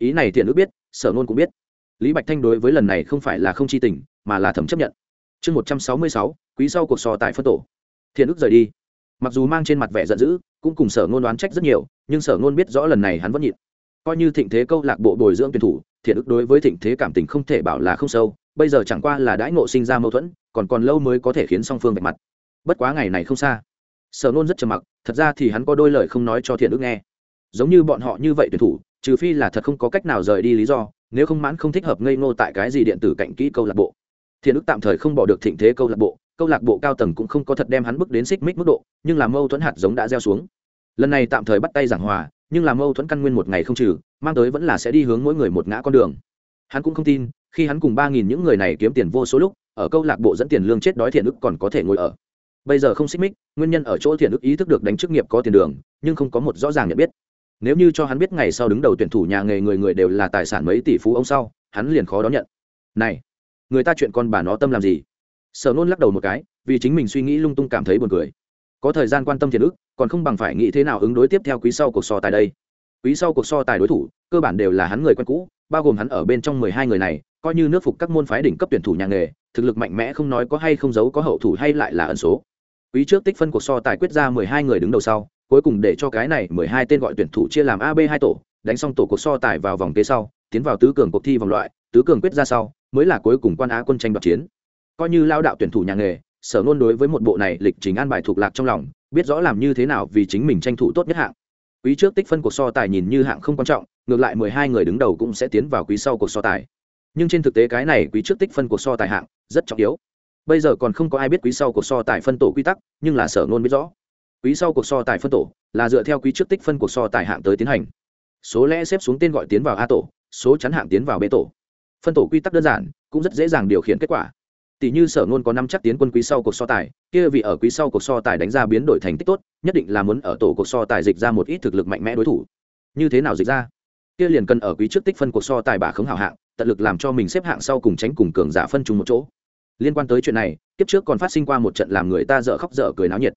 ý này thiện ước biết, sở nôn cũng biết. Lý bạch thanh đối với lần này không phải là không chi tình, mà là thẩm chấp nhận. Chương một trăm sáu mươi sáu, quý sau cuộc sò tại phân tổ. Thiện ước rời đi. Mặc dù mang trên mặt vẻ giận dữ, cũng cùng sở ngôn đoán trách rất nhiều, nhưng sở ngôn biết rõ lần này hắn vẫn nhịn. Coi như thịnh thế câu lạc bộ bồi dưỡng tuyển thủ, thiện ước đối với thịnh thế cảm tình không thể bảo là không sâu, bây giờ chẳng qua là đãi ngộ sinh ra mâu thuẫn, còn còn lâu mới có thể khiến song phương vạch mặt. Bất quá ngày này không xa. Sở nôn rất trầm mặc, thật ra thì hắn có đôi lời không nói cho thiện ước nghe. Giống như bọn họ như vậy tuyển thủ trừ phi là thật không có cách nào rời đi lý do, nếu không mãn không thích hợp ngây ngô tại cái gì điện tử cạnh kỹ câu lạc bộ. Thiện Đức tạm thời không bỏ được thịnh thế câu lạc bộ, câu lạc bộ cao tầng cũng không có thật đem hắn bước đến xích mích mức độ, nhưng là mâu thuẫn hạt giống đã gieo xuống. Lần này tạm thời bắt tay giảng hòa, nhưng là mâu thuẫn căn nguyên một ngày không trừ, mang tới vẫn là sẽ đi hướng mỗi người một ngã con đường. Hắn cũng không tin, khi hắn cùng ba nghìn những người này kiếm tiền vô số lúc, ở câu lạc bộ dẫn tiền lương chết đói thiện ức còn có thể ngồi ở. Bây giờ không xích mích, nguyên nhân ở chỗ thiện ức ý thức được đánh chức nghiệp có tiền đường, nhưng không có một rõ ràng nhận biết nếu như cho hắn biết ngày sau đứng đầu tuyển thủ nhà nghề người người đều là tài sản mấy tỷ phú ông sau, hắn liền khó đón nhận. Này, người ta chuyện con bà nó tâm làm gì? Sở nôn lắc đầu một cái, vì chính mình suy nghĩ lung tung cảm thấy buồn cười. Có thời gian quan tâm thiền ức còn không bằng phải nghĩ thế nào ứng đối tiếp theo quý sau cuộc so tài đây. Quý sau cuộc so tài đối thủ, cơ bản đều là hắn người quen cũ, bao gồm hắn ở bên trong mười hai người này, coi như nước phục các môn phái đỉnh cấp tuyển thủ nhà nghề, thực lực mạnh mẽ không nói có hay không giấu có hậu thủ hay lại là ẩn số. Quý trước tích phân cuộc so tài quyết ra mười hai người đứng đầu sau cuối cùng để cho cái này mười hai tên gọi tuyển thủ chia làm ab hai tổ, đánh xong tổ cuộc so tài vào vòng kế sau, tiến vào tứ cường cuộc thi vòng loại, tứ cường quyết ra sau, mới là cuối cùng quan á quân tranh đoạt chiến. Coi như lao đạo tuyển thủ nhà nghề, sở nôn đối với một bộ này lịch trình an bài thuộc lạc trong lòng, biết rõ làm như thế nào vì chính mình tranh thủ tốt nhất hạng. Quý trước tích phân cuộc so tài nhìn như hạng không quan trọng, ngược lại mười hai người đứng đầu cũng sẽ tiến vào quý sau cuộc so tài. Nhưng trên thực tế cái này quý trước tích phân cuộc so tài hạng rất trọng yếu. Bây giờ còn không có ai biết quý sau cuộc so tài phân tổ quy tắc, nhưng là sở nôn biết rõ quý sau cuộc so tài phân tổ là dựa theo quý trước tích phân cuộc so tài hạng tới tiến hành. Số lẽ xếp xuống tên gọi tiến vào a tổ, số chắn hạng tiến vào b tổ. Phân tổ quy tắc đơn giản, cũng rất dễ dàng điều khiển kết quả. Tỷ như sở ngôn có năm chắc tiến quân quý sau cuộc so tài, kia vì ở quý sau cuộc so tài đánh ra biến đổi thành tích tốt, nhất định là muốn ở tổ cuộc so tài dịch ra một ít thực lực mạnh mẽ đối thủ. Như thế nào dịch ra? Kia liền cần ở quý trước tích phân cuộc so tài bà khống hảo hạng, tận lực làm cho mình xếp hạng sau cùng tránh cùng cường giả phân chung một chỗ. Liên quan tới chuyện này, kiếp trước còn phát sinh qua một trận làm người ta dở khóc dở cười náo nhiệt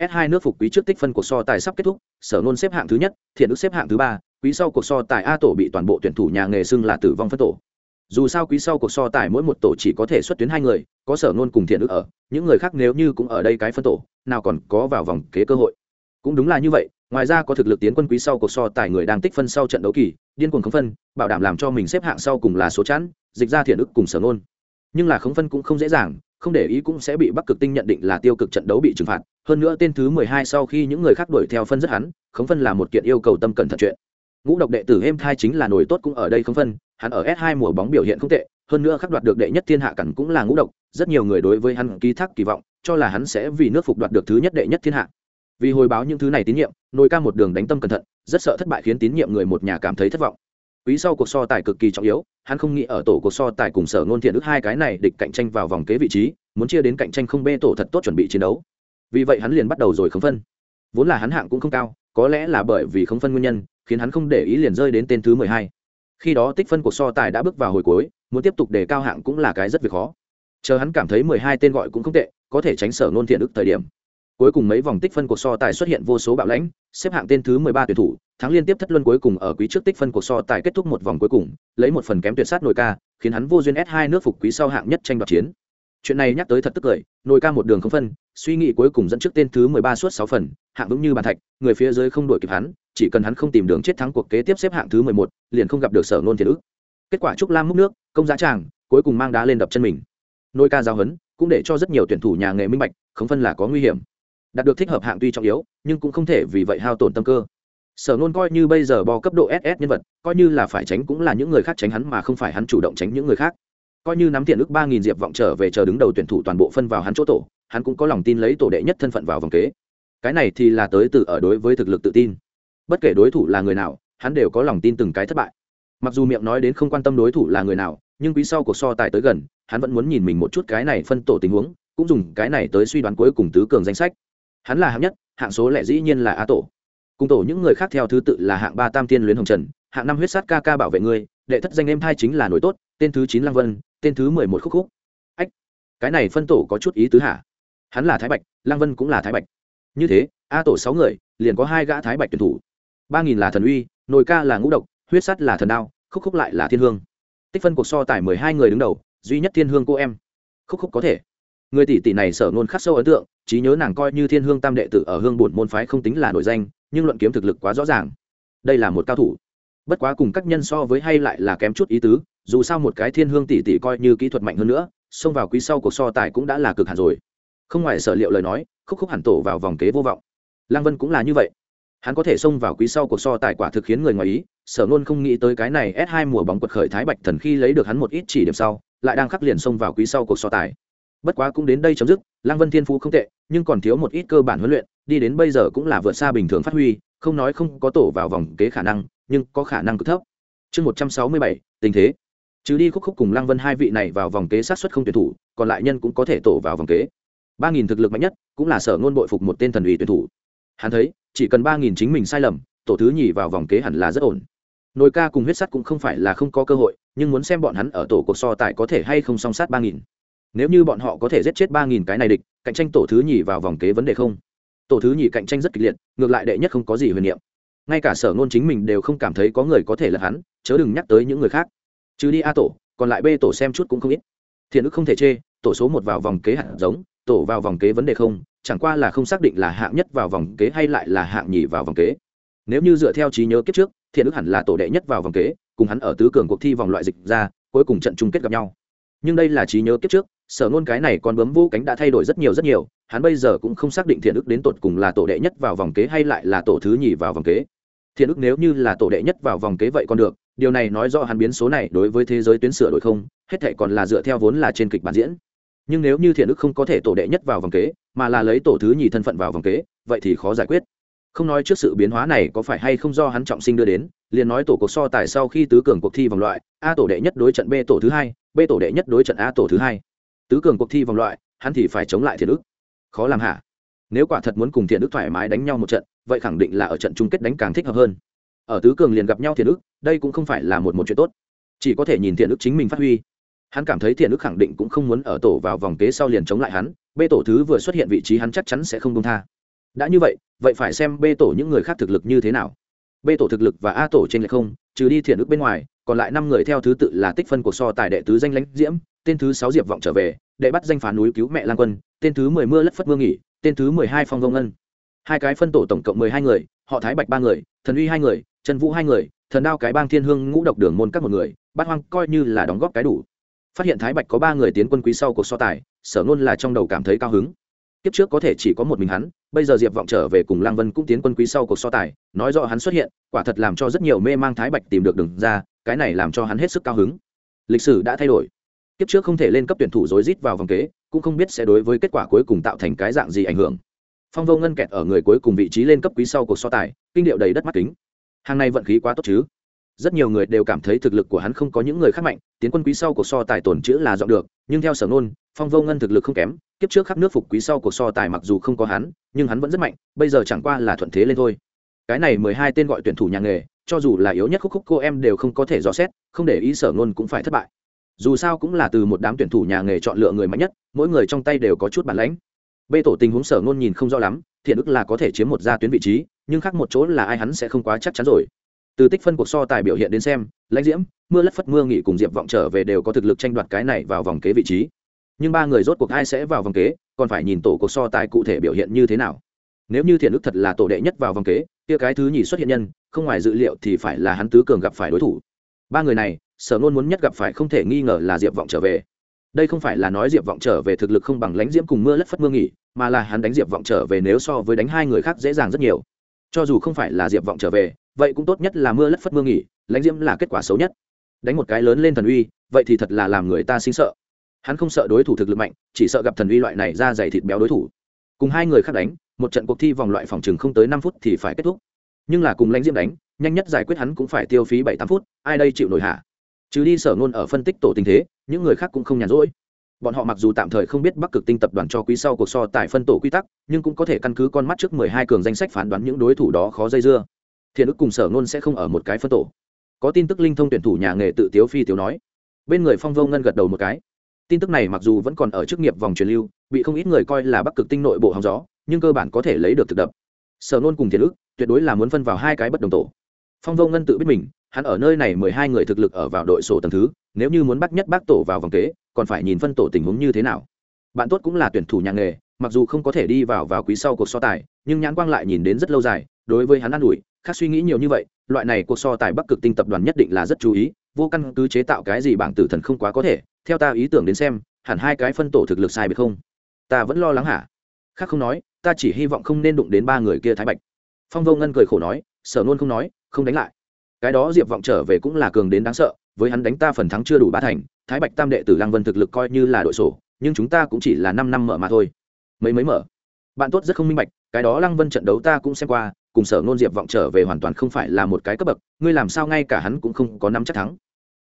s 2 nước phục quý trước tích phân cuộc so tài sắp kết thúc, sở nôn xếp hạng thứ nhất, thiện đức xếp hạng thứ ba, quý sau cuộc so tài a tổ bị toàn bộ tuyển thủ nhà nghề xưng là tử vong phân tổ. Dù sao quý sau cuộc so tài mỗi một tổ chỉ có thể xuất tuyến hai người, có sở nôn cùng thiện đức ở, những người khác nếu như cũng ở đây cái phân tổ, nào còn có vào vòng kế cơ hội. Cũng đúng là như vậy, ngoài ra có thực lực tiến quân quý sau cuộc so tài người đang tích phân sau trận đấu kỳ, điên cuồng khống phân, bảo đảm làm cho mình xếp hạng sau cùng là số chẵn, dịch ra thiện đức cùng sở nôn nhưng là khống phân cũng không dễ dàng không để ý cũng sẽ bị bắc cực tinh nhận định là tiêu cực trận đấu bị trừng phạt. Hơn nữa tên thứ mười hai sau khi những người khác đuổi theo phân rất hắn không phân là một kiện yêu cầu tâm cẩn thận chuyện. Ngũ độc đệ tử êm thai chính là nổi tốt cũng ở đây không phân, hắn ở s 2 mùa bóng biểu hiện không tệ, hơn nữa khắc đoạt được đệ nhất thiên hạ cẩn cũng là ngũ độc, rất nhiều người đối với hắn ký thác kỳ vọng, cho là hắn sẽ vì nước phục đoạt được thứ nhất đệ nhất thiên hạ. Vì hồi báo những thứ này tín nhiệm, nồi ca một đường đánh tâm cẩn thận, rất sợ thất bại khiến tín nhiệm người một nhà cảm thấy thất vọng quý sau cuộc so tài cực kỳ trọng yếu, hắn không nghĩ ở tổ cuộc so tài cùng sở ngôn thiện ước hai cái này địch cạnh tranh vào vòng kế vị trí, muốn chia đến cạnh tranh không bê tổ thật tốt chuẩn bị chiến đấu. Vì vậy hắn liền bắt đầu rồi khống phân. Vốn là hắn hạng cũng không cao, có lẽ là bởi vì khống phân nguyên nhân, khiến hắn không để ý liền rơi đến tên thứ mười hai. Khi đó tích phân cuộc so tài đã bước vào hồi cuối, muốn tiếp tục đề cao hạng cũng là cái rất việc khó. Chờ hắn cảm thấy mười hai tên gọi cũng không tệ, có thể tránh sở nôn thiện ức thời điểm. Cuối cùng mấy vòng tích phân cuộc so tài xuất hiện vô số bạo lãnh, xếp hạng tên thứ mười ba tuyển thủ thắng liên tiếp thất luân cuối cùng ở quý trước tích phân cuộc so tài kết thúc một vòng cuối cùng, lấy một phần kém tuyệt sát nội ca, khiến hắn vô duyên S2 nước phục quý sau hạng nhất tranh đoạt chiến. Chuyện này nhắc tới thật tức cười nội ca một đường không phân, suy nghĩ cuối cùng dẫn trước tên thứ mười ba suốt sáu phần, hạng vững như bàn thạch, người phía dưới không đuổi kịp hắn, chỉ cần hắn không tìm đường chết thắng cuộc kế tiếp xếp hạng thứ mười một, liền không gặp được sở nôn thiệt ức kết quả trúc lam múc nước, công giá tràng, cuối cùng mang đá lên đập chân mình. Nội ca giao hấn, cũng để cho rất nhiều tuyển thủ nhà nghề minh bạch, không phân là có nguy hiểm. Đạt được thích hợp hạng tuy trọng yếu, nhưng cũng không thể vì vậy hao tổn tâm cơ sở nôn coi như bây giờ bò cấp độ ss nhân vật, coi như là phải tránh cũng là những người khác tránh hắn mà không phải hắn chủ động tránh những người khác. Coi như nắm tiền ước ba nghìn diệp vọng trở về chờ đứng đầu tuyển thủ toàn bộ phân vào hắn chỗ tổ, hắn cũng có lòng tin lấy tổ đệ nhất thân phận vào vòng kế. Cái này thì là tới từ ở đối với thực lực tự tin. Bất kể đối thủ là người nào, hắn đều có lòng tin từng cái thất bại. Mặc dù miệng nói đến không quan tâm đối thủ là người nào, nhưng quý sau cuộc so tài tới gần, hắn vẫn muốn nhìn mình một chút cái này phân tổ tình huống, cũng dùng cái này tới suy đoán cuối cùng tứ cường danh sách. Hắn là hạng nhất, hạng số lẽ dĩ nhiên là a tổ cùng tổ những người khác theo thứ tự là hạng ba tam tiên luyến hồng trần, hạng năm huyết sát ca ca bảo vệ ngươi, đệ thất danh em thai chính là nổi tốt, tên thứ chín lăng vân, tên thứ mười một khúc khúc. Ách, cái này phân tổ có chút ý tứ hả? Hắn là thái bạch, lăng vân cũng là thái bạch. Như thế, a tổ sáu người, liền có hai gã thái bạch tuyển thủ. Ba nghìn là thần uy, nồi ca là ngũ độc, huyết sắt là thần đao, khúc khúc lại là thiên hương. Tích phân cuộc so tài mười hai người đứng đầu, duy nhất thiên hương cô em. Khúc khúc có thể. Người tỷ tỷ này sở nôn khắc sâu ấn tượng, trí nhớ nàng coi như thiên hương tam đệ tử ở hương bổn môn phái không tính là nổi danh nhưng luận kiếm thực lực quá rõ ràng. Đây là một cao thủ. Bất quá cùng các nhân so với hay lại là kém chút ý tứ, dù sao một cái thiên hương tỷ tỷ coi như kỹ thuật mạnh hơn nữa, xông vào quý sau cuộc so tài cũng đã là cực hẳn rồi. Không ngoài sở liệu lời nói, khúc khúc hẳn tổ vào vòng kế vô vọng. Lăng vân cũng là như vậy. Hắn có thể xông vào quý sau cuộc so tài quả thực khiến người ngoài ý, sở nôn không nghĩ tới cái này s 2 mùa bóng quật khởi thái bạch thần khi lấy được hắn một ít chỉ điểm sau, lại đang khắc liền xông vào quý sau cuộc so tài bất quá cũng đến đây chấm dứt, lăng vân thiên phú không tệ, nhưng còn thiếu một ít cơ bản huấn luyện, đi đến bây giờ cũng là vượt xa bình thường phát huy, không nói không có tổ vào vòng kế khả năng, nhưng có khả năng cực thấp. Chương một trăm sáu mươi bảy, tình thế. Trừ đi khúc khúc cùng lăng vân hai vị này vào vòng kế sát xuất không tuyển thủ, còn lại nhân cũng có thể tổ vào vòng kế. Ba nghìn thực lực mạnh nhất, cũng là sở ngôn bội phục một tên thần ủy tuyển thủ. Hắn thấy, chỉ cần ba nghìn chính mình sai lầm, tổ thứ nhì vào vòng kế hẳn là rất ổn. Nồi ca cùng huyết sắt cũng không phải là không có cơ hội, nhưng muốn xem bọn hắn ở tổ cuộc so tài có thể hay không song sát ba nghìn nếu như bọn họ có thể giết chết ba nghìn cái này địch, cạnh tranh tổ thứ nhì vào vòng kế vấn đề không? Tổ thứ nhì cạnh tranh rất kịch liệt, ngược lại đệ nhất không có gì huyền niệm. Ngay cả sở ngôn chính mình đều không cảm thấy có người có thể là hắn, chớ đừng nhắc tới những người khác. Chứ đi a tổ, còn lại b tổ xem chút cũng không ít. Thiện ức không thể chê, tổ số một vào vòng kế hạt giống, tổ vào vòng kế vấn đề không, chẳng qua là không xác định là hạng nhất vào vòng kế hay lại là hạng nhì vào vòng kế. Nếu như dựa theo trí nhớ kiếp trước, thiện ức hẳn là tổ đệ nhất vào vòng kế, cùng hắn ở tứ cường cuộc thi vòng loại dịch ra, cuối cùng trận chung kết gặp nhau. Nhưng đây là trí nhớ kiếp trước sở nôn cái này còn bướm vũ cánh đã thay đổi rất nhiều rất nhiều, hắn bây giờ cũng không xác định thiện ức đến tột cùng là tổ đệ nhất vào vòng kế hay lại là tổ thứ nhì vào vòng kế. Thiện ức nếu như là tổ đệ nhất vào vòng kế vậy còn được, điều này nói rõ hắn biến số này đối với thế giới tuyến sửa đổi không, hết thệ còn là dựa theo vốn là trên kịch bản diễn. Nhưng nếu như thiện ức không có thể tổ đệ nhất vào vòng kế, mà là lấy tổ thứ nhì thân phận vào vòng kế, vậy thì khó giải quyết. Không nói trước sự biến hóa này có phải hay không do hắn trọng sinh đưa đến, liền nói tổ cuộc so tài sau khi tứ cường cuộc thi vòng loại, a tổ đệ nhất đối trận b tổ thứ hai, b tổ đệ nhất đối trận a tổ thứ hai tứ cường cuộc thi vòng loại, hắn thì phải chống lại thiện ức khó làm hả? Nếu quả thật muốn cùng thiện ức thoải mái đánh nhau một trận, vậy khẳng định là ở trận chung kết đánh càng thích hợp hơn. Ở tứ cường liền gặp nhau thiện ức đây cũng không phải là một một chuyện tốt. Chỉ có thể nhìn thiện ức chính mình phát huy. Hắn cảm thấy thiện ức khẳng định cũng không muốn ở tổ vào vòng kế sau liền chống lại hắn, Bê tổ thứ vừa xuất hiện vị trí hắn chắc chắn sẽ không công tha. Đã như vậy vậy phải xem Bê tổ những người khác thực lực như thế nào b tổ thực lực và a tổ trên lệch không, trừ đi thiện ức bên ngoài, còn lại năm người theo thứ tự là tích phân của so tài đệ tứ danh lãnh diễm, tên thứ sáu diệp vọng trở về, đệ bắt danh phá núi cứu mẹ lan quân, tên thứ mười mưa lất phất mưa nghỉ, tên thứ mười hai phong vông ân. Hai cái phân tổ tổng cộng mười hai người, họ thái bạch ba người, thần uy hai người, trần vũ hai người, thần đao cái bang thiên hương ngũ độc đường môn các một người, bát hoang coi như là đóng góp cái đủ. Phát hiện thái bạch có ba người tiến quân quý sau cuộc so tài, sở luôn là trong đầu cảm thấy cao hứng. Kiếp trước có thể chỉ có một mình hắn bây giờ diệp vọng trở về cùng lang vân cũng tiến quân quý sau cuộc so tài, nói rõ hắn xuất hiện, quả thật làm cho rất nhiều mê mang thái bạch tìm được đường ra, cái này làm cho hắn hết sức cao hứng. Lịch sử đã thay đổi. Kiếp trước không thể lên cấp tuyển thủ rối rít vào vòng kế, cũng không biết sẽ đối với kết quả cuối cùng tạo thành cái dạng gì ảnh hưởng. Phong vô ngân kẹt ở người cuối cùng vị trí lên cấp quý sau cuộc so tài, kinh điệu đầy đất mắt kính. Hàng này vận khí quá tốt chứ? Rất nhiều người đều cảm thấy thực lực của hắn không có những người khác mạnh, tiến quân quý sau cuộc so tài tổn chữ là dọn được, nhưng theo sở nôn phong vô ngân thực lực không kém, kiếp trước khắp nước phục quý sau cuộc so tài mặc dù không có hắn, nhưng hắn vẫn rất mạnh, bây giờ chẳng qua là thuận thế lên thôi. Cái này mười hai tên gọi tuyển thủ nhà nghề, cho dù là yếu nhất khúc khúc cô em đều không có thể dò xét, không để ý sở nôn cũng phải thất bại. Dù sao cũng là từ một đám tuyển thủ nhà nghề chọn lựa người mạnh nhất, mỗi người trong tay đều có chút bản lãnh. Bê tổ tình huống sở nôn nhìn không rõ lắm, thiện ức là có thể chiếm một gia tuyến vị trí, nhưng khác một chỗ là ai hắn sẽ không quá chắc chắn rồi. Từ tích phân cuộc so tài biểu hiện đến xem, lãnh diễm, mưa lất phất mưa nghỉ cùng diệp vọng trở về đều có thực lực tranh đoạt cái này vào vòng kế vị trí nhưng ba người rốt cuộc ai sẽ vào vòng kế, còn phải nhìn tổ cuộc so tài cụ thể biểu hiện như thế nào. Nếu như thiện ức thật là tổ đệ nhất vào vòng kế, kia cái thứ nhì xuất hiện nhân, không ngoài dự liệu thì phải là hắn tứ cường gặp phải đối thủ. Ba người này, sở nôn muốn nhất gặp phải không thể nghi ngờ là diệp vọng trở về. Đây không phải là nói diệp vọng trở về thực lực không bằng lãnh diễm cùng mưa lất phất mưa nghỉ, mà là hắn đánh diệp vọng trở về nếu so với đánh hai người khác dễ dàng rất nhiều. Cho dù không phải là diệp vọng trở về, vậy cũng tốt nhất là mưa lất phất mưa nghỉ, lãnh diễm là kết quả xấu nhất. Đánh một cái lớn lên thần uy, vậy thì thật là làm người ta sinh sợ hắn không sợ đối thủ thực lực mạnh, chỉ sợ gặp thần uy loại này ra dày thịt béo đối thủ. Cùng hai người khác đánh, một trận cuộc thi vòng loại phòng chừng không tới năm phút thì phải kết thúc. Nhưng là cùng lãnh diễm đánh, nhanh nhất giải quyết hắn cũng phải tiêu phí bảy tám phút, ai đây chịu nổi hạ chứ đi sở ngôn ở phân tích tổ tình thế, những người khác cũng không nhàn rỗi. Bọn họ mặc dù tạm thời không biết bắc cực tinh tập đoàn cho quý sau cuộc so tại phân tổ quy tắc, nhưng cũng có thể căn cứ con mắt trước mười hai cường danh sách phán đoán những đối thủ đó khó dây dưa. Thiện ức cùng sở ngôn sẽ không ở một cái phân tổ. Có tin tức linh thông tuyển thủ nhà nghề tự tiếu phi tiếu nói. Bên người phong vô ngân gật đầu một cái tin tức này mặc dù vẫn còn ở chức nghiệp vòng truyền lưu, bị không ít người coi là bắc cực tinh nội bộ hóng gió, nhưng cơ bản có thể lấy được thực đập. Sở nôn cùng thiền ức tuyệt đối là muốn phân vào hai cái bất đồng tổ. Phong vô ngân tự biết mình, hắn ở nơi này mười hai người thực lực ở vào đội sổ tầng thứ, nếu như muốn bắt nhất bác tổ vào vòng kế, còn phải nhìn phân tổ tình huống như thế nào. Bạn tốt cũng là tuyển thủ nhà nghề, mặc dù không có thể đi vào vào quý sau cuộc so tài, nhưng nhãn quang lại nhìn đến rất lâu dài, đối với hắn an ủi khác suy nghĩ nhiều như vậy, loại này cuộc so tài bắc cực tinh tập đoàn nhất định là rất chú ý vô căn cứ chế tạo cái gì bảng tử thần không quá có thể, theo ta ý tưởng đến xem, hẳn hai cái phân tổ thực lực sai biệt không? Ta vẫn lo lắng hả? Khác không nói, ta chỉ hy vọng không nên đụng đến ba người kia thái bạch. Phong vô ngân cười khổ nói, sở nôn không nói, không đánh lại. Cái đó diệp vọng trở về cũng là cường đến đáng sợ, với hắn đánh ta phần thắng chưa đủ ba thành, thái bạch tam đệ tử lăng vân thực lực coi như là đội sổ, nhưng chúng ta cũng chỉ là năm năm mở mà thôi. Mấy mấy mở. Bạn tốt rất không minh bạch, cái đó lăng vân trận đấu ta cũng xem qua, cùng sở nôn diệp vọng trở về hoàn toàn không phải là một cái cấp bậc, ngươi làm sao ngay cả hắn cũng không có năm chắc thắng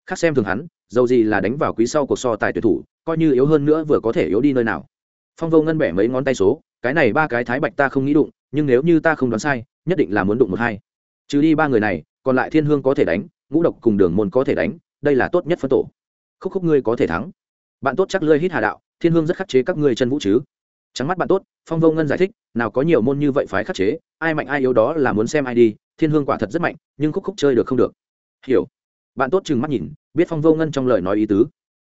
khác xem thường hắn, dầu gì là đánh vào quý sau cuộc so tài tuyển thủ, coi như yếu hơn nữa vừa có thể yếu đi nơi nào. Phong vô ngân bẻ mấy ngón tay số, cái này ba cái thái bạch ta không nghĩ đụng, nhưng nếu như ta không đoán sai, nhất định là muốn đụng một hai. Trừ đi ba người này, còn lại thiên hương có thể đánh, ngũ độc cùng đường môn có thể đánh, đây là tốt nhất phân tổ. Khúc khúc ngươi có thể thắng. Bạn tốt chắc lơi hít hà đạo, thiên hương rất khắc chế các ngươi chân vũ chứ. Trắng mắt bạn tốt, phong vô ngân giải thích, nào có nhiều môn như vậy phái khắc chế, ai mạnh ai yếu đó là muốn xem ai đi, thiên hương quả thật rất mạnh, nhưng khúc khúc chơi được không được. Hiểu bạn tốt chừng mắt nhìn, biết phong vô ngân trong lời nói ý tứ.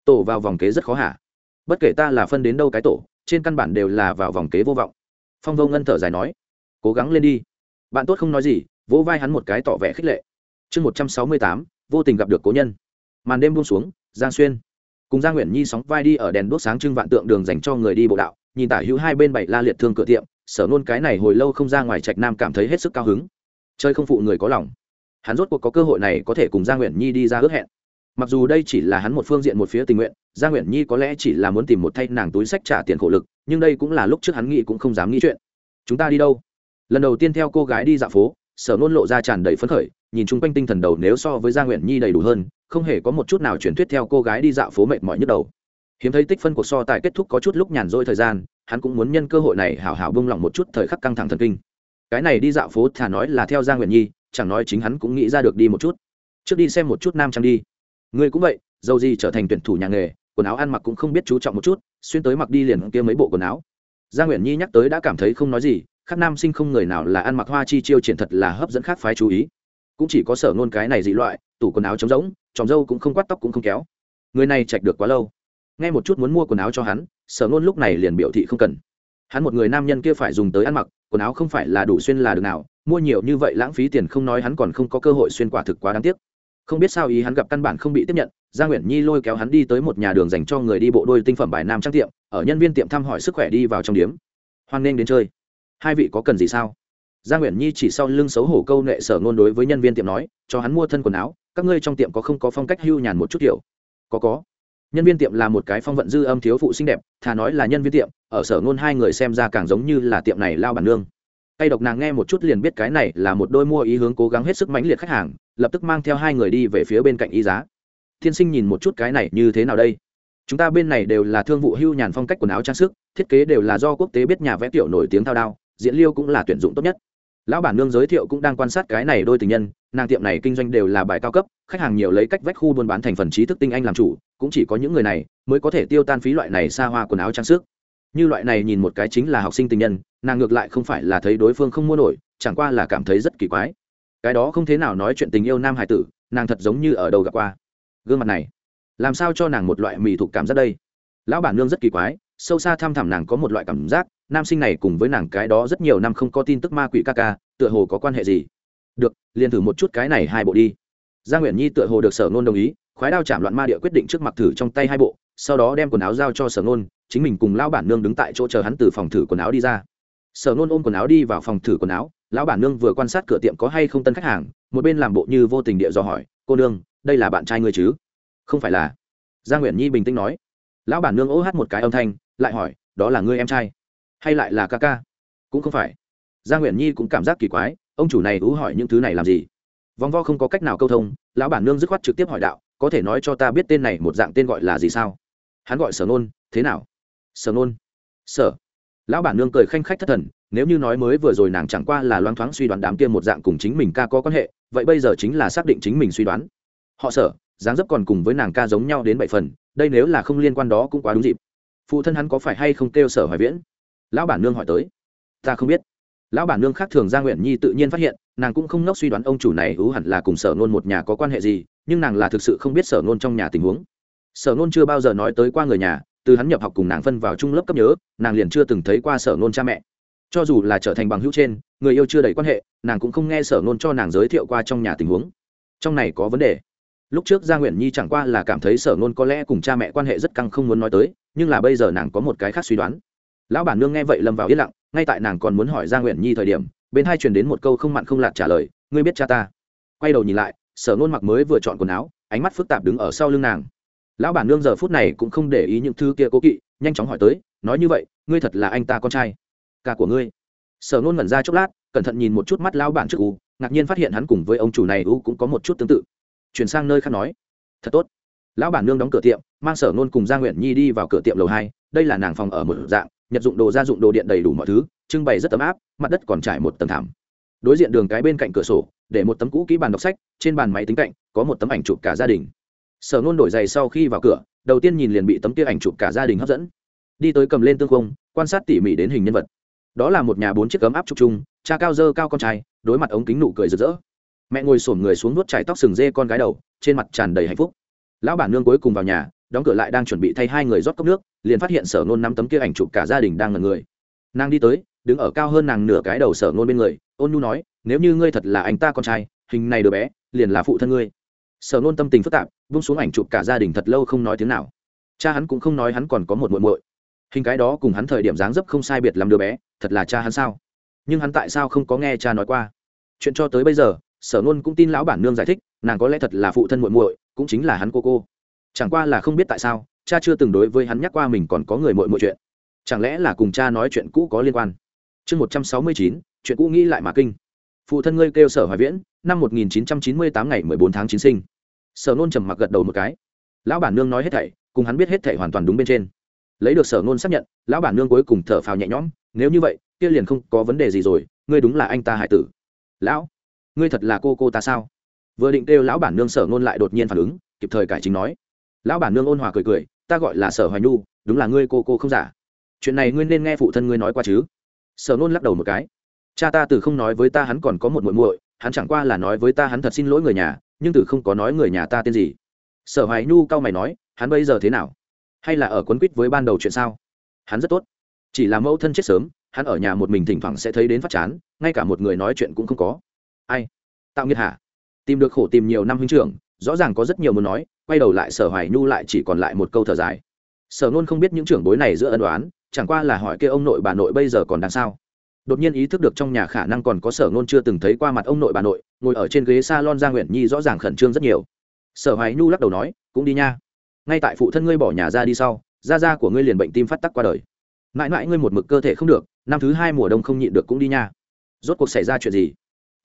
Tổ vào vòng kế rất khó hả? Bất kể ta là phân đến đâu cái tổ, trên căn bản đều là vào vòng kế vô vọng. Phong vô ngân thở dài nói, cố gắng lên đi. Bạn tốt không nói gì, vỗ vai hắn một cái tỏ vẻ khích lệ. Chương một trăm sáu mươi tám, vô tình gặp được cố nhân. Màn đêm buông xuống, giang xuyên cùng giang nguyện nhi sóng vai đi ở đèn đốt sáng trưng vạn tượng đường dành cho người đi bộ đạo, nhìn tả hữu hai bên bảy la liệt thương cửa tiệm, sở nôn cái này hồi lâu không ra ngoài trạch nam cảm thấy hết sức cao hứng. Chơi không phụ người có lòng hắn rốt cuộc có cơ hội này có thể cùng Gia nguyện nhi đi ra ước hẹn. Mặc dù đây chỉ là hắn một phương diện một phía tình nguyện Gia nguyện nhi có lẽ chỉ là muốn tìm một thay nàng túi sách trả tiền khổ lực, nhưng đây cũng là lúc trước hắn nghĩ cũng không dám nghĩ chuyện. Chúng ta đi đâu? Lần đầu tiên theo cô gái đi dạo phố, sở nôn lộ ra tràn đầy phấn khởi, nhìn chung quanh tinh thần đầu nếu so với Gia nguyện nhi đầy đủ hơn, không hề có một chút nào truyền thuyết theo cô gái đi dạo phố mệt mỏi nhức đầu. Hiếm thấy tích phân cuộc so tài kết thúc có chút lúc nhàn rỗi thời gian, hắn cũng muốn nhân cơ hội này hảo hảo bông lỏng một chút thời khắc căng thẳng thần kinh. Cái này đi dạo phố thà nói là theo Gia nguyện nhi chẳng nói chính hắn cũng nghĩ ra được đi một chút. Trước đi xem một chút nam trang đi. Ngươi cũng vậy, dầu gì trở thành tuyển thủ nhà nghề, quần áo ăn mặc cũng không biết chú trọng một chút, xuyên tới mặc đi liền kia mấy bộ quần áo. Gia nguyễn nhi nhắc tới đã cảm thấy không nói gì, khác nam sinh không người nào là ăn mặc hoa chi chiêu triển thật là hấp dẫn khác phái chú ý. Cũng chỉ có sở ngôn cái này dị loại, tủ quần áo trống rỗng tròng dâu cũng không quát tóc cũng không kéo. Người này chạch được quá lâu. Nghe một chút muốn mua quần áo cho hắn, sở ngôn lúc này liền biểu thị không cần. Hắn một người nam nhân kia phải dùng tới ăn mặc, quần áo không phải là đủ xuyên là được nào mua nhiều như vậy lãng phí tiền không nói hắn còn không có cơ hội xuyên quả thực quá đáng tiếc. Không biết sao ý hắn gặp căn bản không bị tiếp nhận gia nguyễn nhi lôi kéo hắn đi tới một nhà đường dành cho người đi bộ đôi tinh phẩm bài nam trang tiệm, ở nhân viên tiệm thăm hỏi sức khỏe đi vào trong điếm. Hoan nghênh đến chơi. Hai vị có cần gì sao? Gia nguyễn nhi chỉ sau lưng xấu hổ câu nệ sở ngôn đối với nhân viên tiệm nói, cho hắn mua thân quần áo, các ngươi trong tiệm có không có phong cách hưu nhàn một chút kiểu có có. Nhân viên tiệm là một cái phong vận dư âm thiếu phụ xinh đẹp, thà nói là nhân viên tiệm, ở sở ngôn hai người xem ra càng giống như là tiệm này lao bản nương tay độc nàng nghe một chút liền biết cái này là một đôi mua ý hướng cố gắng hết sức mãnh liệt khách hàng, lập tức mang theo hai người đi về phía bên cạnh y giá. Tiên sinh nhìn một chút cái này như thế nào đây? Chúng ta bên này đều là thương vụ hưu nhàn phong cách quần áo trang sức, thiết kế đều là do quốc tế biết nhà vẽ tiểu nổi tiếng thao đao, diễn liêu cũng là tuyển dụng tốt nhất. Lão bản nương giới thiệu cũng đang quan sát cái này đôi tình nhân, nàng tiệm này kinh doanh đều là bài cao cấp, khách hàng nhiều lấy cách vách khu buôn bán thành phần trí thức tinh anh làm chủ, cũng chỉ có những người này mới có thể tiêu tan phí loại này xa hoa quần áo trang sức như loại này nhìn một cái chính là học sinh tình nhân, nàng ngược lại không phải là thấy đối phương không mua nổi, chẳng qua là cảm thấy rất kỳ quái. Cái đó không thế nào nói chuyện tình yêu nam hải tử, nàng thật giống như ở đầu gặp qua. Gương mặt này, làm sao cho nàng một loại mì thuộc cảm giác đây? Lão bản nương rất kỳ quái, sâu xa thăm thẳm nàng có một loại cảm giác, nam sinh này cùng với nàng cái đó rất nhiều năm không có tin tức ma quỷ ca ca, tựa hồ có quan hệ gì? Được, liền thử một chút cái này hai bộ đi. Gia nguyễn nhi tựa hồ được sở ngôn đồng ý, khoái đao chạm loạn ma địa quyết định trước mặt thử trong tay hai bộ sau đó đem quần áo giao cho sở nôn, chính mình cùng lão bản nương đứng tại chỗ chờ hắn từ phòng thử quần áo đi ra. Sở nôn ôm quần áo đi vào phòng thử quần áo lão bản nương vừa quan sát cửa tiệm có hay không tân khách hàng một bên làm bộ như vô tình địa dò hỏi cô nương đây là bạn trai ngươi chứ? Không phải là. Gia nguyễn nhi bình tĩnh nói. Lão bản nương ô hát một cái âm thanh lại hỏi đó là ngươi em trai? Hay lại là ca ca? Cũng không phải. Gia nguyễn nhi cũng cảm giác kỳ quái ông chủ này ú hỏi những thứ này làm gì? Vòng vo không có cách nào câu thông lão bản nương dứt khoát trực tiếp hỏi đạo có thể nói cho ta biết tên này một dạng tên gọi là gì sao? Hắn gọi sở nôn, thế nào? Sở nôn. Sở. Lão bản nương cười khanh khách thất thần, nếu như nói mới vừa rồi nàng chẳng qua là loang thoáng suy đoán đám kia một dạng cùng chính mình ca có quan hệ, vậy bây giờ chính là xác định chính mình suy đoán. Họ sở, dáng dấp còn cùng với nàng ca giống nhau đến bảy phần, đây nếu là không liên quan đó cũng quá đúng dịp. Phụ thân hắn có phải hay không kêu sở hoài viễn? Lão bản nương hỏi tới. Ta không biết. Lão bản nương khác thường gia nguyện nhi tự nhiên phát hiện, nàng cũng không nốc suy đoán ông chủ này hữu hẳn là cùng sở nôn một nhà có quan hệ gì, nhưng nàng là thực sự không biết sở nôn trong nhà tình huống sở nôn chưa bao giờ nói tới qua người nhà, từ hắn nhập học cùng nàng phân vào trung lớp cấp nhớ, nàng liền chưa từng thấy qua sở nôn cha mẹ. Cho dù là trở thành bằng hữu trên, người yêu chưa đầy quan hệ, nàng cũng không nghe sở nôn cho nàng giới thiệu qua trong nhà tình huống. Trong này có vấn đề. Lúc trước gia nguyện nhi chẳng qua là cảm thấy sở nôn có lẽ cùng cha mẹ quan hệ rất căng không muốn nói tới, nhưng là bây giờ nàng có một cái khác suy đoán. Lão bản nương nghe vậy lâm vào yên lặng, ngay tại nàng còn muốn hỏi gia nguyện nhi thời điểm, bên hai truyền đến một câu không mặn không lạt trả lời, ngươi biết cha ta? Quay đầu nhìn lại, sở nôn mặc mới vừa chọn quần áo, ánh mắt phức tạp đứng ở sau lưng nàng lão bản nương giờ phút này cũng không để ý những thứ kia cố kỵ, nhanh chóng hỏi tới, nói như vậy, ngươi thật là anh ta con trai? Ca của ngươi. Sở nôn ngẩn ra chốc lát, cẩn thận nhìn một chút mắt lão bản trước u, ngạc nhiên phát hiện hắn cùng với ông chủ này u cũng có một chút tương tự. Chuyển sang nơi khác nói, thật tốt. Lão bản nương đóng cửa tiệm, mang sở nôn cùng gia nguyện nhi đi vào cửa tiệm lầu hai, đây là nàng phòng ở một dạng, nhật dụng đồ gia dụng đồ điện đầy đủ mọi thứ, trưng bày rất ấm áp, mặt đất còn trải một tầng thảm. Đối diện đường cái bên cạnh cửa sổ, để một tấm cũ kỹ bàn đọc sách, trên bàn máy tính cạnh, có một tấm ảnh chụp cả gia đình sở nôn đổi giày sau khi vào cửa, đầu tiên nhìn liền bị tấm kia ảnh chụp cả gia đình hấp dẫn. Đi tới cầm lên tương không quan sát tỉ mỉ đến hình nhân vật. Đó là một nhà bốn chiếc cấm áp trục chung, cha cao dơ cao con trai, đối mặt ống kính nụ cười rực rỡ. Mẹ ngồi xổm người xuống nuốt chảy tóc sừng dê con gái đầu, trên mặt tràn đầy hạnh phúc. Lão bản nương cuối cùng vào nhà, đóng cửa lại đang chuẩn bị thay hai người rót cốc nước, liền phát hiện sở nôn năm tấm kia ảnh chụp cả gia đình đang ngần người. Nàng đi tới, đứng ở cao hơn nàng nửa cái đầu sở nôn bên người, ôn nhu nói, nếu như ngươi thật là anh ta con trai, hình này đứa bé, liền là phụ thân ngươi sở nôn tâm tình phức tạp bung xuống ảnh chụp cả gia đình thật lâu không nói tiếng nào. Cha hắn cũng không nói hắn còn có một muội muội. Hình cái đó cùng hắn thời điểm dáng dấp không sai biệt làm đứa bé, thật là cha hắn sao? Nhưng hắn tại sao không có nghe cha nói qua? Chuyện cho tới bây giờ sở nôn cũng tin lão bản nương giải thích, nàng có lẽ thật là phụ thân muội muội, cũng chính là hắn cô cô. Chẳng qua là không biết tại sao, cha chưa từng đối với hắn nhắc qua mình còn có người muội muội chuyện. Chẳng lẽ là cùng cha nói chuyện cũ có liên quan? Chương một trăm sáu mươi chín, chuyện cũ nghĩ lại mà kinh. Phụ thân ngươi kêu sở hoài viễn, năm một nghìn chín trăm chín mươi tám ngày mười bốn tháng chín sinh sở nôn trầm mặc gật đầu một cái. Lão bản nương nói hết thảy, cùng hắn biết hết thảy hoàn toàn đúng bên trên. Lấy được sở nôn xác nhận, lão bản nương cuối cùng thở phào nhẹ nhõm, nếu như vậy, kia liền không có vấn đề gì rồi, ngươi đúng là anh ta hải tử. Lão, ngươi thật là cô cô ta sao? Vừa định kêu lão bản nương sở nôn lại đột nhiên phản ứng, kịp thời cải chính nói. Lão bản nương ôn hòa cười cười, ta gọi là sở hoài nhu, đúng là ngươi cô cô không giả. Chuyện này ngươi nên nghe phụ thân ngươi nói qua chứ. Sở nôn lắc đầu một cái. Cha ta từ không nói với ta hắn còn có một muội muội, hắn chẳng qua là nói với ta hắn thật xin lỗi người nhà nhưng từ không có nói người nhà ta tên gì. Sở hoài nhu cau mày nói, hắn bây giờ thế nào? Hay là ở quấn quýt với ban đầu chuyện sao? Hắn rất tốt. Chỉ là mẫu thân chết sớm, hắn ở nhà một mình thỉnh thoảng sẽ thấy đến phát chán, ngay cả một người nói chuyện cũng không có. Ai? Tạo nghiệt hả? Tìm được khổ tìm nhiều năm huynh trưởng, rõ ràng có rất nhiều muốn nói, quay đầu lại sở hoài nhu lại chỉ còn lại một câu thở dài. Sở nôn không biết những trưởng bối này giữa ân đoán chẳng qua là hỏi kia ông nội bà nội bây giờ còn đang sao? Đột nhiên ý thức được trong nhà khả năng còn có sở nôn chưa từng thấy qua mặt ông nội bà nội, ngồi ở trên ghế s a lon gia nguyện nhi rõ ràng khẩn trương rất nhiều. Sở hoài nhu lắc đầu nói, cũng đi nha. Ngay tại phụ thân ngươi bỏ nhà ra đi sau, da da của ngươi liền bệnh tim phát tắc qua đời. Mãi mãi ngươi một mực cơ thể không được, năm thứ hai mùa đông không nhịn được cũng đi nha. Rốt cuộc xảy ra chuyện gì?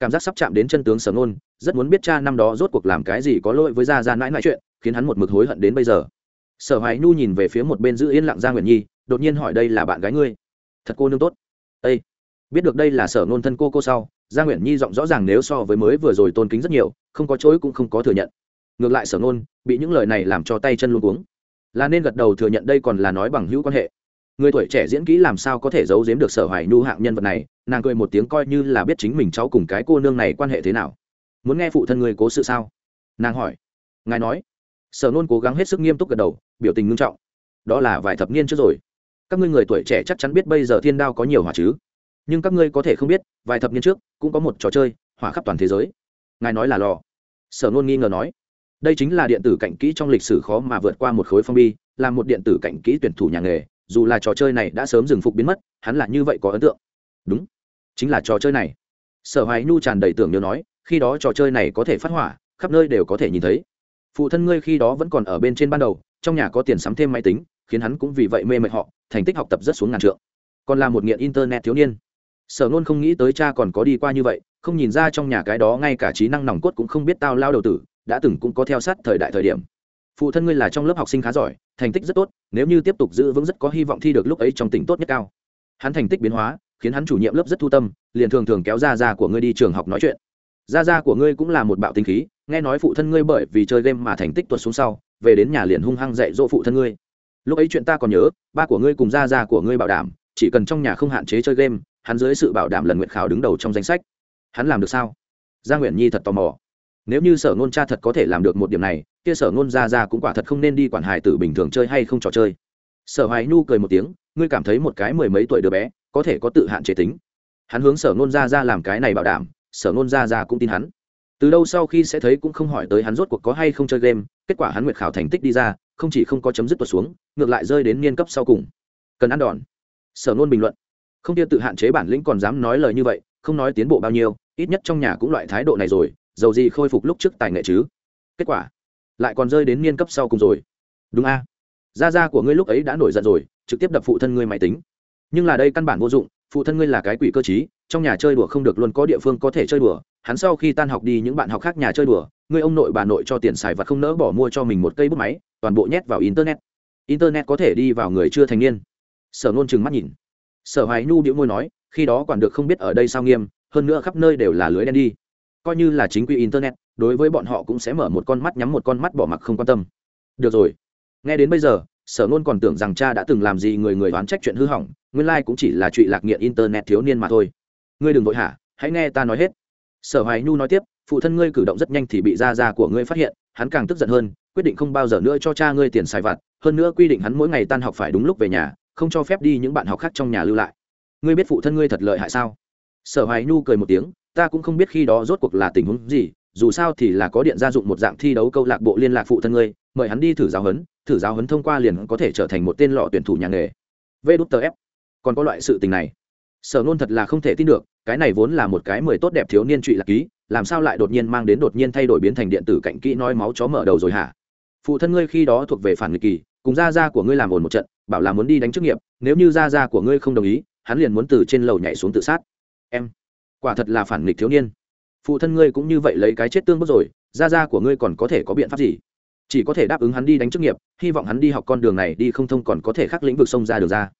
Cảm giác sắp chạm đến chân tướng sở nôn rất muốn biết cha năm đó rốt cuộc làm cái gì có lỗi với gia gia mãi mãi chuyện, khiến hắn một mực hối hận đến bây giờ. Sở hoài nhu nhìn về phía một bên giữ yên lặng gia nguyện nhi, đột nhiên hỏi, đây là bạn gái ngươi? Thật cô nương tốt biết được đây là sở nôn thân cô cô sau, gia nguyễn nhi giọng rõ ràng nếu so với mới vừa rồi tôn kính rất nhiều, không có chối cũng không có thừa nhận. Ngược lại sở nôn bị những lời này làm cho tay chân luôn cuống. Là nên gật đầu thừa nhận đây còn là nói bằng hữu quan hệ. Người tuổi trẻ diễn kỹ làm sao có thể giấu giếm được sở hoài nhu hạng nhân vật này, nàng cười một tiếng coi như là biết chính mình cháu cùng cái cô nương này quan hệ thế nào. Muốn nghe phụ thân người cố sự sao? Nàng hỏi. Ngài nói. Sở nôn cố gắng hết sức nghiêm túc gật đầu, biểu tình ngưng trọng. Đó là vài thập niên trước rồi. Các ngươi người tuổi trẻ chắc chắn biết bây giờ thiên đao có nhiều hỏa chứ? Nhưng các ngươi có thể không biết, vài thập niên trước, cũng có một trò chơi, hỏa khắp toàn thế giới. Ngài nói là lò. Sở nôn nghi ngờ nói. Đây chính là điện tử cạnh kỹ trong lịch sử khó mà vượt qua một khối phong bi, là một điện tử cạnh kỹ tuyển thủ nhà nghề. Dù là trò chơi này đã sớm dừng phục biến mất, hắn là như vậy có ấn tượng. Đúng, chính là trò chơi này. Sở hoài nhu tràn đầy tưởng nhớ nói, khi đó trò chơi này có thể phát hỏa, khắp nơi đều có thể nhìn thấy. Phụ thân ngươi khi đó vẫn còn ở bên trên ban đầu, trong nhà có tiền sắm thêm máy tính, khiến hắn cũng vì vậy mê mệt họ, thành tích học tập rất xuống ngàn trượng. Còn là một nghiện internet thiếu niên sở nôn không nghĩ tới cha còn có đi qua như vậy, không nhìn ra trong nhà cái đó ngay cả trí năng nòng cốt cũng không biết tao lao đầu tử, đã từng cũng có theo sát thời đại thời điểm. Phụ thân ngươi là trong lớp học sinh khá giỏi, thành tích rất tốt, nếu như tiếp tục giữ vững rất có hy vọng thi được lúc ấy trong tỉnh tốt nhất cao. Hắn thành tích biến hóa, khiến hắn chủ nhiệm lớp rất thu tâm, liền thường thường kéo ra ra của ngươi đi trường học nói chuyện. Gia gia của ngươi cũng là một bạo tinh khí, nghe nói phụ thân ngươi bởi vì chơi game mà thành tích tuột xuống sau, về đến nhà liền hung hăng dạy dỗ phụ thân ngươi. Lúc ấy chuyện ta còn nhớ, ba của ngươi cùng gia gia của ngươi bảo đảm, chỉ cần trong nhà không hạn chế chơi game hắn dưới sự bảo đảm lần nguyện khảo đứng đầu trong danh sách. Hắn làm được sao? Gia nguyện nhi thật tò mò. Nếu như sở ngôn cha thật có thể làm được một điểm này, kia sở ngôn ra ra cũng quả thật không nên đi quản hài tử bình thường chơi hay không trò chơi. Sở hoài nhu cười một tiếng, ngươi cảm thấy một cái mười mấy tuổi đứa bé, có thể có tự hạn chế tính. Hắn hướng sở ngôn ra ra làm cái này bảo đảm, sở ngôn ra ra cũng tin hắn. Từ đâu sau khi sẽ thấy cũng không hỏi tới hắn rốt cuộc có hay không chơi game, kết quả hắn nguyệt khảo thành tích đi ra, không chỉ không có chấm dứt tuột xuống, ngược lại rơi đến niên cấp sau cùng. Cần ăn đòn. Sở ngôn bình luận không kia tự hạn chế bản lĩnh còn dám nói lời như vậy, không nói tiến bộ bao nhiêu, ít nhất trong nhà cũng loại thái độ này rồi, dầu gì khôi phục lúc trước tài nghệ chứ. Kết quả, lại còn rơi đến niên cấp sau cùng rồi. Đúng a. Gia gia của ngươi lúc ấy đã nổi giận rồi, trực tiếp đập phụ thân ngươi máy tính. Nhưng là đây căn bản vô dụng, phụ thân ngươi là cái quỷ cơ chí trong nhà chơi đùa không được luôn có địa phương có thể chơi đùa. Hắn sau khi tan học đi những bạn học khác nhà chơi đùa, ngươi ông nội bà nội cho tiền xài và không nỡ bỏ mua cho mình một cây bút máy, toàn bộ nhét vào internet. Internet có thể đi vào người chưa thành niên. Sở nôn chừng mắt nhìn sở hoài nhu điệu môi nói, khi đó quản được không biết ở đây sao nghiêm, hơn nữa khắp nơi đều là lưới đen đi. Coi như là chính quy internet, đối với bọn họ cũng sẽ mở một con mắt nhắm một con mắt bỏ mặc không quan tâm. Được rồi. Nghe đến bây giờ, sở nôn còn tưởng rằng cha đã từng làm gì người người đoán trách chuyện hư hỏng, nguyên lai、like、cũng chỉ là chuyện lạc nghiện internet thiếu niên mà thôi. Ngươi đừng vội hả, hãy nghe ta nói hết. Sở hoài nhu nói tiếp, phụ thân ngươi cử động rất nhanh thì bị gia gia của ngươi phát hiện, hắn càng tức giận hơn, quyết định không bao giờ nữa cho cha ngươi tiền xài vặt, hơn nữa quy định hắn mỗi ngày tan học phải đúng lúc về nhà không cho phép đi những bạn học khác trong nhà lưu lại. Ngươi biết phụ thân ngươi thật lợi hại sao? Sở hoài nhu cười một tiếng, ta cũng không biết khi đó rốt cuộc là tình huống gì, dù sao thì là có điện gia dụng một dạng thi đấu câu lạc bộ liên lạc phụ thân ngươi, mời hắn đi thử giáo huấn, thử giáo huấn thông qua liền có thể trở thành một tên lọ tuyển thủ nhà nghề. Vê đút tờ ép còn có loại sự tình này. Sở nôn thật là không thể tin được, cái này vốn là một cái mười tốt đẹp thiếu niên trụy lạc ký, làm sao lại đột nhiên mang đến đột nhiên thay đổi biến thành điện tử cạnh kỹ nói máu chó mở đầu rồi hả? Phụ thân ngươi khi đó thuộc về phản nghịch kỳ, cùng gia gia của ngươi làm ồn một trận bảo là muốn đi đánh chức nghiệp, nếu như gia gia của ngươi không đồng ý, hắn liền muốn từ trên lầu nhảy xuống tự sát. Em, quả thật là phản nghịch thiếu niên. Phụ thân ngươi cũng như vậy lấy cái chết tương bức rồi, gia gia của ngươi còn có thể có biện pháp gì? Chỉ có thể đáp ứng hắn đi đánh chức nghiệp, hy vọng hắn đi học con đường này đi không thông còn có thể khắc lĩnh vực sông ra đường ra.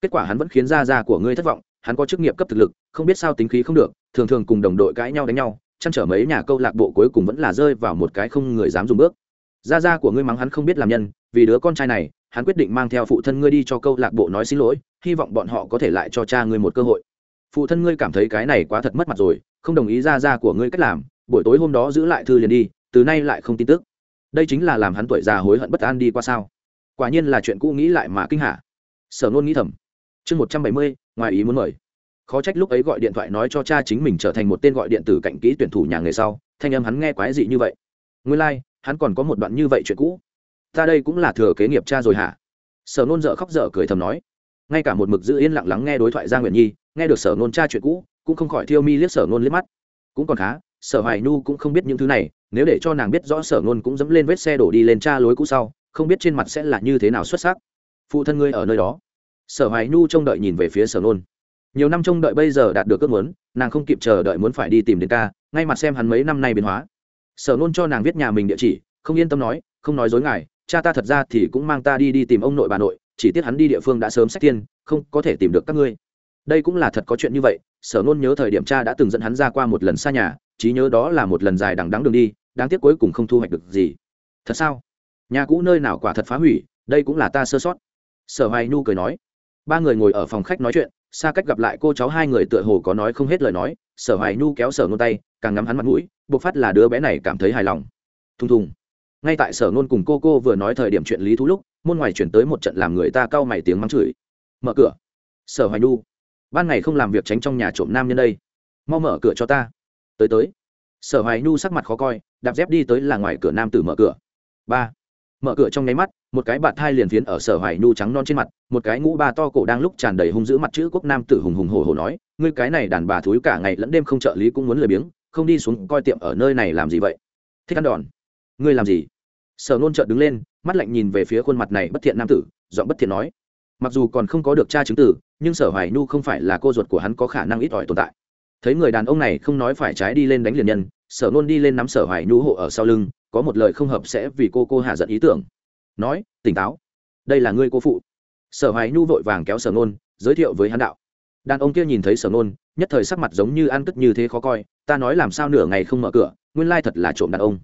Kết quả hắn vẫn khiến gia gia của ngươi thất vọng, hắn có chức nghiệp cấp thực lực, không biết sao tính khí không được, thường thường cùng đồng đội cãi nhau đánh nhau, chăn trở mấy nhà câu lạc bộ cuối cùng vẫn là rơi vào một cái không người dám dùng bước. Gia gia của ngươi mắng hắn không biết làm nhân, vì đứa con trai này hắn quyết định mang theo phụ thân ngươi đi cho câu lạc bộ nói xin lỗi hy vọng bọn họ có thể lại cho cha ngươi một cơ hội. Phụ thân ngươi cảm thấy cái này quá thật mất mặt rồi không đồng ý ra ra của ngươi cách làm buổi tối hôm đó giữ lại thư liền đi từ nay lại không tin tức. Đây chính là làm hắn tuổi già hối hận bất an đi qua sao? Quả nhiên là chuyện cũ nghĩ lại mà kinh hả? Sở nôn nghĩ thầm. Chương một trăm bảy mươi ngoài ý muốn mời. Khó trách lúc ấy gọi điện thoại nói cho cha chính mình trở thành một tên gọi điện tử cạnh kỹ tuyển thủ nhà nghề sau thanh âm hắn nghe quái dị như vậy. Nguyên lai、like, hắn còn có một đoạn như vậy chuyện cũ ta đây cũng là thừa kế nghiệp cha rồi hả? Sở nôn dợ khóc dở cười thầm nói. Ngay cả một mực giữ yên lặng lắng nghe đối thoại gia nguyện nhi, nghe được sở nôn cha chuyện cũ, cũng không khỏi thiêu mi liếc sở nôn liếc mắt. Cũng còn khá, sở hoài nhu cũng không biết những thứ này, nếu để cho nàng biết rõ sở nôn cũng dẫm lên vết xe đổ đi lên cha lối cũ sau, không biết trên mặt sẽ là như thế nào xuất sắc. Phụ thân ngươi ở nơi đó. Sở hoài nhu trông đợi nhìn về phía sở nôn. Nhiều năm trông đợi bây giờ đạt được ước muốn, nàng không kịp chờ đợi muốn phải đi tìm đến ca, ngay mặt xem hắn mấy năm nay biến hóa. Sở nôn cho nàng viết nhà mình địa chỉ, không yên tâm nói, không nói dối ngài cha ta thật ra thì cũng mang ta đi đi tìm ông nội bà nội, chỉ tiếc hắn đi địa phương đã sớm sách tiên không có thể tìm được các ngươi. Đây cũng là thật có chuyện như vậy, sở nôn nhớ thời điểm cha đã từng dẫn hắn ra qua một lần xa nhà, trí nhớ đó là một lần dài đằng đắng đường đi, đáng tiếc cuối cùng không thu hoạch được gì. Thật sao? Nhà cũ nơi nào quả thật phá hủy, đây cũng là ta sơ sót. Sở hoài nhu cười nói. Ba người ngồi ở phòng khách nói chuyện, xa cách gặp lại cô cháu hai người tựa hồ có nói không hết lời nói, sở hoài nhu kéo sở ngôn tay, càng ngắm hắn mặt mũi buộc phát là đứa bé này cảm thấy hài lòng. Thùng thùng ngay tại sở ngôn cùng cô cô vừa nói thời điểm chuyện lý thú lúc, môn ngoài chuyển tới một trận làm người ta cau mày tiếng mắng chửi. Mở cửa. Sở hoài nhu, ban ngày không làm việc tránh trong nhà trộm nam nhân đây. Mau mở cửa cho ta. Tới tới. Sở hoài nhu sắc mặt khó coi, đạp dép đi tới là ngoài cửa nam tử mở cửa. Ba. Mở cửa trong nháy mắt, một cái bạt thai liền phiến ở sở hoài nhu trắng non trên mặt, một cái ngũ ba to cổ đang lúc tràn đầy hung dữ mặt chữ quốc nam tử hùng hùng hổ hổ nói, ngươi cái này đàn bà thúi cả ngày lẫn đêm không trợ lý cũng muốn lười biếng, không đi xuống coi tiệm ở nơi này làm gì vậy? Thích ăn đòn ngươi làm gì? Sở nôn trợn đứng lên, mắt lạnh nhìn về phía khuôn mặt này bất thiện nam tử, giọng bất thiện nói. Mặc dù còn không có được tra chứng tử, nhưng sở hoài nhu không phải là cô ruột của hắn có khả năng ít ỏi tồn tại. Thấy người đàn ông này không nói phải trái đi lên đánh liền nhân, sở nôn đi lên nắm sở hoài nhu hộ ở sau lưng, có một lời không hợp sẽ vì cô cô hạ giận ý tưởng. Nói, tỉnh táo, đây là ngươi cô phụ. Sở hoài nhu vội vàng kéo sở nôn, giới thiệu với hắn đạo. Đàn ông kia nhìn thấy sở nôn, nhất thời sắc mặt giống như ăn cất như thế khó coi, ta nói làm sao nửa ngày không mở cửa, nguyên lai thật là trộm đàn ông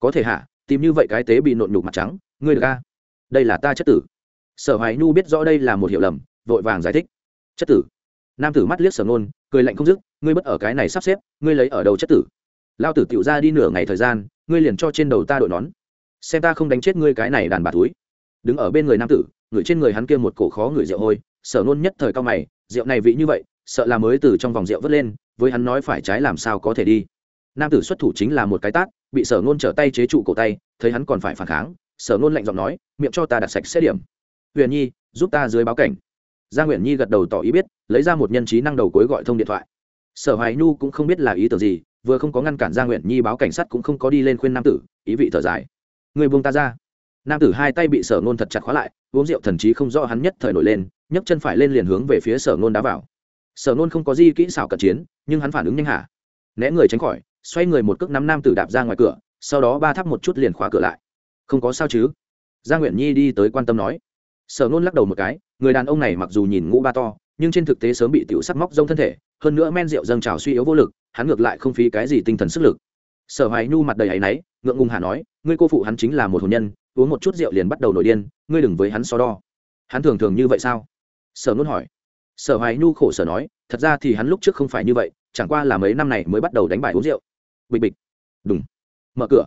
có thể hả? Tìm như vậy cái tế bị nộn nhục mặt trắng, ngươi được ca đây là ta chất tử. Sở hoài nhu biết rõ đây là một hiểu lầm, vội vàng giải thích. Chất tử. Nam tử mắt liếc sở nôn, cười lạnh không dứt, ngươi bất ở cái này sắp xếp, ngươi lấy ở đầu chất tử? Lao tử tiểu ra đi nửa ngày thời gian, ngươi liền cho trên đầu ta đội nón. Xem ta không đánh chết ngươi cái này đàn bà túi đứng ở bên người nam tử ngửi trên người hắn kia một cổ khó ngửi rượu hôi, sở nôn nhất thời cao mày, rượu này vị như vậy, sợ là mới từ trong vòng rượu vớt lên, với hắn nói phải trái làm sao có thể đi. Nam tử xuất thủ chính là một cái tát bị sở nôn trở tay chế trụ cổ tay, thấy hắn còn phải phản kháng, sở nôn lạnh giọng nói, miệng cho ta đặt sạch xét điểm. Huyền nhi, giúp ta dưới báo cảnh. Gia nguyễn nhi gật đầu tỏ ý biết, lấy ra một nhân trí năng đầu cuối gọi thông điện thoại. Sở hoài nhu cũng không biết là ý tưởng gì, vừa không có ngăn cản gia nguyễn nhi báo cảnh sát cũng không có đi lên khuyên nam tử, ý vị thở dài. Người buông ta ra. Nam tử hai tay bị sở nôn thật chặt khóa lại, uống rượu thần trí không rõ hắn nhất thời nổi lên, nhấc chân phải lên liền hướng về phía sở nôn đá vào. Sở nôn không có gì kỹ xảo cận chiến, nhưng hắn phản ứng nhanh hả? Né người tránh khỏi xoay người một cước nắm nam tử đạp ra ngoài cửa, sau đó ba thắp một chút liền khóa cửa lại. Không có sao chứ? Gia nguyễn nhi đi tới quan tâm nói. Sở nôn lắc đầu một cái, người đàn ông này mặc dù nhìn ngũ ba to, nhưng trên thực tế sớm bị tiểu sắc móc rông thân thể, hơn nữa men rượu dâng trào suy yếu vô lực, hắn ngược lại không phí cái gì tinh thần sức lực. Sở hoài nhu mặt đầy áy náy, ngượng ngùng hà nói, ngươi cô phụ hắn chính là một hồn nhân, uống một chút rượu liền bắt đầu nổi điên, ngươi đừng với hắn so đo. Hắn thường thường như vậy sao? Sở nôn hỏi. Sở hoài nhu khổ sở nói, thật ra thì hắn lúc trước không phải như vậy, chẳng qua là mấy năm này mới bắt đầu đánh bài uống rượu bịch bịch. Đúng mở cửa.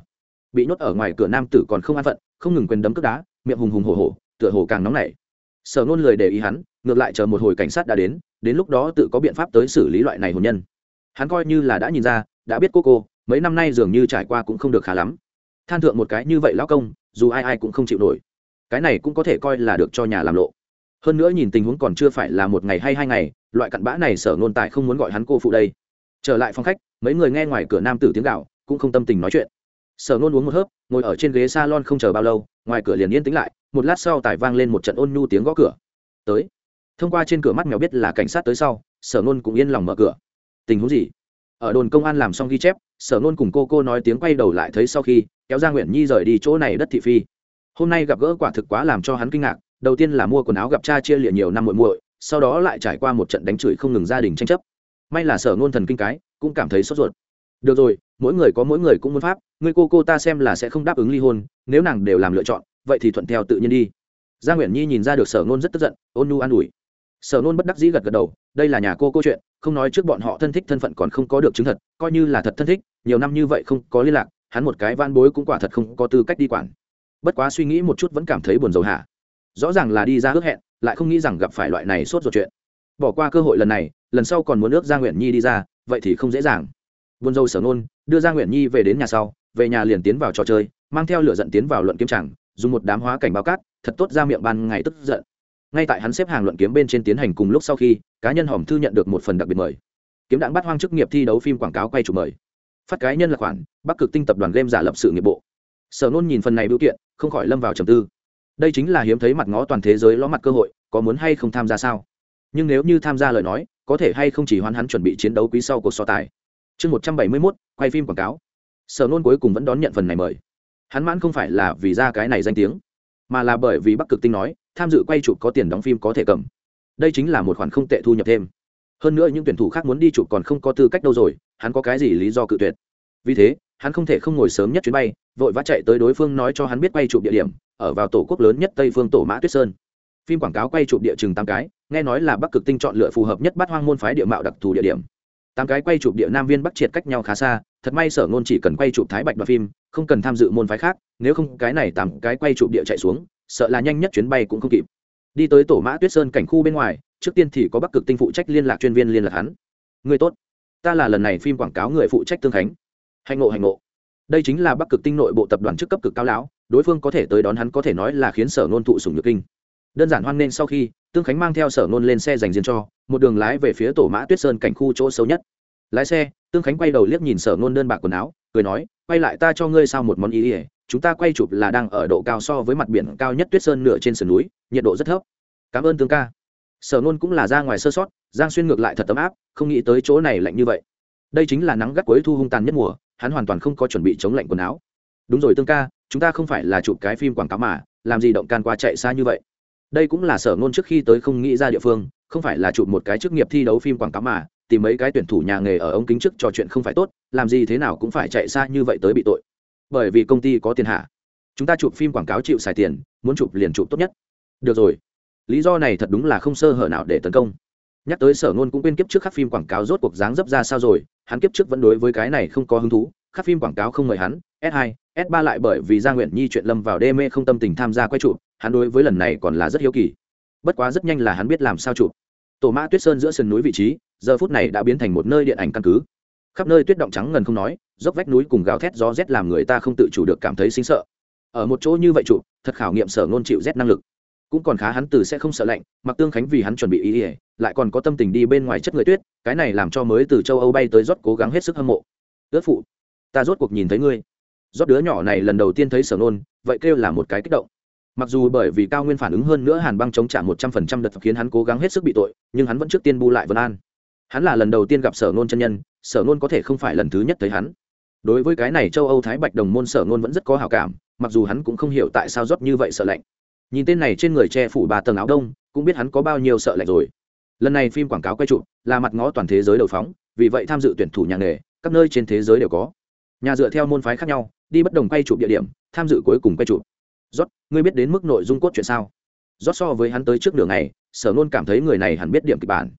Bị nhốt ở ngoài cửa nam tử còn không an phận, không ngừng quyền đấm cướp đá, miệng hùng hùng hổ hổ, tựa hồ càng nóng nảy. Sở nôn lời để ý hắn, ngược lại chờ một hồi cảnh sát đã đến đến lúc đó tự có biện pháp tới xử lý loại này hồn nhân. Hắn coi như là đã nhìn ra, đã biết cô cô, mấy năm nay dường như trải qua cũng không được khá lắm. Than thượng một cái như vậy lão công, dù ai ai cũng không chịu nổi. Cái này cũng có thể coi là được cho nhà làm lộ. Hơn nữa nhìn tình huống còn chưa phải là một ngày hay hai ngày, loại cặn bã này sở nôn tài không muốn gọi hắn cô phụ đây trở lại phòng khách, mấy người nghe ngoài cửa nam tử tiếng gạo cũng không tâm tình nói chuyện. Sở nôn uống một hớp, ngồi ở trên ghế s a lon không chờ bao lâu, ngoài cửa liền yên tĩnh lại, một lát sau tài vang lên một trận ôn nhu tiếng gõ cửa. Tới. Thông qua trên cửa mắt mèo biết là cảnh sát tới sau, sở nôn cũng yên lòng mở cửa. Tình huống gì? Ở đồn công an làm xong ghi chép, sở nôn cùng cô cô nói tiếng quay đầu lại thấy sau khi, kéo ra nguyễn nhi rời đi chỗ này đất thị phi. Hôm nay gặp gỡ quả thực quá làm cho hắn kinh ngạc, đầu tiên là mua quần áo gặp cha chia liệt nhiều năm muội muội, sau đó lại trải qua một trận đánh chửi không ngừng gia đình tranh chấp may là sở ngôn thần kinh cái, cũng cảm thấy sốt ruột. Được rồi, mỗi người có mỗi người cũng muốn pháp người cô cô ta xem là sẽ không đáp ứng ly hôn, nếu nàng đều làm lựa chọn, vậy thì thuận theo tự nhiên đi. Gia nguyễn nhi nhìn ra được sở ngôn rất tức giận, ôn nu an ủi. Sở ngôn bất đắc dĩ gật gật đầu, đây là nhà cô câu chuyện, không nói trước bọn họ thân thích thân phận còn không có được chứng thật, coi như là thật thân thích, nhiều năm như vậy không có liên lạc, hắn một cái van bối cũng quả thật không có tư cách đi quản. Bất quá suy nghĩ một chút vẫn cảm thấy buồn rầu hả? Rõ ràng là đi ra ước hẹn, lại không nghĩ rằng gặp phải loại này sốt ruột chuyện. Bỏ qua cơ hội lần này lần sau còn muốn ước gia nguyễn nhi đi ra, vậy thì không dễ dàng. Buôn dâu sở nôn đưa gia nguyễn nhi về đến nhà sau, về nhà liền tiến vào trò chơi, mang theo lửa dẫn tiến vào luận kiếm chẳng, dùng một đám hóa cảnh bao cát, thật tốt ra miệng ban ngày tức giận. Ngay tại hắn xếp hàng luận kiếm bên trên tiến hành cùng lúc sau khi, cá nhân hòm thư nhận được một phần đặc biệt mời. Kiếm đạn bắt hoang chức nghiệp thi đấu phim quảng cáo quay chủ mời. Phát cá nhân là khoản, bắc cực tinh tập đoàn game giả lập sự nghiệp bộ. Sở nôn nhìn phần này biểu kiện, không khỏi lâm vào trầm tư. Đây chính là hiếm thấy mặt ngó toàn thế giới ló mặt cơ hội, có muốn hay không tham gia sao? Nhưng nếu như tham gia lời nói có thể hay không chỉ hoán hắn chuẩn bị chiến đấu quý sau cuộc so tài. Chương một trăm bảy mươi mốt, quay phim quảng cáo. Sở nôn cuối cùng vẫn đón nhận phần này mời. Hắn mãn không phải là vì ra cái này danh tiếng, mà là bởi vì bắc cực tinh nói, tham dự quay chụp có tiền đóng phim có thể cầm. Đây chính là một khoản không tệ thu nhập thêm. Hơn nữa những tuyển thủ khác muốn đi chụp còn không có tư cách đâu rồi, hắn có cái gì lý do cự tuyệt? Vì thế, hắn không thể không ngồi sớm nhất chuyến bay, vội vã chạy tới đối phương nói cho hắn biết quay chụp địa điểm, ở vào tổ quốc lớn nhất tây phương tổ mã tuyết sơn. Phim quảng cáo quay chụp địa chừng tám cái nghe nói là bắc cực tinh chọn lựa phù hợp nhất bắt hoang môn phái địa mạo đặc thù địa điểm. Tám cái quay chụp địa nam viên bắc triệt cách nhau khá xa, thật may sở ngôn chỉ cần quay chụp thái bạch đoạn phim, không cần tham dự môn phái khác, nếu không cái này tám cái quay chụp địa chạy xuống, sợ là nhanh nhất chuyến bay cũng không kịp. Đi tới tổ mã tuyết sơn cảnh khu bên ngoài, trước tiên thì có bắc cực tinh phụ trách liên lạc chuyên viên liên lạc hắn. Người tốt, ta là lần này phim quảng cáo người phụ trách tương khánh. Hành ngộ hành ngộ. Đây chính là bắc cực tinh nội bộ tập đoàn chức cấp cực cao lão, đối phương có thể tới đón hắn có thể nói là khiến sở nôn thụ sùng nhược kinh đơn giản hoan nên sau khi, tương khánh mang theo sở nôn lên xe dành riêng cho, một đường lái về phía tổ mã tuyết sơn cảnh khu chỗ sâu nhất. Lái xe, tương khánh quay đầu liếc nhìn sở nôn đơn bạc quần áo, cười nói, quay lại ta cho ngươi sao một món ý ỉa chúng ta quay chụp là đang ở độ cao so với mặt biển cao nhất tuyết sơn nửa trên sườn núi, nhiệt độ rất thấp. Cảm ơn tương ca. Sở nôn cũng là ra ngoài sơ sót, giang xuyên ngược lại thật ấm áp, không nghĩ tới chỗ này lạnh như vậy. Đây chính là nắng gắt cuối thu hung tàn nhất mùa, hắn hoàn toàn không có chuẩn bị chống lạnh quần áo. Đúng rồi tương ca, chúng ta không phải là chụp cái phim quảng cáo mà, làm gì động can qua chạy xa như vậy? Đây cũng là sở ngôn trước khi tới không nghĩ ra địa phương, không phải là chụp một cái chức nghiệp thi đấu phim quảng cáo mà, tìm mấy cái tuyển thủ nhà nghề ở ống kính trước trò chuyện không phải tốt, làm gì thế nào cũng phải chạy xa như vậy tới bị tội. Bởi vì công ty có tiền hạ. Chúng ta chụp phim quảng cáo chịu xài tiền, muốn chụp liền chụp tốt nhất. Được rồi. Lý do này thật đúng là không sơ hở nào để tấn công. Nhắc tới sở ngôn cũng quên kiếp trước khắc phim quảng cáo rốt cuộc dáng dấp ra sao rồi, hắn kiếp trước vẫn đối với cái này không có hứng thú, khắc phim quảng cáo không mời hắn, s 2 s 3 lại bởi vì gia nguyện nhi chuyện lâm vào đê mê không tâm tình tham gia quay trụ hắn đối với lần này còn là rất hiếu kỳ. Bất quá rất nhanh là hắn biết làm sao chụp. Tổ mã tuyết sơn giữa sườn núi vị trí, giờ phút này đã biến thành một nơi điện ảnh căn cứ. Khắp nơi tuyết động trắng ngần không nói, dốc vách núi cùng gào thét gió rét làm người ta không tự chủ được cảm thấy sinh sợ. Ở một chỗ như vậy chụp, thật khảo nghiệm sở ngôn chịu rét năng lực. Cũng còn khá hắn từ sẽ không sợ lạnh, mặc tương khánh vì hắn chuẩn bị ý ỉa lại còn có tâm tình đi bên ngoài chất người tuyết, cái này làm cho mới từ châu âu bay tới rót cố gắng hết sức hâm mộ. Ước phụ, ta rốt cuộc nhìn thấy ngươi. Rót đứa nhỏ này lần đầu tiên thấy sở nôn vậy kêu là một cái kích động mặc dù bởi vì cao nguyên phản ứng hơn nữa hàn băng chống trả một trăm phần trăm đợt khiến hắn cố gắng hết sức bị tội, nhưng hắn vẫn trước tiên bu lại vân an. Hắn là lần đầu tiên gặp sở nôn chân nhân, sở nôn có thể không phải lần thứ nhất thấy hắn. Đối với cái này châu âu thái bạch đồng môn sở nôn vẫn rất có hào cảm, mặc dù hắn cũng không hiểu tại sao rót như vậy sợ lạnh. Nhìn tên này trên người che phủ ba tầng áo đông, cũng biết hắn có bao nhiêu sợ lạnh rồi. Lần này phim quảng cáo quay trụ, là mặt ngó toàn thế giới đầu phóng, vì vậy tham dự tuyển thủ nhà nghề, các nơi trên thế giới đều có. Nhà dựa theo môn phái khác nhau, đi bất đồng quay chụp địa điểm, tham dự cuối cùng quay chụp rót ngươi biết đến mức nội dung cốt chuyện sao? Rót so với hắn tới trước đường này sở nôn cảm thấy người này hẳn biết điểm kịch bản.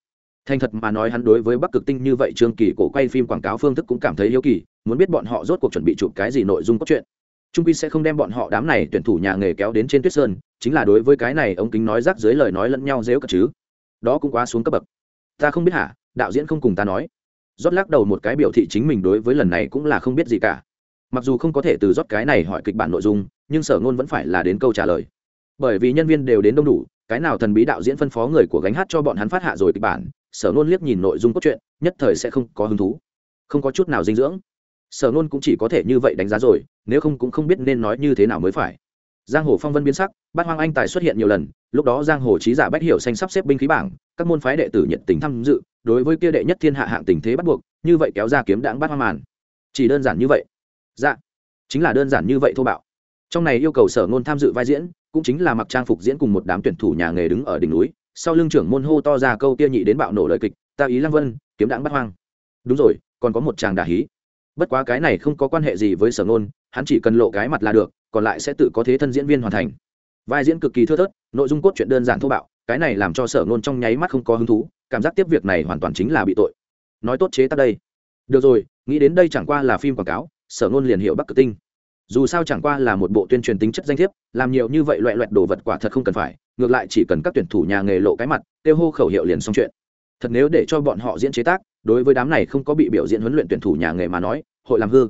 Thành thật mà nói hắn đối với bắc cực tinh như vậy trương kỳ cổ quay phim quảng cáo phương thức cũng cảm thấy hiếu kỳ, muốn biết bọn họ rốt cuộc chuẩn bị chụp cái gì nội dung cốt truyện. Trung quy sẽ không đem bọn họ đám này tuyển thủ nhà nghề kéo đến trên tuyết sơn, chính là đối với cái này ống kính nói rác dưới lời nói lẫn nhau dếu cật chứ. Đó cũng quá xuống cấp bậc. Ta không biết hả? Đạo diễn không cùng ta nói. Rót lắc đầu một cái biểu thị chính mình đối với lần này cũng là không biết gì cả mặc dù không có thể từ rót cái này hỏi kịch bản nội dung, nhưng sở ngôn vẫn phải là đến câu trả lời. Bởi vì nhân viên đều đến đông đủ, cái nào thần bí đạo diễn phân phó người của gánh hát cho bọn hắn phát hạ rồi kịch bản, sở ngôn liếc nhìn nội dung cốt truyện, nhất thời sẽ không có hứng thú. Không có chút nào dinh dưỡng. Sở ngôn cũng chỉ có thể như vậy đánh giá rồi, nếu không cũng không biết nên nói như thế nào mới phải. Giang hồ phong vân biến sắc, bát hoang anh tài xuất hiện nhiều lần, lúc đó giang hồ trí giả bách hiểu xanh sắp xếp binh khí bảng, các môn phái đệ tử nhiệt tình tham dự, đối với kia đệ nhất thiên hạ hạng tình thế bắt buộc, như vậy kéo ra kiếm đãng bát hoang màn. Chỉ đơn giản như vậy dạ. Chính là đơn giản như vậy thô bạo. Trong này yêu cầu sở ngôn tham dự vai diễn, cũng chính là mặc trang phục diễn cùng một đám tuyển thủ nhà nghề đứng ở đỉnh núi. Sau lưng trưởng môn hô to ra câu kia nhị đến bạo nổ lời kịch, ta ý lăng vân, kiếm đãng bắt hoang. Đúng rồi, còn có một chàng đà hí. Bất quá cái này không có quan hệ gì với sở ngôn, hắn chỉ cần lộ cái mặt là được, còn lại sẽ tự có thế thân diễn viên hoàn thành. Vai diễn cực kỳ thưa thớt, nội dung cốt truyện đơn giản thô bạo, cái này làm cho sở ngôn trong nháy mắt không có hứng thú, cảm giác tiếp việc này hoàn toàn chính là bị tội. Nói tốt chế tác đây. Được rồi, nghĩ đến đây chẳng qua là phim quảng cáo sở ngôn liền hiệu bắc cực tinh. Dù sao chẳng qua là một bộ tuyên truyền tính chất danh thiếp, làm nhiều như vậy loại loại đồ vật quả thật không cần phải, ngược lại chỉ cần các tuyển thủ nhà nghề lộ cái mặt, kêu hô khẩu hiệu liền xong chuyện. Thật nếu để cho bọn họ diễn chế tác, đối với đám này không có bị biểu diễn huấn luyện tuyển thủ nhà nghề mà nói, hội làm hư.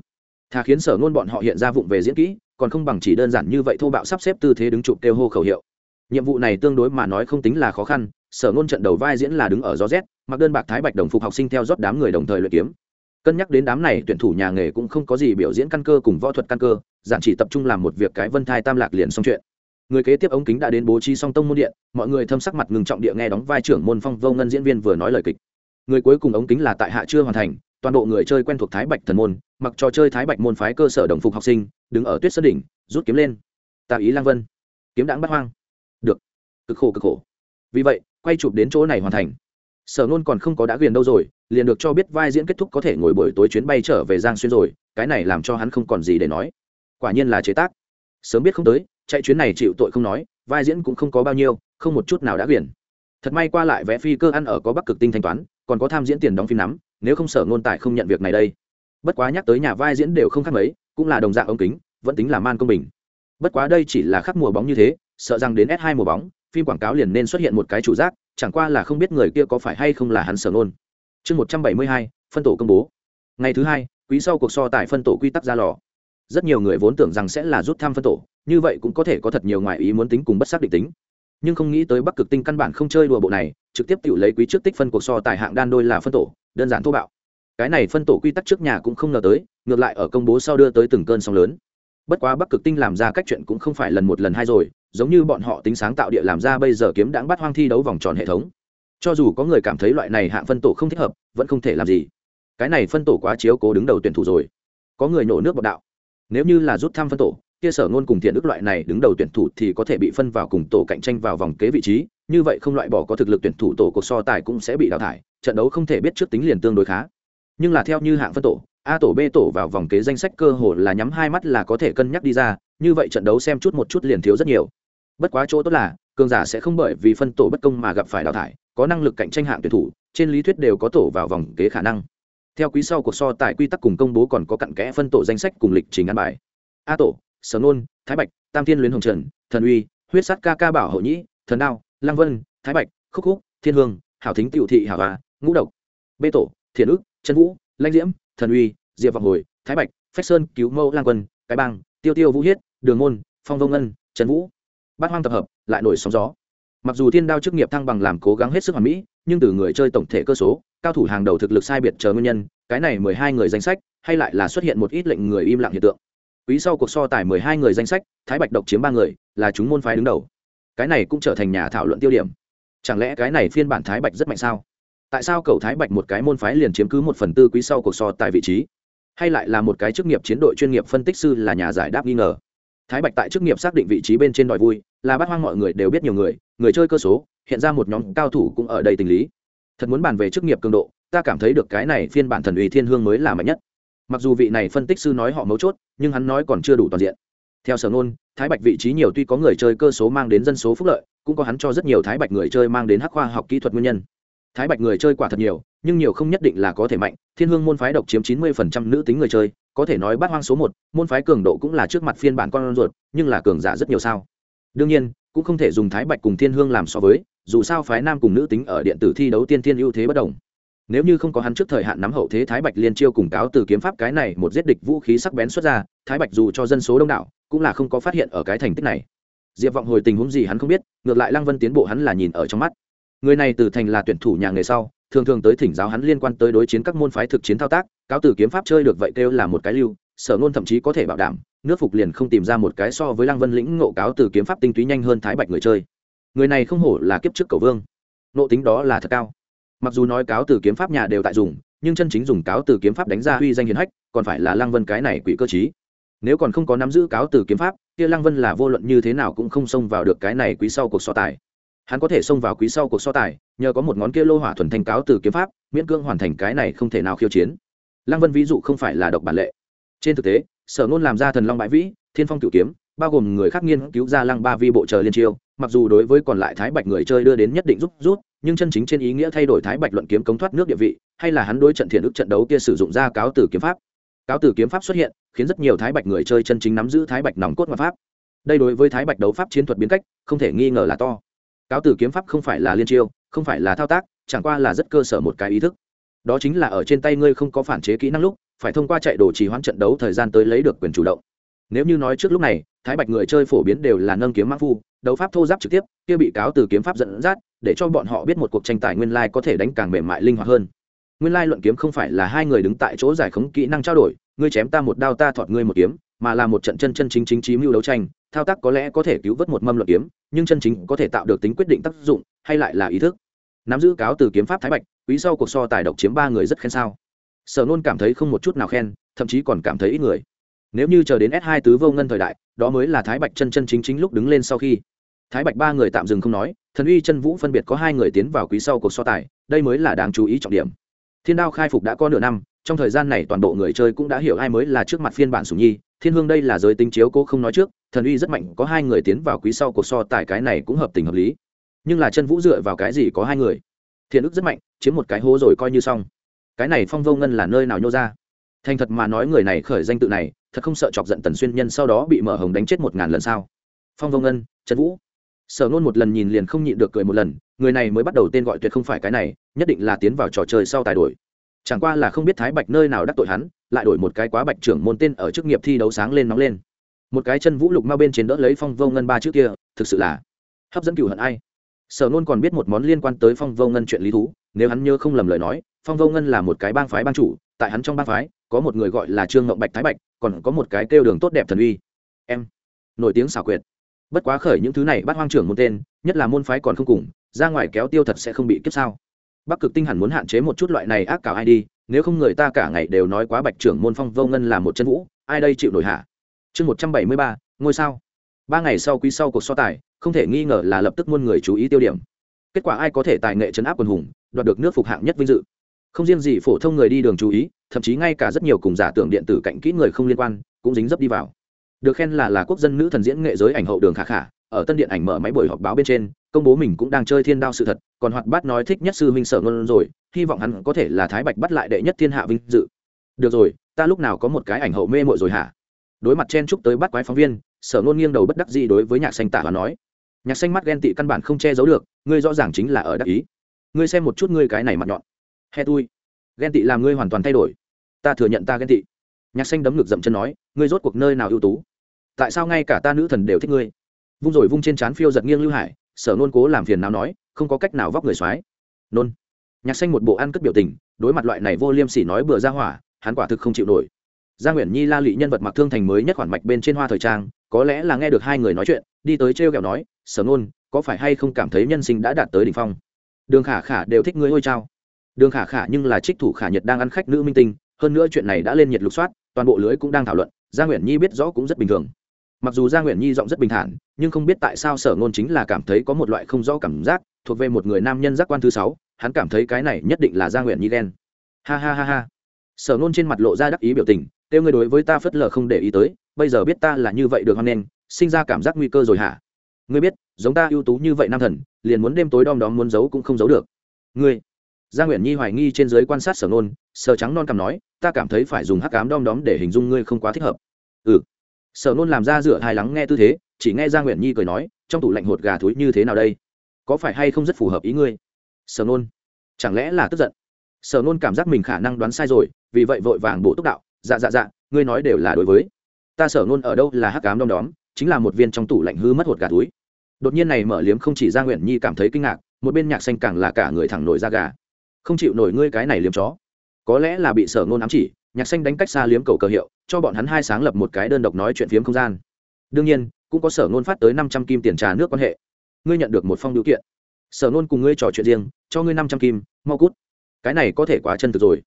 Thà khiến sở ngôn bọn họ hiện ra vụng về diễn kỹ, còn không bằng chỉ đơn giản như vậy thô bạo sắp xếp tư thế đứng chụp kêu hô khẩu hiệu. Nhiệm vụ này tương đối mà nói không tính là khó khăn, sở ngôn trận đầu vai diễn là đứng ở gió rét, mặc đơn bạc thái bạch đồng phục học sinh theo rót đám người đồng thời luyện kiếm cân nhắc đến đám này tuyển thủ nhà nghề cũng không có gì biểu diễn căn cơ cùng võ thuật căn cơ, giản chỉ tập trung làm một việc cái vân thai tam lạc liền xong chuyện. Người kế tiếp ống kính đã đến bố trí song tông môn điện, mọi người thâm sắc mặt ngừng trọng địa nghe đóng vai trưởng môn phong vô ngân diễn viên vừa nói lời kịch. Người cuối cùng ống kính là tại hạ chưa hoàn thành, toàn bộ người chơi quen thuộc thái bạch thần môn, mặc trò chơi thái bạch môn phái cơ sở đồng phục học sinh, đứng ở tuyết sơn đỉnh, rút kiếm lên. Tạ ý lang vân. Kiếm đãng bắt hoang. Được. Cực khổ cực khổ. Vì vậy, quay chụp đến chỗ này hoàn thành sở nôn còn không có đã quyền đâu rồi, liền được cho biết vai diễn kết thúc có thể ngồi buổi tối chuyến bay trở về giang xuyên rồi, cái này làm cho hắn không còn gì để nói. Quả nhiên là chế tác. Sớm biết không tới, chạy chuyến này chịu tội không nói, vai diễn cũng không có bao nhiêu, không một chút nào đã quyền thật may qua lại vé phi cơ ăn ở có bắc cực tinh thanh toán, còn có tham diễn tiền đóng phim nắm, nếu không sở ngôn tài không nhận việc này đây. Bất quá nhắc tới nhà vai diễn đều không khác mấy, cũng là đồng dạng ống kính, vẫn tính là man công bình. Bất quá đây chỉ là khắc mùa bóng như thế, sợ rằng đến s 2 mùa bóng phim quảng cáo liền nên xuất hiện một cái chủ giác, chẳng qua là không biết người kia có phải hay không là hắn sở ngôn. Chương một trăm bảy mươi hai, phân tổ công bố. Ngày thứ hai, quý sau cuộc so tài phân tổ quy tắc ra lò. Rất nhiều người vốn tưởng rằng sẽ là rút thăm phân tổ, như vậy cũng có thể có thật nhiều ngoại ý muốn tính cùng bất xác định tính. Nhưng không nghĩ tới bắc cực tinh căn bản không chơi đùa bộ này, trực tiếp tự lấy quý trước tích phân cuộc so tài hạng đan đôi là phân tổ, đơn giản thô bạo. Cái này phân tổ quy tắc trước nhà cũng không ngờ tới, ngược lại ở công bố sau đưa tới từng cơn sóng lớn bất quá bắc cực tinh làm ra cách chuyện cũng không phải lần một lần hai rồi, giống như bọn họ tính sáng tạo địa làm ra bây giờ kiếm đãng bắt hoang thi đấu vòng tròn hệ thống. Cho dù có người cảm thấy loại này hạng phân tổ không thích hợp, vẫn không thể làm gì. Cái này phân tổ quá chiếu cố đứng đầu tuyển thủ rồi. Có người nổ nước bọc đạo. Nếu như là rút thăm phân tổ, kia sở ngôn cùng thiện đức loại này đứng đầu tuyển thủ thì có thể bị phân vào cùng tổ cạnh tranh vào vòng kế vị trí, như vậy không loại bỏ có thực lực tuyển thủ tổ cuộc so tài cũng sẽ bị đào thải, trận đấu không thể biết trước tính liền tương đối khá. Nhưng là theo như hạng phân tổ a tổ b tổ vào vòng kế danh sách cơ hồ là nhắm hai mắt là có thể cân nhắc đi ra như vậy trận đấu xem chút một chút liền thiếu rất nhiều. Bất quá chỗ tốt là cường giả sẽ không bởi vì phân tổ bất công mà gặp phải đào thải có năng lực cạnh tranh hạng tuyển thủ trên lý thuyết đều có tổ vào vòng kế khả năng. Theo quý sau cuộc so tại quy tắc cùng công bố còn có cặn kẽ phân tổ danh sách cùng lịch trình ăn bài. A tổ sở nôn thái bạch tam thiên luyến hồng trần thần uy huyết Sát, ca ca bảo hậu nhĩ thần đao lăng vân thái bạch khúc khúc thiên hương hảo thính tiểu thị hảo hòa ngũ độc. Bê tổ thiền ức trần vũ lãnh diễm thần uy diệp vọng hồi, thái bạch, phách sơn, cứu mẫu, lang quân, cái bang, tiêu tiêu, vũ hiết, đường môn, phong vông ngân, trần vũ. Bát hoang tập hợp, lại nổi sóng gió. Mặc dù thiên đao chức nghiệp thăng bằng làm cố gắng hết sức hoàn mỹ, nhưng từ người chơi tổng thể cơ số, cao thủ hàng đầu thực lực sai biệt chờ nguyên nhân, cái này mười hai người danh sách, hay lại là xuất hiện một ít lệnh người im lặng hiện tượng. Quý sau cuộc so tài mười hai người danh sách, thái bạch độc chiếm ba người, là chúng môn phái đứng đầu. Cái này cũng trở thành nhà thảo luận tiêu điểm. Chẳng lẽ cái này phiên bản thái bạch rất mạnh sao? Tại sao cầu thái bạch một cái môn phái liền chiếm cứ một phần tư quý sau cuộc so tại vị trí? Hay lại là một cái chức nghiệp chiến đội chuyên nghiệp phân tích sư là nhà giải đáp nghi ngờ. Thái bạch tại chức nghiệp xác định vị trí bên trên đòi vui, là bắt hoang mọi người đều biết nhiều người người chơi cơ số, hiện ra một nhóm cao thủ cũng ở đây tình lý. Thật muốn bàn về chức nghiệp cường độ, ta cảm thấy được cái này phiên bản thần uy thiên hương mới là mạnh nhất. Mặc dù vị này phân tích sư nói họ mấu chốt, nhưng hắn nói còn chưa đủ toàn diện. Theo sở ngôn, thái bạch vị trí nhiều tuy có người chơi cơ số mang đến dân số phúc lợi, cũng có hắn cho rất nhiều thái bạch người chơi mang đến hắc khoa học kỹ thuật nguyên nhân thái bạch người chơi quả thật nhiều, nhưng nhiều không nhất định là có thể mạnh. Thiên hương môn phái độc chiếm chín mươi phần trăm nữ tính người chơi, có thể nói bát hoang số một, môn phái cường độ cũng là trước mặt phiên bản con ruột, nhưng là cường giả rất nhiều sao? Đương nhiên, cũng không thể dùng thái bạch cùng thiên hương làm so với, dù sao phái nam cùng nữ tính ở điện tử thi đấu tiên thiên ưu thế bất đồng. Nếu như không có hắn trước thời hạn nắm hậu thế thái bạch liên chiêu cùng cáo từ kiếm pháp cái này một giết địch vũ khí sắc bén xuất ra, thái bạch dù cho dân số đông đảo, cũng là không có phát hiện ở cái thành tích này. Diệp vọng hồi tình huống gì hắn không biết, ngược lại lăng vân tiến bộ hắn là nhìn ở trong mắt người này từ thành là tuyển thủ nhà nghề sau, thường thường tới thỉnh giáo hắn liên quan tới đối chiến các môn phái thực chiến thao tác, cáo tử kiếm pháp chơi được vậy kêu là một cái lưu, sở ngôn thậm chí có thể bảo đảm, nước phục liền không tìm ra một cái so với lăng vân lĩnh ngộ cáo từ kiếm pháp tinh túy nhanh hơn thái bạch người chơi. Người này không hổ là kiếp trước cầu vương. Nộ tính đó là thật cao. Mặc dù nói cáo từ kiếm pháp nhà đều tại dùng, nhưng chân chính dùng cáo từ kiếm pháp đánh ra uy danh hiền hách, còn phải là lăng vân cái này quỷ cơ chí nếu còn không có nắm giữ cáo từ kiếm pháp, kia lăng vân là vô luận như thế nào cũng không xông vào được cái này quý sau cuộc so tài hắn có thể xông vào quý sau cuộc so tài, nhờ có một ngón kia lô hỏa thuần thanh cáo từ kiếm pháp, miễn cưỡng hoàn thành cái này không thể nào khiêu chiến. Lăng vân ví dụ không phải là độc bản lệ. Trên thực tế, sở ngôn làm ra thần long bãi vĩ, thiên phong cửu kiếm, bao gồm người khác nghiên cứu ra lăng ba vi bộ chờ liên chiêu, mặc dù đối với còn lại thái bạch người chơi đưa đến nhất định rút rút, nhưng chân chính trên ý nghĩa thay đổi thái bạch luận kiếm cống thoát nước địa vị, hay là hắn đối trận thiện ức trận đấu kia sử dụng ra cáo từ kiếm pháp. Cáo từ kiếm pháp xuất hiện, khiến rất nhiều thái bạch người chơi chân chính nắm giữ thái bạch nòng cốt ngoại pháp. Đây đối với thái bạch đấu pháp chiến thuật biến cách, không thể nghi ngờ là to cáo từ kiếm pháp không phải là liên chiêu, không phải là thao tác, chẳng qua là rất cơ sở một cái ý thức. Đó chính là ở trên tay ngươi không có phản chế kỹ năng lúc, phải thông qua chạy đồ trì hoãn trận đấu thời gian tới lấy được quyền chủ động. Nếu như nói trước lúc này, thái bạch người chơi phổ biến đều là nâng kiếm mã phu, đấu pháp thô giáp trực tiếp, kia bị cáo từ kiếm pháp dẫn dắt, để cho bọn họ biết một cuộc tranh tài nguyên lai có thể đánh càng mềm mại linh hoạt hơn nguyên lai luận kiếm không phải là hai người đứng tại chỗ giải khống kỹ năng trao đổi, ngươi chém ta một đao ta thọt ngươi một kiếm, mà là một trận chân chân chính chính chí mưu đấu tranh, thao tác có lẽ có thể cứu vớt một mâm luận kiếm, nhưng chân chính có thể tạo được tính quyết định tác dụng, hay lại là ý thức. Nắm giữ cáo từ kiếm pháp thái bạch, quý sau cuộc so tài độc chiếm ba người rất khen sao. Sở nôn cảm thấy không một chút nào khen, thậm chí còn cảm thấy ít người. Nếu như chờ đến s 2 tứ vô ngân thời đại, đó mới là thái bạch chân chân chính chính lúc đứng lên sau khi. Thái bạch ba người tạm dừng không nói, thần uy chân vũ phân biệt có hai người tiến vào quý sau cuộc so tài, đây mới là đáng chú ý trọng điểm thiên đao khai phục đã có nửa năm, trong thời gian này toàn bộ người chơi cũng đã hiểu ai mới là trước mặt phiên bản sùng nhi. Thiên hương đây là giới tính chiếu cố không nói trước, thần uy rất mạnh, có hai người tiến vào quý sau cuộc so tài cái này cũng hợp tình hợp lý. Nhưng là chân vũ dựa vào cái gì có hai người? Thiện ức rất mạnh, chiếm một cái hố rồi coi như xong. Cái này phong vô ngân là nơi nào nhô ra? Thành thật mà nói người này khởi danh tự này, thật không sợ chọc giận tần xuyên nhân sau đó bị mở hồng đánh chết một ngàn lần sao? Phong vô ngân, trần vũ sở nôn một lần nhìn liền không nhịn được cười một lần, người này mới bắt đầu tên gọi tuyệt không phải cái này, nhất định là tiến vào trò chơi sau tài đổi. Chẳng qua là không biết thái bạch nơi nào đắc tội hắn, lại đổi một cái quá bạch trưởng môn tên ở chức nghiệp thi đấu sáng lên nóng lên. Một cái chân vũ lục mau bên trên đỡ lấy phong vô ngân ba trước kia, thực sự là hấp dẫn cựu hận ai. Sở nôn còn biết một món liên quan tới phong vô ngân chuyện lý thú, nếu hắn nhớ không lầm lời nói, phong vô ngân là một cái bang phái bang chủ, tại hắn trong bang phái, có một người gọi là trương ngộng bạch thái bạch, còn có một cái kêu đường tốt đẹp thần uy. Em, nổi tiếng xảo quyệt bất quá khởi những thứ này bắt hoang trưởng một tên, nhất là môn phái còn không cùng, ra ngoài kéo tiêu thật sẽ không bị kiếp sao. Bắc cực tinh hẳn muốn hạn chế một chút loại này ác cảo ai đi, nếu không người ta cả ngày đều nói quá bạch trưởng môn phong vô ngân là một chân vũ, ai đây chịu nổi hạ chương một trăm bảy mươi ba, ngôi sao. Ba ngày sau quý sau cuộc so tài, không thể nghi ngờ là lập tức muôn người chú ý tiêu điểm. Kết quả ai có thể tài nghệ chấn áp quần hùng, đoạt được nước phục hạng nhất vinh dự. Không riêng gì phổ thông người đi đường chú ý, thậm chí ngay cả rất nhiều cùng giả tưởng điện tử cạnh kỹ người không liên quan, cũng dính dấp đi vào được khen là là quốc dân nữ thần diễn nghệ giới ảnh hậu đường khả khả, ở tân điện ảnh mở máy buổi họp báo bên trên, công bố mình cũng đang chơi thiên đao sự thật, còn hoạt bát nói thích nhất sư huynh sở ngôn rồi, hy vọng hắn có thể là thái bạch bắt lại đệ nhất thiên hạ vinh dự. Được rồi, ta lúc nào có một cái ảnh hậu mê mội rồi hả? Đối mặt chen chúc tới bắt quái phóng viên, sở ngôn nghiêng đầu bất đắc dĩ đối với nhạc xanh Tả và nói, nhạc xanh mắt ghen tị căn bản không che giấu được, ngươi rõ ràng chính là ở đắc ý. Ngươi xem một chút ngươi cái này mặt nhọn. He tui, ghen tị làm ngươi hoàn toàn thay đổi. Ta thừa nhận ta ghen tị. Nhạc xanh đấm ngực dậm chân nói, ngươi rốt cuộc nơi nào ưu tú? Tại sao ngay cả ta nữ thần đều thích ngươi? Vung rồi vung trên trán phiêu giật nghiêng lưu hải, sở nôn cố làm phiền nào nói, không có cách nào vóc người soái nôn. Nhạc xanh một bộ ăn cất biểu tình, đối mặt loại này vô liêm sỉ nói bừa ra hỏa, hắn quả thực không chịu nổi. Gia nguyễn nhi la lị nhân vật mặc thương thành mới nhất khoản mạch bên trên hoa thời trang, có lẽ là nghe được hai người nói chuyện, đi tới trêu kẹo nói, sở nôn, có phải hay không cảm thấy nhân sinh đã đạt tới đỉnh phong? Đường khả khả đều thích ngươi ôi trao đường khả khả nhưng là trích thủ khả nhật đang ăn khách nữ minh tinh, hơn nữa chuyện này đã lên nhiệt lục soát, toàn bộ lưới cũng đang thảo luận, gia nguyễn nhi biết rõ cũng rất bình thường mặc dù gia nguyễn nhi giọng rất bình thản, nhưng không biết tại sao sở ngôn chính là cảm thấy có một loại không rõ cảm giác, thuộc về một người nam nhân giác quan thứ sáu, hắn cảm thấy cái này nhất định là gia nguyễn nhi ghen. Ha ha ha ha. Sở ngôn trên mặt lộ ra đắc ý biểu tình kêu ngươi đối với ta phớt lờ không để ý tới, bây giờ biết ta là như vậy được hoan nghênh, sinh ra cảm giác nguy cơ rồi hả? Ngươi biết, giống ta ưu tú như vậy nam thần, liền muốn đêm tối đom đóm muốn giấu cũng không giấu được. Ngươi? Gia nguyễn nhi hoài nghi trên giới quan sát sở ngôn sở trắng non cầm nói, ta cảm thấy phải dùng hắc cám đom đóm để hình dung ngươi không quá thích hợp. Ừ sở nôn làm ra rửa hài lắng nghe tư thế, chỉ nghe Giang nguyễn nhi cười nói, trong tủ lạnh hột gà thúi như thế nào đây? Có phải hay không rất phù hợp ý ngươi? Sở nôn. Chẳng lẽ là tức giận? Sở nôn cảm giác mình khả năng đoán sai rồi, vì vậy vội vàng bổ túc đạo dạ dạ dạ ngươi nói đều là đối với. Ta sở nôn ở đâu là hắc cám đom đóm, chính là một viên trong tủ lạnh hư mất hột gà túi đột nhiên này mở liếm không chỉ Giang nguyện nhi cảm thấy kinh ngạc, một bên nhạc xanh càng là cả người thẳng nổi da gà. Không chịu nổi ngươi cái này liếm chó. Có lẽ là bị sở nôn ám chỉ nhạc xanh đánh cách xa liếm cầu cờ hiệu, cho bọn hắn hai sáng lập một cái đơn độc nói chuyện phiếm không gian. Đương nhiên, cũng có sở nôn phát tới năm trăm kim tiền trà nước quan hệ. Ngươi nhận được một phong điều kiện. Sở nôn cùng ngươi trò chuyện riêng, cho ngươi năm trăm kim, mau cút. Cái này có thể quá chân thực rồi.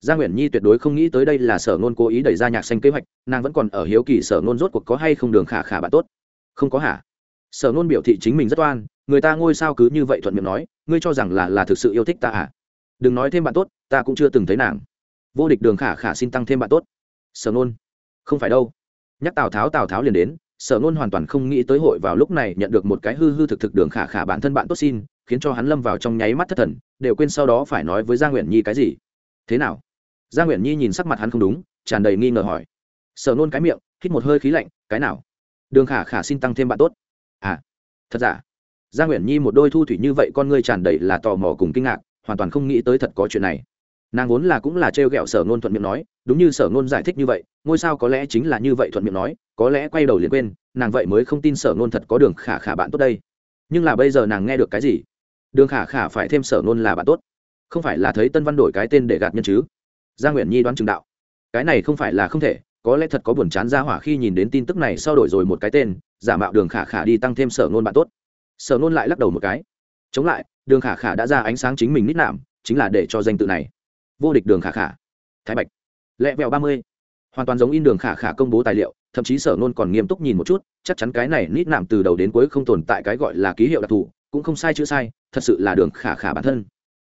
Gia nguyễn nhi tuyệt đối không nghĩ tới đây là sở nôn cố ý đẩy ra nhạc xanh kế hoạch, nàng vẫn còn ở hiếu kỳ sở nôn rốt cuộc có hay không đường khả khả bạn tốt. Không có hả? Sở nôn biểu thị chính mình rất oan, người ta ngôi sao cứ như vậy thuận miệng nói, ngươi cho rằng là là thực sự yêu thích ta à? Đừng nói thêm bạn tốt, ta cũng chưa từng thấy nàng vô địch đường khả khả xin tăng thêm bạn tốt. Sở nôn. Không phải đâu. Nhắc tào tháo tào tháo liền đến, sở nôn hoàn toàn không nghĩ tới hội vào lúc này nhận được một cái hư hư thực thực đường khả khả bản thân bạn tốt xin, khiến cho hắn lâm vào trong nháy mắt thất thần, đều quên sau đó phải nói với gia nguyễn nhi cái gì. Thế nào? Gia nguyễn nhi nhìn sắc mặt hắn không đúng, tràn đầy nghi ngờ hỏi. Sở nôn cái miệng, hít một hơi khí lạnh, cái nào? Đường khả khả xin tăng thêm bạn tốt. À thật giả? Gia nguyễn nhi một đôi thu thủy như vậy con ngươi tràn đầy là tò mò cùng kinh ngạc, hoàn toàn không nghĩ tới thật có chuyện này nàng vốn là cũng là trêu ghẹo sở ngôn thuận miệng nói, đúng như sở ngôn giải thích như vậy, ngôi sao có lẽ chính là như vậy thuận miệng nói, có lẽ quay đầu liền quên, nàng vậy mới không tin sở ngôn thật có đường khả khả bạn tốt đây. Nhưng là bây giờ nàng nghe được cái gì? Đường khả khả phải thêm sở ngôn là bạn tốt. Không phải là thấy tân văn đổi cái tên để gạt nhân chứ? Gia nguyễn nhi đoán chừng đạo. Cái này không phải là không thể, có lẽ thật có buồn chán ra hỏa khi nhìn đến tin tức này sau đổi rồi một cái tên, giả mạo đường khả khả đi tăng thêm sở ngôn bạn tốt. Sở ngôn lại lắc đầu một cái. Chống lại, đường khả khả đã ra ánh sáng chính mình nít nạm, chính là để cho danh tự này vô địch đường khả khả. Thái bạch. Lẹ vẹo ba mươi. Hoàn toàn giống in đường khả khả công bố tài liệu, thậm chí sở nôn còn nghiêm túc nhìn một chút, chắc chắn cái này nít nạm từ đầu đến cuối không tồn tại cái gọi là ký hiệu đặc thù, cũng không sai chữ sai, thật sự là đường khả khả bản thân.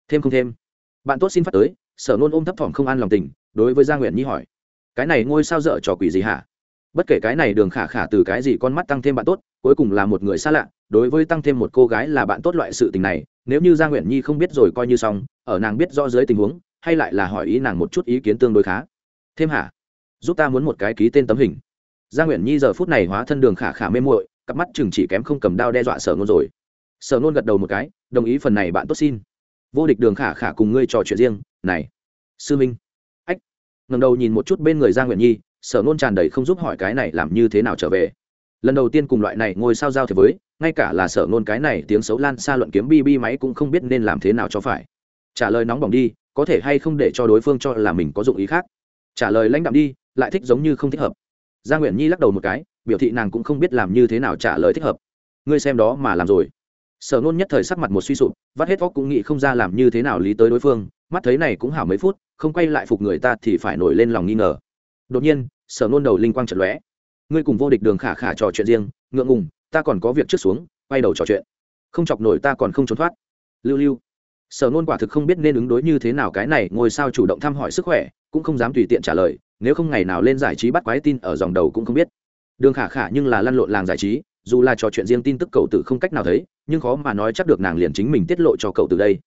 Thêm không thêm. Bạn tốt xin phát tới, sở nôn ôm thấp thỏm không an lòng tình, đối với gia nguyện nhi hỏi. Cái này ngôi sao dở trò quỷ gì hả? Bất kể cái này đường khả khả từ cái gì con mắt tăng thêm bạn tốt, cuối cùng là một người xa lạ, đối với tăng thêm một cô gái là bạn tốt loại sự tình này, nếu như gia nguyện nhi không biết rồi coi như xong, ở nàng biết rõ dưới tình huống hay lại là hỏi ý nàng một chút ý kiến tương đối khá. Thêm hả? Giúp ta muốn một cái ký tên tấm hình. Gia nguyễn nhi giờ phút này hóa thân đường khả khả mê muội, cặp mắt chừng chỉ kém không cầm đao đe dọa sở ngôn rồi. Sở ngôn gật đầu một cái, đồng ý phần này bạn tốt xin. Vô địch đường khả khả cùng ngươi trò chuyện riêng, này, sư minh. Ách. Ngầm đầu nhìn một chút bên người gia nguyễn nhi, sở ngôn tràn đầy không giúp hỏi cái này làm như thế nào trở về. Lần đầu tiên cùng loại này ngồi sao giao thế với, ngay cả là sở ngôn cái này tiếng xấu lan xa luận kiếm bi bi máy cũng không biết nên làm thế nào cho phải. Trả lời nóng bỏng đi có thể hay không để cho đối phương cho là mình có dụng ý khác. Trả lời lãnh đạm đi, lại thích giống như không thích hợp. Gia nguyễn nhi lắc đầu một cái, biểu thị nàng cũng không biết làm như thế nào trả lời thích hợp. Ngươi xem đó mà làm rồi. Sở nôn nhất thời sắc mặt một suy sụp, vắt hết óc cũng nghĩ không ra làm như thế nào lý tới đối phương, mắt thấy này cũng hảo mấy phút, không quay lại phục người ta thì phải nổi lên lòng nghi ngờ. Đột nhiên, sở nôn đầu linh quang trận lóe. Ngươi cùng vô địch đường khả khả trò chuyện riêng, ngượng ngùng, ta còn có việc trước xuống, quay đầu trò chuyện. Không chọc nổi ta còn không trốn thoát. Lưu lưu sở nôn quả thực không biết nên ứng đối như thế nào cái này ngồi sao chủ động thăm hỏi sức khỏe, cũng không dám tùy tiện trả lời, nếu không ngày nào lên giải trí bắt quái tin ở dòng đầu cũng không biết. Đường khả khả nhưng là lăn lộn làng giải trí, dù là trò chuyện riêng tin tức cậu tử không cách nào thấy, nhưng khó mà nói chắc được nàng liền chính mình tiết lộ cho cậu từ đây.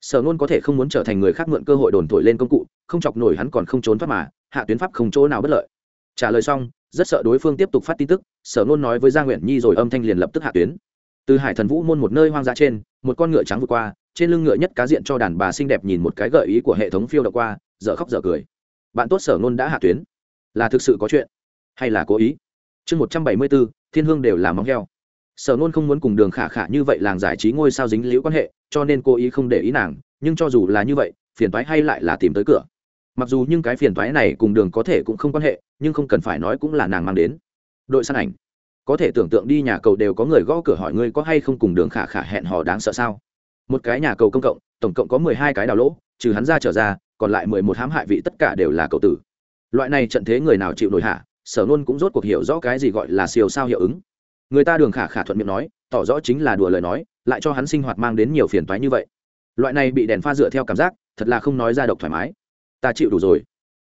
Sở nôn có thể không muốn trở thành người khác mượn cơ hội đồn thổi lên công cụ, không chọc nổi hắn còn không trốn thoát mà, hạ tuyến pháp không chỗ nào bất lợi. Trả lời xong, rất sợ đối phương tiếp tục phát tin tức, sở nôn nói với gia nguyện nhi rồi âm thanh liền lập tức hạ tuyến. Từ hải thần vũ môn một nơi hoang dã trên, một con ngựa trắng vượt qua trên lưng ngựa nhất cá diện cho đàn bà xinh đẹp nhìn một cái gợi ý của hệ thống phiêu đ qua, dở khóc dở cười. Bạn tốt sở nôn đã hạ tuyến. Là thực sự có chuyện hay là cố ý? Chương một trăm bảy mươi bốn, thiên hương đều là móng heo. Sở nôn không muốn cùng đường khả khả như vậy làng giải trí ngôi sao dính liễu quan hệ, cho nên cố ý không để ý nàng, nhưng cho dù là như vậy, phiền toái hay lại là tìm tới cửa. Mặc dù nhưng cái phiền toái này cùng đường có thể cũng không quan hệ, nhưng không cần phải nói cũng là nàng mang đến. Đội săn ảnh. Có thể tưởng tượng đi nhà cầu đều có người gõ cửa hỏi ngươi có hay không cùng đường khả khả hẹn hò đáng sợ sao? Một cái nhà cầu công cộng, tổng cộng có mười hai cái đào lỗ, trừ hắn ra trở ra, còn lại mười một hãm hại vị tất cả đều là cầu tử. Loại này trận thế người nào chịu nổi hạ sở nôn cũng rốt cuộc hiểu rõ cái gì gọi là siêu sao hiệu ứng. Người ta đường khả khả thuận miệng nói, tỏ rõ chính là đùa lời nói, lại cho hắn sinh hoạt mang đến nhiều phiền toái như vậy. Loại này bị đèn pha dựa theo cảm giác, thật là không nói ra độc thoải mái. Ta chịu đủ rồi.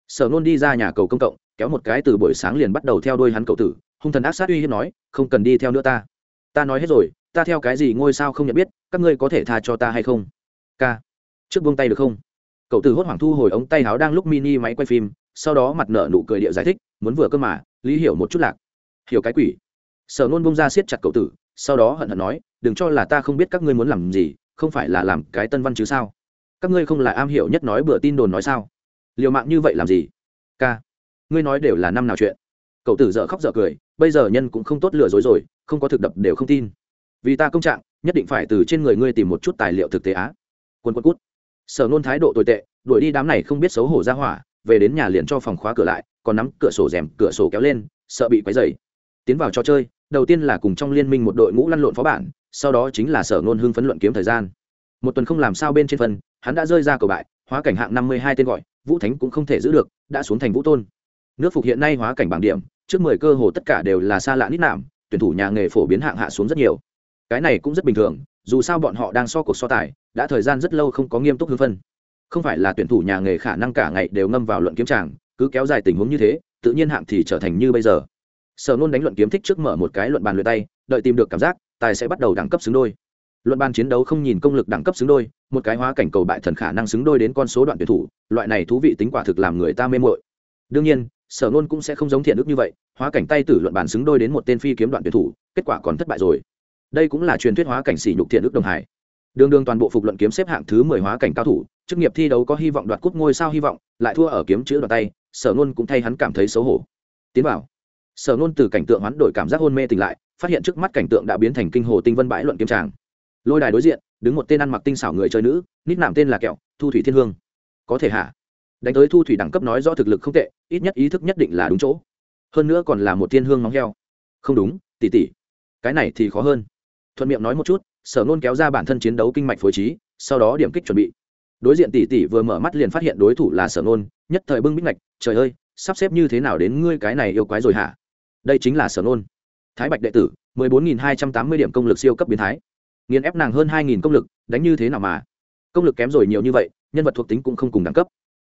Sở nôn đi ra nhà cầu công cộng, kéo một cái từ buổi sáng liền bắt đầu theo đuôi hắn cậu tử, hung thần ác sát uy hiếp nói, không cần đi theo nữa ta. Ta nói hết rồi ta theo cái gì ngôi sao không nhận biết, các ngươi có thể tha cho ta hay không? K. Trước buông tay được không? Cậu tử hốt hoảng thu hồi ống tay áo đang lúc mini máy quay phim, sau đó mặt nợ nụ cười địa giải thích, muốn vừa cơ mà, lý hiểu một chút lạc. Hiểu cái quỷ. Sở nôn bông ra siết chặt cậu tử, sau đó hận hận nói, đừng cho là ta không biết các ngươi muốn làm gì, không phải là làm cái tân văn chứ sao? Các ngươi không là am hiểu nhất nói bữa tin đồn nói sao? Liều mạng như vậy làm gì? K. Ngươi nói đều là năm nào chuyện. Cậu tử dợ khóc dợ cười, bây giờ nhân cũng không tốt lừa dối rồi, không có thực đập đều không tin vì ta công trạng, nhất định phải từ trên người ngươi tìm một chút tài liệu thực tế á. Quân quân cút. Sở nôn thái độ tồi tệ, đuổi đi đám này không biết xấu hổ ra hỏa, về đến nhà liền cho phòng khóa cửa lại, còn nắm cửa sổ rèm, cửa sổ kéo lên, sợ bị quấy dày tiến vào trò chơi, đầu tiên là cùng trong liên minh một đội ngũ lăn lộn phó bản, sau đó chính là sở Nôn hưng phấn luận kiếm thời gian. Một tuần không làm sao bên trên phần, hắn đã rơi ra cầu bại, hóa cảnh hạng năm mươi hai tên gọi, vũ thánh cũng không thể giữ được, đã xuống thành vũ tôn. Nước phục hiện nay hóa cảnh bảng điểm, trước mười cơ hồ tất cả đều là xa lạ nít nạm, tuyển thủ nhà nghề phổ biến hạng hạ xuống rất nhiều cái này cũng rất bình thường, dù sao bọn họ đang so cuộc so tài, đã thời gian rất lâu không có nghiêm túc hưng phân. Không phải là tuyển thủ nhà nghề khả năng cả ngày đều ngâm vào luận kiếm tràng, cứ kéo dài tình huống như thế, tự nhiên hạng thì trở thành như bây giờ. Sở nôn đánh luận kiếm thích trước mở một cái luận bàn luyện tay, đợi tìm được cảm giác, tài sẽ bắt đầu đẳng cấp xứng đôi. Luận bàn chiến đấu không nhìn công lực đẳng cấp xứng đôi, một cái hóa cảnh cầu bại thần khả năng xứng đôi đến con số đoạn tuyển thủ, loại này thú vị tính quả thực làm người ta mê mội đương nhiên, sở nôn cũng sẽ không giống thiện ức như vậy, hóa cảnh tay tử luận bàn xứng đôi đến một tên phi kiếm đoạn tuyển thủ, kết quả còn thất bại rồi đây cũng là truyền thuyết hóa cảnh sỉ nhục thiện đức đồng hải. Đường đường toàn bộ phục luận kiếm xếp hạng thứ mười hóa cảnh cao thủ, chức nghiệp thi đấu có hy vọng đoạt cúp ngôi sao hy vọng, lại thua ở kiếm chữ đoạt tay, sở nôn cũng thay hắn cảm thấy xấu hổ. Tiến vào. Sở nôn từ cảnh tượng hoán đổi cảm giác hôn mê tỉnh lại, phát hiện trước mắt cảnh tượng đã biến thành kinh hồ tinh vân bãi luận kiếm tràng. Lôi đài đối diện, đứng một tên ăn mặc tinh xảo người chơi nữ, nít nạm tên là kẹo, thu thủy thiên hương. Có thể hả? Đánh tới thu thủy đẳng cấp nói do thực lực không tệ, ít nhất ý thức nhất định là đúng chỗ. Hơn nữa còn là một thiên hương móng heo. Không đúng tỉ tỉ cái này thì khó hơn thuận miệng nói một chút sở nôn kéo ra bản thân chiến đấu kinh mạch phối trí sau đó điểm kích chuẩn bị. Đối diện tỷ tỷ vừa mở mắt liền phát hiện đối thủ là sở nôn nhất thời bưng bích ngạch trời ơi sắp xếp như thế nào đến ngươi cái này yêu quái rồi hả? Đây chính là sở nôn thái bạch đệ tử mười bốn nghìn hai trăm tám mươi điểm công lực siêu cấp biến thái. Nghiền ép nàng hơn hai nghìn công lực đánh như thế nào mà? Công lực kém rồi nhiều như vậy nhân vật thuộc tính cũng không cùng đẳng cấp.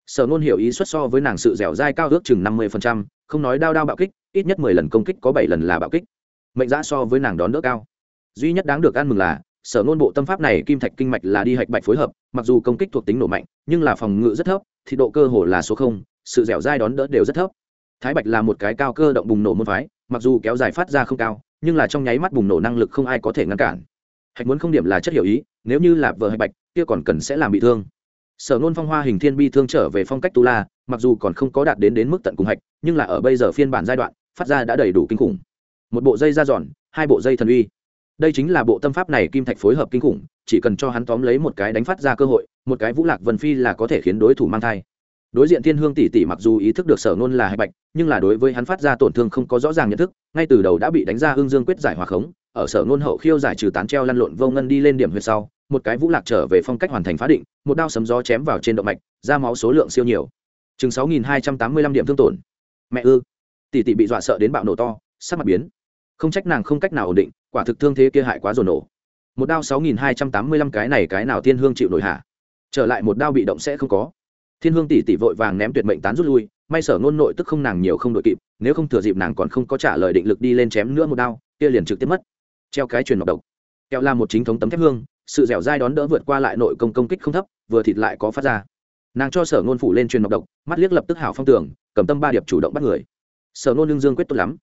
Sở nôn hiểu ý xuất so với nàng sự dẻo dai cao ước chừng năm mươi phần trăm, không nói đao đao bạo kích ít nhất mười lần công kích có bảy lần là bạo kích. Mệnh giá so với nàng đón đỡ cao duy nhất đáng được ăn mừng là, sở nôn bộ tâm pháp này kim thạch kinh mạch là đi hạch bạch phối hợp, mặc dù công kích thuộc tính nổ mạnh, nhưng là phòng ngự rất thấp, thì độ cơ hồ là số không, sự dẻo dai đón đỡ đều rất thấp. Thái bạch là một cái cao cơ động bùng nổ môn phái, mặc dù kéo dài phát ra không cao, nhưng là trong nháy mắt bùng nổ năng lực không ai có thể ngăn cản. Hạch muốn không điểm là chất hiểu ý, nếu như là vợ hạch bạch, kia còn cần sẽ làm bị thương. Sở nôn phong hoa hình thiên bi thương trở về phong cách tu la, mặc dù còn không có đạt đến đến mức tận cùng hạch, nhưng là ở bây giờ phiên bản giai đoạn, phát ra đã đầy đủ kinh khủng. Một bộ dây da giòn, hai bộ dây thần uy đây chính là bộ tâm pháp này kim thạch phối hợp kinh khủng, chỉ cần cho hắn tóm lấy một cái đánh phát ra cơ hội, một cái vũ lạc vân phi là có thể khiến đối thủ mang thai. Đối diện thiên hương tỷ tỷ mặc dù ý thức được sở nôn là hạch bạch, nhưng là đối với hắn phát ra tổn thương không có rõ ràng nhận thức, ngay từ đầu đã bị đánh ra hương dương quyết giải hòa khống, ở sở nôn hậu khiêu giải trừ tán treo lăn lộn vô ngân đi lên điểm huyệt sau, một cái vũ lạc trở về phong cách hoàn thành phá định, một đao sấm gió chém vào trên động mạch, ra máu số lượng siêu nhiều. Chừng sáu nghìn hai trăm tám mươi lăm điểm thương tổn. Mẹ ư. Tỷ tỷ bị dọa sợ đến bạo nổ to, sắc mặt biến không trách nàng không cách nào ổn định, quả thực thương thế kia hại quá rồi nổ. Một đao sáu nghìn hai trăm tám mươi lăm cái này cái nào thiên hương chịu nổi hạ trở lại một đao bị động sẽ không có. Thiên hương tỷ tỷ vội vàng ném tuyệt mệnh tán rút lui, may sở ngôn nội tức không nàng nhiều không đội kịp, nếu không thừa dịp nàng còn không có trả lời định lực đi lên chém nữa một đao, kia liền trực tiếp mất. Treo cái truyền nọc độc. Kẹo là một chính thống tấm thép hương, sự dẻo dai đón đỡ vượt qua lại nội công công kích không thấp, vừa thịt lại có phát ra. Nàng cho sở ngôn phủ lên truyền nọc độc, mắt liếc lập tức hảo phong tưởng cầm tâm ba điệp chủ động bắt người. Sở ngôn lương dương quyết tốt lắm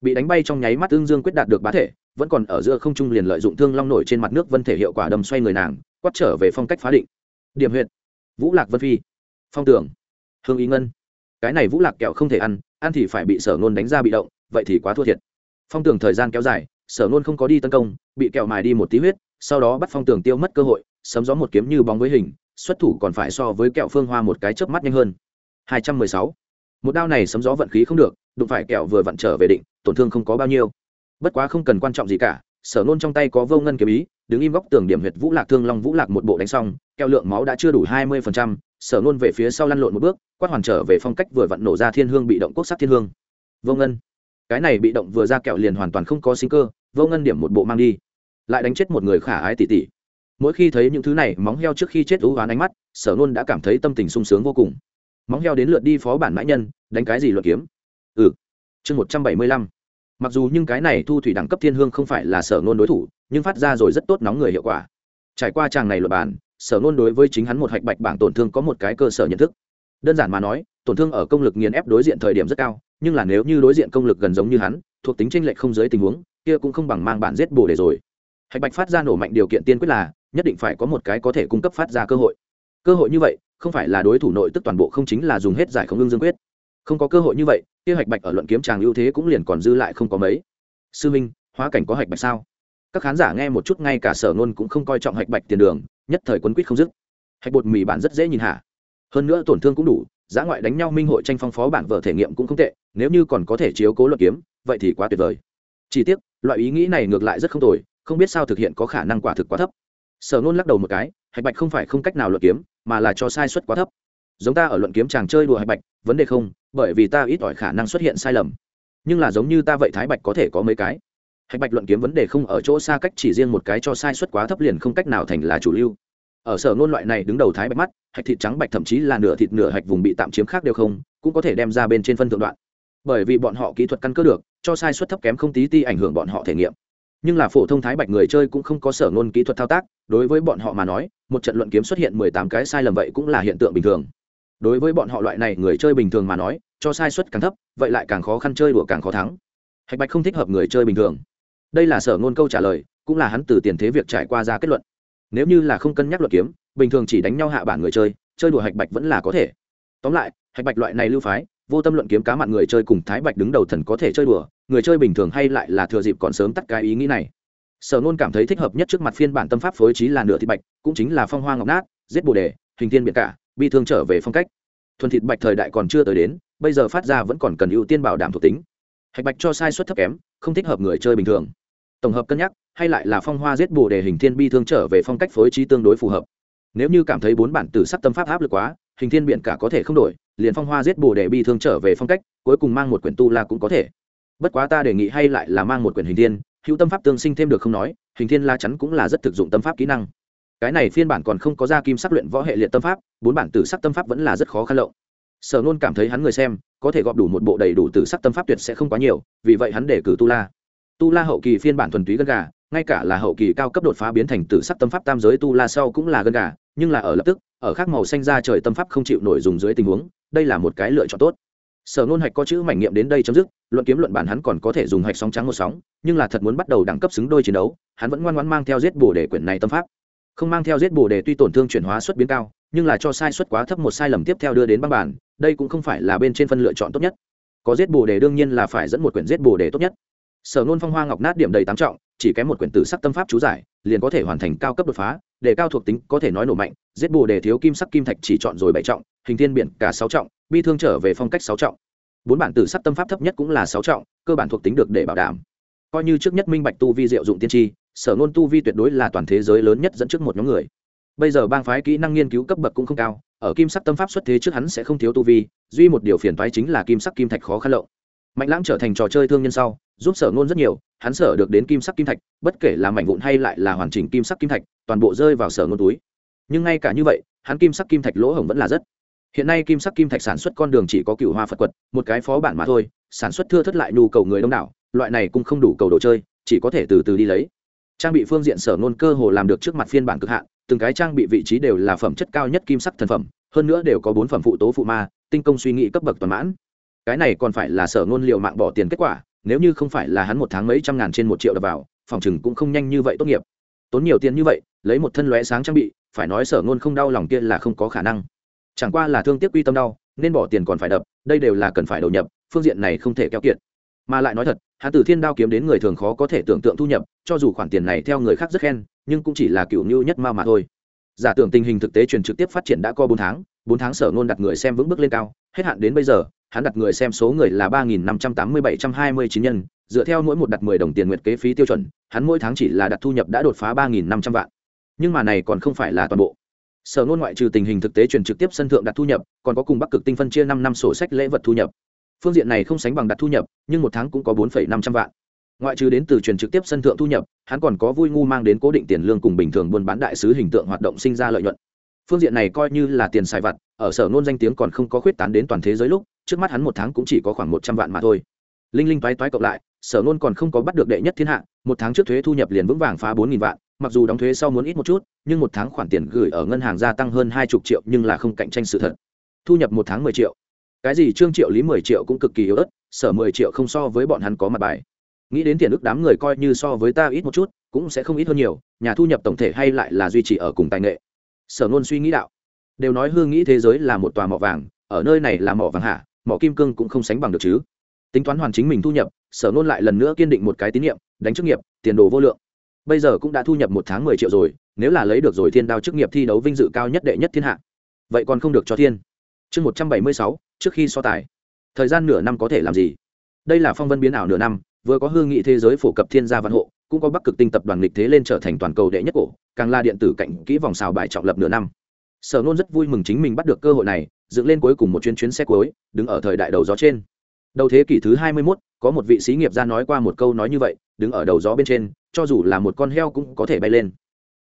bị đánh bay trong nháy mắt ương dương quyết đạt được bá thể, vẫn còn ở giữa không trung liền lợi dụng thương long nổi trên mặt nước vân thể hiệu quả đâm xoay người nàng, quát trở về phong cách phá định. Điểm huyện vũ lạc vân phi. Phong tưởng hương ý ngân. Cái này vũ lạc kẹo không thể ăn ăn thì phải bị sở nôn đánh ra bị động, vậy thì quá thua thiệt. Phong tưởng thời gian kéo dài, sở nôn không có đi tấn công, bị kẹo mài đi một tí huyết, sau đó bắt phong tưởng tiêu mất cơ hội, sấm gió một kiếm như bóng với hình, xuất thủ còn phải so với kẹo phương hoa một cái chớp mắt nhanh hơn. 216 một đao này sấm gió vận khí không được, đụng phải kẹo vừa vặn trở về định, tổn thương không có bao nhiêu. Bất quá không cần quan trọng gì cả, sở nôn trong tay có vô ngân kiếm ý, đứng im góc tường điểm huyệt vũ lạc thương long vũ lạc một bộ đánh xong, kẹo lượng máu đã chưa đủ hai mươi sở nôn về phía sau lăn lộn một bước, quát hoàn trở về phong cách vừa vặn nổ ra thiên hương bị động quốc sắc thiên hương. Vô ngân. Cái này bị động vừa ra kẹo liền hoàn toàn không có sinh cơ, vô ngân điểm một bộ mang đi. Lại đánh chết một người khả ái tỉ tỉ mỗi khi thấy những thứ này móng heo trước khi chết ú oán ánh mắt, sở nôn đã cảm thấy tâm tình sung sướng vô cùng móng heo đến lượt đi phó bản mãi nhân, đánh cái gì luật kiếm? Ừ. Chương một trăm bảy mươi lăm. Mặc dù nhưng cái này thu thủy đẳng cấp thiên hương không phải là sở nôn đối thủ, nhưng phát ra rồi rất tốt nóng người hiệu quả. Trải qua tràng này luật bản sở nôn đối với chính hắn một hạch bạch bảng tổn thương có một cái cơ sở nhận thức. Đơn giản mà nói, tổn thương ở công lực nghiền ép đối diện thời điểm rất cao, nhưng là nếu như đối diện công lực gần giống như hắn, thuộc tính tranh lệch không dưới tình huống, kia cũng không bằng mang bản giết bổ để rồi. Hạch bạch phát ra nổ mạnh điều kiện tiên quyết là, nhất định phải có một cái có thể cung cấp phát ra cơ hội cơ hội như vậy, không phải là đối thủ nội tức toàn bộ không chính là dùng hết giải không ương dương quyết. Không có cơ hội như vậy, kia hạch bạch ở luận kiếm tràng ưu thế cũng liền còn dư lại không có mấy. Sư minh, hóa cảnh có hạch bạch sao? Các khán giả nghe một chút ngay cả sở ngôn cũng không coi trọng hạch bạch tiền đường, nhất thời quân quýt không dứt. Hạch bột mì bản rất dễ nhìn hả? Hơn nữa tổn thương cũng đủ, giá ngoại đánh nhau minh hội tranh phong phó bản vở thể nghiệm cũng không tệ, nếu như còn có thể chiếu cố luận kiếm, vậy thì quá tuyệt vời. Chỉ tiếc, loại ý nghĩ này ngược lại rất không tồi, không biết sao thực hiện có khả năng quả thực quá thấp sở nôn lắc đầu một cái, hạch bạch không phải không cách nào luận kiếm, mà là cho sai suất quá thấp. Giống ta ở luận kiếm chàng chơi đùa hạch bạch, vấn đề không, bởi vì ta ít ỏi khả năng xuất hiện sai lầm. Nhưng là giống như ta vậy thái bạch có thể có mấy cái. Hạch bạch luận kiếm vấn đề không ở chỗ xa cách chỉ riêng một cái cho sai suất quá thấp liền không cách nào thành là chủ lưu. Ở sở ngôn loại này đứng đầu thái bạch mắt, hạch thịt trắng bạch thậm chí là nửa thịt nửa hạch vùng bị tạm chiếm khác đều không, cũng có thể đem ra bên trên phân thượng đoạn. Bởi vì bọn họ kỹ thuật căn cơ được, cho sai suất thấp kém không tí ti ảnh hưởng bọn họ thể nghiệm nhưng là phổ thông thái bạch người chơi cũng không có sở ngôn kỹ thuật thao tác, đối với bọn họ mà nói, một trận luận kiếm xuất hiện mười tám cái sai lầm vậy cũng là hiện tượng bình thường. Đối với bọn họ loại này người chơi bình thường mà nói, cho sai suất càng thấp, vậy lại càng khó khăn chơi đùa càng khó thắng. Hạch bạch không thích hợp người chơi bình thường. Đây là sở ngôn câu trả lời, cũng là hắn từ tiền thế việc trải qua ra kết luận. Nếu như là không cân nhắc luận kiếm, bình thường chỉ đánh nhau hạ bản người chơi chơi đùa hạch bạch vẫn là có thể. Tóm lại, hạch bạch loại này lưu phái, vô tâm luận kiếm cá mặn người chơi cùng thái bạch đứng đầu thần có thể chơi đùa người chơi bình thường hay lại là thừa dịp còn sớm tắt cái ý nghĩ này. Sở nôn cảm thấy thích hợp nhất trước mặt phiên bản tâm pháp phối trí là nửa thịt bạch, cũng chính là phong hoa ngọc nát, giết bồ đề, hình thiên biệt cả, bi thương trở về phong cách. Thuần thịt bạch thời đại còn chưa tới đến, bây giờ phát ra vẫn còn cần ưu tiên bảo đảm thuộc tính. Hạch bạch cho sai suất thấp kém, không thích hợp người chơi bình thường. Tổng hợp cân nhắc, hay lại là phong hoa giết bồ đề hình thiên bi thương trở về phong cách phối trí tương đối phù hợp. Nếu như cảm thấy bốn bản tử sắc tâm pháp áp lực quá, hình thiên biện cả có thể không đổi, liền phong hoa giết bồ đề bi thương trở về phong cách, cuối cùng mang một quyển tu la cũng có thể bất quá ta đề nghị hay lại là mang một quyển hình thiên, hữu tâm pháp tương sinh thêm được không nói, hình thiên la chắn cũng là rất thực dụng tâm pháp kỹ năng. Cái này phiên bản còn không có ra kim sắc luyện võ hệ liệt tâm pháp, bốn bản tử sắc tâm pháp vẫn là rất khó khăn lộng. Sở nôn cảm thấy hắn người xem, có thể gọp đủ một bộ đầy đủ tử sắc tâm pháp tuyệt sẽ không quá nhiều, vì vậy hắn để cử tu la. Tu la hậu kỳ phiên bản thuần túy gân gà, ngay cả là hậu kỳ cao cấp đột phá biến thành tử sắc tâm pháp tam giới tu la sau cũng là gân gà, nhưng là ở lập tức, ở khác màu xanh ra trời tâm pháp không chịu nổi dùng dưới tình huống, đây là một cái lựa chọn tốt sở nôn hạch có chữ mảnh nghiệm đến đây chấm dứt, luận kiếm luận bản hắn còn có thể dùng hạch sóng trắng một sóng, nhưng là thật muốn bắt đầu đẳng cấp xứng đôi chiến đấu, hắn vẫn ngoan ngoãn mang theo giết bổ đề quyển này tâm pháp. Không mang theo giết bổ đề tuy tổn thương chuyển hóa suất biến cao, nhưng là cho sai suất quá thấp một sai lầm tiếp theo đưa đến băng bản, đây cũng không phải là bên trên phân lựa chọn tốt nhất. Có giết bổ đề đương nhiên là phải dẫn một quyển giết bổ đề tốt nhất. Sở nôn phong hoa ngọc nát điểm đầy tám trọng, chỉ kém một quyển tử sắc tâm pháp chú giải, liền có thể hoàn thành cao cấp đột phá, để cao thuộc tính có thể nói nổ mạnh, giết bồ đề thiếu kim sắc kim thạch chỉ chọn rồi bảy trọng hình thiên biển cả sáu trọng bi thương trở về phong cách sáu trọng. Bốn bản tử sắc tâm pháp thấp nhất cũng là sáu trọng cơ bản thuộc tính được để bảo đảm. Coi như trước nhất minh bạch tu vi diệu dụng tiên tri sở ngôn tu vi tuyệt đối là toàn thế giới lớn nhất dẫn trước một nhóm người. Bây giờ bang phái kỹ năng nghiên cứu cấp bậc cũng không cao ở kim sắc tâm pháp xuất thế trước hắn sẽ không thiếu tu vi duy một điều phiền phái chính là kim sắc kim thạch khó khăn lộ, mạnh lãng trở thành trò chơi thương nhân sau giúp sở ngôn rất nhiều hắn sở được đến kim sắc kim thạch bất kể là mảnh vụn hay lại là hoàn chỉnh kim sắc kim thạch toàn bộ rơi vào sở ngôn túi. Nhưng ngay cả như vậy hắn kim sắc kim thạch lỗ hổng vẫn là rất hiện nay kim sắc kim thạch sản xuất con đường chỉ có cựu hoa phật quật, một cái phó bản mà thôi, sản xuất thưa thất lại nhu cầu người đông đảo, loại này cũng không đủ cầu đồ chơi, chỉ có thể từ từ đi lấy. Trang bị phương diện sở nôn cơ hồ làm được trước mặt phiên bản cực hạn, từng cái trang bị vị trí đều là phẩm chất cao nhất kim sắc thần phẩm, hơn nữa đều có bốn phẩm phụ tố phụ ma, tinh công suy nghĩ cấp bậc toàn mãn. Cái này còn phải là sở nôn liệu mạng bỏ tiền kết quả, nếu như không phải là hắn một tháng mấy trăm ngàn trên một triệu đập vào, phòng chừng cũng không nhanh như vậy tốt nghiệp. Tốn nhiều tiền như vậy, lấy một thân lóe sáng trang bị, phải nói sở nôn không đau lòng kia là không có khả năng chẳng qua là thương tiếc quy tâm đau, nên bỏ tiền còn phải đập, đây đều là cần phải đầu nhập, phương diện này không thể keo kiệt. Mà lại nói thật, hắn từ thiên đao kiếm đến người thường khó có thể tưởng tượng thu nhập, cho dù khoản tiền này theo người khác rất khen, nhưng cũng chỉ là cựu như nhất ma mà thôi. Giả tưởng tình hình thực tế truyền trực tiếp phát triển đã có bốn tháng bốn tháng sở ngôn đặt người xem vững bước lên cao, hết hạn đến bây giờ, hắn đặt người xem số người là ba nghìn năm trăm tám mươi bảy trăm hai mươi chín nhân, dựa theo mỗi một đặt mười đồng tiền nguyện kế phí tiêu chuẩn, hắn mỗi tháng chỉ là đặt thu nhập đã đột phá ba nghìn năm trăm vạn. Nhưng mà này còn không phải là toàn bộ sở ngôn ngoại trừ tình hình thực tế truyền trực tiếp sân thượng đặt thu nhập, còn có cùng bắc cực tinh phân chia năm năm sổ sách lễ vật thu nhập. Phương diện này không sánh bằng đặt thu nhập, nhưng một tháng cũng có bốn năm trăm vạn. Ngoại trừ đến từ truyền trực tiếp sân thượng thu nhập, hắn còn có vui ngu mang đến cố định tiền lương cùng bình thường buôn bán đại sứ hình tượng hoạt động sinh ra lợi nhuận. Phương diện này coi như là tiền xài vặt, ở sở nôn danh tiếng còn không có khuyết tán đến toàn thế giới lúc, trước mắt hắn một tháng cũng chỉ có khoảng một trăm vạn mà thôi. Linh linh toái toái cộng lại, sở nôn còn không có bắt được đệ nhất thiên hạ, một tháng trước thuế thu nhập liền vững vàng phá bốn nghìn vạn mặc dù đóng thuế sau muốn ít một chút, nhưng một tháng khoản tiền gửi ở ngân hàng gia tăng hơn hai chục triệu nhưng là không cạnh tranh sự thật. Thu nhập một tháng mười triệu. Cái gì trương triệu lý mười triệu cũng cực kỳ yếu ớt, sở mười triệu không so với bọn hắn có mặt bài. Nghĩ đến tiền ước đám người coi như so với ta ít một chút, cũng sẽ không ít hơn nhiều, nhà thu nhập tổng thể hay lại là duy trì ở cùng tài nghệ. Sở nôn suy nghĩ đạo. Đều nói hương nghĩ thế giới là một tòa mỏ vàng, ở nơi này là mỏ vàng hạ, mỏ kim cương cũng không sánh bằng được chứ. Tính toán hoàn chính mình thu nhập, sở nôn lại lần nữa kiên định một cái tín nhiệm, đánh chức nghiệp, tiền đồ vô lượng bây giờ cũng đã thu nhập một tháng mười triệu rồi, nếu là lấy được rồi thiên đao chức nghiệp thi đấu vinh dự cao nhất đệ nhất thiên hạ. Vậy còn không được cho thiên. Chương một trăm bảy mươi sáu, trước khi so tài. Thời gian nửa năm có thể làm gì? Đây là phong vân biến ảo nửa năm, vừa có hương nghị thế giới phổ cập thiên gia văn hộ, cũng có bắc cực tinh tập đoàn lịch thế lên trở thành toàn cầu đệ nhất cổ, càng là điện tử cạnh kỹ vòng xào bài trọng lập nửa năm. Sở nôn rất vui mừng chính mình bắt được cơ hội này, dựng lên cuối cùng một chuyến chuyến xe cuối, đứng ở thời đại đầu gió trên đầu thế kỷ thứ hai mươi 21, có một vị sĩ nghiệp gia nói qua một câu nói như vậy đứng ở đầu gió bên trên cho dù là một con heo cũng có thể bay lên.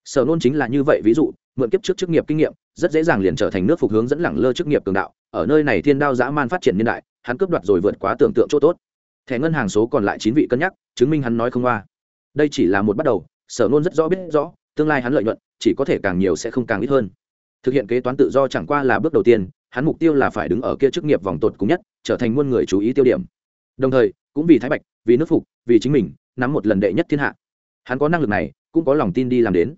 Sở nôn chính là như vậy ví dụ mượn kiếp trước chức nghiệp kinh nghiệm rất dễ dàng liền trở thành nước phục hướng dẫn lẳng lơ chức nghiệp cường đạo. Ở nơi này thiên đao dã man phát triển niên đại hắn cướp đoạt rồi vượt quá tưởng tượng chỗ tốt. Thẻ ngân hàng số còn lại chín vị cân nhắc chứng minh hắn nói không qua. Đây chỉ là một bắt đầu sở nôn rất rõ biết rõ tương lai hắn lợi nhuận chỉ có thể càng nhiều sẽ không càng ít hơn. Thực hiện kế toán tự do chẳng qua là bước đầu tiên hắn mục tiêu là phải đứng ở kia chức nghiệp vòng tột cùng nhất, trở thành muôn người chú ý tiêu điểm. Đồng thời, cũng vì thái bạch, vì nước phục, vì chính mình, nắm một lần đệ nhất thiên hạ. Hắn có năng lực này, cũng có lòng tin đi làm đến.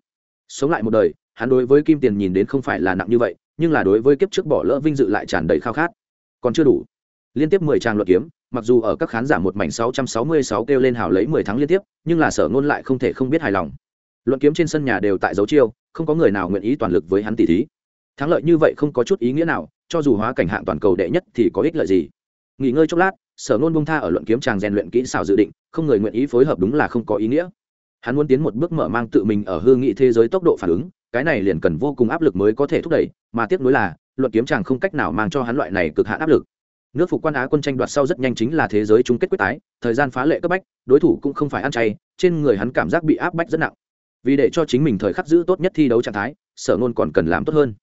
Sống lại một đời, hắn đối với kim tiền nhìn đến không phải là nặng như vậy, nhưng là đối với kiếp trước bỏ lỡ vinh dự lại tràn đầy khao khát. Còn chưa đủ. Liên tiếp mười trang luật kiếm, mặc dù ở các khán giả một mảnh sáu trăm sáu mươi sáu kêu lên hào lấy mười tháng liên tiếp, nhưng là sở ngôn lại không thể không biết hài lòng. Luận kiếm trên sân nhà đều tại dấu chiêu, không có người nào nguyện ý toàn lực với hắn tỷ thí. Thắng lợi như vậy không có chút ý nghĩa nào cho dù hóa cảnh hạng toàn cầu đệ nhất thì có ích lợi gì? Nghỉ ngơi chốc lát, sở nôn bông tha ở luận kiếm tràng rèn luyện kỹ xảo dự định, không người nguyện ý phối hợp đúng là không có ý nghĩa. Hắn muốn tiến một bước mở mang tự mình ở hương nghị thế giới tốc độ phản ứng, cái này liền cần vô cùng áp lực mới có thể thúc đẩy, mà tiếc nối là, luận kiếm tràng không cách nào mang cho hắn loại này cực hạn áp lực. Nước phục quan á quân tranh đoạt sau rất nhanh chính là thế giới chung kết quyết tái, thời gian phá lệ cấp bách, đối thủ cũng không phải ăn chay, trên người hắn cảm giác bị áp bách rất nặng. Vì để cho chính mình thời khắc giữ tốt nhất thi đấu trạng thái, sở nôn còn cần làm tốt hơn.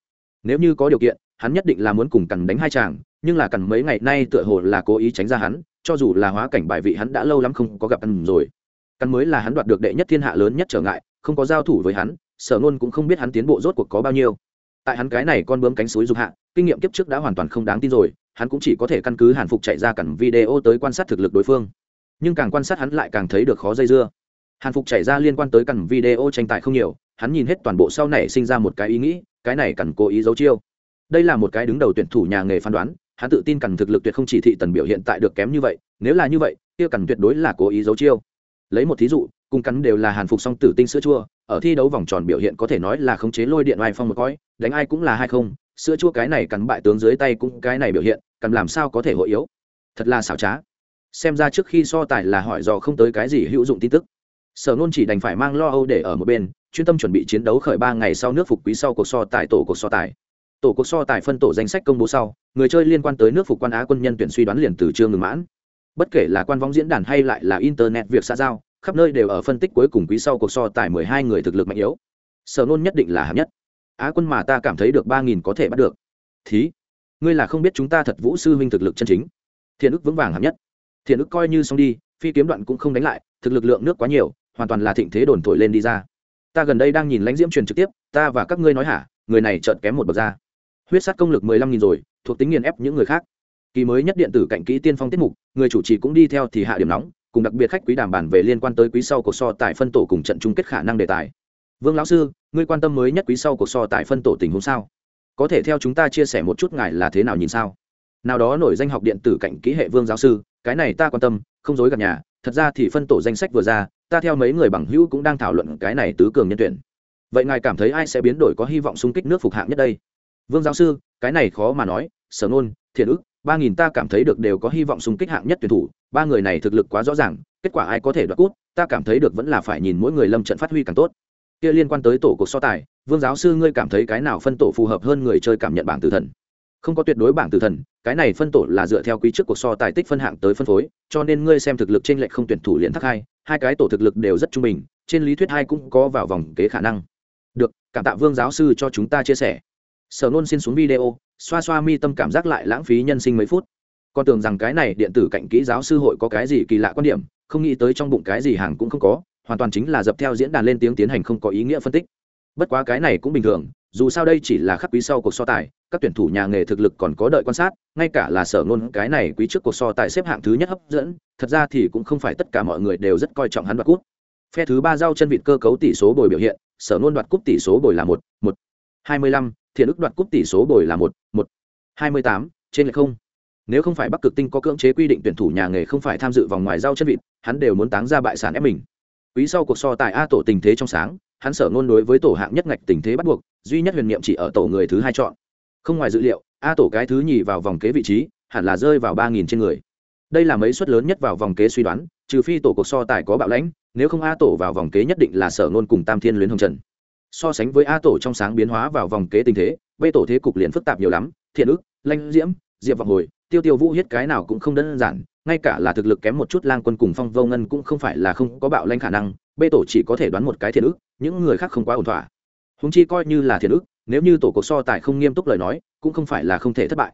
Nếu như có điều kiện hắn nhất định là muốn cùng cằn đánh hai chàng, nhưng là cằn mấy ngày nay tựa hồ là cố ý tránh ra hắn, cho dù là hóa cảnh bài vị hắn đã lâu lắm không có gặp ăn rồi. Cằn mới là hắn đoạt được đệ nhất thiên hạ lớn nhất trở ngại, không có giao thủ với hắn, sở nôn cũng không biết hắn tiến bộ rốt cuộc có bao nhiêu. Tại hắn cái này con bướm cánh suối dục hạ, kinh nghiệm kiếp trước đã hoàn toàn không đáng tin rồi, hắn cũng chỉ có thể căn cứ hàn phục chạy ra cẩn video tới quan sát thực lực đối phương. Nhưng càng quan sát hắn lại càng thấy được khó dây dưa. Hàn phục chạy ra liên quan tới cẩn video tranh tài không nhiều, hắn nhìn hết toàn bộ sau này sinh ra một cái ý nghĩ, cái này cần cố ý giấu chiêu đây là một cái đứng đầu tuyển thủ nhà nghề phán đoán, hắn tự tin cần thực lực tuyệt không chỉ thị tần biểu hiện tại được kém như vậy, nếu là như vậy, kia cần tuyệt đối là cố ý giấu chiêu. Lấy một thí dụ, cùng cắn đều là hàn phục song tử tinh sữa chua, ở thi đấu vòng tròn biểu hiện có thể nói là khống chế lôi điện oai phong một cõi, đánh ai cũng là hai không, sữa chua cái này cắn bại tướng dưới tay cũng cái này biểu hiện, cắn làm sao có thể hội yếu? Thật là xảo trá. Xem ra trước khi so tài là hỏi dò không tới cái gì hữu dụng tin tức. Sở nôn chỉ đành phải mang lo âu để ở một bên, chuyên tâm chuẩn bị chiến đấu khởi ba ngày sau nước phục quý sau cuộc so tài, tổ cuộc so tài tổ cuộc so tài phân tổ danh sách công bố sau, người chơi liên quan tới nước phục quan á quân nhân tuyển suy đoán liền từ chưa ngừng mãn. Bất kể là quan vong diễn đàn hay lại là internet việc xã giao, khắp nơi đều ở phân tích cuối cùng quý sau cuộc so tài mười hai người thực lực mạnh yếu. Sở nôn nhất định là hạng nhất. Á quân mà ta cảm thấy được ba nghìn có thể bắt được. Thí, ngươi là không biết chúng ta thật vũ sư huynh thực lực chân chính. Thiện ức vững vàng hạng nhất. Thiện ức coi như xong đi, phi kiếm đoạn cũng không đánh lại, thực lực lượng nước quá nhiều, hoàn toàn là thịnh thế đồn thổi lên đi ra. Ta gần đây đang nhìn lãnh diễm truyền trực tiếp, ta và các ngươi nói hả, người này chợt kém một bậc ra huyết sát công lực mười lăm nghìn rồi, thuộc tính nghiền ép những người khác. Kỳ mới nhất điện tử cạnh kỹ tiên phong tiết mục, người chủ trì cũng đi theo thì hạ điểm nóng, cùng đặc biệt khách quý đàm bản về liên quan tới quý sau cuộc so tại phân tổ cùng trận chung kết khả năng đề tài. Vương lão sư, ngươi quan tâm mới nhất quý sau cuộc so tại phân tổ tình huống sao? Có thể theo chúng ta chia sẻ một chút ngài là thế nào nhìn sao? Nào đó nổi danh học điện tử cạnh kỹ hệ vương giáo sư, cái này ta quan tâm, không dối gạt nhà, thật ra thì phân tổ danh sách vừa ra, ta theo mấy người bằng hữu cũng đang thảo luận cái này tứ cường nhân tuyển. Vậy ngài cảm thấy ai sẽ biến đổi có hy vọng xung kích nước phục hạng nhất đây? Vương giáo sư, cái này khó mà nói, sở nôn, thiện ức ba nghìn ta cảm thấy được đều có hy vọng xung kích hạng nhất tuyển thủ, ba người này thực lực quá rõ ràng, kết quả ai có thể đoạt cút ta cảm thấy được vẫn là phải nhìn mỗi người lâm trận phát huy càng tốt. Kia liên quan tới tổ cuộc so tài, vương giáo sư ngươi cảm thấy cái nào phân tổ phù hợp hơn người chơi cảm nhận bảng tử thần? Không có tuyệt đối bảng tử thần, cái này phân tổ là dựa theo quý trước cuộc so tài tích phân hạng tới phân phối, cho nên ngươi xem thực lực trên lệch không tuyển thủ liền thắc hai hai cái tổ thực lực đều rất trung bình, trên lý thuyết hai cũng có vào vòng kế khả năng. Được, cảm tạ vương giáo sư cho chúng ta chia sẻ sở nôn xin xuống video, xoa xoa mi tâm cảm giác lại lãng phí nhân sinh mấy phút. Con tưởng rằng cái này điện tử cạnh kỹ giáo sư hội có cái gì kỳ lạ quan điểm, không nghĩ tới trong bụng cái gì hàng cũng không có, hoàn toàn chính là dập theo diễn đàn lên tiếng tiến hành không có ý nghĩa phân tích. Bất quá cái này cũng bình thường, dù sao đây chỉ là khắc quý sau cuộc so tài, các tuyển thủ nhà nghề thực lực còn có đợi quan sát, ngay cả là sở ngôn cái này quý trước cuộc so tài xếp hạng thứ nhất hấp dẫn, thật ra thì cũng không phải tất cả mọi người đều rất coi trọng hắn đoạt cúp. Phe thứ ba giao chân vịt cơ cấu tỷ số bồi biểu hiện, sở ngôn đoạt cúp tỷ số bồi là một một, hai mươi lăm thiện ức đoạt cúp tỷ số bồi là một một, hai mươi tám, trên lệch không. Nếu không phải bắc cực tinh có cưỡng chế quy định tuyển thủ nhà nghề không phải tham dự vòng ngoài giao chân vịt, hắn đều muốn táng ra bại sản ép mình. Quý sau cuộc so tài a tổ tình thế trong sáng, hắn sở ngôn đối với tổ hạng nhất ngạch tình thế bắt buộc, duy nhất huyền niệm chỉ ở tổ người thứ hai chọn. Không ngoài dự liệu, a tổ cái thứ nhì vào vòng kế vị trí, hẳn là rơi vào ba nghìn trên người. Đây là mấy suất lớn nhất vào vòng kế suy đoán, trừ phi tổ cuộc so tài có bạo lãnh, nếu không a tổ vào vòng kế nhất định là sở ngôn cùng tam thiên luyến hồng trần so sánh với a tổ trong sáng biến hóa vào vòng kế tình thế, b tổ thế cục liền phức tạp nhiều lắm, thiện ức lanh diễm, diệp vọng hồi, tiêu tiêu vũ hiết cái nào cũng không đơn giản, ngay cả là thực lực kém một chút lang quân cùng phong vô ngân cũng không phải là không có bạo lanh khả năng bê tổ chỉ có thể đoán một cái thiện ức những người khác không quá ổn thỏa. Húng chi coi như là thiện ức nếu như tổ cuộc so tài không nghiêm túc lời nói, cũng không phải là không thể thất bại.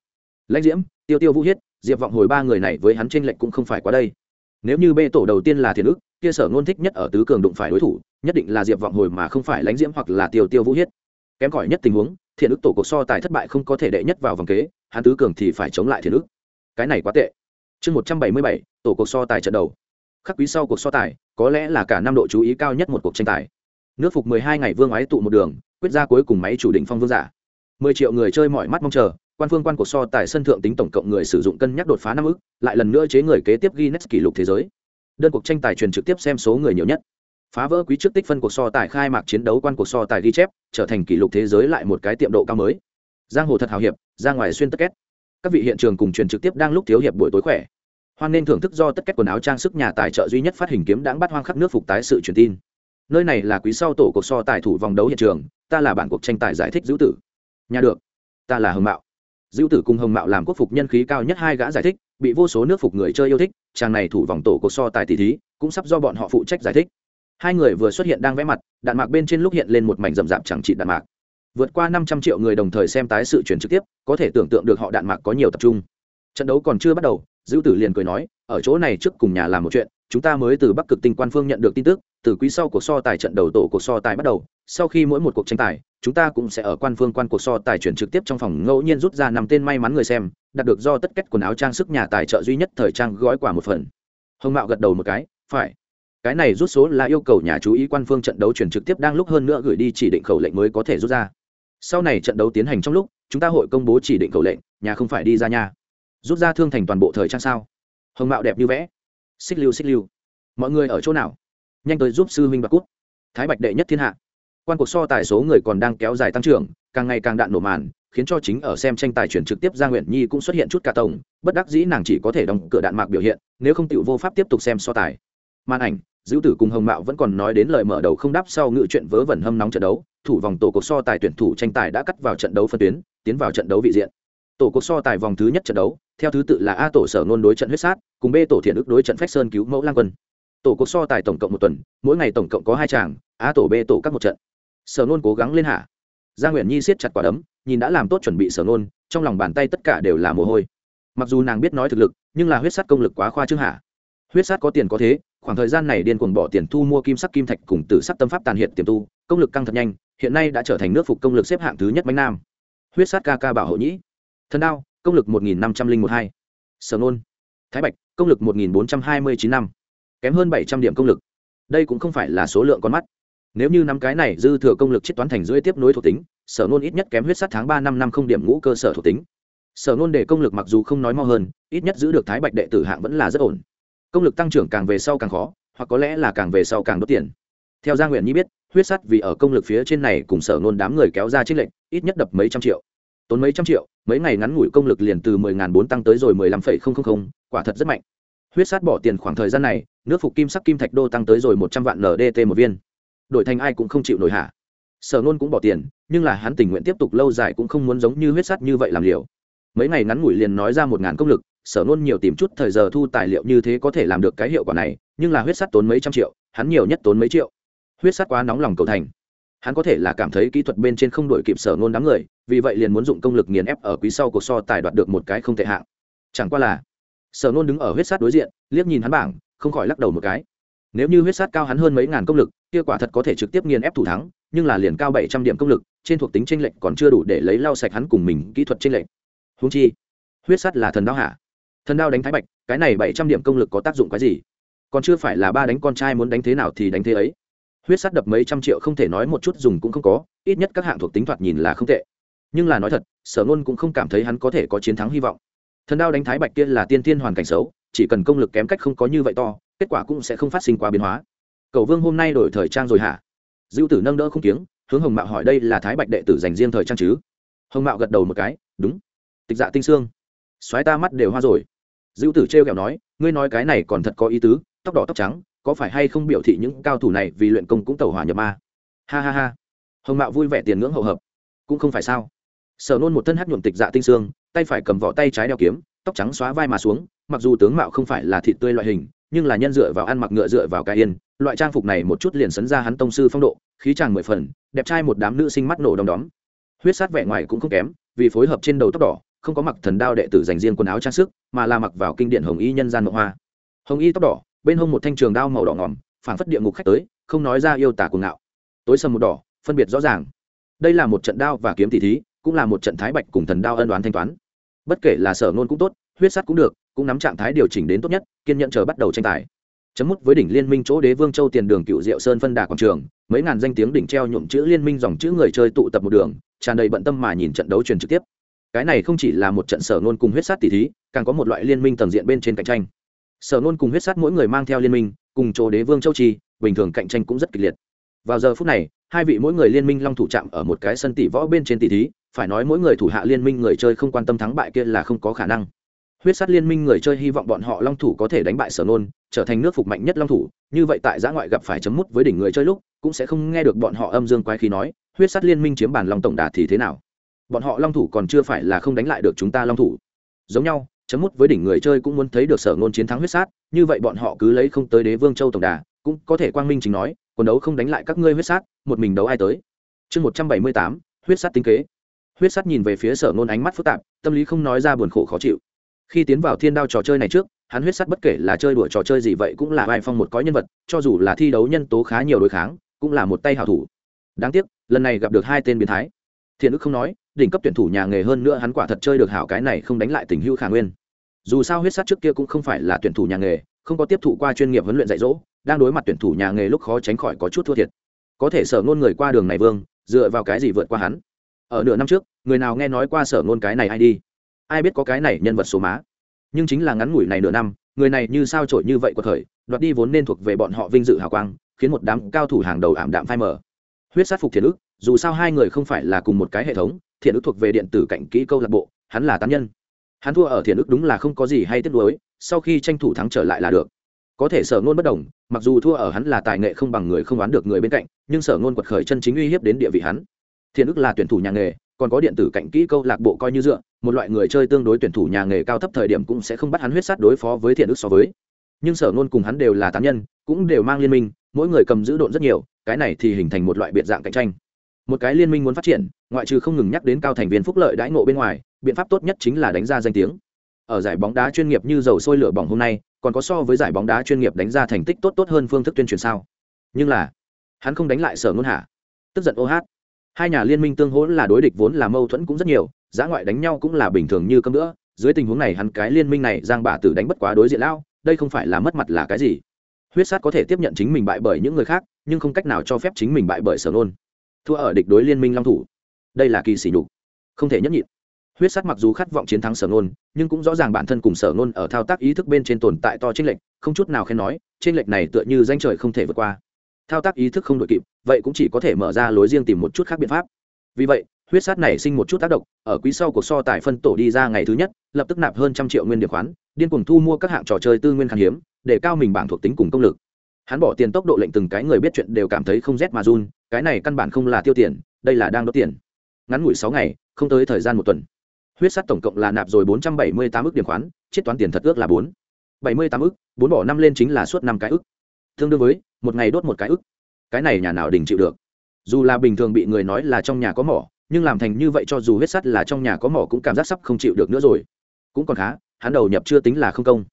Lãnh diễm, tiêu tiêu vũ hiết diệp vọng hồi ba người này với hắn tranh lệch cũng không phải quá đây. Nếu như bê tổ đầu tiên là thiện ức kia sở ngôn thích nhất ở tứ cường đụng phải đối thủ nhất định là diệp vọng hồi mà không phải lãnh diễm hoặc là tiêu tiêu vũ hiết. Kém cỏi nhất tình huống, thiện ức tổ cuộc so tài thất bại không có thể đệ nhất vào vòng kế hắn tứ cường thì phải chống lại thiện ức cái này quá tệ. Chương một trăm bảy mươi bảy, tổ cuộc so tài trận đầu. Khắc quý sau cuộc so tài, có lẽ là cả năm độ chú ý cao nhất một cuộc tranh tài. Nước phục mười hai ngày vương ái tụ một đường, quyết ra cuối cùng máy chủ định phong vương giả. Mười triệu người chơi mọi mắt mong chờ, quan phương quan cuộc so tài sân thượng tính tổng cộng người sử dụng cân nhắc đột phá năm ức, lại lần nữa chế người kế tiếp Guinness kỷ lục thế giới. Đơn cuộc tranh tài truyền trực tiếp xem số người nhiều nhất phá vỡ quý trước tích phân cuộc so tài khai mạc chiến đấu quan cuộc so tài ghi chép, trở thành kỷ lục thế giới lại một cái tiệm độ cao mới. Giang hồ thật hào hiệp, ra ngoài xuyên tất két. Các vị hiện trường cùng truyền trực tiếp đang lúc thiếu hiệp buổi tối khỏe. Hoan nên thưởng thức do tất két quần áo trang sức nhà tài trợ duy nhất phát hình kiếm đáng bắt hoang khắp nước phục tái sự truyền tin. Nơi này là quý sau tổ cuộc so tài thủ vòng đấu hiện trường, ta là bản cuộc tranh tài giải thích dữ tử. Nhà được. Ta là hồng mạo. Dữ tử cùng hồng mạo làm quốc phục nhân khí cao nhất hai gã giải thích, bị vô số nước phục người chơi yêu thích, chàng này thủ vòng tổ cuộc so tài tỷ thí, cũng sắp do bọn họ phụ trách giải thích hai người vừa xuất hiện đang vẽ mặt, đạn mạc bên trên lúc hiện lên một mảnh rậm rạp chẳng trị đạn mạc. Vượt qua năm trăm triệu người đồng thời xem tái sự truyền trực tiếp, có thể tưởng tượng được họ đạn mạc có nhiều tập trung. Trận đấu còn chưa bắt đầu, dữ tử liền cười nói, ở chỗ này trước cùng nhà làm một chuyện, chúng ta mới từ bắc cực tinh quan phương nhận được tin tức, từ quý sau cuộc so tài trận đầu tổ cuộc so tài bắt đầu, sau khi mỗi một cuộc tranh tài, chúng ta cũng sẽ ở quan phương quan cuộc so tài chuyển trực tiếp trong phòng ngẫu nhiên rút ra năm tên may mắn người xem, đạt được do tất kết quần áo trang sức nhà tài trợ duy nhất thời trang gói quà một phần. Hồng mạo gật đầu một cái, phải cái này rút số là yêu cầu nhà chú ý quan phương trận đấu chuyển trực tiếp đang lúc hơn nữa gửi đi chỉ định khẩu lệnh mới có thể rút ra. Sau này trận đấu tiến hành trong lúc, chúng ta hội công bố chỉ định khẩu lệnh, nhà không phải đi ra nhà rút ra thương thành toàn bộ thời trang sao? Hồng mạo đẹp như vẽ. Xích lưu xích lưu. Mọi người ở chỗ nào? Nhanh tới giúp sư huynh bạc cút. Thái bạch đệ nhất thiên hạ. Quan cuộc so tài số người còn đang kéo dài tăng trưởng, càng ngày càng đạn nổ màn, khiến cho chính ở xem tranh tài chuyển trực tiếp gia nguyện nhi cũng xuất hiện chút cả tổng, bất đắc dĩ nàng chỉ có thể đóng cửa đạn mạc biểu hiện, nếu không tựu vô pháp tiếp tục xem so tài. Màn ảnh dữ tử cùng hồng mạo vẫn còn nói đến lời mở đầu không đáp sau ngự chuyện vớ vẩn hâm nóng trận đấu, thủ vòng tổ cuộc so tài tuyển thủ tranh tài đã cắt vào trận đấu phân tuyến, tiến vào trận đấu vị diện. Tổ cuộc so tài vòng thứ nhất trận đấu, theo thứ tự là a tổ sở nôn đối trận huyết sát, cùng b tổ thiện ức đối trận phách sơn cứu mẫu lang quân. Tổ cuộc so tài tổng cộng một tuần, mỗi ngày tổng cộng có hai tràng, a tổ b tổ các một trận. Sở nôn cố gắng lên hạ. Gia nguyễn nhi siết chặt quả đấm, nhìn đã làm tốt chuẩn bị sở nôn trong lòng bàn tay tất cả đều là mồ hôi. Mặc dù nàng biết nói thực lực, nhưng là huyết sát công lực quá khoa trương hạ. Huyết sát có tiền có thế khoảng thời gian này điên cuồng bỏ tiền thu mua kim sắc kim thạch cùng tử sắc tâm pháp tàn hiện tiềm tu, công lực căng thật nhanh, hiện nay đã trở thành nước phục công lực xếp hạng thứ nhất bánh nam. Huyết sát ca ca bảo hộ nhĩ. Thần đao, công lực một nghìn năm trăm linh một hai. Sở nôn thái bạch, công lực một nghìn bốn trăm hai mươi chín năm. Kém hơn bảy trăm điểm công lực. Đây cũng không phải là số lượng con mắt. Nếu như năm cái này dư thừa công lực chết toán thành dưới tiếp nối thuộc tính, sở nôn ít nhất kém huyết sát tháng ba năm năm không điểm ngũ cơ sở thuộc tính. Sở nôn để công lực mặc dù không nói mo hơn, ít nhất giữ được thái bạch đệ tử hạng vẫn là rất ổn công lực tăng trưởng càng về sau càng khó, hoặc có lẽ là càng về sau càng đốt tiền. Theo gia nguyện nhi biết, huyết sắt vì ở công lực phía trên này cùng sở nôn đám người kéo ra trích lệnh ít nhất đập mấy trăm triệu. Tốn mấy trăm triệu, mấy ngày ngắn ngủi công lực liền từ mười ngàn bốn tăng tới rồi mười lăm phẩy không không không, quả thật rất mạnh. Huyết sát bỏ tiền khoảng thời gian này, nước phục kim sắc kim thạch đô tăng tới rồi một trăm vạn ndt một viên. Đổi thành ai cũng không chịu nổi hạ sở nôn cũng bỏ tiền, nhưng là hắn tình nguyện tiếp tục lâu dài cũng không muốn giống như huyết sắt như vậy làm liều. Mấy ngày ngắn ngủi liền nói ra một ngàn công lực sở nôn nhiều tìm chút thời giờ thu tài liệu như thế có thể làm được cái hiệu quả này, nhưng là huyết sắt tốn mấy trăm triệu, hắn nhiều nhất tốn mấy triệu. Huyết sắt quá nóng lòng cầu thành. Hắn có thể là cảm thấy kỹ thuật bên trên không đổi kịp sở nôn đám người, vì vậy liền muốn dụng công lực nghiền ép ở quý sau cuộc so tài đoạt được một cái không tệ hạng. Chẳng qua là, sở nôn đứng ở huyết sát đối diện, liếc nhìn hắn bảng, không khỏi lắc đầu một cái. Nếu như huyết sát cao hắn hơn mấy ngàn công lực, kia quả thật có thể trực tiếp nghiền ép thủ thắng, nhưng là liền cao bảy trăm điểm công lực, trên thuộc tính tranh lệch còn chưa đủ để lấy lau sạch hắn cùng mình kỹ thuật tranh lệch. Húng chi, huyết sắt là thần đao hạ thần đao đánh thái bạch, cái này bảy trăm điểm công lực có tác dụng cái gì? Còn chưa phải là ba đánh con trai muốn đánh thế nào thì đánh thế ấy. Huyết sắt đập mấy trăm triệu không thể nói một chút dùng cũng không có, ít nhất các hạng thuộc tính thoạt nhìn là không tệ. Nhưng là nói thật, sở ngôn cũng không cảm thấy hắn có thể có chiến thắng hy vọng. Thần đao đánh thái bạch kia là tiên tiên hoàn cảnh xấu, chỉ cần công lực kém cách không có như vậy to, kết quả cũng sẽ không phát sinh quá biến hóa. Cầu vương hôm nay đổi thời trang rồi hả? Dữ tử nâng đỡ không tiếng hướng hồng mạo hỏi đây là thái bạch đệ tử dành riêng thời trang chứ? Hồng mạo gật đầu một cái, đúng. Tịch dạ tinh xương xoáy ta mắt đều hoa rồi. Dữ tử t r kẹo nói, ngươi nói cái này còn thật có ý tứ, tóc đỏ tóc trắng, có phải hay không biểu thị những cao thủ này vì luyện công cũng tàu hỏa nhập ma? Ha ha ha. Hồng mạo vui vẻ tiền ngưỡng hậu hợp. Cũng không phải sao. Sở nôn một thân hát nhuộm tịch dạ tinh xương, tay phải cầm vỏ tay trái đeo kiếm, tóc trắng xóa vai mà xuống, mặc dù tướng mạo không phải là thịt tươi loại hình, nhưng là nhân dựa vào ăn mặc ngựa dựa vào cái yên, loại trang phục này một chút liền sấn ra hắn tông sư phong độ, khí tràng mười phần, đẹp trai một đám nữ sinh mắt nổ đom đóm. Huyết sát vẻ ngoài cũng không kém, vì phối hợp trên đầu tóc đỏ không có mặc thần đao đệ tử dành riêng quần áo trang sức, mà là mặc vào kinh điển hồng y nhân gian mộng hoa. Hồng y tóc đỏ, bên hông một thanh trường đao màu đỏ ngòm, phảng phất địa ngục khách tới, không nói ra yêu tả cuồng ngạo. Tối sầm một đỏ, phân biệt rõ ràng. Đây là một trận đao và kiếm tỷ thí, cũng là một trận thái bạch cùng thần đao ân đoán thanh toán. Bất kể là sở nôn cũng tốt, huyết sắt cũng được, cũng nắm trạng thái điều chỉnh đến tốt nhất, kiên nhận chờ bắt đầu tranh tài. Chấm mút với đỉnh liên minh chỗ đế vương châu tiền đường cựu diệu sơn phân đà quảng trường, mấy ngàn danh tiếng đỉnh treo nhuộm chữ liên minh dòng chữ người chơi tụ tập một đường, tràn đầy bận tâm mà nhìn trận đấu truyền trực tiếp cái này không chỉ là một trận sở nôn cùng huyết sát tỷ thí, càng có một loại liên minh tầng diện bên trên cạnh tranh. Sở nôn cùng huyết sát mỗi người mang theo liên minh, cùng chỗ đế vương châu trì, bình thường cạnh tranh cũng rất kịch liệt. Vào giờ phút này, hai vị mỗi người liên minh long thủ chạm ở một cái sân tỷ võ bên trên tỷ thí, phải nói mỗi người thủ hạ liên minh người chơi không quan tâm thắng bại kia là không có khả năng. Huyết sát liên minh người chơi hy vọng bọn họ long thủ có thể đánh bại sở nôn trở thành nước phục mạnh nhất long thủ, như vậy tại giã ngoại gặp phải chấm mút với đỉnh người chơi lúc, cũng sẽ không nghe được bọn họ âm dương quái khí nói, huyết sát liên minh chiếm bản long tổng đà thì thế nào bọn họ long thủ còn chưa phải là không đánh lại được chúng ta long thủ. Giống nhau, chấm mút với đỉnh người chơi cũng muốn thấy được sở ngôn chiến thắng huyết sát, như vậy bọn họ cứ lấy không tới đế vương châu tổng đà, cũng có thể quang minh chính nói, quần đấu không đánh lại các ngươi huyết sát, một mình đấu ai tới? Chương một trăm bảy mươi tám, huyết sát tinh kế. Huyết sát nhìn về phía sở ngôn ánh mắt phức tạp, tâm lý không nói ra buồn khổ khó chịu. Khi tiến vào thiên đao trò chơi này trước, hắn huyết sát bất kể là chơi đùa trò chơi gì vậy cũng là vai phong một cõi nhân vật, cho dù là thi đấu nhân tố khá nhiều đối kháng, cũng là một tay hảo thủ. Đáng tiếc, lần này gặp được hai tên biến thái. Thiện ức không nói đỉnh cấp tuyển thủ nhà nghề hơn nữa hắn quả thật chơi được hảo cái này không đánh lại tình hữu khả nguyên. Dù sao huyết sát trước kia cũng không phải là tuyển thủ nhà nghề, không có tiếp thụ qua chuyên nghiệp huấn luyện dạy dỗ, đang đối mặt tuyển thủ nhà nghề lúc khó tránh khỏi có chút thua thiệt. Có thể sở ngôn người qua đường này vương, dựa vào cái gì vượt qua hắn? Ở nửa năm trước, người nào nghe nói qua sở ngôn cái này ai đi? Ai biết có cái này nhân vật số má? Nhưng chính là ngắn ngủi này nửa năm, người này như sao trội như vậy của thời đoạt đi vốn nên thuộc về bọn họ vinh dự hào quang, khiến một đám cao thủ hàng đầu ảm đạm phai mờ. Huyết sát phục thiền ức dù sao hai người không phải là cùng một cái hệ thống, thiện ức thuộc về điện tử cạnh kỹ câu lạc bộ, hắn là tán nhân. Hắn thua ở thiện ức đúng là không có gì hay tiếc nuối, sau khi tranh thủ thắng trở lại là được. Có thể sở ngôn bất đồng, mặc dù thua ở hắn là tài nghệ không bằng người không đoán được người bên cạnh, nhưng sở ngôn quật khởi chân chính uy hiếp đến địa vị hắn. Thiện ức là tuyển thủ nhà nghề, còn có điện tử cạnh kỹ câu lạc bộ coi như dựa, một loại người chơi tương đối tuyển thủ nhà nghề cao thấp thời điểm cũng sẽ không bắt hắn huyết sát đối phó với thiện ức so với. Nhưng sở ngôn cùng hắn đều là tán nhân, cũng đều mang liên minh, mỗi người cầm giữ độn rất nhiều, cái này thì hình thành một loại biệt dạng cạnh tranh một cái liên minh muốn phát triển, ngoại trừ không ngừng nhắc đến cao thành viên phúc lợi đãi ngộ bên ngoài, biện pháp tốt nhất chính là đánh ra danh tiếng. Ở giải bóng đá chuyên nghiệp như dầu sôi lửa bỏng hôm nay, còn có so với giải bóng đá chuyên nghiệp đánh ra thành tích tốt tốt hơn phương thức tuyên truyền sao? Nhưng là, hắn không đánh lại sở ngôn hạ. Tức giận ô hát. Hai nhà liên minh tương hỗ là đối địch vốn là mâu thuẫn cũng rất nhiều giá ngoại đánh nhau cũng là bình thường như cơm nữa dưới tình huống này hắn cái liên minh này, giang bà tử đánh bất quá đối diện lao đây không phải là mất mặt là cái gì? Huyết sát có thể tiếp nhận chính mình bại bởi những người khác, nhưng không cách nào cho phép chính mình bại bởi sở nôn thua ở địch đối liên minh long thủ. Đây là kỳ sỉ nhục, không thể nhấp nhịn. Huyết sát mặc dù khát vọng chiến thắng sở nôn nhưng cũng rõ ràng bản thân cùng sở nôn ở thao tác ý thức bên trên tồn tại to trên lệnh không chút nào khen nói trên lệnh này tựa như danh trời không thể vượt qua. Thao tác ý thức không đội kịp, vậy cũng chỉ có thể mở ra lối riêng tìm một chút khác biện pháp. Vì vậy, huyết sát này sinh một chút tác động, ở quý sau cuộc so tài phân tổ đi ra ngày thứ nhất, lập tức nạp hơn trăm triệu nguyên điểm khoán, điên cuồng thu mua các hạng trò chơi tư nguyên khan hiếm, để cao mình bảng thuộc tính cùng công lực. Hắn bỏ tiền tốc độ lệnh từng cái người biết chuyện đều cảm thấy không rét mà run cái này căn bản không là tiêu tiền, đây là đang đốt tiền. Ngắn ngủi sáu ngày, không tới thời gian một tuần. Huyết sắt tổng cộng là nạp rồi bốn trăm bảy mươi tám ước điểm khoán, chiết toán tiền thật ước là bốn. bảy mươi tám ước bốn bỏ năm lên chính là suốt năm cái ước tương đương với, một ngày đốt một cái ước cái này nhà nào đình chịu được? Dù là bình thường bị người nói là trong nhà có mỏ, nhưng làm thành như vậy cho dù huyết sắt là trong nhà có mỏ cũng cảm giác sắp không chịu được nữa rồi. Cũng còn khá, hắn đầu nhập chưa tính là không công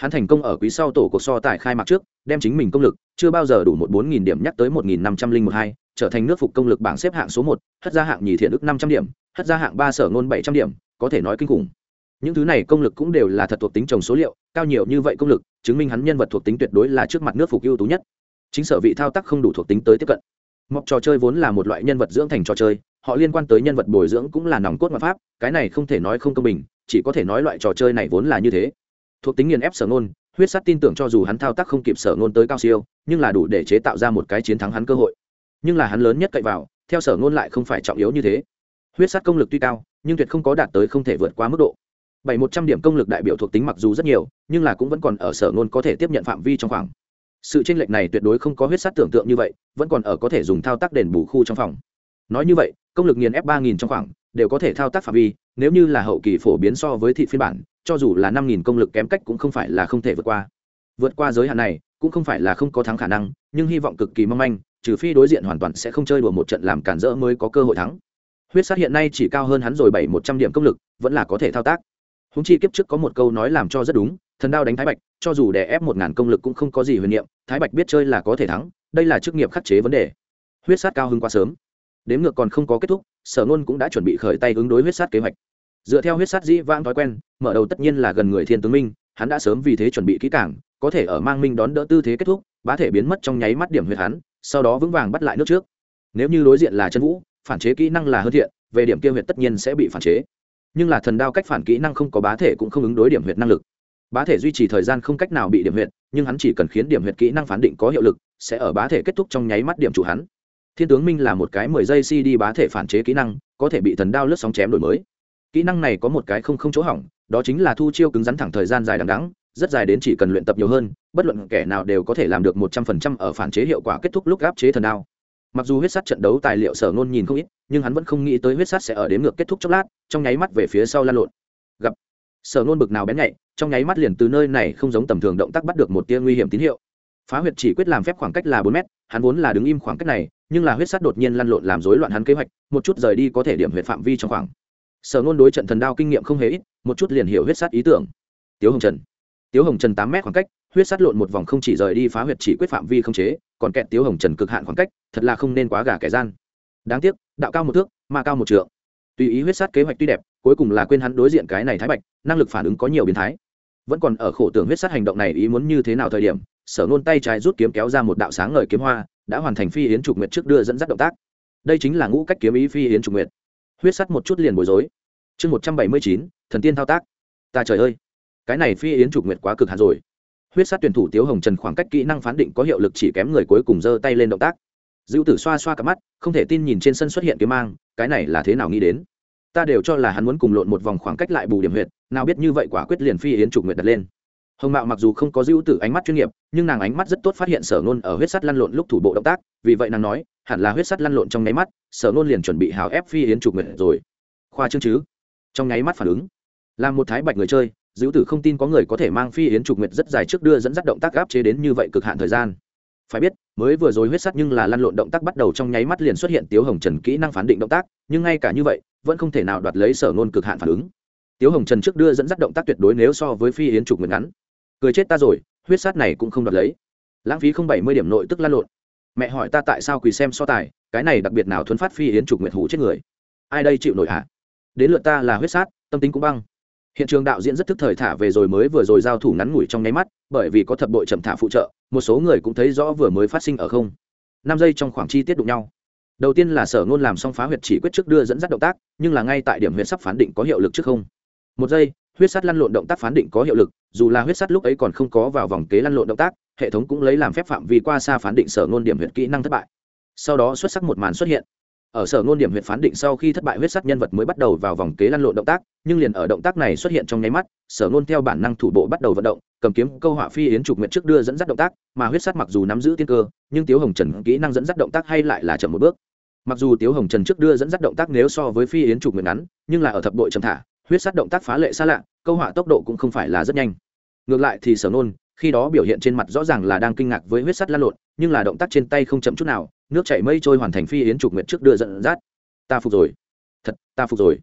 hắn thành công ở quý sau tổ cuộc so tài khai mạc trước, đem chính mình công lực, chưa bao giờ đủ một bốn nghìn điểm nhắc tới một nghìn năm trăm linh một hai, trở thành nước phục công lực bảng xếp hạng số một, hất ra hạng nhì thiện ức năm trăm điểm, hất ra hạng ba sở ngôn bảy trăm điểm, có thể nói kinh khủng. Những thứ này công lực cũng đều là thật thuộc tính trồng số liệu, cao nhiều như vậy công lực, chứng minh hắn nhân vật thuộc tính tuyệt đối là trước mặt nước phục ưu tú nhất. Chính sở vị thao tác không đủ thuộc tính tới tiếp cận. Mọc trò chơi vốn là một loại nhân vật dưỡng thành trò chơi, họ liên quan tới nhân vật bồi dưỡng cũng là nòng cốt mà pháp, cái này không thể nói không công bình, chỉ có thể nói loại trò chơi này vốn là như thế thuộc tính nghiền ép sở ngôn, huyết sắt tin tưởng cho dù hắn thao tác không kịp sở ngôn tới cao siêu, nhưng là đủ để chế tạo ra một cái chiến thắng hắn cơ hội. Nhưng là hắn lớn nhất cậy vào, theo sở ngôn lại không phải trọng yếu như thế. Huyết sắt công lực tuy cao, nhưng tuyệt không có đạt tới không thể vượt qua mức độ. Bảy một trăm điểm công lực đại biểu thuộc tính mặc dù rất nhiều, nhưng là cũng vẫn còn ở sở ngôn có thể tiếp nhận phạm vi trong khoảng. Sự tranh lệch này tuyệt đối không có huyết sắt tưởng tượng như vậy, vẫn còn ở có thể dùng thao tác đền bù khu trong phòng. Nói như vậy, công lực nghiền f ba nghìn trong khoảng, đều có thể thao tác phạm vi nếu như là hậu kỳ phổ biến so với thị phiên bản, cho dù là năm nghìn công lực kém cách cũng không phải là không thể vượt qua. Vượt qua giới hạn này, cũng không phải là không có thắng khả năng, nhưng hy vọng cực kỳ mong manh, trừ phi đối diện hoàn toàn sẽ không chơi đùa một trận làm cản rỡ mới có cơ hội thắng. Huyết sát hiện nay chỉ cao hơn hắn rồi bảy một trăm điểm công lực, vẫn là có thể thao tác. Húng chi kiếp trước có một câu nói làm cho rất đúng, thần đao đánh thái bạch, cho dù đè ép một ngàn công lực cũng không có gì huyền nhiệm. thái bạch biết chơi là có thể thắng, đây là chức nghiệp khắc chế vấn đề. Huyết sát cao hơn quá sớm đếm ngược còn không có kết thúc, sở nôn cũng đã chuẩn bị khởi tay ứng đối huyết sát kế hoạch. Dựa theo huyết sát dĩ vãng thói quen, mở đầu tất nhiên là gần người thiên tướng minh, hắn đã sớm vì thế chuẩn bị kỹ cảng có thể ở mang minh đón đỡ tư thế kết thúc, bá thể biến mất trong nháy mắt điểm huyết hắn, sau đó vững vàng bắt lại nước trước. Nếu như đối diện là chân vũ, phản chế kỹ năng là hơn thiện, về điểm kia huyệt tất nhiên sẽ bị phản chế. Nhưng là thần đao cách phản kỹ năng không có bá thể cũng không ứng đối điểm huyệt năng lực. Bá thể duy trì thời gian không cách nào bị điểm huyệt nhưng hắn chỉ cần khiến điểm huyệt kỹ năng phán định có hiệu lực, sẽ ở bá thể kết thúc trong nháy mắt điểm chủ hắn thiên tướng minh là một cái mười giây cd bá thể phản chế kỹ năng, có thể bị thần đao lướt sóng chém đổi mới. Kỹ năng này có một cái không không chỗ hỏng, đó chính là thu chiêu cứng rắn thẳng thời gian dài đằng đắng rất dài đến chỉ cần luyện tập nhiều hơn, bất luận kẻ nào đều có thể làm được một trăm phần trăm ở phản chế hiệu quả kết thúc lúc áp chế thần đao. Mặc dù huyết sắt trận đấu tài liệu sở ngôn nhìn không ít, nhưng hắn vẫn không nghĩ tới huyết sắt sẽ ở đến ngược kết thúc chốc lát, trong nháy mắt về phía sau lan lộn. Gặp, sở ngôn bực nào bén nhạy, trong nháy mắt liền từ nơi này không giống tầm thường động tác bắt được một tia nguy hiểm tín hiệu. Phá huyệt chỉ quyết làm phép khoảng cách là bốn mét, hắn vốn là đứng im khoảng cách này nhưng là huyết sát đột nhiên lăn lộn làm rối loạn hắn kế hoạch, một chút rời đi có thể điểm huyệt phạm vi trong khoảng. Sở ngôn đối trận thần đao kinh nghiệm không hề ít, một chút liền hiểu huyết sát ý tưởng. Tiếu hồng trần. Tiếu hồng trần tám mét khoảng cách, huyết sát lộn một vòng không chỉ rời đi phá huyệt chỉ quyết phạm vi không chế, còn kẹt tiếu hồng trần cực hạn khoảng cách, thật là không nên quá gà kẻ gian. Đáng tiếc, đạo cao một thước, mà cao một trượng. Tùy ý huyết sát kế hoạch tuy đẹp, cuối cùng là quên hắn đối diện cái này thái bạch, năng lực phản ứng có nhiều biến thái. Vẫn còn ở khổ tưởng huyết sát hành động này ý muốn như thế nào thời điểm, sở nôn tay trái rút kiếm kéo ra một đạo sáng ngời kiếm hoa đã hoàn thành phi yến trục nguyệt trước đưa dẫn dắt động tác. Đây chính là ngũ cách kiếm ý phi yến trục nguyệt. Huyết sắt một chút liền bối rối. Chương một trăm bảy mươi chín, thần tiên thao tác. Ta trời ơi, cái này phi yến trục nguyệt quá cực hạt rồi. Huyết sát tuyển thủ tiếu hồng trần khoảng cách kỹ năng phán định có hiệu lực chỉ kém người cuối cùng giơ tay lên động tác. Dữ tử xoa xoa cặp mắt, không thể tin nhìn trên sân xuất hiện kiếm mang, cái này là thế nào nghĩ đến? Ta đều cho là hắn muốn cùng lộn một vòng khoảng cách lại bù điểm huyệt, nào biết như vậy quả quyết liền phi yến trục nguyệt đặt lên hồng mạo mặc dù không có dữ tử ánh mắt chuyên nghiệp, nhưng nàng ánh mắt rất tốt phát hiện sở nôn ở huyết sắt lăn lộn lúc thủ bộ động tác, vì vậy nàng nói, hẳn là huyết sắt lăn lộn trong nháy mắt, sở nôn liền chuẩn bị hào ép phi yến trục nguyện rồi. Khoa trương chứ? Trong nháy mắt phản ứng, là một thái bạch người chơi dữ tử không tin có người có thể mang phi yến trục nguyệt rất dài trước đưa dẫn dắt động tác áp chế đến như vậy cực hạn thời gian. Phải biết, mới vừa rồi huyết sắt nhưng là lăn lộn động tác bắt đầu trong nháy mắt liền xuất hiện tiếu hồng trần kỹ năng phán định động tác, nhưng ngay cả như vậy, vẫn không thể nào đoạt lấy sở ngôn cực hạn phản ứng. Tiếu hồng trần trước đưa dẫn dắt động tác tuyệt đối nếu so với phi yến trục nguyệt ngắn cười chết ta rồi, huyết sát này cũng không đoạt lấy. Lãng phí không bảy mươi điểm nội tức lan lộn. Mẹ hỏi ta tại sao quỳ xem so tài, cái này đặc biệt nào thuấn phát phi yến trục nguyệt hủ chết người. Ai đây chịu nổi hả? Đến lượt ta là huyết sát, tâm tính cũng băng. Hiện trường đạo diễn rất thức thời thả về rồi mới vừa rồi giao thủ ngắn ngủi trong nháy mắt, bởi vì có thập bội chậm thả phụ trợ, một số người cũng thấy rõ vừa mới phát sinh ở không. Năm giây trong khoảng chi tiết đụng nhau. Đầu tiên là sở ngôn làm xong phá huyệt chỉ quyết trước đưa dẫn dắt động tác, nhưng là ngay tại điểm huyệt sắp phán định có hiệu lực trước không. Một giây huyết sắt lăn lộn động tác phán định có hiệu lực, dù là huyết sắt lúc ấy còn không có vào vòng kế lăn lộn động tác, hệ thống cũng lấy làm phép phạm vi qua xa phán định sở ngôn điểm huyện kỹ năng thất bại. Sau đó xuất sắc một màn xuất hiện. Ở sở ngôn điểm huyện phán định sau khi thất bại huyết sắt nhân vật mới bắt đầu vào vòng kế lăn lộn động tác, nhưng liền ở động tác này xuất hiện trong nháy mắt, sở ngôn theo bản năng thủ bộ bắt đầu vận động, cầm kiếm, câu họa phi yến trục nguyện trước đưa dẫn dắt động tác, mà huyết sắt mặc dù nắm giữ tiên cơ, nhưng tiếu hồng trần kỹ năng dẫn dắt động tác hay lại là chậm một bước. Mặc dù tiếu hồng trần trước đưa dẫn dắt động tác nếu so với phi yến trục nguyện ngắn, nhưng là ở thập đội chậm thả, huyết sắt động tác phá lệ xa lạ câu họa tốc độ cũng không phải là rất nhanh. Ngược lại thì sở nôn, khi đó biểu hiện trên mặt rõ ràng là đang kinh ngạc với huyết sắt lan lộn, nhưng là động tác trên tay không chậm chút nào, nước chảy mây trôi hoàn thành phi yến trục nguyệt trước đưa dẫn dắt. Ta phục rồi. Thật, ta phục rồi.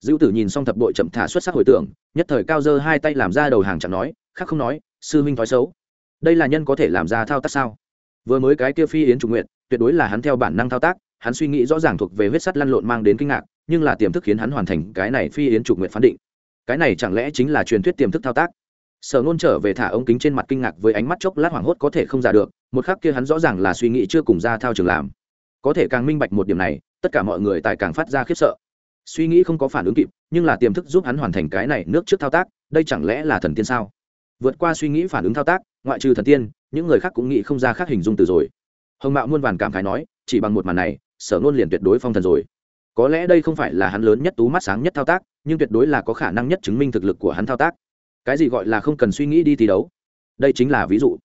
Dữ tử nhìn xong thập đội chậm thả xuất sắc hồi tưởng, nhất thời cao dơ hai tay làm ra đầu hàng chẳng nói, khác không nói, sư huynh thói xấu. Đây là nhân có thể làm ra thao tác sao? Vừa mới cái kia phi yến trục nguyệt, tuyệt đối là hắn theo bản năng thao tác, hắn suy nghĩ rõ ràng thuộc về huyết sắt lăn lộn mang đến kinh ngạc, nhưng là tiềm thức khiến hắn hoàn thành cái này phi yến trục nguyện phán định cái này chẳng lẽ chính là truyền thuyết tiềm thức thao tác? Sở nôn trở về thả ống kính trên mặt kinh ngạc với ánh mắt chốc lát hoảng hốt có thể không giả được, một khắc kia hắn rõ ràng là suy nghĩ chưa cùng ra thao trường làm. Có thể càng minh bạch một điểm này, tất cả mọi người tại càng phát ra khiếp sợ. Suy nghĩ không có phản ứng kịp, nhưng là tiềm thức giúp hắn hoàn thành cái này nước trước thao tác, đây chẳng lẽ là thần tiên sao? Vượt qua suy nghĩ phản ứng thao tác, ngoại trừ thần tiên, những người khác cũng nghĩ không ra khác hình dung từ rồi. Hồng mạo muôn vàn cảm khái nói, chỉ bằng một màn này, sở nôn liền tuyệt đối phong thần rồi có lẽ đây không phải là hắn lớn nhất tú mắt sáng nhất thao tác, nhưng tuyệt đối là có khả năng nhất chứng minh thực lực của hắn thao tác. Cái gì gọi là không cần suy nghĩ đi thi đấu? Đây chính là ví dụ.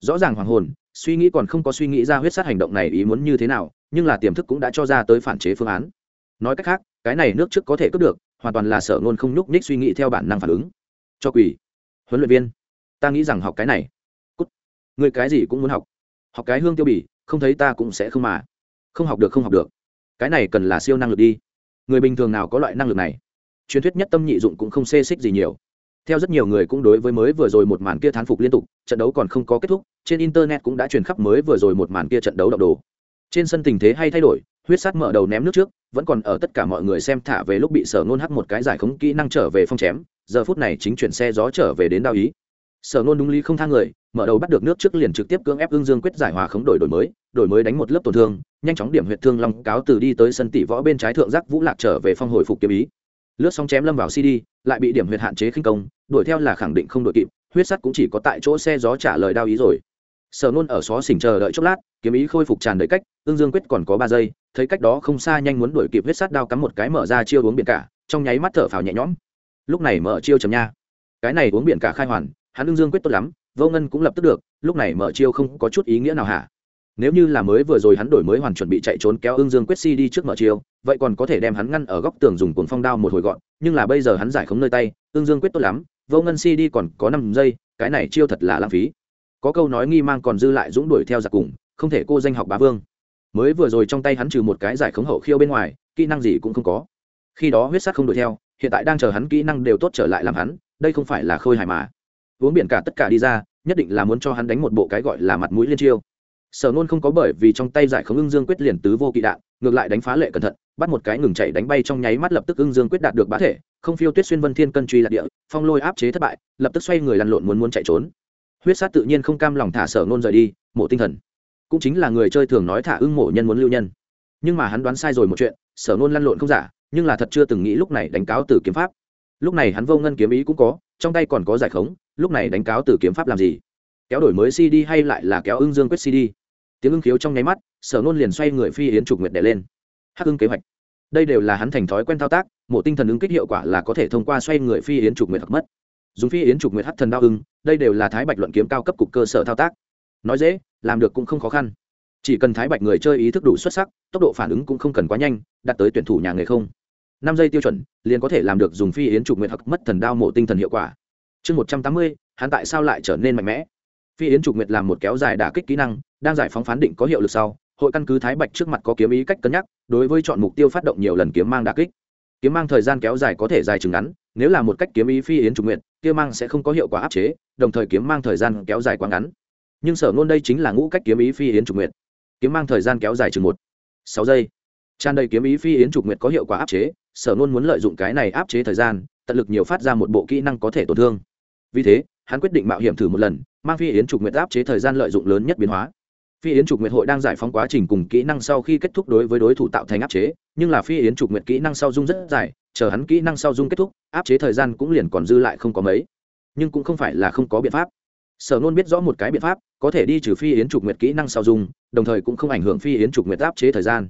Rõ ràng hoàng hồn, suy nghĩ còn không có suy nghĩ ra huyết sát hành động này ý muốn như thế nào, nhưng là tiềm thức cũng đã cho ra tới phản chế phương án. Nói cách khác, cái này nước trước có thể cướp được, hoàn toàn là sở ngôn không nhúc nhích suy nghĩ theo bản năng phản ứng. Cho quỷ. Huấn luyện viên, ta nghĩ rằng học cái này. Cút. Người cái gì cũng muốn học. Học cái hương tiêu bỉ không thấy ta cũng sẽ không mà. Không học được, không học được cái này cần là siêu năng lực đi. Người bình thường nào có loại năng lực này? Truyền thuyết nhất tâm nhị dụng cũng không xê xích gì nhiều. Theo rất nhiều người cũng đối với mới vừa rồi một màn kia thán phục liên tục, trận đấu còn không có kết thúc, trên internet cũng đã truyền khắp mới vừa rồi một màn kia trận đấu đậu đồ. Trên sân tình thế hay thay đổi, huyết sát mở đầu ném nước trước, vẫn còn ở tất cả mọi người xem thả về lúc bị sở nôn hắc một cái giải khống kỹ năng trở về phong chém, giờ phút này chính chuyển xe gió trở về đến đao ý. Sở nôn đúng lý không thang người, mở đầu bắt được nước trước liền trực tiếp cưỡng ép ương dương quyết giải hòa khống đổi đổi mới đổi mới đánh một lớp tổn thương nhanh chóng điểm huyệt thương long cáo từ đi tới sân tỷ võ bên trái thượng giác vũ lạc trở về phong hồi phục kiếm ý. Lướt sóng chém lâm vào cd, lại bị điểm huyệt hạn chế khinh công, đuổi theo là khẳng định không đội kịp, huyết sắt cũng chỉ có tại chỗ xe gió trả lời đao ý rồi. Sở nôn ở xó xỉnh chờ đợi chốc lát, kiếm ý khôi phục tràn đầy cách ương dương quyết còn có ba giây, thấy cách đó không xa nhanh muốn đuổi kịp huyết sắt đao cắm một cái mở ra chiêu uống biển cả, trong nháy mắt thở phào nhẹ nhõm. Lúc này mở chiêu chầm nha. Cái này uống biển cả khai hoàn, hắn ương dương quyết tốt lắm, vô ngân cũng lập tức được, lúc này mở chiêu không có chút ý nghĩa nào hả? Nếu như là mới vừa rồi hắn đổi mới hoàn chuẩn bị chạy trốn kéo ương dương quyết si đi trước mở chiêu, vậy còn có thể đem hắn ngăn ở góc tường dùng cuồng phong đao một hồi gọn, nhưng là bây giờ hắn giải khống nơi tay ương dương quyết tốt lắm, vô ngân si đi còn có năm giây, cái này chiêu thật là lãng phí. Có câu nói nghi mang còn dư lại dũng đuổi theo giặc cùng, không thể cô danh học bá vương. Mới vừa rồi trong tay hắn trừ một cái giải khống hậu khiêu bên ngoài, kỹ năng gì cũng không có. Khi đó huyết sát không đuổi theo, hiện tại đang chờ hắn kỹ năng đều tốt trở lại làm hắn, đây không phải là khôi hài mà. Uống biển cả tất cả đi ra, nhất định là muốn cho hắn đánh một bộ cái gọi là mặt mũi liên chiêu sở nôn không có bởi vì trong tay giải khống ưng dương quyết liền tứ vô kỵ đạn, ngược lại đánh phá lệ cẩn thận, bắt một cái ngừng chạy đánh bay trong nháy mắt lập tức ưng dương quyết đạt được bá thể, không phiêu tuyết xuyên vân thiên cân truy lạc địa, phong lôi áp chế thất bại, lập tức xoay người lăn lộn muốn muốn chạy trốn. Huyết sát tự nhiên không cam lòng thả sở nôn rời đi mộ tinh thần. Cũng chính là người chơi thường nói thả ưng mộ nhân muốn lưu nhân. Nhưng mà hắn đoán sai rồi một chuyện, sở nôn lăn lộn không giả, nhưng là thật chưa từng nghĩ lúc này đánh cáo từ kiếm pháp. Lúc này hắn vô ngân kiếm ý cũng có, trong tay còn có giải khống, lúc này đánh cáo từ kiếm pháp làm gì? Kéo đổi mới cd hay lại là kéo ưng dương quyết cd tiếng ưng khiếu trong nháy mắt, sở nôn liền xoay người phi yến trục nguyệt đẻ lên. Hắc ưng kế hoạch. Đây đều là hắn thành thói quen thao tác mộ tinh thần ứng kích hiệu quả là có thể thông qua xoay người phi yến trục nguyệt hoặc mất. Dùng phi yến trục nguyệt hắc thần đao ưng, đây đều là thái bạch luận kiếm cao cấp cục cơ sở thao tác. Nói dễ, làm được cũng không khó khăn. Chỉ cần thái bạch người chơi ý thức đủ xuất sắc, tốc độ phản ứng cũng không cần quá nhanh, đạt tới tuyển thủ nhà nghề không. Năm giây tiêu chuẩn, liền có thể làm được dùng phi yến trục nguyệt hoặc mất thần đao mộ tinh thần hiệu quả. Chương một trăm tám mươi, hắn tại sao lại trở nên mạnh mẽ? Phi yến trục nguyệt làm một kéo dài đả kích kỹ năng, đang giải phóng phán định có hiệu lực sau, hội căn cứ thái bạch trước mặt có kiếm ý cách cân nhắc, đối với chọn mục tiêu phát động nhiều lần kiếm mang đả kích. Kiếm mang thời gian kéo dài có thể dài chừng ngắn, nếu là một cách kiếm ý phi yến trục nguyệt, kia mang sẽ không có hiệu quả áp chế, đồng thời kiếm mang thời gian kéo dài quá ngắn. Nhưng sở ngôn đây chính là ngũ cách kiếm ý phi yến trục nguyệt. Kiếm mang thời gian kéo dài chừng một, sáu giây. Tràn đầy kiếm ý phi yến trục nguyệt có hiệu quả áp chế, sở ngôn muốn lợi dụng cái này áp chế thời gian, tận lực nhiều phát ra một bộ kỹ năng có thể tổn thương. Vì thế hắn quyết định mạo hiểm thử một lần, mang phi yến trục nguyệt áp chế thời gian lợi dụng lớn nhất biến hóa. Phi yến trục nguyệt hội đang giải phóng quá trình cùng kỹ năng sau khi kết thúc đối với đối thủ tạo thành áp chế, nhưng là phi yến trục nguyệt kỹ năng sau dung rất dài, chờ hắn kỹ năng sau dung kết thúc, áp chế thời gian cũng liền còn dư lại không có mấy. Nhưng cũng không phải là không có biện pháp. Sở nôn biết rõ một cái biện pháp, có thể đi trừ phi yến trục nguyệt kỹ năng sau dung, đồng thời cũng không ảnh hưởng phi yến trục nguyệt áp chế thời gian.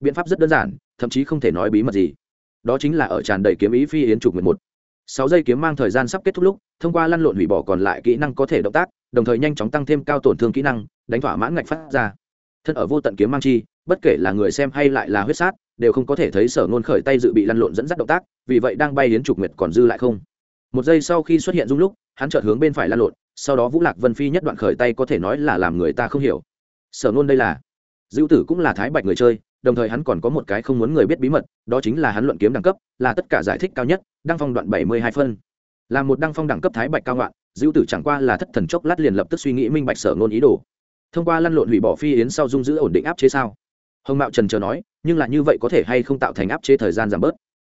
Biện pháp rất đơn giản, thậm chí không thể nói bí mật gì. Đó chính là ở tràn đầy kiếm ý phi yến trục nguyệt một sáu giây kiếm mang thời gian sắp kết thúc lúc, thông qua lăn lộn hủy bỏ còn lại kỹ năng có thể động tác, đồng thời nhanh chóng tăng thêm cao tổn thương kỹ năng, đánh thỏa mãn ngạch phát ra. Thân ở vô tận kiếm mang chi, bất kể là người xem hay lại là huyết sát, đều không có thể thấy sở nôn khởi tay dự bị lăn lộn dẫn dắt động tác, vì vậy đang bay đến trục nguyệt còn dư lại không. Một giây sau khi xuất hiện dung lúc, hắn chợt hướng bên phải lăn lộn, sau đó vũ lạc vân phi nhất đoạn khởi tay có thể nói là làm người ta không hiểu. Sở nôn đây là dữ tử cũng là thái bạch người chơi đồng thời hắn còn có một cái không muốn người biết bí mật, đó chính là hắn luận kiếm đẳng cấp, là tất cả giải thích cao nhất, đăng phong đoạn bảy mươi hai phân. Là một đăng phong đẳng cấp thái bạch cao ngoạn dữ tử chẳng qua là thất thần chốc lát liền lập tức suy nghĩ minh bạch sở ngôn ý đồ. Thông qua lăn lộn hủy bỏ phi yến sau dung giữ ổn định áp chế sao? Hồng mạo trần chờ nói, nhưng là như vậy có thể hay không tạo thành áp chế thời gian giảm bớt?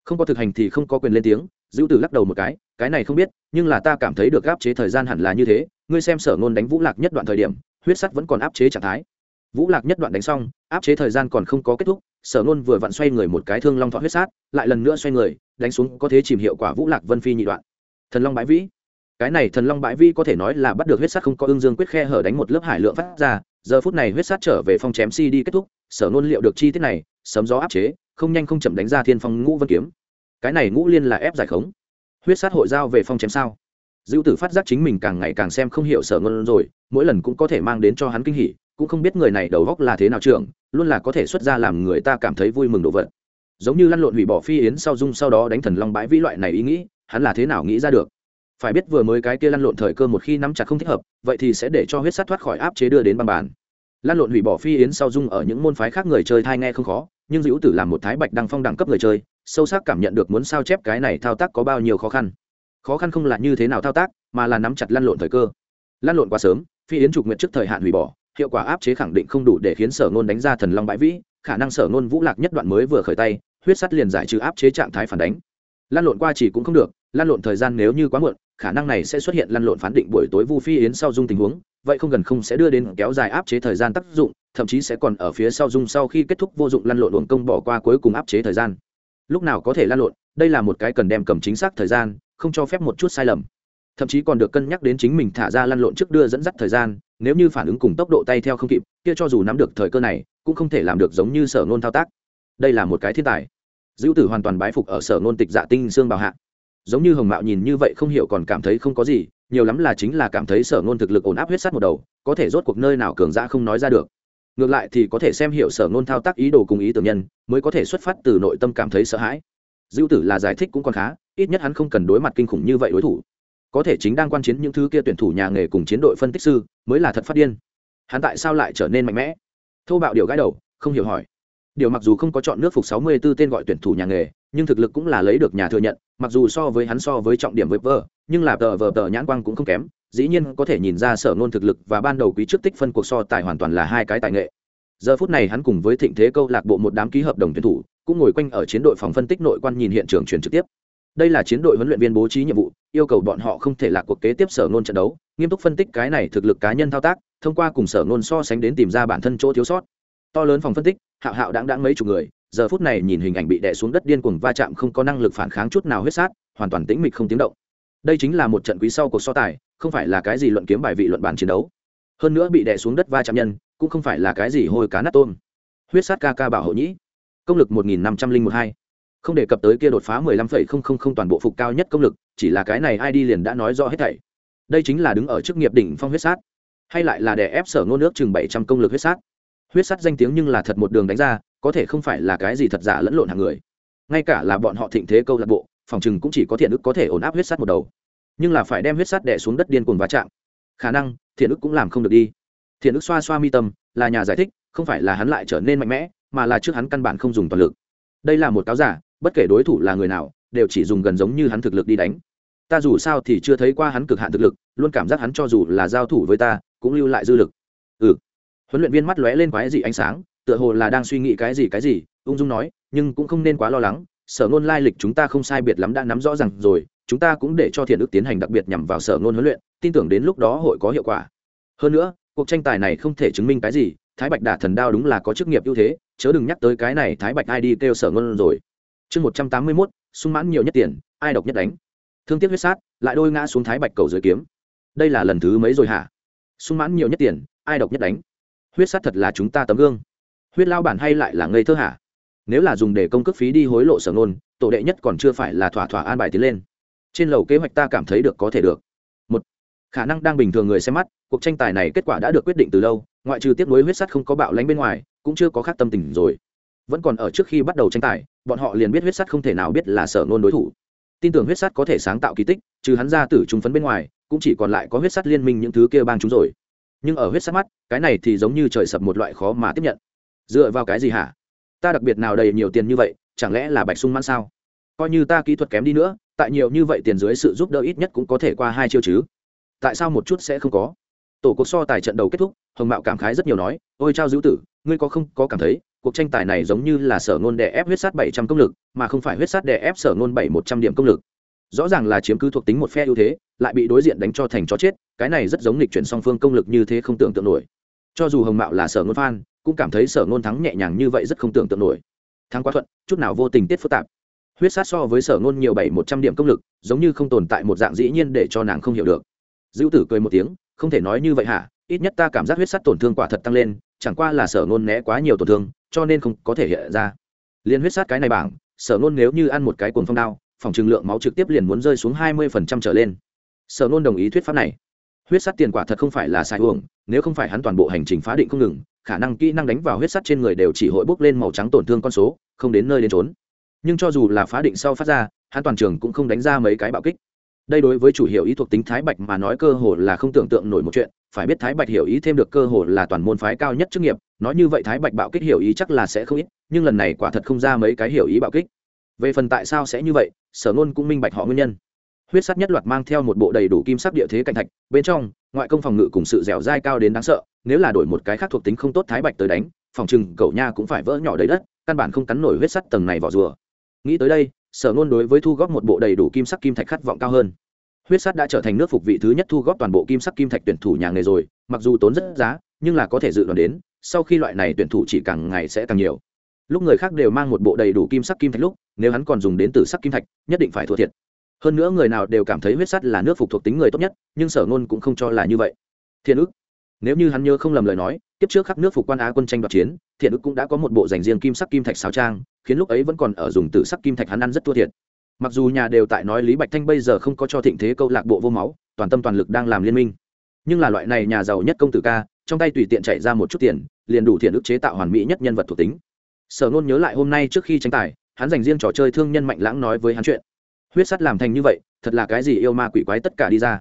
Không có thực hành thì không có quyền lên tiếng dữ tử lắc đầu một cái cái này không biết, nhưng là ta cảm thấy được áp chế thời gian hẳn là như thế, ngươi xem sở ngôn đánh vũ lạc nhất đoạn thời điểm, huyết sắt vẫn còn áp chế trạng thái vũ lạc nhất đoạn đánh xong, áp chế thời gian còn không có kết thúc, sở ngôn vừa vặn xoay người một cái thương long thọ huyết sát, lại lần nữa xoay người, đánh xuống có thế chìm hiệu quả vũ lạc vân phi nhị đoạn. Thần long bãi vĩ. Cái này thần long bãi vĩ có thể nói là bắt được huyết sát không có ương dương quyết khe hở đánh một lớp hải lượng phát ra, giờ phút này huyết sát trở về phong chém si đi kết thúc, sở ngôn liệu được chi tiết này, sấm gió áp chế, không nhanh không chậm đánh ra thiên phong ngũ vân kiếm. Cái này ngũ liên là ép giải khống. Huyết sát hội giao về phong chém sao? Dữ tử phát giác chính mình càng ngày càng xem không hiểu sở ngôn rồi, mỗi lần cũng có thể mang đến cho hắn kinh hỉ cũng không biết người này đầu góc là thế nào trưởng, luôn là có thể xuất ra làm người ta cảm thấy vui mừng đồ vật. Giống như lăn lộn hủy bỏ phi yến sau dung sau đó đánh thần long bãi vĩ loại này ý nghĩ, hắn là thế nào nghĩ ra được? Phải biết vừa mới cái kia lăn lộn thời cơ một khi nắm chặt không thích hợp, vậy thì sẽ để cho huyết sát thoát khỏi áp chế đưa đến băng bàn. Lăn lộn hủy bỏ phi yến sau dung ở những môn phái khác người chơi thai nghe không khó, nhưng dữ tử làm một thái bạch đăng phong đẳng cấp người chơi, sâu sắc cảm nhận được muốn sao chép cái này thao tác có bao nhiêu khó khăn. Khó khăn không là như thế nào thao tác, mà là nắm chặt lăn lộn thời cơ. Lăn lộn quá sớm, phi yến trục nguyện trước thời hạn hủy bỏ hiệu quả áp chế khẳng định không đủ để khiến sở ngôn đánh ra thần long bãi vĩ, khả năng sở ngôn vũ lạc nhất đoạn mới vừa khởi tay, huyết sắt liền giải trừ áp chế trạng thái phản đánh. Lan lộn qua chỉ cũng không được, lan lộn thời gian nếu như quá muộn, khả năng này sẽ xuất hiện lan lộn phán định buổi tối vu phi yến sau dung tình huống, vậy không gần không sẽ đưa đến kéo dài áp chế thời gian tác dụng, thậm chí sẽ còn ở phía sau dung sau khi kết thúc vô dụng lan lộn uổng công bỏ qua cuối cùng áp chế thời gian. Lúc nào có thể lan lộn, đây là một cái cần đem cầm chính xác thời gian, không cho phép một chút sai lầm. Thậm chí còn được cân nhắc đến chính mình thả ra lăn lộn trước đưa dẫn dắt thời gian nếu như phản ứng cùng tốc độ tay theo không kịp, kia cho dù nắm được thời cơ này, cũng không thể làm được giống như sở ngôn thao tác. Đây là một cái thiên tài. Dữ tử hoàn toàn bái phục ở sở ngôn tịch dạ tinh xương bảo hạ. Giống như hồng mạo nhìn như vậy không hiểu còn cảm thấy không có gì, nhiều lắm là chính là cảm thấy sở ngôn thực lực ổn áp huyết sắt một đầu, có thể rốt cuộc nơi nào cường dã không nói ra được. Ngược lại thì có thể xem hiểu sở ngôn thao tác ý đồ cùng ý tưởng nhân, mới có thể xuất phát từ nội tâm cảm thấy sợ hãi. Dữ tử là giải thích cũng còn khá, ít nhất hắn không cần đối mặt kinh khủng như vậy đối thủ có thể chính đang quan chiến những thứ kia tuyển thủ nhà nghề cùng chiến đội phân tích sư, mới là thật phát điên. Hắn tại sao lại trở nên mạnh mẽ? Thô bạo điều gái đầu, không hiểu hỏi. Điều mặc dù không có chọn nước phục sáu mươi 64 tên gọi tuyển thủ nhà nghề, nhưng thực lực cũng là lấy được nhà thừa nhận, mặc dù so với hắn so với trọng điểm với vợ nhưng là tờ vờ tờ nhãn quang cũng không kém, dĩ nhiên có thể nhìn ra sở ngôn thực lực và ban đầu quý trước tích phân cuộc so tài hoàn toàn là hai cái tài nghệ. Giờ phút này hắn cùng với thịnh thế câu lạc bộ một đám ký hợp đồng tuyển thủ, cũng ngồi quanh ở chiến đội phòng phân tích nội quan nhìn hiện trường truyền trực tiếp đây là chiến đội huấn luyện viên bố trí nhiệm vụ, yêu cầu bọn họ không thể lạc cuộc kế tiếp sở ngôn trận đấu. Nghiêm túc phân tích cái này thực lực cá nhân thao tác, thông qua cùng sở ngôn so sánh đến tìm ra bản thân chỗ thiếu sót. To lớn phòng phân tích, hạo hạo đáng đáng mấy chục người, giờ phút này nhìn hình ảnh bị đè xuống đất điên cuồng va chạm không có năng lực phản kháng chút nào huyết sát, hoàn toàn tĩnh mịch không tiếng động. Đây chính là một trận quý sau cuộc so tài, không phải là cái gì luận kiếm bài vị luận bàn chiến đấu. Hơn nữa bị đè xuống đất va chạm nhân, cũng không phải là cái gì hôi cá nát tôm. Huyết sát ca ca bảo hộ nhĩ. Công lực một nghìn năm trăm linh một hai không đề cập tới kia đột phá mười lăm phẩy không không không toàn bộ phục cao nhất công lực, chỉ là cái này ai đi liền đã nói rõ hết thảy. Đây chính là đứng ở chức nghiệp đỉnh phong huyết sát, hay lại là đè ép sở ngôn nước chừng bảy trăm công lực huyết sát. Huyết sát danh tiếng nhưng là thật một đường đánh ra, có thể không phải là cái gì thật giả lẫn lộn hàng người. Ngay cả là bọn họ thịnh thế câu lạc bộ, phòng chừng cũng chỉ có thiện ức có thể ổn áp huyết sát một đầu. Nhưng là phải đem huyết sát đè xuống đất điên cuồng va chạm. Khả năng, thiện ức cũng làm không được đi. Thiện ức xoa xoa mi tâm, là nhà giải thích, không phải là hắn lại trở nên mạnh mẽ, mà là trước hắn căn bản không dùng toàn lực. Đây là một cáo giả bất kể đối thủ là người nào, đều chỉ dùng gần giống như hắn thực lực đi đánh. Ta dù sao thì chưa thấy qua hắn cực hạn thực lực, luôn cảm giác hắn cho dù là giao thủ với ta, cũng lưu lại dư lực. Ừ. Huấn luyện viên mắt lóe lên quái dị ánh sáng, tựa hồ là đang suy nghĩ cái gì cái gì, ung dung nói, nhưng cũng không nên quá lo lắng, sở ngôn lai lịch chúng ta không sai biệt lắm đã nắm rõ r à n g rồi, chúng ta cũng để cho thiện Đức tiến hành đặc biệt nhằm vào sở ngôn huấn luyện, tin tưởng đến lúc đó hội có hiệu quả. Hơn nữa, cuộc tranh tài này không thể chứng minh cái gì, thái bạch đả thần đao đúng là có chức nghiệp ưu thế, chớ đừng nhắc tới cái này, thái bạch ai đi kêu sở ngôn rồi chương một trăm tám mươi mốt, sung mãn nhiều nhất tiền, ai độc nhất đánh. Thương tiếc huyết sát, lại đôi ngã xuống thái bạch cầu dưới kiếm. Đây là lần thứ mấy rồi hả? Sung mãn nhiều nhất tiền, ai độc nhất đánh? Huyết sát thật là chúng ta tấm gương. Huyết lao bản hay lại là ngây thơ hả? Nếu là dùng để công cước phí đi hối lộ sở ngôn, tổ đệ nhất còn chưa phải là thỏa thỏa an bài tiến lên. Trên lầu kế hoạch ta cảm thấy được có thể được. Một, khả năng đang bình thường người xem mắt, cuộc tranh tài này kết quả đã được quyết định từ lâu, ngoại trừ tiếp nối huyết sắt không có bạo lánh bên ngoài, cũng chưa có khác tâm tình rồi vẫn còn ở trước khi bắt đầu tranh tài, bọn họ liền biết huyết sắt không thể nào biết là sở nôn đối thủ. Tin tưởng huyết sắt có thể sáng tạo kỳ tích, trừ hắn ra tử trung phấn bên ngoài, cũng chỉ còn lại có huyết sắt liên minh những thứ kia bang chúng rồi. Nhưng ở huyết sắt mắt, cái này thì giống như trời sập một loại khó mà tiếp nhận. Dựa vào cái gì hả? Ta đặc biệt nào đầy nhiều tiền như vậy, chẳng lẽ là bạch sung mãn sao? Coi như ta kỹ thuật kém đi nữa, tại nhiều như vậy tiền dưới sự giúp đỡ ít nhất cũng có thể qua hai chiêu chứ. Tại sao một chút sẽ không có? Tổ cuộc so tài trận đầu kết thúc, hồng mạo cảm khái rất nhiều nói, ôi trao dữ tử, ngươi có không có cảm thấy cuộc tranh tài này giống như là sở ngôn đè ép huyết sát bảy trăm công lực, mà không phải huyết sát đè ép sở ngôn bảy một trăm điểm công lực. Rõ ràng là chiếm cứ thuộc tính một phe ưu thế, lại bị đối diện đánh cho thành chó chết, cái này rất giống lịch chuyển song phương công lực như thế không tưởng tượng nổi. Cho dù hồng mạo là sở ngôn phan cũng cảm thấy sở ngôn thắng nhẹ nhàng như vậy rất không tưởng tượng nổi. Thắng quá thuận, chút nào vô tình tiết phức tạp. Huyết sát so với sở ngôn nhiều bảy một trăm điểm công lực, giống như không tồn tại một dạng dĩ nhiên để cho nàng không hiểu được. Dữ tử cười một tiếng, không thể nói như vậy hả? Ít nhất ta cảm giác huyết sắt tổn thương quả thật tăng lên, chẳng qua là sở ngôn né quá nhiều tổn thương cho nên không có thể hiện ra. Liên huyết sát cái này bảng, sở nôn nếu như ăn một cái cuồng phong đao, phòng trừng lượng máu trực tiếp liền muốn rơi xuống hai mươi phần trăm trở lên. Sở nôn đồng ý thuyết pháp này. Huyết sắt tiền quả thật không phải là sai uổng, nếu không phải hắn toàn bộ hành trình phá định không ngừng, khả năng kỹ năng đánh vào huyết sắt trên người đều chỉ hội bốc lên màu trắng tổn thương con số, không đến nơi đến trốn nhưng cho dù là phá định sau phát ra, hắn toàn trường cũng không đánh ra mấy cái bạo kích đây đối với chủ hiệu ý thuộc tính thái bạch mà nói cơ hồ là không tưởng tượng nổi một chuyện, phải biết thái bạch hiểu ý thêm được cơ hồ là toàn môn phái cao nhất chức nghiệp, nói như vậy thái bạch bạo kích hiểu ý chắc là sẽ không ít, nhưng lần này quả thật không ra mấy cái hiểu ý bạo kích. Về phần tại sao sẽ như vậy, sở ngôn cũng minh bạch họ nguyên nhân. Huyết sắt nhất loạt mang theo một bộ đầy đủ kim sắc địa thế cạnh thạch, bên trong, ngoại công phòng ngự cùng sự dẻo dai cao đến đáng sợ, nếu là đổi một cái khác thuộc tính không tốt thái bạch tới đánh, phòng chừng cậu nha cũng phải vỡ nhỏ đầy đất, căn bản không cắn nổi huyết sắt tầng này vỏ rùa. Nghĩ tới đây sở ngôn đối với thu góp một bộ đầy đủ kim sắc kim thạch khát vọng cao hơn. Huyết sát đã trở thành nước phục vị thứ nhất thu góp toàn bộ kim sắc kim thạch tuyển thủ nhà nghề rồi, mặc dù tốn rất giá, nhưng là có thể dự đoán đến, sau khi loại này tuyển thủ chỉ càng ngày sẽ càng nhiều. Lúc người khác đều mang một bộ đầy đủ kim sắc kim thạch lúc, nếu hắn còn dùng đến từ sắc kim thạch, nhất định phải thua thiệt. Hơn nữa người nào đều cảm thấy huyết sắt là nước phục thuộc tính người tốt nhất, nhưng sở ngôn cũng không cho là như vậy. Thiên ức. Nếu như hắn nhớ không lầm lời nói kiếp trước khắc nước phục quan á quân tranh đoạt chiến, thiện ức cũng đã có một bộ dành riêng kim sắc kim thạch sáo trang, khiến lúc ấy vẫn còn ở dùng từ sắc kim thạch hắn ăn rất thua thiệt. Mặc dù nhà đều tại nói lý bạch thanh bây giờ không có cho thịnh thế câu lạc bộ vô máu, toàn tâm toàn lực đang làm liên minh. Nhưng là loại này nhà giàu nhất công tử ca, trong tay tùy tiện chạy ra một chút tiền, liền đủ thiện ức chế tạo hoàn mỹ nhất nhân vật thuộc tính. Sở nôn nhớ lại hôm nay trước khi tranh tài, hắn dành riêng trò chơi thương nhân mạnh lãng nói với hắn chuyện. Huyết sắt làm thành như vậy, thật là cái gì yêu ma quỷ quái tất cả đi ra.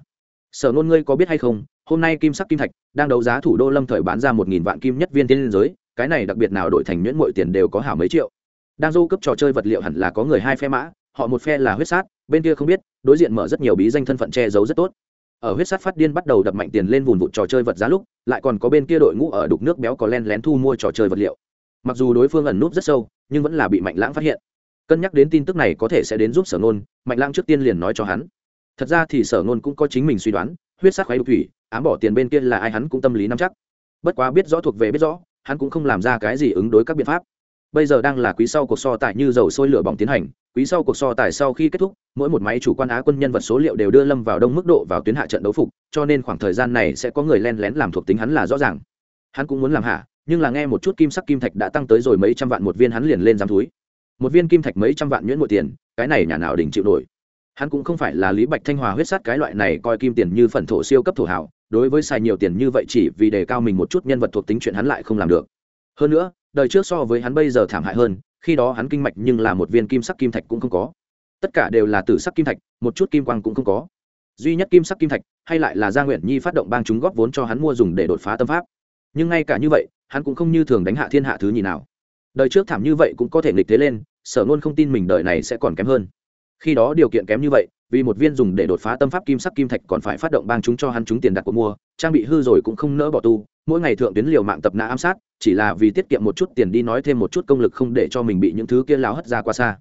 Sở nôn ngươi có biết hay không hôm nay kim sắc kim thạch đang đấu giá thủ đô lâm thời bán ra một nghìn vạn kim nhất viên tiên liên giới, cái này đặc biệt nào đổi thành nhuyễn mọi tiền đều có hảo mấy triệu. Đang dô cấp trò chơi vật liệu hẳn là có người hai phe mã, họ một phe là huyết sát, bên kia không biết, đối diện mở rất nhiều bí danh thân phận che giấu rất tốt. Ở huyết sát phát điên bắt đầu đập mạnh tiền lên vùn vụt trò chơi vật giá lúc, lại còn có bên kia đội ngũ ở đục nước béo có len lén thu mua trò chơi vật liệu. Mặc dù đối phương ẩn núp rất sâu, nhưng vẫn là bị mạnh lãng phát hiện. Cân nhắc đến tin tức này có thể sẽ đến giúp sở nôn mạnh lãng trước tiên liền nói cho hắn. Thật ra thì sở nôn cũng có chính mình suy đoán, huyết sát khoái đục thủy ám bỏ tiền bên kia là ai hắn cũng tâm lý nắm chắc. Bất quá biết rõ thuộc về biết rõ, hắn cũng không làm ra cái gì ứng đối các biện pháp. Bây giờ đang là quý sau cuộc so tài như dầu sôi lửa bỏng tiến hành, quý sau cuộc so tài sau khi kết thúc, mỗi một máy chủ quan á quân nhân vật số liệu đều đưa lâm vào đông mức độ vào tuyến hạ trận đấu phục, cho nên khoảng thời gian này sẽ có người len lén làm thuộc tính hắn là rõ ràng. Hắn cũng muốn làm hạ, nhưng là nghe một chút kim sắc kim thạch đã tăng tới rồi mấy trăm vạn một viên hắn liền lên giám túi một viên kim thạch mấy trăm vạn nhuyễn một tiền, cái này nhà nào đỉnh chịu nổi. Hắn cũng không phải là lý bạch thanh hòa huyết sát cái loại này coi kim tiền như phần thổ siêu cấp thổ hảo đối với xài nhiều tiền như vậy chỉ vì đề cao mình một chút nhân vật thuộc tính chuyện hắn lại không làm được. Hơn nữa, đời trước so với hắn bây giờ thảm hại hơn, khi đó hắn kinh mạch nhưng là một viên kim sắc kim thạch cũng không có. Tất cả đều là tử sắc kim thạch, một chút kim quang cũng không có. Duy nhất kim sắc kim thạch, hay lại là gia nguyện nhi phát động bang chúng góp vốn cho hắn mua dùng để đột phá tâm pháp. Nhưng ngay cả như vậy, hắn cũng không như thường đánh hạ thiên hạ thứ nhì nào. Đời trước thảm như vậy cũng có thể nghịch thế lên, sở luôn không tin mình đời này sẽ còn kém hơn. Khi đó điều kiện kém như vậy vì một viên dùng để đột phá tâm pháp kim sắc kim thạch còn phải phát động bang chúng cho hắn chúng tiền đặt của mua, trang bị hư rồi cũng không nỡ bỏ tu, mỗi ngày thượng tuyến liều mạng tập nã ám sát, chỉ là vì tiết kiệm một chút tiền đi nói thêm một chút công lực không để cho mình bị những thứ kia láo hất ra qua xa.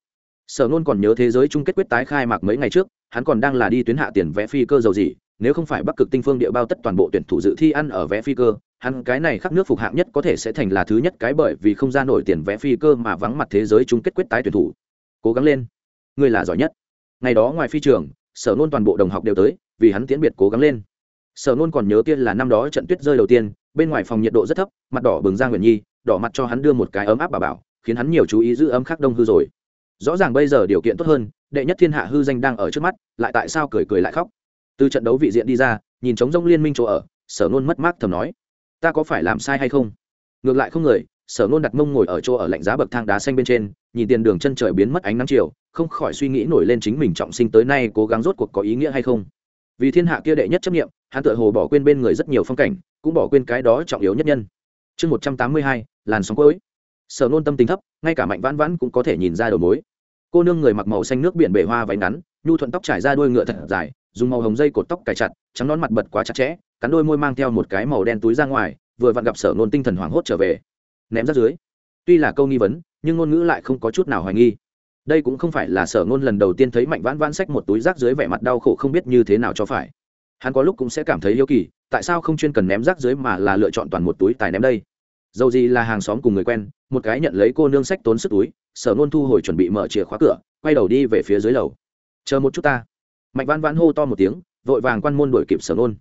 Sở nôn còn nhớ thế giới chung kết quyết tái khai mạc mấy ngày trước, hắn còn đang là đi tuyến hạ tiền vẽ phi cơ dầu gì, nếu không phải bắc cực tinh phương địa bao tất toàn bộ tuyển thủ dự thi ăn ở vé phi cơ, hắn cái này khắc nước phục hạng nhất có thể sẽ thành là thứ nhất cái bởi vì không ra nổi tiền vé phi cơ mà vắng mặt thế giới chung kết quyết tái tuyển thủ. Cố gắng lên. Ngươi là giỏi nhất ngày đó ngoài phi trường, sở nôn toàn bộ đồng học đều tới, vì hắn tiễn biệt cố gắng lên. Sở nôn còn nhớ kia là năm đó trận tuyết rơi đầu tiên, bên ngoài phòng nhiệt độ rất thấp, mặt đỏ bừng ra nguyện nhi, đỏ mặt cho hắn đưa một cái ấm áp bà bảo, khiến hắn nhiều chú ý giữ ấm khắc đông hư rồi. Rõ ràng bây giờ điều kiện tốt hơn, đệ nhất thiên hạ hư danh đang ở trước mắt, lại tại sao cười cười lại khóc? Từ trận đấu vị diện đi ra, nhìn trống rông liên minh chỗ ở, sở nôn mất mát thầm nói, ta có phải làm sai hay không? Ngược lại không người sở nôn đặt mông ngồi ở chỗ ở lạnh giá bậc thang đá xanh bên trên, nhìn tiền đường chân trời biến mất ánh nắng chiều không khỏi suy nghĩ nổi lên chính mình trọng sinh tới nay cố gắng rốt cuộc có ý nghĩa hay không. Vì thiên hạ kia đệ nhất chấp nghiệm hắn tựa hồ bỏ quên bên người rất nhiều phong cảnh, cũng bỏ quên cái đó trọng yếu nhất nhân. Chương một trăm tám mươi hai, làn sóng cuối. Sở nôn tâm tính thấp, ngay cả mạnh vãn vãn cũng có thể nhìn ra đầu mối. Cô nương người mặc màu xanh nước biển bể hoa váy ngắn, nhu thuận tóc trải ra đuôi ngựa thật dài, dùng màu hồng dây cột tóc cài chặt, trắng nón mặt bật quá chặt chẽ, cắn đôi môi mang theo một cái màu đen túi ra ngoài, vừa vặn gặp sở nôn tinh thần hoảng hốt trở về. Ném ra dưới. Tuy là câu nghi vấn, nhưng ngôn ngữ lại không có chút nào hoài nghi đây cũng không phải là sở ngôn lần đầu tiên thấy mạnh vãn vãn xách một túi rác dưới vẻ mặt đau khổ không biết như thế nào cho phải. Hắn có lúc cũng sẽ cảm thấy yêu kỳ, tại sao không chuyên cần ném rác dưới mà là lựa chọn toàn một túi tài ném đây? Dầu gì là hàng xóm cùng người quen, một cái nhận lấy cô nương sách tốn sức túi, sở ngôn thu hồi chuẩn bị mở chìa khóa cửa, quay đầu đi về phía dưới lầu. Chờ một chút ta. Mạnh vãn vãn hô to một tiếng, vội vàng quan môn đuổi kịp sở ngôn.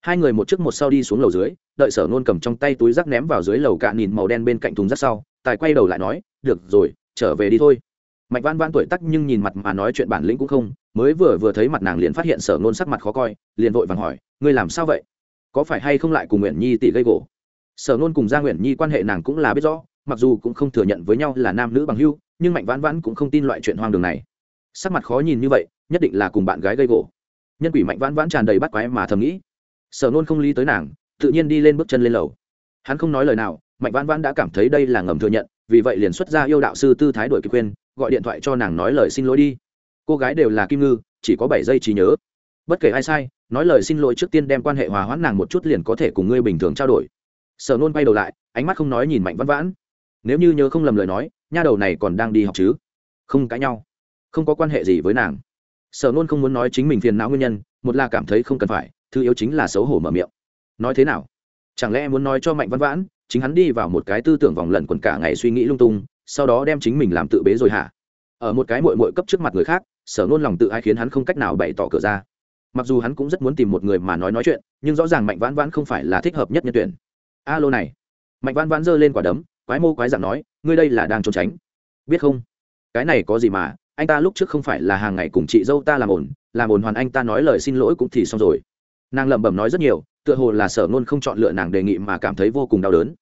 Hai người một trước một sau đi xuống lầu dưới, đợi sở ngôn cầm trong tay túi rác ném vào dưới lầu cạn nhìn màu đen bên cạnh thùng rác sau, tài quay đầu lại nói, được rồi, trở về đi thôi mạnh văn văn tuổi tắc nhưng nhìn mặt mà nói chuyện bản lĩnh cũng không, mới vừa vừa thấy mặt nàng liền phát hiện sở nôn sắc mặt khó coi, liền vội vàng hỏi, ngươi làm sao vậy? Có phải hay không lại cùng Nguyễn nhi tỷ gây gỗ sở nôn cùng gia Nguyễn nhi quan hệ nàng cũng là biết rõ, mặc dù cũng không thừa nhận với nhau là nam nữ bằng hưu nhưng mạnh vãn vãn cũng không tin loại chuyện hoang đường này. Sắc mặt khó nhìn như vậy, nhất định là cùng bạn gái gây gỗ nhân quỷ mạnh vãn vãn tràn đầy bắt quái mà thầm nghĩ. Sở nôn không lý tới nàng, tự nhiên đi lên bước chân lên lầu. Hắn không nói lời nào mạnh vãn vãn đã cảm thấy đây là ngầm thừa nhận, vì vậy liền xuất ra yêu đạo sư tư thái đổi kịp khuyên gọi điện thoại cho nàng nói lời xin lỗi đi. Cô gái đều là kim ngư, chỉ có bảy giây trí nhớ. Bất kể ai sai, nói lời xin lỗi trước tiên đem quan hệ hòa hoãn nàng một chút liền có thể cùng ngươi bình thường trao đổi. Sở nôn bay đầu lại, ánh mắt không nói nhìn mạnh văn vãn. Nếu như nhớ không lầm lời nói, nha đầu này còn đang đi học chứ? Không cãi nhau. Không có quan hệ gì với nàng. Sở nôn không muốn nói chính mình phiền não nguyên nhân, một là cảm thấy không cần phải, thứ yếu chính là xấu hổ mở miệng. Nói thế nào? Chẳng lẽ muốn nói cho mạnh văn vãn, chính hắn đi vào một cái tư tưởng vòng lẩn quẩn cả ngày suy nghĩ lung tung sau đó đem chính mình làm tự bế rồi hả? Ở một cái mội mội cấp trước mặt người khác, sở nôn lòng tự ai khiến hắn không cách nào bày tỏ cửa ra. Mặc dù hắn cũng rất muốn tìm một người mà nói nói chuyện, nhưng rõ ràng mạnh vãn vãn không phải là thích hợp nhất nhân tuyển. A lô này. Mạnh vãn vãn giơ lên quả đấm, quái mô quái dạng nói, ngươi đây là đang trốn tránh. Biết không? Cái này có gì mà, anh ta lúc trước không phải là hàng ngày cùng chị dâu ta làm ổn làm ổn hoàn anh ta nói lời xin lỗi cũng thì xong rồi. Nàng lẩm bẩm nói rất nhiều, tựa hồ là sở nôn không chọn lựa nàng đề nghị mà cảm thấy vô cùng đau đớn.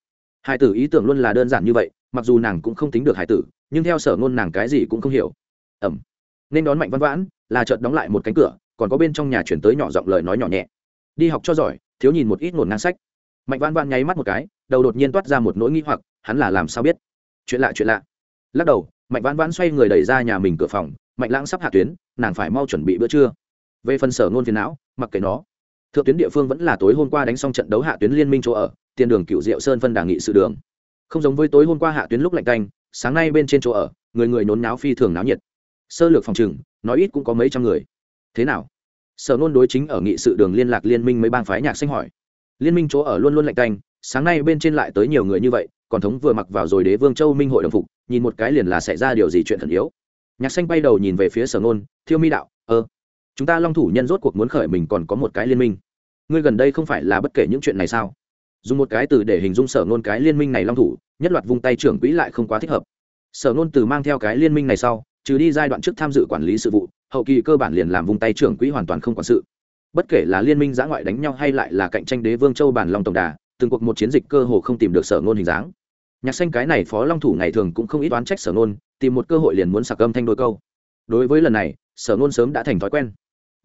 Hai tử ý tưởng luôn là đơn giản như vậy mặc dù nàng cũng không tính được hải tử, nhưng theo sở ngôn nàng cái gì cũng không hiểu. Ẩm. Nên đón mạnh văn vãn, là chợt đóng lại một cánh cửa, còn có bên trong nhà chuyển tới nhỏ giọng lời nói nhỏ nhẹ. Đi học cho giỏi, thiếu nhìn một ít ngổn ngang sách. Mạnh văn vãn nháy mắt một cái, đầu đột nhiên toát ra một nỗi nghi hoặc, hắn là làm sao biết? Chuyện lạ chuyện lạ. Lắc đầu, mạnh văn vãn xoay người đẩy ra nhà mình cửa phòng, mạnh lãng sắp hạ tuyến, nàng phải mau chuẩn bị bữa trưa. Về phần sở ngôn phiền não, mặc kệ nó. Thượng tuyến địa phương vẫn là tối hôm qua đánh xong trận đấu hạ tuyến liên minh chỗ ở, tiền đường cựu diệu sơn phân đảng nghị sự đường không giống với tối hôm qua hạ tuyến lúc lạnh canh, sáng nay bên trên chỗ ở, người người nhốn náo phi thường náo nhiệt. Sơ lược phòng trừng, nói ít cũng có mấy trăm người. Thế nào? Sở nôn đối chính ở nghị sự đường liên lạc liên minh mấy bang phái nhạc sinh hỏi. Liên minh chỗ ở luôn luôn lạnh canh, sáng nay bên trên lại tới nhiều người như vậy, còn thống vừa mặc vào rồi đế vương châu minh hội đồng phục, nhìn một cái liền là xảy ra điều gì chuyện thần yếu. Nhạc xanh bay đầu nhìn về phía sở nôn, thiêu mi đạo ơ chúng ta long thủ nhân rốt cuộc muốn khởi mình còn có một cái liên minh. Ngươi gần đây không phải là bất kể những chuyện này sao? Dùng một cái từ để hình dung sở nôn cái liên minh này long thủ, nhất loạt vung tay trưởng quỹ lại không quá thích hợp. Sở nôn từ mang theo cái liên minh này sau, trừ đi giai đoạn trước tham dự quản lý sự vụ, hậu kỳ cơ bản liền làm vung tay trưởng quỹ hoàn toàn không quản sự. Bất kể là liên minh giã ngoại đánh nhau hay lại là cạnh tranh đế vương châu bản long tổng đà, từng cuộc một chiến dịch cơ hồ không tìm được sở nôn hình dáng. Nhạc xanh cái này phó long thủ ngày thường cũng không ít đoán trách sở nôn tìm một cơ hội liền muốn sạc âm thanh đôi câu. Đối với lần này, sở nôn sớm đã thành thói quen.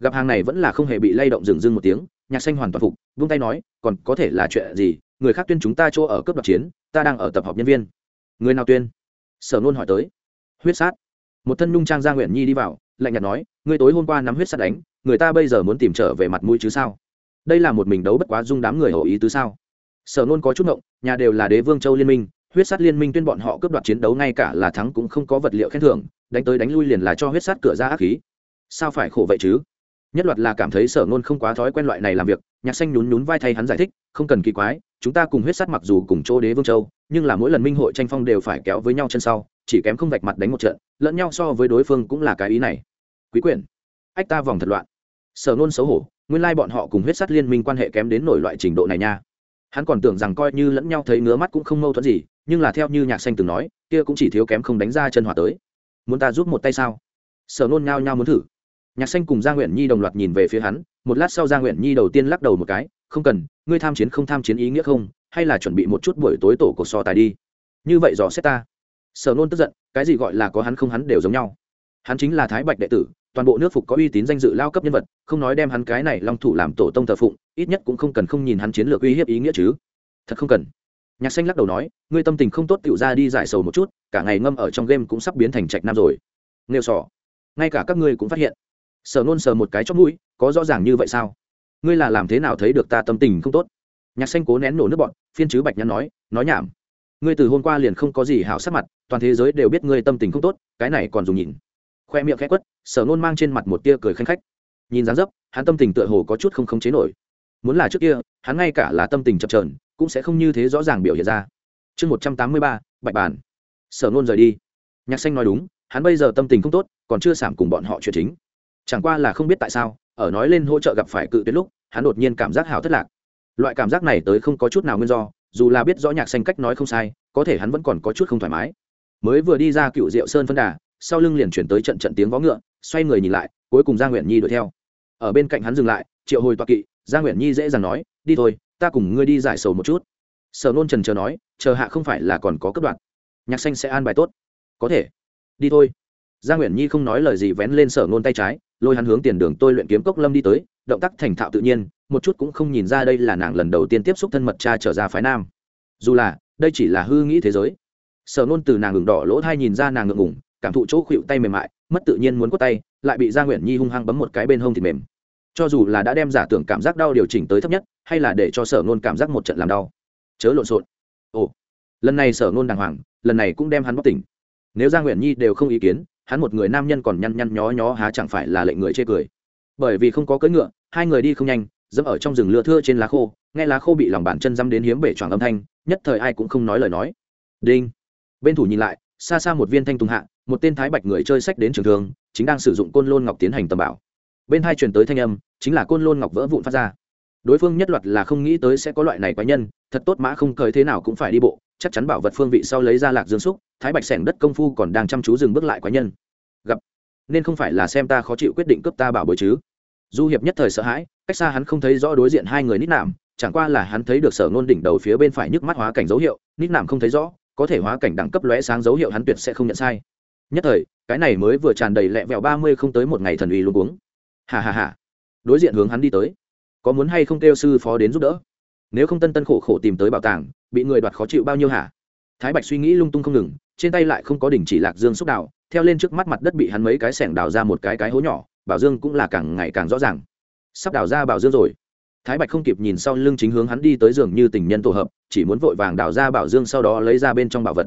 Gặp hàng này vẫn là không hề bị lay động dừng dưng một tiếng nhạc xanh hoàn toàn phục, vung tay nói, còn có thể là chuyện gì? Người khác tuyên chúng ta chỗ ở cấp đoạt chiến, ta đang ở tập hợp nhân viên. Người nào tuyên? Sở nôn hỏi tới. Huyết sát. Một thân nhung trang gia nguyện nhi đi vào, lạnh nhạt nói người tối hôm qua nắm huyết Sát đánh, người ta bây giờ muốn tìm trở về mặt mũi chứ sao? Đây là một mình đấu bất quá dung đám người hậu ý tứ sao? Sở nôn có chút ngộng, nhà đều là đế vương châu liên minh, huyết sát liên minh tuyên bọn họ cướp đoạt chiến đấu ngay cả là thắng cũng không có vật liệu khen thưởng, đánh tới đánh lui liền là cho huyết sát cửa ra ác khí. Sao phải khổ vậy chứ? Nhất loạt là cảm thấy sở ngôn không quá thói quen loại này làm việc, nhạc xanh nhún nhún vai thay hắn giải thích, không cần kỳ quái, chúng ta cùng huyết sát mặc dù cùng chỗ đế vương châu, nhưng là mỗi lần minh hội tranh phong đều phải kéo với nhau chân sau, chỉ kém không vạch mặt đánh một trận, lẫn nhau so với đối phương cũng là cái ý này. Quý quyền ách ta vòng thật loạn. Sở ngôn xấu hổ, nguyên lai bọn họ cùng huyết sát liên minh quan hệ kém đến nổi loại trình độ này nha. Hắn còn tưởng rằng coi như lẫn nhau thấy ngứa mắt cũng không mâu thuẫn gì, nhưng là theo như nhạc xanh từng nói, kia cũng chỉ thiếu kém không đánh ra chân hỏa tới. Muốn ta giúp một tay sao? Sở nôn nhao nhao muốn thử nhạc xanh cùng gia nguyện nhi đồng loạt nhìn về phía hắn, một lát sau gia nguyện nhi đầu tiên lắc đầu một cái, không cần, ngươi tham chiến không tham chiến ý nghĩa không, hay là chuẩn bị một chút buổi tối tổ cuộc so tài đi. Như vậy dò xét ta. Sở nôn tức giận, cái gì gọi là có hắn không hắn đều giống nhau. Hắn chính là thái bạch đệ tử, toàn bộ nước phục có uy tín danh dự lao cấp nhân vật, không nói đem hắn cái này long thủ làm tổ tông thờ phụng, ít nhất cũng không cần không nhìn hắn chiến lược uy hiếp ý nghĩa chứ. Thật không cần. Nhạc xanh lắc đầu nói, ngươi tâm tình không tốt tựu ra đi giải sầu một chút, cả ngày ngâm ở trong game cũng sắp biến thành trạch nam rồi. Nghêu sỏ ngay cả các ngươi cũng phát hiện sở nôn sờ một cái chót mũi, có rõ ràng như vậy sao? Ngươi là làm thế nào thấy được ta tâm tình không tốt? Nhạc xanh cố nén nổ nước bọn phiên chứ bạch nhắn nói nói nhảm. Ngươi từ hôm qua liền không có gì hảo sắc mặt, toàn thế giới đều biết ngươi tâm tình không tốt, cái này còn dùng nhìn. Khoe miệng khẽ quất, sở nôn mang trên mặt một tia cười khanh khách. Nhìn dáng dấp, hắn tâm tình tựa hồ có chút không khống chế nổi. Muốn là trước kia, hắn ngay cả là tâm tình chập trờn cũng sẽ không như thế rõ ràng biểu hiện ra. Chương một trăm tám mươi ba, bạch bản sở nôn rời đi. Nhạc xanh nói đúng, hắn bây giờ tâm tình không tốt, còn chưa sảm cùng bọn họ chuyện chính chẳng qua là không biết tại sao, ở nói lên hỗ trợ gặp phải cự tuyệt lúc, hắn đột nhiên cảm giác hào thất lạc. Loại cảm giác này tới không có chút nào nguyên do, dù là biết rõ nhạc xanh cách nói không sai, có thể hắn vẫn còn có chút không thoải mái. Mới vừa đi ra cựu diệu sơn phân đà, sau lưng liền chuyển tới trận trận tiếng vó ngựa, xoay người nhìn lại, cuối cùng gia nguyện nhi đuổi theo. Ở bên cạnh hắn dừng lại, triệu hồi toa kỵ gia nguyện nhi dễ dàng nói, đi thôi, ta cùng ngươi đi giải sầu một chút. Sở nôn trần chờ nói, chờ hạ không phải là còn có cấp đoạn. Nhạc xanh sẽ an bài tốt. Có thể. Đi thôi. Gia nguyện nhi không nói lời gì vén lên sở nôn tay trái lôi hắn hướng tiền đường tôi luyện kiếm cốc lâm đi tới, động tác thành thạo tự nhiên, một chút cũng không nhìn ra đây là nàng lần đầu tiên tiếp xúc thân mật cha trở ra phái nam. Dù là, đây chỉ là hư nghĩ thế giới. Sở nôn từ nàng ngừng đỏ lỗ thai nhìn ra nàng ngượng ngủng cảm thụ chỗ khuỵu tay mềm mại, mất tự nhiên muốn quất tay, lại bị gia nguyễn nhi hung hăng bấm một cái bên hông thịt mềm. Cho dù là đã đem giả tưởng cảm giác đau điều chỉnh tới thấp nhất, hay là để cho sở nôn cảm giác một trận làm đau. Chớ lộn xộn. Ồ. Lần này sở nôn đàng hoàng, lần này cũng đem hắn bóc tỉnh. Nếu gia nguyễn nhi đều không ý kiến hắn một người nam nhân còn nhăn nhăn nhó nhó há chẳng phải là lệnh người chê cười. Bởi vì không có cưỡi ngựa, hai người đi không nhanh, dẫm ở trong rừng lưa thưa trên lá khô, nghe lá khô bị lòng bàn chân dăm đến hiếm bể choàng âm thanh, nhất thời ai cũng không nói lời nói. Đinh. Bên thủ nhìn lại, xa xa một viên thanh tùng hạ, một tên thái bạch người chơi sách đến trường thường, chính đang sử dụng côn lôn ngọc tiến hành tầm bảo. Bên hai truyền tới thanh âm, chính là côn lôn ngọc vỡ vụn phát ra. Đối phương nhất loạt là không nghĩ tới sẽ có loại này quái nhân, thật tốt mã không cởi thế nào cũng phải đi bộ chắc chắn bảo vật phương vị sau lấy ra lạc dương xúc, thái bạch sẻng đất công phu còn đang chăm chú dừng bước lại quái nhân. Gặp. Nên không phải là xem ta khó chịu quyết định cướp ta bảo bối chứ. Du hiệp nhất thời sợ hãi, cách xa hắn không thấy rõ đối diện hai người nít nạm, chẳng qua là hắn thấy được sở ngôn đỉnh đầu phía bên phải nhức mắt hóa cảnh dấu hiệu, nít nạm không thấy rõ, có thể hóa cảnh đẳng cấp lóe sáng dấu hiệu hắn tuyệt sẽ không nhận sai. Nhất thời, cái này mới vừa tràn đầy lẹ vẹo ba mươi không tới một ngày thần uy luôn uống hà hà hà đối diện hướng hắn đi tới. Có muốn hay không kêu sư phó đến giúp đỡ? Nếu không tân tân khổ khổ tìm tới bảo tàng, bị người đoạt khó chịu bao nhiêu hả? Thái bạch suy nghĩ lung tung không ngừng, trên tay lại không có đỉnh chỉ lạc dương xúc đào theo lên trước mắt mặt đất bị hắn mấy cái sẻng đào ra một cái cái hố nhỏ, bảo dương cũng là càng ngày càng rõ ràng. Sắp đào ra bảo dương rồi. Thái bạch không kịp nhìn sau lưng chính hướng hắn đi tới giường như tình nhân tổ hợp, chỉ muốn vội vàng đào ra bảo dương sau đó lấy ra bên trong bảo vật.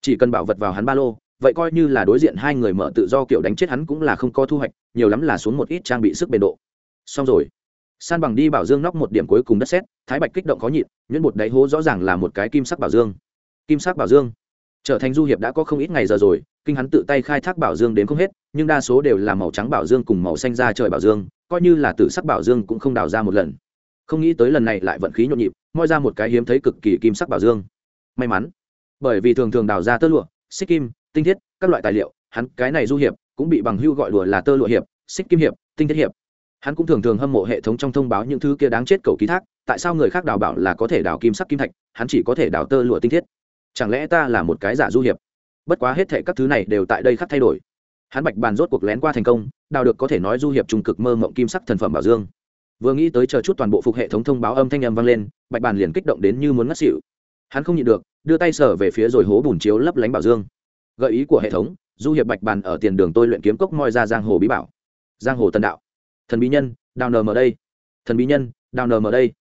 Chỉ cần bảo vật vào hắn ba lô, vậy coi như là đối diện hai người mở tự do kiểu đánh chết hắn cũng là không có thu hoạch, nhiều lắm là xuống một ít trang bị sức bền độ. Xong rồi san bằng đi bảo dương nóc một điểm cuối cùng đất xét thái bạch kích động khó nhịn, nhuyễn bột đáy hố rõ ràng là một cái kim sắc bảo dương. Kim sắc bảo dương. Trở thành du hiệp đã có không ít ngày giờ rồi, kinh hắn tự tay khai thác bảo dương đến không hết, nhưng đa số đều là màu trắng bảo dương cùng màu xanh ra trời bảo dương, coi như là tử sắc bảo dương cũng không đào ra một lần. Không nghĩ tới lần này lại vận khí nhộn nhịp, moi ra một cái hiếm thấy cực kỳ kim sắc bảo dương. May mắn, bởi vì thường thường đào ra tơ lụa, xích kim, tinh thiết, các loại tài liệu, hắn cái này du hiệp cũng bị bằng hưu gọi đùa là tơ lụa hiệp, xích kim hiệp, tinh thiết hiệp hắn cũng thường thường hâm mộ hệ thống trong thông báo những thứ kia đáng chết cầu ký thác, tại sao người khác đào bảo là có thể đào kim sắc kim thạch, hắn chỉ có thể đào tơ lụa tinh thiết. Chẳng lẽ ta là một cái giả du hiệp? Bất quá hết thệ các thứ này đều tại đây khắc thay đổi. Hắn bạch bàn rốt cuộc lén qua thành công, đào được có thể nói du hiệp trung cực mơ mộng kim sắc thần phẩm bảo dương. Vừa nghĩ tới chờ chút toàn bộ phục hệ thống thông báo âm thanh âm vang lên, bạch bàn liền kích động đến như muốn ngất xỉu. Hắn không nhịn được, đưa tay sở về phía rồi hố bùn chiếu lấp lánh bảo dương. Gợi ý của hệ thống, du hiệp bạch bàn ở tiền đường tôi luyện kiếm cốc moi ra giang hồ bí bảo. Giang hồ tân đạo thần bí nhân, đào nờ mờ đây. Thần bí nhân, đào nờ mờ đây.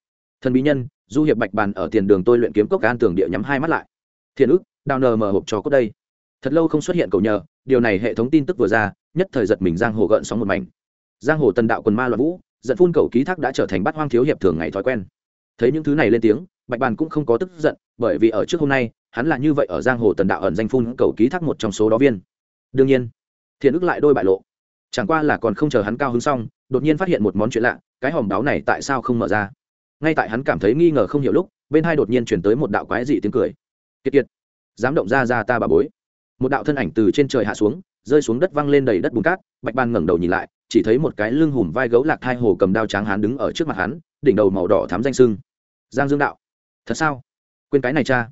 Thần bí nhân, du hiệp bạch bàn ở tiền đường tôi luyện kiếm cốc an tường địa nhắm hai mắt lại. Thiện ức đào nờ mờ hộp trò cốt đây. Thật lâu không xuất hiện cầu nhờ, điều này hệ thống tin tức vừa ra, nhất thời giật mình giang hồ gợn sóng một mảnh. Giang hồ tần đạo quần ma loạn vũ, giận phun cầu ký thác đã trở thành bắt hoang thiếu hiệp thường ngày thói quen. Thấy những thứ này lên tiếng, bạch bàn cũng không có tức giận, bởi vì ở trước hôm nay, hắn là như vậy ở giang hồ tần đạo ẩn danh phun cầu ký thác một trong số đó viên. Đương nhiên, thiện ức lại đôi bại lộ chẳng qua là còn không chờ hắn cao hứng xong, đột nhiên phát hiện một món chuyện lạ, cái hòm đáo này tại sao không mở ra? Ngay tại hắn cảm thấy nghi ngờ không hiểu lúc, bên hai đột nhiên chuyển tới một đạo quái dị tiếng cười. Kiệt kiệt, dám động ra ra ta bà bối. Một đạo thân ảnh từ trên trời hạ xuống, rơi xuống đất văng lên đầy đất bùn cát, bạch ban ngẩng đầu nhìn lại, chỉ thấy một cái lưng hùm vai gấu lạc thai hồ cầm đao tráng hắn đứng ở trước mặt hắn, đỉnh đầu màu đỏ thám danh sưng. Giang dương đạo, thật sao? Quên cái này cha.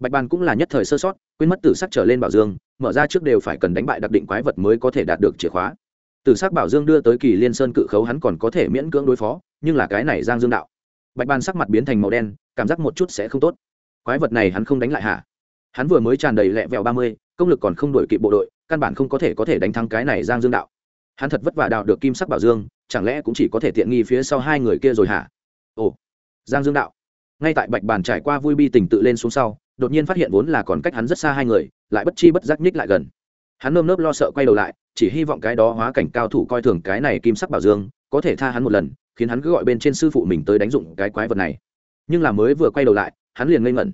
Bạch ban cũng là nhất thời sơ sót, quên mất tử sắc trở lên bảo dương, mở ra trước đều phải cần đánh bại đặc định quái vật mới có thể đạt được chìa khóa tử sắc bảo dương đưa tới kỳ liên sơn cự khấu hắn còn có thể miễn cưỡng đối phó, nhưng là cái này giang dương đạo. Bạch ban sắc mặt biến thành màu đen, cảm giác một chút sẽ không tốt. Quái vật này hắn không đánh lại hả? Hắn vừa mới tràn đầy lẹ vẹo ba mươi, công lực còn không đổi kịp bộ đội, căn bản không có thể có thể đánh thắng cái này giang dương đạo. Hắn thật vất vả đào được kim sắc bảo dương, chẳng lẽ cũng chỉ có thể tiện nghi phía sau hai người kia rồi hả? Ồ, giang dương đạo. Ngay tại bạch bàn trải qua vui bi tình tự lên xuống sau, đột nhiên phát hiện vốn là còn cách hắn rất xa hai người, lại bất chi bất giác nhích lại gần. Hắn nơm nớp lo sợ quay đầu lại chỉ hy vọng cái đó hóa cảnh cao thủ coi thường cái này kim sắc bảo dương, có thể tha hắn một lần, khiến hắn cứ gọi bên trên sư phụ mình tới đánh dụng cái quái vật này. Nhưng là mới vừa quay đầu lại, hắn liền ngây ngẩn.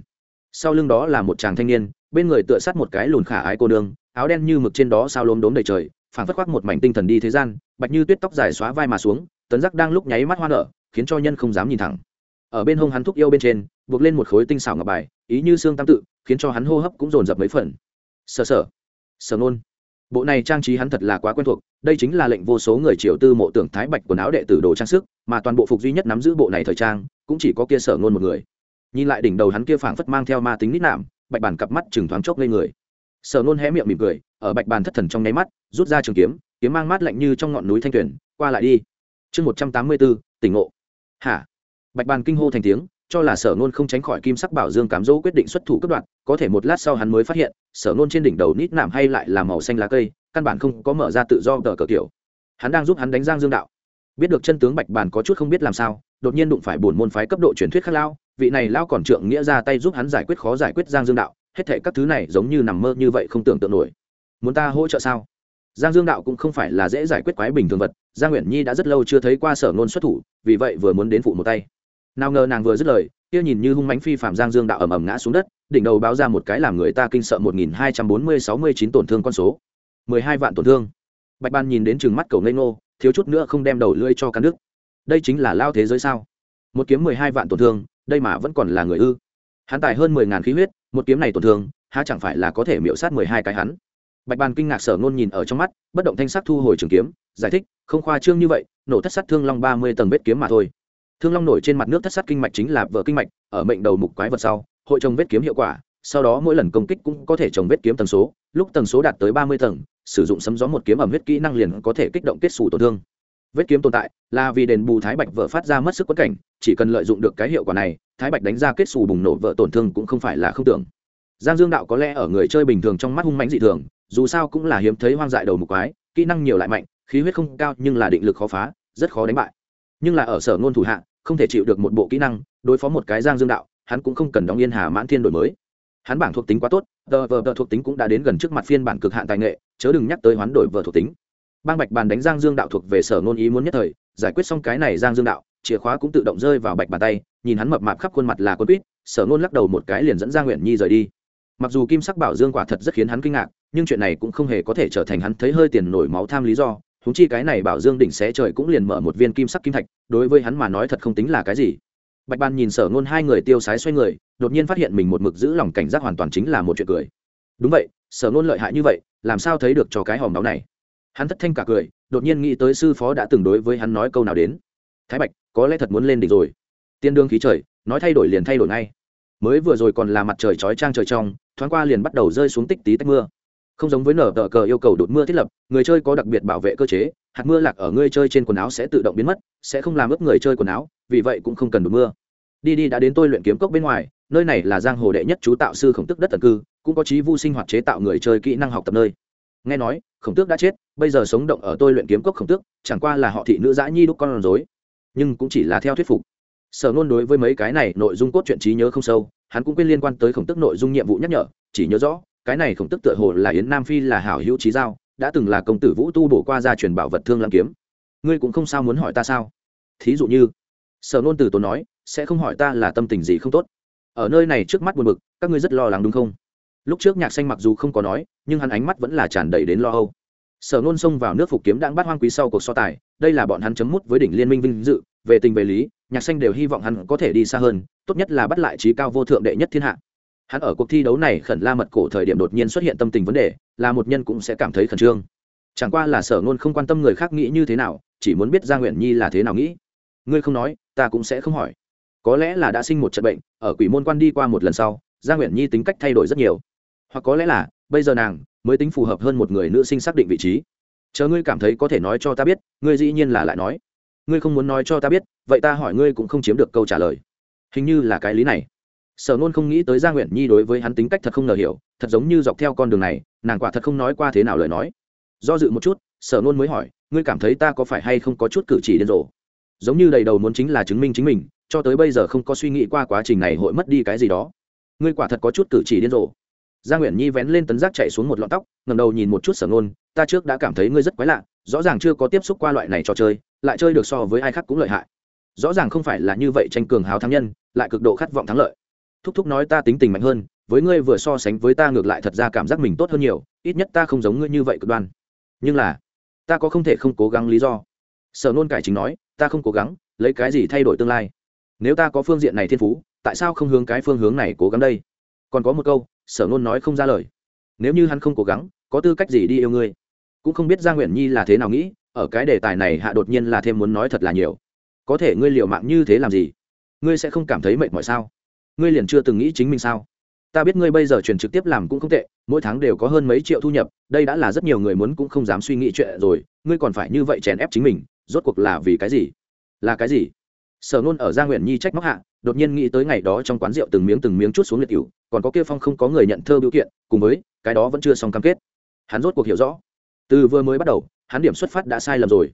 Sau lưng đó là một chàng thanh niên, bên người tựa sát một cái lùn khả ái cô nương, áo đen như mực trên đó sao lốm đốm đầy trời, phảng phất khoác một mảnh tinh thần đi thế gian, bạch như tuyết tóc dài xóa vai mà xuống, tấn giác đang lúc nháy mắt hoa nở, khiến cho nhân không dám nhìn thẳng. Ở bên hông hắn thúc yêu bên trên, buộc lên một khối tinh xảo ngọc bài, ý như xương tam tự, khiến cho hắn hô hấp cũng dồn dập mấy phần. Sở sở sở nôn bộ này trang trí hắn thật là quá quen thuộc, đây chính là lệnh vô số người triều tư mộ tưởng thái bạch quần áo đệ tử đồ trang sức, mà toàn bộ phục duy nhất nắm giữ bộ này thời trang, cũng chỉ có kia sở ngôn một người. Nhìn lại đỉnh đầu hắn kia phảng phất mang theo ma tính nít nạm, bạch bàn cặp mắt chừng thoáng chốc lên người. Sở ngôn hé miệng mỉm cười, ở bạch bàn thất thần trong nháy mắt, rút ra trường kiếm kiếm mang mát lạnh như trong ngọn núi thanh tuyển qua lại đi. Chương một trăm tám mươi bốn, tỉnh ngộ. Hả? Bạch bàn kinh hô thành tiếng cho là sở nôn không tránh khỏi kim sắc bảo dương cám dỗ quyết định xuất thủ cấp đoạn có thể một lát sau hắn mới phát hiện, sở nôn trên đỉnh đầu nít nạm hay lại là màu xanh lá cây, căn bản không có mở ra tự do tờ cờ kiểu. Hắn đang giúp hắn đánh giang dương đạo. Biết được chân tướng bạch bàn có chút không biết làm sao, đột nhiên đụng phải buồn môn phái cấp độ truyền thuyết khác lao, vị này lao còn trượng nghĩa ra tay giúp hắn giải quyết khó giải quyết giang dương đạo, hết thể các thứ này giống như nằm mơ như vậy không tưởng tượng nổi. Muốn ta hỗ trợ sao? Giang dương đạo cũng không phải là dễ giải quyết quái bình thường vật, giang nguyện nhi đã rất lâu chưa thấy qua sở nôn xuất thủ, vì vậy vừa muốn đến phụ một tay nào ngờ nàng vừa dứt lời, kia nhìn như hung mánh phi phạm giang dương đạo ầm ầm ngã xuống đất, đỉnh đầu báo ra một cái làm người ta kinh sợ một nghìn hai trăm bốn mươi sáu mươi chín tổn thương con số. mười hai vạn tổn thương. Bạch ban nhìn đến chừng mắt cầu ngây ngô, thiếu chút nữa không đem đầu lưỡi cho cắn nước đây chính là lao thế giới sao? Một kiếm mười hai vạn tổn thương, đây mà vẫn còn là người ư? Hắn tài hơn mười ngàn khí huyết, một kiếm này tổn thương, há chẳng phải là có thể miễu sát mười hai cái hắn? Bạch bàn kinh ngạc sở ngôn nhìn ở trong mắt, bất động thanh sắc thu hồi trường kiếm, giải thích, không khoa trương như vậy, nổ thất sát thương long ba mươi tầng vết kiếm mà thôi thương long nổi trên mặt nước thất sát kinh mạch chính là vợ kinh mạch, ở mệnh đầu mục quái vật sau, hội trồng vết kiếm hiệu quả, sau đó mỗi lần công kích cũng có thể trồng vết kiếm tần số, lúc tần số đạt tới ba mươi tầng, sử dụng sấm gió một kiếm ẩm huyết kỹ năng liền có thể kích động kết xù tổn thương. Vết kiếm tồn tại là vì đền bù thái bạch vợ phát ra mất sức quất cảnh, chỉ cần lợi dụng được cái hiệu quả này, thái bạch đánh ra kết xù bùng nổ vợ tổn thương cũng không phải là không tưởng. Giang dương đạo có lẽ ở người chơi bình thường trong mắt hung mãnh dị thường, dù sao cũng là hiếm thấy hoang dại đầu mục quái, kỹ năng nhiều lại mạnh, khí huyết không cao nhưng là định lực khó phá, rất khó đánh bại. Nhưng là ở sở ngôn thủ hạ không thể chịu được một bộ kỹ năng, đối phó một cái giang dương đạo, hắn cũng không cần đóng yên hà mãn thiên đổi mới. Hắn bảng thuộc tính quá tốt, tờ vờ tờ thuộc tính cũng đã đến gần trước mặt phiên bản cực hạn tài nghệ, chớ đừng nhắc tới hoán đổi vờ thuộc tính. Bang bạch bàn đánh giang dương đạo thuộc về sở ngôn ý muốn nhất thời, giải quyết xong cái này giang dương đạo, chìa khóa cũng tự động rơi vào bạch bàn tay, nhìn hắn mập mạp khắp khuôn mặt là quân quýt, sở ngôn lắc đầu một cái liền dẫn ra nguyện nhi rời đi. Mặc dù kim sắc bảo dương quả thật rất khiến hắn kinh ngạc, nhưng chuyện này cũng không hề có thể trở thành hắn thấy hơi tiền nổi máu tham lý do huống chi cái này bảo dương đỉnh xé trời cũng liền mở một viên kim sắc kim thạch, đối với hắn mà nói thật không tính là cái gì. Bạch ban nhìn sở ngôn hai người tiêu sái xoay người, đột nhiên phát hiện mình một mực giữ lòng cảnh giác hoàn toàn chính là một chuyện cười. Đúng vậy, sở ngôn lợi hại như vậy, làm sao thấy được cho cái hòm đáo này? Hắn thất thanh cả cười, đột nhiên nghĩ tới sư phó đã từng đối với hắn nói câu nào đến. Thái bạch, có lẽ thật muốn lên đỉnh rồi. Tiên đương khí trời, nói thay đổi liền thay đổi ngay. Mới vừa rồi còn là mặt trời chói trang trời trong, thoáng qua liền bắt đầu rơi xuống tích tí tách mưa không giống với nở tờ cờ yêu cầu đột mưa thiết lập, người chơi có đặc biệt bảo vệ cơ chế, hạt mưa lạc ở người chơi trên quần áo sẽ tự động biến mất, sẽ không làm ướp người chơi quần áo, vì vậy cũng không cần đột mưa. Đi đi, đã đến tôi luyện kiếm cốc bên ngoài, nơi này là giang hồ đệ nhất chú tạo sư khổng tức đất tần cư, cũng có trí vô sinh hoạt chế tạo người chơi kỹ năng học tập nơi. Nghe nói, khổng tước đã chết, bây giờ sống động ở tôi luyện kiếm cốc khổng tước, chẳng qua là họ thị nữ dã nhi đúc con rối. Nhưng cũng chỉ là theo thuyết phục. Sở nôn đối với mấy cái này nội dung cốt truyện trí nhớ không sâu, hắn cũng quên liên quan tới khổng tức nội dung nhiệm vụ nhắc nhở, chỉ nhớ rõ cái này khổng tức tựa hồ là yến nam phi là hảo hữu trí giao, đã từng là công tử vũ tu bổ qua gia truyền bảo vật thương lam kiếm. Ngươi cũng không sao muốn hỏi ta sao? Thí dụ như, sở nôn từ tốn nói, sẽ không hỏi ta là tâm tình gì không tốt. Ở nơi này trước mắt buồn bực, các ngươi rất lo lắng đúng không? Lúc trước nhạc xanh mặc dù không có nói, nhưng hắn ánh mắt vẫn là tràn đầy đến lo âu. Sở nôn xông vào nước phục kiếm đang bắt hoang quý sau cuộc so tài, đây là bọn hắn chấm mút với đỉnh liên minh vinh dự, về tình về lý, nhạc xanh đều hy vọng hắn có thể đi xa hơn, tốt nhất là bắt lại trí cao vô thượng đệ nhất thiên hạ hắn ở cuộc thi đấu này khẩn la mật cổ thời điểm đột nhiên xuất hiện tâm tình vấn đề, là một nhân cũng sẽ cảm thấy khẩn trương. Chẳng qua là sở ngôn không quan tâm người khác nghĩ như thế nào, chỉ muốn biết gia nguyện nhi là thế nào nghĩ. Ngươi không nói, ta cũng sẽ không hỏi. Có lẽ là đã sinh một trận bệnh, ở quỷ môn quan đi qua một lần sau, gia nguyện nhi tính cách thay đổi rất nhiều. Hoặc có lẽ là, bây giờ nàng mới tính phù hợp hơn một người nữ sinh xác định vị trí. Chờ ngươi cảm thấy có thể nói cho ta biết, ngươi dĩ nhiên là lại nói. Ngươi không muốn nói cho ta biết, vậy ta hỏi ngươi cũng không chiếm được câu trả lời. Hình như là cái lý này sở nôn không nghĩ tới gia nguyện nhi đối với hắn tính cách thật không ngờ hiểu, thật giống như dọc theo con đường này, nàng quả thật không nói qua thế nào lời nói. Do dự một chút, sở nôn mới hỏi, ngươi cảm thấy ta có phải hay không có chút cử chỉ điên rồ? Giống như đầy đầu muốn chính là chứng minh chính mình, cho tới bây giờ không có suy nghĩ qua quá trình này hội mất đi cái gì đó. Ngươi quả thật có chút cử chỉ điên rồ. Gia nguyện nhi vén lên tấn giác chạy xuống một lọn tóc ngầm đầu nhìn một chút sở nôn ta trước đã cảm thấy ngươi rất quái lạ, rõ ràng chưa có tiếp xúc qua loại này trò chơi, lại chơi được so với ai khác cũng lợi hại. Rõ ràng không phải là như vậy tranh cường hào thắng nhân, lại cực độ khát vọng thắng lợi thúc thúc nói ta tính tình mạnh hơn, với ngươi vừa so sánh với ta ngược lại thật ra cảm giác mình tốt hơn nhiều, ít nhất ta không giống ngươi như vậy cực đoan. Nhưng là, ta có không thể không cố gắng lý do. Sở nôn cải chính nói, ta không cố gắng, lấy cái gì thay đổi tương lai? Nếu ta có phương diện này thiên phú, tại sao không hướng cái phương hướng này cố gắng đây? Còn có một câu, sở nôn nói không ra lời. Nếu như hắn không cố gắng, có tư cách gì đi yêu ngươi? Cũng không biết gia nguyễn nhi là thế nào nghĩ, ở cái đề tài này hạ đột nhiên là thêm muốn nói thật là nhiều. Có thể ngươi liệu mạng như thế làm gì? Ngươi sẽ không cảm thấy mệt mỏi sao? Ngươi liền chưa từng nghĩ chính mình sao? Ta biết ngươi bây giờ truyền trực tiếp làm cũng không tệ, mỗi tháng đều có hơn mấy triệu thu nhập, đây đã là rất nhiều người muốn cũng không dám suy nghĩ chuyện rồi, ngươi còn phải như vậy chèn ép chính mình, rốt cuộc là vì cái gì? Là cái gì? Sở nôn ở gia nguyện nhi trách móc hạ, đột nhiên nghĩ tới ngày đó trong quán rượu từng miếng từng miếng chút xuống liệt cựu còn có kia phong không có người nhận thơ biểu kiện, cùng với, cái đó vẫn chưa xong cam kết. Hắn rốt cuộc hiểu rõ. Từ vừa mới bắt đầu, hắn điểm xuất phát đã sai lầm rồi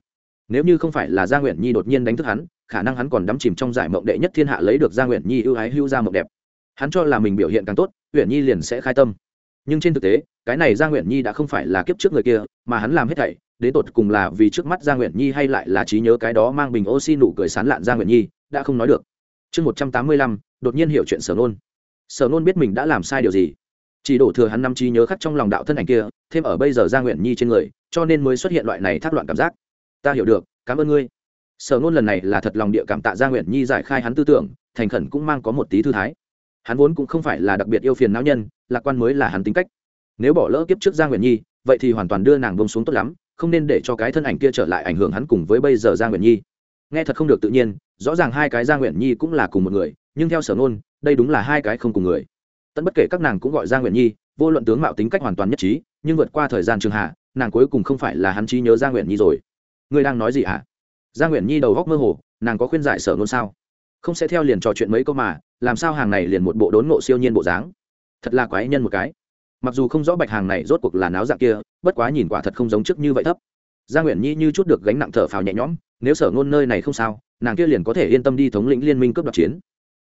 nếu như không phải là gia nguyễn nhi đột nhiên đánh thức hắn, khả năng hắn còn đắm chìm trong giải mộng đệ nhất thiên hạ lấy được gia nguyễn nhi ưu ái hưu ra mộng đẹp. Hắn cho là mình biểu hiện càng tốt nguyễn nhi liền sẽ khai tâm. Nhưng trên thực tế, cái này gia nguyễn nhi đã không phải là kiếp trước người kia, mà hắn làm hết thảy, đến tột cùng là vì trước mắt gia nguyễn nhi hay lại là trí nhớ cái đó mang bình oxy nụ cười sán lạn gia nguyễn nhi, đã không nói được. Chương một trăm tám mươi lăm, đột nhiên hiểu chuyện sở nôn. Sở nôn biết mình đã làm sai điều gì. Chỉ đổ thừa hắn năm trí nhớ khắc trong lòng đạo thân ảnh kia, thêm ở bây giờ gia nguyễn nhi trên người, cho nên mới xuất hiện loại này thác loạn cảm giác ta hiểu được, cảm ơn ngươi. Sở nôn lần này là thật lòng địa cảm tạ gia nguyện nhi giải khai hắn tư tưởng, thành khẩn cũng mang có một tí thư thái. Hắn vốn cũng không phải là đặc biệt yêu phiền não nhân, lạc quan mới là hắn tính cách. Nếu bỏ lỡ kiếp trước gia nguyện nhi, vậy thì hoàn toàn đưa nàng bông xuống tốt lắm, không nên để cho cái thân ảnh kia trở lại ảnh hưởng hắn cùng với bây giờ gia nguyện nhi. Nghe thật không được tự nhiên, rõ ràng hai cái gia nguyện nhi cũng là cùng một người, nhưng theo sở nôn, đây đúng là hai cái không cùng người. Tận bất kể các nàng cũng gọi gia nguyện nhi, vô luận tướng mạo tính cách hoàn toàn nhất trí, nhưng vượt qua thời gian trường hạ, nàng cuối cùng không phải là hắn trí nhớ gia nguyện nhi rồi ngươi đang nói gì hả? Gia nguyện nhi đầu góc mơ hồ, nàng có khuyên giải sở ngôn sao? Không sẽ theo liền trò chuyện mấy câu mà, làm sao hàng này liền một bộ đốn ngộ siêu nhiên bộ dáng? Thật là quái nhân một cái. Mặc dù không rõ bạch hàng này rốt cuộc là náo dạng kia, bất quá nhìn quả thật không giống trước như vậy thấp. Gia nguyện nhi như chút được gánh nặng thở phào nhẹ nhõm, nếu sở ngôn nơi này không sao, nàng kia liền có thể yên tâm đi thống lĩnh liên minh cướp đoạt chiến.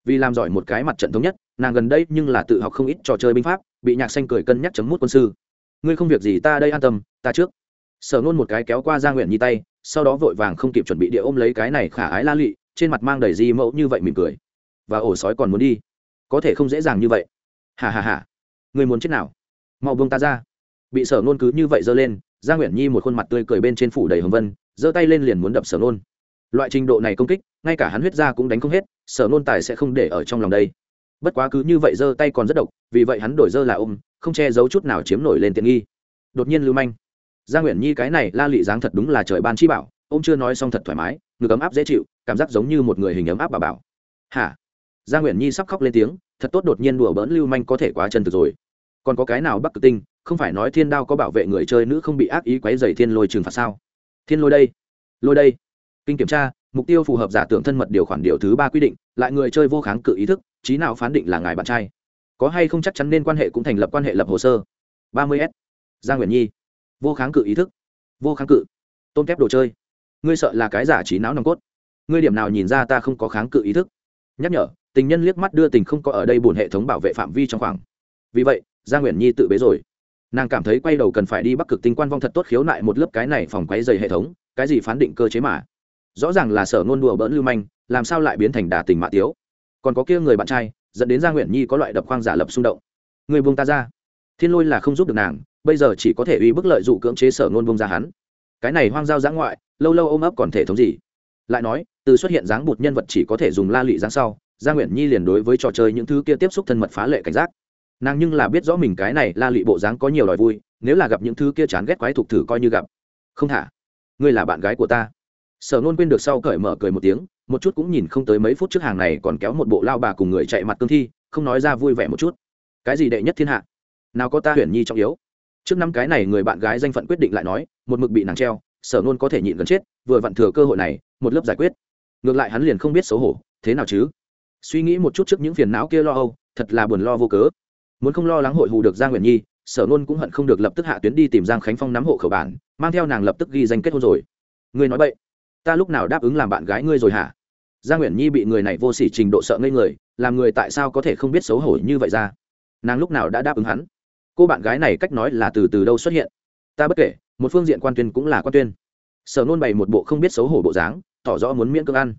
Vì làm giỏi một cái mặt trận thống nhất, nàng gần đây nhưng là tự học không ít trò chơi binh pháp, bị nhạc xanh cười cân nhắc chấm mút quân sư. Ngươi không việc gì ta đây an tâm, ta trước sở nôn một cái kéo qua gia nguyện nhi tay sau đó vội vàng không kịp chuẩn bị địa ôm lấy cái này khả ái la lị, trên mặt mang đầy di mẫu như vậy mỉm cười. Và ổ sói còn muốn đi. Có thể không dễ dàng như vậy. Hà hà hà người muốn chết nào? Mau buông ta ra. Bị sở nôn cứ như vậy giơ lên gia nguyện nhi một khuôn mặt tươi cười bên trên phủ đầy hồng vân giơ tay lên liền muốn đập sở nôn loại trình độ này công kích ngay cả hắn huyết ra cũng đánh không hết sở nôn tài sẽ không để ở trong lòng đây. Bất quá cứ như vậy giơ tay còn rất độc vì vậy hắn đổi giơ là ôm không che giấu chút nào chiếm nổi lên tiện nghi. Đột nhiên lưu manh gia nguyện nhi cái này la lị dáng thật đúng là trời ban chi bảo ô m chưa nói xong thật thoải mái, ngực ấm áp dễ chịu, cảm giác giống như một người hình ấm áp bà bảo. Hả? Gia nguyện nhi sắp khóc lên tiếng, thật tốt đột nhiên đùa bỡn lưu manh có thể quá chân thực rồi. Còn có cái nào bắc cực tinh, không phải nói thiên đao có bảo vệ người chơi nữ không bị ác ý quấy dày thiên lôi trừng phạt sao? Thiên lôi đây. Lôi đây. Kinh kiểm tra, mục tiêu phù hợp giả tưởng thân mật điều khoản điều thứ ba quy định, lại người chơi vô kháng cự ý thức, trí nào phán định là ngài bạn trai. Có hay không chắc chắn nên quan hệ cũng thành lập quan hệ lập hồ sơ. ba mươi s. Gia nguyện nhi vô kháng cự ý thức. Vô kháng cự. Tôm kép đồ chơi. Ngươi sợ là cái giả trí não nòng cốt. Ngươi điểm nào nhìn ra ta không có kháng cự ý thức? Nhắc nhở, tình nhân liếc mắt đưa tình không có ở đây bùn hệ thống bảo vệ phạm vi trong khoảng. Vì vậy, gia nguyễn nhi tự bế rồi. Nàng cảm thấy quay đầu cần phải đi bắc cực tinh quan vong thật tốt khiếu nại một lớp cái này phòng quấy dày hệ thống, cái gì phán định cơ chế mà. Rõ ràng là sở ngôn đùa bỡn lưu manh, làm sao lại biến thành đà tình mạ tiếu? Còn có kia người bạn trai, dẫn đến gia nguyễn nhi có loại đập khoang giả lập xung động. Người buông ta ra. Thiên lôi là không giúp được nàng bây giờ chỉ có thể uy bức lợi dụ cưỡng chế sở ngôn bông ra hắn. Cái này hoang giao giã ngoại, lâu lâu ôm ấp còn thể thống gì? Lại nói, từ xuất hiện dáng bụt nhân vật chỉ có thể dùng la lị dáng sau gia nguyễn nhi liền đối với trò chơi những thứ kia tiếp xúc thân mật phá lệ cảnh giác. Nàng nhưng là biết rõ mình cái này la lị bộ dáng có nhiều đòi vui, nếu là gặp những thứ kia chán ghét quái thục thử coi như gặp. Không thả. Ngươi là bạn gái của ta. Sở nôn quên được sau cởi mở cười một tiếng, một chút cũng nhìn không tới mấy phút trước hàng này còn kéo một bộ lao bà cùng người chạy mặt cương thi, không nói ra vui vẻ một chút. Cái gì đệ nhất thiên hạ? Nào có ta huyền nhi trọng yếu trước năm cái này người bạn gái danh phận quyết định lại nói, một mực bị nàng treo, sở nôn có thể nhịn gần chết, vừa vặn thừa cơ hội này, một lớp giải quyết. Ngược lại hắn liền không biết xấu hổ, thế nào chứ? Suy nghĩ một chút trước những phiền não kia lo âu, thật là buồn lo vô cớ. Muốn không lo lắng hội hù được giang nguyện nhi, sở nôn cũng hận không được lập tức hạ tuyến đi tìm giang khánh phong nắm hộ khẩu bản, mang theo nàng lập tức ghi danh kết hôn rồi. Ngươi nói vậy ta lúc nào đáp ứng làm bạn gái ngươi rồi hả? Giang nguyện nhi bị người này vô s ỉ trình độ sợ ngây người, làm người tại sao có thể không biết xấu hổ như vậy ra? Nàng lúc nào đã đáp ứng hắn? Cô bạn gái này cách nói là từ từ đâu xuất hiện. Ta bất kể, một phương diện quan tuyên cũng là quan tuyên. Sở nôn bày một bộ không biết xấu hổ bộ dáng, tỏ rõ muốn miễn cưỡng ăn.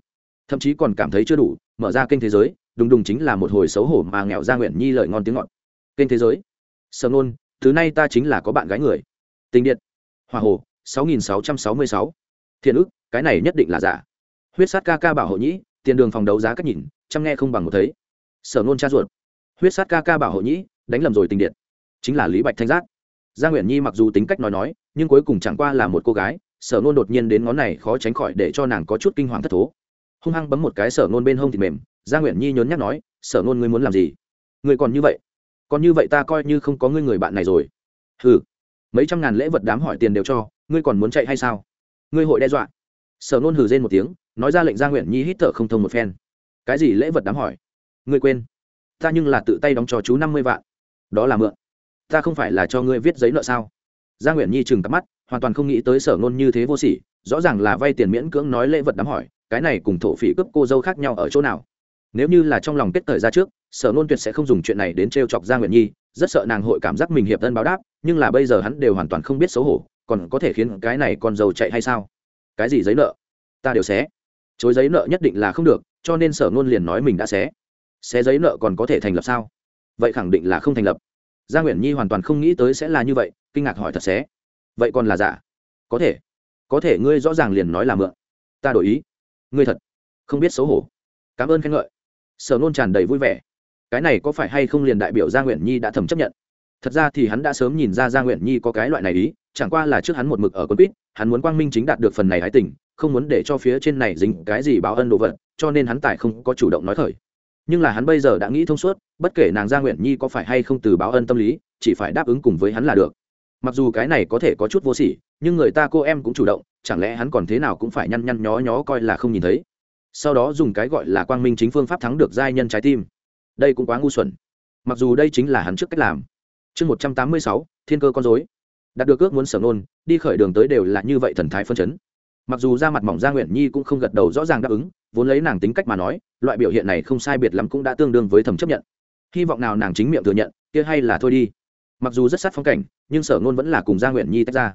Thậm chí còn cảm thấy chưa đủ, mở ra kênh thế giới, đùng đùng chính là một hồi xấu hổ mà nghèo ra nguyện nhi lời ngon tiếng ngọt. Kênh thế giới. Sở nôn, thứ nay ta chính là có bạn gái người. Tình điện. Hòa hồ, sáu nghìn sáu trăm sáu mươi sáu. Thiện ức cái này nhất định là giả. Huyết sát ca ca bảo hộ nhĩ, tiền đường phòng đấu giá cách nhìn, chăm nghe không bằng một thấy. Sở nôn cha ruột. Huyết sát ca ca bảo hộ nhĩ, đánh lầm rồi tình điện chính là lý bạch thanh giác. Gia nguyễn nhi mặc dù tính cách nói nói, nhưng cuối cùng chẳng qua là một cô gái, sở nôn đột nhiên đến ngón này khó tránh khỏi để cho nàng có chút kinh hoàng thất thố. Hung hăng bấm một cái sở nôn bên hông thì mềm gia nguyễn nhi nhốn nhắc nói, sở nôn ngươi muốn làm gì? Ngươi còn như vậy, còn như vậy ta coi như không có ngươi người bạn này rồi. Ừ mấy trăm ngàn lễ vật đám hỏi tiền đều cho, ngươi còn muốn chạy hay sao? Ngươi hội đe dọa. Sở nôn hừ rên một tiếng, nói ra lệnh gia nguyễn nhi hít thở không thông một phen. Cái gì lễ vật đám hỏi? Ngươi quên, ta nhưng là tự tay đóng cho chú năm mươi vạn. Đó là mượn ta không phải là cho ngươi viết giấy nợ sao? Gia nguyễn nhi chừng tắm mắt, hoàn toàn không nghĩ tới sở nôn như thế vô sỉ, rõ ràng là vay tiền miễn cưỡng nói lễ vật đám hỏi, cái này cùng thổ phỉ cướp cô dâu khác nhau ở chỗ nào? Nếu như là trong lòng kết thời ra trước, sở nôn tuyệt sẽ không dùng chuyện này đến t r e o chọc gia nguyễn nhi, rất sợ nàng hội cảm giác mình hiệp thân báo đáp, nhưng là bây giờ hắn đều hoàn toàn không biết xấu hổ, còn có thể khiến cái này con dâu chạy hay sao? Cái gì giấy nợ? Ta đều xé. Chối giấy nợ nhất định là không được, cho nên sở nôn liền nói mình đã xé. Xé giấy nợ còn có thể thành lập sao? Vậy khẳng định là không thành lập gia nguyễn nhi hoàn toàn không nghĩ tới sẽ là như vậy, kinh ngạc hỏi thật xé. Vậy còn là giả? Có thể. Có thể ngươi rõ ràng liền nói là mượn. Ta đổi ý. Ngươi thật không biết xấu hổ. Cảm ơn khen ngợi. Sở nôn tràn đầy vui vẻ. Cái này có phải hay không liền đại biểu gia nguyện nhi đã thầm chấp nhận? Thật ra thì hắn đã sớm nhìn ra gia nguyện nhi có cái loại này ý, chẳng qua là trước hắn một mực ở quân quýt, hắn muốn quang minh chính đạt được phần này hái tình, không muốn để cho phía trên này dính cái gì báo ân đồ vật, cho nên hắn tài không có chủ động nói khởi nhưng là hắn bây giờ đã nghĩ thông suốt, bất kể nàng gia nguyện nhi có phải hay không từ báo ân tâm lý, chỉ phải đáp ứng cùng với hắn là được. Mặc dù cái này có thể có chút vô sỉ, nhưng người ta cô em cũng chủ động, chẳng lẽ hắn còn thế nào cũng phải nhăn nhăn nhó nhó coi là không nhìn thấy. Sau đó dùng cái gọi là quang minh chính phương pháp thắng được giai nhân trái tim. Đây cũng quá ngu xuẩn. Mặc dù đây chính là hắn trước cách làm. Chương một trăm tám mươi sáu, thiên cơ con dối đạt được ước muốn sở nôn đi khởi đường tới đều là như vậy thần thái phân chấn. Mặc dù ra mặt mỏng gia nguyện nhi cũng không gật đầu rõ ràng đáp ứng vốn lấy nàng tính cách mà nói, loại biểu hiện này không sai biệt lắm cũng đã tương đương với thẩm chấp nhận. Hy vọng nào nàng chính miệng thừa nhận, kia hay là thôi đi. Mặc dù rất sát phong cảnh, nhưng sở ngôn vẫn là cùng gia nguyện nhi tách ra.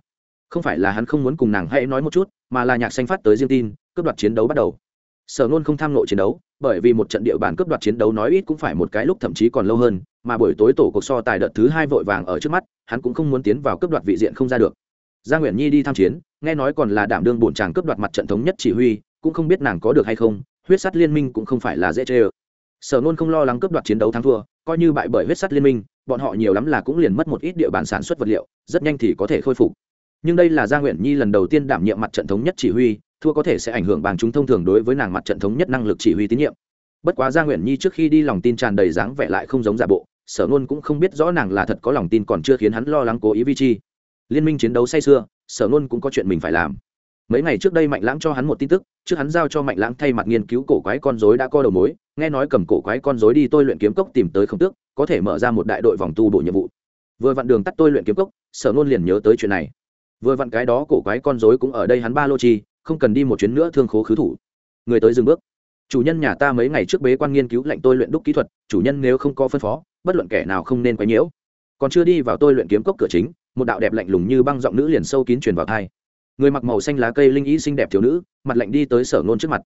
Không phải là hắn không muốn cùng nàng hãy nói một chút, mà là nhạc xanh phát tới riêng tin, cướp đoạt chiến đấu bắt đầu. Sở ngôn không tham nộ chiến đấu, bởi vì một trận địa bàn cướp đoạt chiến đấu nói ít cũng phải một cái lúc thậm chí còn lâu hơn, mà buổi tối tổ cuộc so tài đợt thứ hai vội vàng ở trước mắt, hắn cũng không muốn tiến vào cướp đoạt vị diện không ra được. Gia nguyện nhi đi tham chiến, nghe nói còn là đảm đương bổn tràng cướp đoạt mặt trận thống nhất chỉ huy cũng không biết nàng có được hay không, huyết sắt liên minh cũng không phải là dễ chê ơ. Sở nôn không lo lắng cướp đoạt chiến đấu thắng thua, coi như bại bởi huyết sắt liên minh, bọn họ nhiều lắm là cũng liền mất một ít địa bàn sản xuất vật liệu, rất nhanh thì có thể khôi phục. Nhưng đây là gia nguyện nhi lần đầu tiên đảm nhiệm mặt trận thống nhất chỉ huy, thua có thể sẽ ảnh hưởng bằng chúng thông thường đối với nàng mặt trận thống nhất năng lực chỉ huy tín nhiệm. Bất quá gia nguyện nhi trước khi đi lòng tin tràn đầy dáng vẻ lại không giống giả bộ, sở nôn cũng không biết rõ nàng là thật có lòng tin còn chưa khiến hắn lo lắng cố ý vi chi. Liên minh chiến đấu say sưa, sở nôn cũng có chuyện mình phải làm mấy ngày trước đây mạnh lãng cho hắn một tin tức, trước hắn giao cho mạnh lãng thay mặt nghiên cứu cổ quái con dối đã co đầu mối, nghe nói cầm cổ quái con dối đi tôi luyện kiếm cốc tìm tới không tước, có thể mở ra một đại đội vòng tu bộ nhiệm vụ. Vừa vặn đường tắt tôi luyện kiếm cốc, sở nôn liền nhớ tới chuyện này. Vừa vặn cái đó cổ quái con dối cũng ở đây hắn ba lô chi, không cần đi một chuyến nữa thương khố khứ thủ. Người tới dừng bước. Chủ nhân nhà ta mấy ngày trước bế quan nghiên cứu lệnh tôi luyện đúc kỹ thuật, chủ nhân nếu không có phân phó, bất luận kẻ nào không nên quấy nhiễu. Còn chưa đi vào tôi luyện kiếm cốc cửa chính, một đạo đẹp lạnh lùng như băng giọng nữ liền sâu kín truyền vào thai người mặc màu xanh lá cây linh ý xinh đẹp thiếu nữ, mặt lạnh đi tới sở nôn trước mặt.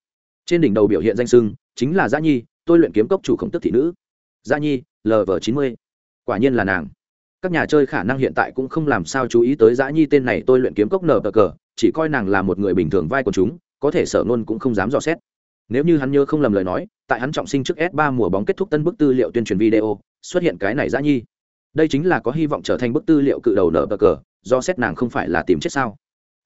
Trên đỉnh đầu biểu hiện danh sưng chính là gia nhi, tôi luyện kiếm cốc chủ khổng tức thị nữ. Gia nhi lv chín mươi. Quả nhiên là nàng. Các nhà chơi khả năng hiện tại cũng không làm sao chú ý tới dã nhi tên này tôi luyện kiếm cốc nở bờ cờ chỉ coi nàng là một người bình thường vai của chúng, có thể sở nôn cũng không dám dò xét. Nếu như hắn nhớ không lầm lời nói, tại hắn trọng sinh trước s 3 mùa bóng kết thúc tân bức tư liệu tuyên truyền video, xuất hiện cái này dã nhi. Đây chính là có hy vọng trở thành bức tư liệu cự đầu nở bờ cờ do xét nàng không phải là tìm chết sao?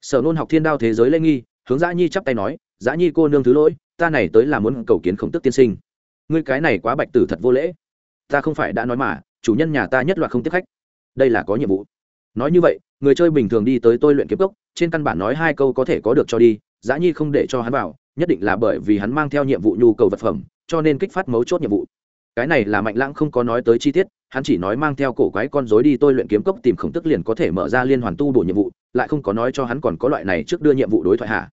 Sở nôn học thiên đao thế giới lê nghi, hướng dã nhi chắp tay nói dã nhi cô nương thứ lỗi, ta này tới là muốn cầu kiến khổng tức tiên sinh. Ngươi cái này quá bạch tử thật vô lễ. Ta không phải đã nói mà, chủ nhân nhà ta nhất loạt không tiếp khách. Đây là có nhiệm vụ. Nói như vậy, người chơi bình thường đi tới tôi luyện kiếm cốc, trên căn bản nói hai câu có thể có được cho đi dã nhi không để cho hắn vào, nhất định là bởi vì hắn mang theo nhiệm vụ nhu cầu vật phẩm, cho nên kích phát mấu chốt nhiệm vụ. Cái này là mạnh lãng không có nói tới chi tiết, hắn chỉ nói mang theo cổ quái con dối đi tôi luyện kiếm cốc tìm khổng tức liền có thể mở ra liên hoàn tu bổ nhiệm vụ lại không có nói cho hắn còn có loại này trước đưa nhiệm vụ đối thoại hạ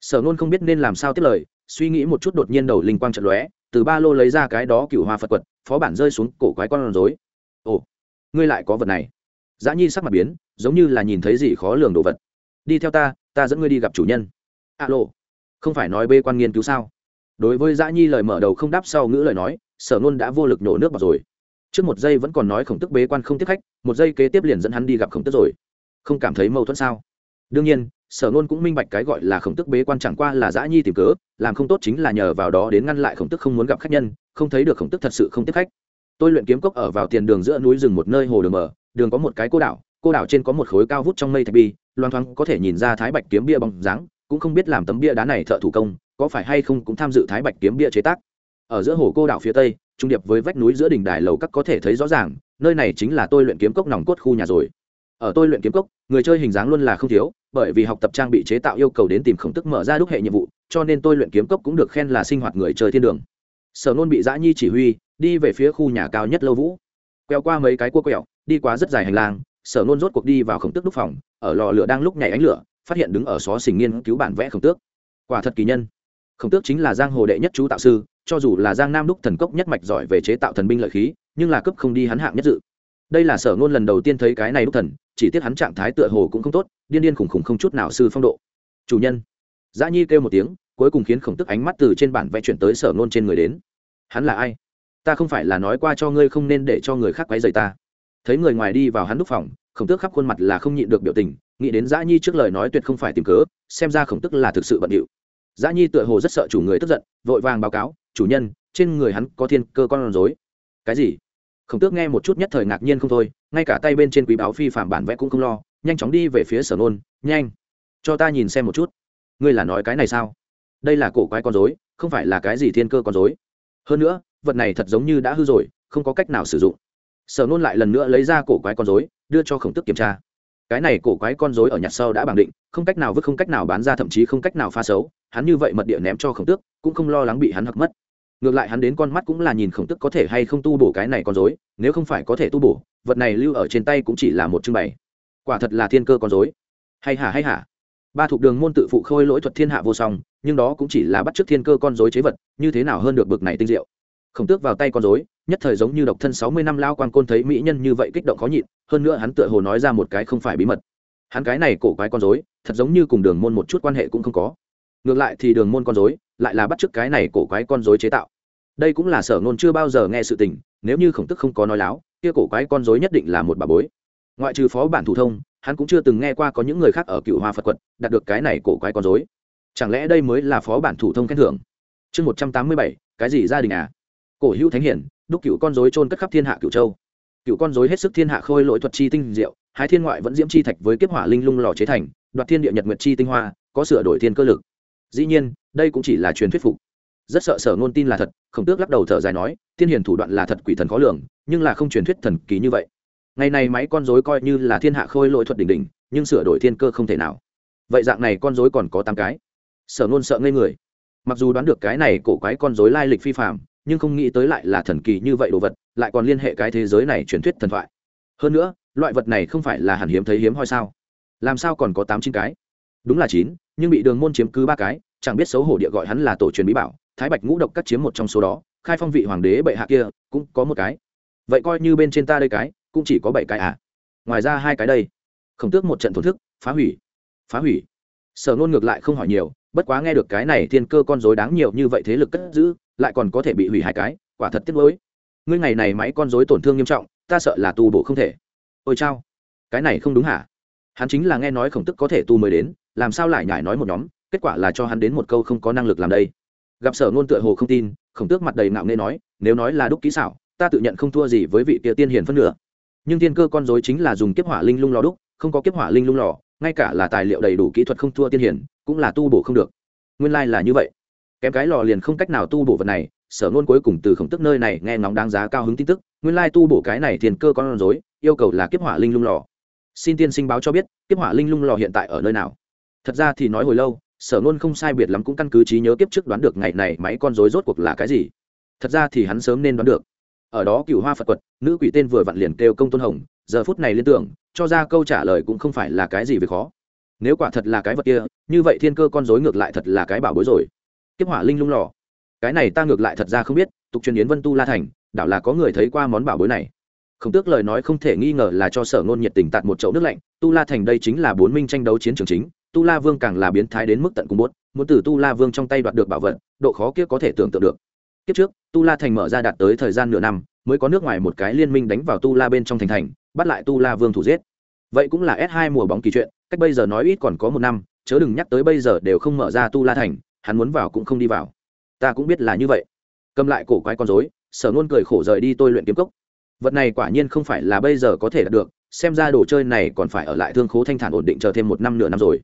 sở nôn không biết nên làm sao tiếp lời, suy nghĩ một chút đột nhiên đầu linh quang trận lóe, từ ba lô lấy ra cái đó cựu hoa phật quật, phó bản rơi xuống, cổ quái con rối. Ồ, ngươi lại có vật này. Dã nhi sắc mặt biến, giống như là nhìn thấy gì khó lường đồ vật. Đi theo ta ta dẫn ngươi đi gặp chủ nhân. Alo, không phải nói bê quan nghiên cứu sao? Đối với dã nhi lời mở đầu không đáp sau ngữ lời nói, sở nôn đã vô lực nổ nước vào rồi. Trước một giây vẫn còn nói khổng tức bế quan không tiếp khách, một giây kế tiếp liền dẫn hắn đi gặp khổng tức rồi không cảm thấy mâu thuẫn sao? Đương nhiên, sở nôn cũng minh bạch cái gọi là khổng tức bế quan chẳng qua là dã nhi tìm cớ, làm không tốt chính là nhờ vào đó đến ngăn lại khổng tức không muốn gặp khách nhân, không thấy được khổng tức thật sự không tiếp khách. Tôi luyện kiếm cốc ở vào tiền đường giữa núi rừng một nơi hồ đường mở, đường có một cái cô đảo cô đảo trên có một khối cao vút trong mây thạch bi, loang thoáng có thể nhìn ra thái bạch kiếm bia bằng dáng, cũng không biết làm tấm bia đá này thợ thủ công, có phải hay không cũng tham dự thái bạch kiếm bia chế tác. Ở giữa hồ cô đảo phía tây, trung điệp với vách núi giữa đỉnh đài lầu các có thể thấy rõ ràng, nơi này chính là tôi luyện kiếm cốc nòng cốt khu nhà rồi ở tôi luyện kiếm cốc, người chơi hình dáng luôn là không thiếu, bởi vì học tập trang bị chế tạo yêu cầu đến tìm khổng tức mở ra đúc hệ nhiệm vụ, cho nên tôi luyện kiếm cốc cũng được khen là sinh hoạt người chơi thiên đường. Sở nôn bị dã nhi chỉ huy, đi về phía khu nhà cao nhất lâu vũ. Quẹo qua mấy cái cua quẹo, đi qua rất dài hành lang, sở nôn rốt cuộc đi vào khổng tức đúc phòng, ở lò lửa đang lúc nhảy ánh lửa, phát hiện đứng ở xó xình nghiên cứu bản vẽ khổng tước. Quả thật kỳ nhân. Khổng tước chính là giang hồ đệ nhất chú tạo sư, cho dù là giang nam đúc thần cốc nhất mạch giỏi về chế tạo thần binh lợi khí, nhưng là cấp không đi hắn hạng nhất dự đây là sở ngôn lần đầu tiên thấy cái này đúc thần, chỉ tiếc hắn trạng thái tựa hồ cũng không tốt, điên điên khủng khủng không chút nào sư phong độ. Chủ nhân. Dã nhi kêu một tiếng, cuối cùng khiến khổng tức ánh mắt từ trên bản vẽ chuyển tới sở ngôn trên người đến. Hắn là ai? Ta không phải là nói qua cho ngươi không nên để cho người khác quấy rầy ta. Thấy người ngoài đi vào hắn đúc phòng, khổng tước khắp khuôn mặt là không nhịn được biểu tình, nghĩ đến dã nhi trước lời nói tuyệt không phải tìm cớ, xem ra khổng tức là thực sự bận điệu. Dã nhi tựa hồ rất sợ chủ người tức giận, vội vàng báo cáo, chủ nhân, trên người hắn có thiên cơ con rối. Cái gì? Khổng tước nghe một chút nhất thời ngạc nhiên không thôi, ngay cả tay bên trên quý báo phi phạm bản vẽ cũng không lo, nhanh chóng đi về phía sở nôn, nhanh, cho ta nhìn xem một chút. Ngươi là nói cái này sao? Đây là cổ quái con dối không phải là cái gì thiên cơ con dối hơn nữa, vật này thật giống như đã hư rồi, không có cách nào sử dụng. Sở nôn lại lần nữa lấy ra cổ quái con dối đưa cho khổng tức kiểm tra. Cái này cổ quái con dối ở nhặt sâu đã bằng định, không cách nào vứt, không cách nào bán ra, thậm chí không cách nào pha xấu, hắn như vậy mật địa ném cho khổng tước, cũng không lo lắng bị hắn hặc mất ngược lại hắn đến con mắt cũng là nhìn khổng tức có thể hay không tu bổ cái này con dối nếu không phải có thể tu bổ, vật này lưu ở trên tay cũng chỉ là một trưng bày. Quả thật là thiên cơ con dối hay hả hay hả. Ba thuộc đường môn tự phụ khôi lỗi thuật thiên hạ vô song, nhưng đó cũng chỉ là bắt t r ư ớ c thiên cơ con dối chế vật, như thế nào hơn được bực này tinh diệu. Khổng tước vào tay con dối nhất thời giống như độc thân sáu mươi năm lao quan côn thấy mỹ nhân như vậy kích động khó nhịn, hơn nữa hắn tựa hồ nói ra một cái không phải bí mật. Hắn cái này cổ quái con dối thật giống như cùng đường môn một chút quan hệ cũng không có. Ngược lại thì đường môn con dối lại là bắt chước cái này cổ quái con dối chế tạo. Đây cũng là sở ngôn chưa bao giờ nghe sự tình, nếu như khổng tức không có nói láo, kia cổ quái con dối nhất định là một bà bối. Ngoại trừ phó bản thủ thông, hắn cũng chưa từng nghe qua có những người khác ở cựu hoa phật quật đạt được cái này cổ quái con dối chẳng lẽ đây mới là phó bản thủ thông khen thưởng? Chương một trăm tám mươi bảy, cái gì gia đình à? Cổ hữu thánh hiển, đúc cựu con dối trôn cất khắp thiên hạ cựu châu. Cựu con dối hết sức thiên hạ khôi lỗi thuật chi tinh diệu, hai thiên ngoại vẫn diễm chi thạch với kiếp hỏa linh lung lò chế thành, đoạt thiên địa nhật nguyệt chi tinh hoa, có sửa đổi thiên cơ lực. Dĩ nhiên đây cũng chỉ là truyền thuyết phục. Rất sợ sở ngôn tin là thật, khổng tước lắc đầu thở dài nói, thiên hiền thủ đoạn là thật quỷ thần khó lường, nhưng là không truyền thuyết thần kỳ như vậy. Ngày này máy con dối coi như là thiên hạ khôi lỗi thuật đỉnh đỉnh, nhưng sửa đổi thiên cơ không thể nào. Vậy dạng này con dối còn có tám cái. Sở ngôn sợ ngây người. Mặc dù đoán được cái này cổ quái con dối lai lịch phi phạm nhưng không nghĩ tới lại là thần kỳ như vậy đồ vật, lại còn liên hệ cái thế giới này truyền thuyết thần thoại. Hơn nữa, loại vật này không phải là hẳn hiếm thấy hiếm hoi sao? Làm sao còn có tám chín cái? Đúng là chín, nhưng bị đường môn chiếm cứ ba cái chẳng biết xấu hổ địa gọi hắn là tổ truyền bí bảo, thái bạch ngũ độc cắt chiếm một trong số đó, khai phong vị hoàng đế bệ hạ kia, cũng có một cái. Vậy coi như bên trên ta đây cái, cũng chỉ có bảy cái à? Ngoài ra hai cái đây. Khổng tước một trận thổn thức, phá hủy. Phá hủy. Sở nôn ngược lại không hỏi nhiều, bất quá nghe được cái này thiên cơ con dối đáng nhiều như vậy thế lực cất giữ, lại còn có thể bị hủy hai cái, quả thật tiếc nuối. Ngươi ngày này máy con dối tổn thương nghiêm trọng, ta sợ là tu bổ không thể. Ôi chao. Cái này không đúng hả? Hắn chính là nghe nói khổng tức có thể tu mới đến, làm sao lại nhải nói một nhóm? Kết quả là cho hắn đến một câu không có năng lực làm đây. Gặp sở ngôn tựa hồ không tin, khổng tước mặt đầy ngạo nghê nói, nếu nói là đúc kỹ xảo, ta tự nhận không thua gì với vị kia tiên hiền phân nửa. Nhưng tiên cơ con dối chính là dùng kiếp hỏa linh lung lò đúc, không có kiếp hỏa linh lung lò, ngay cả là tài liệu đầy đủ kỹ thuật không thua tiên hiền, cũng là tu bổ không được. Nguyên lai、like、là như vậy. Kém cái lò liền không cách nào tu bổ vật này, sở ngôn cuối cùng từ khổng tức nơi này nghe ngóng đáng giá cao hứng tin tức, nguyên lai tu bổ cái này tiền cơ con rối, yêu cầu là kiếp hỏa linh lung lò. Xin tiên sinh báo cho biết, kiếp hỏa linh lung lò hiện tại ở nơi nào? Thật ra thì nói hồi lâu sở ngôn không sai biệt lắm cũng căn cứ trí nhớ kiếp trước đoán được ngày này máy con rối rốt cuộc là cái gì. Thật ra thì hắn sớm nên đoán được. Ở đó cựu hoa phật quật, nữ quỷ tên vừa vặn liền kêu công tôn hồng, giờ phút này liên tưởng, cho ra câu trả lời cũng không phải là cái gì về khó. Nếu quả thật là cái vật kia, như vậy thiên cơ con dối ngược lại thật là cái bảo bối rồi. Kiếp hỏa linh lung lò. Cái này ta ngược lại thật ra không biết, tục truyền yến vân tu la thành, đảo là có người thấy qua món bảo bối này. Không tước lời nói không thể nghi ngờ là cho sở ngôn nhiệt tình tạt một chậu nước lạnh, tu la thành đây chính là bốn minh tranh đấu chiến trường chính tu la vương càng là biến thái đến mức tận cùng bốt, muốn từ tu la vương trong tay đoạt được bảo vật, độ khó kia có thể tưởng tượng được. Kiếp trước, tu la thành mở ra đạt tới thời gian nửa năm, mới có nước ngoài một cái liên minh đánh vào tu la bên trong thành thành, bắt lại tu la vương thủ giết. Vậy cũng là s 2 mùa bóng kỳ chuyện, cách bây giờ nói ít còn có một năm, chớ đừng nhắc tới bây giờ đều không mở ra tu la thành, hắn muốn vào cũng không đi vào. Ta cũng biết là như vậy. Cầm lại cổ quái con dối sở nôn cười khổ rời đi tôi luyện kiếm cốc. Vật này quả nhiên không phải là bây giờ có thể đạt được, xem ra đồ chơi này còn phải ở lại thương khố thanh thản ổn định chờ thêm một năm nửa năm rồi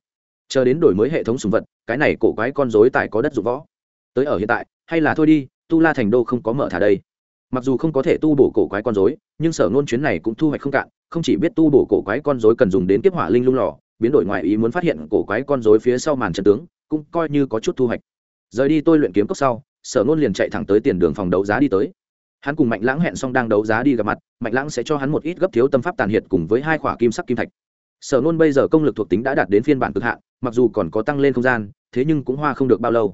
chờ đến đổi mới hệ thống sùng vật, cái này cổ quái con dối tài có đất dụng võ. Tới ở hiện tại, hay là thôi đi, tu la thành đô không có mở thả đây. Mặc dù không có thể tu bổ cổ quái con dối nhưng sở ngôn chuyến này cũng thu hoạch không cạn, không chỉ biết tu bổ cổ quái con dối cần dùng đến kiếp hỏa linh lung lò, biến đổi ngoại ý muốn phát hiện cổ quái con dối phía sau màn trận tướng, cũng coi như có chút thu hoạch. Rời đi tôi luyện kiếm cốc sau, sở ngôn liền chạy thẳng tới tiền đường phòng đấu giá đi tới. Hắn cùng mạnh lãng hẹn xong đang đấu giá đi gặp mặt, mạnh lãng sẽ cho hắn một ít gấp thiếu tâm pháp tàn hiệt cùng với hai khỏa kim sắc kim thạch sở nôn bây giờ công lực thuộc tính đã đạt đến phiên bản cực hạn, mặc dù còn có tăng lên không gian, thế nhưng cũng hoa không được bao lâu.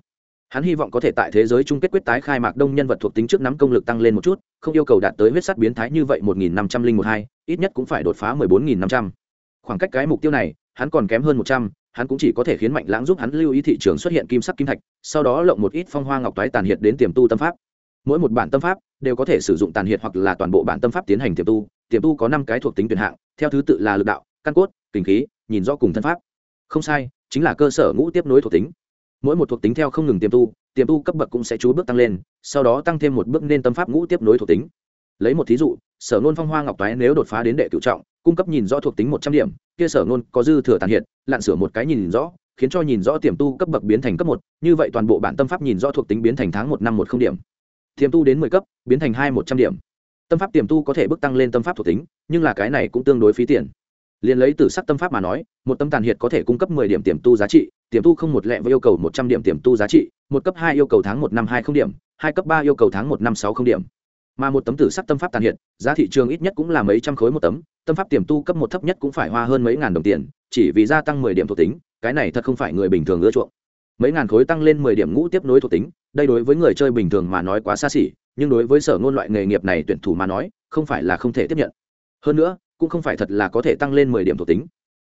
Hắn hy vọng có thể tại thế giới chung kết quyết tái khai mạc đông nhân vật thuộc tính trước nắm công lực tăng lên một chút, không yêu cầu đạt tới huyết sắt biến thái như vậy một nghìn năm trăm linh một hai, ít nhất cũng phải đột phá mười bốn nghìn năm trăm. Khoảng cách cái mục tiêu này, hắn còn kém hơn một trăm, hắn cũng chỉ có thể khiến mạnh lãng giúp hắn lưu ý thị trường xuất hiện kim sắc kim thạch, sau đó lộng một ít phong hoa ngọc toái tàn hiệt đến tiềm tu tâm pháp. Mỗi một bản tâm pháp đều có thể sử dụng tàn hiệt hoặc là toàn bộ bản tâm pháp tiến hành tiềm tu tiềm tu có năm cái thuộc tính tuyển hạng, theo thứ tự là lực đạo căn cốt, kinh khí, nhìn rõ cùng thân pháp. Không sai, chính là cơ sở ngũ tiếp nối thuộc tính. Mỗi một thuộc tính theo không ngừng tiềm tu tiềm tu cấp bậc cũng sẽ chú bước tăng lên, sau đó tăng thêm một bước nên tâm pháp ngũ tiếp nối thuộc tính. Lấy một thí dụ, sở nôn phong hoa ngọc toái nếu đột phá đến đệ cựu trọng, cung cấp nhìn rõ thuộc tính một trăm điểm, kia sở nôn có dư thừa tàn hiện, lặn sửa một cái nhìn rõ, khiến cho nhìn rõ tiềm tu cấp bậc biến thành cấp một, như vậy toàn bộ bản tâm pháp nhìn rõ thuộc tính biến thành tháng một năm một không điểm. Tiềm tu đến mười cấp, biến thành hai một trăm điểm. Tâm pháp tiềm tu có thể bước tăng lên tâm pháp thuộc tính, nhưng là cái này cũng tương đối phí tiền liền lấy từ sắc tâm pháp mà nói, một tâm tàn hiệt có thể cung cấp mười điểm tiềm tu giá trị, tiềm tu không một lẹ với yêu cầu một trăm điểm tiềm tu giá trị, một cấp hai yêu cầu tháng một năm hai không điểm, hai cấp ba yêu cầu tháng một năm sáu không điểm. Mà một tấm tử sắc tâm pháp tàn hiện giá thị trường ít nhất cũng là mấy trăm khối một tấm, tâm pháp tiềm tu cấp một thấp nhất cũng phải hoa hơn mấy ngàn đồng tiền, chỉ vì gia tăng mười điểm thuộc tính, cái này thật không phải người bình thường ưa chuộng. Mấy ngàn khối tăng lên mười điểm ngũ tiếp nối thuộc tính, đây đối với người chơi bình thường mà nói quá xa xỉ, nhưng đối với sở ngôn loại nghề nghiệp này tuyển thủ mà nói, không phải là không thể tiếp nhận. Hơn nữa cũng không phải thật là có thể tăng lên mười điểm thuộc tính.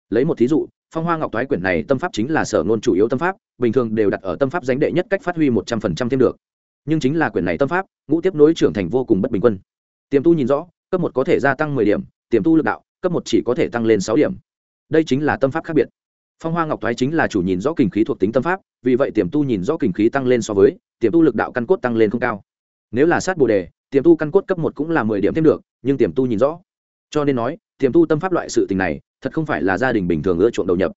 Lấy một thí dụ, phong hoa ngọc thoái quyển này tâm pháp chính là sở ngôn chủ yếu tâm pháp, bình thường đều đặt ở tâm pháp danh đệ nhất cách phát huy một trăm phần trăm thêm được. Nhưng chính là quyển này tâm pháp, ngũ tiếp nối trưởng thành vô cùng bất bình quân. Tiềm tu nhìn rõ, cấp một có thể gia tăng mười điểm, tiềm tu lực đạo, cấp một chỉ có thể tăng lên sáu điểm. Đây chính là tâm pháp khác biệt. Phong hoa ngọc thoái chính là chủ nhìn rõ kinh khí thuộc tính tâm pháp, vì vậy tiềm tu nhìn rõ kinh khí tăng lên so với, tiềm tu lực đạo căn cốt tăng lên không cao. Nếu là sát bồ đề, tiềm tu căn cốt cấp một cũng là mười điểm thêm được, nhưng tiềm tu nhìn rõ cho nên nói, tiềm tu tâm pháp loại sự tình này, thật không phải là gia đình bình thường ưa chuộng đầu nhập.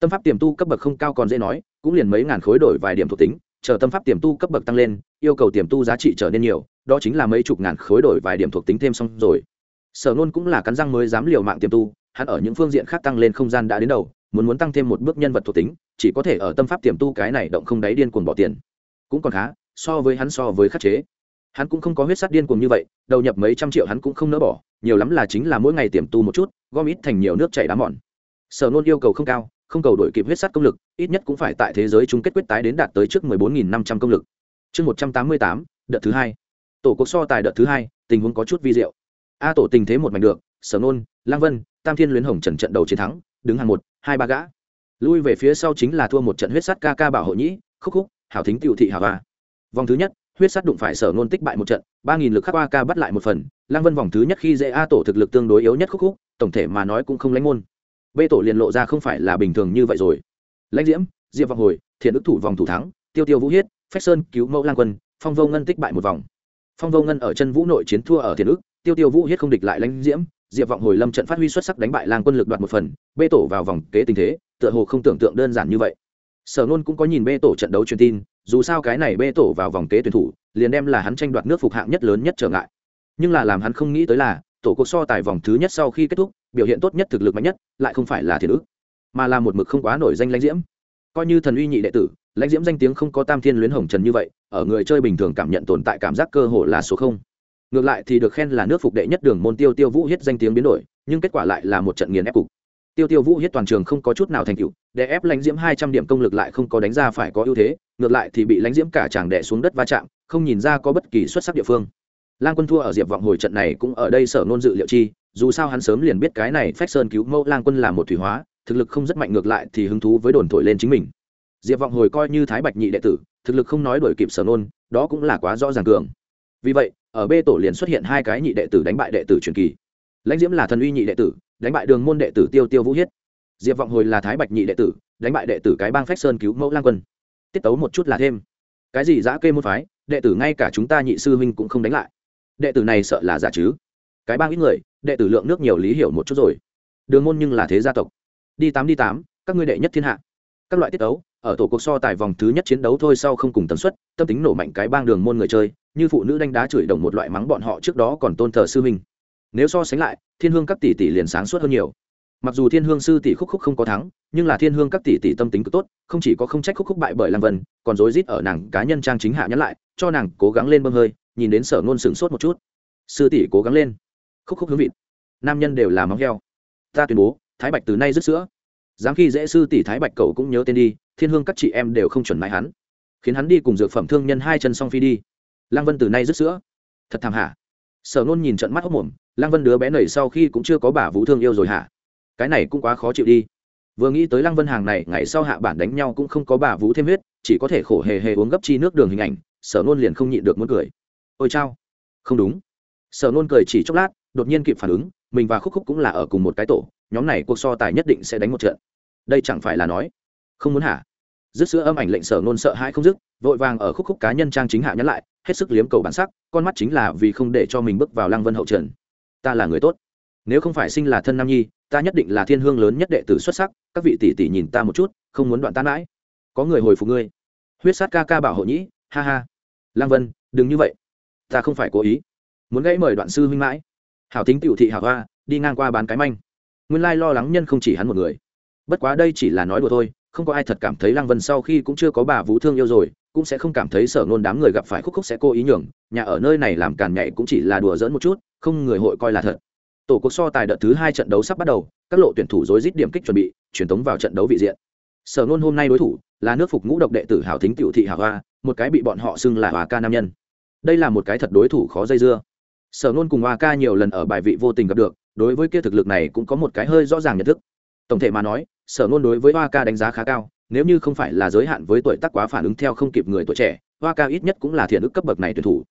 Tâm pháp tiềm tu cấp bậc không cao còn dễ nói, cũng liền mấy ngàn khối đổi vài điểm thuộc tính, chờ tâm pháp tiềm tu cấp bậc tăng lên, yêu cầu tiềm tu giá trị trở nên nhiều, đó chính là mấy chục ngàn khối đổi vài điểm thuộc tính thêm xong rồi. Sở nôn cũng là cắn răng mới dám liều mạng tiềm tu, hắn ở những phương diện khác tăng lên không gian đã đến đầu, muốn muốn tăng thêm một bước nhân vật thuộc tính, chỉ có thể ở tâm pháp tiềm tu cái này động không đáy điên cuồng bỏ tiền. Cũng còn khá, so với hắn so với khắc chế hắn cũng không có huyết sát điên cuồng như vậy đầu nhập mấy trăm triệu hắn cũng không nỡ bỏ nhiều lắm là chính là mỗi ngày tiềm tu một chút gom ít thành nhiều nước chảy đá mòn. Sở nôn yêu cầu không cao không cầu đổi kịp huyết sắt công lực ít nhất cũng phải tại thế giới chung kết quyết tái đến đạt tới trước 14.500 công lực. Chương 188, đợt thứ hai. Tổ cuộc so tài đợt thứ hai tình huống có chút vi diệu. A tổ tình thế một mảnh được sở nôn lang vân tam thiên luyến hồng trần trận đầu chiến thắng đứng hàng một hai ba gã. Lui về phía sau chính là thua một trận huyết sắt ca ca bảo hộ nhĩ khúc khúc hảo thính tiểu thị hảo hòa, vòng thứ nhất huyết Sát đụng phải sở nôn tích bại một trận, ba nghìn lực khắc a ca bắt lại một phần, lang vân vòng thứ nhất khi dễ a tổ thực lực tương đối yếu nhất khúc khúc, tổng thể mà nói cũng không lãnh môn. B tổ liền lộ ra không phải là bình thường như vậy rồi. Lãnh diễm, diệp vọng hồi, thiện ức thủ vòng thủ thắng, tiêu tiêu vũ hiết, phách sơn cứu mẫu lang quân, phong vô ngân tích bại một vòng. Phong vô ngân ở chân vũ nội chiến thua ở thiện ức tiêu tiêu vũ hiết không địch lại lãnh diễm, diệp vọng hồi lâm trận phát huy xuất sắc đánh bại lang quân lực đoạt một phần bê tổ vào vòng kế tình thế, tựa hồ không tưởng tượng đơn giản như vậy sở nôn cũng có nhìn bê tổ trận đấu truyền tin, dù sao cái này bê tổ vào vòng kế tuyển thủ, liền đem là hắn tranh đoạt nước phục hạng nhất lớn nhất trở ngại. Nhưng là làm hắn không nghĩ tới là, tổ cuộc so tài vòng thứ nhất sau khi kết thúc, biểu hiện tốt nhất, thực lực mạnh nhất, lại không phải là thiền ức mà là một mực không quá nổi danh lãnh diễm. Coi như thần uy nhị đệ tử, lãnh diễm danh tiếng không có tam thiên luyến hồng trần như vậy, ở người chơi bình thường cảm nhận tồn tại cảm giác cơ hồ là số không. Ngược lại thì được khen là nước phục đệ nhất đường môn tiêu tiêu vũ hiết danh tiếng biến đổi, nhưng kết quả lại là một trận nghiền ép cục. Tiêu tiêu vũ hiết toàn trường không có chút nào thành cựu đè ép lãnh diễm hai trăm điểm công lực lại không có đánh ra phải có ưu thế, ngược lại thì bị lãnh diễm cả chàng đè xuống đất va chạm, không nhìn ra có bất kỳ xuất sắc địa phương. Lang quân thua ở diệp vọng hồi trận này cũng ở đây sở nôn dự liệu chi, dù sao hắn sớm liền biết cái này phách sơn cứu mẫu lang quân là một thủy hóa, thực lực không rất mạnh ngược lại thì hứng thú với đồn thổi lên chính mình. Diệp vọng hồi coi như thái bạch nhị đệ tử, thực lực không nói đổi kịp sở nôn đó cũng là quá rõ ràng cường. Vì vậy, ở b tổ liền xuất hiện hai cái nhị đệ tử đánh bại đệ tử truyền kỳ. Lãnh diễm là thần uy nhị đệ tử, đánh bại đường môn đệ tử tiêu tiêu vũ hiết diệp vọng hồi là thái bạch nhị đệ tử, đánh bại đệ tử cái bang phách sơn cứu mẫu lang quân. Tiết tấu một chút là thêm. Cái gì giã kê môn phái, đệ tử ngay cả chúng ta nhị sư huynh cũng không đánh lại. Đệ tử này sợ là giả chứ? Cái bang ít người, đệ tử lượng nước nhiều lý hiểu một chút rồi. Đường môn nhưng là thế gia tộc. Đi tám đi tám, các ngươi đệ nhất thiên hạ. Các loại tiết tấu, ở tổ cuộc so tài vòng thứ nhất chiến đấu thôi sau không cùng tần suất, tâm tính nổ mạnh cái bang đường môn người chơi, như phụ nữ đánh đá chửi đồng một loại mắng bọn họ trước đó còn tôn thờ sư huynh. Nếu so sánh lại, thiên hương các tỷ tỷ liền sáng suốt hơn nhiều mặc dù thiên hương sư tỷ khúc khúc không có thắng, nhưng là thiên hương các tỷ tỷ tâm tính cực tốt, không chỉ có không trách khúc khúc bại bởi lang vân, còn rối rít ở nàng cá nhân trang chính hạ nhắn lại, cho nàng cố gắng lên bơm hơi, nhìn đến sở ngôn sửng sốt một chút. Sư tỷ cố gắng lên. Khúc khúc hướng vịt. Nam nhân đều là móng heo. Ta tuyên bố, thái bạch từ nay rứt sữa. Dám khi dễ sư tỷ thái bạch cậu cũng nhớ tên đi, thiên hương các chị em đều không chuẩn mãi hắn. Khiến hắn đi cùng dược phẩm thương nhân hai chân song phi đi. Lăng vân từ nay rứt sữa. Thật thảm hả? Sở nôn nhìn trận mắt hốc mồm, lăng vân đứa bé nảy sau khi cũng chưa có bà vũ thương yêu rồi hả? Cái này cũng quá khó chịu đi. Vừa nghĩ tới lăng vân hàng này, ngày sau hạ bản đánh nhau cũng không có bà vũ thêm huyết, chỉ có thể khổ hề hề uống gấp chi nước đường hình ảnh, sở nôn liền không nhịn được muốn cười. Ôi chao. Không đúng. Sở nôn cười chỉ chốc lát, đột nhiên kịp phản ứng, mình và khúc khúc cũng là ở cùng một cái tổ, nhóm này cuộc so tài nhất định sẽ đánh một trận. Đây chẳng phải là nói, không muốn hả? Dứt sữa âm ảnh lệnh sở nôn sợ hãi không dứt, vội vàng ở khúc khúc cá nhân trang chính hạ nhắn lại, hết sức liếm cầu bản sắc, con mắt chính là vì không để cho mình bước vào lăng vân hậu trần. Ta là người tốt. Nếu không phải sinh là thân nam nhi ta nhất định là thiên hương lớn nhất đệ tử xuất sắc, các vị tỷ tỷ nhìn ta một chút, không muốn đoạn tan mãi. Có người hồi phục ngươi. Huyết sát ca ca bảo hộ nhĩ, ha ha. Lăng vân, đừng như vậy. Ta không phải cố ý. Muốn gãy mời đoạn sư huynh mãi. Hảo tính tiểu thị hảo hoa, đi ngang qua bán cái manh. Nguyên lai lo lắng nhân không chỉ hắn một người. Bất quá đây chỉ là nói đùa thôi, không có ai thật cảm thấy lăng vân sau khi cũng chưa có bà vũ thương yêu rồi, cũng sẽ không cảm thấy sở nôn đám người gặp phải khúc khúc sẽ cố ý nhường. Nhà ở nơi này làm càn nhạy cũng chỉ là đùa dỡn một chút, không người hội coi là thật tổ cuộc so tài đợt thứ hai trận đấu sắp bắt đầu, các lộ tuyển thủ rối rít điểm kích chuẩn bị, truyền tống vào trận đấu vị diện. Sở nôn hôm nay đối thủ là nước phục ngũ độc đệ tử hảo thính tiểu thị hảo hoa, một cái bị bọn họ xưng là hòa ca nam nhân. Đây là một cái thật đối thủ khó dây dưa. Sở nôn cùng hòa ca nhiều lần ở bài vị vô tình gặp được, đối với kia thực lực này cũng có một cái hơi rõ ràng nhận thức. Tổng thể mà nói, sở nôn đối với hoa ca đánh giá khá cao, nếu như không phải là giới hạn với tuổi tác quá phản ứng theo không kịp người tuổi trẻ, hoa ca ít nhất cũng là thiện ức cấp bậc này tuyển thủ.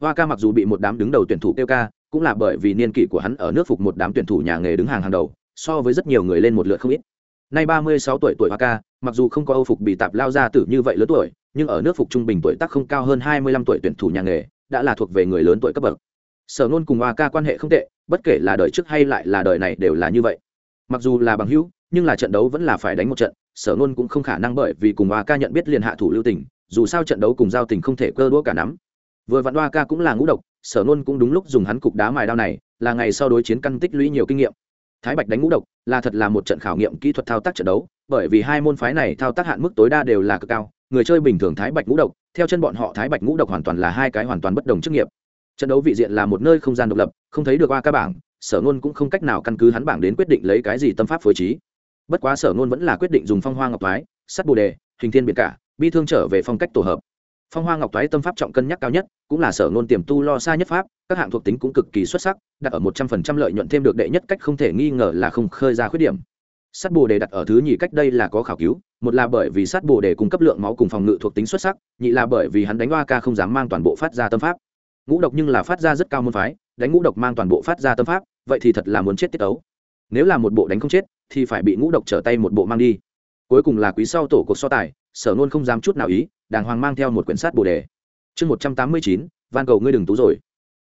Hoa ca mặc dù bị một đám đứng đầu tuyển thủ kêu ca cũng là bởi vì niên kỷ của hắn ở nước phục một đám tuyển thủ nhà nghề đứng hàng hàng đầu, so với rất nhiều người lên một lượt không ít. Nay ba mươi sáu tuổi tuổi hoa ca, mặc dù không có âu phục bị tạp lao ra tử như vậy lớn tuổi, nhưng ở nước phục trung bình tuổi tác không cao hơn hai mươi lăm tuổi tuyển thủ nhà nghề, đã là thuộc về người lớn tuổi cấp bậc. Sở nôn cùng hoa ca quan hệ không tệ, bất kể là đời trước hay lại là đời này đều là như vậy. Mặc dù là bằng hữu, nhưng là trận đấu vẫn là phải đánh một trận, sở nôn cũng không khả năng bởi vì cùng hoa ca nhận biết liền hạ thủ lưu tình, dù sao trận đấu cùng giao tình không thể cơ đũa cả nắm vừa vạn đoa ca cũng là ngũ độc, sở nôn cũng đúng lúc dùng hắn cục đá mài đao này, là ngày sau đối chiến căn tích lũy nhiều kinh nghiệm. Thái bạch đánh ngũ độc, là thật là một trận khảo nghiệm kỹ thuật thao tác trận đấu, bởi vì hai môn phái này thao tác hạn mức tối đa đều là cực cao, người chơi bình thường thái bạch ngũ độc, theo chân bọn họ thái bạch ngũ độc hoàn toàn là hai cái hoàn toàn bất đồng chức nghiệp. Trận đấu vị diện là một nơi không gian độc lập, không thấy được qua các bảng, sở nôn cũng không cách nào căn cứ hắn bảng đến quyết định lấy cái gì tâm pháp phối trí. Bất quá sở nôn vẫn là quyết định dùng phong hoa ngọc thoái, sắt bồ đề, hình thiên biệt cả, bi thương trở về phong cách tổ hợp phong hoa ngọc thoái tâm pháp trọng cân nhắc cao nhất, cũng là sở ngôn tiềm tu lo xa nhất pháp, các hạng thuộc tính cũng cực kỳ xuất sắc, đặt ở một trăm phần trăm lợi nhuận thêm được đệ nhất cách không thể nghi ngờ là không khơi ra khuyết điểm. Sắt bồ đề đặt ở thứ nhì cách đây là có khảo cứu, một là bởi vì sắt bồ đề cung cấp lượng máu cùng phòng ngự thuộc tính xuất sắc, nhị là bởi vì hắn đánh hoa ca không dám mang toàn bộ phát ra tâm pháp. Ngũ độc nhưng là phát ra rất cao môn phái, đánh ngũ độc mang toàn bộ phát ra tâm pháp, vậy thì thật là muốn chết tiết ấu. Nếu là một bộ đánh không chết, thì phải bị ngũ độc trở tay một bộ mang đi. Cuối cùng là quý sau tổ cuộc so tài, sở nôn không dám chút nào ý đàng hoàng mang theo một quyển sát bồ đề. Chương một trăm tám mươi chín, van cầu ngươi đừng tú rồi.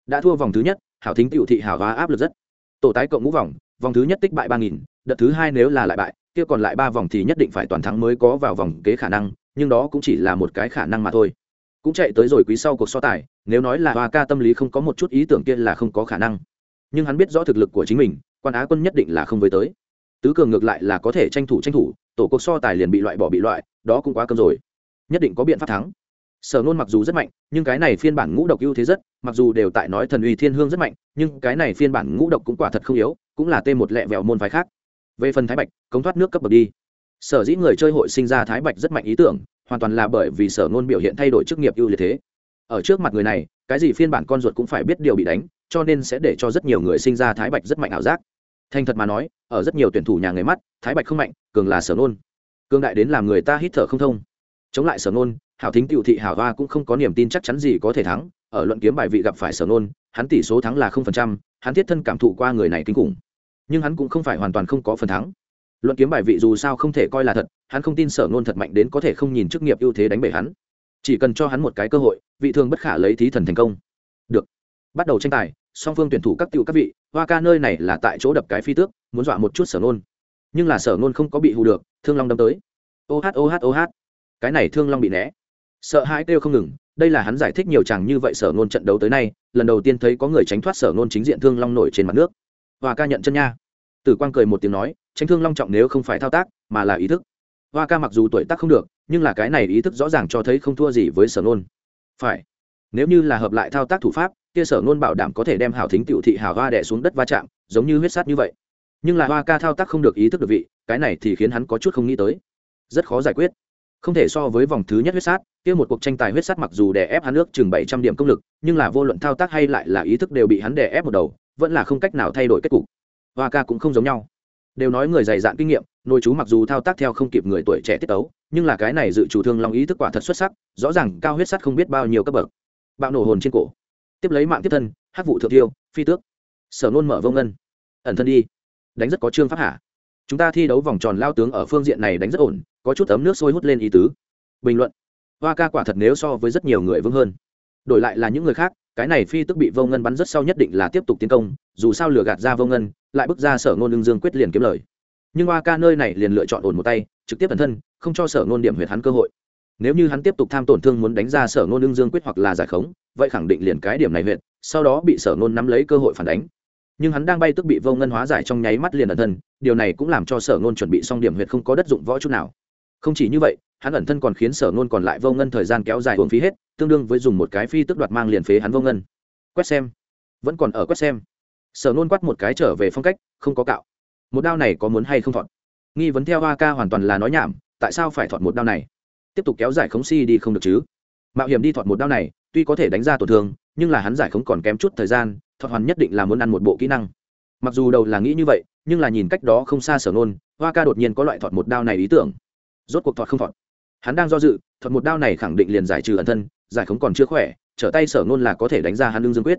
Đã thua vòng thứ nhất, hảo thính tiểu thị hảo hóa áp lực rất. Tổ tái cộng ngũ vòng vòng thứ nhất tích bại ba nghìn, đợt thứ hai nếu là lại bại, kia còn lại ba vòng thì nhất định phải toàn thắng mới có vào vòng kế khả năng, nhưng đó cũng chỉ là một cái khả năng mà thôi. Cũng chạy tới rồi quý sau cuộc so tài, nếu nói là hoa ca tâm lý không có một chút ý tưởng kia là không có khả năng. Nhưng hắn biết rõ thực lực của chính mình, quan á quân nhất định là không với tới. Tứ cường ngược lại là có thể tranh thủ tranh thủ, tổ cuộc so tài liền bị loại bỏ bị loại, đó cũng quá cơm rồi nhất định có biện pháp thắng. Sở nôn mặc dù rất mạnh, nhưng cái này phiên bản ngũ độc ưu thế rất, mặc dù đều tại nói thần uy thiên hương rất mạnh, nhưng cái này phiên bản ngũ độc cũng quả thật không yếu, cũng là tên một lẹ vẹo môn phái khác. Về phần thái bạch, cống thoát nước cấp bậc đi. Sở dĩ người chơi hội sinh ra thái bạch rất mạnh ý tưởng, hoàn toàn là bởi vì sở nôn biểu hiện thay đổi chức nghiệp ưu liệt thế. Ở trước mặt người này, cái gì phiên bản con ruột cũng phải biết điều bị đánh, cho nên sẽ để cho rất nhiều người sinh ra thái bạch rất mạnh ảo giác. Thành thật mà nói, ở rất nhiều tuyển thủ nhà người mắt, thái bạch không mạnh, cường là sở nôn cường đại đến làm người ta hít thở không thông chống lại sở nôn hảo thính tiểu thị hảo hoa cũng không có niềm tin chắc chắn gì có thể thắng. Ở luận kiếm bài vị gặp phải sở nôn hắn tỷ số thắng là không phần trăm, hắn thiết thân cảm thụ qua người này kinh khủng. Nhưng hắn cũng không phải hoàn toàn không có phần thắng. Luận kiếm bài vị dù sao không thể coi là thật, hắn không tin sở nôn thật mạnh đến có thể không nhìn chức nghiệp ưu thế đánh bể hắn. Chỉ cần cho hắn một cái cơ hội, vị thường bất khả lấy thí thần thành công. Được. Bắt đầu tranh tài, song phương tuyển thủ các tiểu các vị, hoa ca nơi này là tại chỗ đập cái phi tước, muốn dọa một chút sở nôn nhưng là sở nôn không có bị hù được, thương long đâm tới. Ô hát ô hát ô hát cái này thương long bị né. Sợ hãi kêu không ngừng, đây là hắn giải thích nhiều chàng như vậy sở nôn trận đấu tới nay, lần đầu tiên thấy có người tránh thoát sở nôn chính diện thương long nổi trên mặt nước. Hoa ca nhận chân nha. Tử quang cười một tiếng nói, tránh thương long trọng nếu không phải thao tác, mà là ý thức. Hoa ca mặc dù tuổi tác không được, nhưng là cái này ý thức rõ ràng cho thấy không thua gì với sở nôn phải. Nếu như là hợp lại thao tác thủ pháp, kia sở nôn bảo đảm có thể đem hảo thính tiểu thị hảo hoa đẻ xuống đất va chạm, giống như huyết sát như vậy. Nhưng là hoa ca thao tác không được ý thức được vị, cái này thì khiến hắn có chút không nghĩ tới. Rất khó giải quyết không thể so với vòng thứ nhất huyết sát, kia một cuộc tranh tài huyết sát mặc dù đè ép hắn nước chừng bảy trăm điểm công lực, nhưng là vô luận thao tác hay lại là ý thức đều bị hắn đè ép một đầu, vẫn là không cách nào thay đổi kết cục. Hoa ca cũng không giống nhau. Đều nói người dày dạn kinh nghiệm nôi chú mặc dù thao tác theo không kịp người tuổi trẻ tiết tấu, nhưng là cái này dự chủ thương long ý thức quả thật xuất sắc, rõ ràng cao huyết sắt không biết bao nhiêu cấp bậc. Bạo nổ hồn trên cổ. Tiếp lấy mạng tiếp thân, hát vụ thượng tiêu phi tước. Sở nôn mở vông ngân. Ẩn thân đi. Đánh rất có trương pháp hả? Chúng ta thi đấu vòng tròn lao tướng ở phương diện này đánh rất ổn, có chút ấm nước sôi hút lên ý tứ. Bình luận. Hoa ca quả thật nếu so với rất nhiều người vững hơn. Đổi lại là những người khác, cái này phi tức bị vô ngân bắn rất sau nhất định là tiếp tục tiến công, dù sao lừa gạt ra vô ngân, lại bước ra sở ngôn lương dương quyết liền kiếm lời. Nhưng hoa ca nơi này liền lựa chọn ổn một tay, trực tiếp bản thân, không cho sở ngôn điểm huyệt hắn cơ hội. Nếu như hắn tiếp tục tham tổn thương muốn đánh ra sở ngôn lương dương quyết hoặc là giải khống, vậy khẳng định liền cái điểm này huyệt, sau đó bị sở ngôn nắm lấy cơ hội phản đánh nhưng hắn đang bay tức bị vô ngân hóa giải trong nháy mắt liền ẩn thân, điều này cũng làm cho sở ngôn chuẩn bị xong điểm huyệt không có đất dụng võ chút nào. Không chỉ như vậy, hắn ẩn thân còn khiến sở ngôn còn lại vô ngân thời gian kéo dài uống phí hết, tương đương với dùng một cái phi tức đoạt mang liền phế hắn vô ngân. Quét xem. Vẫn còn ở quét xem. Sở ngôn quát một cái trở về phong cách, không có cạo. Một đao này có muốn hay không thọt? Nghi vấn theo hoa ca hoàn toàn là nói nhảm, tại sao phải thọt một đao này? Tiếp tục kéo dài khống si đi không được chứ? Mạo hiểm đi thọt một đao này, tuy có thể đánh ra tổn thương, nhưng là hắn giải khống còn kém chút thời gian thọt hoàn nhất định là muốn ăn một bộ kỹ năng. Mặc dù đầu là nghĩ như vậy, nhưng là nhìn cách đó không xa sở nôn, hoa ca đột nhiên có loại thọt một đao này ý tưởng. Rốt cuộc thọt không thọt. Hắn đang do dự, Thọt một đao này khẳng định liền giải trừ ẩn thân, giải khống còn chưa khỏe, trở tay sở Nôn là có thể đánh ra hắn lương dương quyết.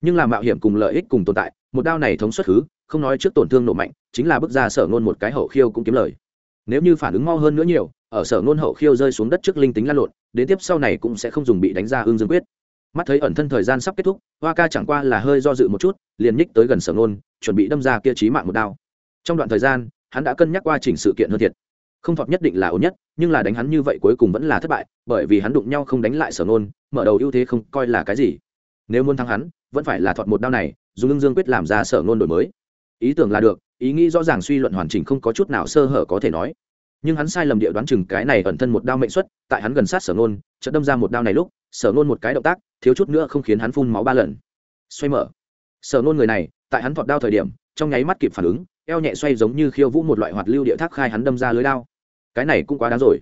Nhưng là mạo hiểm cùng lợi ích cùng tồn tại, một đao này thống xuất khứ không nói trước tổn thương nổ mạnh, chính là bước ra sở Nôn một cái hậu khiêu cũng kiếm lời. Nếu như phản ứng mau hơn nữa nhiều, ở sở Nôn hậu khiêu rơi xuống đất trước linh tính lan lộn, đến tiếp sau này cũng sẽ không dùng bị đánh ra ương dương quyết mắt thấy ẩn thân thời gian sắp kết thúc hoa ca chẳng qua là hơi do dự một chút liền nhích tới gần sở Nôn, chuẩn bị đâm ra kia trí mạng một đao. Trong đoạn thời gian hắn đã cân nhắc qua chỉnh sự kiện hơn thiệt. Không thọt nhất định là ổn nhất nhưng là đánh hắn như vậy cuối cùng vẫn là thất bại bởi vì hắn đụng nhau không đánh lại sở nôn mở đầu ưu thế không coi là cái gì. Nếu muốn thắng hắn vẫn phải là thọt một đao này dùng lương dương quyết làm ra sở nôn đổi mới. Ý tưởng là được ý nghĩ rõ ràng suy luận hoàn chỉnh không có chút nào sơ hở có thể nói. Nhưng hắn sai lầm địa đoán chừng cái này ẩn thân một đao mệnh xuất tại hắn gần sát sở nôn chợt đâm ra một đao này lúc sở nôn một cái động tác, thiếu chút nữa không khiến hắn phun máu ba lần. Xoay mở. Sở nôn người này, tại hắn thọt đao thời điểm, trong nháy mắt kịp phản ứng, eo nhẹ xoay giống như khiêu vũ một loại hoạt lưu địa thác khai hắn đâm ra lưới đao. Cái này cũng quá đáng rồi.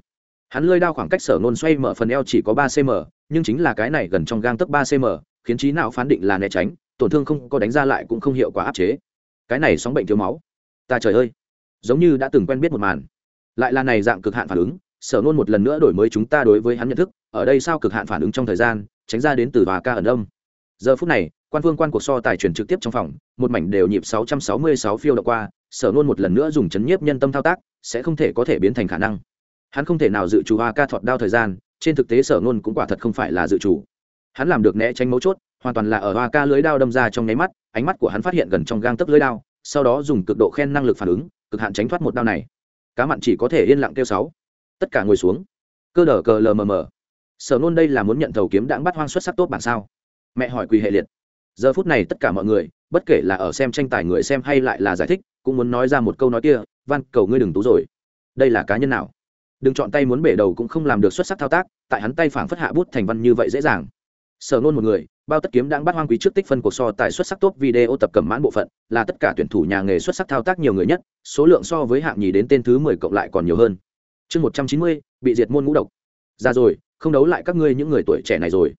Hắn lưới đao khoảng cách sở nôn xoay mở phần eo chỉ có ba cm, nhưng chính là cái này gần trong gang tấc ba cm, khiến trí não phán định là né tránh, tổn thương không có đánh ra lại cũng không hiệu quả áp chế. Cái này sóng bệnh thiếu máu. Ta trời ơi. Giống như đã từng quen biết một màn. Lại là này dạng cực hạn phản ứng sở nôn một lần nữa đổi mới chúng ta đối với hắn nhận thức ở đây sao cực hạn phản ứng trong thời gian, tránh ra đến từ và ca ẩn âm. Giờ phút này, quan phương quan cuộc so tài truyền trực tiếp trong phòng, một mảnh đều nhịp 666 phiêu đ qua, sở nôn một lần nữa dùng chấn nhiếp nhân tâm thao tác, sẽ không thể có thể biến thành khả năng. Hắn không thể nào dự chủ hoa ca thọt đao thời gian, trên thực tế sở nôn cũng quả thật không phải là dự chủ hắn làm được né tránh mấu chốt, hoàn toàn là ở hoa ca lưới đao đâm ra trong nháy mắt, ánh mắt của hắn phát hiện gần trong gang tấc lưới đao, sau đó dùng cực độ khen năng lực phản ứng, cực hạn tránh thoát một đao này. Cá mặn chỉ có thể yên lặng kêu sáu. Tất cả ngồi xuống. Cơ đờ cờ lờ mờ mờ sở nôn đây là muốn nhận thầu kiếm đãng bắt hoang xuất sắc tốt bản sao? Mẹ hỏi quỳ hệ liệt. Giờ phút này tất cả mọi người, bất kể là ở xem tranh tài người xem hay lại là giải thích, cũng muốn nói ra một câu nói kia van cầu ngươi đừng tú rồi. Đây là cá nhân nào? Đừng chọn tay muốn bể đầu cũng không làm được xuất sắc thao tác, tại hắn tay phảng phất hạ bút thành văn như vậy dễ dàng. Sở nôn một người, bao tất kiếm đang bắt hoang quý trước tích phân cuộc so tại xuất sắc tốt video tập cầm mãn bộ phận, là tất cả tuyển thủ nhà nghề xuất sắc thao tác nhiều người nhất, số lượng so với hạng nhì đến tên thứ mười cộng lại còn nhiều hơn. Chương một trăm chín mươi, bị diệt môn ngũ độc. Ra rồi không đấu lại các ngươi những người tuổi trẻ này rồi.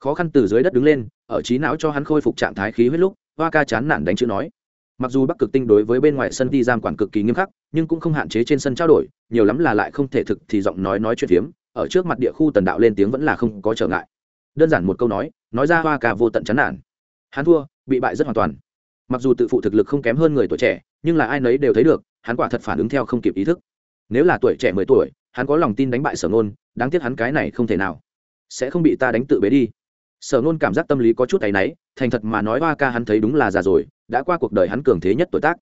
Khó khăn từ dưới đất đứng lên, ở trí não cho hắn khôi phục trạng thái khí huyết lúc, hoa ca chán nản đánh chữ nói. Mặc dù bắc cực tinh đối với bên ngoài sân đi giam quản cực kỳ nghiêm khắc, nhưng cũng không hạn chế trên sân trao đổi, nhiều lắm là lại không thể thực thì giọng nói nói chuyện phiếm, ở trước mặt địa khu tần đạo lên tiếng vẫn là không có trở ngại. Đơn giản một câu nói nói ra hoa ca vô tận chán nản. Hắn thua, bị bại rất hoàn toàn. Mặc dù tự phụ thực lực không kém hơn người tuổi trẻ, nhưng là ai nấy đều thấy được, hắn quả thật phản ứng theo không kịp ý thức. Nếu là tuổi trẻ mười tuổi, hắn có lòng tin đánh bại sở ngôn đáng tiếc hắn cái này không thể nào. Sẽ không bị ta đánh tự bế đi. Sở nôn cảm giác tâm lý có chút tay náy, thành thật mà nói, hoa ca hắn thấy đúng là già rồi, đã qua cuộc đời hắn cường thế nhất tuổi tác.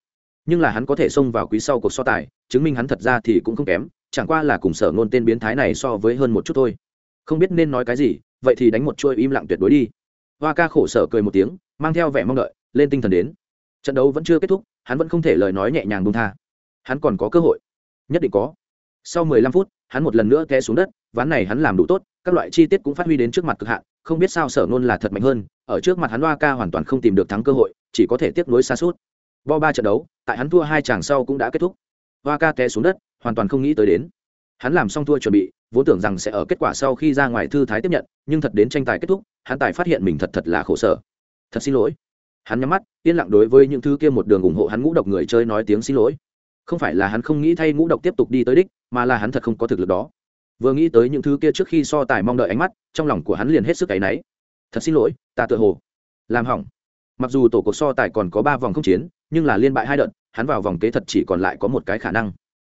Nhưng là hắn có thể xông vào quý sau cuộc so tài, chứng minh hắn thật ra thì cũng không kém, chẳng qua là cùng sở nôn tên biến thái này so với hơn một chút thôi. Không biết nên nói cái gì, vậy thì đánh một chuôi im lặng tuyệt đối đi. Hoa ca khổ sở cười một tiếng, mang theo vẻ mong đợi, lên tinh thần đến. Trận đấu vẫn chưa kết thúc, hắn vẫn không thể lời nói nhẹ nhàng bung tha. Hắn còn có cơ hội. Nhất định có. Sau mười lăm phút, hắn một lần nữa té xuống đất ván này hắn làm đủ tốt, các loại chi tiết cũng phát huy đến trước mặt cực hạn, không biết sao sở nôn là thật mạnh hơn, ở trước mặt hắn hoa ca hoàn toàn không tìm được thắng cơ hội, chỉ có thể tiếp nối xa suốt. Vo ba trận đấu, tại hắn thua hai chàng sau cũng đã kết thúc. Hoa ca té xuống đất, hoàn toàn không nghĩ tới đến. Hắn làm xong thua chuẩn bị, vốn tưởng rằng sẽ ở kết quả sau khi ra ngoài thư thái tiếp nhận, nhưng thật đến tranh tài kết thúc, hắn tài phát hiện mình thật thật là khổ sở. Thật xin lỗi. Hắn nhắm mắt, yên lặng đối với những thứ kia một đường ủng hộ hắn ngũ độc người chơi nói tiếng xin lỗi. Không phải là hắn không nghĩ thay ngũ độc tiếp tục đi tới đích, mà là hắn thật không có thực lực đó vừa nghĩ tới những thứ kia trước khi so tài mong đợi ánh mắt, trong lòng của hắn liền hết sức áy náy. Thật xin lỗi, ta tự hồ làm hỏng. Mặc dù tổ cuộc so tài còn có ba vòng không chiến, nhưng là liên bại hai đợt, hắn vào vòng kế thật chỉ còn lại có một cái khả năng.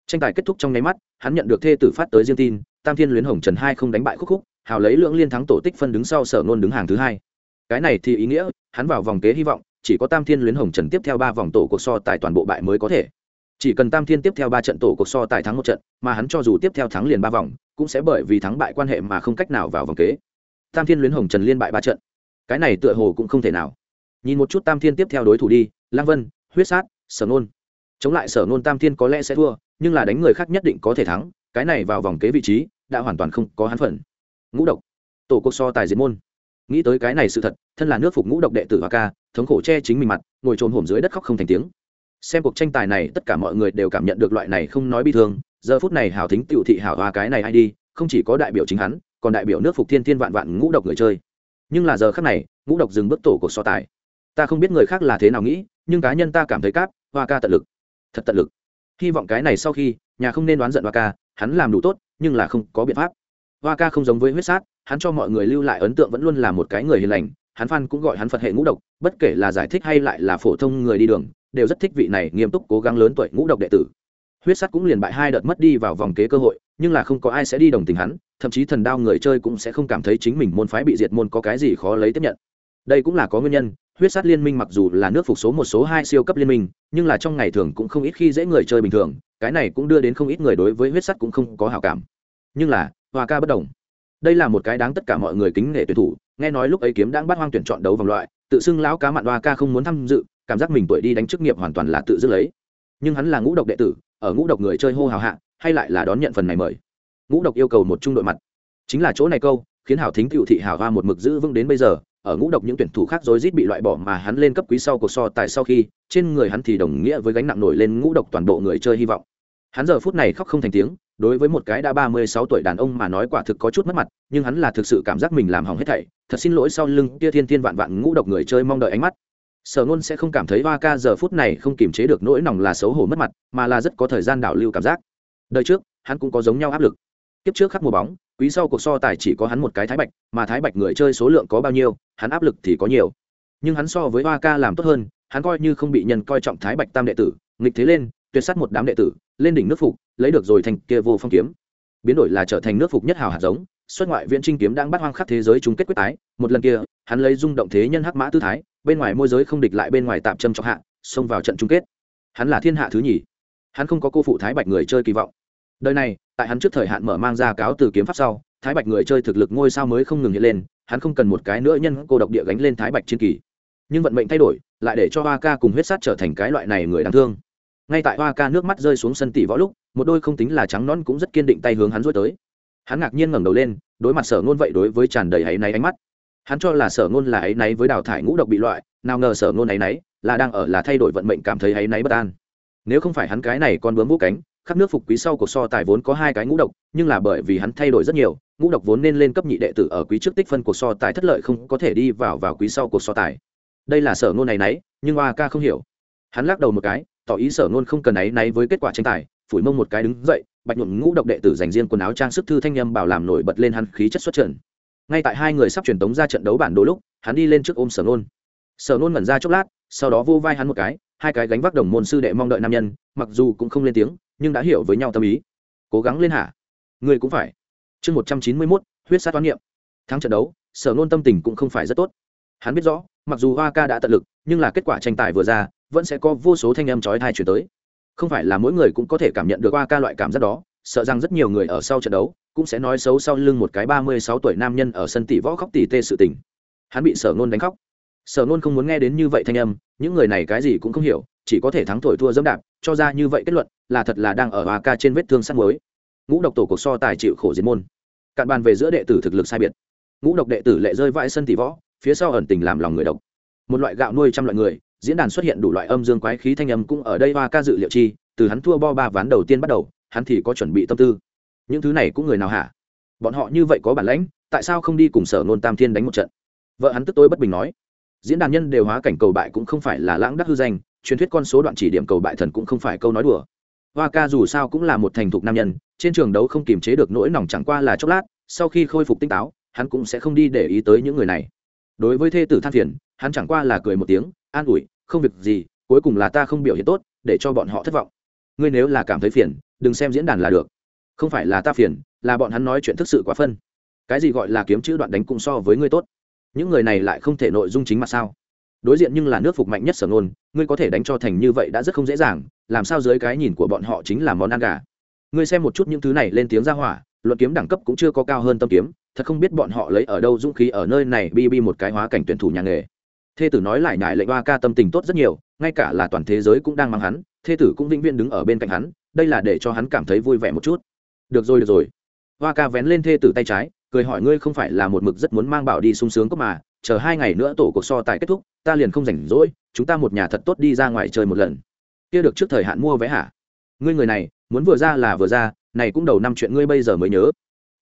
Tranh tài kết thúc trong nháy mắt, hắn nhận được thê tử phát tới riêng tin, tam thiên luyến hồng trần hai không đánh bại khúc khúc, hào lấy lưỡng liên thắng tổ tích phân đứng sau sở nôn đứng hàng thứ hai. Cái này thì ý nghĩa, hắn vào vòng kế hy vọng, chỉ có tam thiên luyến hồng trần tiếp theo ba vòng tổ cuộc so tài toàn bộ bại mới có thể chỉ cần tam thiên tiếp theo ba trận tổ cuộc so tài thắng một trận, mà hắn cho dù tiếp theo thắng liền ba vòng, cũng sẽ bởi vì thắng bại quan hệ mà không cách nào vào vòng kế. Tam thiên luyến hồng trần liên bại ba trận. Cái này tựa hồ cũng không thể nào. Nhìn một chút tam thiên tiếp theo đối thủ đi lang vân, huyết sát, sở nôn. Chống lại sở nôn tam thiên có lẽ sẽ thua, nhưng là đánh người khác nhất định có thể thắng, cái này vào vòng kế vị trí, đã hoàn toàn không có hắn phần. Ngũ độc. Tổ cuộc so tài diệt môn. Nghĩ tới cái này sự thật, thân là nước phục ngũ độc đệ tử hoa ca, thống khổ che chính mình mặt, ngồi trồn hổm dưới đất khóc không thành tiếng xem cuộc tranh tài này, tất cả mọi người đều cảm nhận được loại này không nói bi thương. Giờ phút này hào thính tiểu thị hào hoa cái này ai đi, không chỉ có đại biểu chính hắn, còn đại biểu nước phục thiên thiên vạn vạn ngũ độc người chơi. Nhưng là giờ khác này, ngũ độc dừng bước tổ cuộc so tài. Ta không biết người khác là thế nào nghĩ, nhưng cá nhân ta cảm thấy cáp, hoa ca tận lực. Thật tận lực. Hy vọng cái này sau khi, nhà không nên đoán giận hoa ca, hắn làm đủ tốt, nhưng là không có biện pháp. Hoa ca không giống với huyết sát, hắn cho mọi người lưu lại ấn tượng vẫn luôn là một cái người hiền lành, hắn phan cũng gọi hắn phật hệ ngũ độc, bất kể là giải thích hay lại là phổ thông người đi đường đều rất thích vị này nghiêm túc cố gắng lớn tuổi ngũ độc đệ tử. Huyết sắt cũng liền bại hai đợt mất đi vào vòng kế cơ hội, nhưng là không có ai sẽ đi đồng tình hắn, thậm chí thần đao người chơi cũng sẽ không cảm thấy chính mình môn phái bị diệt môn có cái gì khó lấy tiếp nhận. Đây cũng là có nguyên nhân, huyết sát liên minh mặc dù là nước phục số một, số hai siêu cấp liên minh, nhưng là trong ngày thường cũng không ít khi dễ người chơi bình thường, cái này cũng đưa đến không ít người đối với huyết sắt cũng không có hào cảm. Nhưng là, hòa ca bất đồng. Đây là một cái đáng tất cả mọi người kính nể tuyển thủ, nghe nói lúc ấy kiếm đang bắt hoang tuyển chọn đấu vòng loại, tự xưng lão cá mặn hoa ca không muốn tham dự cảm giác mình tuổi đi đánh chức nghiệp hoàn toàn là tự dứt lấy. Nhưng hắn là ngũ độc đệ tử, ở ngũ độc người chơi hô hào hạ, hay lại là đón nhận phần này mời. Ngũ độc yêu cầu một trung đội mặt. Chính là chỗ này câu, khiến hảo thính cựu thị hảo hoa một mực giữ vững đến bây giờ, ở ngũ độc những tuyển thủ khác rối rít bị loại bỏ mà hắn lên cấp quý sau cuộc so tài sau khi, trên người hắn thì đồng nghĩa với gánh nặng nổi lên ngũ độc toàn bộ người chơi hy vọng. Hắn giờ phút này khóc không thành tiếng, đối với một cái đã ba mươi sáu tuổi đàn ông mà nói quả thực có chút mất mặt, nhưng hắn là thực sự cảm giác mình làm hỏng hết thảy. Thật xin lỗi sau lưng kia thiên thiên vạn vạn ngũ độc người chơi mong đợi ánh mắt sở nôn sẽ không cảm thấy hoa ca giờ phút này không kiềm chế được nỗi lòng là xấu hổ mất mặt, mà là rất có thời gian đảo lưu cảm giác. Đời trước, hắn cũng có giống nhau áp lực. Kiếp trước khắc mùa bóng, quý sau cuộc so tài chỉ có hắn một cái thái bạch, mà thái bạch người chơi số lượng có bao nhiêu, hắn áp lực thì có nhiều. Nhưng hắn so với hoa ca làm tốt hơn, hắn coi như không bị nhân coi trọng thái bạch tam đệ tử, nghịch thế lên, tuyệt s một đám đệ tử, lên đỉnh nước phục, lấy được rồi thành kia vô phong kiếm. Biến đổi là trở thành nước phục nhất hào hạt giống xuất ngoại viễn trinh kiếm đang bắt hoang khắp thế giới chung kết quyết tái, một lần kia, hắn lấy rung động thế nhân hắc mã tư thái, bên ngoài môi giới không địch lại bên ngoài tạm châm trọng hạ, xông vào trận chung kết. Hắn là thiên hạ thứ nhì. Hắn không có cô phụ thái bạch người chơi kỳ vọng. Đời này, tại hắn trước thời hạn mở mang ra cáo từ kiếm pháp sau, thái bạch người chơi thực lực ngôi sao mới không ngừng hiện lên, hắn không cần một cái nữa nhân cô độc địa gánh lên thái bạch chiến kỳ. Nhưng vận mệnh thay đổi, lại để cho hoa ca cùng huyết sát trở thành cái loại này người đáng thương. Ngay tại hoa ca nước mắt rơi xuống sân tỷ võ lúc, một đôi không tính là trắng non cũng rất kiên định tay hướng hắn rối tới hắn ngạc nhiên ngẩng đầu lên, đối mặt sở ngôn vậy đối với tràn đầy áy náy ánh mắt. Hắn cho là sở ngôn là áy náy với đào thải ngũ độc bị loại, nào ngờ sở ngôn áy náy là đang ở là thay đổi vận mệnh cảm thấy áy náy bất an. Nếu không phải hắn cái này còn bướm vũ cánh khắp nước phục quý sau của so tài vốn có hai cái ngũ độc, nhưng là bởi vì hắn thay đổi rất nhiều, ngũ độc vốn nên lên cấp nhị đệ tử ở quý trước tích phân cuộc so tài thất lợi không có thể đi vào vào quý sau cuộc so tài. Đây là sở ngôn này nấy nhưng oa ca không hiểu. Hắn lắc đầu một cái, tỏ ý sở ngôn không cần ấy náy với kết quả tranh tài, phủi mông một cái đứng dậy bạch nhuộm ngũ độc đệ tử dành riêng quần áo trang sức thư thanh nhâm bảo làm nổi bật lên hắn khí chất xuất trận ngay tại hai người sắp truyền tống ra trận đấu bản đồ lúc, hắn đi lên trước ôm sở nôn. Sở nôn mẩn ra chốc lát, sau đó vô vai hắn một cái, hai cái gánh vác đồng môn sư đệ mong đợi nam nhân, mặc dù cũng không lên tiếng, nhưng đã hiểu với nhau tâm ý. Cố gắng lên hả? Người cũng phải. Chương một trăm chín mươi mốt, huyết sát toán niệm. Thắng trận đấu, sở nôn tâm tình cũng không phải rất tốt. Hắn biết rõ, mặc dù hoa ca đã tận lực, nhưng là kết quả tranh tài vừa ra, vẫn sẽ có vô số thanh âm chói thai chuyển tới không phải là mỗi người cũng có thể cảm nhận được qua ca loại cảm giác đó, sợ rằng rất nhiều người ở sau trận đấu cũng sẽ nói xấu sau lưng một cái ba mươi sáu tuổi nam nhân ở sân tỷ võ khóc tỷ tê sự tình. Hắn bị sở nôn đánh khóc. Sở nôn không muốn nghe đến như vậy thanh âm, những người này cái gì cũng không hiểu, chỉ có thể thắng thổi thua dẫm đạp, cho ra như vậy kết luận, là thật là đang ở hoa ca trên vết thương sắt mới ngũ độc tổ cuộc so tài chịu khổ diệt môn. Cạn bàn về giữa đệ tử thực lực sai biệt. Ngũ độc đệ tử lệ rơi vãi sân tỷ võ, phía sau ẩn tình làm lòng người độc. Một loại gạo nuôi trăm loại người diễn đàn xuất hiện đủ loại âm dương quái khí thanh âm cũng ở đây hoa ca dự liệu chi, từ hắn thua bo ba ván đầu tiên bắt đầu, hắn thì có chuẩn bị tâm tư. Những thứ này cũng người nào hả? Bọn họ như vậy có bản lãnh, tại sao không đi cùng sở nôn tam thiên đánh một trận? Vợ hắn tức tôi bất bình nói. Diễn đàn nhân đều hóa cảnh cầu bại cũng không phải là lãng đắc hư danh, truyền thuyết con số đoạn chỉ điểm cầu bại thần cũng không phải câu nói đùa. Hoa ca dù sao cũng là một thành thục nam nhân, trên trường đấu không kiềm chế được nỗi nòng chẳng qua là chốc lát, sau khi khôi phục tinh táo, hắn cũng sẽ không đi để ý tới những người này. Đối với thê tử than phiền, hắn chẳng qua là cười một tiếng, an ủi không việc gì, cuối cùng là ta không biểu hiện tốt, để cho bọn họ thất vọng. Ngươi nếu là cảm thấy phiền, đừng xem diễn đàn là được. Không phải là ta phiền, là bọn hắn nói chuyện thực sự quá phân. Cái gì gọi là kiếm chữ đoạn đánh cũng so với ngươi tốt. Những người này lại không thể nội dung chính mà sao? Đối diện nhưng là nước phục mạnh nhất sở nôn ngươi có thể đánh cho thành như vậy đã rất không dễ dàng, làm sao dưới cái nhìn của bọn họ chính là món ăn gà? Ngươi xem một chút những thứ này lên tiếng ra hỏa, luận kiếm đẳng cấp cũng chưa có cao hơn tâm kiếm, thật không biết bọn họ lấy ở đâu dũng khí ở nơi này bi bi một cái hóa cảnh tuyển thủ nhà nghề thê tử nói lại nhải lệnh ba ca tâm tình tốt rất nhiều, ngay cả là toàn thế giới cũng đang mang hắn, thê tử cũng vĩnh viễn đứng ở bên cạnh hắn, đây là để cho hắn cảm thấy vui vẻ một chút. Được rồi được rồi. Hoa ca vén lên thê tử tay trái, cười hỏi ngươi không phải là một mực rất muốn mang bảo đi sung sướng cốc mà, chờ hai ngày nữa tổ cuộc so tài kết thúc, ta liền không rảnh rỗi, chúng ta một nhà thật tốt đi ra ngoài chơi một lần. Kia được trước thời hạn mua vé hả? Ngươi người này, muốn vừa ra là vừa ra, này cũng đầu năm chuyện ngươi bây giờ mới nhớ.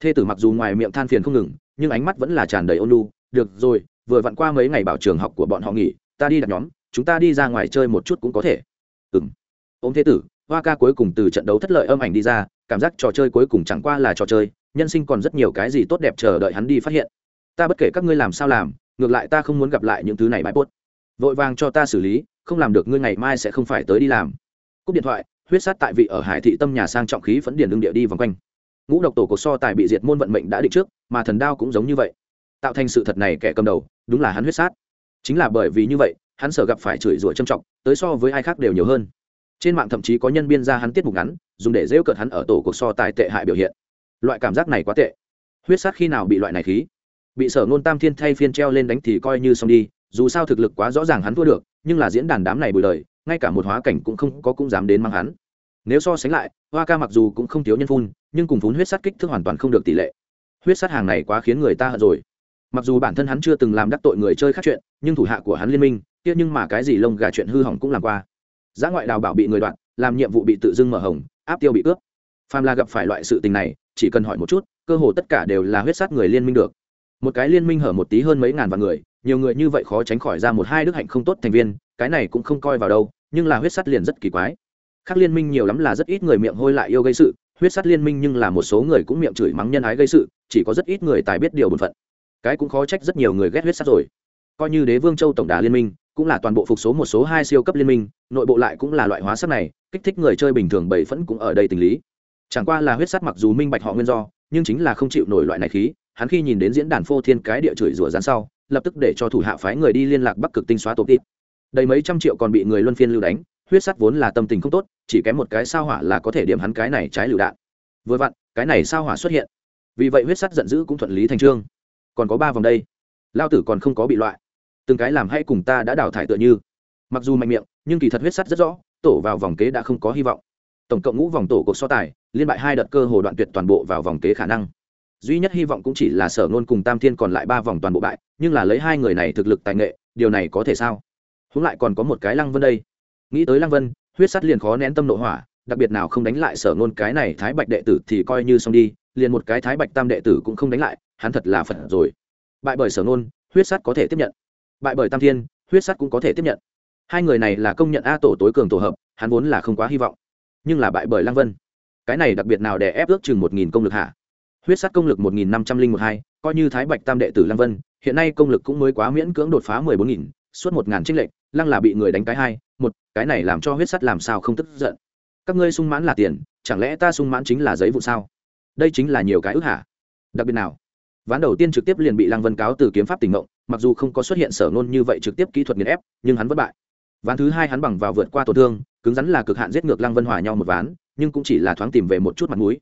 Thê tử mặc dù ngoài miệng than phiền không ngừng, nhưng ánh mắt vẫn là tràn đầy ôn lu được rồi vừa vặn qua mấy ngày bảo trường học của bọn họ nghỉ, ta đi đặt nhóm, chúng ta đi ra ngoài chơi một chút cũng có thể. Ừng ô thế tử, hoa ca cuối cùng từ trận đấu thất lợi âm ảnh đi ra, cảm giác trò chơi cuối cùng chẳng qua là trò chơi, nhân sinh còn rất nhiều cái gì tốt đẹp chờ đợi hắn đi phát hiện. Ta bất kể các ngươi làm sao làm, ngược lại ta không muốn gặp lại những thứ này bãi bốt vội vàng cho ta xử lý, không làm được ngươi ngày mai sẽ không phải tới đi làm. Cúp điện thoại, huyết sát tại vị ở hải thị tâm nhà sang trọng khí phấn điền lương địa đi vòng quanh. Ngũ độc tổ cuộc so tài bị diệt môn vận mệnh đã định trước, mà thần đao cũng giống như vậy tạo thành sự thật này kẻ cầm đầu, đúng là hắn huyết sát. Chính là bởi vì như vậy, hắn sợ gặp phải chửi rủa trầm trọng, tới so với ai khác đều nhiều hơn. Trên mạng thậm chí có nhân biên ra hắn tiết mục ngắn, dùng để rêu cợt hắn ở tổ cuộc so tài tệ hại biểu hiện. Loại cảm giác này quá tệ. Huyết sát khi nào bị loại này khí? Bị sở ngôn tam thiên thay phiên treo lên đánh thì coi như xong đi, dù sao thực lực quá rõ ràng hắn thua được, nhưng là diễn đàn đám này bùi đời, ngay cả một hóa cảnh cũng không có cũng dám đến mang hắn. Nếu so sánh lại, hoa ca mặc dù cũng không thiếu nhân phun, nhưng cùng phun huyết sát kích thước hoàn toàn không được tỷ lệ. Huyết sát hàng này quá khiến người ta hận rồi mặc dù bản thân hắn chưa từng làm đắc tội người chơi khác chuyện, nhưng thủ hạ của hắn liên minh tiếc nhưng mà cái gì lông gà chuyện hư hỏng cũng làm qua. Giá ngoại đào bảo bị người đoạn, làm nhiệm vụ bị tự dưng mở hồng, áp tiêu bị cướp. Phàm là gặp phải loại sự tình này, chỉ cần hỏi một chút, cơ hồ tất cả đều là huyết sát người liên minh được. Một cái liên minh hở một tí hơn mấy ngàn vạn người, nhiều người như vậy khó tránh khỏi ra một hai đức hạnh không tốt thành viên, cái này cũng không coi vào đâu, nhưng là huyết sắt liền rất kỳ quái. Khác liên minh nhiều lắm là rất ít người miệng hôi lại yêu gây sự, huyết sắt liên minh nhưng là một số người cũng miệng chửi mắng nhân ái gây sự, chỉ có rất ít người tài biết điều bổn phận cái cũng khó trách rất nhiều người ghét huyết sắt rồi. Coi như đế vương châu tổng đà liên minh, cũng là toàn bộ phục số một số hai siêu cấp liên minh, nội bộ lại cũng là loại hóa sắc này, kích thích người chơi bình thường bảy phẫn cũng ở đây tình lý. Chẳng qua là huyết sắt mặc dù minh bạch họ nguyên do, nhưng chính là không chịu nổi loại này khí, hắn khi nhìn đến diễn đàn phô thiên cái địa chửi rủa dán sau, lập tức để cho thủ hạ phái người đi liên lạc bắc cực tinh xóa tổ tít đầy mấy trăm triệu còn bị người luân phiên lưu đánh, huyết sắt vốn là tâm tình không tốt, chỉ kém một cái sao hỏa là có thể điểm hắn cái này trái lựu đạn. Vừa vặn, cái này sao hỏa xuất hiện. Vì vậy huyết sắt giận dữ cũng thuận lý thành trương còn có ba vòng đây. Lao tử còn không có bị loại. Từng cái làm hay cùng ta đã đào thải tựa như. Mặc dù mạnh miệng, nhưng kỳ thật huyết sắt rất rõ, tổ vào vòng kế đã không có hy vọng. Tổng cộng ngũ vòng tổ cuộc so tài, liên bại hai đợt cơ hồ đoạn tuyệt toàn bộ vào vòng kế khả năng. Duy nhất hy vọng cũng chỉ là sở nôn cùng tam thiên còn lại ba vòng toàn bộ bại, nhưng là lấy hai người này thực lực tài nghệ, điều này có thể sao? Húng lại còn có một cái lăng vân đây. Nghĩ tới lăng vân, huyết sắt liền khó nén tâm nội hỏa, đặc biệt nào không đánh lại sở nôn cái này thái bạch đệ tử thì coi như xong đi, liền một cái thái bạch tam đệ tử cũng không đánh lại hắn thật là phật rồi. Bại bởi sở nôn huyết sắt có thể tiếp nhận. Bại bởi tam thiên, huyết sắt cũng có thể tiếp nhận. Hai người này là công nhận a tổ tối cường tổ hợp, hắn vốn là không quá hy vọng. Nhưng là bại bởi lăng vân. Cái này đặc biệt nào để ép ước chừng một nghìn công lực hạ huyết sắt công lực một nghìn năm trăm linh một hai, coi như thái bạch tam đệ tử lăng vân, hiện nay công lực cũng mới quá miễn cưỡng đột phá mười bốn nghìn, suốt một ngàn trích lệnh lăng là bị người đánh cái hai, một, cái này làm cho huyết sắt làm sao không tức giận? Các ngươi sung mãn là tiền, chẳng lẽ ta sung mãn chính là giấy vụ sao? Đây chính là nhiều cái ước hả? Đặc biệt nào? Ván đầu tiên trực tiếp liền bị lăng vân cáo từ kiếm pháp tỉnh ngộng mặc dù không có xuất hiện sở nôn như vậy trực tiếp kỹ thuật nghiền ép, nhưng hắn vất bại. Ván thứ hai hắn bằng vào vượt qua tổn thương, cứng rắn là cực hạn giết ngược lăng vân hòa nhau một ván, nhưng cũng chỉ là thoáng tìm về một chút mặt mũi.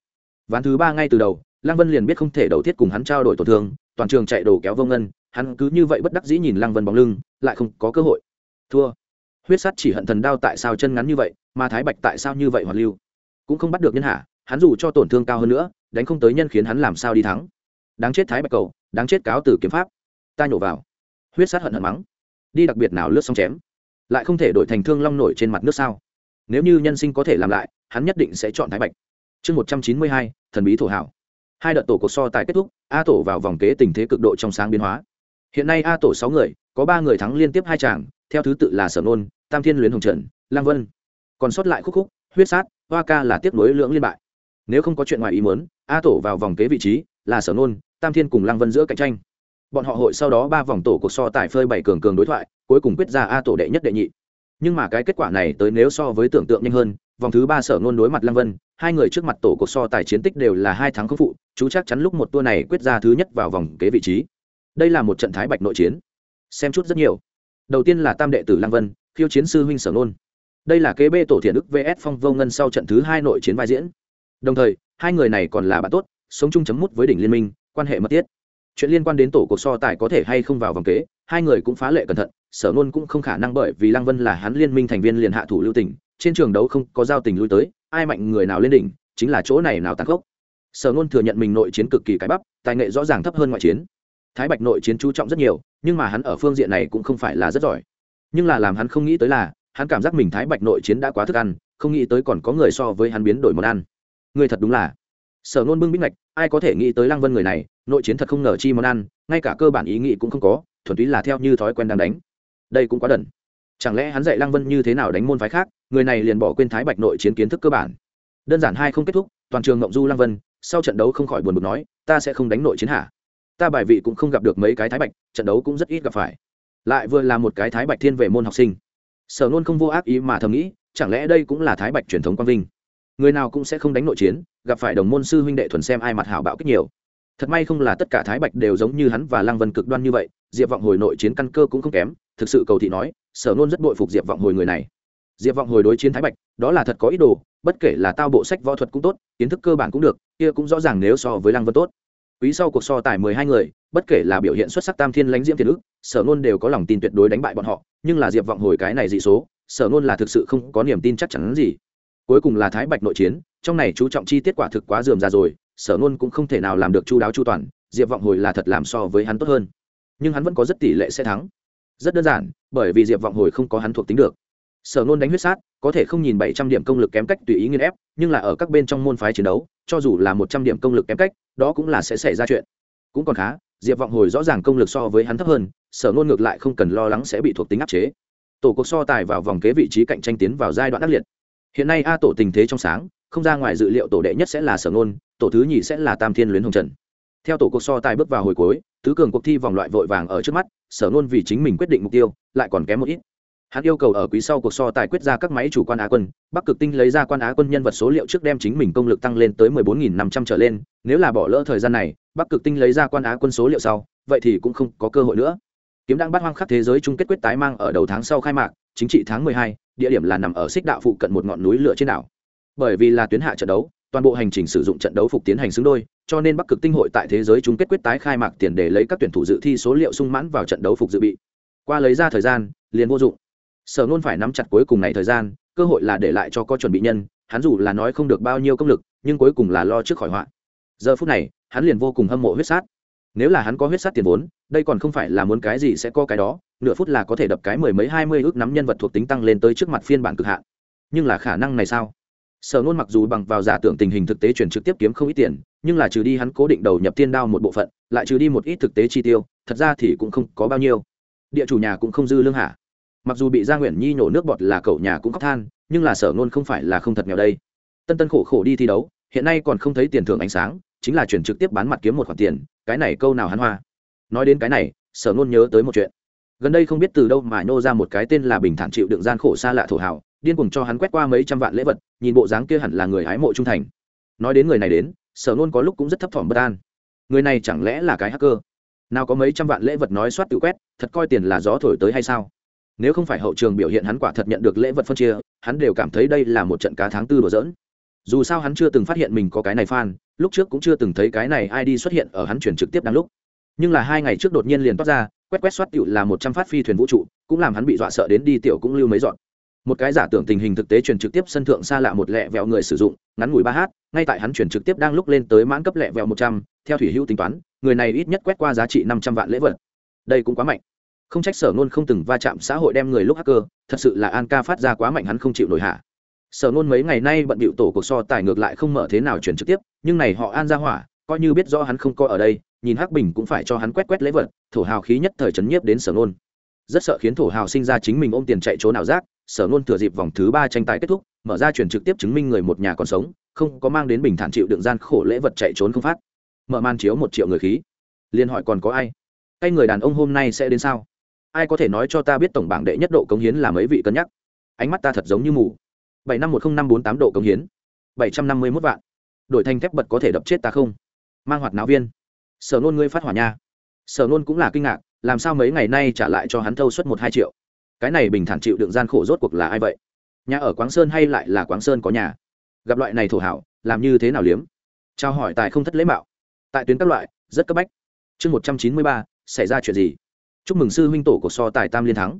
Ván thứ ba ngay từ đầu, lăng vân liền biết không thể đầu thiết cùng hắn trao đổi tổn thương, toàn trường chạy đồ kéo vô ngân, hắn cứ như vậy bất đắc dĩ nhìn lăng vân bóng lưng, lại không có cơ hội. Thua. Huyết sắt chỉ hận thần đao tại sao chân ngắn như vậy, mà thái bạch tại sao như vậy hoạt lưu? Cũng không bắt được nhân hạ, hắn dù cho tổn thương cao hơn nữa, đánh không tới nhân khiến hắn làm sao đi thắng đáng chết thái bạch cầu, đáng chết cáo từ kiếm pháp. Ta nhổ vào. Huyết sát hận hận mắng. Đi đặc biệt nào lướt xong chém. Lại không thể đổi thành thương long nổi trên mặt nước sao? Nếu như nhân sinh có thể làm lại, hắn nhất định sẽ chọn thái bạch. Chương một trăm chín mươi hai, thần bí thổ hảo. Hai đợt tổ cuộc so tài kết thúc, a tổ vào vòng kế tình thế cực độ trong sáng biến hóa. Hiện nay a tổ sáu người, có ba người thắng liên tiếp hai tràng, theo thứ tự là sở nôn, tam thiên luyến hồng trần lang vân. Còn sót lại khúc khúc, huyết sát, hoa ca là tiếp nối lưỡng liên bại. Nếu không có chuyện ngoài ý muốn, a tổ vào vòng kế vị trí là sở nôn tam thiên cùng lang vân giữa cạnh tranh. Bọn họ hội sau đó ba vòng tổ cuộc so tài phơi bảy cường cường đối thoại, cuối cùng quyết ra a tổ đệ nhất đệ nhị. Nhưng mà cái kết quả này tới nếu so với tưởng tượng nhanh hơn, vòng thứ ba sở nôn đối mặt lăng vân, hai người trước mặt tổ cuộc so tài chiến tích đều là hai tháng không phụ, chú chắc chắn lúc một tour này quyết ra thứ nhất vào vòng kế vị trí. Đây là một trận thái bạch nội chiến. Xem chút rất nhiều. Đầu tiên là tam đệ tử lăng vân, khiêu chiến sư huynh sở nôn đây là kế bê tổ thiện đức vs phong vô ngân sau trận thứ hai nội chiến vai diễn. Đồng thời, hai người này còn là bạn tốt, sống chung chấm mút với đỉnh liên minh quan hệ mật thiết. Chuyện liên quan đến tổ cuộc so tài có thể hay không vào vòng kế, hai người cũng phá lệ cẩn thận, sở nôn cũng không khả năng bởi vì lăng vân là hắn liên minh thành viên liền hạ thủ lưu tỉnh trên trường đấu không có giao tình lui tới, ai mạnh người nào lên đỉnh, chính là chỗ này nào tăng gốc sở nôn thừa nhận mình nội chiến cực kỳ cái bắp, tài nghệ rõ ràng thấp hơn ngoại chiến. Thái bạch nội chiến chú trọng rất nhiều, nhưng mà hắn ở phương diện này cũng không phải là rất giỏi. Nhưng là làm hắn không nghĩ tới là, hắn cảm giác mình thái bạch nội chiến đã quá thức ăn, không nghĩ tới còn có người so với hắn biến đổi món ăn. Người thật đúng là sở nôn bưng bít ngạch, ai có thể nghĩ tới lăng vân người này, nội chiến thật không ngờ chi món ăn, ngay cả cơ bản ý nghĩ cũng không có, thuần túy là theo như thói quen đang đánh. Đây cũng quá đần. Chẳng lẽ hắn dạy lăng vân như thế nào đánh môn phái khác, người này liền bỏ quên thái bạch nội chiến kiến thức cơ bản. Đơn giản hai không kết thúc, toàn trường ngộng du lăng vân, sau trận đấu không khỏi buồn bực nói, ta sẽ không đánh nội chiến hả? Ta bài vị cũng không gặp được mấy cái thái bạch, trận đấu cũng rất ít gặp phải. Lại vừa là một cái thái bạch thiên về môn học sinh. Sở nôn không vô ác ý mà thầm nghĩ, chẳng lẽ đây cũng là thái bạch truyền thống quang vinh? Người nào cũng sẽ không đánh nội chiến, gặp phải đồng môn sư huynh đệ thuần xem ai mặt hảo bạo kích nhiều. Thật may không là tất cả thái bạch đều giống như hắn và lăng vân cực đoan như vậy, diệp vọng hồi nội chiến căn cơ cũng không kém, thực sự cầu thị nói, sở nôn rất bội phục diệp vọng hồi người này. Diệp vọng hồi đối chiến thái bạch, đó là thật có ý đồ, bất kể là tao bộ sách võ thuật cũng tốt, kiến thức cơ bản cũng được, kia cũng rõ ràng nếu so với lăng vân tốt. Quý sau cuộc so tài mười hai người, bất kể là biểu hiện xuất sắc tam thiên lãnh diễm thiên ức sở nôn đều có lòng tin tuyệt đối đánh bại bọn họ, nhưng là diệp vọng hồi cái này dị số, sở nôn là thực sự không có niềm tin chắc chắn gì cuối cùng là thái bạch nội chiến, trong này chú trọng chi tiết quả thực quá dườm ra rồi, sở nôn cũng không thể nào làm được chu đáo chu toàn, diệp vọng hồi là thật làm so với hắn tốt hơn. Nhưng hắn vẫn có rất tỷ lệ sẽ thắng. Rất đơn giản, bởi vì diệp vọng hồi không có hắn thuộc tính được. Sở nôn đánh huyết sát, có thể không nhìn bảy trăm điểm công lực kém cách tùy ý nghiên ép, nhưng là ở các bên trong môn phái chiến đấu, cho dù là một trăm điểm công lực kém cách, đó cũng là sẽ xảy ra chuyện. Cũng còn khá, diệp vọng hồi rõ ràng công lực so với hắn thấp hơn, sở nôn ngược lại không cần lo lắng sẽ bị thuộc tính áp chế. Tổ cuộc so tài vào vòng kế vị trí cạnh tranh tiến vào giai đoạn ác liệt hiện nay a tổ tình thế trong sáng, không ra ngoài dự liệu tổ đệ nhất sẽ là sở nôn tổ thứ nhì sẽ là tam thiên luyến hồng trần. Theo tổ cuộc so tài bước vào hồi cuối, tứ cường cuộc thi vòng loại vội vàng ở trước mắt, sở nôn vì chính mình quyết định mục tiêu, lại còn kém một ít. Hắn yêu cầu ở quý sau cuộc so tài quyết ra các máy chủ quan á quân, bắc cực tinh lấy ra quan á quân nhân vật số liệu trước đem chính mình công lực tăng lên tới mười bốn nghìn năm trăm trở lên, nếu là bỏ lỡ thời gian này, bắc cực tinh lấy ra quan á quân số liệu sau, vậy thì cũng không có cơ hội nữa. Kiếm đang bắt hoang khắp thế giới chung kết quyết tái mang ở đầu tháng sau khai mạc, chính trị tháng mười hai địa điểm là nằm ở xích đạo phụ cận một ngọn núi lửa trên đảo. Bởi vì là tuyến hạ trận đấu, toàn bộ hành trình sử dụng trận đấu phục tiến hành xứng đôi, cho nên bắc cực tinh hội tại thế giới chung kết quyết tái khai mạc tiền để lấy các tuyển thủ dự thi số liệu sung mãn vào trận đấu phục dự bị. Qua lấy ra thời gian, liền vô dụng. Sở nôn phải nắm chặt cuối cùng này thời gian, cơ hội là để lại cho có chuẩn bị nhân, hắn dù là nói không được bao nhiêu công lực, nhưng cuối cùng là lo trước khỏi họa. Giờ phút này, hắn liền vô cùng hâm mộ huyết sát. Nếu là hắn có huyết sát tiền vốn, đây còn không phải là muốn cái gì sẽ có cái đó nửa phút là có thể đập cái mười mấy hai mươi ước nắm nhân vật thuộc tính tăng lên tới trước mặt phiên bản cực hạn. Nhưng là khả năng này sao? Sở nôn mặc dù bằng vào giả tưởng tình hình thực tế chuyển trực tiếp kiếm không ít tiền, nhưng là trừ đi hắn cố định đầu nhập tiên đao một bộ phận, lại trừ đi một ít thực tế chi tiêu, thật ra thì cũng không có bao nhiêu. Địa chủ nhà cũng không dư lương hạ mặc dù bị gia nguyễn nhi nhổ nước bọt là cậu nhà cũng khóc than, nhưng là sở nôn không phải là không thật nghèo đây. Tân tân khổ khổ đi thi đấu, hiện nay còn không thấy tiền thưởng ánh sáng, chính là chuyển trực tiếp bán mặt kiếm một khoản tiền, cái này câu nào hắn hoa? Nói đến cái này, sở nôn nhớ tới một chuyện gần đây không biết từ đâu mà nhô ra một cái tên là bình thản chịu đựng gian khổ xa lạ thổ hào, điên cùng cho hắn quét qua mấy trăm vạn lễ vật, nhìn bộ dáng kia hẳn là người hái mộ trung thành. Nói đến người này đến, sở nôn có lúc cũng rất thấp thỏm bất an. Người này chẳng lẽ là cái hacker? Nào có mấy trăm vạn lễ vật nói soát tự quét, thật coi tiền là gió thổi tới hay sao? Nếu không phải hậu trường biểu hiện hắn quả thật nhận được lễ vật phân chia, hắn đều cảm thấy đây là một trận cá tháng tư đổ dỡn dù sao hắn chưa từng phát hiện mình có cái này fan, lúc trước cũng chưa từng thấy cái này ai đi xuất hiện ở hắn chuyển trực tiếp đang lúc. Nhưng là hai ngày trước đột nhiên liền toát ra quét quét soát tiểu là một trăm phát phi thuyền vũ trụ, cũng làm hắn bị dọa sợ đến đi tiểu cũng lưu mấy dọn. Một cái giả tưởng tình hình thực tế truyền trực tiếp sân thượng xa lạ một lẹ vẹo người sử dụng, ngắn ngủi ba h ngay tại hắn truyền trực tiếp đang lúc lên tới mãn cấp lẹ vẹo một trăm, theo thủy hữu tính toán, người này ít nhất quét qua giá trị năm trăm vạn lễ vật. Đây cũng quá mạnh. Không trách sở nôn không từng va chạm xã hội đem người lúc hacker, thật sự là an ca phát ra quá mạnh hắn không chịu nổi hạ. Sở nôn mấy ngày nay bận bịu tổ cuộc so tài ngược lại không mở thế nào chuyển trực tiếp, nhưng này họ an ra hỏa, coi như biết rõ hắn không có ở đây nhìn hắc bình cũng phải cho hắn quét quét lễ vật, thổ hào khí nhất thời trấn nhiếp đến sở nôn. Rất sợ khiến thổ hào sinh ra chính mình ôm tiền chạy chỗ nào rác, sở nôn thừa dịp vòng thứ ba tranh tài kết thúc, mở ra chuyển trực tiếp chứng minh người một nhà còn sống, không có mang đến bình thản chịu đựng gian khổ lễ vật chạy trốn không phát. Mở màn chiếu một triệu người khí. Liên hỏi còn có ai? Cái người đàn ông hôm nay sẽ đến sao? Ai có thể nói cho ta biết tổng bảng đệ nhất độ cống hiến là mấy vị cân nhắc? Ánh mắt ta thật giống như mù. Bảy năm một không năm bốn tám độ cống hiến. Bảy trăm năm mươi mốt vạn. Đổi thành thép bật có thể đập chết ta không? Mang hoạt náo viên sở nôn ngươi phát hỏa nha. Sở nôn cũng là kinh ngạc, làm sao mấy ngày nay trả lại cho hắn thâu suất một hai triệu? Cái này bình thản chịu đựng gian khổ rốt cuộc là ai vậy? Nhà ở quáng sơn hay lại là quáng sơn có nhà? Gặp loại này thổ hảo, làm như thế nào liếm? Trao hỏi tài không thất lễ mạo. Tại tuyến các loại, rất cấp bách. Chương một trăm chín mươi ba, xảy ra chuyện gì? Chúc mừng sư huynh tổ của so tài tam liên thắng.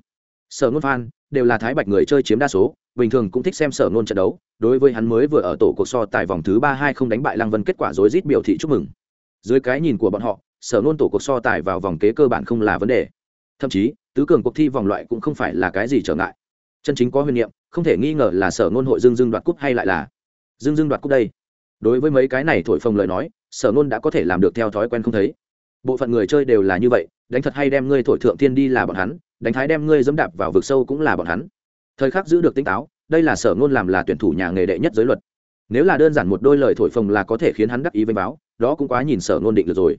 Sở ngôn phan đều là thái bạch người chơi chiếm đa số, bình thường cũng thích xem sở ngôn trận đấu, đối với hắn mới vừa ở tổ cuộc so tài vòng thứ ba hai không đánh bại lăng vân, kết quả rối rít biểu thị chúc mừng dưới cái nhìn của bọn họ, sở nôn tổ cuộc so tài vào vòng kế cơ bản không là vấn đề. Thậm chí, tứ cường cuộc thi vòng loại cũng không phải là cái gì trở ngại. Chân chính có huyền niệm, không thể nghi ngờ là sở ngôn hội dương dương đoạt cúp hay lại là dương dương đoạt cúp đây. Đối với mấy cái này thổi phồng lời nói, sở ngôn đã có thể làm được theo thói quen không thấy. Bộ phận người chơi đều là như vậy, đánh thật hay đem ngươi thổi thượng tiên đi là bọn hắn, đánh thái đem ngươi dẫm đạp vào vực sâu cũng là bọn hắn. Thời khắc giữ được tỉnh táo, đây là sở ngôn làm là tuyển thủ nhà nghề đệ nhất giới luật nếu là đơn giản một đôi lời thổi phồng là có thể khiến hắn đắc ý với báo, đó cũng quá nhìn sở ngôn định được rồi.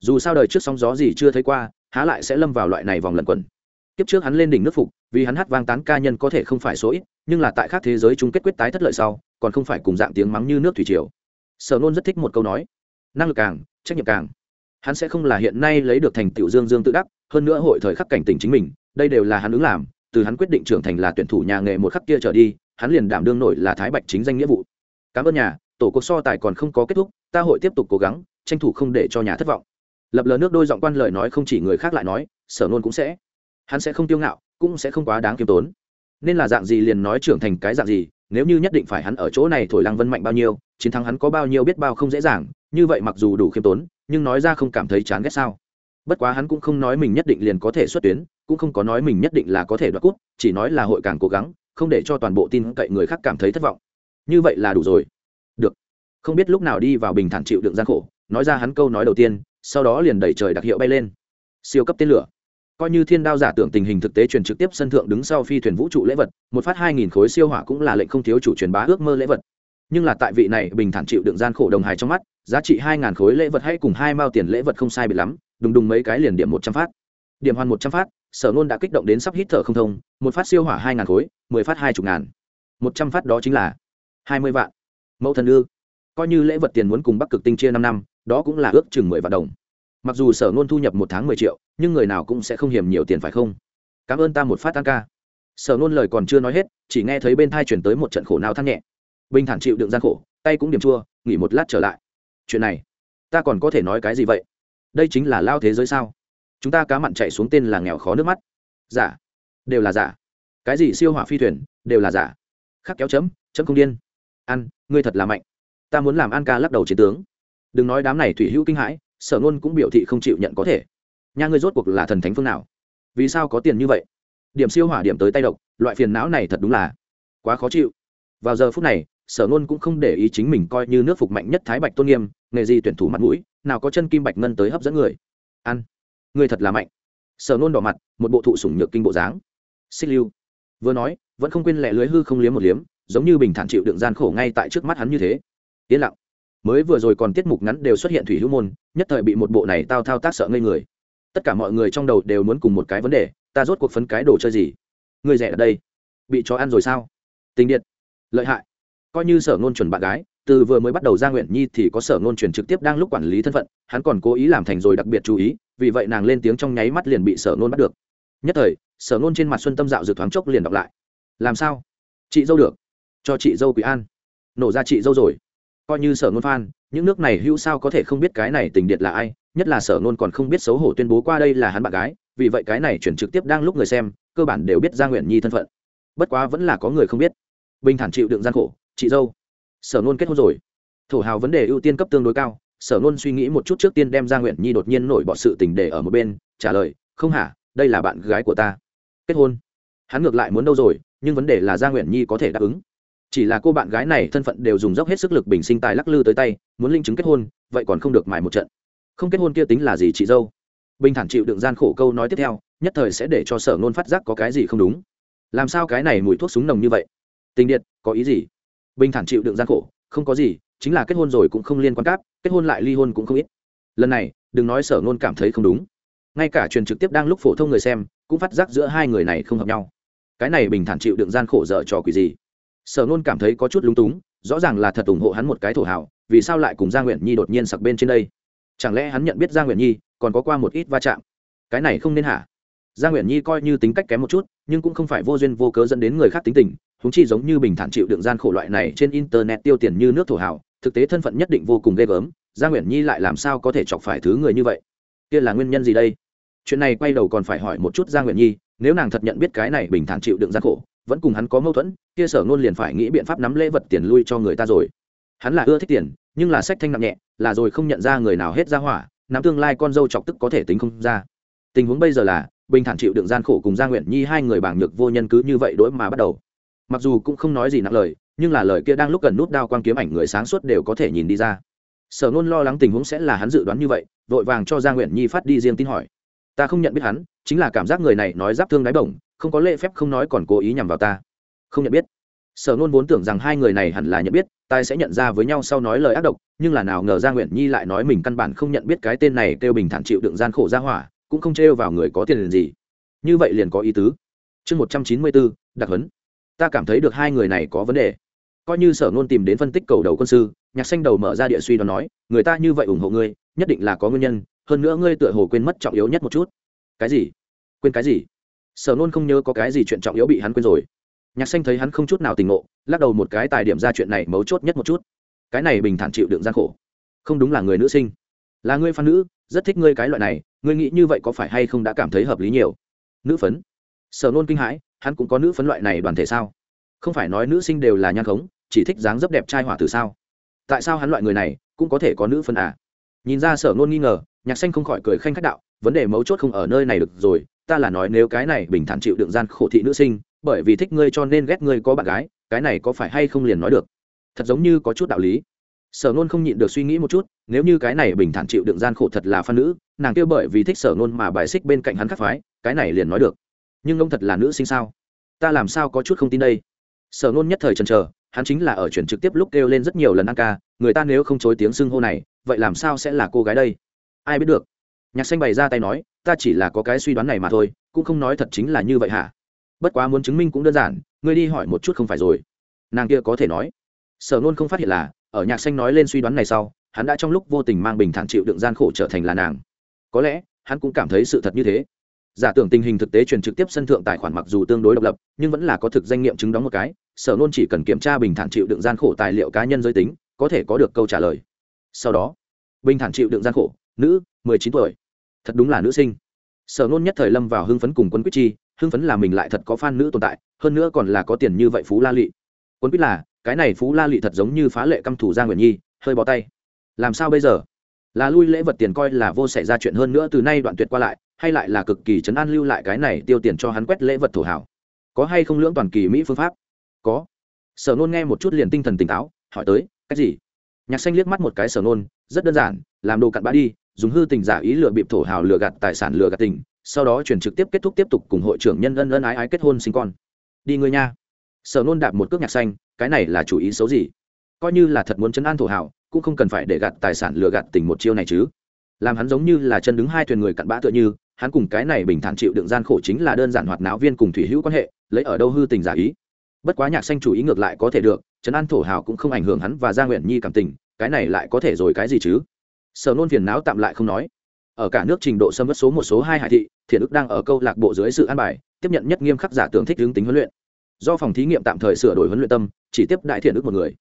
Dù sao đời trước sóng gió gì chưa thấy qua, há lại sẽ lâm vào loại này vòng lẩn quẩn. Kiếp trước hắn lên đỉnh nước phục, vì hắn hát vang tán ca nhân có thể không phải số ít, nhưng là tại khác thế giới chung kết quyết tái thất lợi sau, còn không phải cùng dạng tiếng mắng như nước thủy triều. Sở nôn rất thích một câu nói, năng lực càng, trách nhiệm càng. Hắn sẽ không là hiện nay lấy được thành tựu dương dương tự đắc, hơn nữa hội thời khắc cảnh tỉnh chính mình, đây đều là hắn ứng làm, từ hắn quyết định trưởng thành là tuyển thủ nhà nghề một khắc kia trở đi, hắn liền đảm đương nổi là thái bạch chính danh nghĩa vụ cảm ơn nhà, tổ cuộc so tài còn không có kết thúc, ta hội tiếp tục cố gắng, tranh thủ không để cho nhà thất vọng. Lập lờ nước đôi giọng quan lời nói không chỉ người khác lại nói, sở nôn cũng sẽ, hắn sẽ không tiêu ngạo, cũng sẽ không quá đáng kiêm tốn. Nên là dạng gì liền nói trưởng thành cái dạng gì, nếu như nhất định phải hắn ở chỗ này thổi lăng vân mạnh bao nhiêu, chiến thắng hắn có bao nhiêu biết bao không dễ dàng, như vậy mặc dù đủ khiêm tốn, nhưng nói ra không cảm thấy chán ghét sao. Bất quá hắn cũng không nói mình nhất định liền có thể xuất tuyến, cũng không có nói mình nhất định là có thể đoạt cút chỉ nói là hội càng cố gắng, không để cho toàn bộ tin cậy người khác cảm thấy thất vọng như vậy là đủ rồi. Được. Không biết lúc nào đi vào bình thản chịu đựng gian khổ, nói ra hắn câu nói đầu tiên, sau đó liền đẩy trời đặc hiệu bay lên. Siêu cấp tên lửa. Coi như thiên đao giả tưởng tình hình thực tế truyền trực tiếp sân thượng đứng sau phi thuyền vũ trụ lễ vật, một phát hai nghìn khối siêu hỏa cũng là lệnh không thiếu chủ truyền bá ước mơ lễ vật. Nhưng là tại vị này bình thản chịu đựng gian khổ đồng hài trong mắt, giá trị hai ngàn khối lễ vật hay cùng hai mao tiền lễ vật không sai bị lắm, đùng đùng mấy cái liền điểm một trăm phát. Điểm hoàn một trăm phát, sở nôn đã kích động đến sắp hít thở không thông, một phát siêu hỏa hai ngàn khối, mười phát hai chục ngàn. Một trăm phát đó chính là hai mươi vạn. Mẫu thân ư? Coi như lễ vật tiền muốn cùng bắc cực tinh chia năm năm, đó cũng là ước chừng mười vạn đồng. Mặc dù sở ngôn thu nhập một tháng mười triệu, nhưng người nào cũng sẽ không hiểm nhiều tiền phải không? Cảm ơn ta một phát tăng ca. Sở ngôn lời còn chưa nói hết, chỉ nghe thấy bên thai chuyển tới một trận khổ nào than nhẹ. Bình thản chịu đựng gian khổ, tay cũng điểm chua, nghỉ một lát trở lại. Chuyện này, ta còn có thể nói cái gì vậy? Đây chính là lao thế giới sao? Chúng ta cá mặn chạy xuống tên là nghèo khó nước mắt. Giả. Đều là giả. Cái gì siêu hỏa phi thuyền, đều là giả. Khắc kéo chấm chấm không điên ăn ngươi thật là mạnh. Ta muốn làm an ca lắc đầu chiến tướng. Đừng nói đám này thủy hữu kinh hãi, sở ngôn cũng biểu thị không chịu nhận có thể. Nha ngươi rốt cuộc là thần thánh phương nào? Vì sao có tiền như vậy? Điểm siêu hỏa điểm tới tay độc, loại phiền não này thật đúng là quá khó chịu. Vào giờ phút này, sở ngôn cũng không để ý chính mình coi như nước phục mạnh nhất thái bạch tôn nghiêm, nghề gì tuyển thủ mặt mũi, nào có chân kim bạch ngân tới hấp dẫn người. Ăn người thật là mạnh. Sở ngôn đỏ mặt, một bộ thụ sủng nhược kinh bộ dáng. Xích lưu, vừa nói, vẫn không quên lẹ lưới hư không liếm một liếm giống như bình thản chịu đựng gian khổ ngay tại trước mắt hắn như thế. Yên lặng. Mới vừa rồi còn tiết mục ngắn đều xuất hiện thủy hữu môn, nhất thời bị một bộ này tao thao tác sợ ngây người. Tất cả mọi người trong đầu đều muốn cùng một cái vấn đề, ta rốt cuộc phấn cái đồ chơi gì? Người rẻ ở đây, bị chó ăn rồi sao? Tình điện, lợi hại. Coi như sở ngôn chuẩn bạn gái, từ vừa mới bắt đầu ra nguyện nhi thì có sở ngôn truyền trực tiếp đang lúc quản lý thân phận, hắn còn cố ý làm thành rồi đặc biệt chú ý, vì vậy nàng lên tiếng trong nháy mắt liền bị sở ngôn bắt được. Nhất thời, sở ngôn trên mặt xuân tâm dạo dự thoáng chốc liền đọc lại. Làm sao? Chị dâu được cho chị dâu quý an. Nổ ra chị dâu rồi. Coi như sở ngôn phan, những nước này hữu sao có thể không biết cái này tình điện là ai, nhất là sở ngôn còn không biết xấu hổ tuyên bố qua đây là hắn bạn gái, vì vậy cái này chuyển trực tiếp đang lúc người xem, cơ bản đều biết gia nguyện nhi thân phận. Bất quá vẫn là có người không biết. Bình thản chịu đựng gian khổ, chị dâu. Sở nôn kết hôn rồi. Thổ hào vấn đề ưu tiên cấp tương đối cao, sở nôn suy nghĩ một chút trước tiên đem gia nguyện nhi đột nhiên nổi bọt sự tình để ở một bên, trả lời, không hả, đây là bạn gái của ta. Kết hôn. Hắn ngược lại muốn đâu rồi, nhưng vấn đề là gia nguyện nhi có thể đáp ứng chỉ là cô bạn gái này thân phận đều dùng dốc hết sức lực bình sinh tài lắc lư tới tay, muốn linh chứng kết hôn, vậy còn không được mài một trận. Không kết hôn kia tính là gì chị dâu? Bình thản chịu đựng gian khổ câu nói tiếp theo, nhất thời sẽ để cho sở nôn phát giác có cái gì không đúng. Làm sao cái này mùi thuốc súng nồng như vậy? Tình điện, có ý gì? Bình thản chịu đựng gian khổ, không có gì, chính là kết hôn rồi cũng không liên quan cáp, kết hôn lại ly hôn cũng không ít. Lần này, đừng nói sở nôn cảm thấy không đúng. Ngay cả truyền trực tiếp đang lúc phổ thông người xem, cũng phát giác giữa hai người này không hợp nhau. Cái này bình thản chịu đựng gian khổ dở trò quỷ gì? Sở nôn cảm thấy có chút lúng túng, rõ ràng là thật ủng hộ hắn một cái thổ hảo vì sao lại cùng gia nguyện nhi đột nhiên sặc bên trên đây? Chẳng lẽ hắn nhận biết gia nguyện nhi, còn có qua một ít va chạm? Cái này không nên hả? Gia nguyện nhi coi như tính cách kém một chút, nhưng cũng không phải vô duyên vô cớ dẫn đến người khác tính tình húng chi giống như bình thản chịu đựng gian khổ loại này trên internet tiêu tiền như nước thổ hảo thực tế thân phận nhất định vô cùng ghê gớm gia nguyện nhi lại làm sao có thể chọc phải thứ người như vậy? Kia là nguyên nhân gì đây? Chuyện này quay đầu còn phải hỏi một chút gia nguyện nhi, nếu nàng thật nhận biết cái này bình thản chịu đựng gian khổ vẫn cùng hắn có mâu thuẫn, kia sở ngôn liền phải nghĩ biện pháp nắm lễ vật tiền lui cho người ta rồi. Hắn là ưa thích tiền, nhưng là sách thanh nặng nhẹ, là rồi không nhận ra người nào hết ra hỏa, nắm tương lai con dâu chọc tức có thể tính không ra. Tình huống bây giờ là, bình thản chịu đựng gian khổ cùng gia nguyện nhi hai người bảng nhược vô nhân cứ như vậy đối mà bắt đầu. Mặc dù cũng không nói gì nặng lời, nhưng là lời kia đang lúc gần nút đao quang kiếm ảnh người sáng suốt đều có thể nhìn đi ra. Sở nôn lo lắng tình huống sẽ là hắn dự đoán như vậy, vội vàng cho gia nguyện nhi phát đi riêng tin hỏi. Ta không nhận biết hắn chính là cảm giác người này nói giáp thương đáy bổng, không có lễ phép, không nói còn cố ý nhằm vào ta. Không nhận biết. Sở nôn vốn tưởng rằng hai người này hẳn là nhận biết ta sẽ nhận ra với nhau sau nói lời ác độc, nhưng là nào ngờ ra nguyện nhi lại nói mình căn bản không nhận biết cái tên này kêu bình thản chịu đựng gian khổ ra hỏa, cũng không trêu vào người có tiền liền gì. Như vậy liền có ý tứ. Chương một trăm chín mươi bốn, đặc huấn. Ta cảm thấy được hai người này có vấn đề. Coi như sở nôn tìm đến phân tích cầu đầu quân sư, nhạc xanh đầu mở ra địa suy đoán nói, người ta như vậy ủng hộ ngươi, nhất định là có nguyên nhân, hơn nữa ngươi tựa hồ quên mất trọng yếu nhất một chút. Cái gì? Quên cái gì? Sở nôn không nhớ có cái gì chuyện trọng yếu bị hắn quên rồi. Nhạc xanh thấy hắn không chút nào tình ngộ, lắc đầu một cái tài điểm ra chuyện này mấu chốt nhất một chút. Cái này bình thản chịu đựng gian khổ. Không đúng là người nữ sinh. Là ngươi phan nữ, rất thích ngươi cái loại này, ngươi nghĩ như vậy có phải hay không đã cảm thấy hợp lý nhiều? Nữ phấn. Sở nôn kinh hãi, hắn cũng có nữ phấn loại này đoàn thể sao? Không phải nói nữ sinh đều là nhan khống, chỉ thích dáng dấp đẹp trai hỏa từ sao? Tại sao hắn loại người này cũng có thể có nữ phấn à? Nhìn ra sở nôn nghi ngờ, nhạc xanh không khỏi cười khanh khách đạo, vấn đề mấu chốt không ở nơi này được rồi ta là nói nếu cái này bình thản chịu đựng gian khổ thị nữ sinh, bởi vì thích ngươi cho nên ghét ngươi có bạn gái, cái này có phải hay không liền nói được? Thật giống như có chút đạo lý. Sở nôn không nhịn được suy nghĩ một chút, nếu như cái này bình thản chịu đựng gian khổ thật là phan nữ, nàng kêu bởi vì thích sở nôn mà bài xích bên cạnh hắn khắc phái, cái này liền nói được. Nhưng ông thật là nữ sinh sao? Ta làm sao có chút không tin đây? Sở nôn nhất thời chần chờ, hắn chính là ở chuyển trực tiếp lúc kêu lên rất nhiều lần ăn ca, người ta nếu không chối tiếng xưng hô này, vậy làm sao sẽ là cô gái đây? Ai biết được? Nhạc xanh bày ra tay nói, ta chỉ là có cái suy đoán này mà thôi, cũng không nói thật chính là như vậy hả? Bất quá muốn chứng minh cũng đơn giản, ngươi đi hỏi một chút không phải rồi. Nàng kia có thể nói. Sở nôn không phát hiện là, ở nhạc xanh nói lên suy đoán này sau, hắn đã trong lúc vô tình mang bình thản chịu đựng gian khổ trở thành là nàng. Có lẽ, hắn cũng cảm thấy sự thật như thế. Giả tưởng tình hình thực tế truyền trực tiếp sân thượng tài khoản mặc dù tương đối độc lập, nhưng vẫn là có thực danh nghiệm chứng đóng một cái, sở nôn chỉ cần kiểm tra bình thản chịu đựng gian khổ tài liệu cá nhân giới tính, có thể có được câu trả lời. Sau đó, bình thản chịu đựng gian khổ, nữ, mười chín tuổi thật đúng là nữ sinh. Sở nôn nhất thời lâm vào hưng phấn cùng quân quyết chi, hưng phấn là mình lại thật có f a n nữ tồn tại, hơn nữa còn là có tiền như vậy phú la lị. Quân quyết là, cái này phú la lị thật giống như phá lệ căm thủ gia nguyện nhi, hơi bỏ tay. Làm sao bây giờ? Là lui lễ vật tiền coi là vô xảy ra chuyện hơn nữa từ nay đoạn tuyệt qua lại, hay lại là cực kỳ chấn an lưu lại cái này tiêu tiền cho hắn quét lễ vật thổ hảo? Có hay không lưỡng toàn kỳ mỹ phương pháp? Có. Sở nôn nghe một chút liền tinh thần tỉnh táo, hỏi tới cách gì? Nhạc xanh liếc mắt một cái sở nôn, rất đơn giản, làm đồ cặn bã đi dùng hư tình giả ý lừa bịp thổ hào lừa gạt tài sản lừa gạt tình, sau đó chuyển trực tiếp kết thúc tiếp tục cùng hội trưởng nhân ân ân ái ái kết hôn sinh con. Đi ngươi nha. Sở nôn đạp một cước nhạc xanh, cái này là chủ ý xấu gì? Coi như là thật muốn chấn an thổ hào, cũng không cần phải để gạt tài sản lừa gạt tình một chiêu này chứ. Làm hắn giống như là chân đứng hai thuyền người cặn bã tựa như, hắn cùng cái này bình thản chịu đựng gian khổ chính là đơn giản hoạt náo viên cùng thủy hữu quan hệ, lấy ở đâu hư tình giả ý. Bất quá nhạc xanh chủ ý ngược lại có thể được trấn an thổ hào cũng không ảnh hưởng hắn và gia nguyện nhi cảm tình, cái này lại có thể rồi cái gì chứ? Sở nôn phiền não tạm lại không nói. Ở cả nước trình độ xâm mất số một, số hai hải thị, thiện ức đang ở câu lạc bộ dưới sự an bài, tiếp nhận nhất nghiêm khắc giả tưởng thích hướng tính huấn luyện. Do phòng thí nghiệm tạm thời sửa đổi huấn luyện tâm, chỉ tiếp đại thiện ức một người.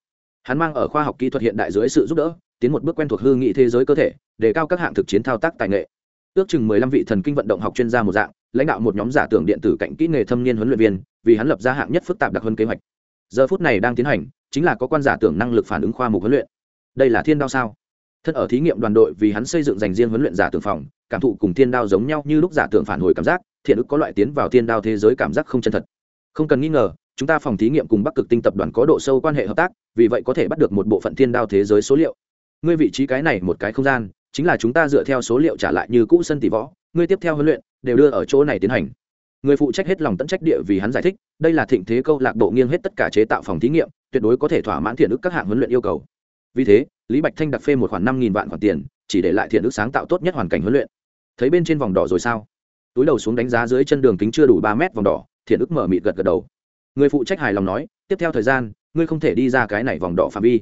Hắn mang ở khoa học kỹ thuật hiện đại dưới sự giúp đỡ, tiến một bước quen thuộc hư nghị thế giới cơ thể, đề cao các hạng thực chiến thao tác tài nghệ. Ước chừng mười lăm vị thần kinh vận động học chuyên gia một dạng, lãnh đạo một nhóm giả tưởng điện tử cạnh kỹ nghề thâm niên huấn luyện viên, vì hắn lập ra hạng nhất phức tạp đặc hơn kế hoạch. Giờ phút này đang tiến hành, chính là có quan giả tưởng năng lực phản ứng khoa mục huấn luyện. Đây là thiên đao sao? Thân ở thí nghiệm đoàn đội vì hắn xây dựng dành riêng huấn luyện giả tưởng phòng, cảm thụ cùng thiên đao giống nhau như lúc giả tưởng phản hồi cảm giác, thiện ức có loại tiến vào thiên đao thế giới cảm giác không chân thật. Không cần nghi ngờ, chúng ta phòng thí nghiệm cùng bắc cực tinh tập đoàn có độ sâu quan hệ hợp tác, vì vậy có thể bắt được một bộ phận thiên đao thế giới số liệu. Ngươi vị trí cái này một cái không gian, chính là chúng ta dựa theo số liệu trả lại như cũ sân tỷ võ, ngươi tiếp theo huấn luyện, đều đưa ở chỗ này tiến hành. Người phụ trách hết lòng tận trách địa vì hắn giải thích, đây là thịnh thế câu lạc bộ nghiêng hết tất cả chế tạo phòng thí nghiệm, tuyệt đối có thể thỏa mãn thiện ức các hạng huấn luyện yêu cầu. Vì thế lý bạch thanh đặt phê một khoản năm nghìn vạn khoản tiền, chỉ để lại thiện Đức sáng tạo tốt nhất hoàn cảnh huấn luyện. Thấy bên trên vòng đỏ rồi sao? Túi đầu xuống đánh giá dưới chân đường kính chưa đủ ba mét vòng đỏ, thiện Đức mở mịt gật gật đầu. Người phụ trách hài lòng nói, tiếp theo thời gian, ngươi không thể đi ra cái này vòng đỏ phạm vi.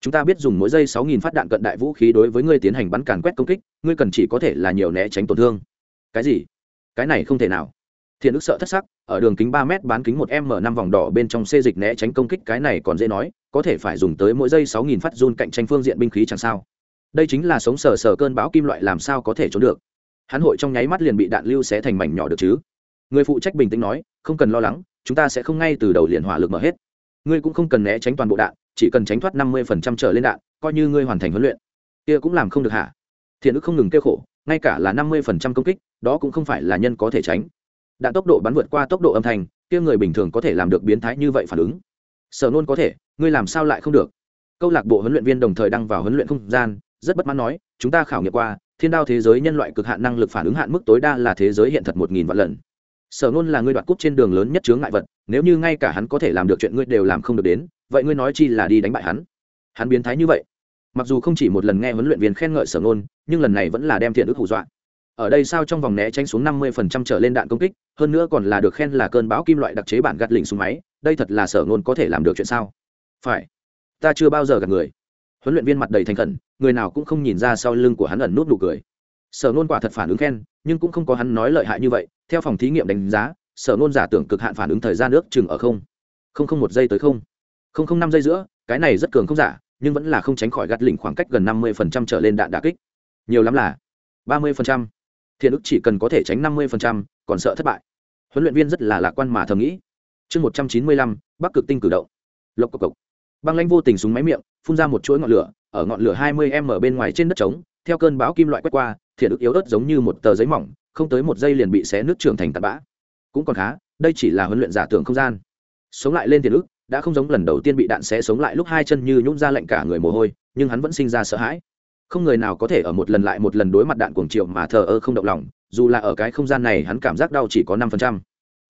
Chúng ta biết dùng mỗi giây sáu nghìn phát đạn cận đại vũ khí đối với ngươi tiến hành bắn càn quét công kích, ngươi cần chỉ có thể là nhiều né tránh tổn thương. Cái gì? Cái này không thể nào. Thiện ức sợ thất sắc, ở đường kính ba m bán kính một m năm vòng đỏ bên trong xê dịch né tránh công kích, cái này còn dễ nói có thể phải dùng tới mỗi giây sáu nghìn phát run cạnh tranh phương diện binh khí chẳng sao. Đây chính là sống sờ sờ cơn bão kim loại làm sao có thể trốn được. Hắn hội trong nháy mắt liền bị đạn lưu xé thành mảnh nhỏ được chứ. Người phụ trách bình tĩnh nói, không cần lo lắng, chúng ta sẽ không ngay từ đầu liền hỏa lực mở hết. Ngươi cũng không cần né tránh toàn bộ đạn, chỉ cần tránh thoát năm mươi phần trăm trở lên đạn, coi như ngươi hoàn thành huấn luyện. Kia cũng làm không được hả? Thiện ức không ngừng kêu khổ, ngay cả là năm mươi phần trăm công kích, đó cũng không phải là nhân có thể tránh. Đạn tốc độ bắn vượt qua tốc độ âm thanh, kia người bình thường có thể làm được biến thái như vậy phản ứng sở nôn có thể, ngươi làm sao lại không được? Câu lạc bộ huấn luyện viên đồng thời đăng vào huấn luyện không gian, rất bất mãn nói, chúng ta khảo nghiệm qua, thiên đao thế giới nhân loại cực hạn năng lực phản ứng hạn mức tối đa là thế giới hiện thật một nghìn vạn lần. Sở nôn là ngươi đoạt cúp trên đường lớn nhất chướng ngại vật, nếu như ngay cả hắn có thể làm được chuyện ngươi đều làm không được đến, vậy ngươi nói chi là đi đánh bại hắn? Hắn biến thái như vậy. Mặc dù không chỉ một lần nghe huấn luyện viên khen ngợi sở nôn nhưng lần này vẫn là đem thiện ức hù dọa ở đây sao trong vòng né tránh xuống năm mươi phần trăm trở lên đạn công kích, hơn nữa còn là được khen là cơn bão kim loại đặc chế bản gạt lỉnh súng máy, đây thật là sở nôn có thể làm được chuyện sao? Phải. Ta chưa bao giờ gặp người. Huấn luyện viên mặt đầy thành khẩn, người nào cũng không nhìn ra sau lưng của hắn ẩn nút nụ cười. Sở nôn quả thật phản ứng khen, nhưng cũng không có hắn nói lợi hại như vậy, theo phòng thí nghiệm đánh giá, sở nôn giả tưởng cực hạn phản ứng thời gian nước chừng ở không. Không không một giây tới không. Không không năm giây giữa, cái này rất cường không giả, nhưng vẫn là không tránh khỏi gạt lỉnh khoảng cách gần năm mươi phần trăm trở lên đạn đả kích. Nhiều lắm là ba mươi phần trăm thiện ức chỉ cần có thể tránh năm mươi phần trăm, còn sợ thất bại. Huấn luyện viên rất là lạc quan mà thầm nghĩ. Chương một trăm chín mươi lăm, bắc cực tinh cử động. Lộc cộc cộc. Băng lanh vô tình súng máy miệng, phun ra một chuỗi ngọn lửa, ở ngọn lửa hai mươi m bên ngoài trên đất trống, theo cơn bão kim loại quét qua thiện ức yếu ớt giống như một tờ giấy mỏng, không tới một giây liền bị xé nước trưởng thành tạt bã. Cũng còn khá, đây chỉ là huấn luyện giả tưởng không gian. Sống lại lên thiện ức, đã không giống lần đầu tiên bị đạn xé sống lại lúc hai chân như nhún ra lạnh cả người mồ hôi, nhưng hắn vẫn sinh ra sợ hãi không người nào có thể ở một lần lại một lần đối mặt đạn cuồng triệu mà thờ ơ không động lòng, dù là ở cái không gian này hắn cảm giác đau chỉ có năm phần trăm.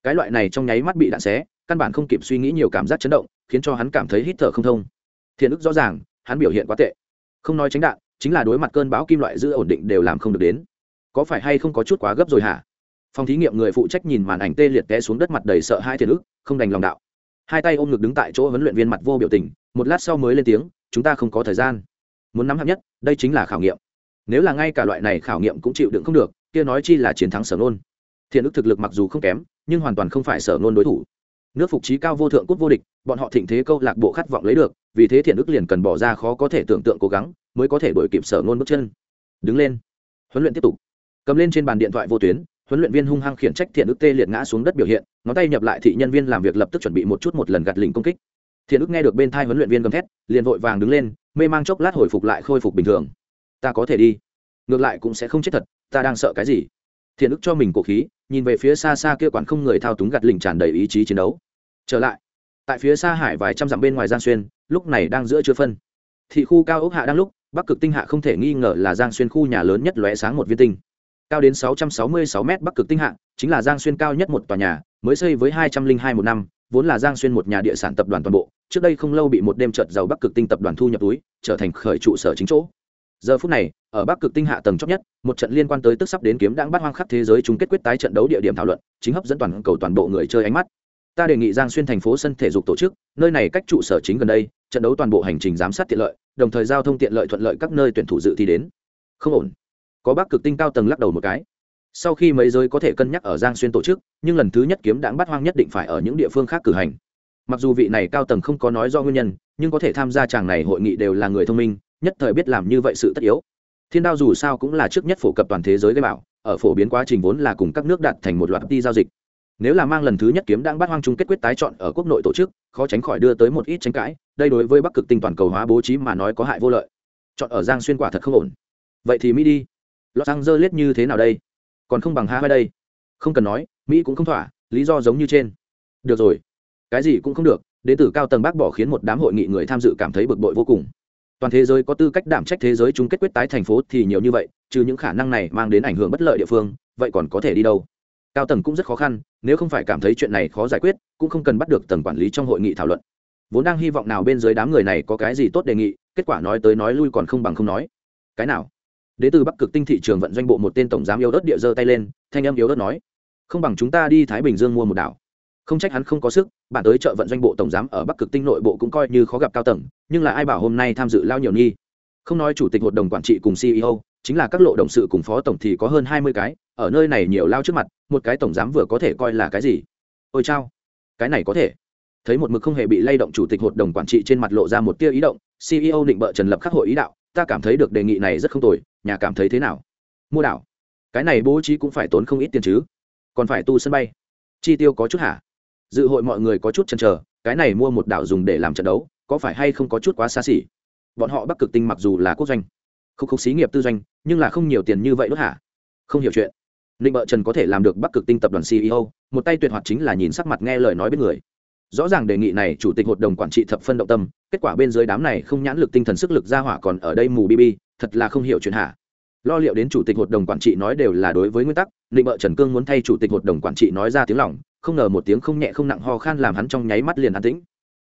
Cái loại này trong nháy mắt bị đạn xé, căn bản không kịp suy nghĩ nhiều cảm giác chấn động, khiến cho hắn cảm thấy hít thở không thông. Thiện ức rõ ràng, hắn biểu hiện quá tệ. Không nói tránh đạn, chính là đối mặt cơn bão kim loại giữ ổn định đều làm không được đến. Có phải hay không có chút quá gấp rồi hả? Phòng thí nghiệm người phụ trách nhìn màn ảnh tê liệt té xuống đất mặt đầy sợ hai thiện ức, không đành lòng đạo. Hai tay ôm ngực đứng tại chỗ huấn luyện viên mặt vô biểu tình, một lát sau mới lên tiếng, chúng ta không có thời gian muốn nắm hạng nhất, đây chính là khảo nghiệm. Nếu là ngay cả loại này khảo nghiệm cũng chịu đựng không được, kia nói chi là chiến thắng sở nôn thiện ức thực lực mặc dù không kém, nhưng hoàn toàn không phải sở nôn đối thủ. Nước phục trí cao vô thượng cút vô địch, bọn họ thịnh thế câu lạc bộ khát vọng lấy được, vì thế thiện ức liền cần bỏ ra khó có thể tưởng tượng cố gắng, mới có thể đổi kịp sở nôn bước chân. Đứng lên. Huấn luyện tiếp tục. Cầm lên trên bàn điện thoại vô tuyến, huấn luyện viên hung hăng khiển trách thiện ức tê liệt ngã xuống đất biểu hiện, ngón tay nhập lại thị nhân viên làm việc lập tức chuẩn bị một chút một lần gạt lình công kích. Thiện ức nghe được bên thai huấn luyện viên gầm thét, liền vội vàng đứng lên mê mang chốc lát hồi phục lại khôi phục bình thường. Ta có thể đi. Ngược lại cũng sẽ không chết thật, ta đang sợ cái gì? Thiện ức cho mình cổ khí, nhìn về phía xa xa kia quản không người thao túng gạt lình tràn đầy ý chí chiến đấu. Trở lại. Tại phía xa hải vài trăm dặm bên ngoài giang xuyên, lúc này đang giữa chưa phân. Thị khu cao ốc hạ đang lúc, bắc cực tinh hạ không thể nghi ngờ là giang xuyên khu nhà lớn nhất lóe sáng một viên tinh. Cao đến 666 m bắc cực tinh hạ, chính là giang xuyên cao nhất một tòa nhà, mới xây với 202 một năm vốn là giang xuyên một nhà địa sản tập đoàn toàn bộ, trước đây không lâu bị một đêm trợt giàu bắc cực tinh tập đoàn thu nhập túi, trở thành khởi trụ sở chính chỗ. Giờ phút này, ở bắc cực tinh hạ tầng chót nhất, một trận liên quan tới tức sắp đến kiếm đang bắt hoang khắp thế giới chung kết quyết tái trận đấu địa điểm thảo luận, chính hấp dẫn toàn cầu toàn bộ người chơi ánh mắt. Ta đề nghị giang xuyên thành phố sân thể dục tổ chức, nơi này cách trụ sở chính gần đây, trận đấu toàn bộ hành trình giám sát tiện lợi, đồng thời giao thông tiện lợi thuận lợi các nơi tuyển thủ dự thi đến. Không ổn. Có bác cực tinh cao tầng lắc đầu một cái sau khi mấy giới có thể cân nhắc ở giang xuyên tổ chức, nhưng lần thứ nhất kiếm đãng bắt hoang nhất định phải ở những địa phương khác cử hành. Mặc dù vị này cao tầng không có nói do nguyên nhân, nhưng có thể tham gia chàng này hội nghị đều là người thông minh, nhất thời biết làm như vậy sự tất yếu. Thiên đao dù sao cũng là trước nhất phổ cập toàn thế giới gây bảo, ở phổ biến quá trình vốn là cùng các nước đạt thành một loạt đi giao dịch. Nếu là mang lần thứ nhất kiếm đang bắt hoang chung kết quyết tái chọn ở quốc nội tổ chức, khó tránh khỏi đưa tới một ít tranh cãi, đây đối với bắc cực tinh toàn cầu hóa bố trí mà nói có hại vô lợi. Chọn ở giang xuyên quả thật không ổn. Vậy thì mỹ đi. Los angeles như thế nào đây? Còn không bằng hai đây. Không cần nói, mỹ cũng không thỏa, lý do giống như trên. Được rồi. Cái gì cũng không được, đến từ cao tầng bác bỏ khiến một đám hội nghị người tham dự cảm thấy bực bội vô cùng. Toàn thế giới có tư cách đảm trách thế giới chung kết quyết tái thành phố thì nhiều như vậy, trừ những khả năng này mang đến ảnh hưởng bất lợi địa phương, vậy còn có thể đi đâu? Cao tầng cũng rất khó khăn, nếu không phải cảm thấy chuyện này khó giải quyết, cũng không cần bắt được tầng quản lý trong hội nghị thảo luận. Vốn đang hy vọng nào bên dưới đám người này có cái gì tốt đề nghị, kết quả nói tới nói lui còn không bằng không nói. Cái nào? Đến từ bắc cực tinh thị trường vận doanh bộ một tên tổng giám yếu đất địa giơ tay lên, thanh âm yếu đất nói, không bằng chúng ta đi thái bình dương mua một đảo. Không trách hắn không có sức bạn tới chợ vận doanh bộ tổng giám ở bắc cực tinh nội bộ cũng coi như khó gặp cao tầng, nhưng là ai bảo hôm nay tham dự lao nhiều nghi không nói chủ tịch hội đồng quản trị cùng ceo chính là các lộ đồng sự cùng phó tổng thì có hơn hai mươi cái, ở nơi này nhiều lao trước mặt, một cái tổng giám vừa có thể coi là cái gì? Ôi chao, cái này có thể thấy một mực không hề bị lay động chủ tịch hội đồng quản trị trên mặt lộ ra một tia ý động ceo định bợ trần lập khắc hội ý đạo, ta cảm thấy được đề nghị này rất không tồi, nhà cảm thấy thế nào? Mua đảo. Cái này bố trí cũng phải tốn không ít tiền chứ. Còn phải tu sân bay. Chi tiêu có chút hả? Dự hội mọi người có chút chần trở cái này mua một đảo dùng để làm trận đấu, có phải hay không có chút quá xa xỉ? Bọn họ bắc cực tinh mặc dù là quốc doanh không không xí nghiệp tư doanh, nhưng là không nhiều tiền như vậy đốt hả? Không hiểu chuyện. Định bợ trần có thể làm được bắc cực tinh tập đoàn ceo một tay tuyệt hoạt chính là nhìn sắc mặt nghe lời nói biết người rõ ràng đề nghị này chủ tịch hội đồng quản trị thập phân động tâm, kết quả bên dưới đám này không nhãn lực tinh thần sức lực ra hỏa còn ở đây mù bb thật là không hiểu chuyện hả? Lo liệu đến chủ tịch hội đồng quản trị nói đều là đối với nguyên tắc định vợ trần cương muốn thay chủ tịch hội đồng quản trị nói ra tiếng lỏng không ngờ một tiếng không nhẹ không nặng ho khan làm hắn trong nháy mắt liền an tĩnh.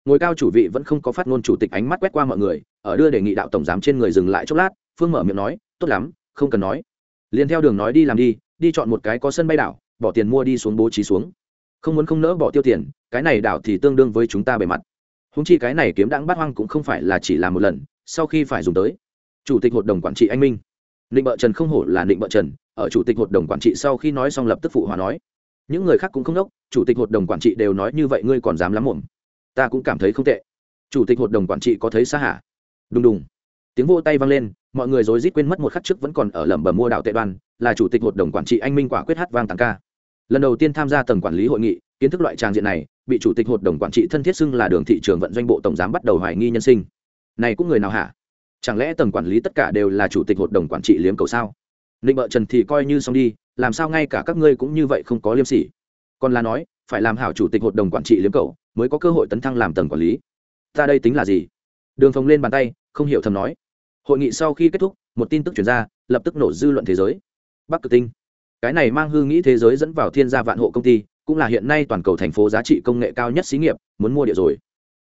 Ngồi cao chủ vị vẫn không có phát ngôn chủ tịch ánh mắt quét qua mọi người, ở đưa đề nghị đạo tổng giám trên người dừng lại chốc lát, phương mở miệng nói, tốt lắm, không cần nói. Liền theo đường nói đi làm đi đi chọn một cái có sân bay đảo, bỏ tiền mua đi xuống bố trí xuống không muốn không nỡ bỏ tiêu tiền, cái này đảo thì tương đương với chúng ta bề mặt. Húng chi cái này kiếm đãng bát hoang cũng không phải là chỉ làm một lần, sau khi phải dùng tới. Chủ tịch hội đồng quản trị anh minh. Định bợ trần không hổ là định bợ trần, ở chủ tịch hội đồng quản trị sau khi nói xong lập tức phụ hòa nói. Những người khác cũng không đốc, chủ tịch hội đồng quản trị đều nói như vậy ngươi còn dám lắm mồm ta cũng cảm thấy không tệ. Chủ tịch hội đồng quản trị có thấy xa hả? Đùng đùng. Tiếng vô tay vang lên, mọi người rối rít quên mất một khắc trước vẫn còn ở lẩm bẩm mua đạo tệ đoan, là chủ tịch hội đồng quản trị anh minh quả quyết hát vang tàng ca lần đầu tiên tham gia tầng quản lý hội nghị, kiến thức loại trang diện này, bị chủ tịch hội đồng quản trị thân thiết xưng là đường thị trường vận doanh bộ tổng giám bắt đầu hoài nghi nhân sinh. Này cũng người nào hả? Chẳng lẽ tầng quản lý tất cả đều là chủ tịch hội đồng quản trị liếm cầu sao? Định bợ trần thì coi như xong đi, làm sao ngay cả các ngươi cũng như vậy không có liêm sỉ? Còn là nói, phải làm hảo chủ tịch hội đồng quản trị liếm cậu mới có cơ hội tấn thăng làm tầng quản lý. Ta đây tính là gì? Đường phồng lên bàn tay, không hiểu thầm nói. Hội nghị sau khi kết thúc, một tin tức chuyển ra, lập tức nổ dư luận thế giới. Bắc cực tinh cái này mang hư nghĩ thế giới dẫn vào thiên gia vạn hộ công ty, cũng là hiện nay toàn cầu thành phố giá trị công nghệ cao nhất xí nghiệp, muốn mua địa rồi.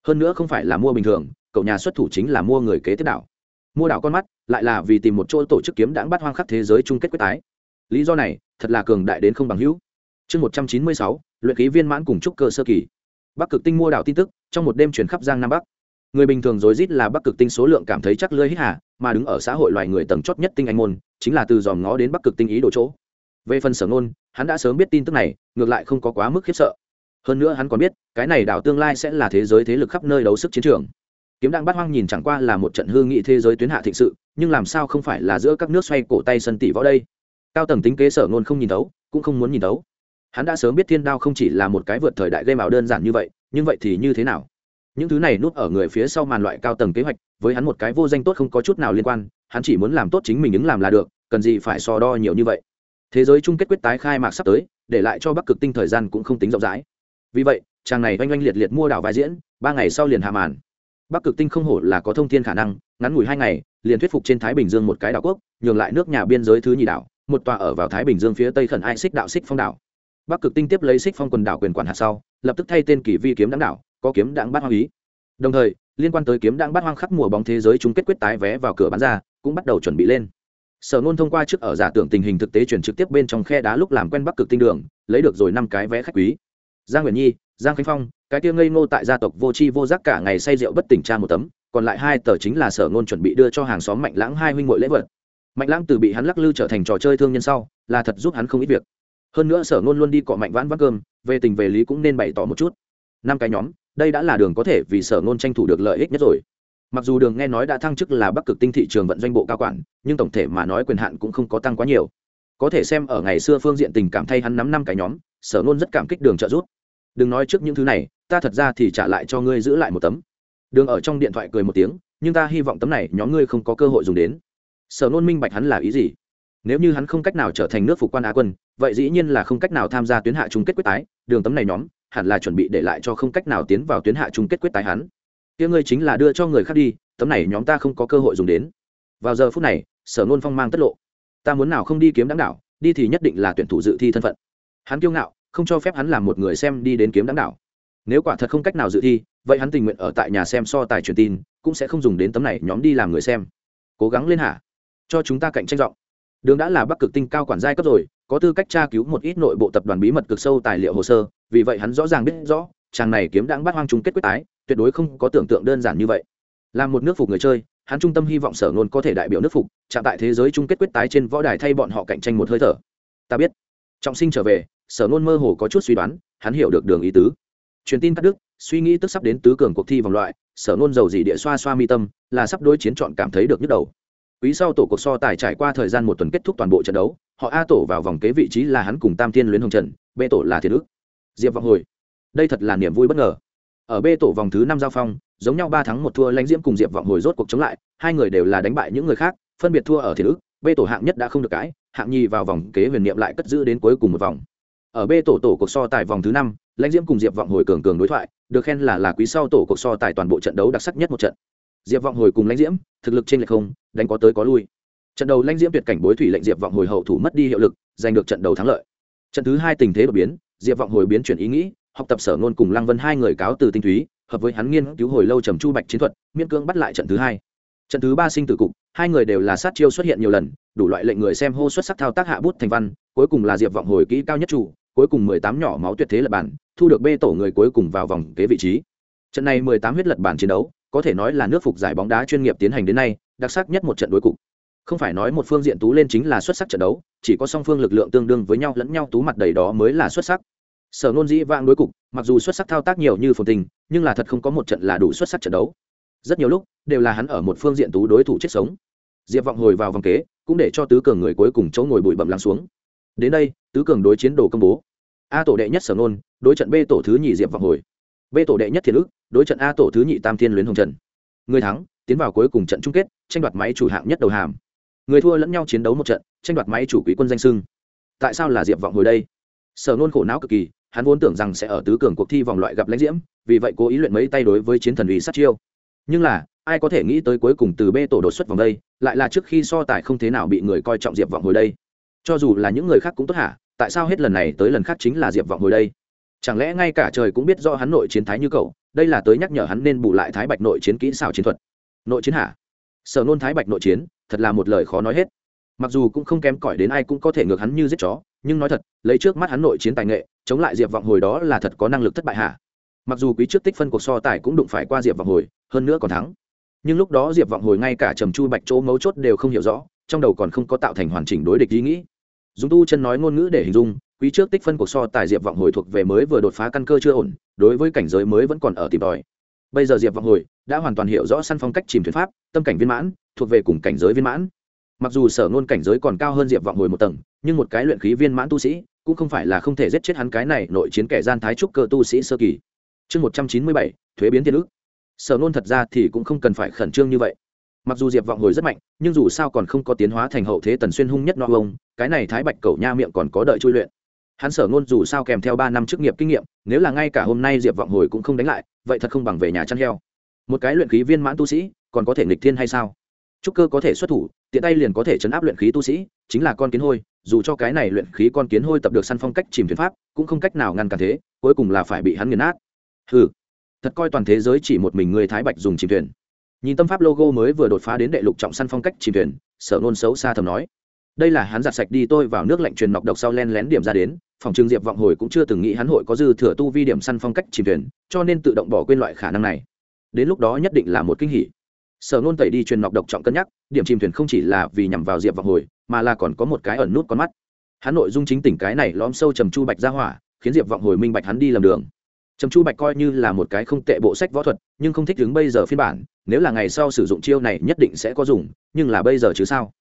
Hơn nữa không phải là mua bình thường, cậu nhà xuất thủ chính là mua người kế tiếp đảo. Mua đảo con mắt, lại là vì tìm một chỗ tổ chức kiếm đãng bắt hoang khắp thế giới chung kết quyết tái. Lý do này, thật là cường đại đến không bằng hữu. Chương một trăm chín mươi sáu, luyện ký viên mãn cùng trúc cơ sơ kỳ. Bắc cực tinh mua đảo tin tức, trong một đêm chuyển khắp giang nam bắc. Người bình thường rối rít là bắc cực tinh số lượng cảm thấy chắc lưỡi hít hà, mà đứng ở xã hội loài người tầng chót nhất tinh anh môn, chính là từ dòm ngó đến bắc cực tinh ý đồ chỗ về phần sở ngôn, hắn đã sớm biết tin tức này, ngược lại không có quá mức khiếp sợ. Hơn nữa hắn còn biết, cái này đảo tương lai sẽ là thế giới thế lực khắp nơi đấu sức chiến trường. Kiếm đang bắt hoang nhìn chẳng qua là một trận hương nghị thế giới tuyến hạ thịnh sự, nhưng làm sao không phải là giữa các nước xoay cổ tay sân tỷ võ đây? Cao tầng tính kế sở ngôn không nhìn thấu, cũng không muốn nhìn thấu. Hắn đã sớm biết thiên đao không chỉ là một cái vượt thời đại gây ảo đơn giản như vậy, nhưng vậy thì như thế nào? Những thứ này núp ở người phía sau màn loại cao tầng kế hoạch, với hắn một cái vô danh tốt không có chút nào liên quan, hắn chỉ muốn làm tốt chính mình ứng làm là được, cần gì phải so đo nhiều như vậy? Thế giới chung kết quyết tái khai mạc sắp tới, để lại cho bắc cực tinh thời gian cũng không tính rộng rãi. Vì vậy, chàng này oanh oanh liệt liệt mua đảo vai diễn, ba ngày sau liền hạ màn. Bắc cực tinh không hổ là có thông tin khả năng, ngắn ngủi hai ngày, liền thuyết phục trên thái bình dương một cái đảo quốc, nhường lại nước nhà biên giới thứ nhì đảo, một tòa ở vào thái bình dương phía tây khẩn ai xích đạo xích phong đảo. Bắc cực tinh tiếp lấy xích phong quần đảo quyền quản hạt sau, lập tức thay tên kỳ vi kiếm đáng đảo, có kiếm đáng bát hoang ý. Đồng thời, liên quan tới kiếm đáng bát hoang khắc mùa bóng thế giới chung kết quyết tái vé vào cửa bán ra, cũng bắt đầu chuẩn bị lên sở nôn thông qua trước ở giả tưởng tình hình thực tế chuyển trực tiếp bên trong khe đá lúc làm quen bắc cực tinh đường, lấy được rồi năm cái vé khách quý. Giang nguyễn nhi, giang khánh phong, cái tia ngây ngô tại gia tộc vô tri vô giác cả ngày say rượu bất tỉnh tra một tấm, còn lại hai tờ chính là sở nôn chuẩn bị đưa cho hàng xóm mạnh lãng hai huynh ngội lễ vật. Mạnh lãng từ bị hắn lắc lư trở thành trò chơi thương nhân sau, là thật giúp hắn không ít việc. Hơn nữa sở nôn luôn đi cọ mạnh vãn vác cơm, về tình về lý cũng nên bày tỏ một chút. Năm cái nhóm, đây đã là đường có thể vì sở nôn tranh thủ được lợi ích nhất rồi mặc dù đường nghe nói đã thăng chức là bắc cực tinh thị trường vận doanh bộ cao quản, nhưng tổng thể mà nói quyền hạn cũng không có tăng quá nhiều. Có thể xem ở ngày xưa phương diện tình cảm thay hắn nắm năm cái nhóm, sở nôn rất cảm kích đường trợ giúp. Đừng nói trước những thứ này, ta thật ra thì trả lại cho ngươi giữ lại một tấm. Đường ở trong điện thoại cười một tiếng, nhưng ta hy vọng tấm này nhóm ngươi không có cơ hội dùng đến. Sở nôn minh bạch hắn là ý gì. Nếu như hắn không cách nào trở thành nước phục quan á quân, vậy dĩ nhiên là không cách nào tham gia tuyến hạ chung kết quyết tái, đường tấm này nhóm hẳn là chuẩn bị để lại cho không cách nào tiến vào tuyến hạ chung kết quyết tái hắn kia ngươi chính là đưa cho người khác đi, tấm này nhóm ta không có cơ hội dùng đến. Vào giờ phút này, sở nôn phong mang tất lộ. Ta muốn nào không đi kiếm đáng đảo, đi thì nhất định là tuyển thủ dự thi thân phận. Hắn kiêu ngạo, không cho phép hắn làm một người xem đi đến kiếm đáng đảo. Nếu quả thật không cách nào dự thi, vậy hắn tình nguyện ở tại nhà xem so tài truyền tin, cũng sẽ không dùng đến tấm này nhóm đi làm người xem. Cố gắng lên hả? Cho chúng ta cạnh tranh rộng. Đường đã là bắc cực tinh cao quản giai cấp rồi, có tư cách tra cứu một ít nội bộ tập đoàn bí mật cực sâu tài liệu hồ sơ, vì vậy hắn rõ ràng biết rõ, chàng này kiếm đáng bắt hoang chung kết quyết tái tuyệt đối không có tưởng tượng đơn giản như vậy. Là một nước phục người chơi, hắn trung tâm hy vọng sở ngôn có thể đại biểu nước phục, chạm tại thế giới chung kết quyết tái trên võ đài thay bọn họ cạnh tranh một hơi thở. Ta biết. Trọng sinh trở về, sở ngôn mơ hồ có chút suy đoán, hắn hiểu được đường ý tứ. Truyền tin cắt đức suy nghĩ tức sắp đến tứ cường cuộc thi vòng loại, sở ngôn dầu gì địa xoa xoa mi tâm, là sắp đối chiến chọn cảm thấy được nhức đầu. Quý sau tổ cuộc so tài trải qua thời gian một tuần kết thúc toàn bộ trận đấu, họ a tổ vào vòng kế vị trí là hắn cùng tam tiên luyến hồng trần, b tổ là thiên ước. Diệp vọng hồi. Đây thật là niềm vui bất ngờ ở b tổ vòng thứ năm giao phong, giống nhau ba thắng một thua, lãnh diễm cùng diệp vọng hồi rốt cuộc chống lại, hai người đều là đánh bại những người khác, phân biệt thua ở thiền ức b tổ hạng nhất đã không được cãi, hạng nhì vào vòng kế huyền niệm lại cất giữ đến cuối cùng một vòng. Ở b tổ tổ cuộc so tài vòng thứ năm, lãnh diễm cùng diệp vọng hồi cường cường đối thoại, được khen là là quý sau tổ cuộc so tài toàn bộ trận đấu đặc sắc nhất một trận. Diệp vọng hồi cùng lãnh diễm, thực lực trên lệch không, đánh có tới có lui. Trận đầu lãnh diễm tuyệt cảnh bối thủy lệnh diệp vọng hồi hậu thủ mất đi hiệu lực, giành được trận đầu thắng lợi. Trận thứ hai tình thế đột biến, diệp vọng hồi biến chuyển ý nghĩ học tập sở ngôn cùng lăng vân hai người cáo từ tinh túy, hợp với hắn nghiên cứu hồi lâu trầm chu bạch chiến thuật, miễn cưỡng bắt lại trận thứ hai. Trận thứ ba sinh tử cục, hai người đều là sát chiêu xuất hiện nhiều lần, đủ loại lệnh người xem hô xuất sắc thao tác hạ bút thành văn, cuối cùng là diệp vọng hồi kỹ cao nhất chủ, cuối cùng mười tám nhỏ máu tuyệt thế lật bản, thu được bê tổ người cuối cùng vào vòng kế vị trí. Trận này mười tám huyết lật bản chiến đấu, có thể nói là nước phục giải bóng đá chuyên nghiệp tiến hành đến nay, đặc sắc nhất một trận đối cục. Không phải nói một phương diện tú lên chính là xuất sắc trận đấu, chỉ có song phương lực lượng tương đương với nhau lẫn nhau tú mặt đầy đó mới là xuất sắc sở nôn dĩ vãng đối cục, mặc dù xuất sắc thao tác nhiều như phồn tình, nhưng là thật không có một trận là đủ xuất sắc trận đấu. Rất nhiều lúc, đều là hắn ở một phương diện tú đối thủ chết sống. Diệp vọng hồi vào vòng kế, cũng để cho tứ cường người cuối cùng chỗ ngồi bụi bẩm lắng xuống. Đến đây, tứ cường đối chiến đồ công bố. A tổ đệ nhất sở nôn đối trận b tổ thứ nhì diệp vọng hồi. B tổ đệ nhất thiền ức đối trận a tổ thứ nhị tam thiên luyến hồng trần. Người thắng, tiến vào cuối cùng trận chung kết, tranh đoạt máy chủ hạng nhất đầu hàm. Người thua lẫn nhau chiến đấu một trận, tranh đoạt máy chủ quý quân danh sưng tại sao là diệp vọng hồi đây? Sở nôn khổ não cực kỳ, hắn vốn tưởng rằng sẽ ở tứ cường cuộc thi vòng loại gặp lãnh diễm, vì vậy cố ý luyện mấy tay đối với chiến thần ủy sát chiêu. Nhưng là, ai có thể nghĩ tới cuối cùng từ b tổ đột xuất vòng đây, lại là trước khi so tài không thế nào bị người coi trọng diệp vọng hồi đây. Cho dù là những người khác cũng tốt hả, tại sao hết lần này tới lần khác chính là diệp vọng hồi đây? Chẳng lẽ ngay cả trời cũng biết do hắn nội chiến thái như cậu, đây là tới nhắc nhở hắn nên bù lại thái bạch nội chiến kỹ xảo chiến thuật. Nội chiến hả? Sở nôn thái bạch nội chiến, thật là một lời khó nói hết. Mặc dù cũng không kém cỏi đến ai cũng có thể ngược hắn như giết chó nhưng nói thật, lấy trước mắt hắn nội chiến tài nghệ, chống lại diệp vọng hồi đó là thật có năng lực thất bại hả? Mặc dù quý trước tích phân cuộc so tài cũng đụng phải qua diệp vọng hồi, hơn nữa còn thắng. Nhưng lúc đó diệp vọng hồi ngay cả trầm chu bạch chỗ mấu chốt đều không hiểu rõ, trong đầu còn không có tạo thành hoàn chỉnh đối địch ý nghĩ. Dùng tu chân nói ngôn ngữ để hình dung, quý trước tích phân cuộc so tài diệp vọng hồi thuộc về mới vừa đột phá căn cơ chưa ổn, đối với cảnh giới mới vẫn còn ở tìm tòi. Bây giờ diệp vọng hồi đã hoàn toàn hiểu rõ săn phong cách chìm thuyền pháp, tâm cảnh viên mãn, thuộc về cùng cảnh giới viên mãn mặc dù sở ngôn cảnh giới còn cao hơn diệp vọng hồi một tầng, nhưng một cái luyện khí viên mãn tu sĩ cũng không phải là không thể giết chết hắn cái này nội chiến kẻ gian thái trúc cơ tu sĩ sơ kỳ. Chương một trăm chín mươi bảy, thuế biến thiên ước sở ngôn thật ra thì cũng không cần phải khẩn trương như vậy. Mặc dù diệp vọng hồi rất mạnh, nhưng dù sao còn không có tiến hóa thành hậu thế tần xuyên hung nhất no ông, cái này thái bạch cầu nha miệng còn có đợi chui luyện. Hắn sở ngôn dù sao kèm theo ba năm chức nghiệp kinh nghiệm, nếu là ngay cả hôm nay diệp vọng hồi cũng không đánh lại, vậy thật không bằng về nhà chăn heo. Một cái luyện khí viên mãn tu sĩ, còn có thể nghịch thiên hay sao? Trúc cơ có thể xuất thủ tiện tay liền có thể chấn áp luyện khí tu sĩ, chính là con kiến hôi, dù cho cái này luyện khí con kiến hôi tập được săn phong cách chìm thuyền pháp, cũng không cách nào ngăn cản thế, cuối cùng là phải bị hắn nghiền nát. Ừ thật coi toàn thế giới chỉ một mình người thái bạch dùng chìm thuyền. Nhìn tâm pháp logo mới vừa đột phá đến đệ lục trọng săn phong cách chìm thuyền, sở nôn xấu xa thầm nói. Đây là hắn giặt sạch đi, tôi vào nước lạnh truyền nọc độc sau len lén điểm ra đến, phòng trường diệp vọng hồi cũng chưa từng nghĩ hắn hội có dư thừa tu vi điểm săn phong cách chìm thuyền, cho nên tự động bỏ quên loại khả năng này. Đến lúc đó nhất định là một kinh hỉ sở nôn tẩy đi truyền nọc độc trọng cân nhắc, điểm chìm thuyền không chỉ là vì nhằm vào diệp vọng hồi, mà là còn có một cái ẩn nút con mắt. Hắn nội dung chính tỉnh cái này lõm sâu trầm chu bạch ra hỏa, khiến diệp vọng hồi minh bạch hắn đi lầm đường. Trầm chu bạch coi như là một cái không tệ bộ sách võ thuật, nhưng không thích đứng bây giờ phiên bản, nếu là ngày sau sử dụng chiêu này nhất định sẽ có dùng, nhưng là bây giờ chứ sao?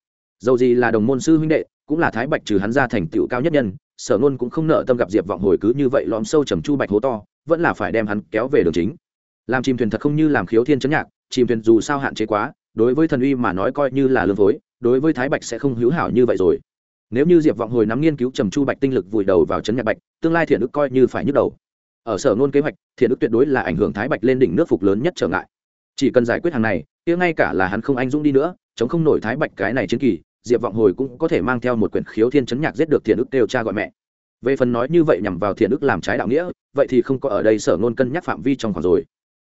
Dầu gì là đồng môn sư huynh đệ, cũng là thái bạch trừ hắn ra thành tựu cao nhất nhân, sở nôn cũng không nợ tâm gặp diệp vọng hồi cứ như vậy lõm sâu trầm chu bạch hố to, vẫn là phải đem hắn kéo về đường chính. Làm chìm thuyền thật không như làm khiếu thiên chấn nhạc chìm thuyền dù sao hạn chế quá, đối với thần uy mà nói coi như là lương phối đối với thái bạch sẽ không hữu hảo như vậy rồi. Nếu như diệp vọng hồi nắm nghiên cứu trầm chu bạch tinh lực vùi đầu vào chấn nhạc bạch, tương lai thiện ức coi như phải nhức đầu. Ở sở ngôn kế hoạch, thiện ức tuyệt đối là ảnh hưởng thái bạch lên đỉnh nước phục lớn nhất trở ngại. Chỉ cần giải quyết hàng này, kia ngay cả là hắn không anh dũng đi nữa, chống không nổi thái bạch cái này chiến kỳ, diệp vọng hồi cũng có thể mang theo một quyển khiếu thiên chấn nhạc giết được thiện ức đều cha gọi mẹ. Về phần nói như vậy nhằm vào thiện ức làm trái đạo nghĩa, vậy thì không có ở đây sở ngôn cân nhắc phạm vi trong khoảng rồi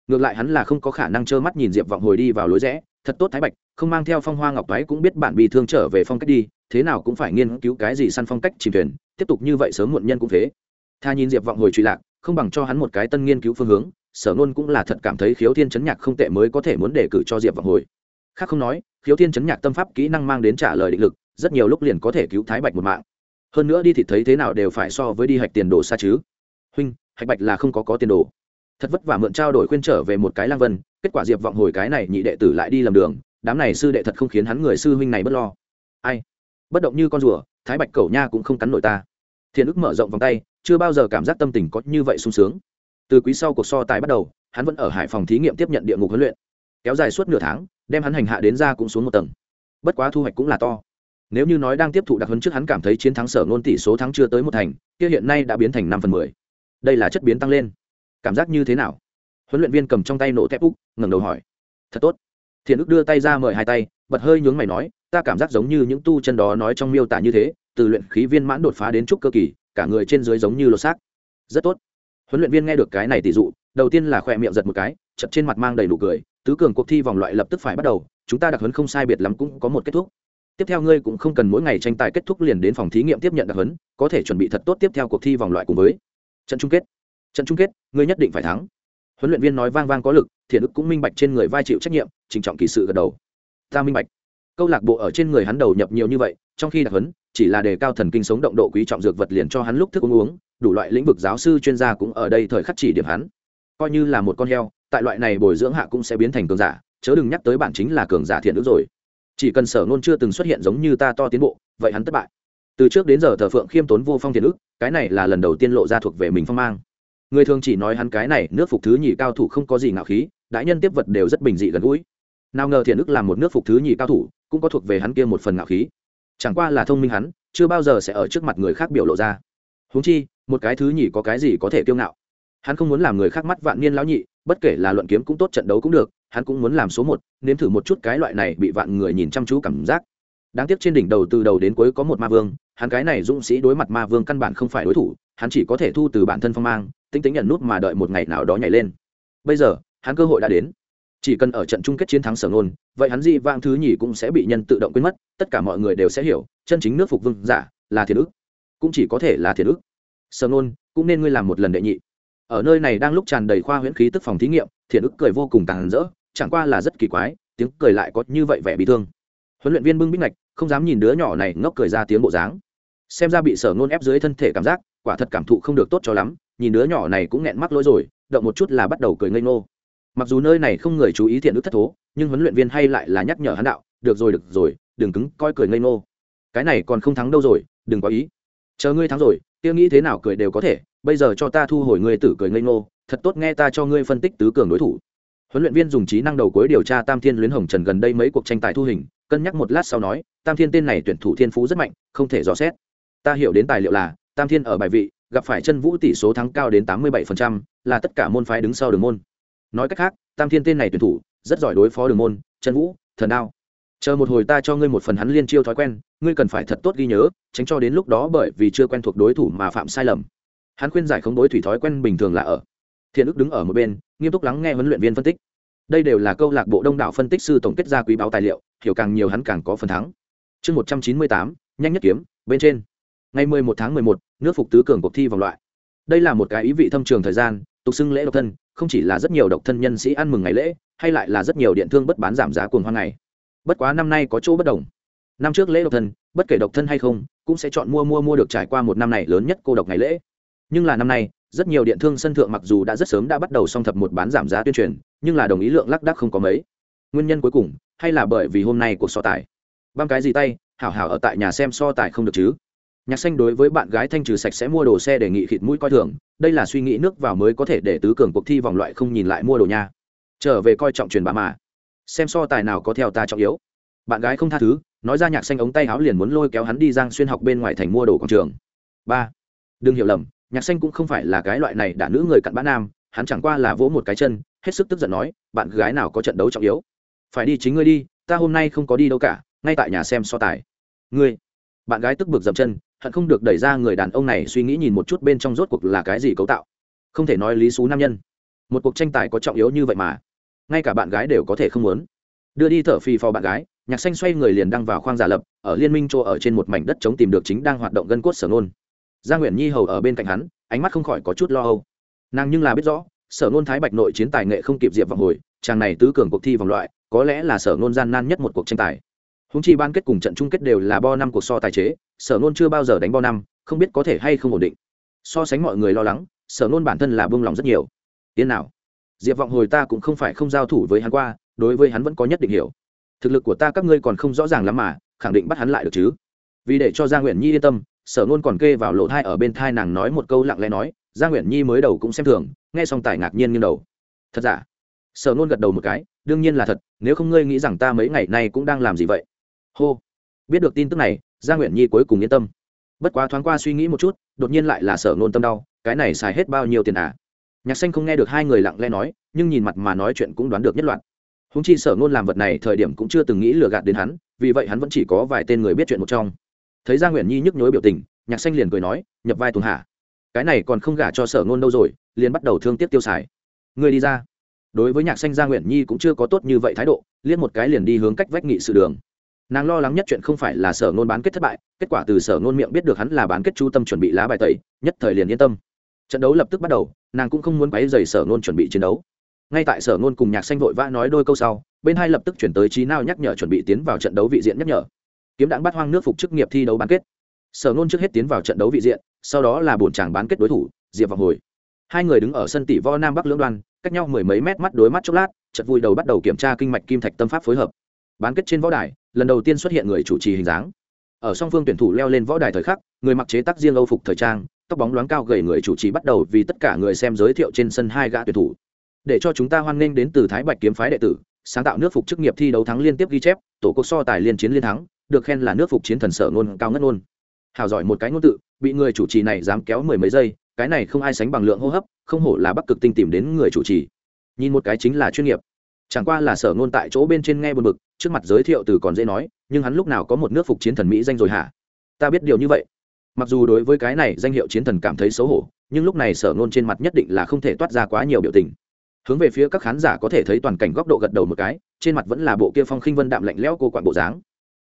ngược lại hắn là không có khả năng trơ mắt nhìn diệp vọng hồi đi vào lối rẽ, thật tốt thái bạch, không mang theo phong hoa ngọc toái cũng biết bạn bị thương trở về phong cách đi, thế nào cũng phải nghiên cứu cái gì săn phong cách chìm thuyền, tiếp tục như vậy sớm muộn nhân cũng thế. Tha nhìn diệp vọng hồi truy lạc, không bằng cho hắn một cái tân nghiên cứu phương hướng, sở nôn cũng là thật cảm thấy khiếu thiên chấn nhạc không tệ mới có thể muốn đề cử cho diệp vọng hồi. Khác không nói, khiếu thiên chấn nhạc tâm pháp kỹ năng mang đến trả lời định lực, rất nhiều lúc liền có thể cứu thái bạch một mạng. Hơn nữa đi thì thấy thế nào đều phải so với đi hạch tiền đồ xa chứ. Huynh, hạch bạch là không có có tiền đồ thật vất vả mượn trao đổi khuyên trở về một cái lang vân, kết quả diệp vọng hồi cái này nhị đệ tử lại đi lầm đường, đám này sư đệ thật không khiến hắn người sư huynh này bất lo. Ai? Bất động như con rùa, thái bạch cầu nha cũng không cắn nổi ta. Thiền ức mở rộng vòng tay, chưa bao giờ cảm giác tâm tình có như vậy sung sướng. Từ quý sau cuộc so tài bắt đầu, hắn vẫn ở hải phòng thí nghiệm tiếp nhận địa ngục huấn luyện. Kéo dài suốt nửa tháng, đem hắn hành hạ đến ra cũng xuống một tầng. Bất quá thu hoạch cũng là to. Nếu như nói đang tiếp thụ đặc huấn trước hắn cảm thấy chiến thắng sở ngôn tỷ số thắng chưa tới một thành, kia hiện nay đã biến thành năm phần mười. Đây là chất biến tăng lên cảm giác như thế nào? Huấn luyện viên cầm trong tay nổ thép úc, ngẩng đầu hỏi. Thật tốt. Thiện ức đưa tay ra mời hai tay, bật hơi nhướng mày nói, ta cảm giác giống như những tu chân đó nói trong miêu tả như thế, từ luyện khí viên mãn đột phá đến trúc cơ kỳ, cả người trên dưới giống như lột xác. Rất tốt. Huấn luyện viên nghe được cái này tỷ dụ, đầu tiên là khỏe miệng giật một cái chật trên mặt mang đầy nụ cười, tứ cường cuộc thi vòng loại lập tức phải bắt đầu, chúng ta đặc huấn không sai biệt lắm cũng có một kết thúc. Tiếp theo ngươi cũng không cần mỗi ngày tranh tài kết thúc liền đến phòng thí nghiệm tiếp nhận đặc huấn, có thể chuẩn bị thật tốt tiếp theo cuộc thi vòng loại cùng với trận chung kết trận chung kết, ngươi nhất định phải thắng. Huấn luyện viên nói vang vang có lực thiện ức cũng minh bạch trên người vai chịu trách nhiệm trịnh trọng kỳ sự gật đầu. Ta minh bạch. Câu lạc bộ ở trên người hắn đầu nhập nhiều như vậy, trong khi đặc huấn, chỉ là đề cao thần kinh sống động độ quý trọng dược vật liền cho hắn lúc thức uống uống, đủ loại lĩnh vực giáo sư chuyên gia cũng ở đây thời khắc chỉ điểm hắn. Coi như là một con heo, tại loại này bồi dưỡng hạ cũng sẽ biến thành cường giả, chớ đừng nhắc tới bản chính là cường giả thiện ức rồi. Chỉ cần sở ngôn chưa từng xuất hiện giống như ta to tiến bộ, vậy hắn thất bại. Từ trước đến giờ thờ phượng khiêm tốn vô phong thiện ức cái này là lần đầu tiên lộ ra thuộc về mình phong mang người thường chỉ nói hắn cái này, nước phục thứ nhì cao thủ không có gì ngạo khí, đại nhân tiếp vật đều rất bình dị gần gũi. Nào ngờ thiện ức là một nước phục thứ nhì cao thủ, cũng có thuộc về hắn kia một phần ngạo khí. Chẳng qua là thông minh hắn, chưa bao giờ sẽ ở trước mặt người khác biểu lộ ra. Huống chi, một cái thứ nhì có cái gì có thể kiêu ngạo? Hắn không muốn làm người khác mắt vạn niên lão nhị, bất kể là luận kiếm cũng tốt, trận đấu cũng được, hắn cũng muốn làm số một, nếm thử một chút cái loại này bị vạn người nhìn chăm chú cảm giác. Đáng tiếc trên đỉnh đầu từ đầu đến cuối có một ma vương, hắn cái này dũng sĩ đối mặt ma vương căn bản không phải đối thủ hắn chỉ có thể thu từ bản thân phong mang, tinh tính nhận nút mà đợi một ngày nào đó nhảy lên. Bây giờ, hắn cơ hội đã đến. Chỉ cần ở trận chung kết chiến thắng sở ngôn, vậy hắn di vang thứ nhì cũng sẽ bị nhân tự động quên mất, tất cả mọi người đều sẽ hiểu, chân chính nước phục vương giả là thiệt ức. Cũng chỉ có thể là thiệt ức. Sở ngôn, cũng nên ngươi làm một lần đệ nhị. Ở nơi này đang lúc tràn đầy khoa huyễn khí tức phòng thí nghiệm thiệt ức cười vô cùng tàn rỡ, chẳng qua là rất kỳ quái, tiếng cười lại có như vậy vẻ bị thương. Huấn luyện viên bưng bít ngạch, không dám nhìn đứa nhỏ này ngốc cười ra tiếng bộ dáng. Xem ra bị sở ngôn ép dưới thân thể cảm giác quả thật cảm thụ không được tốt cho lắm, nhìn đứa nhỏ này cũng nghẹn mắc lỗi rồi, động một chút là bắt đầu cười ngây ngô. Mặc dù nơi này không người chú ý thiện đức thất thố, nhưng huấn luyện viên hay lại là nhắc nhở hắn đạo, được rồi được rồi, đừng cứng, coi cười ngây ngô. Cái này còn không thắng đâu rồi, đừng có ý. Chờ ngươi thắng rồi tiêu nghĩ thế nào cười đều có thể, bây giờ cho ta thu hồi ngươi tử cười ngây ngô, thật tốt nghe ta cho ngươi phân tích tứ cường đối thủ. Huấn luyện viên dùng trí năng đầu cuối điều tra tam thiên luyến hồng trần gần đây mấy cuộc tranh tài thu hình, cân nhắc một lát sau nói, tam thiên tên này tuyển thủ thiên phú rất mạnh, không thể dò xét. Ta hiểu đến tài liệu là tam thiên ở bài vị gặp phải chân vũ tỷ số thắng cao đến tám mươi 87%, là tất cả môn phái đứng sau đường môn. Nói cách khác tam thiên tên này tuyển thủ rất giỏi đối phó đường môn chân vũ thần đao. Chờ một hồi ta cho ngươi một phần hắn liên chiêu thói quen ngươi cần phải thật tốt ghi nhớ tránh cho đến lúc đó bởi vì chưa quen thuộc đối thủ mà phạm sai lầm. Hắn khuyên giải không đối thủy thói quen bình thường là ở. Thiện ức đứng ở một bên nghiêm túc lắng nghe huấn luyện viên phân tích. Đây đều là câu lạc bộ đông đảo phân tích sư tổng kết ra quý báo tài liệu hiểu càng nhiều hắn càng có phần thắng. Chương một trăm chín mươi tám nhanh nhất kiếm bên trên. Ngày mười một tháng mười một nước phục tứ cường cuộc thi vòng loại. Đây là một cái ý vị thâm trường thời gian, tục xưng lễ độc thân, không chỉ là rất nhiều độc thân nhân sĩ ăn mừng ngày lễ, hay lại là rất nhiều điện thương bất bán giảm giá cuồng hoang ngày. Bất quá năm nay có chỗ bất đồng. Năm trước lễ độc thân, bất kể độc thân hay không, cũng sẽ chọn mua mua mua được trải qua một năm này lớn nhất cô độc ngày lễ. Nhưng là năm nay, rất nhiều điện thương sân thượng mặc dù đã rất sớm đã bắt đầu song thập một bán giảm giá tuyên truyền, nhưng là đồng ý lượng lác đác không có mấy. Nguyên nhân cuối cùng, hay là bởi vì hôm nay cuộc so tài. Băm cái gì tay, hảo hảo ở tại nhà xem so tài không được chứ? Nhạc xanh đối với bạn gái thanh trừ sạch sẽ mua đồ xe đề nghị khịt mũi coi thường, đây là suy nghĩ nước vào mới có thể để tứ cường cuộc thi vòng loại không nhìn lại mua đồ nha. Trở về coi trọng truyền bá mà. Xem so tài nào có theo ta trọng yếu. Bạn gái không tha thứ, nói ra nhạc xanh ống tay áo liền muốn lôi kéo hắn đi giang xuyên học bên ngoài thành mua đồ quảng trường. Ba. Đừng hiểu lầm, nhạc xanh cũng không phải là cái loại này đả nữ người cặn bã nam, hắn chẳng qua là vỗ một cái chân, hết sức tức giận nói, bạn gái nào có trận đấu trọng yếu? Phải đi chính ngươi đi, ta hôm nay không có đi đâu cả, ngay tại nhà xem so tài. Ngươi bạn gái tức bực dậm chân, hận không được đẩy ra người đàn ông này suy nghĩ nhìn một chút bên trong rốt cuộc là cái gì cấu tạo. Không thể nói lý xú nam nhân. Một cuộc tranh tài có trọng yếu như vậy mà. Ngay cả bạn gái đều có thể không muốn. Đưa đi thở phì phò bạn gái, nhạc xanh xoay người liền đăng vào khoang giả lập, ở liên minh chỗ ở trên một mảnh đất chống tìm được chính đang hoạt động gân cốt sở nôn gia nguyễn nhi hầu ở bên cạnh hắn, ánh mắt không khỏi có chút lo âu. Nàng nhưng là biết rõ, sở nôn thái bạch nội chiến tài nghệ không kịp diệp vọng hồi, chàng này tứ cường cuộc thi vòng loại, có lẽ là sở nôn gian nan nhất một cuộc tranh tài húng chi ban kết cùng trận chung kết đều là bo năm cuộc so tài chế, sở nôn chưa bao giờ đánh bo năm, không biết có thể hay không ổn định. So sánh mọi người lo lắng, sở nôn bản thân là buông lòng rất nhiều. Tiến nào. Diệp vọng hồi ta cũng không phải không giao thủ với hắn qua, đối với hắn vẫn có nhất định hiểu. Thực lực của ta các ngươi còn không rõ ràng lắm mà, khẳng định bắt hắn lại được chứ. Vì để cho gia nguyễn nhi yên tâm, sở nôn còn kê vào lỗ thai ở bên thai nàng nói một câu lặng lẽ nói gia nguyễn nhi mới đầu cũng xem thường, nghe xong tài ngạc nhiên nghiêng đầu. Thật giả? Sở nôn gật đầu một cái, đương nhiên là thật, nếu không ngươi nghĩ rằng ta mấy ngày nay cũng đang làm gì vậy? Hô. Biết được tin tức này, gia nguyễn nhi cuối cùng yên tâm. Bất quá thoáng qua suy nghĩ một chút, đột nhiên lại là sở nôn tâm đau, cái này xài hết bao nhiêu tiền à? Nhạc xanh không nghe được hai người lặng lẽ nói, nhưng nhìn mặt mà nói chuyện cũng đoán được nhất loạt húng chi sở ngôn làm vật này thời điểm cũng chưa từng nghĩ lừa gạt đến hắn, vì vậy hắn vẫn chỉ có vài tên người biết chuyện một trong. Thấy gia nguyễn nhi nhức nhối biểu tình, nhạc xanh liền cười nói, nhập vai tuần hạ cái này còn không gả cho sở ngôn đâu rồi, liền bắt đầu thương tiếc tiêu xài. Người đi ra. Đối với nhạc xanh, gia nguyễn nhi cũng chưa có tốt như vậy thái độ, liếc một cái liền đi hướng cách vách nghị sự đường nàng lo lắng nhất chuyện không phải là sở ngôn bán kết thất bại, kết quả từ sở ngôn miệng biết được hắn là bán kết chú tâm chuẩn bị lá bài tẩy, nhất thời liền yên tâm. Trận đấu lập tức bắt đầu, nàng cũng không muốn quấy dày sở ngôn chuẩn bị chiến đấu. Ngay tại sở ngôn cùng nhạc xanh vội vã nói đôi câu sau, bên hai lập tức chuyển tới trí nào nhắc nhở chuẩn bị tiến vào trận đấu vị diện nhắc nhở. Kiếm đạn bắt hoang nước phục chức nghiệp thi đấu bán kết. Sở ngôn trước hết tiến vào trận đấu vị diện, sau đó là bổn chàng bán kết đối thủ, diệp vọng hồi. Hai người đứng ở sân tỷ vo nam bắc lưỡng đoan, cách nhau mười mấy mét mắt đối mắt chốc lát chật vui đầu bắt đầu kiểm tra kinh mạch kim thạch tâm pháp phối hợp bán kết trên võ đài, lần đầu tiên xuất hiện người chủ trì hình dáng. Ở song phương tuyển thủ leo lên võ đài thời khắc, người mặc chế tác riêng âu phục thời trang, tóc bóng loáng cao gầy người chủ trì bắt đầu vì tất cả người xem giới thiệu trên sân hai gã tuyển thủ. Để cho chúng ta hoan nghênh đến từ thái bạch kiếm phái đệ tử, sáng tạo nước phục chức nghiệp thi đấu thắng liên tiếp ghi chép, tổ cuộc so tài liên chiến liên thắng, được khen là nước phục chiến thần sở ngôn cao ngất ngôn. Hào giỏi một cái ngôn tự, bị người chủ trì này dám kéo mười mấy giây, cái này không ai sánh bằng lượng hô hấp, không hổ là bắc cực tinh tìm đến người chủ trì. Nhìn một cái chính là chuyên nghiệp chẳng qua là sở ngôn tại chỗ bên trên nghe buồn bực, trước mặt giới thiệu từ còn dễ nói, nhưng hắn lúc nào có một nước phục chiến thần mỹ danh rồi hả? Ta biết điều như vậy. Mặc dù đối với cái này danh hiệu chiến thần cảm thấy xấu hổ, nhưng lúc này sở ngôn trên mặt nhất định là không thể toát ra quá nhiều biểu tình. Hướng về phía các khán giả có thể thấy toàn cảnh góc độ gật đầu một cái, trên mặt vẫn là bộ kia phong khinh vân đạm lạnh lẽo cô quản bộ dáng.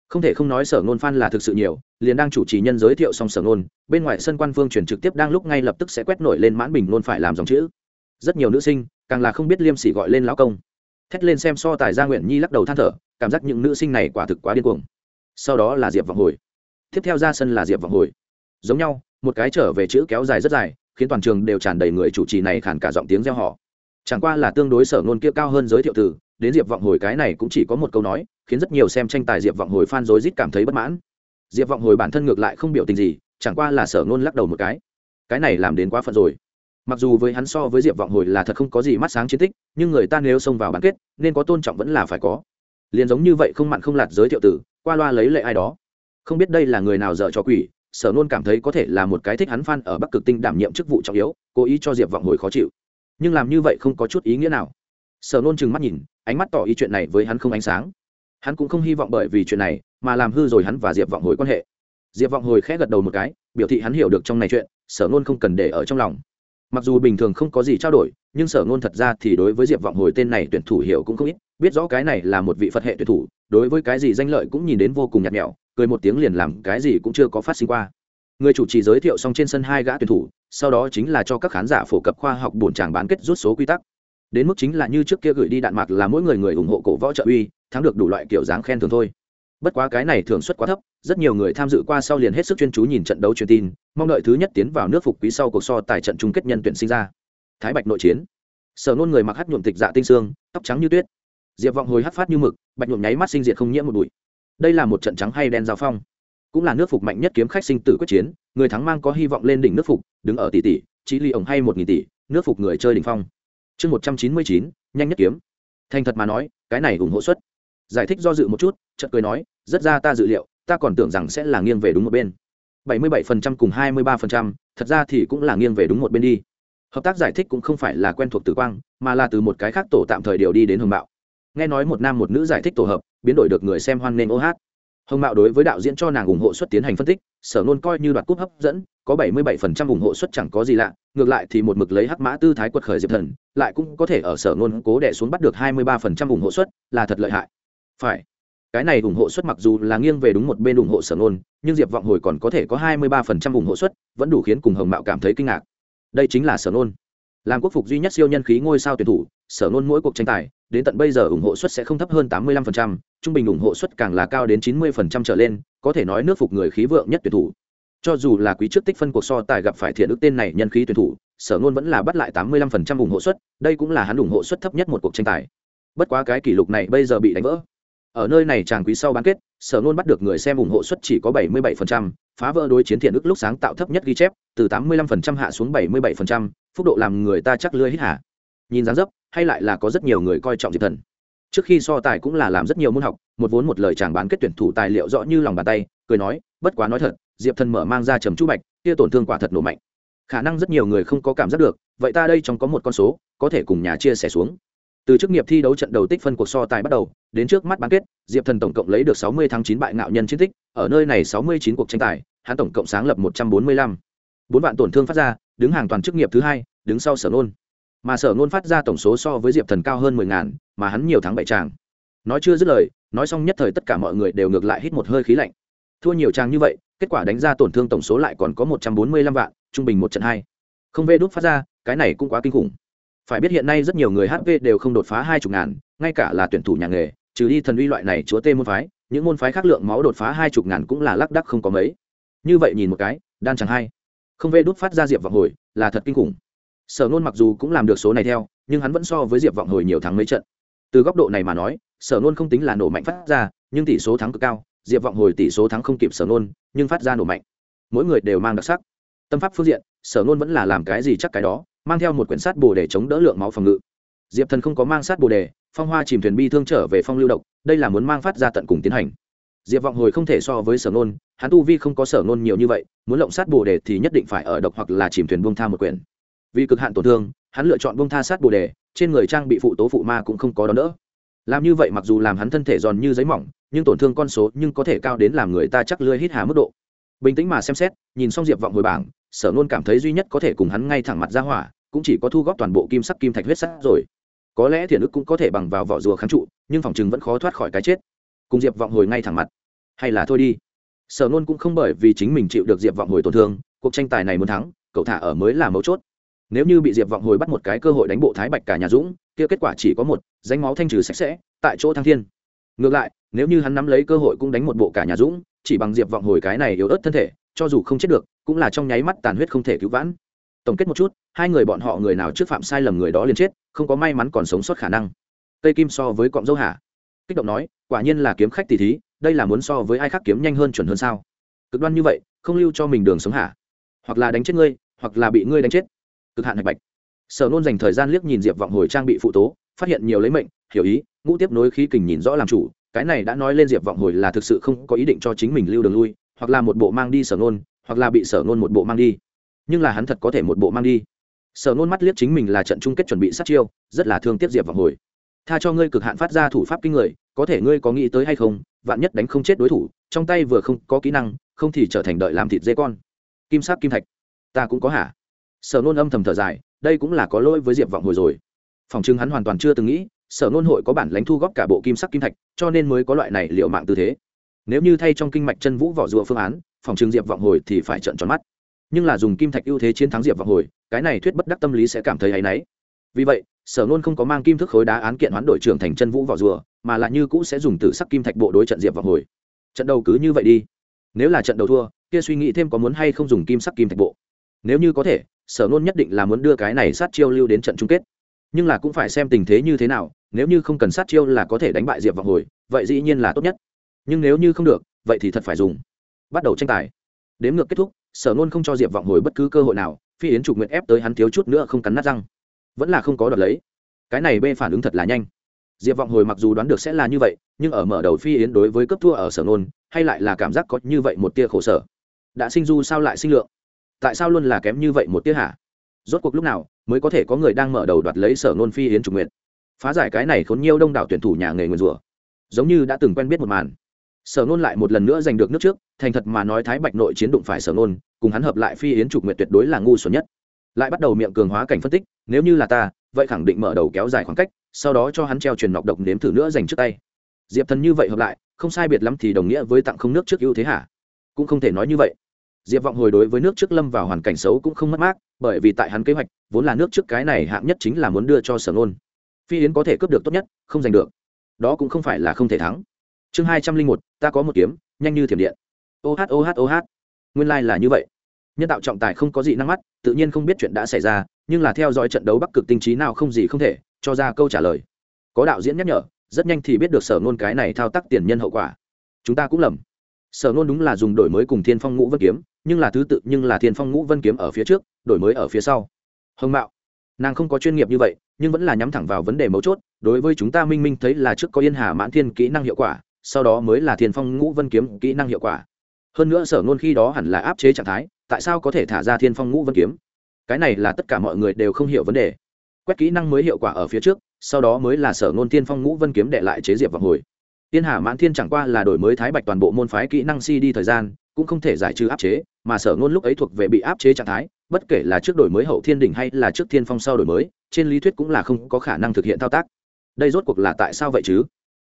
Không thể không nói sở ngôn f là thực sự nhiều, liền đang chủ trì nhân giới thiệu xong sở ngôn, bên ngoài sân quan phương truyền trực tiếp đang lúc ngay lập tức sẽ quét nổi lên mãn bình luôn phải làm dòng chữ. Rất nhiều nữ sinh, càng là không biết liêm sỉ gọi lên lão công thét lên xem so tài gia nguyện nhi lắc đầu than thở, cảm giác những nữ sinh này quả thực quá điên cuồng. Sau đó là diệp vọng hồi. Tiếp theo ra sân là diệp vọng hồi. Giống nhau, một cái trở về chữ kéo dài rất dài, khiến toàn trường đều tràn đầy người chủ trì này khản cả giọng tiếng reo họ chẳng qua là tương đối sở ngôn kia cao hơn giới thiệu từ, đến diệp vọng hồi cái này cũng chỉ có một câu nói, khiến rất nhiều xem tranh tài diệp vọng hồi phan rối rít cảm thấy bất mãn. Diệp vọng hồi bản thân ngược lại không biểu tình gì, chẳng qua là sở ngôn lắc đầu một cái. Cái này làm đến quá phận rồi mặc dù với hắn so với diệp vọng hồi là thật không có gì mắt sáng chiến tích, nhưng người ta nếu xông vào bán kết, nên có tôn trọng vẫn là phải có. Liền giống như vậy không mặn không lạt giới thiệu tử, qua loa lấy lệ ai đó. Không biết đây là người nào dở cho quỷ, sở nôn cảm thấy có thể là một cái thích hắn phan ở bắc cực tinh đảm nhiệm chức vụ trọng yếu, cố ý cho diệp vọng hồi khó chịu. Nhưng làm như vậy không có chút ý nghĩa nào. Sở nôn trừng mắt nhìn, ánh mắt tỏ ý chuyện này với hắn không ánh sáng. Hắn cũng không hy vọng bởi vì chuyện này mà làm hư rồi hắn và diệp vọng hồi quan hệ. Diệp vọng hồi khẽ gật đầu một cái, biểu thị hắn hiểu được trong này chuyện, sở nôn không cần để ở trong lòng mặc dù bình thường không có gì trao đổi, nhưng sở ngôn thật ra thì đối với diệp vọng hồi tên này tuyển thủ hiểu cũng không ít, biết rõ cái này là một vị phật hệ tuyển thủ, đối với cái gì danh lợi cũng nhìn đến vô cùng nhạt nhẽo, cười một tiếng liền làm cái gì cũng chưa có phát sinh qua. Người chủ trì giới thiệu xong trên sân hai gã tuyển thủ, sau đó chính là cho các khán giả phổ cập khoa học bổn tràng bán kết rút số quy tắc. Đến mức chính là như trước kia gửi đi đạn mạc là mỗi người người ủng hộ cổ võ trợ uy, thắng được đủ loại kiểu dáng khen thường thôi bất quá cái này thường suất quá thấp, rất nhiều người tham dự qua sau liền hết sức chuyên chú nhìn trận đấu truyền tin, mong đợi thứ nhất tiến vào nước phục quý sau cuộc so tài trận chung kết nhân tuyển sinh ra. Thái bạch nội chiến. Sở nôn người mặc hát nhuộm tịch dạ tinh xương, tóc trắng như tuyết. Diệp vọng hồi hát phát như mực, bạch nhuộm nháy mắt sinh diệt không nhiễm một bụi. Đây là một trận trắng hay đen giao phong. Cũng là nước phục mạnh nhất kiếm khách sinh tử quyết chiến, người thắng mang có hy vọng lên đỉnh nước phục, đứng ở tỷ tỷ chỉ ly ổng hay một nghìn tỷ, nước phục người chơi đỉnh phong. Chương một trăm chín mươi chín, nhanh nhất kiếm. Thành thật mà nói, cái này ủng hộ suất. Giải thích do dự một chút chợt cười nói rất ra ta dự liệu ta còn tưởng rằng sẽ là nghiêng về đúng một bên. 77% cùng 23%, thật ra thì cũng là nghiêng về đúng một bên đi. Hợp tác giải thích cũng không phải là quen thuộc tử quang mà là từ một cái khác tổ tạm thời điều đi đến hồng mạo. Nghe nói một nam một nữ giải thích tổ hợp biến đổi được người xem hoan nghênh ô hát. Hồng mạo đối với đạo diễn cho nàng ủng hộ suất tiến hành phân tích sở nôn coi như đoạt cúp hấp dẫn có 77% ủng hộ suất chẳng có gì lạ ngược lại thì một mực lấy hắc mã tư thái quật khởi diệp thần lại cũng có thể ở sở nôn cố đẻ xuống bắt được 23% ủng hộ suất là thật lợi hại. Phải cái này ủng hộ suất mặc dù là nghiêng về đúng một bên ủng hộ sở nôn nhưng diệp vọng hồi còn có thể có hai mươi ba phần trăm ủng hộ suất, vẫn đủ khiến cùng hồng mạo cảm thấy kinh ngạc. Đây chính là sở nôn làm quốc phục duy nhất siêu nhân khí ngôi sao tuyển thủ, sở nôn mỗi cuộc tranh tài, đến tận bây giờ ủng hộ suất sẽ không thấp hơn tám mươi lăm phần trăm, trung bình ủng hộ suất càng là cao đến chín mươi phần trăm trở lên, có thể nói nước phục người khí vượng nhất tuyển thủ. Cho dù là quý trước tích phân cuộc so tài gặp phải thiện ước tên này nhân khí tuyển thủ, sở nôn vẫn là bắt lại tám mươi lăm phần trăm ủng hộ suất, đây cũng là hắn ủng hộ suất thấp nhất một cuộc tranh tài. Bất quá cái kỷ lục này bây giờ bị đánh vỡ ở nơi này chàng quý sau bán kết sở nôn bắt được người xem ủng hộ suất chỉ có 77%, phá vỡ đối chiến thiện ức lúc sáng tạo thấp nhất ghi chép từ 85% hạ xuống 77%, phúc độ làm người ta chắc lưỡi hít hả nhìn dáng dấp hay lại là có rất nhiều người coi trọng diệp thần. Trước khi so tài cũng là làm rất nhiều môn học một vốn một lời chàng bán kết tuyển thủ tài liệu rõ như lòng bàn tay cười nói bất quá nói thật diệp thần mở mang ra trầm chu bạch kia tổn thương quả thật nổ mạnh. Khả năng rất nhiều người không có cảm giác được vậy ta đây trong có một con số có thể cùng nhà chia sẻ xuống từ chức nghiệp thi đấu trận đầu tích phân cuộc so tài bắt đầu, đến trước mắt bán kết, diệp thần tổng cộng lấy được 60 tháng 9 bại ngạo nhân chiến tích, ở nơi này 69 cuộc tranh tài, hắn tổng cộng sáng lập 145. bốn vạn tổn thương phát ra, đứng hàng toàn chức nghiệp thứ hai, đứng sau sở nôn. Mà sở nôn phát ra tổng số so với diệp thần cao hơn 10 ngàn, mà hắn nhiều tháng bảy tràng. Nói chưa dứt lời, nói xong nhất thời tất cả mọi người đều ngược lại hít một hơi khí lạnh. Thua nhiều tràng như vậy, kết quả đánh ra tổn thương tổng số lại còn có 145 vạn, trung bình một trận hai. Không vê đút phát ra, cái này cũng quá kinh khủng phải biết hiện nay rất nhiều người hp đều không đột phá hai chục ngàn, ngay cả là tuyển thủ nhà nghề, trừ đi thần uy loại này chúa tê môn phái, những môn phái khác lượng máu đột phá hai chục ngàn cũng là lác đắc không có mấy. Như vậy nhìn một cái, đan chẳng hay. Không vê đốt phát ra diệp vọng hồi, là thật kinh khủng. Sở nôn mặc dù cũng làm được số này theo, nhưng hắn vẫn so với diệp vọng hồi nhiều tháng mấy trận. Từ góc độ này mà nói, sở nôn không tính là nổ mạnh phát ra, nhưng tỷ số thắng cực cao. Diệp vọng hồi tỷ số thắng không kịp sở nôn, nhưng phát ra nổ mạnh. Mỗi người đều mang đặc sắc tâm pháp phương diện, sở nôn vẫn là làm cái gì chắc cái đó, mang theo một quyển sát bồ để chống đỡ lượng máu phòng ngự. Diệp thần không có mang sát bồ đề, phong hoa chìm thuyền bi thương trở về phong lưu độc, đây là muốn mang phát ra tận cùng tiến hành. Diệp vọng hồi không thể so với sở nôn hắn tu vi không có sở nôn nhiều như vậy, muốn lộng sát bồ đề thì nhất định phải ở độc hoặc là chìm thuyền buông tha một quyển. Vì cực hạn tổn thương, hắn lựa chọn buông tha sát bồ đề, trên người trang bị phụ tố phụ ma cũng không có đón đỡ. Làm như vậy mặc dù làm hắn thân thể giòn như giấy mỏng, nhưng tổn thương con số nhưng có thể cao đến làm người ta chắc lưới hít hà mức độ bình tĩnh mà xem xét, nhìn xong diệp vọng hồi bảng, sở nôn cảm thấy duy nhất có thể cùng hắn ngay thẳng mặt ra hỏa, cũng chỉ có thu góp toàn bộ kim sắc kim thạch huyết sắc rồi. Có lẽ thiền ức cũng có thể bằng vào vỏ rùa kháng trụ, nhưng phòng chừng vẫn khó thoát khỏi cái chết. Cùng diệp vọng hồi ngay thẳng mặt. Hay là thôi đi. Sở nôn cũng không bởi vì chính mình chịu được diệp vọng hồi tổn thương, cuộc tranh tài này muốn thắng, cậu thả ở mới là mấu chốt. Nếu như bị diệp vọng hồi bắt một cái cơ hội đánh bộ thái bạch cả nhà dũng, kia kết quả chỉ có một, danh máu thanh trừ sạch sẽ, tại chỗ thăng thiên. Ngược lại, nếu như hắn nắm lấy cơ hội cũng đánh một bộ cả nhà dũng chỉ bằng diệp vọng hồi cái này yếu ớt thân thể, cho dù không chết được, cũng là trong nháy mắt tàn huyết không thể cứu vãn. Tổng kết một chút, hai người bọn họ người nào trước phạm sai lầm người đó liền chết, không có may mắn còn sống sót khả năng. Cây kim so với cọng dâu hả kích động nói, quả nhiên là kiếm khách tỷ thí, đây là muốn so với ai khác kiếm nhanh hơn chuẩn hơn sao? Cực đoan như vậy, không lưu cho mình đường sống hả? Hoặc là đánh chết ngươi, hoặc là bị ngươi đánh chết. Cực hạn hạch bạch. Sở nôn dành thời gian liếc nhìn diệp vọng hồi trang bị phụ tố, phát hiện nhiều lấy mệnh, hiểu ý, ngũ tiếp nối khí kình nhìn rõ làm chủ cái này đã nói lên diệp vọng hồi là thực sự không có ý định cho chính mình lưu đường lui, hoặc là một bộ mang đi sở nôn hoặc là bị sở nôn một bộ mang đi. Nhưng là hắn thật có thể một bộ mang đi. Sở nôn mắt liếc chính mình là trận chung kết chuẩn bị sát chiêu, rất là thương tiếc diệp vọng hồi. Tha cho ngươi cực hạn phát ra thủ pháp kinh người, có thể ngươi có nghĩ tới hay không, vạn nhất đánh không chết đối thủ, trong tay vừa không có kỹ năng, không thì trở thành đợi làm thịt dê con. Kim sắc kim thạch. Ta cũng có hả? Sở nôn âm thầm thở dài, đây cũng là có lỗi với diệp vọng hồi rồi. Phòng chứng hắn hoàn toàn chưa từng nghĩ sở nôn hội có bản lãnh thu góp cả bộ kim sắc kim thạch, cho nên mới có loại này liệu mạng tư thế. Nếu như thay trong kinh mạch chân vũ vỏ rùa phương án, phòng trường diệp vọng hồi thì phải trận tròn mắt. Nhưng là dùng kim thạch ưu thế chiến thắng diệp vọng hồi, cái này thuyết bất đắc tâm lý sẽ cảm thấy áy náy. Vì vậy, sở nôn không có mang kim thức khối đá án kiện hoán đổi trưởng thành chân vũ vỏ rùa, mà là như cũ sẽ dùng tử sắc kim thạch bộ đối trận diệp vọng hồi. Trận đầu cứ như vậy đi. Nếu là trận đầu thua, kia suy nghĩ thêm có muốn hay không dùng kim sắc kim thạch bộ. Nếu như có thể, sở nôn nhất định là muốn đưa cái này sát chiêu lưu đến trận chung kết nhưng là cũng phải xem tình thế như thế nào, nếu như không cần sát chiêu là có thể đánh bại diệp vọng hồi, vậy dĩ nhiên là tốt nhất. Nhưng nếu như không được, vậy thì thật phải dùng. Bắt đầu tranh tài. Đếm ngược kết thúc, sở nôn không cho diệp vọng hồi bất cứ cơ hội nào, phi yến trục nguyện ép tới hắn thiếu chút nữa không cắn nát răng. Vẫn là không có đợt lấy. Cái này bê phản ứng thật là nhanh. Diệp vọng hồi mặc dù đoán được sẽ là như vậy, nhưng ở mở đầu phi yến đối với cấp thua ở sở nôn hay lại là cảm giác có như vậy một tia khổ sở. Đã sinh du sao lại sinh lượng? Tại sao luôn là kém như vậy một tia hả? Rốt cuộc lúc nào mới có thể có người đang mở đầu đoạt lấy sở nôn phi yến trục nguyện phá giải cái này khốn nhiều đông đảo tuyển thủ nhà nghề nguyền rủa, giống như đã từng quen biết một màn. Sở nôn lại một lần nữa giành được nước trước, thành thật mà nói thái bạch nội chiến đụng phải sở nôn cùng hắn hợp lại phi yến trục Nguyệt tuyệt đối là ngu xuẩn nhất. Lại bắt đầu miệng cường hóa cảnh phân tích, nếu như là ta, vậy khẳng định mở đầu kéo dài khoảng cách, sau đó cho hắn treo truyền nọc độc nếm thử nữa dành trước tay. Diệp thần như vậy hợp lại, không sai biệt lắm thì đồng nghĩa với tặng không nước trước ưu thế hả? Cũng không thể nói như vậy. Diệp vọng hồi đối với nước trước lâm vào hoàn cảnh xấu cũng không mất mát bởi vì tại hắn kế hoạch, vốn là nước trước cái này hạng nhất chính là muốn đưa cho sở nôn phi yến có thể cướp được tốt nhất, không giành được. Đó cũng không phải là không thể thắng. Chương hai trăm linh một, ta có một kiếm, nhanh như thiểm điện. Ô hát ô hát ô hát. Nguyên lai、like、là như vậy. Nhân tạo trọng tài không có gì năng mắt, tự nhiên không biết chuyện đã xảy ra, nhưng là theo dõi trận đấu bắc cực tinh trí nào không gì không thể, cho ra câu trả lời. Có đạo diễn nhắc nhở, rất nhanh thì biết được sở nôn cái này thao tác tiền nhân hậu quả. Chúng ta cũng lầm sở nôn đúng là dùng đổi mới cùng thiên phong ngũ vân kiếm, nhưng là thứ tự, nhưng là thiên phong ngũ vân kiếm ở phía trước, đổi mới ở phía sau. Hồng mạo, nàng không có chuyên nghiệp như vậy, nhưng vẫn là nhắm thẳng vào vấn đề mấu chốt, đối với chúng ta minh minh thấy là trước có yên hà mãn thiên kỹ năng hiệu quả, sau đó mới là thiên phong ngũ vân kiếm kỹ năng hiệu quả. Hơn nữa sở nôn khi đó hẳn là áp chế trạng thái, tại sao có thể thả ra thiên phong ngũ vân kiếm? Cái này là tất cả mọi người đều không hiểu vấn đề. Quét kỹ năng mới hiệu quả ở phía trước, sau đó mới là sở nôn thiên phong ngũ vân kiếm để lại chế diệp vào hồi tiên hà mãn thiên chẳng qua là đổi mới thái bạch toàn bộ môn phái kỹ năng si đi thời gian cũng không thể giải trừ áp chế mà sở ngôn lúc ấy thuộc về bị áp chế trạng thái bất kể là trước đổi mới hậu thiên đỉnh hay là trước thiên phong sau đổi mới trên lý thuyết cũng là không có khả năng thực hiện thao tác. Đây rốt cuộc là tại sao vậy chứ?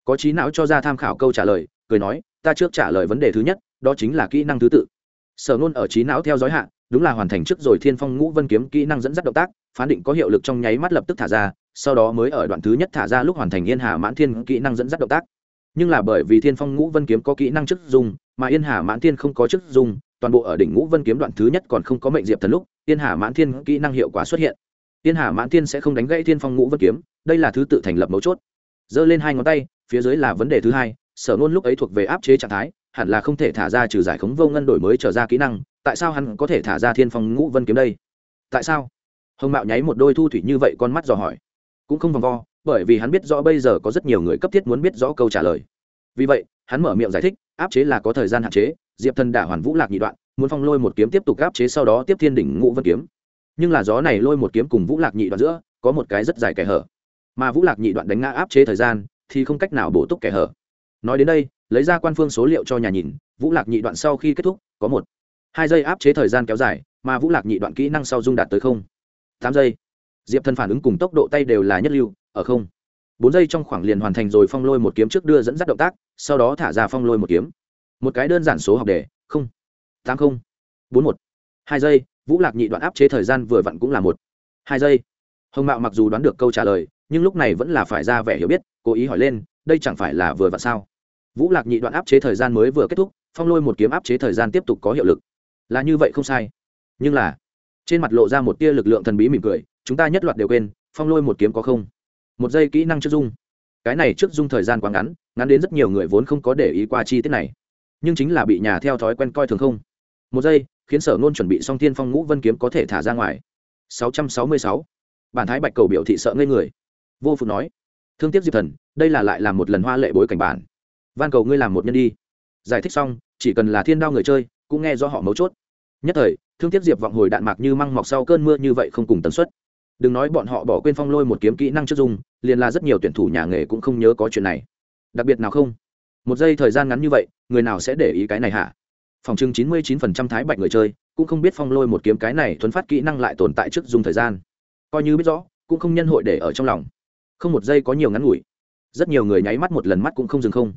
Có trí não cho ra tham khảo câu trả lời cười nói ta trước trả lời vấn đề thứ nhất đó chính là kỹ năng thứ tự. Sở Ngôn ở trí não theo dõi hạ, đúng là hoàn thành trước rồi thiên phong ngũ vân kiếm kỹ năng dẫn dắt động tác phán định có hiệu lực trong nháy mắt lập tức thả ra sau đó mới ở đoạn thứ nhất thả ra lúc hoàn thành yên hà mãn thiên kỹ năng dẫn dắt động tác nhưng là bởi vì thiên phong ngũ vân kiếm có kỹ năng chức dùng mà yên hà mãn thiên không có chức dùng toàn bộ ở đỉnh ngũ vân kiếm đoạn thứ nhất còn không có mệnh diệp thần lúc, yên hà mãn thiên kỹ năng hiệu quả xuất hiện. Yên hà mãn thiên sẽ không đánh gãy thiên phong ngũ vân kiếm, đây là thứ tự thành lập mấu chốt. Giơ lên hai ngón tay, phía dưới là vấn đề thứ hai, sở nôn lúc ấy thuộc về áp chế trạng thái, hẳn là không thể thả ra trừ giải khống vô ngân đổi mới trở ra kỹ năng, tại sao hắn có thể thả ra thiên phong ngũ vân kiếm đây? Tại sao? Hồng mạo nháy một đôi thu thủy như vậy con mắt dò hỏi. Cũng không vòng vo bởi vì hắn biết rõ bây giờ có rất nhiều người cấp thiết muốn biết rõ câu trả lời. Vì vậy, hắn mở miệng giải thích, áp chế là có thời gian hạn chế, diệp thần đả hoàn vũ lạc nhị đoạn, muốn phong lôi một kiếm tiếp tục áp chế sau đó tiếp thiên đỉnh ngũ vân kiếm. Nhưng là gió này lôi một kiếm cùng vũ lạc nhị đoạn giữa, có một cái rất dài kẻ hở. Mà vũ lạc nhị đoạn đánh ngã áp chế thời gian, thì không cách nào bổ túc kẻ hở. Nói đến đây, lấy ra quan phương số liệu cho nhà nhìn, vũ lạc nhị đoạn sau khi kết thúc, có một. Hai giây áp chế thời gian kéo dài, mà vũ lạc nhị đoạn kỹ năng sau dung đạt tới không. Tám giây. Diệp thần phản ứng cùng tốc độ tay đều là nhất lưu ở không? Bốn giây trong khoảng liền hoàn thành rồi phong lôi một kiếm trước đưa dẫn dắt động tác, sau đó thả ra phong lôi một kiếm. Một cái đơn giản số học đề, không, tám không, bốn một. Hai giây, vũ lạc nhị đoạn áp chế thời gian vừa vặn cũng là một. Hai giây. Hồng mạo mặc dù đoán được câu trả lời, nhưng lúc này vẫn là phải ra vẻ hiểu biết, cố ý hỏi lên, đây chẳng phải là vừa vặn sao? Vũ lạc nhị đoạn áp chế thời gian mới vừa kết thúc, phong lôi một kiếm áp chế thời gian tiếp tục có hiệu lực. Là như vậy không sai. Nhưng là, trên mặt lộ ra một tia lực lượng thần bí mỉm cười, chúng ta nhất loạt đều quên, phong lôi một kiếm có không? Một giây kỹ năng trước dung. Cái này trước dung thời gian quá ngắn ngắn đến rất nhiều người vốn không có để ý qua chi tiết này. Nhưng chính là bị nhà theo thói quen coi thường không? Một giây, khiến sở nôn chuẩn bị xong thiên phong ngũ vân kiếm có thể thả ra ngoài. 666. bản thái bạch cầu biểu thị sợ ngây người. Vô phụ nói, thương tiếc diệp thần, đây là lại làm một lần hoa lệ bối cảnh bản. Van cầu ngươi làm một nhân đi. Giải thích xong, chỉ cần là thiên đao người chơi, cũng nghe do họ mấu chốt. Nhất thời, thương tiếc diệp vọng hồi đạn mạc như măng mọc sau cơn mưa như vậy không cùng tần suất đừng nói bọn họ bỏ quên phong lôi một kiếm kỹ năng trước dung liền là rất nhiều tuyển thủ nhà nghề cũng không nhớ có chuyện này. Đặc biệt nào không? Một giây thời gian ngắn như vậy, người nào sẽ để ý cái này hả? Phòng chừng chín mươi chín phần trăm thái bạch người chơi, cũng không biết phong lôi một kiếm cái này thuấn phát kỹ năng lại tồn tại trước dùng thời gian. Coi như biết rõ, cũng không nhân hội để ở trong lòng. Không một giây có nhiều ngắn ngủi. Rất nhiều người nháy mắt một lần mắt cũng không dừng không.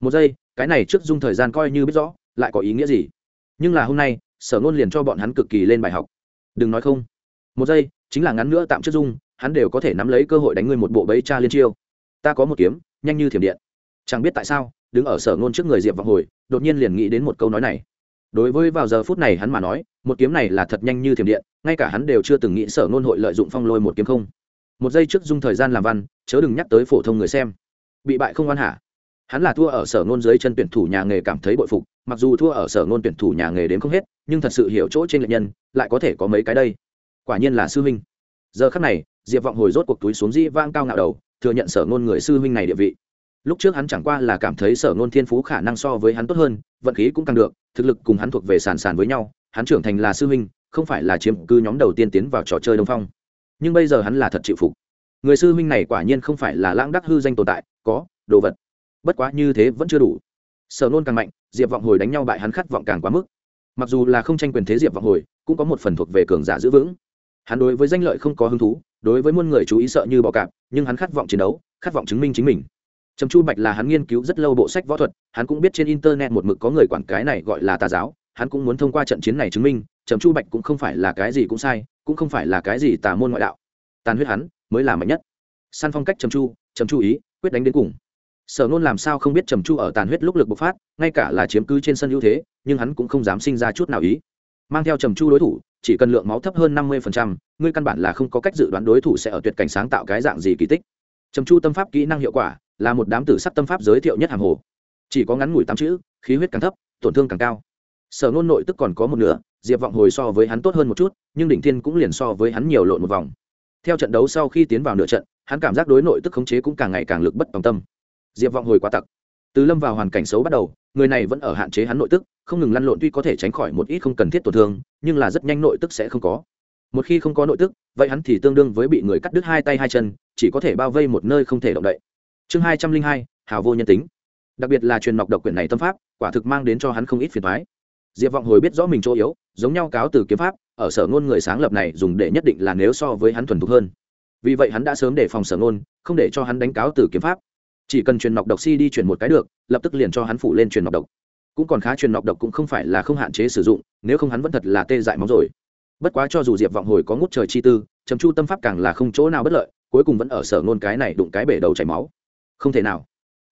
Một giây, cái này trước dung thời gian coi như biết rõ, lại có ý nghĩa gì? Nhưng là hôm nay, sở ngôn liền cho bọn hắn cực kỳ lên bài học. Đừng nói không. Một giây chính là ngắn nữa tạm chất dung, hắn đều có thể nắm lấy cơ hội đánh ngươi một bộ bẫy cha liên chiêu. Ta có một kiếm, nhanh như thiểm điện. Chẳng biết tại sao, đứng ở sở ngôn trước người diệp vọng hồi, đột nhiên liền nghĩ đến một câu nói này. Đối với vào giờ phút này hắn mà nói, một kiếm này là thật nhanh như thiểm điện, ngay cả hắn đều chưa từng nghĩ sở ngôn hội lợi dụng phong lôi một kiếm không. Một giây trước dung thời gian làm văn, chớ đừng nhắc tới phổ thông người xem. Bị bại không oan hả? Hắn là thua ở sở ngôn dưới chân tuyển thủ nhà nghề cảm thấy bội phục, mặc dù thua ở sở ngôn tuyển thủ nhà nghề đến không hết, nhưng thật sự hiểu chỗ trên lệnh nhân, lại có thể có mấy cái đây quả nhiên là sư huynh. Giờ khắc này, diệp vọng hồi rốt cuộc túi xuống dĩ vang cao ngạo đầu, thừa nhận sở ngôn người sư huynh này địa vị. Lúc trước hắn chẳng qua là cảm thấy sở ngôn thiên phú khả năng so với hắn tốt hơn, vận khí cũng càng được, thực lực cùng hắn thuộc về sàn sàn với nhau, hắn trưởng thành là sư huynh, không phải là chiếm cư nhóm đầu tiên tiến vào trò chơi đông phong. Nhưng bây giờ hắn là thật chịu phục. Người sư huynh này quả nhiên không phải là lãng đắc hư danh tồn tại, có, đồ vật. Bất quá như thế vẫn chưa đủ. Sở nôn càng mạnh, diệp vọng hồi đánh nhau bại hắn khát vọng càng quá mức. Mặc dù là không tranh quyền thế diệp vọng hồi, cũng có một phần thuộc về cường giả giữ vững hắn đối với danh lợi không có hứng thú, đối với muôn người chú ý sợ như bọ cạp, nhưng hắn khát vọng chiến đấu, khát vọng chứng minh chính mình. Trầm chu bạch là hắn nghiên cứu rất lâu bộ sách võ thuật, hắn cũng biết trên internet một mực có người quản cái này gọi là tà giáo, hắn cũng muốn thông qua trận chiến này chứng minh, trầm chu bạch cũng không phải là cái gì cũng sai, cũng không phải là cái gì tà môn ngoại đạo. Tàn huyết hắn mới là mạnh nhất. Săn phong cách trầm chu trầm chu ý, quyết đánh đến cùng. Sở nôn làm sao không biết trầm chu ở tàn huyết lúc lực bộc phát, ngay cả là chiếm cứ trên sân ưu thế, nhưng hắn cũng không dám sinh ra chút nào ý. Mang theo trầm chu đối thủ chỉ cần lượng máu thấp hơn năm mươi ngươi căn bản là không có cách dự đoán đối thủ sẽ ở tuyệt cảnh sáng tạo cái dạng gì kỳ tích. Trầm chu tâm pháp kỹ năng hiệu quả là một đám tử sắc tâm pháp giới thiệu nhất hàng hồ. Chỉ có ngắn ngủi tám chữ, khí huyết càng thấp, tổn thương càng cao. Sở nôn nội tức còn có một nửa, diệp vọng hồi so với hắn tốt hơn một chút, nhưng đỉnh thiên cũng liền so với hắn nhiều lộn một vòng. Theo trận đấu sau khi tiến vào nửa trận, hắn cảm giác đối nội tức khống chế cũng càng ngày càng lực bất tòng tâm. Diệp vọng hồi quá tặc. Từ lâm vào hoàn cảnh xấu bắt đầu người này vẫn ở hạn chế hắn nội tức, không ngừng lăn lộn tuy có thể tránh khỏi một ít không cần thiết tổn thương, nhưng là rất nhanh nội tức sẽ không có. Một khi không có nội tức, vậy hắn thì tương đương với bị người cắt đứt hai tay hai chân, chỉ có thể bao vây một nơi không thể động đậy. Chương hai trăm linh hai, hào vô nhân tính. Đặc biệt là truyền mọc độc quyển này tâm pháp, quả thực mang đến cho hắn không ít phiền thoái diệp vọng hồi biết rõ mình chỗ yếu, giống nhau cáo từ kiếm pháp, ở sở ngôn người sáng lập này dùng để nhất định là nếu so với hắn thuần thục hơn. Vì vậy hắn đã sớm để phòng sở ngôn, không để cho hắn đánh cáo từ kiếm pháp chỉ cần truyền nọc độc si đi truyền một cái được, lập tức liền cho hắn phủ lên truyền nọc độc. Cũng còn khá truyền nọc độc cũng không phải là không hạn chế sử dụng, nếu không hắn vẫn thật là tê dại móng rồi. Bất quá cho dù diệp vọng hồi có ngút trời chi tư, trầm chu tâm pháp càng là không chỗ nào bất lợi, cuối cùng vẫn ở sở nôn cái này đụng cái bể đầu chảy máu. Không thể nào.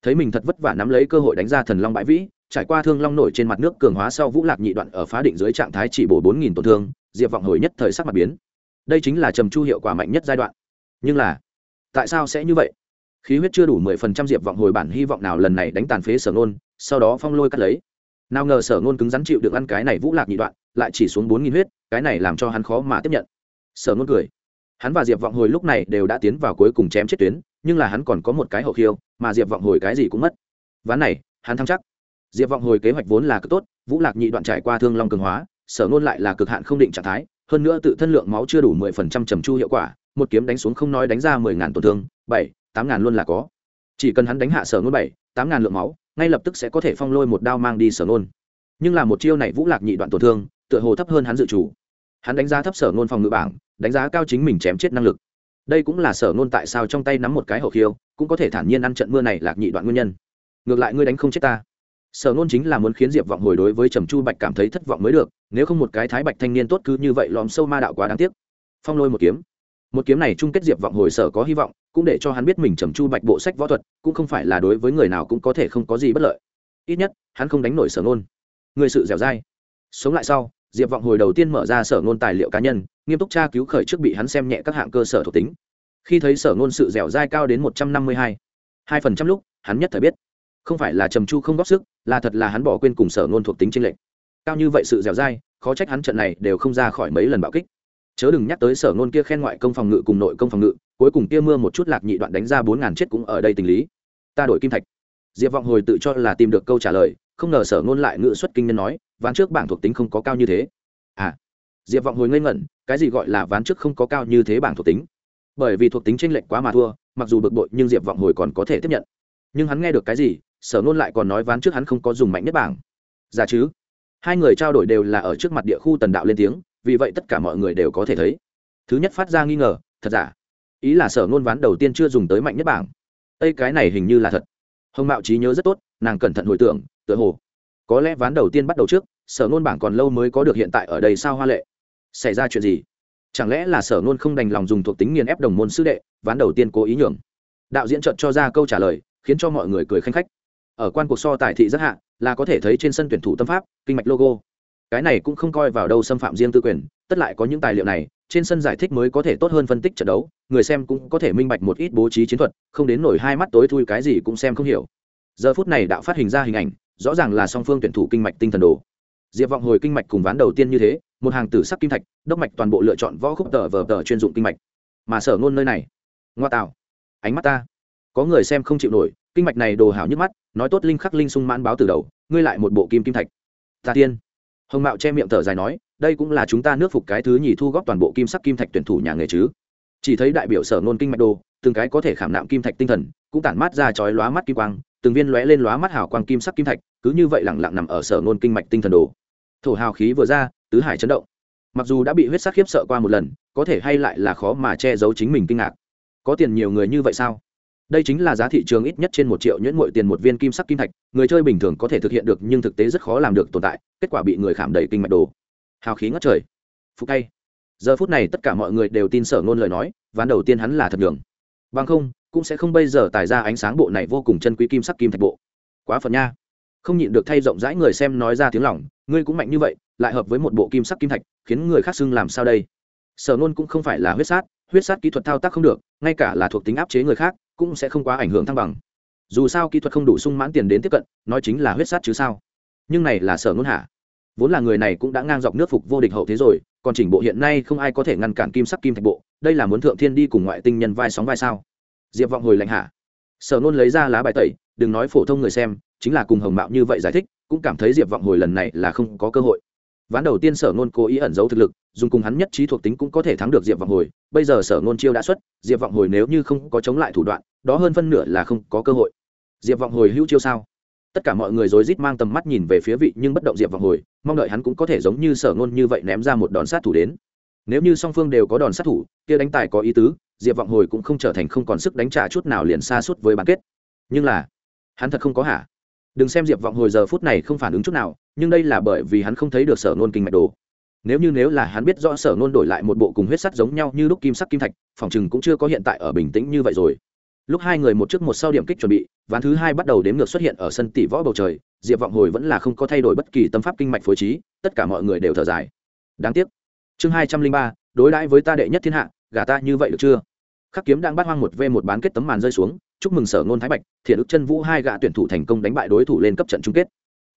Thấy mình thật vất vả nắm lấy cơ hội đánh ra thần long bãi vĩ, trải qua thương long nổi trên mặt nước cường hóa sau vũ lạc nhị đoạn ở phá định dưới trạng thái chỉ bổ bốn nghìn tổn thương, diệp vọng hồi nhất thời sắc mặt biến. Đây chính là trầm chu hiệu quả mạnh nhất giai đoạn. Nhưng là, tại sao sẽ như vậy? Khí huyết chưa đủ mười phần trăm diệp vọng hồi bản, hy vọng nào lần này đánh tàn phế sở nôn sau đó phong lôi cắt lấy. Nào ngờ sở nôn cứng rắn chịu được ăn cái này vũ lạc nhị đoạn, lại chỉ xuống bốn nghìn huyết, cái này làm cho hắn khó mà tiếp nhận. Sở nôn cười. Hắn và diệp vọng hồi lúc này đều đã tiến vào cuối cùng chém chết tuyến, nhưng là hắn còn có một cái hậu khiêu, mà diệp vọng hồi cái gì cũng mất. Ván này, hắn thắng chắc. Diệp vọng hồi kế hoạch vốn là cực tốt, vũ lạc nhị đoạn trải qua thương long cường hóa, sở nôn lại là cực hạn không định trạng thái, hơn nữa tự thân lượng máu chưa đủ mười phần trăm trầm chu hiệu quả, một kiếm đánh xuống không nói đánh ra mười ngàn tổn thương, bảy tám ngàn luôn là có. Chỉ cần hắn đánh hạ sở ngôn bảy, tám ngàn lượng máu, ngay lập tức sẽ có thể phong lôi một đao mang đi sở ngôn. Nhưng là một chiêu này vũ lạc nhị đoạn tổn thương, tựa hồ thấp hơn hắn dự chủ. Hắn đánh giá thấp sở ngôn phòng ngự bảng, đánh giá cao chính mình chém chết năng lực. Đây cũng là sở ngôn tại sao trong tay nắm một cái hậu khiêu, cũng có thể thản nhiên ăn trận mưa này lạc nhị đoạn nguyên nhân. Ngược lại ngươi đánh không chết ta. Sở ngôn chính là muốn khiến diệp vọng hồi đối với trầm chu bạch cảm thấy thất vọng mới được, nếu không một cái thái bạch thanh niên tốt cứ như vậy lòm sâu ma đạo quá đáng tiếc. Phong lôi một kiếm một kiếm này chung kết diệp vọng hồi sở có hy vọng, cũng để cho hắn biết mình trầm chu bạch bộ sách võ thuật, cũng không phải là đối với người nào cũng có thể không có gì bất lợi. Ít nhất, hắn không đánh nổi sở ngôn. Người sự dẻo dai. Sống lại sau, diệp vọng hồi đầu tiên mở ra sở ngôn tài liệu cá nhân, nghiêm túc tra cứu khởi trước bị hắn xem nhẹ các hạng cơ sở thuộc tính. Khi thấy sở ngôn sự dẻo dai cao đến một trăm năm mươi hai hai phần trăm lúc, hắn nhất thời biết. Không phải là trầm chu không góp sức, là thật là hắn bỏ quên cùng sở ngôn thuộc tính tranh lệch. Cao như vậy sự dẻo dai, khó trách hắn trận này đều không ra khỏi mấy lần bạo kích chớ đừng nhắc tới sở ngôn kia khen ngoại công phòng ngự cùng nội công phòng ngự, cuối cùng kia mưa một chút lạc nhị đoạn đánh ra bốn ngàn chết cũng ở đây tình lý. Ta đổi kim thạch. Diệp vọng hồi tự cho là tìm được câu trả lời, không ngờ sở ngôn lại ngự xuất kinh nhân nói, ván trước bảng thuộc tính không có cao như thế. À. Diệp vọng hồi ngây ngẩn, cái gì gọi là ván trước không có cao như thế bảng thuộc tính? Bởi vì thuộc tính tranh lệch quá mà thua, mặc dù bực bội nhưng diệp vọng hồi còn có thể tiếp nhận. Nhưng hắn nghe được cái gì, sở ngôn lại còn nói ván trước hắn không có dùng mạnh nhất bảng. Giả chứ? Hai người trao đổi đều là ở trước mặt địa khu tần đạo lên tiếng vì vậy tất cả mọi người đều có thể thấy. Thứ nhất phát ra nghi ngờ, thật giả. Ý là sở ngôn ván đầu tiên chưa dùng tới mạnh nhất bảng. Ây cái này hình như là thật. Hồng mạo trí nhớ rất tốt, nàng cẩn thận hồi tưởng, tựa hồ. Có lẽ ván đầu tiên bắt đầu trước, sở ngôn bảng còn lâu mới có được hiện tại ở đây sao hoa lệ. Xảy ra chuyện gì? Chẳng lẽ là sở ngôn không đành lòng dùng thuộc tính nghiền ép đồng môn sư đệ, ván đầu tiên cố ý nhường đạo diễn trợn cho ra câu trả lời, khiến cho mọi người cười khanh khách. Ở quan cuộc so tài thị rất hạ, là có thể thấy trên sân tuyển thủ tâm pháp, kinh mạch logo cái này cũng không coi vào đâu xâm phạm riêng tư quyền, tất lại có những tài liệu này, trên sân giải thích mới có thể tốt hơn phân tích trận đấu, người xem cũng có thể minh bạch một ít bố trí chiến thuật, không đến nổi hai mắt tối thui cái gì cũng xem không hiểu. Giờ phút này đạo phát hình ra hình ảnh, rõ ràng là song phương tuyển thủ kinh mạch tinh thần đồ. Diệp vọng hồi kinh mạch cùng ván đầu tiên như thế, một hàng tử sắc kim thạch, đốc mạch toàn bộ lựa chọn võ khúc tờ vờ tờ chuyên dụng kinh mạch. Mà sở ngôn nơi này, ngoa tạo. Ánh mắt ta. Có người xem không chịu nổi, kinh mạch này đồ hảo nhức mắt, nói tốt linh khắc linh sung mãn báo từ đầu, ngươi lại một bộ kim kim thạch. Ta tiên hồng mạo che miệng thở dài nói, đây cũng là chúng ta nước phục cái thứ nhì thu góp toàn bộ kim sắc kim thạch tuyển thủ nhà nghề chứ. Chỉ thấy đại biểu sở nôn kinh mạch đồ, từng cái có thể khảm nạm kim thạch tinh thần, cũng tản mát ra chói lóa mắt kim quang, từng viên lóe lên lóa mắt hào quang kim sắc kim thạch, cứ như vậy lẳng lặng nằm ở sở nôn kinh mạch tinh thần đồ. Thổ hào khí vừa ra, tứ hải chấn động. Mặc dù đã bị huyết sắc khiếp sợ qua một lần, có thể hay lại là khó mà che giấu chính mình kinh ngạc. Có tiền nhiều người như vậy sao? Đây chính là giá thị trường ít nhất trên một triệu nhuyễn mội tiền một viên kim sắc kim thạch, người chơi bình thường có thể thực hiện được nhưng thực tế rất khó làm được tồn tại, kết quả bị người khảm đầy kinh mạch đồ. Hào khí ngất trời. Phúc tay. Giờ phút này tất cả mọi người đều tin sở ngôn lời nói, ván đầu tiên hắn là thật đường bằng không, cũng sẽ không bây giờ tài ra ánh sáng bộ này vô cùng chân quý kim sắc kim thạch bộ. Quá phần nha. Không nhịn được thay rộng rãi người xem nói ra tiếng lòng, ngươi cũng mạnh như vậy, lại hợp với một bộ kim sắc kim thạch, khiến người khác xưng làm sao đây? Sở Nôn cũng không phải là huyết sát huyết sát kỹ thuật thao tác không được, ngay cả là thuộc tính áp chế người khác cũng sẽ không quá ảnh hưởng thăng bằng. Dù sao kỹ thuật không đủ sung mãn tiền đến tiếp cận, nói chính là huyết sát chứ sao? Nhưng này là sở ngôn hạ. Vốn là người này cũng đã ngang dọc nước phục vô địch hậu thế rồi, còn chỉnh bộ hiện nay không ai có thể ngăn cản kim sắc kim thạch bộ, đây là muốn thượng thiên đi cùng ngoại tinh nhân vai sóng vai sao? Diệp vọng hồi lạnh hạ. Sở nôn lấy ra lá bài tẩy, đừng nói phổ thông người xem, chính là cùng hồng mạo như vậy giải thích, cũng cảm thấy diệp vọng hồi lần này là không có cơ hội ván đầu tiên sở ngôn cố ý ẩn giấu thực lực, dùng cùng hắn nhất trí thuộc tính cũng có thể thắng được diệp vọng hồi. Bây giờ sở ngôn chiêu đã xuất, diệp vọng hồi nếu như không có chống lại thủ đoạn, đó hơn phân nửa là không có cơ hội. Diệp vọng hồi hữu chiêu sao? Tất cả mọi người rối rít mang tầm mắt nhìn về phía vị nhưng bất động diệp vọng hồi, mong đợi hắn cũng có thể giống như sở ngôn như vậy ném ra một đòn sát thủ đến. Nếu như song phương đều có đòn sát thủ, kia đánh tài có ý tứ, diệp vọng hồi cũng không trở thành không còn sức đánh trả chút nào liền xa suốt với bán kết. Nhưng là, hắn thật không có hả? Đừng xem diệp vọng hồi giờ phút này không phản ứng chút nào nhưng đây là bởi vì hắn không thấy được sở nôn kinh mạch đồ. Nếu như nếu là hắn biết rõ sở nôn đổi lại một bộ cùng huyết sắt giống nhau như lúc kim sắc kim thạch, phòng chừng cũng chưa có hiện tại ở bình tĩnh như vậy rồi. Lúc hai người một trước một sau điểm kích chuẩn bị, ván thứ hai bắt đầu đếm ngược xuất hiện ở sân tỷ võ bầu trời, diệp vọng hồi vẫn là không có thay đổi bất kỳ tâm pháp kinh mạch phối trí, tất cả mọi người đều thở dài. Đáng tiếc. Chương hai trăm linh ba, đối đãi với ta đệ nhất thiên hạ, gả ta như vậy được chưa? Khắc kiếm đang bắt hoang một v một bán kết tấm màn rơi xuống, chúc mừng sở ngôn thái bạch, thiện ức chân vũ hai gã tuyển thủ thành công đánh bại đối thủ lên cấp trận chung kết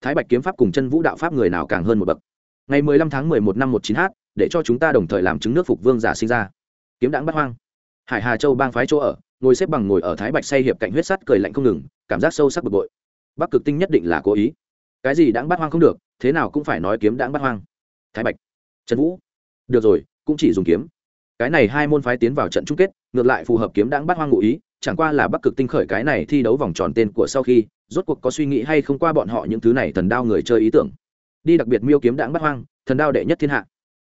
thái bạch kiếm pháp cùng chân vũ đạo pháp người nào càng hơn một bậc. Ngày mười lăm tháng mười một năm một chín h để cho chúng ta đồng thời làm chứng nước phục vương giả sinh ra. Kiếm đãng bắt hoang. Hải hà châu bang phái chỗ ở, ngồi xếp bằng ngồi ở thái bạch say hiệp cạnh huyết sắt cười lạnh không ngừng, cảm giác sâu sắc bực bội. Bắc cực tinh nhất định là cố ý. Cái gì đãng bắt hoang không được, thế nào cũng phải nói kiếm đãng bắt hoang. Thái bạch. Trần vũ. Được rồi, cũng chỉ dùng kiếm. Cái này hai môn phái tiến vào trận chung kết, ngược lại phù hợp kiếm đãng bắt hoang ngụ ý, chẳng qua là bắc cực tinh khởi cái này thi đấu vòng tròn tên của sau khi rốt cuộc có suy nghĩ hay không qua bọn họ những thứ này thần đao người chơi ý tưởng. Đi đặc biệt miêu kiếm đãng bắt hoang, thần đao đệ nhất thiên hạ.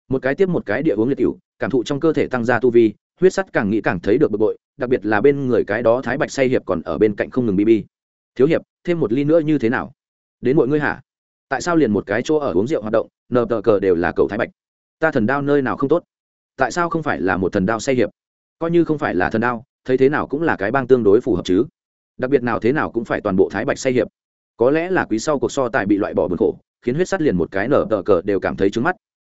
Một cái tiếp một cái địa uống liệt cựu cảm thụ trong cơ thể tăng gia tu vi, huyết sắt càng nghĩ càng thấy được bực bội, đặc biệt là bên người cái đó thái bạch say hiệp còn ở bên cạnh không ngừng bb thiếu hiệp, thêm một ly nữa như thế nào? Đến mọi ngươi hả? Tại sao liền một cái chỗ ở uống rượu hoạt động, nờ tờ cờ đều là cầu thái bạch? Ta thần đao nơi nào không tốt? Tại sao không phải là một thần đao say hiệp? Coi như không phải là thần đao, thấy thế nào cũng là cái bang tương đối phù hợp chứ đặc biệt nào thế nào cũng phải toàn bộ thái bạch say hiệp. Có lẽ là quý sau cuộc so tài bị loại bỏ bực khổ, khiến huyết sắt liền một cái nở tờ cờ đều cảm thấy trứng mắt.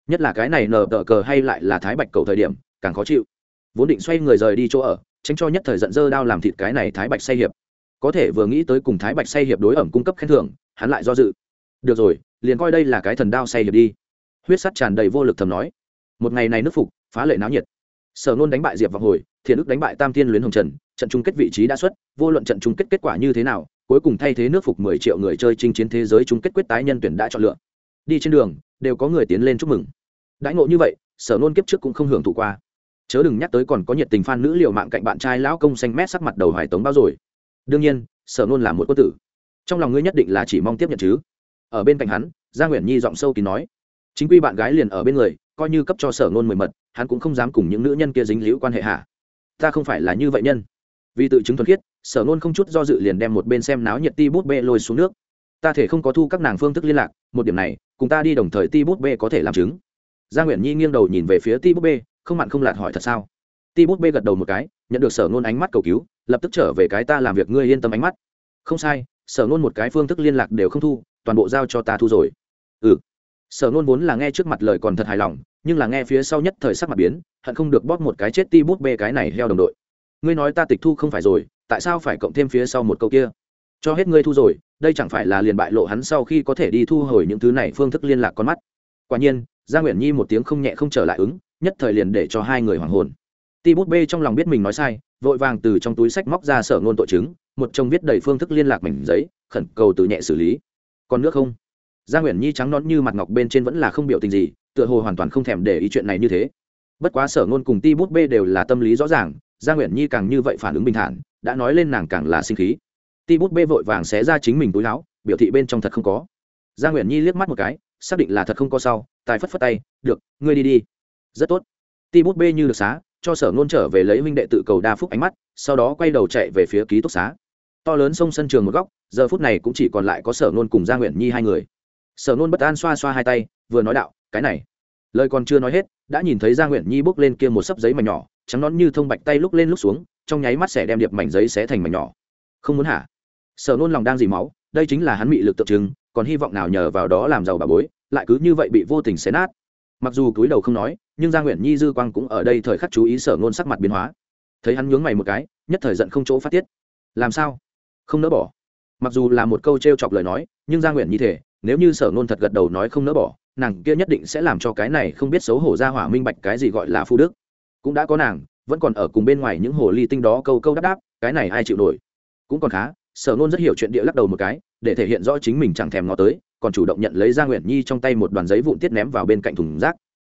Nhất là cái này nở tờ cờ hay lại là thái bạch cầu thời điểm, càng khó chịu. Vốn định xoay người rời đi chỗ ở, tránh cho nhất thời giận dơ đao làm thịt cái này thái bạch say hiệp. Có thể vừa nghĩ tới cùng thái bạch say hiệp đối ẩm cung cấp khen thưởng, hắn lại do dự. Được rồi, liền coi đây là cái thần đao say hiệp đi. Huyết sắt tràn đầy vô lực thầm nói. Một ngày này nước phục, phá lệ náo nhiệt. Sở nôn đánh bại diệp vào hồi, thiện ức đánh bại tam thiên luyến hồng trần trận chung kết vị trí đã xuất, vô luận trận chung kết kết quả như thế nào, cuối cùng thay thế nước phục mười triệu người chơi chinh chiến thế giới chung kết quyết tái nhân tuyển đã chọn lựa. Đi trên đường, đều có người tiến lên chúc mừng. Đãi ngộ như vậy, sở nôn kiếp trước cũng không hưởng thụ qua. Chớ đừng nhắc tới còn có nhiệt tình fan nữ liều mạng cạnh bạn trai lão công xanh mét sắc mặt đầu hoài tống bao rồi. Đương nhiên, sở nôn là một quân tử. Trong lòng ngươi nhất định là chỉ mong tiếp nhận chứ. Ở bên cạnh hắn gia nguyễn nhi giọng sâu kín nói. Chính quy bạn gái liền ở bên người, coi như cấp cho sở nôn mười mật, hắn cũng không dám cùng những nữ nhân kia dính liễu quan hệ hả? ta không phải là như vậy nhân vì tự chứng thuần khiết, sở nôn không chút do dự liền đem một bên xem náo nhiệt ti bút bê lôi xuống nước. Ta thể không có thu các nàng phương thức liên lạc, một điểm này, cùng ta đi đồng thời ti bút bê có thể làm chứng. Gia nguyễn nhi nghiêng đầu nhìn về phía ti bút bê, không mặn không lạt hỏi thật sao? Ti bút bê gật đầu một cái, nhận được sở nôn ánh mắt cầu cứu, lập tức trở về cái ta làm việc ngươi yên tâm ánh mắt. Không sai, sở nôn một cái phương thức liên lạc đều không thu, toàn bộ giao cho ta thu rồi. Ừ. Sở nôn vốn là nghe trước mặt lời còn thật hài lòng, nhưng là nghe phía sau nhất thời sắc mặt biến, hận không được bóp một cái chết ti bút bê cái này heo đồng đội ngươi nói ta tịch thu không phải rồi, tại sao phải cộng thêm phía sau một câu kia? Cho hết ngươi thu rồi, đây chẳng phải là liền bại lộ hắn sau khi có thể đi thu hồi những thứ này phương thức liên lạc con mắt. Quả nhiên gia nguyễn nhi một tiếng không nhẹ không trở lại ứng, nhất thời liền để cho hai người hoàng hồn. Ti bút bê trong lòng biết mình nói sai, vội vàng từ trong túi sách móc ra sở ngôn tội chứng, một chồng viết đầy phương thức liên lạc mảnh giấy, khẩn cầu từ nhẹ xử lý. Còn nước không? Gia nguyễn nhi trắng nón như mặt ngọc bên trên vẫn là không biểu tình gì, tựa hồ hoàn toàn không thèm để ý chuyện này như thế. Bất quá sở ngôn cùng ti bút bê đều là tâm lý rõ ràng gia nguyễn nhi càng như vậy phản ứng bình thản, đã nói lên nàng càng là sinh khí. Ti bút bê vội vàng xé ra chính mình túi láo biểu thị bên trong thật không có. Gia nguyễn nhi liếc mắt một cái, xác định là thật không có sau, tài phất phất tay, được, ngươi đi đi. Rất tốt. Ti bút bê như được xá, cho sở ngôn trở về lấy huynh đệ tự cầu đa phúc ánh mắt, sau đó quay đầu chạy về phía ký túc xá. To lớn sông sân trường một góc, giờ phút này cũng chỉ còn lại có sở ngôn cùng gia nguyễn nhi hai người. Sở ngôn bất an xoa xoa hai tay, vừa nói đạo, cái này. Lời còn chưa nói hết, đã nhìn thấy gia nguyễn nhi bốc lên kia một sấp giấy mảnh nhỏ trắng nón như thông bạch tay lúc lên lúc xuống, trong nháy mắt sẽ đem điệp mảnh giấy xé thành mảnh nhỏ. Không muốn hả? Sở nôn lòng đang dì máu, đây chính là hắn bị lực tượng trưng, còn hy vọng nào nhờ vào đó làm giàu bà bối, lại cứ như vậy bị vô tình xé nát. Mặc dù cúi đầu không nói, nhưng gia nguyễn nhi dư quang cũng ở đây thời khắc chú ý sở nôn sắc mặt biến hóa. Thấy hắn nhướng mày một cái, nhất thời giận không chỗ phát tiết. Làm sao? Không nỡ bỏ. Mặc dù là một câu t r e o chọc lời nói, nhưng gia nguyễn nhi thể nếu như sở nôn thật gật đầu nói không nỡ bỏ, nàng kia nhất định sẽ làm cho cái này không biết xấu hổ ra hỏa minh bạch cái gì gọi là phu đức cũng đã có nàng, vẫn còn ở cùng bên ngoài những hồ ly tinh đó câu câu đáp đáp, cái này ai chịu nổi? Cũng còn khá, sở nôn rất hiểu chuyện địa lắc đầu một cái, để thể hiện rõ chính mình chẳng thèm ngó tới, còn chủ động nhận lấy gia nguyện nhi trong tay một đoàn giấy vụn tiết ném vào bên cạnh thùng rác.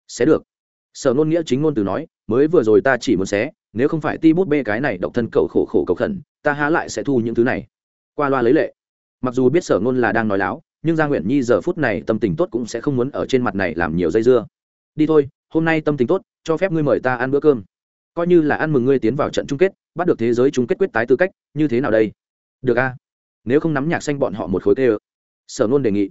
Xé được. Sở nôn nghĩa chính ngôn từ nói, mới vừa rồi ta chỉ muốn xé, nếu không phải ti bút bê cái này độc thân cầu khổ khổ cầu khẩn, ta há lại sẽ thu những thứ này. Qua loa lấy lệ. Mặc dù biết sở nôn là đang nói láo, nhưng gia nguyện nhi giờ phút này tâm tình tốt cũng sẽ không muốn ở trên mặt này làm nhiều dây dưa. Đi thôi hôm nay tâm tình tốt, cho phép ngươi mời ta ăn bữa cơm. Coi như là ăn mừng ngươi tiến vào trận chung kết, bắt được thế giới chung kết quyết tái tư cách, như thế nào đây? Được a nếu không nắm nhạc xanh bọn họ một khối tê ơ. Sở nôn đề nghị.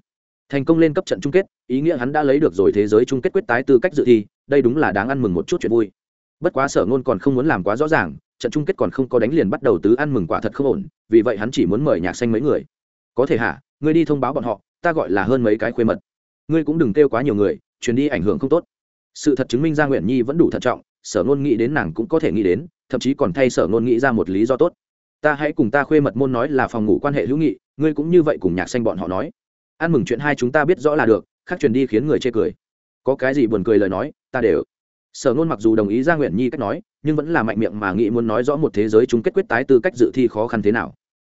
Thành công lên cấp trận chung kết, ý nghĩa hắn đã lấy được rồi thế giới chung kết quyết tái tư cách dự thi, đây đúng là đáng ăn mừng một chút chuyện vui. Bất quá sở nôn còn không muốn làm quá rõ ràng, trận chung kết còn không có đánh liền bắt đầu tứ ăn mừng quả thật không ổn, vì vậy hắn chỉ muốn mời nhạc xanh mấy người. Có thể hả? Ngươi đi thông báo bọn họ, ta gọi là hơn mấy cái khuê mật. Ngươi cũng đừng kêu quá nhiều người, truyền đi ảnh hưởng không tốt sự thật chứng minh gia nguyện nhi vẫn đủ thận trọng, sở ngôn nghĩ đến nàng cũng có thể nghĩ đến, thậm chí còn thay sở ngôn nghĩ ra một lý do tốt. Ta hãy cùng ta khuê mật môn nói là phòng ngủ quan hệ hữu nghị, ngươi cũng như vậy cùng nhạc xanh bọn họ nói. Ăn mừng chuyện hai chúng ta biết rõ là được, khác truyền đi khiến người chê cười. Có cái gì buồn cười lời nói, ta đều. Sở ngôn mặc dù đồng ý gia nguyện nhi cách nói, nhưng vẫn là mạnh miệng mà nghĩ muốn nói rõ một thế giới chúng kết quyết tái tư cách dự thi khó khăn thế nào.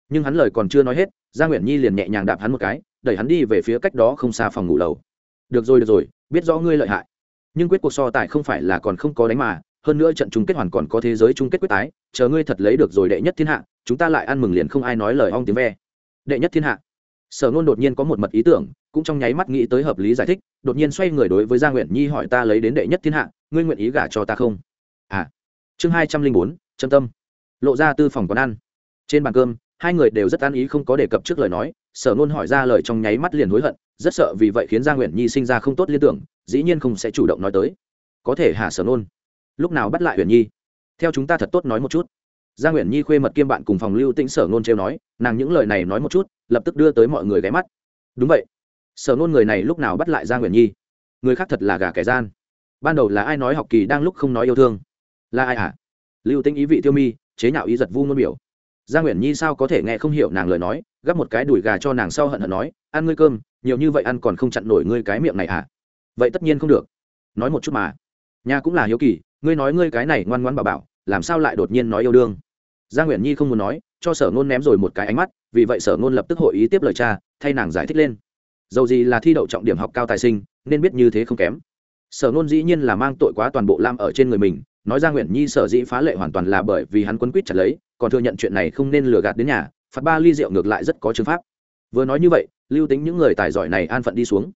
Nhưng hắn lời còn chưa nói hết gia nguyện nhi liền nhẹ nhàng đạp hắn một cái, đẩy hắn đi về phía cách đó không xa phòng ngủ lầu. Được rồi được rồi, biết rõ ngươi lợi hại nhưng quyết cuộc so tài không phải là còn không có đánh mà, hơn nữa trận chung kết hoàn còn có thế giới chung kết quyết tái, chờ ngươi thật lấy được rồi đệ nhất thiên hạ, chúng ta lại ăn mừng liền không ai nói lời ong tiếng ve. Đệ nhất thiên hạ. Sở ngôn đột nhiên có một mật ý tưởng, cũng trong nháy mắt nghĩ tới hợp lý giải thích, đột nhiên xoay người đối với gia nguyện nhi hỏi ta lấy đến đệ nhất thiên hạ, ngươi nguyện ý gả cho ta không? À. Chương hai trăm linh bốn, trâm tâm. Lộ ra tư phòng quán ăn. Trên bàn cơm, hai người đều rất an ý không có đề cập trước lời nói, sở nôn hỏi ra lời trong nháy mắt liền hối hận, rất sợ vì vậy khiến gia nguyện nhi sinh ra không tốt liên tưởng dĩ nhiên không sẽ chủ động nói tới. Có thể hà sở nôn, lúc nào bắt lại huyền nhi? Theo chúng ta thật tốt nói một chút. Gia nguyễn nhi khuê mật kiêm bạn cùng phòng lưu tĩnh sở nôn trêu nói, nàng những lời này nói một chút, lập tức đưa tới mọi người ghé mắt. Đúng vậy. Sở nôn người này lúc nào bắt lại gia nguyễn nhi? Người khác thật là gà kẻ gian. Ban đầu là ai nói học kỳ đang lúc không nói yêu thương? Là ai hả? Lưu tĩnh ý vị tiêu mi, chế nhạo ý giật vu ngôn biểu. Gia nguyễn nhi sao có thể nghe không hiểu nàng lời nói, gắp một cái đùi gà cho nàng sau hận hận nói, ăn ngươi cơm, nhiều như vậy ăn còn không chặn nổi ngươi cái miệng này hả? Vậy tất nhiên không được. Nói một chút mà. Nhà cũng là hiếu kỳ, ngươi nói ngươi cái này ngoan ngoan bảo bảo, làm sao lại đột nhiên nói yêu đương? Gia nguyện nhi không muốn nói, cho sở ngôn ném rồi một cái ánh mắt, vì vậy sở ngôn lập tức hội ý tiếp lời cha, thay nàng giải thích lên. Dầu gì là thi đậu trọng điểm học cao tài sinh, nên biết như thế không kém. Sở ngôn dĩ nhiên là mang tội quá toàn bộ lam ở trên người mình, nói gia nguyện nhi sở dĩ phá lệ hoàn toàn là bởi vì hắn quấn quýt chặt lấy, còn thừa nhận chuyện này không nên lừa gạt đến nhà, phạt ba ly rượu ngược lại rất có chứng pháp. Vừa nói như vậy, lưu tính những người tài giỏi này an phận đi xuống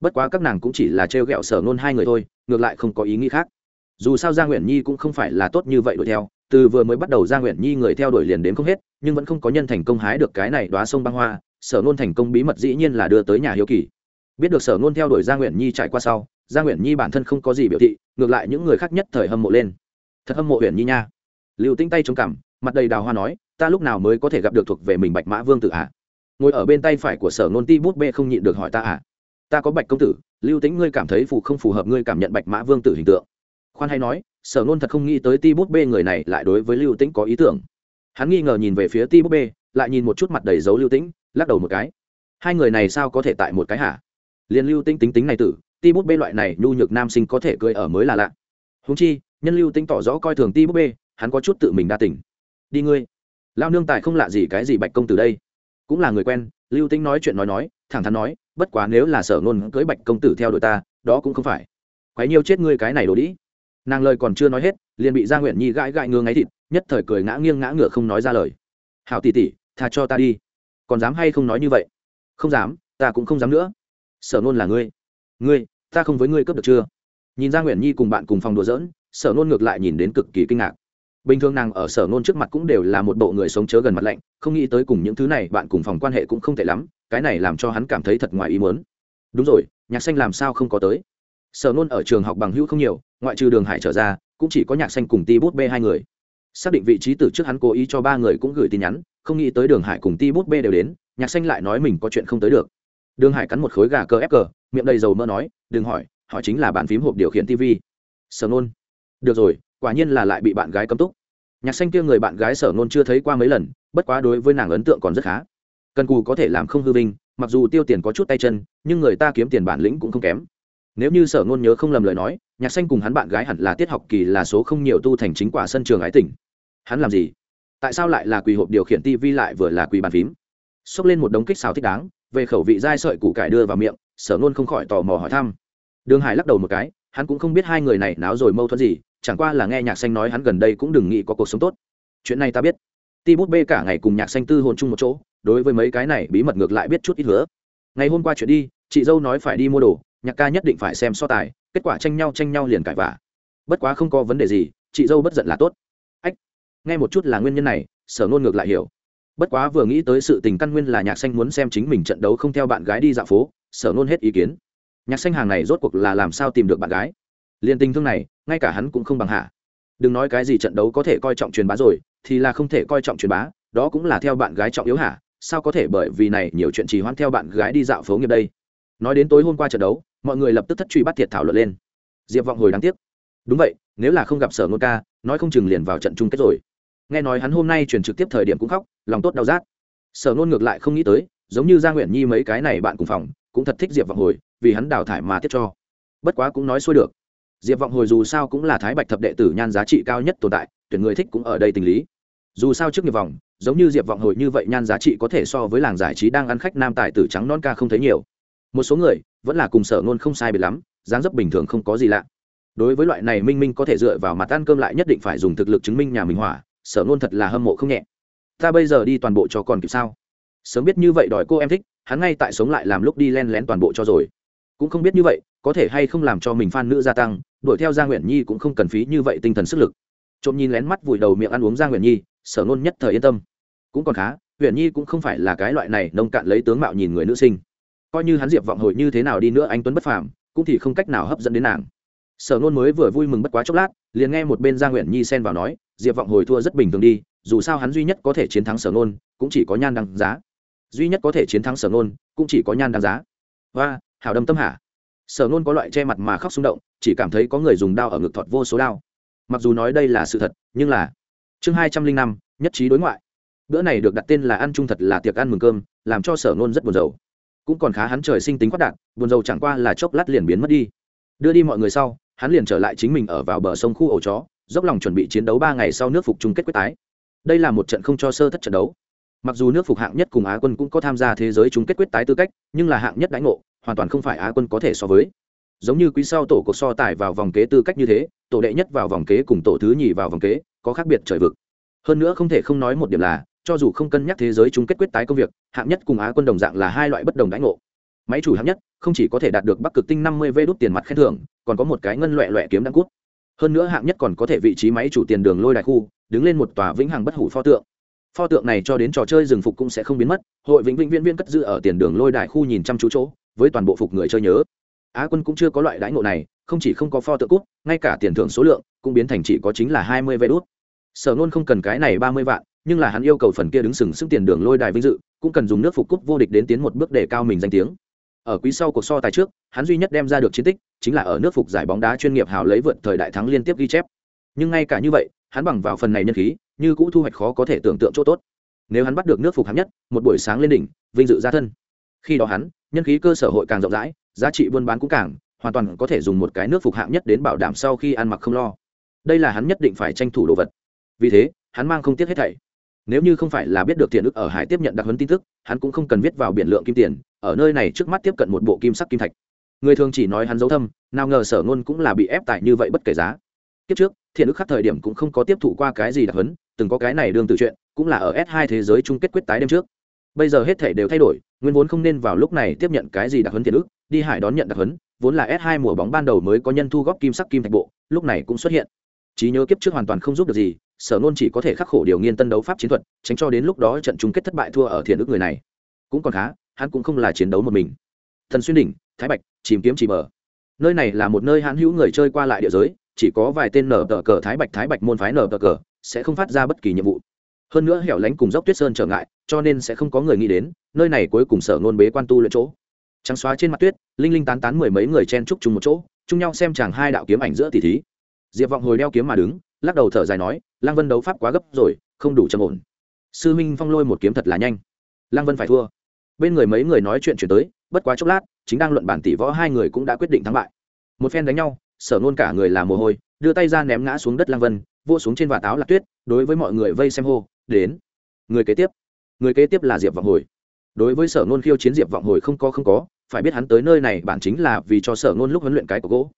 bất quá các nàng cũng chỉ là trêu ghẹo sở Nôn hai người thôi, ngược lại không có ý nghĩ khác dù sao gia nguyện nhi cũng không phải là tốt như vậy đuổi theo, từ vừa mới bắt đầu gia nguyện nhi người theo đuổi liền đến không hết, nhưng vẫn không có nhân thành công hái được cái này đoá sông băng hoa, sở nôn thành công bí mật dĩ nhiên là đưa tới nhà hiếu kỳ biết được sở nôn theo đuổi gia nguyện nhi trải qua sau gia nguyện nhi bản thân không có gì biểu thị, ngược lại những người khác nhất thời hâm mộ lên thật hâm mộ huyện nhi nha liệu tinh tay chống cằm, mặt đầy đào hoa nói, ta lúc nào mới có thể gặp được thuộc về mình bạch mã vương tử ạ à? ngồi ở bên tay phải của sở nôn ti bút bê không nhịn được hỏi ta ạ à? Ta có bạch công tử, lưu tính ngươi cảm thấy phù không phù hợp ngươi cảm nhận bạch mã vương tử hình tượng. Khoan hay nói, sở nôn thật không nghĩ tới ti bút bê người này lại đối với lưu tĩnh có ý tưởng. Hắn nghi ngờ nhìn về phía ti bút bê, lại nhìn một chút mặt đầy dấu lưu tĩnh, lắc đầu một cái. Hai người này sao có thể tại một cái hả? Liền lưu tĩnh tính tính này tử, ti bút bê loại này nhu nhược nam sinh có thể cười ở mới là lạ. Húng chi, nhân lưu tĩnh tỏ rõ coi thường ti bút bê, hắn có chút tự mình đa tỉnh đi ngươi. Lao nương tài không lạ gì cái gì bạch công từ đây. Cũng là người quen, lưu tĩnh nói chuyện nói nói thẳng thắn nói, bất quá nếu là sở nôn cưới bạch công tử theo đuổi ta, đó cũng không phải. Quái nhiêu chết ngươi cái này đồ đĩ. Nàng lời còn chưa nói hết, liền bị gia nguyện nhi gãi gãi ngứa ngáy thịt, nhất thời cười ngã nghiêng ngã ngựa không nói ra lời. Hảo tỉ tỉ tha cho ta đi. Còn dám hay không nói như vậy? Không dám, ta cũng không dám nữa. Sở nôn là ngươi. Ngươi, ta không với ngươi cướp được chưa? Nhìn gia nguyện nhi cùng bạn cùng phòng đùa giỡn, sở nôn ngược lại nhìn đến cực kỳ kinh ngạc bình thường nàng ở sở nôn trước mặt cũng đều là một bộ người sống chớ gần mặt lạnh, không nghĩ tới cùng những thứ này bạn cùng phòng quan hệ cũng không tệ lắm, cái này làm cho hắn cảm thấy thật ngoài ý muốn. Đúng rồi, nhạc xanh làm sao không có tới? Sở nôn ở trường học bằng hữu không nhiều, ngoại trừ đường hải trở ra, cũng chỉ có nhạc xanh cùng ti bút bê hai người. Xác định vị trí từ trước hắn cố ý cho ba người cũng gửi tin nhắn, không nghĩ tới đường hải cùng ti bút bê đều đến, nhạc xanh lại nói mình có chuyện không tới được. Đường hải cắn một khối gà cơ ép cờ, miệng đầy dầu mỡ nói, đừng hỏi họ chính là bàn phím hộp điều khiển tv sở nôn được rồi quả nhiên là lại bị bạn gái cấm túc. Nhạc xanh kia người bạn gái sở nôn chưa thấy qua mấy lần, bất quá đối với nàng ấn tượng còn rất khá. Cần cù có thể làm không hư vinh, mặc dù tiêu tiền có chút tay chân, nhưng người ta kiếm tiền bản lĩnh cũng không kém. Nếu như sở ngôn nhớ không lầm lời nói, nhạc xanh cùng hắn bạn gái hẳn là tiết học kỳ là số không nhiều tu thành chính quả sân trường ái tỉnh hắn làm gì? Tại sao lại là quỳ hộp điều khiển tv lại vừa là quỳ bàn phím? Xốc lên một đống kích xào thích đáng, về khẩu vị dai sợi củ cải đưa vào miệng, sở ngôn không khỏi tò mò hỏi thăm. Đường hải lắc đầu một cái, hắn cũng không biết hai người này náo rồi mâu thuẫn gì chẳng qua là nghe nhạc xanh nói hắn gần đây cũng đừng nghĩ có cuộc sống tốt. Chuyện này ta biết. Ti bút bê cả ngày cùng nhạc xanh tư hôn chung một chỗ, đối với mấy cái này bí mật ngược lại biết chút ít hứa. Ngày hôm qua chuyện đi, chị dâu nói phải đi mua đồ, nhạc ca nhất định phải xem so tài, kết quả tranh nhau tranh nhau liền cãi vả bất quá không có vấn đề gì, chị dâu bất giận là tốt. Ách, nghe một chút là nguyên nhân này, sở nôn ngược lại hiểu. Bất quá vừa nghĩ tới sự tình căn nguyên là nhạc xanh muốn xem chính mình trận đấu không theo bạn gái đi dạo phố, sở nôn hết ý kiến. Nhạc xanh hàng này rốt cuộc là làm sao tìm được bạn gái? Liền tình thương này ngay cả hắn cũng không bằng hạ. Đừng nói cái gì trận đấu có thể coi trọng truyền bá rồi, thì là không thể coi trọng truyền bá, đó cũng là theo bạn gái trọng yếu hả? Sao có thể bởi vì này nhiều chuyện trì hoãn theo bạn gái đi dạo phố nghiệp đây? Nói đến tối hôm qua trận đấu, mọi người lập tức thất truy bắt thiệt thảo luận lên. Diệp vọng hồi đáng tiếc. Đúng vậy, nếu là không gặp sở ngôn ca, nói không chừng liền vào trận chung kết rồi. Nghe nói hắn hôm nay chuyển trực tiếp thời điểm cũng khóc, lòng tốt đau rát. Sở ngôn ngược lại không nghĩ tới, giống như gia nguyện nhi mấy cái này bạn cùng phòng, cũng thật thích diệp vọng hồi, vì hắn đào thải mà tiếp cho. Bất quá cũng nói xuôi được diệp vọng hồi dù sao cũng là thái bạch thập đệ tử nhan giá trị cao nhất tồn tại, tuyển người thích cũng ở đây tình lý. Dù sao trước nghiệp vòng giống như diệp vọng hồi như vậy nhan giá trị có thể so với làng giải trí đang ăn khách nam tài tử trắng non ca không thấy nhiều. Một số người vẫn là cùng sở ngôn không sai biệt lắm, dáng dấp bình thường không có gì lạ. Đối với loại này minh minh có thể dựa vào mặt ăn cơm lại nhất định phải dùng thực lực chứng minh nhà mình hỏa, sở ngôn thật là hâm mộ không nhẹ. Ta bây giờ đi toàn bộ cho còn kịp sao? Sớm biết như vậy đòi cô em thích, hắn ngay tại sống lại làm lúc đi len lén toàn bộ cho rồi cũng không biết như vậy, có thể hay không làm cho mình phan nữ gia tăng, đuổi theo gia nguyện nhi cũng không cần phí như vậy tinh thần sức lực. Trộm nhìn lén mắt vùi đầu miệng ăn uống gia nguyện nhi, sở ngôn nhất thời yên tâm. Cũng còn khá nguyễn nhi cũng không phải là cái loại này nông cạn lấy tướng mạo nhìn người nữ sinh. Coi như hắn diệp vọng hồi như thế nào đi nữa anh tuấn bất phàm, cũng thì không cách nào hấp dẫn đến nàng. Sở nôn mới vừa vui mừng bất quá chốc lát, liền nghe một bên gia nguyện nhi xen vào nói, diệp vọng hồi thua rất bình thường đi, dù sao hắn duy nhất có thể chiến thắng sở nôn cũng chỉ có nhan đăng giá. Duy nhất có thể chiến thắng sở nôn cũng chỉ có nhan đăng giá. Và hảo đâm tâm hả? Sở nôn có loại che mặt mà khóc xung động, chỉ cảm thấy có người dùng đao ở ngực thọt vô số đao. Mặc dù nói đây là sự thật, nhưng là chương hai trăm linh năm, nhất trí đối ngoại. Bữa này được đặt tên là ăn trung thật là tiệc ăn mừng cơm, làm cho sở nôn rất buồn rầu. Cũng còn khá hắn trời sinh tính quát đạn, buồn rầu chẳng qua là chốc lát liền biến mất đi. Đưa đi mọi người sau, hắn liền trở lại chính mình ở vào bờ sông khu ổ chó, dốc lòng chuẩn bị chiến đấu ba ngày sau nước phục chung kết quyết tái. Đây là một trận không cho sơ thất trận đấu. Mặc dù nước phục hạng nhất cùng á quân cũng có tham gia thế giới chung kết quyết tái tư cách, nhưng là hạng nhất đánh ngộ hoàn toàn không phải á quân có thể so với. Giống như quý sau tổ cuộc so tài vào vòng kế tư cách như thế, tổ đệ nhất vào vòng kế cùng tổ thứ nhì vào vòng kế, có khác biệt trời vực. Hơn nữa không thể không nói một điểm là, cho dù không cân nhắc thế giới chung kết quyết tái công việc, hạng nhất cùng á quân đồng dạng là hai loại bất đồng đánh ngộ. Máy chủ hạng nhất, không chỉ có thể đạt được bắc cực tinh năm mươi vê đốt tiền mặt khen thưởng, còn có một cái ngân loẹ loẹ kiếm đăng cút. Hơn nữa hạng nhất còn có thể vị trí máy chủ tiền đường lôi đại khu, đứng lên một tòa vĩnh hằng bất hủ pho tượng. Pho tượng này cho đến trò chơi rừng phục cũng sẽ không biến mất, hội vĩnh vĩnh viên viên cất giữ ở tiền đường lôi đại khu nhìn chăm chú chỗ với toàn bộ phục người chơi nhớ. Á quân cũng chưa có loại đãi ngộ này không chỉ không có pho tượng cúc, ngay cả tiền thưởng số lượng cũng biến thành chỉ có chính là hai mươi vé đốt sở nôn không cần cái này ba mươi vạn nhưng là hắn yêu cầu phần kia đứng sừng sững tiền đường lôi đài vinh dự cũng cần dùng nước phục cúp vô địch đến tiến một bước để cao mình danh tiếng. Ở quý sau cuộc so tài trước hắn duy nhất đem ra được chiến tích chính là ở nước phục giải bóng đá chuyên nghiệp hào lấy vượt thời đại thắng liên tiếp ghi chép. Nhưng ngay cả như vậy hắn bằng vào phần này nhân khí như cũ thu hoạch khó có thể tưởng tượng chỗ tốt. Nếu hắn bắt được nước phục hạng nhất một buổi sáng lên đỉnh vinh dự ra thân khi đó hắn, nhân khí cơ sở hội càng rộng rãi, giá trị buôn bán cũng càng, hoàn toàn có thể dùng một cái nước phục hạng nhất đến bảo đảm sau khi ăn mặc không lo. Đây là hắn nhất định phải tranh thủ đồ vật. Vì thế, hắn mang không tiếc hết thảy. Nếu như không phải là biết được tiền ức ở hải tiếp nhận đặc huấn tin tức, hắn cũng không cần viết vào biển lượng kim tiền, ở nơi này trước mắt tiếp cận một bộ kim sắc kim thạch. Người thường chỉ nói hắn giấu thâm, nào ngờ sở ngôn cũng là bị ép tại như vậy bất kể giá. Kiếp trước, thiện ức khắc thời điểm cũng không có tiếp thụ qua cái gì đặc huấn, từng có cái này đương tự chuyện, cũng là ở s 2 thế giới chung kết quyết tái đêm trước bây giờ hết thể đều thay đổi, nguyên vốn không nên vào lúc này tiếp nhận cái gì đặc huấn thiện ức đi hải đón nhận đặc huấn, vốn là s 2 mùa bóng ban đầu mới có nhân thu góp kim sắc kim thạch bộ, lúc này cũng xuất hiện. Trí nhớ kiếp trước hoàn toàn không giúp được gì, sở nôn chỉ có thể khắc khổ điều nghiên tân đấu pháp chiến thuật, tránh cho đến lúc đó trận chung kết thất bại thua ở thiện ước người này. Cũng còn khá, hắn cũng không là chiến đấu một mình. Thần xuyên đỉnh, thái bạch, chìm kiếm chỉ mở nơi này là một nơi hãn hữu người chơi qua lại địa giới, chỉ có vài tên nở tờ cờ thái bạch thái bạch môn phái nở tờ cờ, sẽ không phát ra bất kỳ nhiệm vụ hơn nữa hẻo lánh cùng dốc tuyết sơn trở ngại, cho nên sẽ không có người nghĩ đến, nơi này cuối cùng sở ngôn bế quan tu luyện chỗ. Trắng xóa trên mặt tuyết, linh linh tán tán mười mấy người chen trúc chung một chỗ, chung nhau xem chàng hai đạo kiếm ảnh giữa tỷ thí. Diệp vọng hồi đeo kiếm mà đứng, lắc đầu thở dài nói, lăng vân đấu pháp quá gấp rồi, không đủ trầm ổn. Sư minh phong lôi một kiếm thật là nhanh. Lăng vân phải thua. Bên người mấy người nói chuyện chuyển tới, bất quá chốc lát, chính đang luận bản tỷ võ hai người cũng đã quyết định thắng bại. Một phen đánh nhau, sở nôn cả người làm mồ hôi, đưa tay ra ném ngã xuống đất lăng vân vô xuống trên vạt áo lạc tuyết, đối với mọi người vây xem hô đến. Người kế tiếp. Người kế tiếp là diệp vọng hồi. Đối với sở nôn khiêu chiến diệp vọng hồi không có không có, phải biết hắn tới nơi này bản chính là vì cho sở nôn lúc huấn luyện cái của gỗ.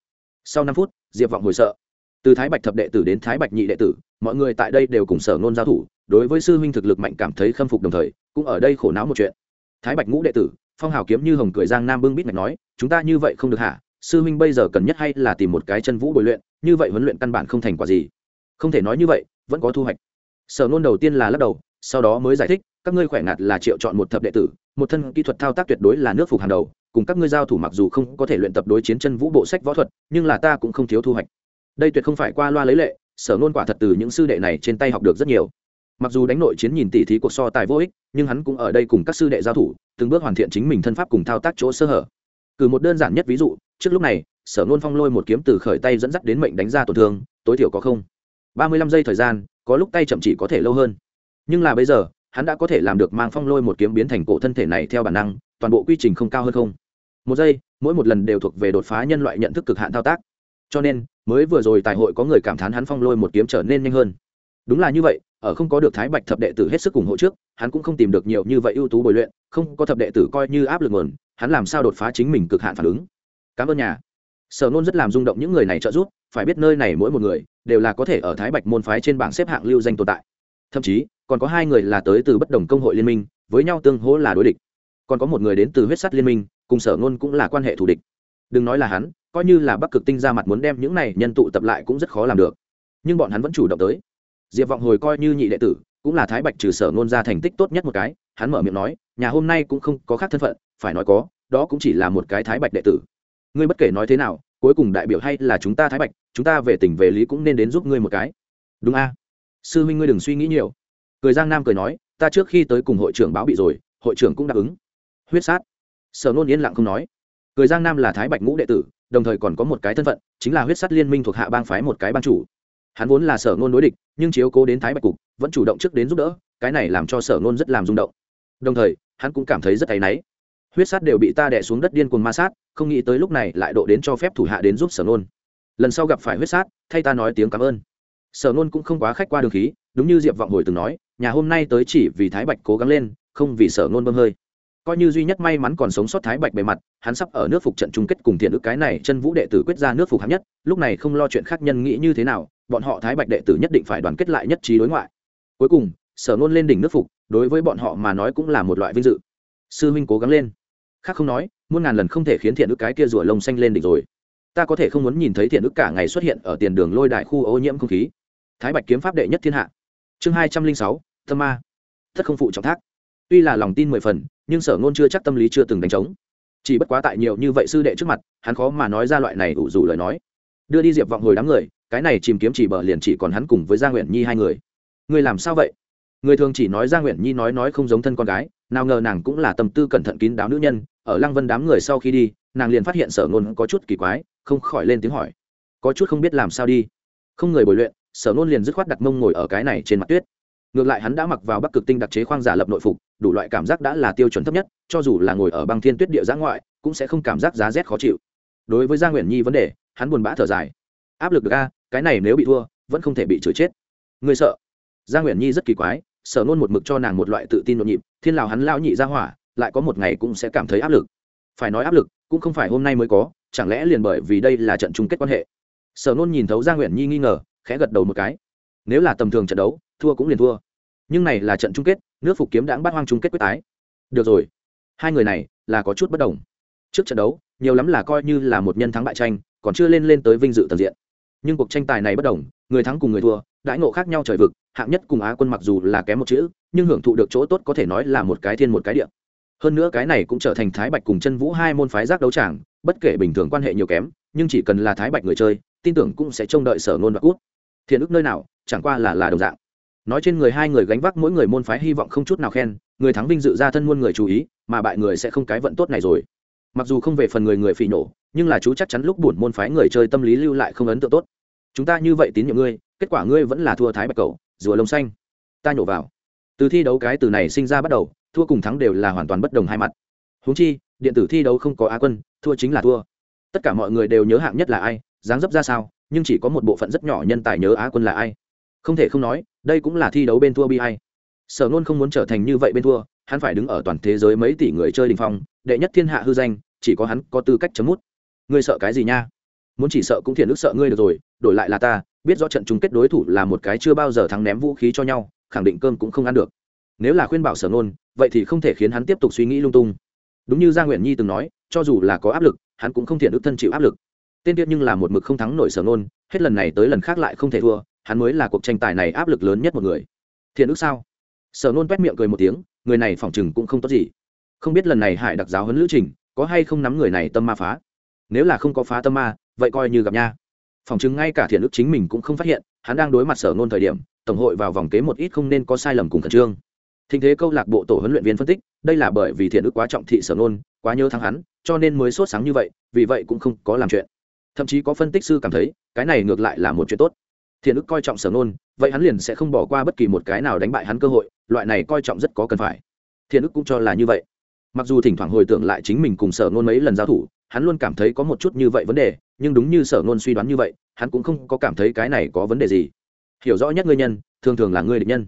Sau năm phút, diệp vọng hồi sợ. Từ thái bạch thập đệ tử đến thái bạch nhị đệ tử, mọi người tại đây đều cùng sở nôn giao thủ, đối với sư huynh thực lực mạnh cảm thấy khâm phục đồng thời, cũng ở đây khổ não một chuyện. Thái bạch ngũ đệ tử, phong hào kiếm như hồng cười giang nam bưng bít mạch nói, chúng ta như vậy không được hả? Sư huynh bây giờ cần nhất hay là tìm một cái chân vũ bồi luyện, như vậy huấn luyện căn bản không thành quả gì. Không thể nói như vậy, vẫn có thu hoạch sở nôn đầu tiên là lắc đầu, sau đó mới giải thích, các ngươi khỏe ngặt là triệu chọn một thập đệ tử, một thân kỹ thuật thao tác tuyệt đối là nước phục hàng đầu, cùng các ngươi giao thủ mặc dù không có thể luyện tập đối chiến chân vũ bộ sách võ thuật, nhưng là ta cũng không thiếu thu hoạch. Đây tuyệt không phải qua loa lấy lệ, sở nôn quả thật từ những sư đệ này trên tay học được rất nhiều. Mặc dù đánh nội chiến nhìn tỉ thí cuộc so tài vô ích, nhưng hắn cũng ở đây cùng các sư đệ giao thủ, từng bước hoàn thiện chính mình thân pháp cùng thao tác chỗ sơ hở. Cử một đơn giản nhất ví dụ, trước lúc này, sở nôn phong lôi một kiếm từ khởi tay dẫn dắt đến mệnh đánh ra tổn thương, tối thiểu có không. ba mươi lăm giây thời gian có lúc tay chậm chỉ có thể lâu hơn. Nhưng là bây giờ, hắn đã có thể làm được mang phong lôi một kiếm biến thành cổ thân thể này theo bản năng, toàn bộ quy trình không cao hơn không. Một giây, mỗi một lần đều thuộc về đột phá nhân loại nhận thức cực hạn thao tác. Cho nên, mới vừa rồi tại hội có người cảm thán hắn phong lôi một kiếm trở nên nhanh hơn. Đúng là như vậy, ở không có được thái bạch thập đệ tử hết sức ủng hộ trước, hắn cũng không tìm được nhiều như vậy ưu tú bồi luyện, không có thập đệ tử coi như áp lực nguồn, hắn làm sao đột phá chính mình cực hạn phản ứng. Cảm ơn nhà. Sở nôn rất làm rung động những người này trợ giúp, phải biết nơi này mỗi một người đều là có thể ở thái bạch môn phái trên bảng xếp hạng lưu danh tồn tại. Thậm chí, còn có hai người là tới từ bất đồng công hội liên minh, với nhau tương hỗ là đối địch. Còn có một người đến từ huyết sắt liên minh, cùng sở ngôn cũng là quan hệ thù địch. Đừng nói là hắn, coi như là bắc cực tinh ra mặt muốn đem những này nhân tụ tập lại cũng rất khó làm được. Nhưng bọn hắn vẫn chủ động tới. Diệp vọng hồi coi như nhị đệ tử, cũng là thái bạch trừ sở ngôn ra thành tích tốt nhất một cái, hắn mở miệng nói, nhà hôm nay cũng không có khác thân phận, phải nói có, đó cũng chỉ là một cái thái bạch đệ tử. Ngươi bất kể nói thế nào cuối cùng đại biểu hay là chúng ta thái bạch, chúng ta về tỉnh về lý cũng nên đến giúp ngươi một cái. Đúng a. Sư huynh ngươi đừng suy nghĩ nhiều. Cười giang nam cười nói, ta trước khi tới cùng hội trưởng báo bị rồi, hội trưởng cũng đáp ứng. Huyết sát. Sở nôn yên lặng không nói. Cười giang nam là thái bạch ngũ đệ tử, đồng thời còn có một cái thân phận, chính là huyết sát liên minh thuộc hạ bang phái một cái ban chủ. Hắn vốn là sở nôn đối địch, nhưng chiếu cố đến thái bạch cục, vẫn chủ động trước đến giúp đỡ, cái này làm cho sở nôn rất làm rung động. Đồng thời, hắn cũng cảm thấy rất áy náy huyết sát đều bị ta đẻ xuống đất điên cuồng ma sát, không nghĩ tới lúc này lại độ đến cho phép thủ hạ đến giúp sở nôn. lần sau gặp phải huyết sát, thay ta nói tiếng cảm ơn. Sở nôn cũng không quá khách qua đường khí, đúng như diệp vọng hồi từng nói, nhà hôm nay tới chỉ vì thái bạch cố gắng lên, không vì sở nôn bơm hơi. Coi như duy nhất may mắn còn sống sót thái bạch bề mặt, hắn sắp ở nước phục trận chung kết cùng thiện ức cái này chân vũ đệ tử quyết ra nước phục hạng nhất, lúc này không lo chuyện khác nhân nghĩ như thế nào, bọn họ thái bạch đệ tử nhất định phải đoàn kết lại nhất trí đối ngoại. Cuối cùng, sở nôn lên đỉnh nước phục, đối với bọn họ mà nói cũng là một loại vinh dự. Sư huynh cố gắng lên khác không nói, muôn ngàn lần không thể khiến thiện ức cái kia rủa lông xanh lên đỉnh rồi. Ta có thể không muốn nhìn thấy thiện ức cả ngày xuất hiện ở tiền đường lôi đại khu ô nhiễm không khí. Thái bạch kiếm pháp đệ nhất thiên hạ. Chương hai trăm linh sáu, tâm ma. Thất không phụ trọng thác. Tuy là lòng tin mười phần, nhưng sở ngôn chưa chắc tâm lý chưa từng đánh trống. Chỉ bất quá tại nhiều như vậy sư đệ trước mặt, hắn khó mà nói ra loại này ủ rủ lời nói. Đưa đi diệp vọng hồi đám người, cái này chìm kiếm chỉ bờ liền chỉ còn hắn cùng với gia nguyện nhi hai người. Người làm sao vậy? Người thường chỉ nói gia nguyện nhi nói nói không giống thân con gái nào ngờ nàng cũng là tâm tư cẩn thận kín đáo nữ nhân, ở lăng vân đám người sau khi đi, nàng liền phát hiện sở ngôn có chút kỳ quái, không khỏi lên tiếng hỏi. Có chút không biết làm sao đi. Không người bồi luyện, sở ngôn liền dứt khoát đặt mông ngồi ở cái này trên mặt tuyết. Ngược lại hắn đã mặc vào bắc cực tinh đặc chế khoang giả lập nội phục, đủ loại cảm giác đã là tiêu chuẩn thấp nhất, cho dù là ngồi ở băng thiên tuyết địa giã ngoại, cũng sẽ không cảm giác giá rét khó chịu. Đối với gia nguyện nhi vấn đề, hắn buồn bã thở dài. Áp lực được a, cái này nếu bị thua, vẫn không thể bị chửi chết. Người sợ. Gia nguyện nhi rất kỳ quái sở nôn một mực cho nàng một loại tự tin nhộn nhịp, thiên lào hắn lao nhị ra hỏa, lại có một ngày cũng sẽ cảm thấy áp lực. Phải nói áp lực, cũng không phải hôm nay mới có, chẳng lẽ liền bởi vì đây là trận chung kết quan hệ? Sở nôn nhìn thấu gia nguyện nhi nghi ngờ, khẽ gật đầu một cái. Nếu là tầm thường trận đấu, thua cũng liền thua. Nhưng này là trận chung kết, nước phục kiếm đãng bắt hoang chung kết quyết tái. Được rồi. Hai người này là có chút bất đồng. Trước trận đấu, nhiều lắm là coi như là một nhân thắng bại tranh, còn chưa lên lên tới vinh dự tầng diện. Nhưng cuộc tranh tài này bất đồng, người thắng cùng người thua đãi ngộ khác nhau trời vực, hạng nhất cùng á quân mặc dù là kém một chữ, nhưng hưởng thụ được chỗ tốt có thể nói là một cái thiên một cái địa. Hơn nữa cái này cũng trở thành thái bạch cùng chân vũ hai môn phái giác đấu tràng, bất kể bình thường quan hệ nhiều kém, nhưng chỉ cần là thái bạch người chơi, tin tưởng cũng sẽ trông đợi sở ngôn và cút. Thiện ức nơi nào, chẳng qua là là đồng dạng. Nói trên người hai người gánh vác mỗi người môn phái hy vọng không chút nào khen, người thắng vinh dự ra thân muôn người chú ý, mà bại người sẽ không cái vận tốt này rồi. Mặc dù không về phần người người phỉ nổ, nhưng là chú chắc chắn lúc buồn môn phái người chơi tâm lý lưu lại không ấn tượng tốt chúng ta như vậy tín nhiệm ngươi, kết quả ngươi vẫn là thua thái bạch cầu, rùa lông xanh. Ta nhổ vào. Từ thi đấu cái từ này sinh ra bắt đầu, thua cùng thắng đều là hoàn toàn bất đồng hai mặt. Húng chi, điện tử thi đấu không có á quân, thua chính là thua. Tất cả mọi người đều nhớ hạng nhất là ai, dáng dấp ra sao, nhưng chỉ có một bộ phận rất nhỏ nhân tài nhớ á quân là ai. Không thể không nói, đây cũng là thi đấu bên thua bi hay sở nôn không muốn trở thành như vậy bên thua, hắn phải đứng ở toàn thế giới mấy tỷ người chơi đình phong, đệ nhất thiên hạ hư danh, chỉ có hắn có tư cách chấm mút. Ngươi sợ cái gì nha? Muốn chỉ sợ cũng thiện ức sợ ngươi được rồi, đổi lại là ta, biết rõ trận chung kết đối thủ là một cái chưa bao giờ thắng ném vũ khí cho nhau, khẳng định cơm cũng không ăn được. Nếu là khuyên bảo sở nôn vậy thì không thể khiến hắn tiếp tục suy nghĩ lung tung. Đúng như gia nguyện nhi từng nói, cho dù là có áp lực, hắn cũng không thiện ức thân chịu áp lực. Tên tiết nhưng là một mực không thắng nổi sở nôn hết lần này tới lần khác lại không thể thua, hắn mới là cuộc tranh tài này áp lực lớn nhất một người. Thiện ức sao? Sở nôn quét miệng cười một tiếng, người này phỏng chừng cũng không tốt gì. Không biết lần này hải đặc giáo huấn lữ trình, có hay không nắm người này tâm ma phá? Nếu là không có phá tâm ma, vậy coi như gặp nha. Phòng chứng ngay cả thiện ức chính mình cũng không phát hiện, hắn đang đối mặt sở nôn thời điểm, tổng hội vào vòng kế một ít không nên có sai lầm cùng khẩn trương. Thình thế câu lạc bộ tổ huấn luyện viên phân tích, đây là bởi vì thiện ức quá trọng thị sở nôn quá nhớ thắng hắn, cho nên mới sốt sáng như vậy, vì vậy cũng không có làm chuyện. Thậm chí có phân tích sư cảm thấy, cái này ngược lại là một chuyện tốt. Thiện ức coi trọng sở nôn vậy hắn liền sẽ không bỏ qua bất kỳ một cái nào đánh bại hắn cơ hội, loại này coi trọng rất có cần phải. Thiện ức cũng cho là như vậy. Mặc dù thỉnh thoảng hồi tưởng lại chính mình cùng sở nôn mấy lần giao thủ hắn luôn cảm thấy có một chút như vậy vấn đề, nhưng đúng như sở nôn suy đoán như vậy, hắn cũng không có cảm thấy cái này có vấn đề gì. Hiểu rõ nhất ngươi nhân, thường thường là ngươi địch nhân.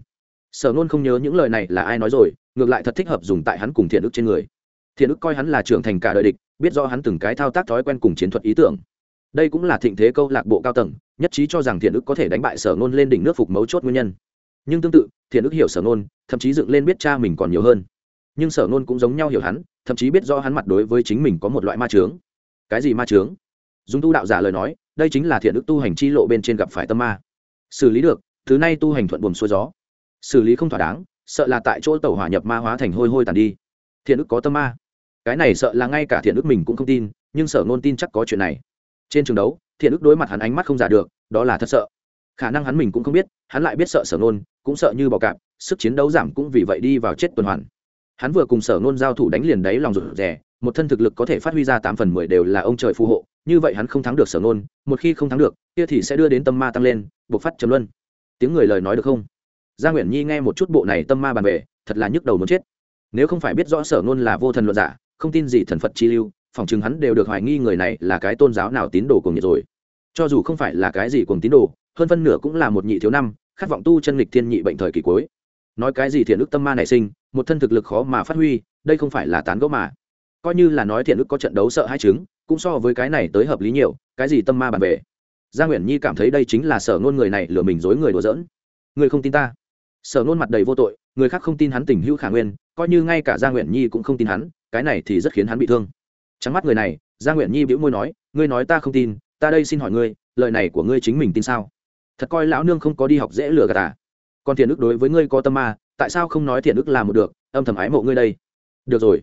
Sở nôn không nhớ những lời này là ai nói rồi, ngược lại thật thích hợp dùng tại hắn cùng thiện ức trên người. Thiện ức coi hắn là trưởng thành cả đời địch, biết rõ hắn từng cái thao tác thói quen cùng chiến thuật ý tưởng. Đây cũng là thịnh thế câu lạc bộ cao tầng, nhất trí cho rằng thiện ức có thể đánh bại sở nôn lên đỉnh nước phục mấu chốt nguyên nhân. Nhưng tương tự, thiện ức hiểu sở nôn thậm chí dựng lên biết cha mình còn nhiều hơn nhưng sở nôn cũng giống nhau hiểu hắn, thậm chí biết rõ hắn mặt đối với chính mình có một loại ma trướng cái gì ma trướng dùng tu đạo giả lời nói, đây chính là thiện ức tu hành chi lộ bên trên gặp phải tâm ma. Xử lý được, thứ nay tu hành thuận buồm xuôi gió. Xử lý không thỏa đáng, sợ là tại chỗ tàu hỏa nhập ma hóa thành hôi hôi tàn đi. Thiện ức có tâm ma. Cái này sợ là ngay cả thiện ức mình cũng không tin, nhưng sở ngôn tin chắc có chuyện này. Trên trường đấu, thiện ức đối mặt hắn ánh mắt không giả được, đó là thật sợ. Khả năng hắn mình cũng không biết, hắn lại biết sợ sở ngôn, cũng sợ như bò cạp, sức chiến đấu giảm cũng vì vậy đi vào chết tuần hoàn hắn vừa cùng sở Nôn giao thủ đánh liền đáy lòng rụt rè một thân thực lực có thể phát huy ra tám phần mười đều là ông trời phù hộ như vậy hắn không thắng được sở Nôn, một khi không thắng được kia thì sẽ đưa đến tâm ma tăng lên buộc phát trầm luân. Tiếng người lời nói được không? Gia nguyễn nhi nghe một chút bộ này tâm ma bàn về thật là nhức đầu muốn chết. Nếu không phải biết rõ sở Nôn là vô thần luận giả không tin gì thần phật chi lưu phỏng chừng hắn đều được hoài nghi người này là cái tôn giáo nào tín đồ cùng nhiệt rồi. Cho dù không phải là cái gì cùng tín đồ hơn phân nửa cũng là một nhị thiếu năm khát vọng tu chân lịch thiên nhị bệnh thời kỳ cuối nói cái gì thiện ức tâm ma nảy sinh, một thân thực lực khó mà phát huy, đây không phải là tán gẫu mà. Coi như là nói thiện ức có trận đấu sợ hai chứng cũng so với cái này tới hợp lý nhiều, cái gì tâm ma bàn về gia nguyễn nhi cảm thấy đây chính là sở ngôn người này lừa mình dối người đùa giỡn. Người không tin ta. Sở ngôn mặt đầy vô tội, người khác không tin hắn tình hữu khả nguyên, coi như ngay cả gia nguyễn nhi cũng không tin hắn, cái này thì rất khiến hắn bị thương. Trắng mắt người này gia nguyễn nhi bĩu môi nói, ngươi nói ta không tin, ta đây xin hỏi ngươi, lời này của ngươi chính mình tin sao? Thật coi lão nương không có đi học dễ lừa gạt à? Còn thiện ức đối với ngươi có tâm ma, tại sao không nói thiện ức làm một được, âm thầm ái mộ ngươi đây? Được rồi.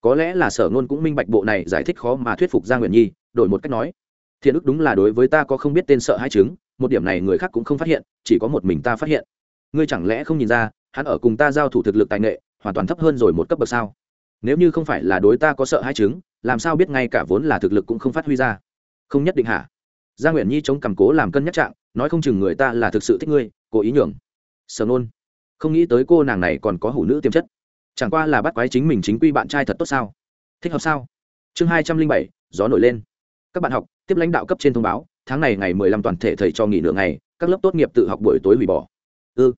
Có lẽ là sở ngôn cũng minh bạch bộ này giải thích khó mà thuyết phục gia nguyện nhi, đổi một cách nói. Thiện ức đúng là đối với ta có không biết tên sợ hai chứng, một điểm này người khác cũng không phát hiện, chỉ có một mình ta phát hiện. Ngươi chẳng lẽ không nhìn ra, hắn ở cùng ta giao thủ thực lực tài nghệ, hoàn toàn thấp hơn rồi một cấp bậc sao? Nếu như không phải là đối ta có sợ hai chứng, làm sao biết ngay cả vốn là thực lực cũng không phát huy ra? Không nhất định hả? Gia nguyện nhi chống cầm cố làm cân nhắc trạng, nói không chừng người ta là thực sự thích ngươi, cố ý nhường sờ nôn. Không nghĩ tới cô nàng này còn có hủ nữ tiềm chất. Chẳng qua là bắt quái chính mình chính quy bạn trai thật tốt sao? Thích hợp sao? Chương hai trăm linh bảy gió nổi lên. Các bạn học tiếp lãnh đạo cấp trên thông báo tháng này ngày mười lăm toàn thể thầy cho nghỉ nửa ngày các lớp tốt nghiệp tự học buổi tối hủy bỏ. Ư ừ,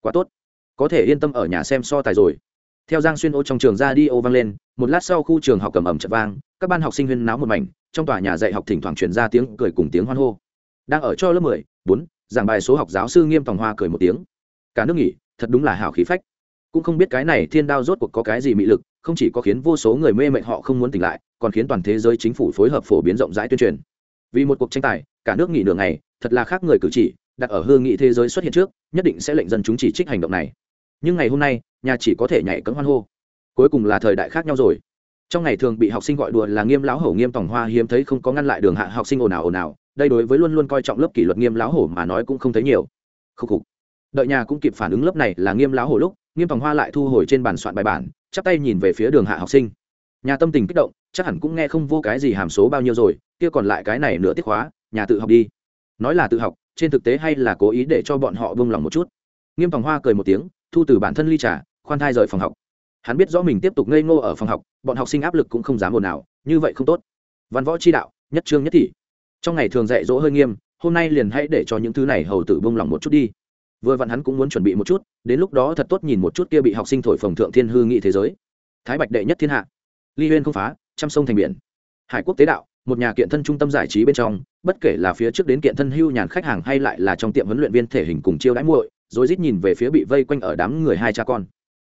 quá tốt. Có thể yên tâm ở nhà xem so tài rồi. Theo giang xuyên ô trong trường ra đi ô vang lên một lát sau khu trường học cầm ẩm chật vang các ban học sinh huyên náo một mảnh trong tòa nhà dạy học thỉnh thoảng truyền ra tiếng cười cùng tiếng hoan hô. Đang ở cho lớp mười bốn giảng bài số học giáo sư nghiêm tòng hoa cười một tiếng cả nước nghỉ, thật đúng là hảo khí phách. Cũng không biết cái này thiên đao rốt cuộc có cái gì mị lực, không chỉ có khiến vô số người mê mệnh họ không muốn tỉnh lại, còn khiến toàn thế giới chính phủ phối hợp phổ biến rộng rãi tuyên truyền. Vì một cuộc tranh tài, cả nước nghỉ nửa ngày, thật là khác người cử chỉ, đặt ở hương nghị thế giới xuất hiện trước, nhất định sẽ lệnh dân chúng chỉ trích hành động này. Nhưng ngày hôm nay, nhà chỉ có thể nhảy cấm hoan hô. Cuối cùng là thời đại khác nhau rồi. Trong ngày thường bị học sinh gọi đùa là nghiêm lão hổ nghiêm tòng hoa hiếm thấy không có ngăn lại đường hạ học sinh ồn ào ồn ào, đây đối với luôn luôn coi trọng lớp kỷ luật nghiêm lão hổ mà nói cũng không thấy nhiều. Khúc khục đợi nhà cũng kịp phản ứng lớp này là nghiêm lão hồi lúc, nghiêm tòng hoa lại thu hồi trên bàn soạn bài bản, chắp tay nhìn về phía đường hạ học sinh. Nhà tâm tình kích động, chắc hẳn cũng nghe không vô cái gì hàm số bao nhiêu rồi, kia còn lại cái này nửa tiết khóa, nhà tự học đi. Nói là tự học, trên thực tế hay là cố ý để cho bọn họ vung lòng một chút. Nghiêm tòng hoa cười một tiếng, thu từ bản thân ly trà, khoan thai rời phòng học. Hắn biết rõ mình tiếp tục ngây ngô ở phòng học, bọn học sinh áp lực cũng không dám ồn nào như vậy không tốt. Văn võ chi đạo, nhất trương nhất thị. Trong ngày thường dạy dỗ hơi nghiêm, hôm nay liền hãy để cho những thứ này hầu tử bông lòng một chút đi vừa vặn hắn cũng muốn chuẩn bị một chút, đến lúc đó thật tốt nhìn một chút kia bị học sinh thổi phồng thượng thiên hư nghị thế giới. Thái bạch đệ nhất thiên hạ. Ly huyên không phá, trăm sông thành biển. Hải quốc tế đạo, một nhà kiện thân trung tâm giải trí bên trong, bất kể là phía trước đến kiện thân hưu nhàn khách hàng hay lại là trong tiệm huấn luyện viên thể hình cùng chiêu đãi muội rồi rít nhìn về phía bị vây quanh ở đám người hai cha con.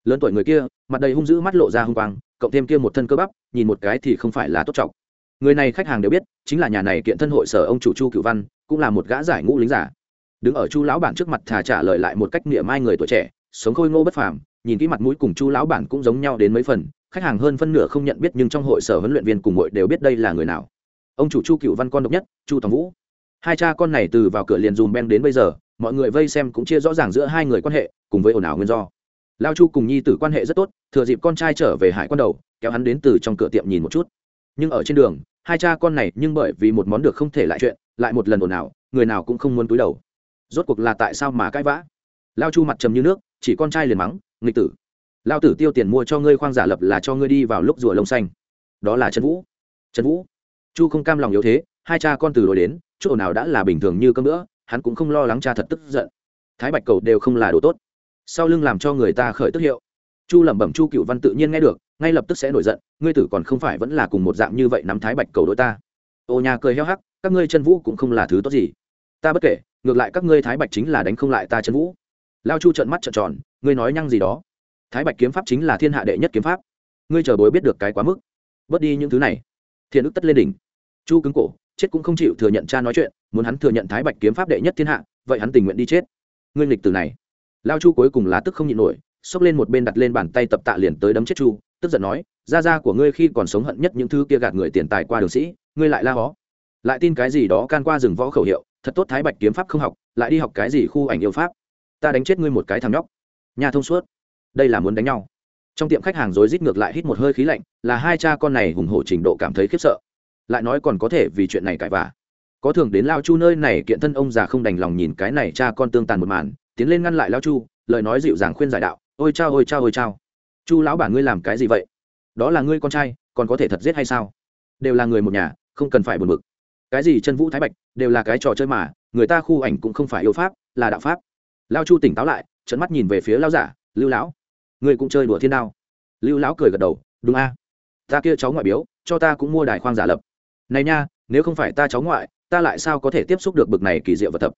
Lớn tuổi người kia, mặt đầy hung dữ mắt lộ ra hung quang, cộng thêm kia một thân cơ bắp, nhìn một cái thì không phải là tốt trọng. Người này khách hàng đều biết, chính là nhà này kiện thân hội sở ông chủ chu cửu văn, cũng là một gã giải ngũ lính giả đứng ở chu lão bản trước mặt thà trả lời lại một cách niệm mai người tuổi trẻ, sống khôi ngô bất phàm, nhìn kỹ mặt mũi cùng chu lão bản cũng giống nhau đến mấy phần, khách hàng hơn phân nửa không nhận biết nhưng trong hội sở huấn luyện viên cùng hội đều biết đây là người nào. Ông chủ chu cựu văn con độc nhất, chu tòng vũ. Hai cha con này từ vào cửa liền dùm ben đến bây giờ, mọi người vây xem cũng chia rõ ràng giữa hai người quan hệ, cùng với ồn ào nguyên do. Lao chu cùng nhi tử quan hệ rất tốt, thừa dịp con trai trở về hải quan đầu, kéo hắn đến từ trong cửa tiệm nhìn một chút. Nhưng ở trên đường, hai cha con này nhưng bởi vì một món được không thể lại chuyện, lại một lần ồn ào, người nào cũng không muốn túi đầu rốt cuộc là tại sao mà cãi vã? Lao chu mặt trầm như nước, chỉ con trai liền mắng, nghịch tử, lao tử tiêu tiền mua cho ngươi khoang giả lập là cho ngươi đi vào lúc rùa lông xanh. Đó là trần vũ. Trần vũ. Chu không cam lòng yếu thế, hai cha con từ đổi đến, chỗ nào đã là bình thường như cơm nữa hắn cũng không lo lắng cha thật tức giận. Thái bạch cầu đều không là đồ tốt. Sau lưng làm cho người ta khởi tức hiệu. Chu lẩm bẩm chu cựu văn tự nhiên nghe được, ngay lập tức sẽ nổi giận, ngươi tử còn không phải vẫn là cùng một dạng như vậy nắm thái bạch cầu đối ta. Ô nhà cười heo hắc, các ngươi chân vũ cũng không là thứ tốt gì. Ta bất kể ngược lại các ngươi thái bạch chính là đánh không lại ta trấn vũ. Lao chu trợn mắt trợn tròn, ngươi nói nhăng gì đó? Thái bạch kiếm pháp chính là thiên hạ đệ nhất kiếm pháp. Ngươi chờ bối biết được cái quá mức. Bớt đi những thứ này. Thiện ức tất lên đỉnh. Chu cứng cổ, chết cũng không chịu thừa nhận cha nói chuyện, muốn hắn thừa nhận thái bạch kiếm pháp đệ nhất thiên hạ, vậy hắn tình nguyện đi chết. Ngươi lịch từ này. Lao chu cuối cùng lá tức không nhịn nổi, xốc lên một bên đặt lên bàn tay tập tạ liền tới đấm chết chu, tức giận nói Ra ra của ngươi khi còn sống hận nhất những thứ kia gạt người tiền tài qua đường sĩ, ngươi lại la hó. Lại tin cái gì đó can qua rừng võ khẩu hiệu thật tốt thái bạch kiếm pháp không học, lại đi học cái gì khu ảnh yêu pháp? Ta đánh chết ngươi một cái thằng nhóc. Nhà thông suốt. Đây là muốn đánh nhau. Trong tiệm khách hàng rối rít ngược lại hít một hơi khí lạnh, là hai cha con này hùng hổ trình độ cảm thấy khiếp sợ. Lại nói còn có thể vì chuyện này cãi vả có thường đến lao chu nơi này kiện thân ông già không đành lòng nhìn cái này cha con tương tàn một màn, tiến lên ngăn lại lao chu, lời nói dịu dàng khuyên giải đạo, ôi chao ôi chao ôi chao. Chu lão bản ngươi làm cái gì vậy? Đó là ngươi con trai, còn có thể thật giết hay sao? Đều là người một nhà, không cần phải buồn bực cái gì chân vũ thái bạch đều là cái trò chơi mà, người ta khu ảnh cũng không phải yêu pháp, là đạo pháp. Lao chu tỉnh táo lại trận mắt nhìn về phía lao giả, lưu lão người cũng chơi đùa thiên đao. Lưu lão cười gật đầu, đúng a. Ta kia cháu ngoại biếu, cho ta cũng mua đài khoang giả lập. Này nha, nếu không phải ta cháu ngoại, ta lại sao có thể tiếp xúc được bực này kỳ diệu vật tập?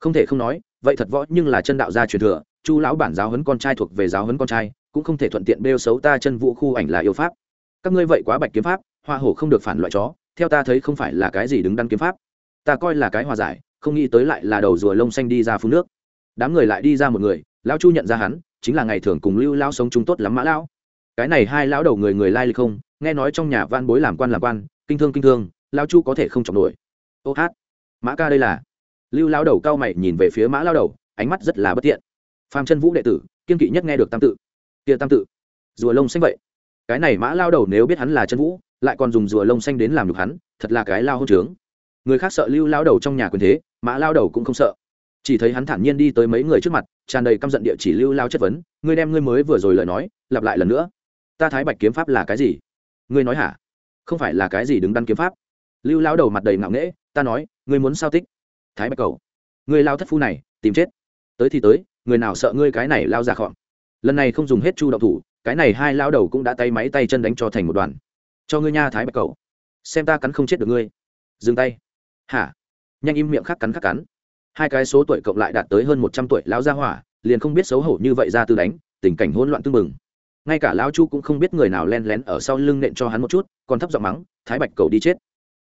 Không thể không nói, vậy thật võ, nhưng là chân đạo gia truyền thừa, chu lão bản giáo huấn con trai thuộc về giáo huấn con trai, cũng không thể thuận tiện bêu xấu ta chân vũ khu ảnh là yêu pháp. Các ngươi vậy quá bạch kiếm pháp, hoa hổ không được phản loại chó theo ta thấy không phải là cái gì đứng đắn kiếm pháp. Ta coi là cái hòa giải, không nghĩ tới lại là đầu rùa lông xanh đi ra phun nước. Đám người lại đi ra một người, lão chu nhận ra hắn, chính là ngày thường cùng lưu lao sống chúng tốt lắm mã lão. Cái này hai lão đầu người người lai lịch không, nghe nói trong nhà van bối làm quan làm quan, kinh thương kinh thương, lão chu có thể không chọc nổi. Ô hát, mã ca đây là. Lưu lao đầu cao mày nhìn về phía mã lao đầu, ánh mắt rất là bất tiện. Phàm chân vũ đệ tử, kiên kỵ nhất nghe được tam tự. Kia tam tự, rùa lông xanh vậy. Cái này mã lao đầu nếu biết hắn là chân vũ lại còn dùng rùa lông xanh đến làm được hắn, thật là cái lao hôn trướng. Người khác sợ lưu lao đầu trong nhà quyền thế, mã lao đầu cũng không sợ. Chỉ thấy hắn thản nhiên đi tới mấy người trước mặt, tràn đầy căm giận địa chỉ lưu lao chất vấn, ngươi đem ngươi mới vừa rồi lời nói, lặp lại lần nữa. Ta thái bạch kiếm pháp là cái gì? Ngươi nói hả? Không phải là cái gì đứng đắn kiếm pháp? Lưu lao đầu mặt đầy ngạo nghễ, ta nói, ngươi muốn sao tích? Thái bạch cầu, ngươi lao thất phu này, tìm chết. Tới thì tới, người nào sợ ngươi cái này lao ra khọn lần này không dùng hết chu động thủ, cái này hai lao đầu cũng đã tay máy tay chân đánh cho thành một đoàn cho ngươi nha thái bạch cầu xem ta cắn không chết được ngươi. Dừng tay. Hả? Nhanh im miệng khắc cắn khắc cắn. Hai cái số tuổi cộng lại đạt tới hơn một trăm tuổi lão gia hỏa, liền không biết xấu hổ như vậy ra từ đánh, tình cảnh hỗn loạn tưng bừng. Ngay cả lão chu cũng không biết người nào len lén ở sau lưng nện cho hắn một chút, còn thấp giọng mắng, thái bạch cầu đi chết.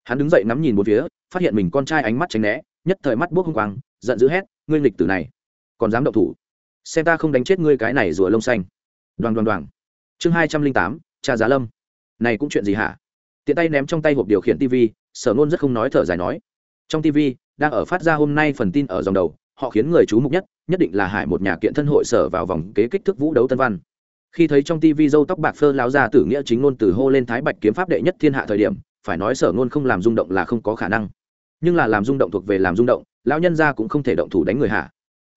Hắn đứng dậy ngắm nhìn một phía, phát hiện mình con trai ánh mắt tránh né, nhất thời mắt buốc hung quang, giận dữ hét, ngươi nghịch tử này, còn dám động thủ. Xem ta không đánh chết ngươi cái này rùa lông xanh. Đoàn đoàn đoàn chương hai trăm linh tám, cha giá lâm này cũng chuyện gì hả? Tiện tay ném trong tay hộp điều khiển tv sở nôn rất không nói thở dài nói. Trong tv đang ở phát ra hôm nay phần tin ở dòng đầu, họ khiến người chú mục nhất nhất định là hải một nhà kiện thân hội sở vào vòng kế kích thước vũ đấu tân văn. Khi thấy trong tv dâu tóc bạc phơ láo ra tử nghĩa chính ngôn từ hô lên thái bạch kiếm pháp đệ nhất thiên hạ thời điểm, phải nói sở ngôn không làm rung động là không có khả năng. Nhưng là làm rung động thuộc về làm rung động, lão nhân ra cũng không thể động thủ đánh người hạ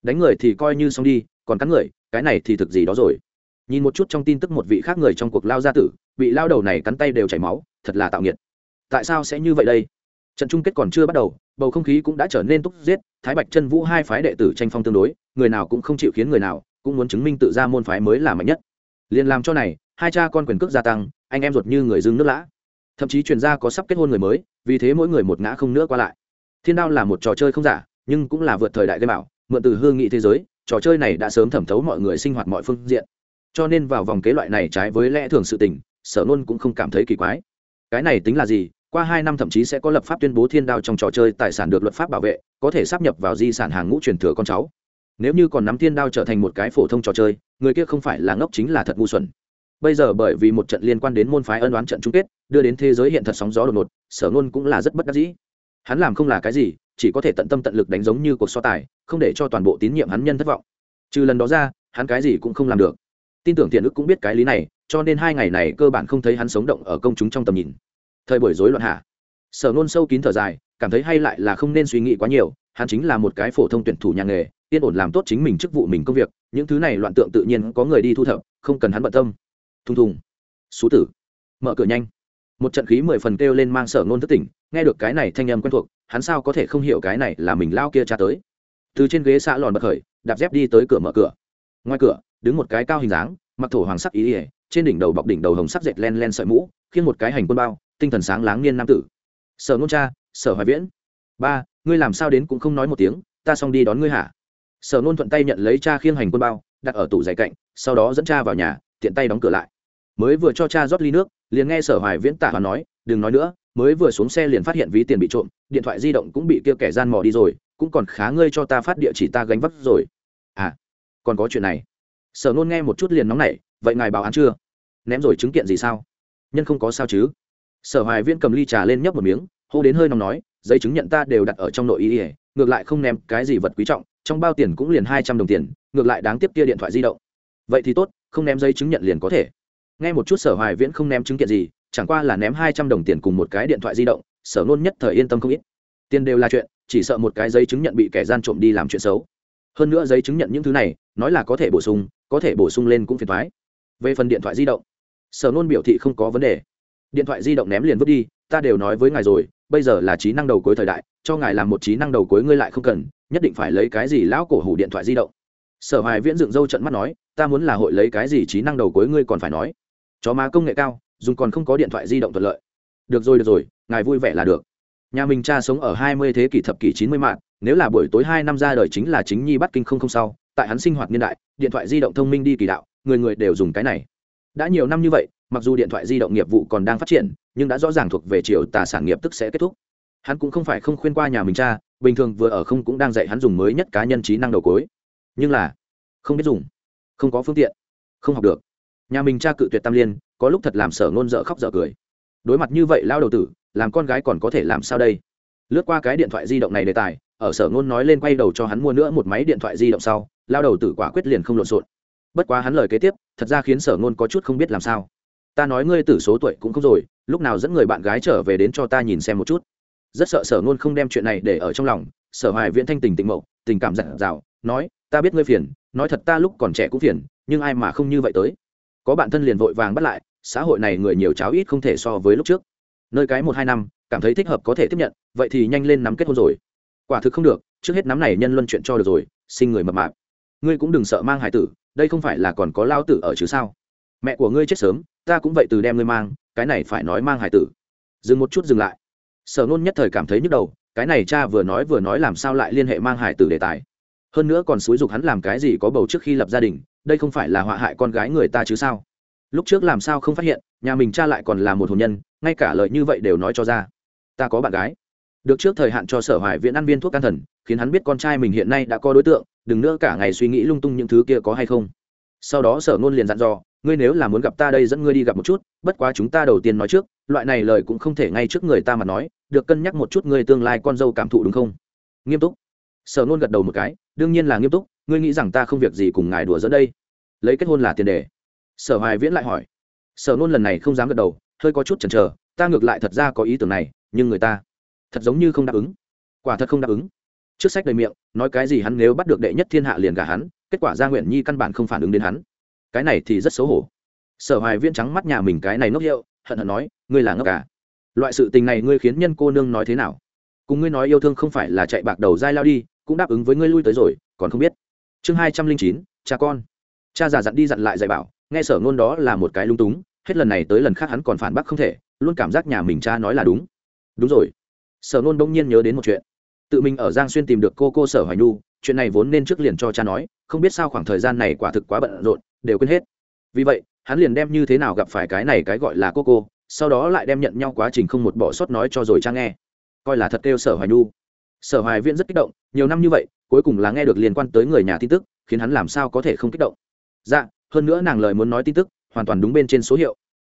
đánh người thì coi như xong đi, còn cắn người, cái này thì thực gì đó rồi. Nhìn một chút trong tin tức một vị khác người trong cuộc lao gia tử bị lao đầu này cắn tay đều chảy máu, thật là tạo nghiệt. Tại sao sẽ như vậy đây? Trận chung kết còn chưa bắt đầu, bầu không khí cũng đã trở nên túc giết, thái bạch chân vũ hai phái đệ tử tranh phong tương đối, người nào cũng không chịu khiến người nào, cũng muốn chứng minh tự ra môn phái mới là mạnh nhất. Liền làm cho này, hai cha con quyền cước gia tăng, anh em ruột như người dưng nước lã. Thậm chí truyền ra có sắp kết hôn người mới, vì thế mỗi người một ngã không nữa qua lại. Thiên đao là một trò chơi không giả, nhưng cũng là vượt thời đại gây bảo, mượn từ hương nghị thế giới, trò chơi này đã sớm thẩm thấu mọi người sinh hoạt mọi phương diện. Cho nên vào vòng kế loại này trái với lẽ thường sự tình sở nôn cũng không cảm thấy kỳ quái. Cái này tính là gì? Qua hai năm thậm chí sẽ có lập pháp tuyên bố thiên đao trong trò chơi tài sản được luật pháp bảo vệ, có thể sắp nhập vào di sản hàng ngũ truyền thừa con cháu. Nếu như còn nắm thiên đao trở thành một cái phổ thông trò chơi, người kia không phải là ngốc chính là thật ngu xuẩn. Bây giờ bởi vì một trận liên quan đến môn phái ân đoán trận chung kết, đưa đến thế giới hiện thật sóng gió đột ngột, sở ngôn cũng là rất bất đắc dĩ. Hắn làm không là cái gì, chỉ có thể tận tâm tận lực đánh giống như cuộc so tài, không để cho toàn bộ tín nhiệm hắn nhân thất vọng. Trừ lần đó ra, hắn cái gì cũng không làm được. Tin tưởng thiện ức cũng biết cái lý này cho nên hai ngày này cơ bản không thấy hắn sống động ở công chúng trong tầm nhìn. Thời buổi rối loạn hạ, sở nôn sâu kín thở dài, cảm thấy hay lại là không nên suy nghĩ quá nhiều, hắn chính là một cái phổ thông tuyển thủ nhà nghề, yên ổn làm tốt chính mình chức vụ mình công việc, những thứ này loạn tượng tự nhiên có người đi thu thập, không cần hắn bận tâm. Thùng thùng. Xú tử. Mở cửa nhanh. Một trận khí mười phần kêu lên mang sở nôn thất tỉnh, nghe được cái này thanh âm quen thuộc, hắn sao có thể không hiểu cái này là mình lao kia cha tới. Từ trên ghế xã lòn bật khởi, đạp dép đi tới cửa mở cửa. Ngoài cửa, đứng một cái cao hình dáng, mặc thổ hoàng sắc ý ỉa trên đỉnh đầu bọc đỉnh đầu hồng sắc dệt len len sợi mũ khiến một cái hành quân bao, tinh thần sáng láng niên nam tử. Sở nôn cha, sở hoài viễn. Ba, ngươi làm sao đến cũng không nói một tiếng, ta xong đi đón ngươi hả? Sở nôn thuận tay nhận lấy cha khiêng hành quân bao, đặt ở tủ giày cạnh, sau đó dẫn cha vào nhà, tiện tay đóng cửa lại. Mới vừa cho cha rót ly nước, liền nghe sở hoài viễn tả và nói, đừng nói nữa, mới vừa xuống xe liền phát hiện ví tiền bị trộm, điện thoại di động cũng bị kia kẻ gian mò đi rồi, cũng còn khá ngươi cho ta phát địa chỉ ta gánh vác rồi. À còn có chuyện này. Sở nôn nghe một chút liền nóng nảy, vậy ngài báo án chưa? Ném rồi chứng kiện gì sao? Nhân không có sao chứ? Sở hoài viễn cầm ly trà lên nhấp một miếng, hô đến hơi nóng nói, giấy chứng nhận ta đều đặt ở trong nội ý ỉa ngược lại không ném cái gì vật quý trọng, trong bao tiền cũng liền hai trăm đồng tiền, ngược lại đáng tiếp kia điện thoại di động. Vậy thì tốt, không ném giấy chứng nhận liền có thể. Nghe một chút sở hoài viễn không ném chứng kiện gì, chẳng qua là ném hai trăm đồng tiền cùng một cái điện thoại di động, sở nôn nhất thời yên tâm không ít. Tiền đều là chuyện, chỉ sợ một cái giấy chứng nhận bị kẻ gian trộm đi làm chuyện xấu. Hơn nữa giấy chứng nhận những thứ này, nói là có thể bổ sung, có thể bổ sung lên cũng phiền thoái về phần điện thoại di động sở nôn biểu thị không có vấn đề. Điện thoại di động ném liền vứt đi, ta đều nói với ngài rồi, bây giờ là trí năng đầu cuối thời đại, cho ngài làm một trí năng đầu cuối ngươi lại không cần, nhất định phải lấy cái gì lão cổ hủ điện thoại di động. Sở hoài viễn dựng râu trận mắt nói, ta muốn là hội lấy cái gì trí năng đầu cuối ngươi còn phải nói. Chó má công nghệ cao, dùng còn không có điện thoại di động thuận lợi. Được rồi được rồi, ngài vui vẻ là được. Nhà mình cha sống ở hai mươi thế kỷ thập kỷ chín mươi mạng, nếu là buổi tối hai năm ra đời chính là chính nhi bắt kinh không không sau, tại hắn sinh hoạt niên đại, điện thoại di động thông minh đi kỳ đạo, người người đều dùng cái này đã nhiều năm như vậy, mặc dù điện thoại di động nghiệp vụ còn đang phát triển, nhưng đã rõ ràng thuộc về chiều tà sản nghiệp tức sẽ kết thúc. Hắn cũng không phải không khuyên qua nhà mình cha, bình thường vừa ở không cũng đang dạy hắn dùng mới nhất cá nhân trí năng đầu cối. Nhưng là, không biết dùng, không có phương tiện, không học được. Nhà mình cha cự tuyệt tam liên, có lúc thật làm sở ngôn dở khóc dở cười. Đối mặt như vậy lao đầu tử, làm con gái còn có thể làm sao đây? Lướt qua cái điện thoại di động này đề tài, ở sở ngôn nói lên quay đầu cho hắn mua nữa một máy điện thoại di động sau, lao đầu tử quả quyết liền không lộn xộn bất quá hắn lời kế tiếp, thật ra khiến sở ngôn có chút không biết làm sao. Ta nói ngươi tử số tuổi cũng không rồi, lúc nào dẫn người bạn gái trở về đến cho ta nhìn xem một chút. Rất sợ sở ngôn không đem chuyện này để ở trong lòng, sở hoài viễn thanh tình tịnh mậu tình cảm dặn dào, nói, ta biết ngươi phiền, nói thật ta lúc còn trẻ cũng phiền, nhưng ai mà không như vậy tới. Có bạn thân liền vội vàng bắt lại, xã hội này người nhiều cháo ít không thể so với lúc trước. Nơi cái một hai năm, cảm thấy thích hợp có thể tiếp nhận, vậy thì nhanh lên nắm kết hôn rồi. Quả thực không được, trước hết nắm này nhân luân chuyện cho được rồi, sinh người mập mạp. Ngươi cũng đừng sợ mang hải tử đây không phải là còn có lao tử ở chứ sao? Mẹ của ngươi chết sớm, ta cũng vậy từ đem ngươi mang, cái này phải nói mang hải tử. Dừng một chút dừng lại. Sở nôn nhất thời cảm thấy nhức đầu, cái này cha vừa nói vừa nói làm sao lại liên hệ mang hải tử đề tài? Hơn nữa còn xúi dục hắn làm cái gì có bầu trước khi lập gia đình, đây không phải là họa hại con gái người ta chứ sao? Lúc trước làm sao không phát hiện, nhà mình cha lại còn là một hồn nhân, ngay cả lời như vậy đều nói cho ra. Ta có bạn gái. Được trước thời hạn cho sở hoài viện ăn viên thuốc can thần, khiến hắn biết con trai mình hiện nay đã có đối tượng đừng nữa cả ngày suy nghĩ lung tung những thứ kia có hay không. Sau đó sở ngôn liền dặn dò, ngươi nếu là muốn gặp ta đây dẫn ngươi đi gặp một chút, bất quá chúng ta đầu tiên nói trước, loại này lời cũng không thể ngay trước người ta mà nói, được cân nhắc một chút ngươi tương lai con dâu cảm thụ đúng không? Nghiêm túc. Sở ngôn gật đầu một cái, đương nhiên là nghiêm túc, ngươi nghĩ rằng ta không việc gì cùng ngài đùa dẫn đây? Lấy kết hôn là tiền đề. Sở hoài viễn lại hỏi. Sở ngôn lần này không dám gật đầu, hơi có chút chần chờ, ta ngược lại thật ra có ý tưởng này, nhưng người ta thật giống như không đáp ứng. Quả thật không đáp ứng trước sách đầy miệng, nói cái gì hắn nếu bắt được đệ nhất thiên hạ liền gả hắn, kết quả gia nguyện nhi căn bản không phản ứng đến hắn. Cái này thì rất xấu hổ. Sở hoài viên trắng mắt nhà mình cái này ngốc hiệu hận hận nói, ngươi là ngốc cả loại sự tình này ngươi khiến nhân cô nương nói thế nào? Cùng ngươi nói yêu thương không phải là chạy bạc đầu dai lao đi, cũng đáp ứng với ngươi lui tới rồi, còn không biết. Chương hai trăm linh chín, cha con. Cha già dặn đi dặn lại dạy bảo, nghe sở ngôn đó là một cái lung túng, hết lần này tới lần khác hắn còn phản bác không thể, luôn cảm giác nhà mình cha nói là đúng. Đúng rồi. Sở ngôn bỗng nhiên nhớ đến một chuyện tự mình ở giang xuyên tìm được cô cô sở hoài nhu, chuyện này vốn nên trước liền cho cha nói, không biết sao khoảng thời gian này quả thực quá bận rộn, đều quên hết. Vì vậy, hắn liền đem như thế nào gặp phải cái này cái gọi là cô cô, sau đó lại đem nhận nhau quá trình không một bỏ sót nói cho rồi cha nghe. Coi là thật kêu sở hoài nhu. Sở hoài viễn rất kích động, nhiều năm như vậy, cuối cùng là nghe được liên quan tới người nhà tin tức, khiến hắn làm sao có thể không kích động. Dạ hơn nữa nàng lời muốn nói tin tức, hoàn toàn đúng bên trên số hiệu.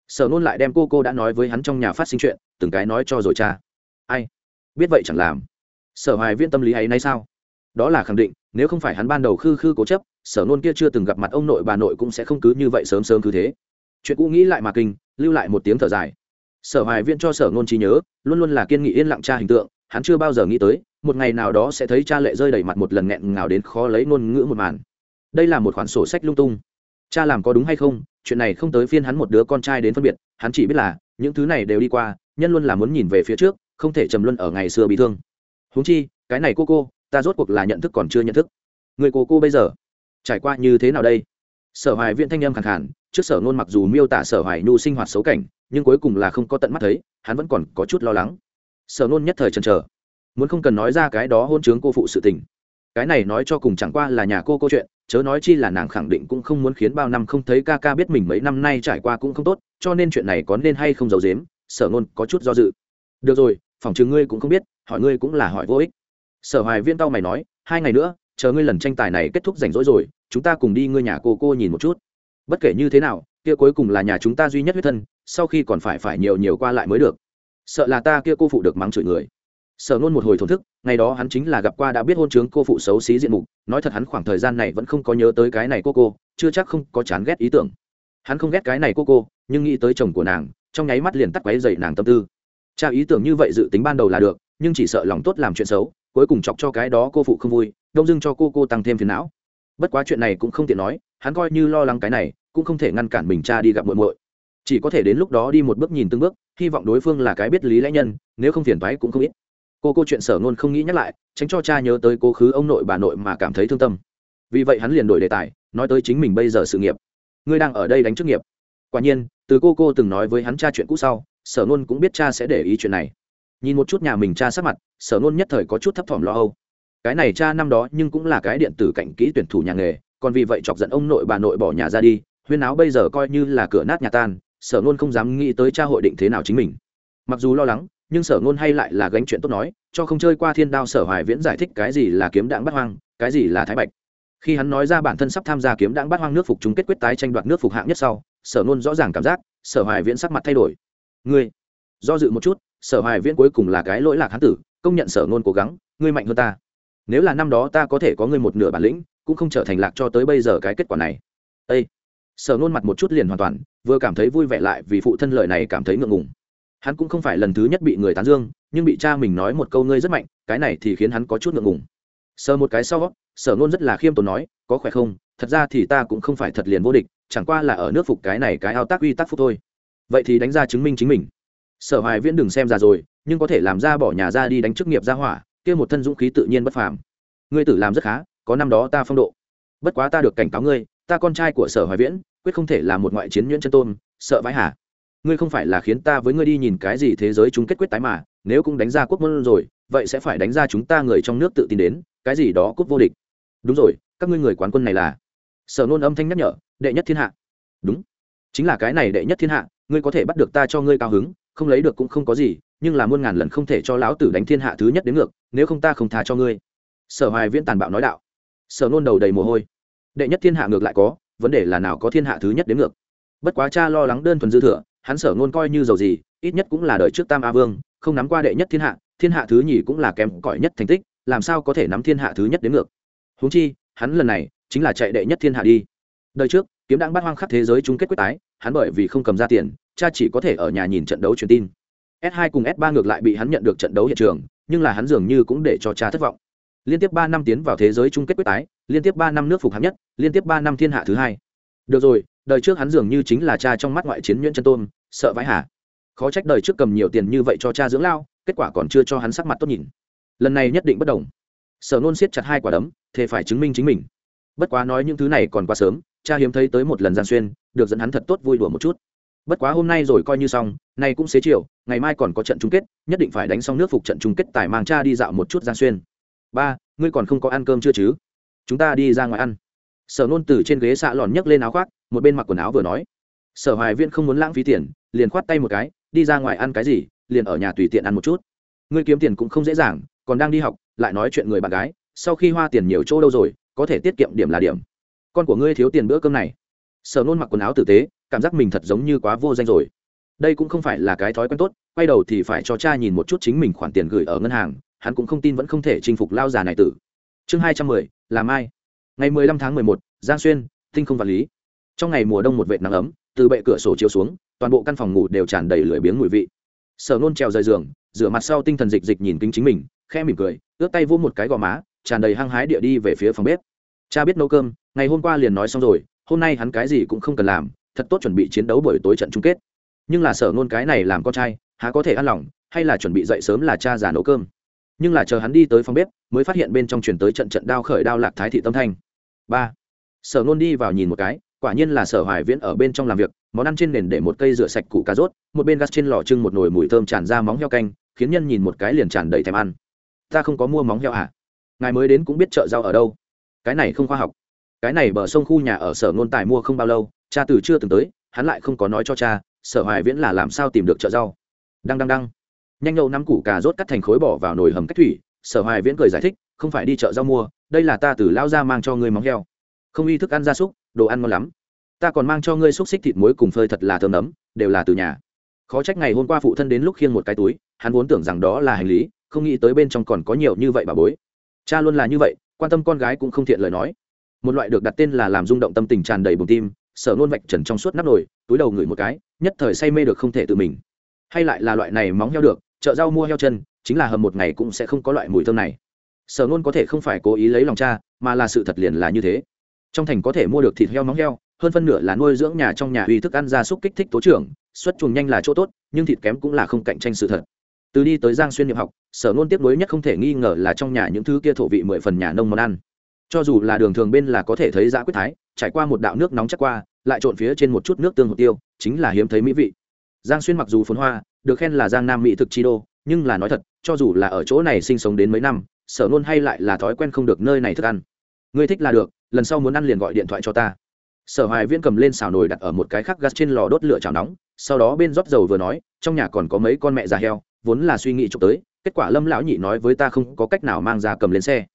Sở nôn lại đem cô cô đã nói với hắn trong nhà phát sinh chuyện, từng cái nói cho rồi cha. Ai? Biết vậy chẳng làm sở hoài viễn tâm lý ấy nay sao? Đó là khẳng định, nếu không phải hắn ban đầu khư khư cố chấp, sở nôn kia chưa từng gặp mặt ông nội bà nội cũng sẽ không cứ như vậy sớm sớm cứ thế. Chuyện cũ nghĩ lại mà kinh, lưu lại một tiếng thở dài. Sở hoài viễn cho sở nôn trí nhớ, luôn luôn là kiên nghị yên lặng cha hình tượng, hắn chưa bao giờ nghĩ tới, một ngày nào đó sẽ thấy cha lệ rơi đầy mặt một lần nghẹn ngào đến khó lấy ngôn ngữ một màn. Đây là một khoản sổ sách lung tung. Cha làm có đúng hay không, chuyện này không tới phiên hắn một đứa con trai đến phân biệt, hắn chỉ biết là, những thứ này đều đi qua, nhân luôn là muốn nhìn về phía trước, không thể trầm luân ở ngày xưa bị thương huống chi, cái này cô cô, ta rốt cuộc là nhận thức còn chưa nhận thức. Người cô cô bây giờ, trải qua như thế nào đây? Sở hoài viễn thanh âm khẳng hẳn trước sở ngôn mặc dù miêu tả sở hoài nhu sinh hoạt xấu cảnh, nhưng cuối cùng là không có tận mắt thấy, hắn vẫn còn có chút lo lắng. Sở ngôn nhất thời chần chờ, muốn không cần nói ra cái đó hôn chướng cô phụ sự tình. Cái này nói cho cùng chẳng qua là nhà cô câu chuyện, chớ nói chi là nàng khẳng định cũng không muốn khiến bao năm không thấy ca ca biết mình mấy năm nay trải qua cũng không tốt, cho nên chuyện này có nên hay không giấu dếm sở ngôn có chút do dự. Được rồi, phòng chừng ngươi cũng không biết hỏi ngươi cũng là hỏi vô ích. Sở hoài viên tao mày nói, hai ngày nữa, chờ ngươi lần tranh tài này kết thúc rảnh rỗi rồi, chúng ta cùng đi ngươi nhà cô cô nhìn một chút. Bất kể như thế nào, kia cuối cùng là nhà chúng ta duy nhất huyết thân, sau khi còn phải phải nhiều nhiều qua lại mới được. Sợ là ta kia cô phụ được mắng chửi người. Sở nôn một hồi thổn thức, ngày đó hắn chính là gặp qua đã biết hôn chướng cô phụ xấu xí diện mục, nói thật hắn khoảng thời gian này vẫn không có nhớ tới cái này cô cô, chưa chắc không có chán ghét ý tưởng. Hắn không ghét cái này cô cô, nhưng nghĩ tới chồng của nàng, trong nháy mắt liền tắt quáy dậy nàng tâm tư. Cha ý tưởng như vậy dự tính ban đầu là được nhưng chỉ sợ lòng tốt làm chuyện xấu, cuối cùng chọc cho cái đó cô phụ không vui, đông dưng cho cô cô tăng thêm phiền não. Bất quá chuyện này cũng không tiện nói, hắn coi như lo lắng cái này, cũng không thể ngăn cản mình cha đi gặp muội muội. Chỉ có thể đến lúc đó đi một bước nhìn từng bước, hy vọng đối phương là cái biết lý lẽ nhân, nếu không phiền thoái cũng không ít. Cô cô chuyện sở ngôn không nghĩ nhắc lại, tránh cho cha nhớ tới cố khứ ông nội bà nội mà cảm thấy thương tâm. Vì vậy hắn liền đổi đề tài, nói tới chính mình bây giờ sự nghiệp. Ngươi đang ở đây đánh chức nghiệp. Quả nhiên, từ cô cô từng nói với hắn cha chuyện cũ sau, sở ngôn cũng biết cha sẽ để ý chuyện này nhìn một chút nhà mình cha sắc mặt, sở nôn nhất thời có chút thấp thỏm lo âu. Cái này cha năm đó nhưng cũng là cái điện tử cạnh kỹ tuyển thủ nhà nghề, còn vì vậy chọc giận ông nội bà nội bỏ nhà ra đi, huyên áo bây giờ coi như là cửa nát nhà tan, sở nôn không dám nghĩ tới cha hội định thế nào chính mình. Mặc dù lo lắng, nhưng sở nôn hay lại là gánh chuyện tốt nói, cho không chơi qua thiên đao sở hoài viễn giải thích cái gì là kiếm đạn bắt hoang, cái gì là thái bạch. Khi hắn nói ra bản thân sắp tham gia kiếm đạn bắt hoang nước phục chung kết quyết tái tranh đoạt nước phục hạng nhất sau, sở nôn rõ ràng cảm giác, sở hoài viễn sắc mặt thay đổi. Ngươi do dự một chút sở hoài viễn cuối cùng là cái lỗi lạc hán tử, công nhận sở ngôn cố gắng, ngươi mạnh hơn ta. Nếu là năm đó ta có thể có ngươi một nửa bản lĩnh, cũng không trở thành lạc cho tới bây giờ cái kết quả này. Ê! sở ngôn mặt một chút liền hoàn toàn, vừa cảm thấy vui vẻ lại vì phụ thân lợi này cảm thấy ngượng ngùng. Hắn cũng không phải lần thứ nhất bị người tán dương, nhưng bị cha mình nói một câu ngươi rất mạnh, cái này thì khiến hắn có chút ngượng ngùng. Sờ một cái sau, sở ngôn rất là khiêm tốn nói, có khỏe không? Thật ra thì ta cũng không phải thật liền vô địch, chẳng qua là ở nước phục cái này cái ao tác uy tác phúc thôi. Vậy thì đánh ra chứng minh chính mình sở hoài viễn đừng xem ra rồi, nhưng có thể làm ra bỏ nhà ra đi đánh chức nghiệp ra hỏa, kia một thân dũng khí tự nhiên bất phàm. Ngươi tử làm rất khá, có năm đó ta phong độ. Bất quá ta được cảnh cáo ngươi, ta con trai của sở hoài viễn, quyết không thể là một ngoại chiến nhuyễn chân tôn, sợ vãi hả ngươi không phải là khiến ta với ngươi đi nhìn cái gì thế giới chung kết quyết tái mà, nếu cũng đánh ra quốc môn rồi, vậy sẽ phải đánh ra chúng ta người trong nước tự tin đến, cái gì đó cúp vô địch. Đúng rồi, các ngươi người quán quân này là. Sở nôn âm thanh nhắc nhở, đệ nhất thiên hạ. Đúng, chính là cái này đệ nhất thiên hạ, ngươi có thể bắt được ta cho ngươi cao hứng không lấy được cũng không có gì, nhưng là muôn ngàn lần không thể cho lão tử đánh thiên hạ thứ nhất đến ngược, nếu không ta không tha cho ngươi. Sở hoài viễn tàn bạo nói đạo. Sở nôn đầu đầy mồ hôi. Đệ nhất thiên hạ ngược lại có, vấn đề là nào có thiên hạ thứ nhất đến ngược? Bất quá cha lo lắng đơn thuần dư thừa, hắn sở nôn coi như giàu gì, ít nhất cũng là đời trước tam a vương, không nắm qua đệ nhất thiên hạ thiên hạ thứ nhì cũng là kém cỏi nhất thành tích, làm sao có thể nắm thiên hạ thứ nhất đến ngược? Huống chi, hắn lần này chính là chạy đệ nhất thiên hạ đi. Đời trước, kiếm đang bắt hoang khắp thế giới chung kết quyết tái, hắn bởi vì không cầm ra tiền cha chỉ có thể ở nhà nhìn trận đấu truyền tin. S 2 cùng s 3 ngược lại bị hắn nhận được trận đấu hiện trường, nhưng là hắn dường như cũng để cho cha thất vọng. Liên tiếp ba năm tiến vào thế giới chung kết quyết tái, liên tiếp ba năm nước phục hạng nhất, liên tiếp ba năm thiên hạ thứ hai. Được rồi, đời trước hắn dường như chính là cha trong mắt ngoại chiến nhuyễn chân tôn, sợ vãi hả khó trách đời trước cầm nhiều tiền như vậy cho cha dưỡng lao, kết quả còn chưa cho hắn sắc mặt tốt nhìn. Lần này nhất định bất đồng. Sở nôn siết chặt hai quả đấm thế phải chứng minh chính mình. Bất quá nói những thứ này còn quá sớm, cha hiếm thấy tới một lần gian xuyên, được dẫn hắn thật tốt vui đùa một chút bất quá hôm nay rồi coi như xong, nay cũng xế chiều, ngày mai còn có trận chung kết, nhất định phải đánh xong nước phục trận chung kết tài mang cha đi dạo một chút giang xuyên. Ba, ngươi còn không có ăn cơm chưa chứ? Chúng ta đi ra ngoài ăn. Sở nôn từ trên ghế xạ lòn nhấc lên áo khoác, một bên mặc quần áo vừa nói. Sở hoài viên không muốn lãng phí tiền, liền khoát tay một cái, đi ra ngoài ăn cái gì, liền ở nhà tùy tiện ăn một chút. Ngươi kiếm tiền cũng không dễ dàng, còn đang đi học, lại nói chuyện người bạn gái, sau khi hoa tiền nhiều chỗ đâu rồi, có thể tiết kiệm điểm là điểm. Con của ngươi thiếu tiền bữa cơm này. Sở nôn mặc quần áo tử tế cảm giác mình thật giống như quá vô danh rồi. Đây cũng không phải là cái thói quen tốt, quay đầu thì phải cho cha nhìn một chút chính mình khoản tiền gửi ở ngân hàng, hắn cũng không tin vẫn không thể chinh phục lao già này tử. Chương hai trăm mười, là mai. Ngày mười lăm tháng mười một, giang xuyên, tinh không vật lý. Trong ngày mùa đông một vệt nắng ấm, từ bệ cửa sổ chiếu xuống, toàn bộ căn phòng ngủ đều tràn đầy lưỡi biếng mùi vị. Sở nôn trèo rời giường, rửa mặt sau tinh thần dịch dịch nhìn kính chính mình khe mỉm cười, ướt tay vô một cái gò má, tràn đầy hăng hái địa đi về phía phòng bếp. Cha biết nấu cơm, ngày hôm qua liền nói xong rồi, hôm nay hắn cái gì cũng không cần làm thật tốt chuẩn bị chiến đấu buổi tối trận chung kết. Nhưng là sở nôn cái này làm con trai, há có thể ăn lòng, hay là chuẩn bị dậy sớm là cha già nấu cơm. Nhưng là chờ hắn đi tới phòng bếp, mới phát hiện bên trong chuyển tới trận trận đao khởi đao lạc thái thị tâm thanh. Ba. Sở nôn đi vào nhìn một cái, quả nhiên là sở hoài viễn ở bên trong làm việc, món ăn trên nền để một cây rửa sạch củ cà rốt, một bên gas trên lò trưng một nồi mùi thơm tràn ra móng heo canh, khiến nhân nhìn một cái liền tràn đầy thèm ăn. Ta không có mua móng heo à? Ngài mới đến cũng biết chợ rau ở đâu. Cái này không khoa học. Cái này bờ sông khu nhà ở sở ngôn tài mua không bao lâu cha từ chưa từng tới, hắn lại không có nói cho cha, sở hoài viễn là làm sao tìm được chợ rau. Đăng đăng đăng. Nhanh nhậu năm củ cà rốt cắt thành khối bỏ vào nồi hầm cách thủy, sở hoài viễn cười giải thích, không phải đi chợ rau mua, đây là ta từ lao ra mang cho ngươi móng heo. Không y thức ăn gia súc, đồ ăn ngon lắm. Ta còn mang cho ngươi xúc xích thịt muối cùng phơi thật là thơm nấm, đều là từ nhà. Khó trách ngày hôm qua phụ thân đến lúc khiêng một cái túi, hắn vốn tưởng rằng đó là hành lý, không nghĩ tới bên trong còn có nhiều như vậy bà bối. Cha luôn là như vậy, quan tâm con gái cũng không thiện lời nói. Một loại được đặt tên là làm rung động tâm tình tràn đầy bùng tim sở nôn vạch trần trong suốt nắp nồi, túi đầu ngửi một cái, nhất thời say mê được không thể tự mình. Hay lại là loại này móng heo được, chợ rau mua heo chân, chính là hầm một ngày cũng sẽ không có loại mùi thơm này. Sở nôn có thể không phải cố ý lấy lòng cha, mà là sự thật liền là như thế. Trong thành có thể mua được thịt heo móng heo, hơn phân nửa là nuôi dưỡng nhà trong nhà uy thức ăn gia súc kích thích tố trưởng, xuất chuồng nhanh là chỗ tốt, nhưng thịt kém cũng là không cạnh tranh sự thật. Từ đi tới giang xuyên nhập học, sở nôn tiếp nối nhất không thể nghi ngờ là trong nhà những thứ kia thổ vị mười phần nhà nông món ăn cho dù là đường thường bên là có thể thấy giã quyết thái, trải qua một đạo nước nóng chắc qua, lại trộn phía trên một chút nước tương hột tiêu, chính là hiếm thấy mỹ vị. Giang xuyên mặc dù phốn hoa, được khen là giang nam mỹ thực chi đô, nhưng là nói thật, cho dù là ở chỗ này sinh sống đến mấy năm, sở nôn hay lại là thói quen không được nơi này thức ăn. Ngươi thích là được, lần sau muốn ăn liền gọi điện thoại cho ta. Sở hoài viễn cầm lên xào nồi đặt ở một cái khác gắt trên lò đốt lửa chảo nóng, sau đó bên rót dầu vừa nói, trong nhà còn có mấy con mẹ già heo, vốn là suy nghĩ chụp tới, kết quả lâm lão nhị nói với ta không có cách nào mang ra cầm lên xe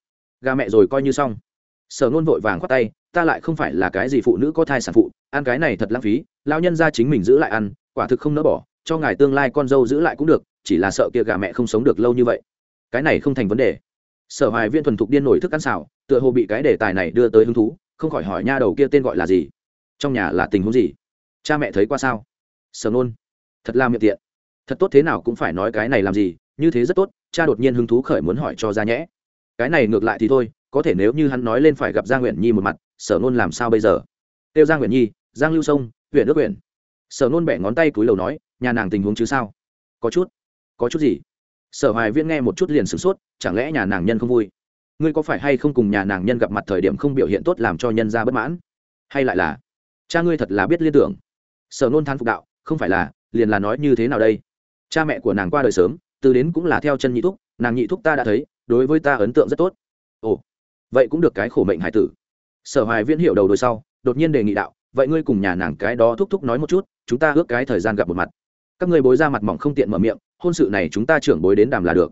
gà mẹ rồi coi như xong. Sở nôn vội vàng khoát tay, ta lại không phải là cái gì phụ nữ có thai sản phụ, ăn cái này thật lãng phí lao nhân ra chính mình giữ lại ăn, quả thực không nỡ bỏ, cho ngài tương lai con dâu giữ lại cũng được, chỉ là sợ kia gà mẹ không sống được lâu như vậy. Cái này không thành vấn đề. Sở hoài viên thuần thục điên nổi thức ăn xào, tựa hồ bị cái đề tài này đưa tới hứng thú, không khỏi hỏi nha đầu kia tên gọi là gì. Trong nhà là tình huống gì? Cha mẹ thấy qua sao? Sở nôn thật là miệng tiện. Thật tốt thế nào cũng phải nói cái này làm gì, như thế rất tốt, cha đột nhiên hứng thú khởi muốn hỏi cho ra nhẽ cái này ngược lại thì thôi, có thể nếu như hắn nói lên phải gặp giang nguyện nhi một mặt, sở nôn làm sao bây giờ? Kêu giang nguyện nhi, giang lưu sông huyện ước huyện sở nôn bẻ ngón tay túi lầu nói, nhà nàng tình huống chứ sao? Có chút có chút gì? Sở hoài viễn nghe một chút liền sửng sốt, chẳng lẽ nhà nàng nhân không vui? Ngươi có phải hay không cùng nhà nàng nhân gặp mặt thời điểm không biểu hiện tốt làm cho nhân ra bất mãn? Hay lại là, cha ngươi thật là biết liên tưởng. Sở nôn thán phục đạo, không phải là, liền là nói như thế nào đây? Cha mẹ của nàng qua đời sớm, từ đến cũng là theo chân nhị thúc, nàng nhị thúc ta đã thấy đối với ta ấn tượng rất tốt. Ồ, vậy cũng được cái khổ mệnh hải tử. Sở hoài viễn hiểu đầu đôi sau, đột nhiên đề nghị đạo, vậy ngươi cùng nhà nàng cái đó thúc thúc nói một chút, chúng ta ước cái thời gian gặp một mặt. Các ngươi bối ra mặt mỏng không tiện mở miệng, hôn sự này chúng ta trưởng bối đến đàm là được.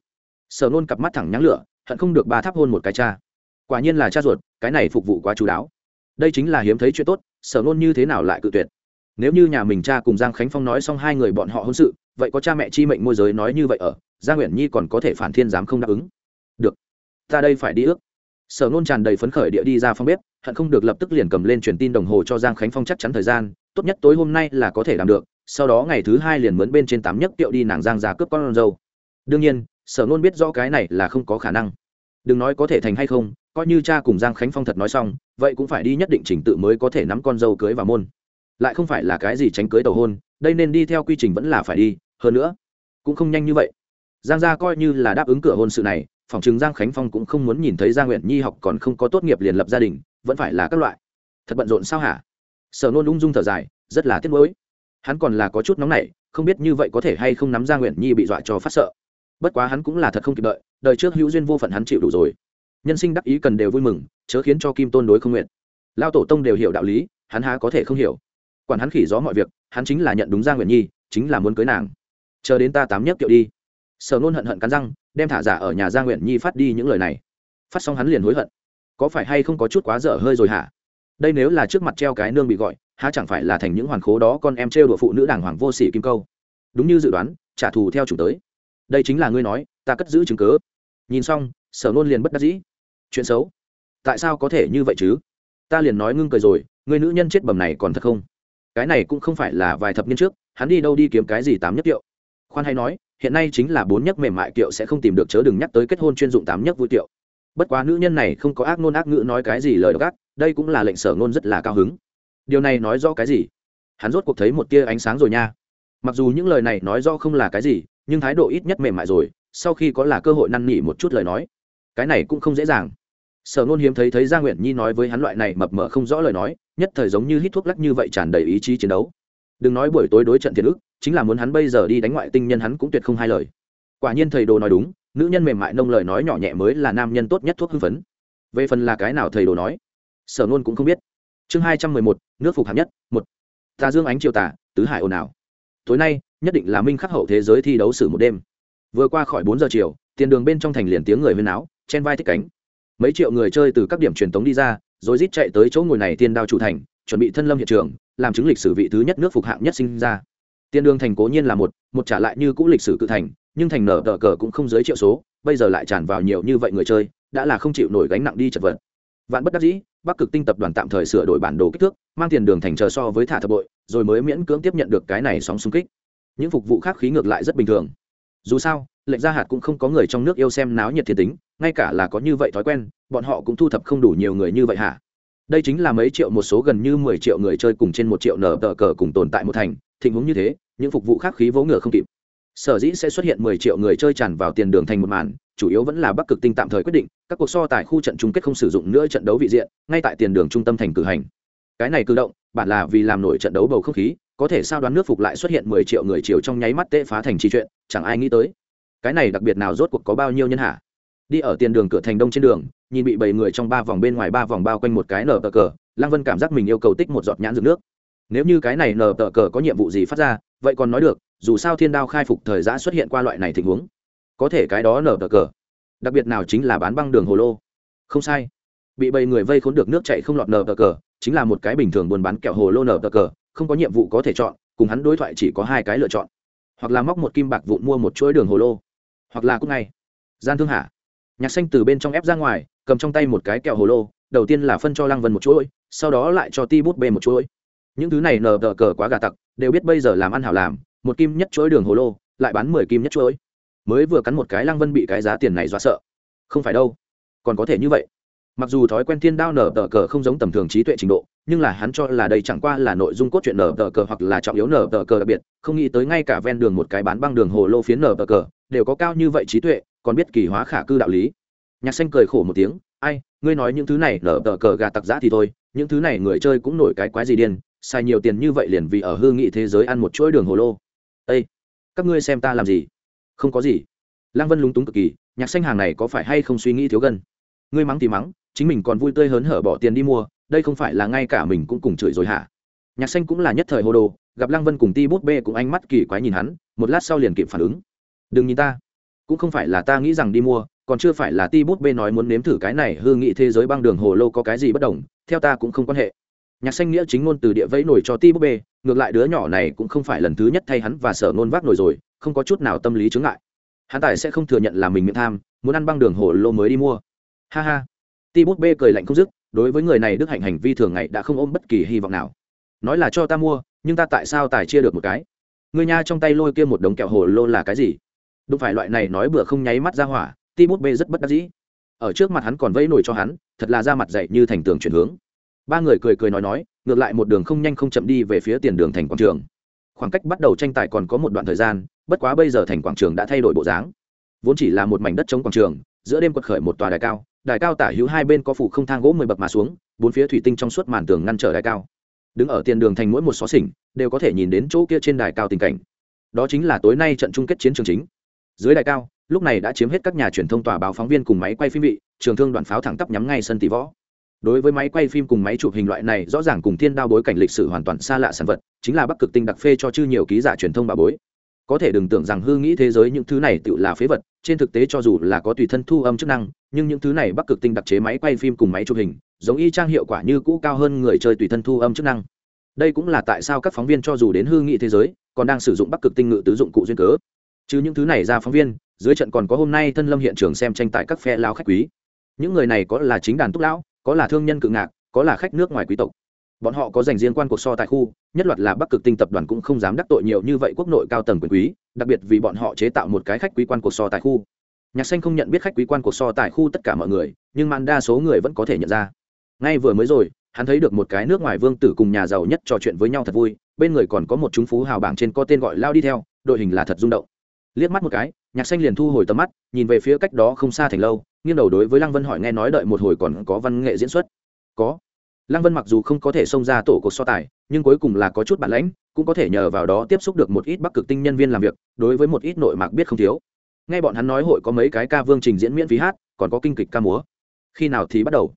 Sở nôn cặp mắt thẳng nhắn lửa, hận không được ba tháp hôn một cái cha. Quả nhiên là cha ruột, cái này phục vụ quá chú đáo. Đây chính là hiếm thấy chuyện tốt, sở nôn như thế nào lại cự tuyệt? Nếu như nhà mình cha cùng giang khánh phong nói xong hai người bọn họ hôn sự, vậy có cha mẹ chi mệnh môi giới nói như vậy ở, giang nguyễn nhi còn có thể phản thiên dám không đáp ứng? Được. Ta đây phải đi ước. Sở nôn tràn đầy phấn khởi địa đi ra phòng bếp, hận không được lập tức liền cầm lên truyền tin đồng hồ cho giang khánh phong chắc chắn thời gian, tốt nhất tối hôm nay là có thể làm được, sau đó ngày thứ hai liền mướn bên trên tám nhất tiệu đi nàng giang ra cướp con dâu. Đương nhiên, sở nôn biết rõ cái này là không có khả năng. Đừng nói có thể thành hay không, coi như cha cùng giang khánh phong thật nói xong, vậy cũng phải đi nhất định trình tự mới có thể nắm con dâu cưới vào môn. Lại không phải là cái gì tránh cưới tàu hôn, đây nên đi theo quy trình vẫn là phải đi, hơn nữa, cũng không nhanh như vậy. Giang gia coi như là đáp ứng cửa hôn sự này phòng chừng giang khánh phong cũng không muốn nhìn thấy giang nguyện nhi học còn không có tốt nghiệp liền lập gia đình, vẫn phải là các loại. Thật bận rộn sao hả? Sở nôn ung dung thở dài, rất là tiếc nuối. Hắn còn là có chút nóng nảy, không biết như vậy có thể hay không nắm giang nguyện nhi bị dọa cho phát sợ. Bất quá hắn cũng là thật không kịp đợi, đời trước hữu duyên vô phận hắn chịu đủ rồi. Nhân sinh đắc ý cần đều vui mừng, chớ khiến cho kim tôn đối không nguyện. Lao tổ tông đều hiểu đạo lý, hắn há có thể không hiểu. Quản hắn khỉ gió mọi việc, hắn chính là nhận đúng giang nguyện nhi, chính là muốn cưới nàng. Chờ đến ta tám nhất kiệu đi. Sở nôn hận hận cắn răng đem thả giả ở nhà gia nguyện nhi phát đi những lời này. Phát xong hắn liền hối hận. Có phải hay không có chút quá dở hơi rồi hả? Đây nếu là trước mặt treo cái nương bị gọi, há chẳng phải là thành những hoàn khố đó con em trêu đùa phụ nữ đảng hoàng vô sỉ kim câu? Đúng như dự đoán, trả thù theo chủ tới. Đây chính là ngươi nói, ta cất giữ chứng cớ nhìn xong, sở nôn liền bất đắc dĩ. Chuyện xấu? Tại sao có thể như vậy chứ? Ta liền nói ngưng cười rồi người nữ nhân chết bầm này còn thật không? Cái này cũng không phải là vài thập niên trước, hắn đi đâu đi kiếm cái gì tám nhất triệu khoan hay nói hiện nay chính là bốn nhất mềm mại kiệu sẽ không tìm được chớ đừng nhắc tới kết hôn chuyên dụng tám nhất vui kiệu. Bất quá nữ nhân này không có ác ngôn ác ngữ nói cái gì lời độc ác, đây cũng là lệnh sở ngôn rất là cao hứng. Điều này nói rõ cái gì? Hắn rốt cuộc thấy một tia ánh sáng rồi nha. Mặc dù những lời này nói do không là cái gì, nhưng thái độ ít nhất mềm mại rồi, sau khi có là cơ hội năn nỉ một chút lời nói. Cái này cũng không dễ dàng. Sở nôn hiếm thấy thấy gia nguyện nhi nói với hắn loại này mập mờ không rõ lời nói, nhất thời giống như hít thuốc lắc như vậy tràn đầy ý chí chiến đấu. Đừng nói buổi tối đối trận thiệt ức chính là muốn hắn bây giờ đi đánh ngoại tinh nhân hắn cũng tuyệt không hai lời. Quả nhiên thầy đồ nói đúng, nữ nhân mềm mại nông lời nói nhỏ nhẹ mới là nam nhân tốt nhất thuốc hưng phấn. Về phần là cái nào thầy đồ nói, sở nôn cũng không biết. Chương hai trăm mười một, nước phục hạng nhất, một. Tà dương ánh chiều tả tứ hải ồn ào. Tối nay, nhất định là minh khắc hậu thế giới thi đấu xử một đêm. Vừa qua khỏi bốn giờ chiều, tiền đường bên trong thành liền tiếng người huyên áo chen vai thích cánh. Mấy triệu người chơi từ các điểm truyền tống đi ra, rồi rít chạy tới chỗ ngồi này tiên đao chủ thành, chuẩn bị thân lâm hiện trường, làm chứng lịch sử vị thứ nhất nước phục hạng nhất sinh ra tiên đường thành cố nhiên là một một trả lại như cũ lịch sử cự thành, nhưng thành nở tờ cờ cũng không dưới triệu số, bây giờ lại tràn vào nhiều như vậy người chơi, đã là không chịu nổi gánh nặng đi chật vật. Vạn bất đắc dĩ, bắc cực tinh tập đoàn tạm thời sửa đổi bản đồ kích thước, mang tiền đường thành chờ so với thả thập bội, rồi mới miễn cưỡng tiếp nhận được cái này sóng xung kích. Những phục vụ khác khí ngược lại rất bình thường. Dù sao, lệnh gia hạt cũng không có người trong nước yêu xem náo nhiệt thiên tính, ngay cả là có như vậy thói quen, bọn họ cũng thu thập không đủ nhiều người như vậy hả? Đây chính là mấy triệu một số gần như mười triệu người chơi cùng trên một triệu nở tờ cờ cùng tồn tại một thành tình huống như thế, những phục vụ khác khí vỗ ngựa không kịp. Sở dĩ sẽ xuất hiện mười triệu người chơi tràn vào tiền đường thành một màn, chủ yếu vẫn là bắc cực tinh tạm thời quyết định, các cuộc so tài khu trận chung kết không sử dụng nữa trận đấu vị diện, ngay tại tiền đường trung tâm thành cử hành. Cái này cử động, bản là vì làm nổi trận đấu bầu không khí, có thể sao đoán nước phục lại xuất hiện mười triệu người chiều trong nháy mắt tệ phá thành trì chuyện, chẳng ai nghĩ tới. Cái này đặc biệt nào rốt cuộc có bao nhiêu nhân hạ đi ở tiền đường cửa thành đông trên đường nhìn bị bảy người trong ba vòng bên ngoài ba vòng bao quanh một cái nở tờ cờ, lăng vân cảm giác mình yêu cầu tích một giọt nhãn rực nước. Nếu như cái này nở tờ cờ có nhiệm vụ gì phát ra, vậy còn nói được, dù sao thiên đao khai phục thời giã xuất hiện qua loại này tình huống, có thể cái đó nở tờ cờ. Đặc biệt nào chính là bán băng đường hồ lô. Không sai. Bị bảy người vây khốn được nước chạy không lọt nở tờ cờ, chính là một cái bình thường buôn bán kẹo hồ lô nở tờ cờ, không có nhiệm vụ có thể chọn, cùng hắn đối thoại chỉ có hai cái lựa chọn. Hoặc là móc một kim bạc vụn mua một chuỗi đường hồ lô, hoặc là cũng ngay. Gian thương hạ nhạc xanh từ bên trong ép ra ngoài, cầm trong tay một cái kẹo hồ lô, đầu tiên là phân cho lăng vân một chuỗi, sau đó lại cho ti bút bê một chuỗi. Những thứ này nờ tờ cờ quá gà tặc, đều biết bây giờ làm ăn hảo làm, một kim nhất chuỗi đường hồ lô, lại bán mười kim nhất chuỗi. Mới vừa cắn một cái lăng vân bị cái giá tiền này dọa sợ. Không phải đâu, còn có thể như vậy. Mặc dù thói quen thiên đao nở tờ cờ không giống tầm thường trí tuệ trình độ, nhưng là hắn cho là đây chẳng qua là nội dung cốt truyện nở tờ cờ hoặc là trọng yếu nở tờ cờ đặc biệt, không nghĩ tới ngay cả ven đường một cái bán băng đường hồ lô phiến nở tờ cờ, đều có cao như vậy trí tuệ còn biết kỳ hóa khả cư đạo lý. Nhạc xanh cười khổ một tiếng, ai, ngươi nói những thứ này nở tờ cờ gà tặc giã thì thôi, những thứ này người chơi cũng nổi cái quái gì điên, xài nhiều tiền như vậy liền vì ở hương nghị thế giới ăn một chuỗi đường hồ lô. Ây các ngươi xem ta làm gì? Không có gì. Lăng vân lúng túng cực kỳ, nhạc xanh hàng này có phải hay không suy nghĩ thiếu gân? Ngươi mắng thì mắng, chính mình còn vui tươi hớn hở bỏ tiền đi mua, đây không phải là ngay cả mình cũng cùng chửi rồi hả? Nhạc xanh cũng là nhất thời hồ đồ, gặp lăng vân cùng ti bút bê cũng ánh mắt kỳ quái nhìn hắn, một lát sau liền kịp phản ứng. Đừng nhìn ta cũng không phải là ta nghĩ rằng đi mua, còn chưa phải là ti bút bê nói muốn nếm thử cái này hư nghị thế giới băng đường hồ lô có cái gì bất đồng, theo ta cũng không quan hệ. Nhạc xanh nghĩa chính ngôn từ địa vẫy nổi cho ti bút bê, ngược lại đứa nhỏ này cũng không phải lần thứ nhất thay hắn và sở ngôn vác nổi rồi, không có chút nào tâm lý chướng ngại. Hắn tài sẽ không thừa nhận là mình miệng tham, muốn ăn băng đường hồ lô mới đi mua. Ha ha. Ti bút bê cười lạnh không dứt, đối với người này đức hạnh hành vi thường ngày đã không ôm bất kỳ hy vọng nào. Nói là cho ta mua, nhưng ta tại sao tài chia được một cái? Người nha trong tay lôi kia một đống kẹo hồ lô là cái gì? Đúng phải loại này nói bừa không nháy mắt ra hỏa, ti bút bê rất bất đắc dĩ. Ở trước mặt hắn còn vẫy nổi cho hắn, thật là ra mặt dậy như thành tường chuyển hướng. Ba người cười cười nói nói, ngược lại một đường không nhanh không chậm đi về phía tiền đường thành quảng trường. Khoảng cách bắt đầu tranh tài còn có một đoạn thời gian, bất quá bây giờ thành quảng trường đã thay đổi bộ dáng. Vốn chỉ là một mảnh đất chống quảng trường, giữa đêm quật khởi một tòa đài cao đài cao tả hữu hai bên có phủ không thang gỗ mười bậc mà xuống, bốn phía thủy tinh trong suốt màn tường ngăn trở đài cao. Đứng ở tiền đường thành mỗi một xó xỉnh, đều có thể nhìn đến chỗ kia trên đài cao tình cảnh. Đó chính là tối nay trận chung kết chiến trường chính dưới đài cao, lúc này đã chiếm hết các nhà truyền thông tòa báo phóng viên cùng máy quay phim vị, trường thương đoàn pháo thẳng tắp nhắm ngay sân tỷ võ. Đối với máy quay phim cùng máy chụp hình loại này, rõ ràng cùng thiên đao bối cảnh lịch sử hoàn toàn xa lạ sản vật, chính là bắc cực tinh đặc phê cho chư nhiều ký giả truyền thông bà bối. Có thể đừng tưởng rằng hư nghĩ thế giới những thứ này tự là phế vật, trên thực tế cho dù là có tùy thân thu âm chức năng, nhưng những thứ này bắc cực tinh đặc chế máy quay phim cùng máy chụp hình, giống y trang hiệu quả như cũ cao hơn người chơi tùy thân thu âm chức năng. Đây cũng là tại sao các phóng viên cho dù đến hư nghị thế giới, còn đang sử dụng bắc cực tinh ngự tứ dụng cụ duyên cớ chứ những thứ này ra phóng viên, dưới trận còn có hôm nay thân lâm hiện trường xem tranh tại các phe lao khách quý. Những người này có là chính đàn túc lão, có là thương nhân cự ngạc, có là khách nước ngoài quý tộc. Bọn họ có dành riêng quan cuộc so tại khu, nhất loạt là bắc cực tinh tập đoàn cũng không dám đắc tội nhiều như vậy quốc nội cao tầng quyền quý, đặc biệt vì bọn họ chế tạo một cái khách quý quan cuộc so tại khu. Nhạc xanh không nhận biết khách quý quan cuộc so tại khu tất cả mọi người, nhưng màn đa số người vẫn có thể nhận ra. Ngay vừa mới rồi, hắn thấy được một cái nước ngoài vương tử cùng nhà giàu nhất trò chuyện với nhau thật vui, bên người còn có một chúng phú hào bảng trên có tên gọi lao đi theo, đội hình là thật rung động liếc mắt một cái, nhạc xanh liền thu hồi tầm mắt, nhìn về phía cách đó không xa thành lâu, nghiêng đầu đối với lăng vân hỏi nghe nói đợi một hồi còn có văn nghệ diễn xuất? Có. Lăng vân mặc dù không có thể xông ra tổ cuộc so tài, nhưng cuối cùng là có chút bản lãnh, cũng có thể nhờ vào đó tiếp xúc được một ít bắc cực tinh nhân viên làm việc, đối với một ít nội mạc biết không thiếu. Nghe bọn hắn nói hội có mấy cái ca vương trình diễn miễn phí hát, còn có kinh kịch ca múa. Khi nào thì bắt đầu?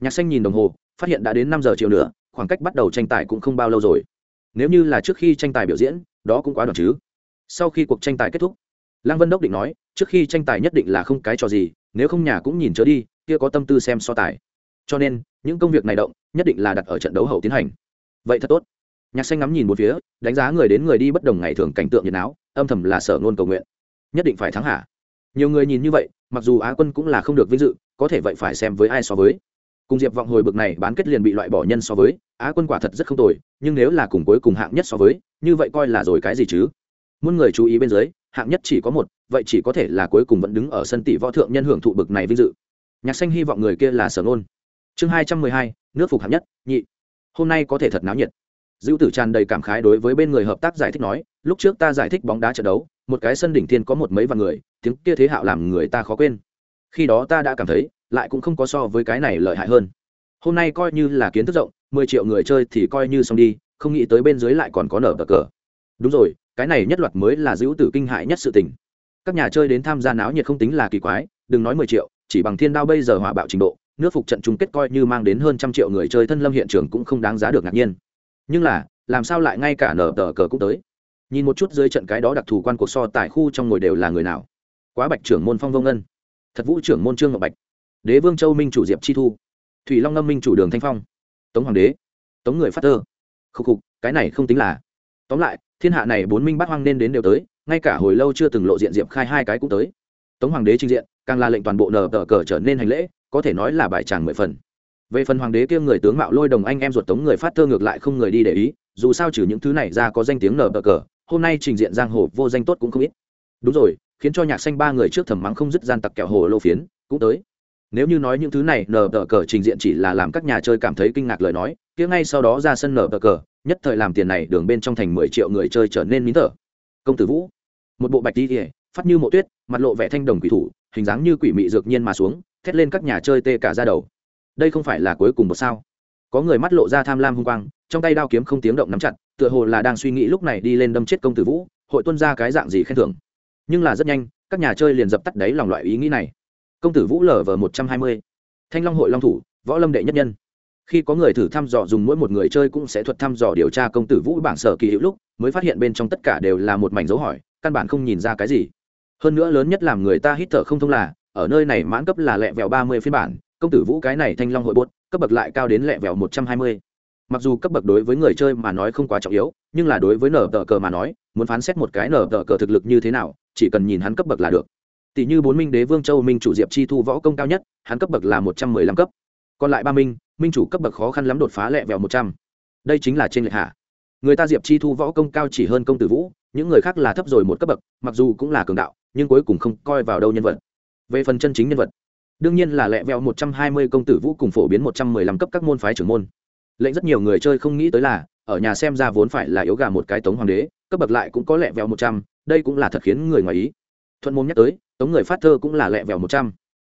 Nhạc xanh nhìn đồng hồ, phát hiện đã đến năm giờ chiều nữa, khoảng cách bắt đầu tranh tài cũng không bao lâu rồi. Nếu như là trước khi tranh tài biểu diễn, đó cũng quá đoạn chứ sau khi cuộc tranh tài kết thúc, lăng vân đốc định nói, trước khi tranh tài nhất định là không cái trò gì, nếu không nhà cũng nhìn chớ đi, kia có tâm tư xem so tài. Cho nên, những công việc này động, nhất định là đặt ở trận đấu hậu tiến hành. Vậy thật tốt. Nhạc xanh ngắm nhìn một phía, đánh giá người đến người đi bất đồng ngày thường cảnh tượng nhiệt áo, âm thầm là sở ngôn cầu nguyện. Nhất định phải thắng hạ nhiều người nhìn như vậy, mặc dù á quân cũng là không được vinh dự, có thể vậy phải xem với ai so với. Cùng diệp vọng hồi bực này bán kết liền bị loại bỏ nhân so với, á quân quả thật rất không tồi, nhưng nếu là cùng cuối cùng hạng nhất so với, như vậy coi là rồi cái gì chứ? Muôn người chú ý bên dưới, hạng nhất chỉ có một, vậy chỉ có thể là cuối cùng vẫn đứng ở sân tỷ võ thượng nhân hưởng thụ bực này vinh dự. Nhạc xanh hy vọng người kia là sở nôn. Chương hai trăm mười hai, nước phục hạng nhất, nhị. Hôm nay có thể thật náo nhiệt. Dữ tử tràn đầy cảm khái đối với bên người hợp tác giải thích nói, lúc trước ta giải thích bóng đá trận đấu, một cái sân đỉnh thiên có một mấy vạn người, tiếng kia thế hạo làm người ta khó quên. Khi đó ta đã cảm thấy, lại cũng không có so với cái này lợi hại hơn. Hôm nay coi như là kiến thức rộng, mười triệu người chơi thì coi như xong đi, không nghĩ tới bên dưới lại còn có nở bờ cờ. Đúng rồi cái này nhất loạt mới là giữ tử kinh hại nhất sự tình. Các nhà chơi đến tham gia náo nhiệt không tính là kỳ quái, đừng nói mười triệu, chỉ bằng thiên đao bây giờ hỏa bạo trình độ, nước phục trận chung kết coi như mang đến hơn trăm triệu người chơi thân lâm hiện trường cũng không đáng giá được ngạc nhiên. Nhưng là, làm sao lại ngay cả nở tờ cờ cũng tới? Nhìn một chút dưới trận cái đó đặc thù quan cuộc so tại khu trong ngồi đều là người nào? Quá bạch trưởng môn phong vông ngân. Thật vũ trưởng môn trương ngọc bạch. Đế vương châu minh chủ diệp chi thu. Thủy long ngâm minh chủ đường thanh phong. Tống hoàng đế. Tống người phát tơ khục khục, cái này không tính là tóm lại, thiên hạ này bốn minh bát hoang nên đến đều tới, ngay cả hồi lâu chưa từng lộ diện diệp khai hai cái cũng tới. Tống hoàng đế trình diện, càng là lệnh toàn bộ nờ tờ cờ trở nên hành lễ, có thể nói là bài tràng mười phần. Về phần hoàng đế kia người tướng mạo lôi đồng anh em ruột tống người phát thơ ngược lại không người đi để ý, dù sao trừ những thứ này ra có danh tiếng nờ tờ cờ, hôm nay trình diện giang hồ vô danh tốt cũng không ít. Đúng rồi, khiến cho nhạc xanh ba người trước thầm mắng không dứt gian tặc kẹo hồ lô phiến, cũng tới. Nếu như nói những thứ này nờ tờ cờ trình diện chỉ là làm các nhà chơi cảm thấy kinh ngạc lời nói, kia ngay sau đó ra sân nờ tờ cờ nhất thời làm tiền này đường bên trong thành mười triệu người chơi trở nên nín thở. Công tử vũ, một bộ bạch đi kỉa phát như mộ tuyết, mặt lộ vẻ thanh đồng quỷ thủ, hình dáng như quỷ mị dược nhiên mà xuống, thét lên các nhà chơi tê cả ra đầu. Đây không phải là cuối cùng một sao. Có người mắt lộ ra tham lam hung quang, trong tay đao kiếm không tiếng động nắm chặt, tựa hồ là đang suy nghĩ lúc này đi lên đâm chết công tử vũ, hội tuân ra cái dạng gì khen thưởng. Nhưng là rất nhanh, các nhà chơi liền dập tắt đấy lòng loại ý nghĩ này. Công tử vũ lở vờ một trăm hai mươi. Thanh long hội long thủ, võ lâm đệ nhất nhân khi có người thử thăm dò dùng mỗi một người chơi cũng sẽ thuật thăm dò điều tra công tử vũ bảng sở kỳ hữu lúc, mới phát hiện bên trong tất cả đều là một mảnh dấu hỏi, căn bản không nhìn ra cái gì. Hơn nữa lớn nhất làm người ta hít thở không thông là, ở nơi này mãn cấp là lẹ vẹo ba mươi phiên bản, công tử vũ cái này thanh long hội bốt cấp bậc lại cao đến lẹ vẹo một trăm hai mươi. Mặc dù cấp bậc đối với người chơi mà nói không quá trọng yếu, nhưng là đối với nở tờ cờ mà nói, muốn phán xét một cái nở tờ cờ thực lực như thế nào, chỉ cần nhìn hắn cấp bậc là được. Tỷ như bốn minh đế vương châu minh chủ diệp chi thu võ công cao nhất, hắn cấp bậc là một trăm mười lăm cấp còn lại ba minh minh chủ cấp bậc khó khăn lắm đột phá lẹ vẹo một trăm. Đây chính là trên lệ hạ. Người ta diệp chi thu võ công cao chỉ hơn công tử vũ, những người khác là thấp rồi một cấp bậc, mặc dù cũng là cường đạo, nhưng cuối cùng không coi vào đâu nhân vật. Về phần chân chính nhân vật, đương nhiên là lẹ vẹo một trăm hai mươi công tử vũ cùng phổ biến một trăm mười lăm cấp các môn phái trưởng môn. Lệnh rất nhiều người chơi không nghĩ tới là, ở nhà xem ra vốn phải là yếu gà một cái tống hoàng đế, cấp bậc lại cũng có lẹ vẹo một trăm, đây cũng là thật khiến người ngoài ý. Thuận môn nhắc tới, tống người phát thơ cũng là lẹ vẹo một trăm.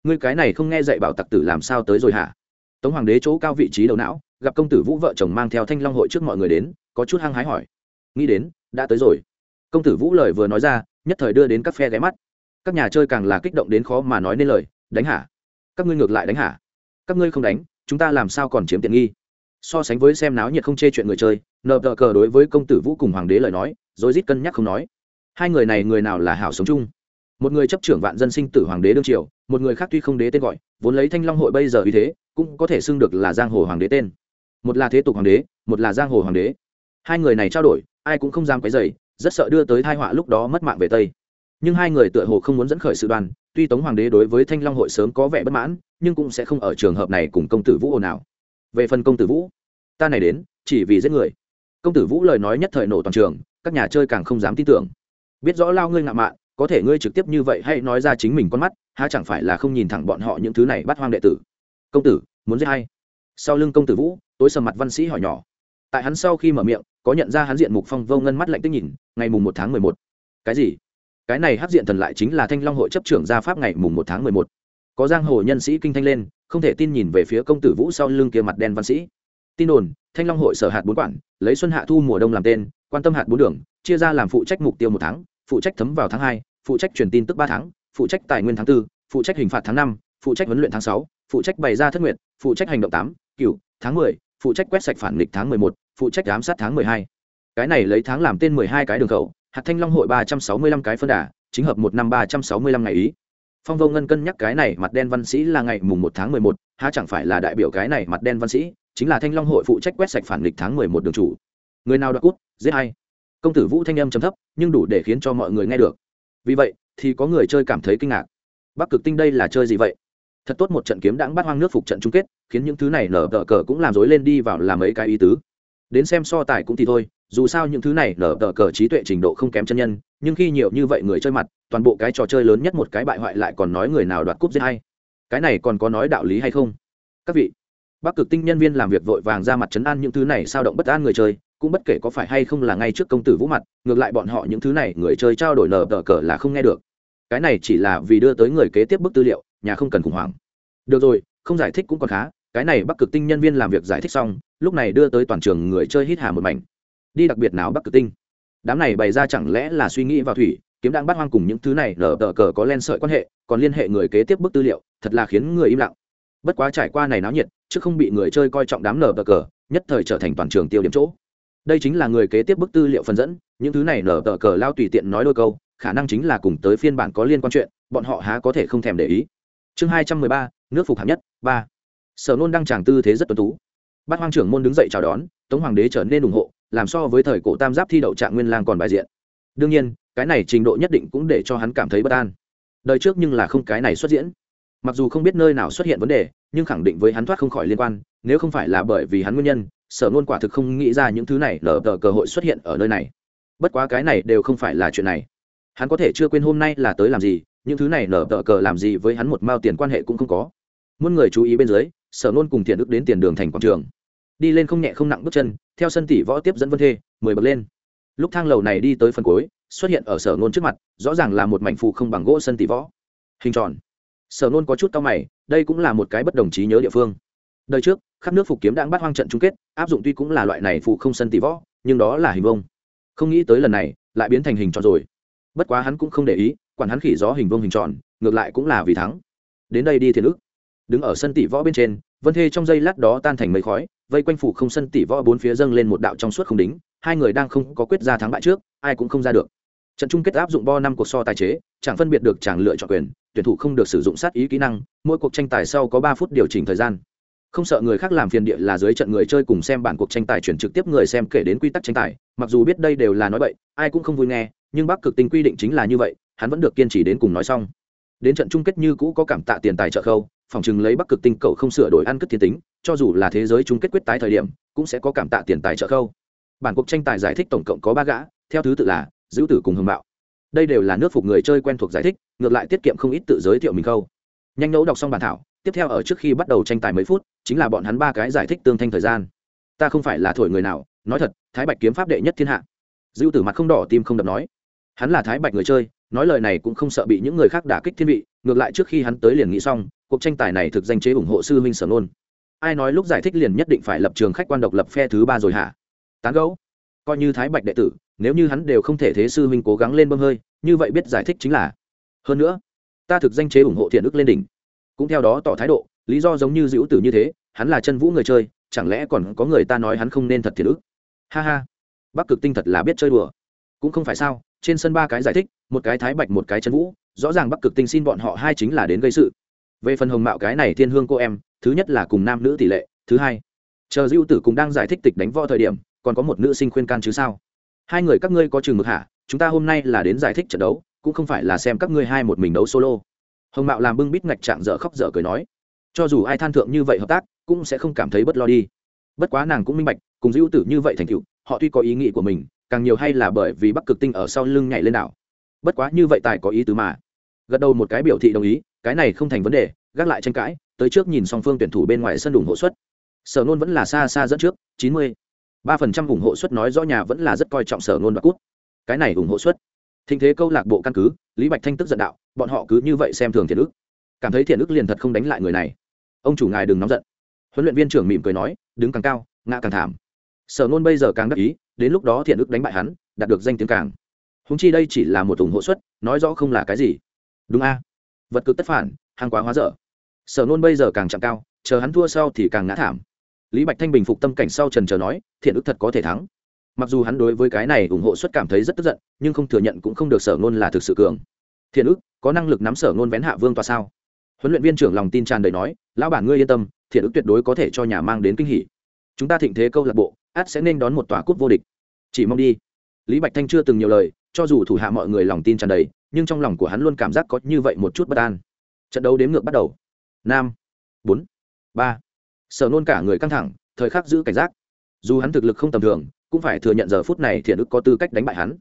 Ngươi cái này không nghe dạy bảo tặc tử làm sao tới rồi hả? Tống hoàng đế chỗ cao vị trí đầu não, gặp công tử vũ vợ chồng mang theo thanh long hội trước mọi người đến, có chút hăng hái hỏi. Nghĩ đến, đã tới rồi. Công tử vũ lời vừa nói ra, nhất thời đưa đến các phe ghé mắt. Các nhà chơi càng là kích động đến khó mà nói nên lời. Đánh hả? Các ngươi ngược lại đánh hả? Các ngươi không đánh, chúng ta làm sao còn chiếm tiện nghi? So sánh với xem náo nhiệt không chê chuyện người chơi nợ tờ cờ đối với công tử vũ cùng hoàng đế lời nói rồi rít cân nhắc không nói. Hai người này người nào là hảo sống chung? Một người chấp trưởng vạn dân sinh tử hoàng đế đương triều, một người khác tuy không đế tên gọi, vốn lấy thanh long hội bây giờ uy thế, cũng có thể xưng được là giang hồ hoàng đế tên. Một là thế tục hoàng đế, một là giang hồ hoàng đế. Hai người này trao đổi, ai cũng không dám cái dày rất sợ đưa tới thai họa lúc đó mất mạng về tây. Nhưng hai người tựa hồ không muốn dẫn khởi sự đoàn, tuy tống hoàng đế đối với thanh long hội sớm có vẻ bất mãn, nhưng cũng sẽ không ở trường hợp này cùng công tử vũ ồn ào. Về phần công tử vũ, ta này đến, chỉ vì giết người. Công tử vũ lời nói nhất thời nổ toàn trường, các nhà chơi càng không dám tin tưởng. Biết rõ lao ngươi ngạo mạn có thể ngươi trực tiếp như vậy hay nói ra chính mình con mắt, há chẳng phải là không nhìn thẳng bọn họ những thứ này bắt hoang đệ tử? Công tử, muốn giết hay sau lưng công tử vũ, tối sầm mặt văn sĩ hỏi nhỏ. Tại hắn sau khi mở miệng, có nhận ra hắn diện mục phong vô ngân mắt lạnh tích nhìn, ngày mùng một tháng mười một. Cái gì? Cái này hắc diện thần lại chính là thanh long hội chấp trưởng gia pháp ngày mùng một tháng mười một. Có giang hồ nhân sĩ kinh thanh lên, không thể tin nhìn về phía công tử vũ sau lưng kia mặt đen văn sĩ. Tin đồn, thanh long hội sở hạt bốn quản, lấy xuân hạ thu mùa đông làm tên, quan tâm hạt bốn đường, chia ra làm phụ trách mục tiêu một tháng phụ trách thấm vào tháng hai phụ trách truyền tin tức ba tháng phụ trách tài nguyên tháng b ố phụ trách hình phạt tháng năm phụ trách huấn luyện tháng sáu phụ trách bày ra thất nguyện phụ trách hành động tám cựu tháng mười phụ trách quét sạch phản nghịch tháng mười một phụ trách giám sát tháng mười hai cái này lấy tháng làm tên mười hai cái đường khẩu hạt thanh long hội ba trăm sáu mươi lăm cái phân đà chính hợp một năm ba trăm sáu mươi lăm ngày ý phong vô ngân cân nhắc cái này mặt đen văn sĩ là ngày mùng một tháng mười một há chẳng phải là đại biểu cái này mặt đen văn sĩ chính là thanh long hội phụ trách quét sạch phản nghịch tháng mười một đường chủ người nào đoạt cút giết hay công tử vũ thanh âm trầm thấp, nhưng đủ để khiến cho mọi người nghe được. Vì vậy, thì có người chơi cảm thấy kinh ngạc. Bắc cực tinh đây là chơi gì vậy? Thật tốt một trận kiếm đãng bắt hoang nước phục trận chung kết, khiến những thứ này nở tờ cờ cũng làm rối lên đi vào làm mấy cái ý tứ. Đến xem so tài cũng thì thôi, dù sao những thứ này nở tờ cờ trí tuệ trình độ không kém chân nhân, nhưng khi nhiều như vậy người chơi mặt, toàn bộ cái trò chơi lớn nhất một cái bại hoại lại còn nói người nào đoạt cúp giết hay. Cái này còn có nói đạo lý hay không? Các vị, bắc cực tinh nhân viên làm việc vội vàng ra mặt chấn an những thứ này sao động bất an người chơi cũng bất kể có phải hay không là ngay trước công tử vũ mặt, ngược lại bọn họ những thứ này người chơi trao đổi nở tờ cờ là không nghe được. Cái này chỉ là vì đưa tới người kế tiếp bức tư liệu, nhà không cần khủng hoảng. Được rồi, không giải thích cũng còn khá, cái này bắc cực tinh nhân viên làm việc giải thích xong, lúc này đưa tới toàn trường người chơi hít hà một mảnh. Đi đặc biệt nào bắc cực tinh? Đám này bày ra chẳng lẽ là suy nghĩ vào thủy, kiếm đang bắt hoang cùng những thứ này nở tờ cờ có len sợi quan hệ, còn liên hệ người kế tiếp bức tư liệu, thật là khiến người im lặng. Bất quá trải qua này náo nhiệt chứ không bị người chơi coi trọng đám nở tờ cờ, nhất thời trở thành toàn trường tiêu điểm chỗ đây chính là người kế tiếp bức tư liệu phần dẫn, những thứ này nở tờ cờ lao tùy tiện nói đôi câu, khả năng chính là cùng tới phiên bản có liên quan chuyện, bọn họ há có thể không thèm để ý. Chương hai trăm mười ba, nước phục hạng nhất, ba. Sở nôn đăng tràng tư thế rất tuân tú. Bát hoang trưởng môn đứng dậy chào đón, tống hoàng đế trở nên ủng hộ, làm so với thời cổ tam giáp thi đậu trạng nguyên lang còn bài diện. Đương nhiên, cái này trình độ nhất định cũng để cho hắn cảm thấy bất an. Đời trước nhưng là không cái này xuất diễn. Mặc dù không biết nơi nào xuất hiện vấn đề, nhưng khẳng định với hắn thoát không khỏi liên quan, nếu không phải là bởi vì hắn nguyên nhân sở ngôn quả thực không nghĩ ra những thứ này lờ đờ cơ hội xuất hiện ở nơi này. Bất quá cái này đều không phải là chuyện này. Hắn có thể chưa quên hôm nay là tới làm gì, những thứ này nở tờ cờ làm gì với hắn một mao tiền quan hệ cũng không có. Muôn người chú ý bên dưới, sở nôn cùng tiền Đức đến tiền đường thành quảng trường. Đi lên không nhẹ không nặng bước chân, theo sân tỷ võ tiếp dẫn vân thê, mười bậc lên. Lúc thang lầu này đi tới phần cuối, xuất hiện ở sở nôn trước mặt, rõ ràng là một mảnh phụ không bằng gỗ sân tỷ võ. Hình tròn. Sở nôn có chút cao mày, đây cũng là một cái bất đồng trí nhớ địa phương. Đời trước khắp nước phục kiếm đang bắt hoang trận chung kết, áp dụng tuy cũng là loại này phụ không sân tỷ võ, nhưng đó là hình vông không nghĩ tới lần này, lại biến thành hình tròn rồi. Bất quá hắn cũng không để ý, quản hắn khỉ gió hình vông hình tròn, ngược lại cũng là vì thắng. Đến đây đi thiên ức. Đứng ở sân tỷ võ bên trên, vân thê trong giây lát đó tan thành mấy khói, vây quanh phủ không sân tỷ võ bốn phía dâng lên một đạo trong suốt không đính, hai người đang không có quyết ra thắng bại trước, ai cũng không ra được. Trận chung kết áp dụng bo năm cuộc so tài chế, chẳng phân biệt được chẳng lựa chọn quyền, tuyển thủ không được sử dụng sát ý kỹ năng, mỗi cuộc tranh tài sau có ba phút điều chỉnh thời gian không sợ người khác làm phiền địa là dưới trận người chơi cùng xem bản cuộc tranh tài chuyển trực tiếp người xem kể đến quy tắc tranh tài. Mặc dù biết đây đều là nói bậy, ai cũng không vui nghe, nhưng bắc cực tinh quy định chính là như vậy, hắn vẫn được kiên trì đến cùng nói xong. Đến trận chung kết như cũ có cảm tạ tiền tài trợ khâu, phòng chừng lấy bắc cực tinh cầu không sửa đổi ăn cất thiên tính, cho dù là thế giới chung kết quyết tái thời điểm, cũng sẽ có cảm tạ tiền tài trợ khâu. Bản cuộc tranh tài giải thích tổng cộng có ba gã, theo thứ tự là giữ tử cùng hưng bạo đây đều là nước phục người chơi quen thuộc giải thích, ngược lại tiết kiệm không ít tự giới thiệu mình khâu. Nhanh nấu đọc xong bản thảo tiếp theo ở trước khi bắt đầu tranh tài mấy phút, chính là bọn hắn ba cái giải thích tương thanh thời gian. Ta không phải là thổi người nào, nói thật, thái bạch kiếm pháp đệ nhất thiên hạ. Dữ tử mặt không đỏ tim không đập nói. Hắn là thái bạch người chơi, nói lời này cũng không sợ bị những người khác đả kích thiên vị, ngược lại trước khi hắn tới liền nghĩ xong, cuộc tranh tài này thực danh chế ủng hộ sư huynh sở nôn. Ai nói lúc giải thích liền nhất định phải lập trường khách quan độc lập phe thứ ba rồi hả? Tán gấu coi như thái bạch đệ tử, nếu như hắn đều không thể thế sư huynh cố gắng lên bơm hơi, như vậy biết giải thích chính là. Hơn nữa, ta thực danh chế ủng hộ thiện ức lên đỉnh cũng theo đó tỏ thái độ, lý do giống như dữ tử như thế, hắn là chân vũ người chơi, chẳng lẽ còn có người ta nói hắn không nên thật thiệt ức? Ha ha, bắc cực tinh thật là biết chơi đùa. Cũng không phải sao, trên sân ba cái giải thích, một cái thái bạch, một cái chân vũ, rõ ràng bắc cực tinh xin bọn họ hai chính là đến gây sự. Về phần hồng mạo cái này thiên hương cô em, thứ nhất là cùng nam nữ tỷ lệ, thứ hai, chờ dữ tử cũng đang giải thích tịch đánh võ thời điểm, còn có một nữ sinh khuyên can chứ sao? Hai người các ngươi có chừng mực hả? Chúng ta hôm nay là đến giải thích trận đấu, cũng không phải là xem các ngươi hai một mình đấu solo hồng mạo làm bưng bít ngạch trạng dở khóc dở cười nói, cho dù ai than thượng như vậy hợp tác, cũng sẽ không cảm thấy bất lo đi. Bất quá nàng cũng minh bạch, cùng dữ tử như vậy thành cựu họ tuy có ý nghĩ của mình, càng nhiều hay là bởi vì bắc cực tinh ở sau lưng nhảy lên đảo. Bất quá như vậy tài có ý tứ mà. Gật đầu một cái biểu thị đồng ý, cái này không thành vấn đề, gác lại tranh cãi, tới trước nhìn song phương tuyển thủ bên ngoài sân đủng hộ suất. Sở nôn vẫn là xa xa dẫn trước, chín mươi ba phần trăm ủng hộ suất nói rõ nhà vẫn là rất coi trọng sở nôn và cút. Cái này ủng hộ suất thinh thế câu lạc bộ căn cứ, lý bạch thanh tức giận đạo, bọn họ cứ như vậy xem thường thiện ức cảm thấy thiện ức liền thật không đánh lại người này. Ông chủ ngài đừng nóng giận. Huấn luyện viên trưởng mỉm cười nói, đứng càng cao, ngã càng thảm. Sở nôn bây giờ càng đắc ý, đến lúc đó thiện ức đánh bại hắn, đạt được danh tiếng càng. Húng chi đây chỉ là một ủng hộ suất, nói rõ không là cái gì. Đúng a. Vật cực tất phản, hàng quá hóa dở. Sở nôn bây giờ càng chạm cao, chờ hắn thua sau thì càng ngã thảm. Lý bạch thanh bình phục tâm cảnh sau trần chờ nói, thiện ức thật có thể thắng mặc dù hắn đối với cái này ủng hộ suất cảm thấy rất tức giận, nhưng không thừa nhận cũng không được sở nôn là thực sự cường. Thiện ức có năng lực nắm sở nôn vén hạ vương tòa sao? Huấn luyện viên trưởng lòng tin tràn đầy nói, lão bản ngươi yên tâm, thiện ức tuyệt đối có thể cho nhà mang đến kinh hỷ chúng ta thịnh thế câu lạc bộ, át sẽ nên đón một tòa cúp vô địch. Chỉ mong đi. Lý bạch thanh chưa từng nhiều lời, cho dù thủ hạ mọi người lòng tin tràn đầy, nhưng trong lòng của hắn luôn cảm giác có như vậy một chút bất an. Trận đấu đếm ngược bắt đầu. Năm bốn. Ba. Sở nôn cả người căng thẳng, thời khắc giữ cảnh giác. Dù hắn thực lực không tầm thường cũng phải thừa nhận giờ phút này thiện ức có tư cách đánh bại hắn.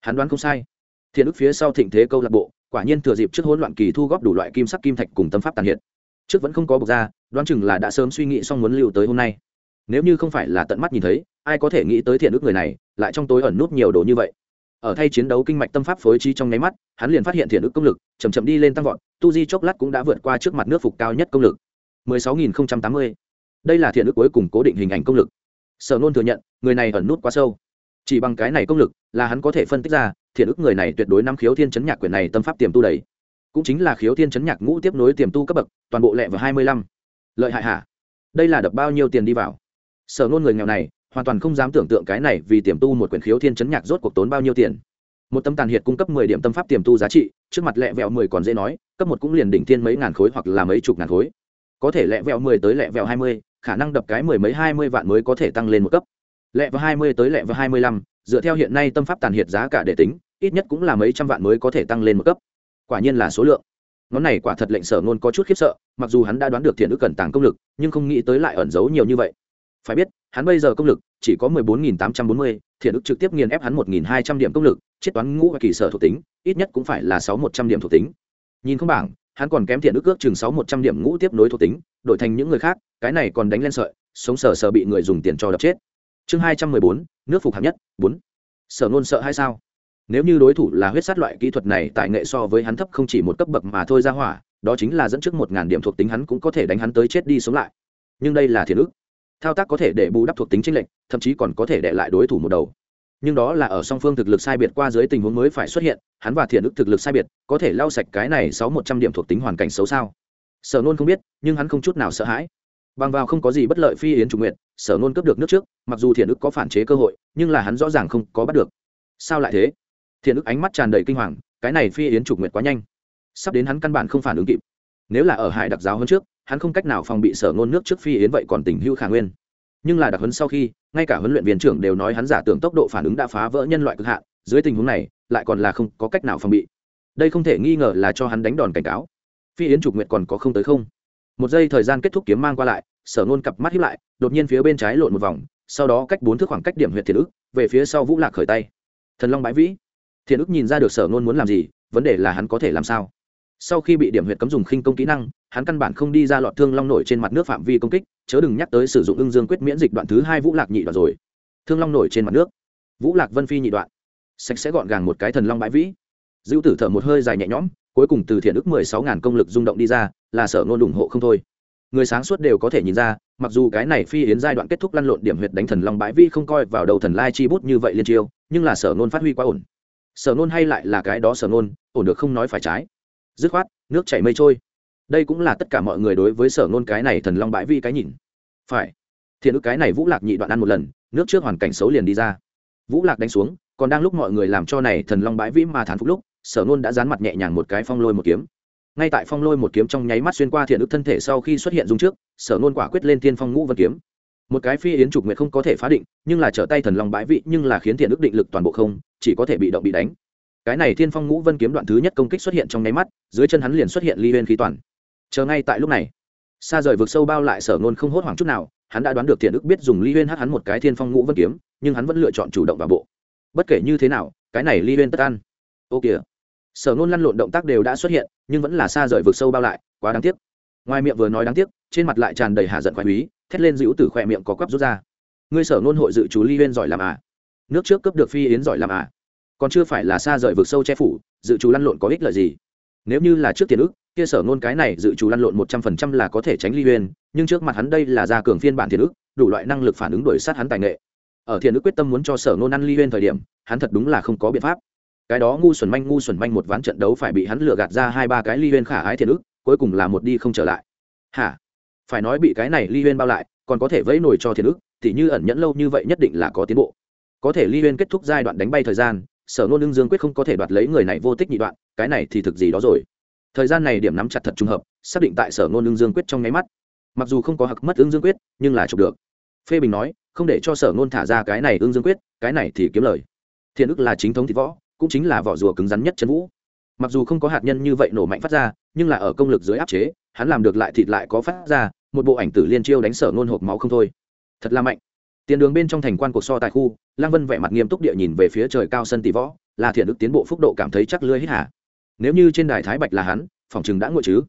Hắn đoán không sai. Thiện ức phía sau thịnh thế câu lạc bộ, quả nhiên thừa dịp trước hỗn loạn kỳ thu góp đủ loại kim sắc kim thạch cùng tâm pháp tàn hiện. Trước vẫn không có bộc ra, đoán chừng là đã sớm suy nghĩ xong muốn lưu tới hôm nay. Nếu như không phải là tận mắt nhìn thấy, ai có thể nghĩ tới thiện ức người này, lại trong tối ẩn nút nhiều đồ như vậy. Ở thay chiến đấu kinh mạch tâm pháp phối chi trong nháy mắt, hắn liền phát hiện thiện ức công lực chầm chậm đi lên tăng vọt, tu di chốc lát cũng đã vượt qua trước mặt nước phục cao nhất công lực. 16.080. đây là thiện ức cuối cùng cố định hình ảnh công lực. Sở nôn thừa nhận người này ẩn nút quá sâu. Chỉ bằng cái này công lực là hắn có thể phân tích ra, thiện ức người này tuyệt đối năm khiếu thiên chấn nhạc quyền này tâm pháp tiềm tu đầy cũng chính là khiếu thiên chấn nhạc ngũ tiếp nối tiềm tu cấp bậc, toàn bộ lẹ vào hai mươi lăm. Lợi hại hả? Đây là đập bao nhiêu tiền đi vào? Sở ngôn người nghèo này, hoàn toàn không dám tưởng tượng cái này vì tiềm tu một quyển khiếu thiên chấn nhạc rốt cuộc tốn bao nhiêu tiền. Một tâm tàn hiệt cung cấp mười điểm tâm pháp tiềm tu giá trị, trước mặt lẹ vẹo mười còn dễ nói, cấp một cũng liền đỉnh thiên mấy ngàn khối hoặc là mấy chục ngàn khối. Có thể lẹ vẹo mười tới lẹ vẹo hai mươi, khả năng đập cái mười mấy hai mươi vạn mới có thể tăng lên một cấp lẹ vào hai mươi tới lẹ vào hai mươi lăm, dựa theo hiện nay tâm pháp tàn hiệt giá cả để tính, ít nhất cũng là mấy trăm vạn mới có thể tăng lên một cấp. Quả nhiên là số lượng. Ngón này quả thật lệnh sở ngôn có chút khiếp sợ, mặc dù hắn đã đoán được thiện ức cẩn tàng công lực, nhưng không nghĩ tới lại ẩn giấu nhiều như vậy. Phải biết, hắn bây giờ công lực chỉ có mười bốn nghìn tám trăm bốn mươi, thiện ức trực tiếp nghiền ép hắn một nghìn hai trăm điểm công lực, chết toán ngũ và kỳ sở thuộc tính, ít nhất cũng phải là sáu một trăm điểm thuộc tính. Nhìn không bảng, hắn còn kém thiện ức ước chừng sáu một trăm điểm ngũ tiếp nối thuộc tính, đổi thành những người khác, cái này còn đánh lên sợi, sống sờ sờ bị người dùng tiền cho đập chết chương hai trăm mười bốn, nước phục hạng nhất, bốn. Sở nôn sợ hay sao? Nếu như đối thủ là huyết sát loại kỹ thuật này tại nghệ so với hắn thấp không chỉ một cấp bậc mà thôi ra hỏa, đó chính là dẫn trước một ngàn điểm thuộc tính hắn cũng có thể đánh hắn tới chết đi sống lại. Nhưng đây là thiền ức thao tác có thể để bù đắp thuộc tính tranh lệch, thậm chí còn có thể để lại đối thủ một đầu. Nhưng đó là ở song phương thực lực sai biệt qua dưới tình huống mới phải xuất hiện, hắn và thiền ức thực lực sai biệt, có thể lau sạch cái này sáu một trăm điểm thuộc tính hoàn cảnh xấu sao? Sở nôn không biết, nhưng hắn không chút nào sợ hãi bằng vào không có gì bất lợi phi yến chủ nguyện sở nôn cướp được nước trước, mặc dù thiện ức có phản chế cơ hội, nhưng là hắn rõ ràng không có bắt được. Sao lại thế? Thiện ức ánh mắt tràn đầy kinh hoàng, cái này phi yến chủ nguyện quá nhanh. Sắp đến hắn căn bản không phản ứng kịp. Nếu là ở hải đặc giáo hơn trước, hắn không cách nào phòng bị sở nôn nước trước phi yến vậy còn tình hưu khả nguyên. Nhưng là đặc huấn sau khi, ngay cả huấn luyện viên trưởng đều nói hắn giả tưởng tốc độ phản ứng đã phá vỡ nhân loại cực hạn, dưới tình huống này, lại còn là không có cách nào phòng bị. Đây không thể nghi ngờ là cho hắn đánh đòn cảnh cáo. Phi yến trục nguyệt còn có không tới không một giây thời gian kết thúc kiếm mang qua lại, sở nôn cặp mắt hiếp lại, đột nhiên phía bên trái lộn một vòng, sau đó cách bốn thước khoảng cách điểm huyện thiền ức, về phía sau vũ lạc khởi tay. Thần long bãi vĩ. Thiền ức nhìn ra được sở nôn muốn làm gì, vấn đề là hắn có thể làm sao. Sau khi bị điểm huyện cấm dùng khinh công kỹ năng, hắn căn bản không đi ra lọt thương long nổi trên mặt nước phạm vi công kích, chớ đừng nhắc tới sử dụng ưng dương quyết miễn dịch đoạn thứ hai vũ lạc nhị đoạn rồi. Thương long nổi trên mặt nước. Vũ lạc vân phi nhị đoạn. Sạch sẽ gọn gàng một cái thần long bãi vĩ. Dữ tử thở một hơi dài nhẹ nhõm, cuối cùng từ thiện ức mười sáu ngàn công lực rung động đi ra là sở nôn ủng hộ không thôi. Người sáng suốt đều có thể nhìn ra, mặc dù cái này phi yến giai đoạn kết thúc lăn lộn điểm huyệt đánh thần long bãi vi không coi vào đầu thần lai chi bút như vậy liên chiêu, nhưng là sở nôn phát huy quá ổn. Sở nôn hay lại là cái đó sở nôn ổn được không nói phải trái. Dứt khoát, nước chảy mây trôi. Đây cũng là tất cả mọi người đối với sở nôn cái này thần long bãi vi cái nhìn. Phải. Thiện ức cái này vũ lạc nhị đoạn ăn một lần, nước trước hoàn cảnh xấu liền đi ra. Vũ lạc đánh xuống, còn đang lúc mọi người làm cho này thần long bãi vĩ mà thán phục lúc, sở nôn đã dán mặt nhẹ nhàng một cái phong lôi một kiếm ngay tại phong lôi một kiếm trong nháy mắt xuyên qua thiện ức thân thể sau khi xuất hiện dung trước, sở nôn quả quyết lên thiên phong ngũ vân kiếm. Một cái phi yến trục nguyệt không có thể phá định, nhưng là trở tay thần lòng bãi vị, nhưng là khiến thiện ức định lực toàn bộ không, chỉ có thể bị động bị đánh. Cái này thiên phong ngũ vân kiếm đoạn thứ nhất công kích xuất hiện trong nháy mắt, dưới chân hắn liền xuất hiện ly huyên khí toàn. Chờ ngay tại lúc này, xa rời vực sâu bao lại sở nôn không hốt hoảng chút nào, hắn đã đoán được thiện ức biết dùng ly huyên hát hắn một cái thiên phong ngũ vân kiếm, nhưng hắn vẫn lựa chọn chủ động vào bộ. Bất kể như thế nào, cái này ly huyên tất ăn ô kìa sở nôn lăn lộn động tác đều đã xuất hiện, nhưng vẫn là xa rời vực sâu bao lại, quá đáng tiếc. Ngoài miệng vừa nói đáng tiếc, trên mặt lại tràn đầy hạ giận khoái úy thét lên dữ từ khỏe miệng có quắp rút ra. Ngươi sở nôn hội dự chú ly huyên giỏi làm à? Nước trước cấp được phi yến giỏi làm à? Còn chưa phải là xa rời vực sâu che phủ, dự chú lăn lộn có ích lợi gì? Nếu như là trước tiền ức, kia sở nôn cái này dự chú lăn lộn một trăm phần trăm là có thể tránh ly huyên, nhưng trước mặt hắn đây là gia cường phiên bản tiền ức, đủ loại năng lực phản ứng đổi sát hắn tài nghệ. Ở thiền ức quyết tâm muốn cho sở nôn ăn ly huyên thời điểm, hắn thật đúng là không có biện pháp cái đó ngu xuẩn manh ngu xuẩn manh một ván trận đấu phải bị hắn lừa gạt ra hai ba cái ly huyên khả ái thiệt ức, cuối cùng là một đi không trở lại. Hả? Phải nói bị cái này ly huyên bao lại, còn có thể vẫy nổi cho thiệt ức thì như ẩn nhẫn lâu như vậy nhất định là có tiến bộ. Có thể ly huyên kết thúc giai đoạn đánh bay thời gian, sở nôn lương dương quyết không có thể đoạt lấy người này vô tích nhị đoạn, cái này thì thực gì đó rồi. Thời gian này điểm nắm chặt thật trùng hợp, xác định tại sở nôn lương dương quyết trong nháy mắt. Mặc dù không có hặc mất ứng dương quyết, nhưng là chụp được. Phê bình nói, không để cho sở nôn thả ra cái này ứng dương quyết, cái này thì kiếm lời. Thiện ức là chính thống thị võ cũng chính là vỏ rùa cứng rắn nhất chân vũ. Mặc dù không có hạt nhân như vậy nổ mạnh phát ra, nhưng là ở công lực dưới áp chế, hắn làm được lại thịt lại có phát ra, một bộ ảnh tử liên chiêu đánh sở nôn hộp máu không thôi. Thật là mạnh. Tiền đường bên trong thành quan cuộc so tại khu lang vân vẻ mặt nghiêm túc địa nhìn về phía trời cao sân tỷ võ là thiện đức tiến bộ phúc độ cảm thấy chắc lưới hết hả nếu như trên đài thái bạch là hắn, phòng chừng đã ngồi chứ.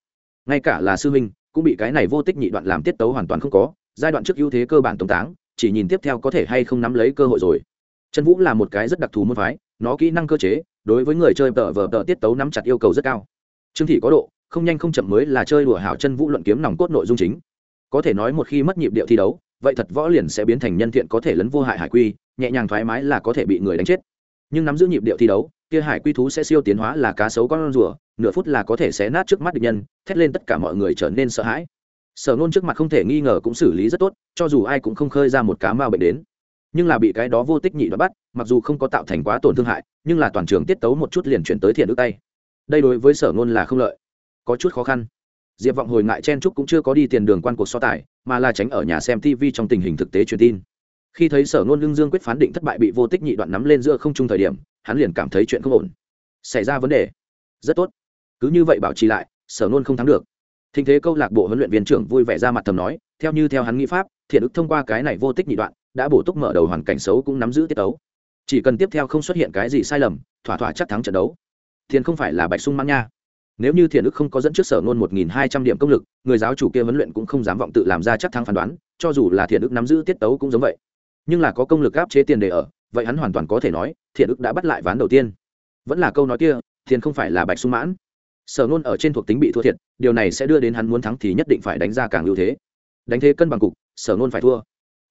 Ngay cả là sư minh cũng bị cái này vô tích nhị đoạn làm tiết tấu hoàn toàn không có, giai đoạn trước ưu thế cơ bản tống táng, chỉ nhìn tiếp theo có thể hay không nắm lấy cơ hội rồi. Trần vũ là một cái rất đặc thù môn phái nó kỹ năng cơ chế, đối với người chơi tờ vờ tờ tiết tấu nắm chặt yêu cầu rất cao. Trương thị có độ, không nhanh không chậm mới là chơi đùa hảo chân vũ luận kiếm nòng cốt nội dung chính. Có thể nói một khi mất nhịp điệu thi đấu, vậy thật võ liền sẽ biến thành nhân thiện có thể lấn vô hại hải quy, nhẹ nhàng thoải mái là có thể bị người đánh chết. Nhưng nắm giữ nhịp điệu thi đấu, kia hải quy thú sẽ siêu tiến hóa là cá sấu con rùa, nửa phút là có thể xé nát trước mắt địch nhân, thét lên tất cả mọi người trở nên sợ hãi. Sở nôn trước mặt không thể nghi ngờ cũng xử lý rất tốt, cho dù ai cũng không khơi ra một cá mao bệnh đến nhưng là bị cái đó vô tích nhị đoạt bắt, mặc dù không có tạo thành quá tổn thương hại, nhưng là toàn trường tiết tấu một chút liền chuyển tới thiện ước tay. Đây đối với sở ngôn là không lợi. Có chút khó khăn. Diệp vọng hồi ngại chen trúc cũng chưa có đi tiền đường quan cuộc so tài, mà là tránh ở nhà xem tv trong tình hình thực tế truyền tin. Khi thấy sở ngôn lương dương quyết phán định thất bại bị vô tích nhị đoạn nắm lên giữa không trung thời điểm, hắn liền cảm thấy chuyện không ổn. Xảy ra vấn đề. Rất tốt. Cứ như vậy bảo trì lại, sở ngôn không thắng được. Thình thế câu lạc bộ huấn luyện viên trưởng vui vẻ ra mặt thầm nói, theo như theo hắn nghĩ pháp, thiện ức thông qua cái này vô tích nhị đoạn đã bổ túc mở đầu hoàn cảnh xấu cũng nắm giữ tiết tấu. Chỉ cần tiếp theo không xuất hiện cái gì sai lầm, thỏa thỏa chắc thắng trận đấu. Thiền không phải là bạch sung mãn nha. Nếu như thiền ức không có dẫn trước sở ngôn một nghìn hai trăm điểm công lực, người giáo chủ kia huấn luyện cũng không dám vọng tự làm ra chắc thắng phán đoán, cho dù là thiền ức nắm giữ tiết tấu cũng giống vậy. Nhưng là có công lực áp chế tiền đề ở, vậy hắn hoàn toàn có thể nói, thiền ức đã bắt lại ván đầu tiên. Vẫn là câu nói kia, thiền không phải là bạch sung mãn. Sở nôn ở trên thuộc tính bị thua thiệt, điều này sẽ đưa đến hắn muốn thắng thì nhất định phải đánh ra càng ưu thế. Đánh thế cân bằng cục, sở nôn phải thua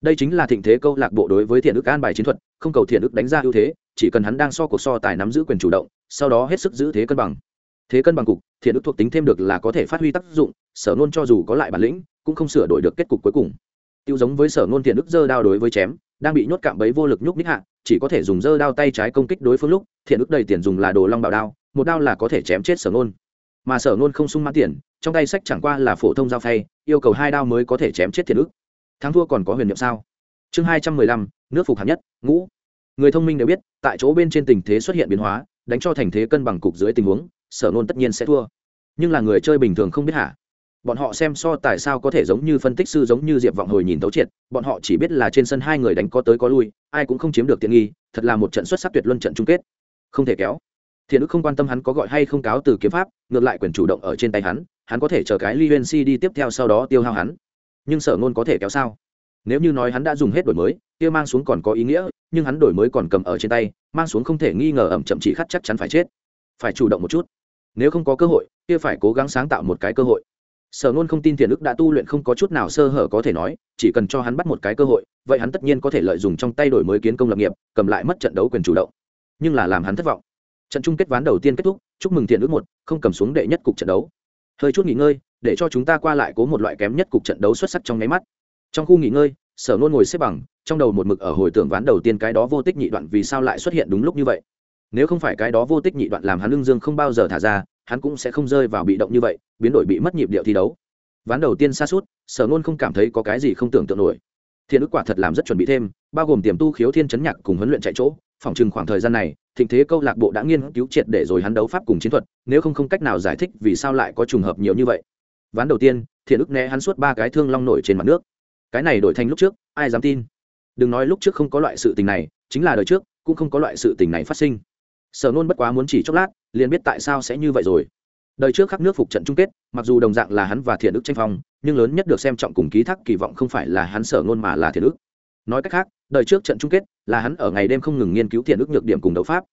đây chính là thịnh thế câu lạc bộ đối với thiện ức an bài chiến thuật, không cầu thiện ức đánh ra ưu thế, chỉ cần hắn đang so cuộc so tài nắm giữ quyền chủ động, sau đó hết sức giữ thế cân bằng. Thế cân bằng cục, thiện ức thuộc tính thêm được là có thể phát huy tác dụng, sở nôn cho dù có lại bản lĩnh, cũng không sửa đổi được kết cục cuối cùng. Tiêu giống với sở nôn thiện ức dơ đao đối với chém, đang bị nhốt cạm bấy vô lực nhúc ních hạ, chỉ có thể dùng dơ đao tay trái công kích đối phương lúc, thiện ức đầy tiền dùng là đồ long bảo đao, một đao là có thể chém chết sở nôn mà sở nôn không sung mãn tiền, trong tay sách chẳng qua là phổ thông giao phay, yêu cầu hai đao mới có thể chém chết thiện ức thắng thua còn có huyền nhiệm sao? Chương hai trăm mười lăm, nước phục hạng nhất, ngũ. Người thông minh đều biết, tại chỗ bên trên tình thế xuất hiện biến hóa, đánh cho thành thế cân bằng cục dưới tình huống, sở nôn tất nhiên sẽ thua. Nhưng là người chơi bình thường không biết hả? Bọn họ xem so tại sao có thể giống như phân tích sư giống như diệp vọng hồi nhìn tấu triệt, bọn họ chỉ biết là trên sân hai người đánh có tới có lui, ai cũng không chiếm được tiện nghi, thật là một trận xuất sắc tuyệt luân trận chung kết. Không thể kéo. Thiện ức không quan tâm hắn có gọi hay không cáo từ kiếm pháp, ngược lại quyền chủ động ở trên tay hắn hắn có thể chờ cái li huyên si đi tiếp theo sau đó tiêu hao hắn nhưng sở ngôn có thể kéo sao? Nếu như nói hắn đã dùng hết đổi mới, kia mang xuống còn có ý nghĩa, nhưng hắn đổi mới còn cầm ở trên tay, mang xuống không thể nghi ngờ ẩm chậm chỉ khắt chắc chắn phải chết. Phải chủ động một chút. Nếu không có cơ hội, kia phải cố gắng sáng tạo một cái cơ hội. Sở nôn không tin thiền ức đã tu luyện không có chút nào sơ hở có thể nói, chỉ cần cho hắn bắt một cái cơ hội, vậy hắn tất nhiên có thể lợi dụng trong tay đổi mới kiến công lập nghiệp, cầm lại mất trận đấu quyền chủ động. Nhưng là làm hắn thất vọng. Trận chung kết ván đầu tiên kết thúc, chúc mừng thiền ức một, không cầm xuống đệ nhất cục trận đấu. Hơi chút nghỉ ngơi để cho chúng ta qua lại cố một loại kém nhất cục trận đấu xuất sắc trong nháy mắt. Trong khu nghỉ ngơi, sở nôn ngồi xếp bằng, trong đầu một mực ở hồi tưởng ván đầu tiên cái đó vô tích nhị đoạn vì sao lại xuất hiện đúng lúc như vậy. Nếu không phải cái đó vô tích nhị đoạn làm hắn lưng dương không bao giờ thả ra, hắn cũng sẽ không rơi vào bị động như vậy, biến đổi bị mất nhịp điệu thi đấu. Ván đầu tiên xa suốt, sở nôn không cảm thấy có cái gì không tưởng tượng nổi. Thiên ức quả thật làm rất chuẩn bị thêm, bao gồm tiềm tu khiếu thiên chấn nhạc cùng huấn luyện chạy chỗ, phòng chừng khoảng thời gian này, thịnh thế câu lạc bộ đã nghiên cứu triệt để rồi hắn đấu pháp cùng chiến thuật, nếu không không cách nào giải thích vì sao lại có trùng hợp nhiều như vậy ván đầu tiên, thiện ức né hắn suốt ba cái thương long nổi trên mặt nước. Cái này đổi thành lúc trước, ai dám tin? Đừng nói lúc trước không có loại sự tình này, chính là đời trước, cũng không có loại sự tình này phát sinh. Sở nôn bất quá muốn chỉ chốc lát, liền biết tại sao sẽ như vậy rồi. Đời trước khắc nước phục trận chung kết, mặc dù đồng dạng là hắn và thiện ức tranh phong, nhưng lớn nhất được xem trọng cùng ký thác kỳ vọng không phải là hắn sở ngôn mà là thiện ức nói cách khác, đời trước trận chung kết, là hắn ở ngày đêm không ngừng nghiên cứu thiện ức nhược điểm cùng đấu pháp.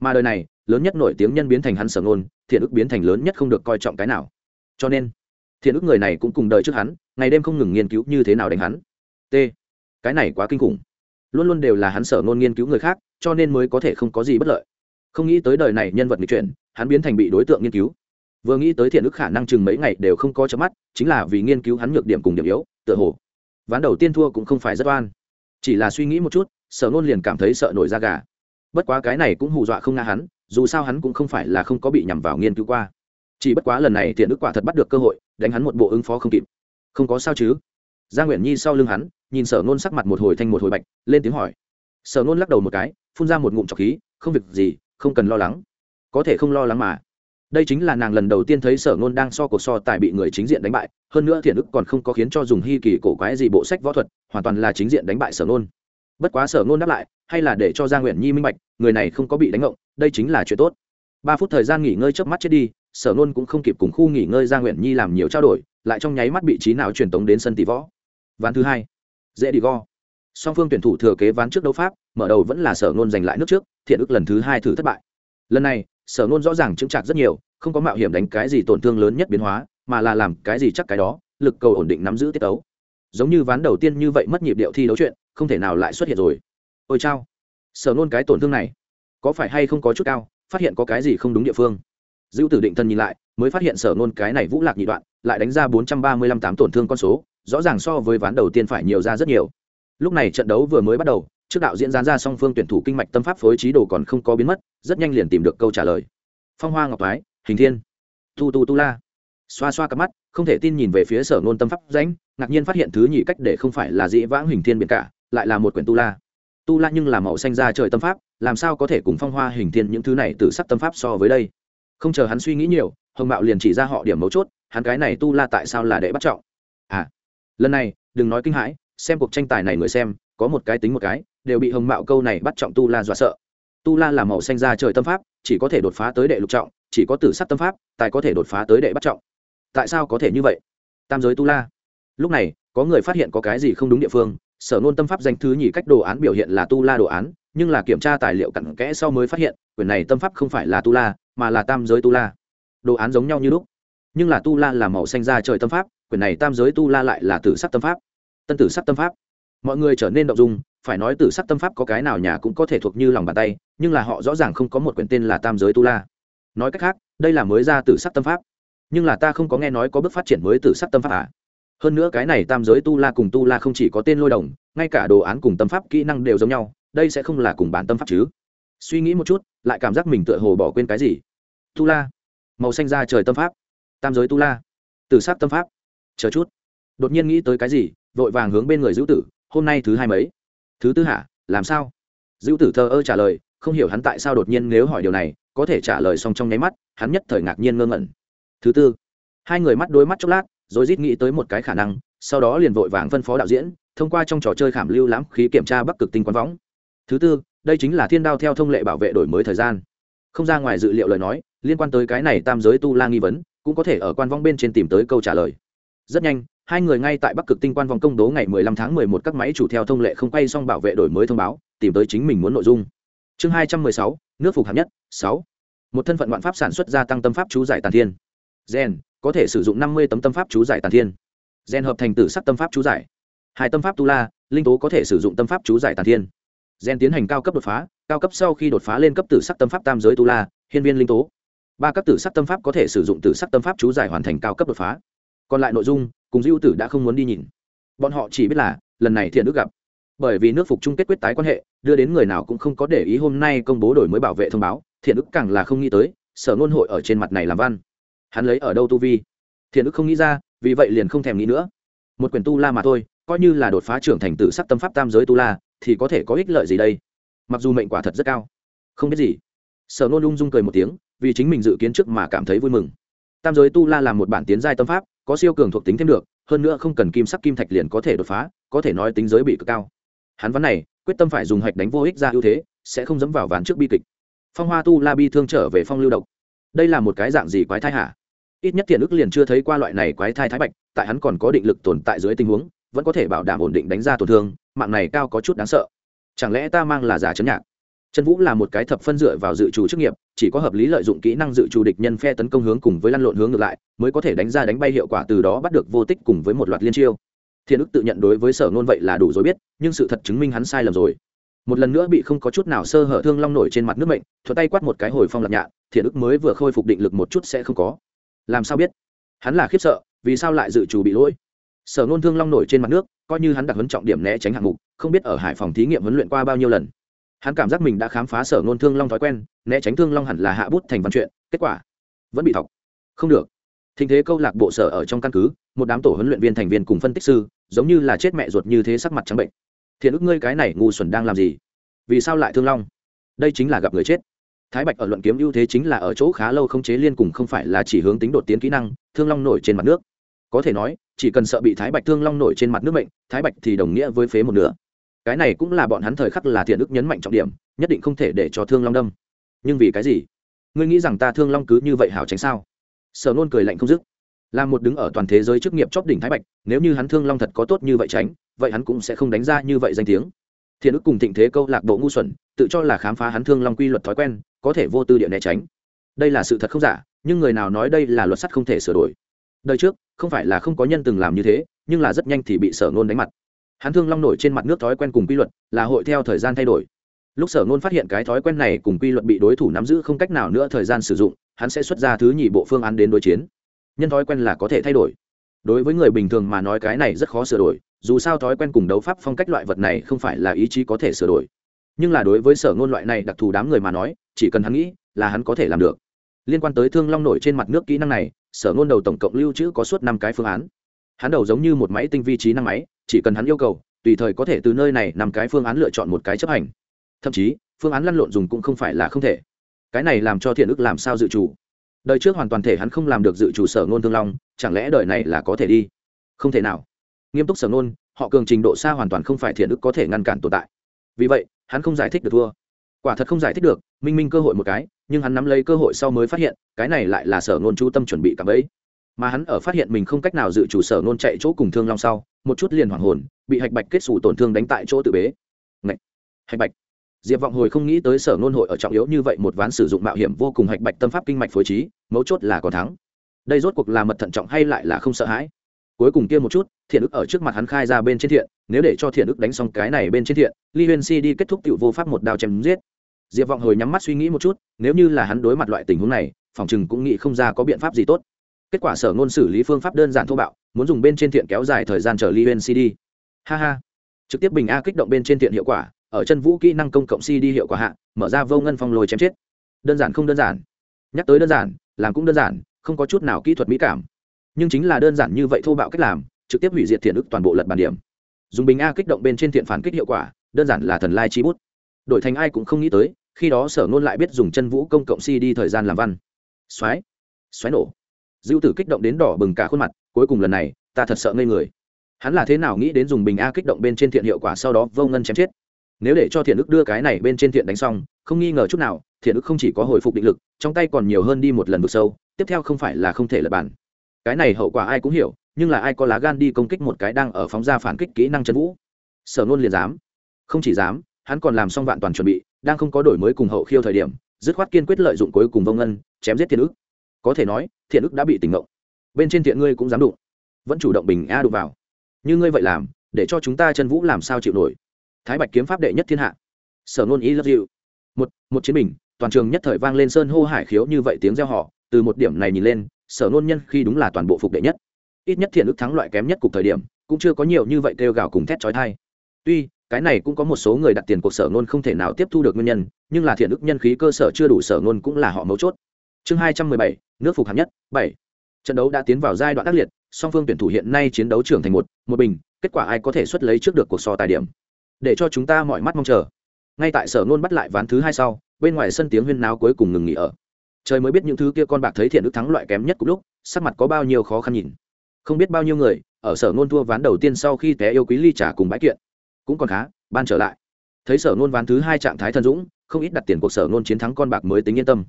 Mà đời này, lớn nhất nổi tiếng nhân biến thành hắn sở ngôn thiện ức biến thành lớn nhất không được coi trọng cái nào. Cho nên thiện ức người này cũng cùng đời trước hắn, ngày đêm không ngừng nghiên cứu như thế nào đánh hắn. T. Cái này quá kinh khủng. Luôn luôn đều là hắn sở ngôn nghiên cứu người khác, cho nên mới có thể không có gì bất lợi. Không nghĩ tới đời này nhân vật nghịch chuyển, hắn biến thành bị đối tượng nghiên cứu. Vừa nghĩ tới thiện ức khả năng chừng mấy ngày đều không có chớp mắt, chính là vì nghiên cứu hắn nhược điểm cùng điểm yếu, tựa hồ. Ván đầu tiên thua cũng không phải rất oan. Chỉ là suy nghĩ một chút, sở nôn liền cảm thấy sợ nổi da gà. Bất quá cái này cũng hù dọa không nga hắn, dù sao hắn cũng không phải là không có bị nhằm vào nghiên cứu qua chỉ bất quá lần này thiện ức quả thật bắt được cơ hội, đánh hắn một bộ ứng phó không kịp. Không có sao chứ? Gia nguyễn nhi sau lưng hắn, nhìn sở nôn sắc mặt một hồi thanh một hồi bạch, lên tiếng hỏi. Sở nôn lắc đầu một cái, phun ra một ngụm trọc khí, không việc gì, không cần lo lắng. Có thể không lo lắng mà. Đây chính là nàng lần đầu tiên thấy sở nôn đang so cuộc so tài bị người chính diện đánh bại, hơn nữa thiện ức còn không có khiến cho dùng hy kỳ cổ quái gì bộ sách võ thuật, hoàn toàn là chính diện đánh bại sở nôn. Bất quá sở nôn đáp lại, hay là để cho gia nguyễn nhi minh bạch, người này không có bị đánh ngộng, đây chính là chuyện tốt. Ba phút thời gian nghỉ ngơi chớp mắt chết đi sở nôn cũng không kịp cùng khu nghỉ ngơi gia nguyện nhi làm nhiều trao đổi, lại trong nháy mắt bị trí nào truyền tống đến sân tỷ võ. Ván thứ hai. Dễ đi go. Song phương tuyển thủ thừa kế ván trước đấu pháp, mở đầu vẫn là sở nôn giành lại nước trước, thiện ức lần thứ hai thử thất bại. Lần này, sở nôn rõ ràng chứng chặt rất nhiều, không có mạo hiểm đánh cái gì tổn thương lớn nhất biến hóa, mà là làm cái gì chắc cái đó, lực cầu ổn định nắm giữ tiết tấu. Giống như ván đầu tiên như vậy mất nhịp điệu thi đấu chuyện, không thể nào lại xuất hiện rồi. Ôi chao. Sở nôn cái tổn thương này, có phải hay không có chút cao, phát hiện có cái gì không đúng địa phương dữ tử định thân nhìn lại, mới phát hiện sở nôn cái này vũ lạc nhị đoạn, lại đánh ra bốn trăm ba mươi lăm tám tổn thương con số, rõ ràng so với ván đầu tiên phải nhiều ra rất nhiều. Lúc này trận đấu vừa mới bắt đầu, trước đạo diễn gián ra song phương tuyển thủ kinh mạch tâm pháp phối trí đồ còn không có biến mất, rất nhanh liền tìm được câu trả lời. Phong hoa ngọc thái hình thiên, tu tu tu la. Xoa xoa cặp mắt, không thể tin nhìn về phía sở nôn tâm pháp danh ngạc nhiên phát hiện thứ nhị cách để không phải là dĩ vãng hình thiên biển cả, lại là một quyển tu la. Tu la nhưng là màu xanh ra trời tâm pháp, làm sao có thể cùng phong hoa hình thiên những thứ này từ sắc tâm pháp so với đây? Không chờ hắn suy nghĩ nhiều, hồng mạo liền chỉ ra họ điểm mấu chốt, hắn cái này tu la tại sao là đệ bắt trọng? À lần này, đừng nói kinh hãi, xem cuộc tranh tài này người xem, có một cái tính một cái, đều bị hồng mạo câu này bắt trọng tu la dọa sợ. Tu la là màu xanh ra trời tâm pháp, chỉ có thể đột phá tới đệ lục trọng, chỉ có tử sắc tâm pháp, tài có thể đột phá tới đệ bắt trọng. Tại sao có thể như vậy? Tam giới tu la. Lúc này, có người phát hiện có cái gì không đúng địa phương, sở nôn tâm pháp danh thứ nhì cách đồ án biểu hiện là tu la đồ án, nhưng là kiểm tra tài liệu cặn kẽ sau mới phát hiện quyển này tâm pháp không phải là tu la mà là tam giới tu la. Đồ án giống nhau như lúc. Nhưng là tu la là màu xanh ra trời tâm pháp, quyển này tam giới tu la lại là tử sắc tâm pháp. Tân tử sắc tâm pháp. Mọi người trở nên động dung, phải nói tử sắc tâm pháp có cái nào nhà cũng có thể thuộc như lòng bàn tay, nhưng là họ rõ ràng không có một quyển tên là tam giới tu la. Nói cách khác, đây là mới ra tử sắc tâm pháp. Nhưng là ta không có nghe nói có bước phát triển mới tử sắc tâm pháp à? Hơn nữa cái này tam giới tu la cùng tu la không chỉ có tên lôi đồng, ngay cả đồ án cùng tâm pháp kỹ năng đều giống nhau, đây sẽ không là cùng bản tâm pháp chứ? Suy nghĩ một chút, lại cảm giác mình tựa hồ bỏ quên cái gì? Tu la. Màu xanh ra trời tâm pháp. Tam giới tu la. Tử sắc tâm pháp. Chờ chút. Đột nhiên nghĩ tới cái gì, vội vàng hướng bên người giữ tử, hôm nay thứ hai mấy? Thứ tư hả? Làm sao? Giữ tử thơ ơ trả lời, không hiểu hắn tại sao đột nhiên nếu hỏi điều này, có thể trả lời xong trong nháy mắt, hắn nhất thời ngạc nhiên ngơ ngẩn. Thứ tư. Hai người mắt đôi mắt chốc lát, rồi rít nghĩ tới một cái khả năng, sau đó liền vội vàng phân phó đạo diễn, thông qua trong trò chơi khảm lưu lãm khí kiểm tra bắc cực tinh quán võng. Thứ tư, đây chính là thiên đao theo thông lệ bảo vệ đổi mới thời gian. Không ra ngoài dự liệu lời nói liên quan tới cái này tam giới tu la nghi vấn cũng có thể ở quan vong bên trên tìm tới câu trả lời. Rất nhanh hai người ngay tại bắc cực tinh quan vong công đố ngày 15 tháng 11 các máy chủ theo thông lệ không quay xong bảo vệ đổi mới thông báo tìm tới chính mình muốn nội dung. Chương 216, nước phục hạng nhất 6. một thân phận vạn pháp sản xuất gia tăng tâm pháp chú giải tàn thiên. Gen có thể sử dụng 50 tấm tâm pháp chú giải tàn thiên. Gen hợp thành tử sắc tâm pháp chú giải. Hai tâm pháp tu la linh tố có thể sử dụng tâm pháp chú giải tàn thiên. Gen tiến hành cao cấp đột phá cao cấp sau khi đột phá lên cấp tử sắc tâm pháp tam giới tu la hiên viên linh tố ba cấp tử sắc tâm pháp có thể sử dụng tử sắc tâm pháp chú giải hoàn thành cao cấp đột phá. Còn lại nội dung, cùng dưu tử đã không muốn đi nhìn. Bọn họ chỉ biết là, lần này thiện đức gặp. Bởi vì nước phục chung kết quyết tái quan hệ, đưa đến người nào cũng không có để ý hôm nay công bố đổi mới bảo vệ thông báo, thiện đức càng là không nghĩ tới, sở ngôn hội ở trên mặt này làm văn. Hắn lấy ở đâu tu vi? Thiện đức không nghĩ ra, vì vậy liền không thèm nghĩ nữa. Một quyển tu la mà thôi, coi như là đột phá trưởng thành tử sắc tâm pháp tam giới tu la, thì có thể có ích lợi gì đây? Mặc dù mệnh quả thật rất cao. Không biết gì. Sở nôn ung dung cười một tiếng vì chính mình dự kiến trước mà cảm thấy vui mừng. Tam giới tu la là một bản tiến giai tâm pháp, có siêu cường thuộc tính thêm được, hơn nữa không cần kim sắc kim thạch liền có thể đột phá, có thể nói tính giới bị cực cao. Hắn vấn này, quyết tâm phải dùng hạch đánh vô ích ra ưu thế, sẽ không dẫm vào ván trước bi kịch. Phong hoa tu la bi thương trở về phong lưu độc. Đây là một cái dạng gì quái thai hả? Ít nhất thiện ức liền chưa thấy qua loại này quái thai thái bạch, tại hắn còn có định lực tồn tại dưới tình huống, vẫn có thể bảo đảm ổn định đánh ra tổn thương, mạng này cao có chút đáng sợ. Chẳng lẽ ta mang là giả chấn nhạc? Trần vũ là một cái thập phân dựa vào dự trù chức nghiệp, chỉ có hợp lý lợi dụng kỹ năng dự trù địch nhân phe tấn công hướng cùng với lăn lộn hướng ngược lại, mới có thể đánh ra đánh bay hiệu quả từ đó bắt được vô tích cùng với một loạt liên chiêu. Thiên ức tự nhận đối với sở nôn vậy là đủ rồi biết, nhưng sự thật chứng minh hắn sai lầm rồi. Một lần nữa bị không có chút nào sơ hở thương long nổi trên mặt nước mệnh thuật tay quát một cái hồi phong lạc nhạ thiện ức mới vừa khôi phục định lực một chút sẽ không có. Làm sao biết? Hắn là khiếp sợ, vì sao lại dự trù bị lỗi? Sở nôn thương long nổi trên mặt nước, coi như hắn đặt huấn trọng điểm né tránh hạng mục, không biết ở hải phòng thí nghiệm huấn luyện qua bao nhiêu lần hắn cảm giác mình đã khám phá sở ngôn thương long thói quen, né tránh thương long hẳn là hạ bút thành văn chuyện, kết quả vẫn bị thọc. Không được. Thình thế câu lạc bộ sở ở trong căn cứ, một đám tổ huấn luyện viên thành viên cùng phân tích sư, giống như là chết mẹ ruột như thế sắc mặt trắng bệnh. Thiện ức ngươi cái này ngu xuẩn đang làm gì? Vì sao lại thương long? Đây chính là gặp người chết. Thái bạch ở luận kiếm ưu thế chính là ở chỗ khá lâu không chế liên cùng không phải là chỉ hướng tính đột tiến kỹ năng, thương long nổi trên mặt nước. Có thể nói, chỉ cần sợ bị thái bạch thương long nổi trên mặt nước mệnh, thái bạch thì đồng nghĩa với phế một nửa cái này cũng là bọn hắn thời khắc là thiện ức nhấn mạnh trọng điểm, nhất định không thể để cho thương long đâm. Nhưng vì cái gì? Ngươi nghĩ rằng ta thương long cứ như vậy hảo tránh sao? Sở nôn cười lạnh không dứt. Là một đứng ở toàn thế giới chức nghiệp chóp đỉnh thái bạch, nếu như hắn thương long thật có tốt như vậy tránh, vậy hắn cũng sẽ không đánh ra như vậy danh tiếng. Thiện ức cùng thịnh thế câu lạc bộ ngu xuẩn, tự cho là khám phá hắn thương long quy luật thói quen, có thể vô tư địa né tránh. Đây là sự thật không giả, nhưng người nào nói đây là luật sắt không thể sửa đổi. Đời trước, không phải là không có nhân từng làm như thế, nhưng là rất nhanh thì bị sở nôn đánh mặt hắn thương long nổi trên mặt nước thói quen cùng quy luật, là hội theo thời gian thay đổi. Lúc sở ngôn phát hiện cái thói quen này cùng quy luật bị đối thủ nắm giữ không cách nào nữa thời gian sử dụng, hắn sẽ xuất ra thứ nhì bộ phương án đến đối chiến. Nhân thói quen là có thể thay đổi. Đối với người bình thường mà nói cái này rất khó sửa đổi, dù sao thói quen cùng đấu pháp phong cách loại vật này không phải là ý chí có thể sửa đổi. Nhưng là đối với sở ngôn loại này đặc thù đám người mà nói, chỉ cần hắn nghĩ là hắn có thể làm được. Liên quan tới thương long nổi trên mặt nước kỹ năng này, sở ngôn đầu tổng cộng lưu trữ có suốt năm cái phương án hắn đầu giống như một máy tinh vi trí năng máy, chỉ cần hắn yêu cầu, tùy thời có thể từ nơi này nằm cái phương án lựa chọn một cái chấp hành. Thậm chí, phương án lăn lộn dùng cũng không phải là không thể. Cái này làm cho thiện ức làm sao dự chủ đời trước hoàn toàn thể hắn không làm được dự chủ sở ngôn thương long, chẳng lẽ đời này là có thể đi? Không thể nào. Nghiêm túc sở ngôn, họ cường trình độ xa hoàn toàn không phải thiện ức có thể ngăn cản tồn tại. Vì vậy, hắn không giải thích được thua. Quả thật không giải thích được, minh minh cơ hội một cái, nhưng hắn nắm lấy cơ hội sau mới phát hiện, cái này lại là sở ngôn chú tâm chuẩn bị cả ấy mà hắn ở phát hiện mình không cách nào dự chủ sở nôn chạy chỗ cùng thương long sau, một chút liền hoảng hồn, bị hạch bạch kết xù tổn thương đánh tại chỗ tự bế. Ngậy! hạch bạch! Diệp vọng hồi không nghĩ tới sở nôn hội ở trọng yếu như vậy một ván sử dụng mạo hiểm vô cùng hạch bạch tâm pháp kinh mạch phối trí, mấu chốt là còn thắng. Đây rốt cuộc là mật thận trọng hay lại là không sợ hãi? Cuối cùng kia một chút, thiện ức ở trước mặt hắn khai ra bên trên thiện, nếu để cho thiện ức đánh xong cái này bên trên thiện, ly huyên si đi kết thúc tiểu vô pháp một đao chém giết. Diệp vọng hồi nhắm mắt suy nghĩ một chút, nếu như là hắn đối mặt loại tình huống này, phòng chừng cũng nghĩ không ra có biện pháp gì tốt kết quả sở ngôn xử lý phương pháp đơn giản thô bạo, muốn dùng bên trên thiện kéo dài thời gian chờ ly huyên si đi. Ha ha. Trực tiếp bình a kích động bên trên thiện hiệu quả, ở chân vũ kỹ năng công cộng si đi hiệu quả hạ, mở ra vô ngân phong lồi chém chết. Đơn giản không đơn giản. Nhắc tới đơn giản, làm cũng đơn giản, không có chút nào kỹ thuật mỹ cảm. Nhưng chính là đơn giản như vậy thô bạo cách làm, trực tiếp hủy diệt thiện ức toàn bộ lật bàn điểm. Dùng bình a kích động bên trên thiện phản kích hiệu quả, đơn giản là thần lai chi bút. Đổi thành ai cũng không nghĩ tới, khi đó sở ngôn lại biết dùng chân vũ công cộng si đi thời gian làm văn. Xoáy xoáy nổ dữ tử kích động đến đỏ bừng cả khuôn mặt, cuối cùng lần này, ta thật sợ ngây người. Hắn là thế nào nghĩ đến dùng bình a kích động bên trên thiện hiệu quả sau đó vô ngân chém chết? Nếu để cho thiện ức đưa cái này bên trên thiện đánh xong, không nghi ngờ chút nào, thiện ức không chỉ có hồi phục định lực, trong tay còn nhiều hơn đi một lần vực sâu, tiếp theo không phải là không thể lật bản. cái này hậu quả ai cũng hiểu, nhưng là ai có lá gan đi công kích một cái đang ở phóng ra phản kích kỹ năng chân vũ? Sở nôn liền dám. Không chỉ dám, hắn còn làm xong vạn toàn chuẩn bị, đang không có đổi mới cùng hậu khiêu thời điểm, dứt khoát kiên quyết lợi dụng cuối cùng vông ngân, chém giết thiện ức. Có thể nói thiện ức đã bị tỉnh ngộ bên trên thiện ngươi cũng dám đụng. Vẫn chủ động bình a đụng vào. Như ngươi vậy làm, để cho chúng ta chân vũ làm sao chịu nổi? Thái bạch kiếm pháp đệ nhất thiên hạ. Sở nôn ý love you một một chiến bình, toàn trường nhất thời vang lên sơn hô hải khiếu như vậy tiếng reo họ từ một điểm này nhìn lên, sở nôn nhân khi đúng là toàn bộ phục đệ nhất. Ít nhất thiện ức thắng loại kém nhất cục thời điểm, cũng chưa có nhiều như vậy kêu gào cùng thét trói thai tuy, cái này cũng có một số người đặt tiền cuộc sở nôn không thể nào tiếp thu được nguyên nhân, nhưng là thiện ức nhân khí cơ sở chưa đủ, sở nôn cũng là họ mấu chốt. Chương hai trăm mười bảy nước phục hạng nhất, bảy. Trận đấu đã tiến vào giai đoạn ác liệt, song phương tuyển thủ hiện nay chiến đấu trưởng thành một một bình, kết quả ai có thể xuất lấy trước được cuộc so tài điểm? Để cho chúng ta mọi mắt mong chờ. Ngay tại sở nôn bắt lại ván thứ hai sau, bên ngoài sân tiếng huyên náo cuối cùng ngừng nghỉ ở. Trời mới biết những thứ kia con bạc thấy thiện đức thắng loại kém nhất cùng lúc, sắc mặt có bao nhiêu khó khăn nhìn. Không biết bao nhiêu người, ở sở nôn thua ván đầu tiên sau khi té yêu quý ly trả cùng bãi kiện. Cũng còn khá, ban trở lại. Thấy sở nôn ván thứ hai trạng thái thần dũng, không ít đặt tiền cuộc sở nôn chiến thắng con bạc mới tính yên tâm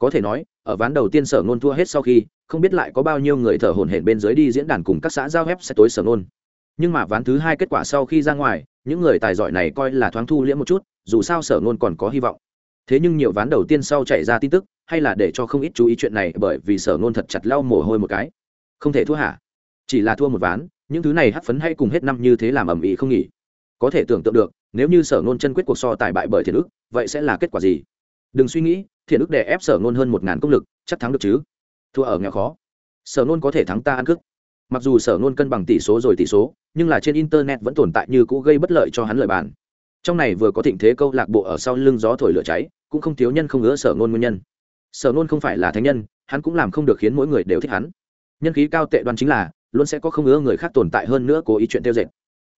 có thể nói, ở ván đầu tiên sở nôn thua hết sau khi, không biết lại có bao nhiêu người thở hổn hển bên dưới đi diễn đàn cùng các xã giao phép sẽ tối sở nôn nhưng mà ván thứ hai kết quả sau khi ra ngoài, những người tài giỏi này coi là thoáng thu liễm một chút, dù sao sở nôn còn có hy vọng. Thế nhưng nhiều ván đầu tiên sau chạy ra tin tức, hay là để cho không ít chú ý chuyện này bởi vì sở nôn thật chặt lau mồ hôi một cái. Không thể thua hả? Chỉ là thua một ván, những thứ này hắt phấn hay cùng hết năm như thế làm ầm ĩ không nghỉ. Có thể tưởng tượng được, nếu như sở nôn chân quyết cuộc so tài bại bởi thiền ức vậy sẽ là kết quả gì? Đừng suy nghĩ thiện ức để ép sở nôn hơn một ngàn công lực, chắc thắng được chứ? Thua ở nghèo khó. Sở nôn có thể thắng ta ăn cức mặc dù sở nôn cân bằng tỷ số rồi tỷ số, nhưng là trên internet vẫn tồn tại như cũ gây bất lợi cho hắn lợi bàn. Trong này vừa có thịnh thế câu lạc bộ ở sau lưng gió thổi lửa cháy, cũng không thiếu nhân không ngứa sở nôn nguyên nhân. Sở nôn không phải là thánh nhân, hắn cũng làm không được khiến mỗi người đều thích hắn. Nhân khí cao tệ đoan chính là, luôn sẽ có không ngứa người khác tồn tại hơn nữa cố ý chuyện tiêu dệt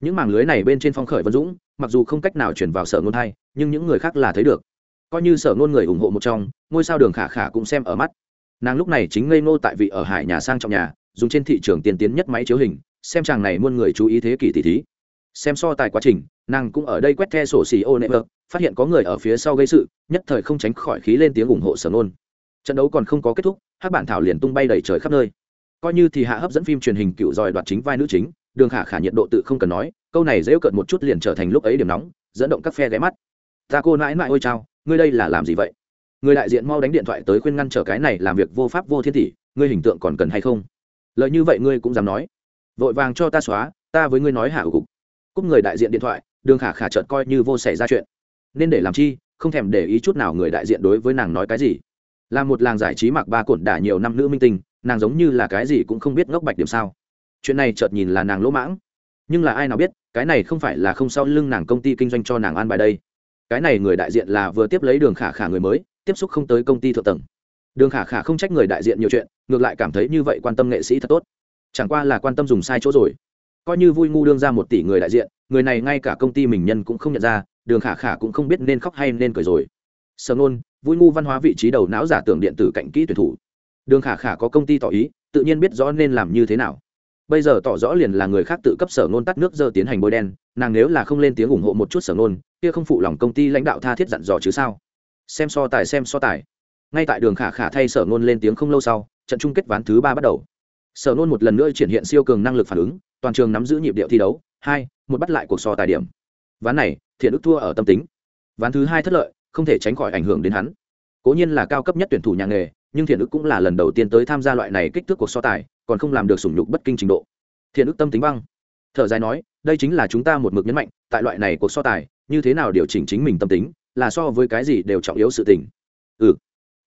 những mảng lưới này bên trên phong khởi vân dũng, mặc dù không cách nào chuyển vào sở nôn hay nhưng những người khác là thấy được coi như sở ngôn người ủng hộ một trong, ngôi sao đường khả khả cũng xem ở mắt. Nàng lúc này chính ngây ngô tại vị ở hải nhà sang trọng nhà, dùng trên thị trường tiên tiến nhất máy chiếu hình, xem chàng này muôn người chú ý thế kỷ tỷ thí. Xem so tài quá trình, nàng cũng ở đây quét the sổ xì ô nệm vợ phát hiện có người ở phía sau gây sự, nhất thời không tránh khỏi khí lên tiếng ủng hộ sở ngôn. Trận đấu còn không có kết thúc, hát bản thảo liền tung bay đầy trời khắp nơi. Coi như thì hạ hấp dẫn phim truyền hình cựu dòi đoạt chính vai nữ chính, đường khả khả nhiệt độ tự không cần nói, câu này dễ cợt một chút liền trở thành lúc ấy điểm nóng, dẫn động các phe ghé mắt. Ta cô nãi nãi ôi chao ngươi đây là làm gì vậy? Người đại diện mau đánh điện thoại tới khuyên ngăn trở cái này làm việc vô pháp vô thiên tỷ ngươi hình tượng còn cần hay không? Lời như vậy ngươi cũng dám nói. Vội vàng cho ta xóa, ta với ngươi nói hạ cục. Cúc người đại diện điện thoại, đường khả khả trợt coi như vô xảy ra chuyện. Nên để làm chi, không thèm để ý chút nào người đại diện đối với nàng nói cái gì. Là một làng giải trí mặc ba cổn đả nhiều năm nữ minh tinh, nàng giống như là cái gì cũng không biết ngốc bạch điểm sao. Chuyện này chợt nhìn là nàng lỗ mãng. Nhưng là ai nào biết, cái này không phải là không sau lưng nàng công ty kinh doanh cho nàng an bài đây cái này người đại diện là vừa tiếp lấy đường khả khả người mới, tiếp xúc không tới công ty thượng tầng. Đường khả khả không trách người đại diện nhiều chuyện, ngược lại cảm thấy như vậy quan tâm nghệ sĩ thật tốt. Chẳng qua là quan tâm dùng sai chỗ rồi. Coi như vui ngu đương ra một tỷ người đại diện, người này ngay cả công ty mình nhân cũng không nhận ra, đường khả khả cũng không biết nên khóc hay nên cười rồi. Sở nôn vui ngu văn hóa vị trí đầu não giả tưởng điện tử cạnh kỹ tuyển thủ. Đường khả khả có công ty tỏ ý, tự nhiên biết rõ nên làm như thế nào bây giờ tỏ rõ liền là người khác tự cấp sở nôn tắt nước dơ tiến hành bôi đen, nàng nếu là không lên tiếng ủng hộ một chút sở nôn kia không phụ lòng công ty lãnh đạo tha thiết dặn dò chứ sao? Xem so tài, xem so tài. Ngay tại đường khả khả thay sở nôn lên tiếng không lâu sau, trận chung kết ván thứ ba bắt đầu. Sở nôn một lần nữa triển hiện siêu cường năng lực phản ứng, toàn trường nắm giữ nhịp điệu thi đấu, hai, một bắt lại cuộc so tài điểm. Ván này, thiện ức thua ở tâm tính. Ván thứ hai thất lợi, không thể tránh khỏi ảnh hưởng đến hắn. Cố nhiên là cao cấp nhất tuyển thủ nhà nghề nhưng thiện ức cũng là lần đầu tiên tới tham gia loại này kích thước cuộc so tài, còn không làm được sủng nhục bất kinh trình độ. Thiện ức tâm tính băng. Thở dài nói, đây chính là chúng ta một mực nhấn mạnh, tại loại này cuộc so tài, như thế nào điều chỉnh chính mình tâm tính, là so với cái gì đều trọng yếu sự tình. Ừ.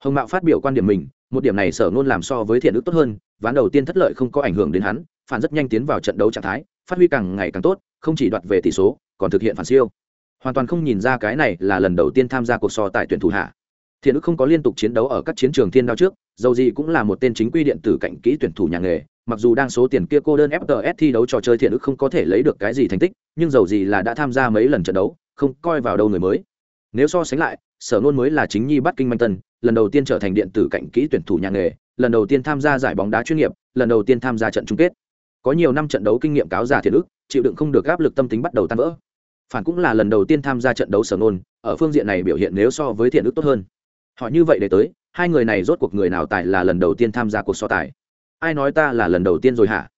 Hồng mạo phát biểu quan điểm mình, một điểm này sở ngôn làm so với thiện ức tốt hơn, ván đầu tiên thất lợi không có ảnh hưởng đến hắn, phản rất nhanh tiến vào trận đấu trạng thái, phát huy càng ngày càng tốt, không chỉ đoạt về tỷ số, còn thực hiện phản siêu. Hoàn toàn không nhìn ra cái này là lần đầu tiên tham gia cuộc so tài tuyển thủ hạ thiện ức không có liên tục chiến đấu ở các chiến trường thiên đao trước, dầu gì cũng là một tên chính quy điện tử cạnh kỹ tuyển thủ nhà nghề, mặc dù đang số tiền kia cô đơn fts thi đấu trò chơi thiện ức không có thể lấy được cái gì thành tích, nhưng dầu gì là đã tham gia mấy lần trận đấu, không coi vào đâu người mới. Nếu so sánh lại, sở nôn mới là chính nhi bắt kinh manh tân, lần đầu tiên trở thành điện tử cạnh kỹ tuyển thủ nhà nghề, lần đầu tiên tham gia giải bóng đá chuyên nghiệp, lần đầu tiên tham gia trận chung kết. Có nhiều năm trận đấu kinh nghiệm cáo già thiện ức chịu đựng không được áp lực tâm tính bắt đầu tan vỡ. Phản cũng là lần đầu tiên tham gia trận đấu sở nôn ở phương diện này biểu hiện nếu so với thiện ức tốt hơn họ như vậy để tới, hai người này rốt cuộc người nào tài là lần đầu tiên tham gia cuộc so tài? Ai nói ta là lần đầu tiên rồi hả?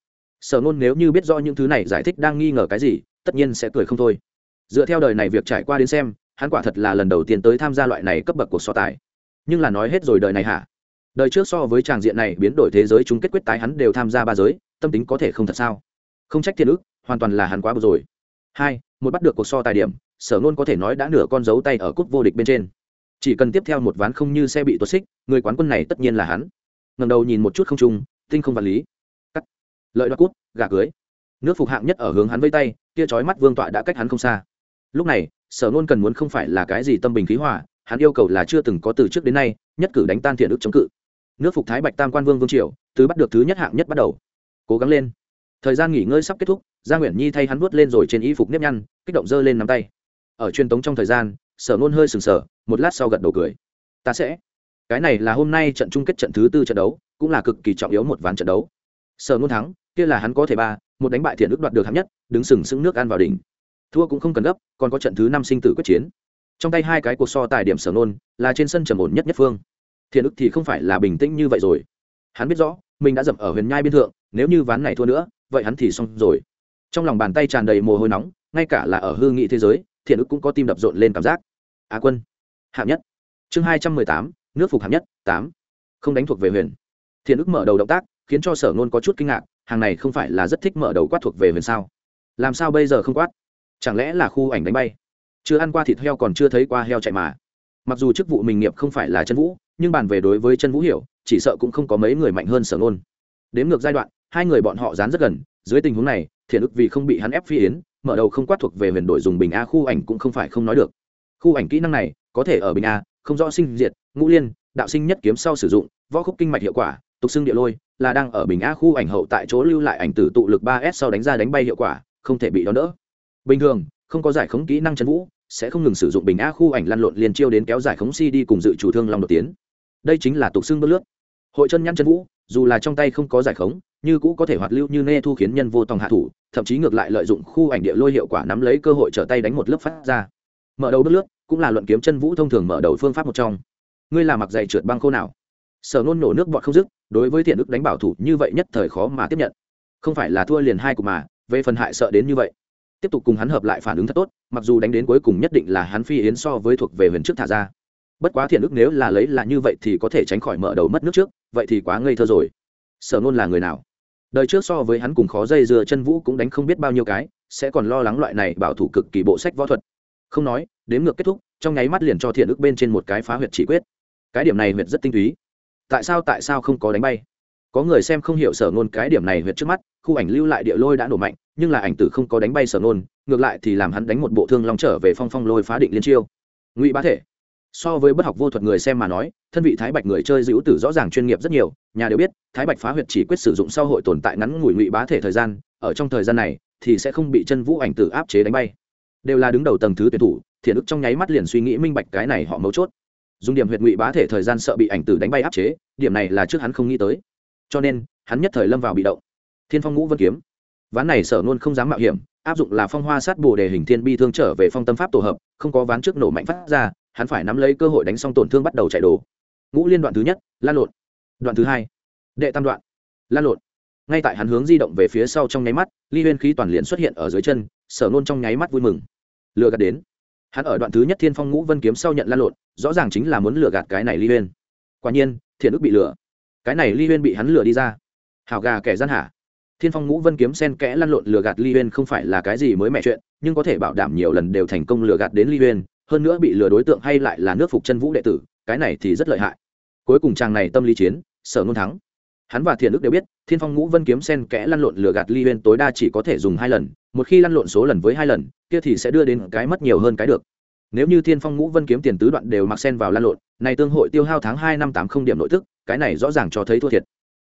Sở nôn nếu như biết rõ những thứ này giải thích đang nghi ngờ cái gì, tất nhiên sẽ cười không thôi. Dựa theo đời này việc trải qua đến xem, hắn quả thật là lần đầu tiên tới tham gia loại này cấp bậc cuộc so tài. Nhưng là nói hết rồi đời này hả? Đời trước so với tràng diện này biến đổi thế giới chung kết quyết tái hắn đều tham gia ba giới, tâm tính có thể không thật sao? Không trách thiên ức, hoàn toàn là hắn quá bực rồi. Hai, một bắt được cuộc so tài điểm, sở nôn có thể nói đã nửa con dấu tay ở cúp vô địch bên trên chỉ cần tiếp theo một ván không như xe bị tuột xích, người quán quân này tất nhiên là hắn. Ngầm đầu nhìn một chút không trung, tinh không vật lý. Cắt. Lợi đoạt cút, gà cưới. Nước phục hạng nhất ở hướng hắn vây tay, kia trói mắt vương tọa đã cách hắn không xa. Lúc này, sở nôn cần muốn không phải là cái gì tâm bình khí hòa, hắn yêu cầu là chưa từng có từ trước đến nay, nhất cử đánh tan thiện ức chống cự. Nước phục thái bạch tam quan vương vương triều từ bắt được thứ nhất hạng nhất bắt đầu. Cố gắng lên. Thời gian nghỉ ngơi sắp kết thúc, gia nguyễn nhi thay hắn vuốt lên rồi trên y phục nếp nhăn, kích động dơ lên nắm tay. Ở truyền tống trong thời gian, sở nôn hơi sừng sờ một lát sau gật đầu cười. Ta sẽ. Cái này là hôm nay trận chung kết trận thứ tư trận đấu, cũng là cực kỳ trọng yếu một ván trận đấu. Sở nôn thắng, kia là hắn có thể ba, một đánh bại thiện đức đoạt được hạng nhất, đứng sừng sững nước ăn vào đỉnh. Thua cũng không cần gấp, còn có trận thứ năm sinh tử quyết chiến. Trong tay hai cái cuộc so tài điểm sở nôn là trên sân trầm ổn nhất nhất phương. Thiện đức thì không phải là bình tĩnh như vậy rồi. Hắn biết rõ, mình đã dậm ở huyền nhai biên thượng, nếu như ván này thua nữa, vậy hắn thì xong rồi. Trong lòng bàn tay tràn đầy mồ hôi nóng, ngay cả là ở hư nghị thế giới thiện ức cũng có tim đập rộn lên cảm giác. Á quân hạng nhất. Chương hai trăm mười tám, nước phục hạng nhất, tám. Không đánh thuộc về huyền. Thiền ức mở đầu động tác, khiến cho sở nôn có chút kinh ngạc, hàng này không phải là rất thích mở đầu quát thuộc về huyền sao? Làm sao bây giờ không quát? Chẳng lẽ là khu ảnh đánh bay? Chưa ăn qua thịt heo còn chưa thấy qua heo chạy mà. Mặc dù chức vụ mình nghiệp không phải là chân vũ, nhưng bàn về đối với chân vũ hiểu, chỉ sợ cũng không có mấy người mạnh hơn sở nôn. Đếm ngược giai đoạn, hai người bọn họ dán rất gần, dưới tình huống này, thiện ức vì không bị hắn ép phi yến, mở đầu không quát thuộc về huyền đổi dùng bình a khu ảnh cũng không phải không nói được. Khu ảnh kỹ năng này có thể ở bình a, không rõ sinh diệt, ngũ liên, đạo sinh nhất kiếm sau sử dụng, võ khúc kinh mạch hiệu quả, tục xưng địa lôi, là đang ở bình a khu ảnh hậu tại chỗ lưu lại ảnh tử tụ lực ba s sau đánh ra đánh bay hiệu quả, không thể bị đón đỡ. Bình thường, không có giải khống kỹ năng chân vũ, sẽ không ngừng sử dụng bình a khu ảnh lăn lộn liền chiêu đến kéo giải khống si đi cùng dự chủ thương long đột tiến. Đây chính là tục xưng bước lướt. Hội chân nhăn chân vũ, dù là trong tay không có giải khống, như cũ có thể hoạt lưu như nê thu khiến nhân vô tòng hạ thủ, thậm chí ngược lại lợi dụng khu ảnh địa lôi hiệu quả nắm lấy cơ hội trở tay đánh một lớp phát ra mở đầu bước lướt, cũng là luận kiếm chân vũ thông thường mở đầu phương pháp một trong. Ngươi là mặc dày trượt băng khô nào? Sở nôn nổ nước bọt không dứt, đối với thiện ức đánh bảo thủ như vậy nhất thời khó mà tiếp nhận. Không phải là thua liền hai cục mà, về phần hại sợ đến như vậy. Tiếp tục cùng hắn hợp lại phản ứng thật tốt, mặc dù đánh đến cuối cùng nhất định là hắn phi yến so với thuộc về huyền trước thả ra. Bất quá thiện ức nếu là lấy là như vậy thì có thể tránh khỏi mở đầu mất nước trước, vậy thì quá ngây thơ rồi. Sở nôn là người nào? Đời trước so với hắn cùng khó dây dưa chân vũ cũng đánh không biết bao nhiêu cái, sẽ còn lo lắng loại này bảo thủ cực kỳ bộ sách võ thuật không nói, đếm ngược kết thúc, trong nháy mắt liền cho thiện ức bên trên một cái phá huyệt chỉ quyết. Cái điểm này huyệt rất tinh túy. Tại sao tại sao không có đánh bay? Có người xem không hiểu sở ngôn cái điểm này huyệt trước mắt, khu ảnh lưu lại địa lôi đã nổ mạnh, nhưng là ảnh tử không có đánh bay sở ngôn, ngược lại thì làm hắn đánh một bộ thương long trở về phong phong lôi phá định liên chiêu. Ngụy bá thể. So với bất học vô thuật người xem mà nói, thân vị thái bạch người chơi giữ tử rõ ràng chuyên nghiệp rất nhiều, nhà đều biết, thái bạch phá huyệt chỉ quyết sử dụng sau hội tồn tại ngắn ngủi ngụy bá thể thời gian, ở trong thời gian này thì sẽ không bị chân vũ ảnh tử áp chế đánh bay đều là đứng đầu tầng thứ tuyển thủ, thiện ức trong nháy mắt liền suy nghĩ minh bạch cái này họ mấu chốt. Dùng điểm huyệt ngụy bá thể thời gian sợ bị ảnh tử đánh bay áp chế, điểm này là trước hắn không nghĩ tới. Cho nên, hắn nhất thời lâm vào bị động. Thiên phong ngũ vân kiếm. Ván này sở luôn không dám mạo hiểm, áp dụng là phong hoa sát bồ đề hình thiên bi thương trở về phong tâm pháp tổ hợp, không có ván trước nổ mạnh phát ra, hắn phải nắm lấy cơ hội đánh xong tổn thương bắt đầu chạy đồ. Ngũ liên đoạn thứ nhất, lan lộn. Đoạn thứ hai, đệ tam đoạn, lan lộn. Ngay tại hắn hướng di động về phía sau trong nháy mắt, ly huyên khí toàn liền xuất hiện ở dưới chân sở nôn trong nháy mắt vui mừng. Lừa gạt đến. Hắn ở đoạn thứ nhất thiên phong ngũ vân kiếm sau nhận lan lộn, rõ ràng chính là muốn lừa gạt cái này ly huyên. Quả nhiên, thiện ức bị lừa. Cái này ly huyên bị hắn lừa đi ra. Hảo gà kẻ gian hả? Thiên phong ngũ vân kiếm sen kẽ lăn lộn lừa gạt ly huyên không phải là cái gì mới mẹ chuyện, nhưng có thể bảo đảm nhiều lần đều thành công lừa gạt đến ly huyên, hơn nữa bị lừa đối tượng hay lại là nước phục chân vũ đệ tử, cái này thì rất lợi hại. Cuối cùng chàng này tâm lý chiến, sở ngôn thắng hắn và thiện ức đều biết, thiên phong ngũ vân kiếm sen kẽ lăn lộn lừa gạt ly huyên tối đa chỉ có thể dùng hai lần, một khi lăn lộn số lần với hai lần, kia thì sẽ đưa đến cái mất nhiều hơn cái được. Nếu như thiên phong ngũ vân kiếm tiền tứ đoạn đều mặc sen vào lăn lộn, này tương hội tiêu hao tháng hai năm tám không điểm nội tức, cái này rõ ràng cho thấy thua thiệt.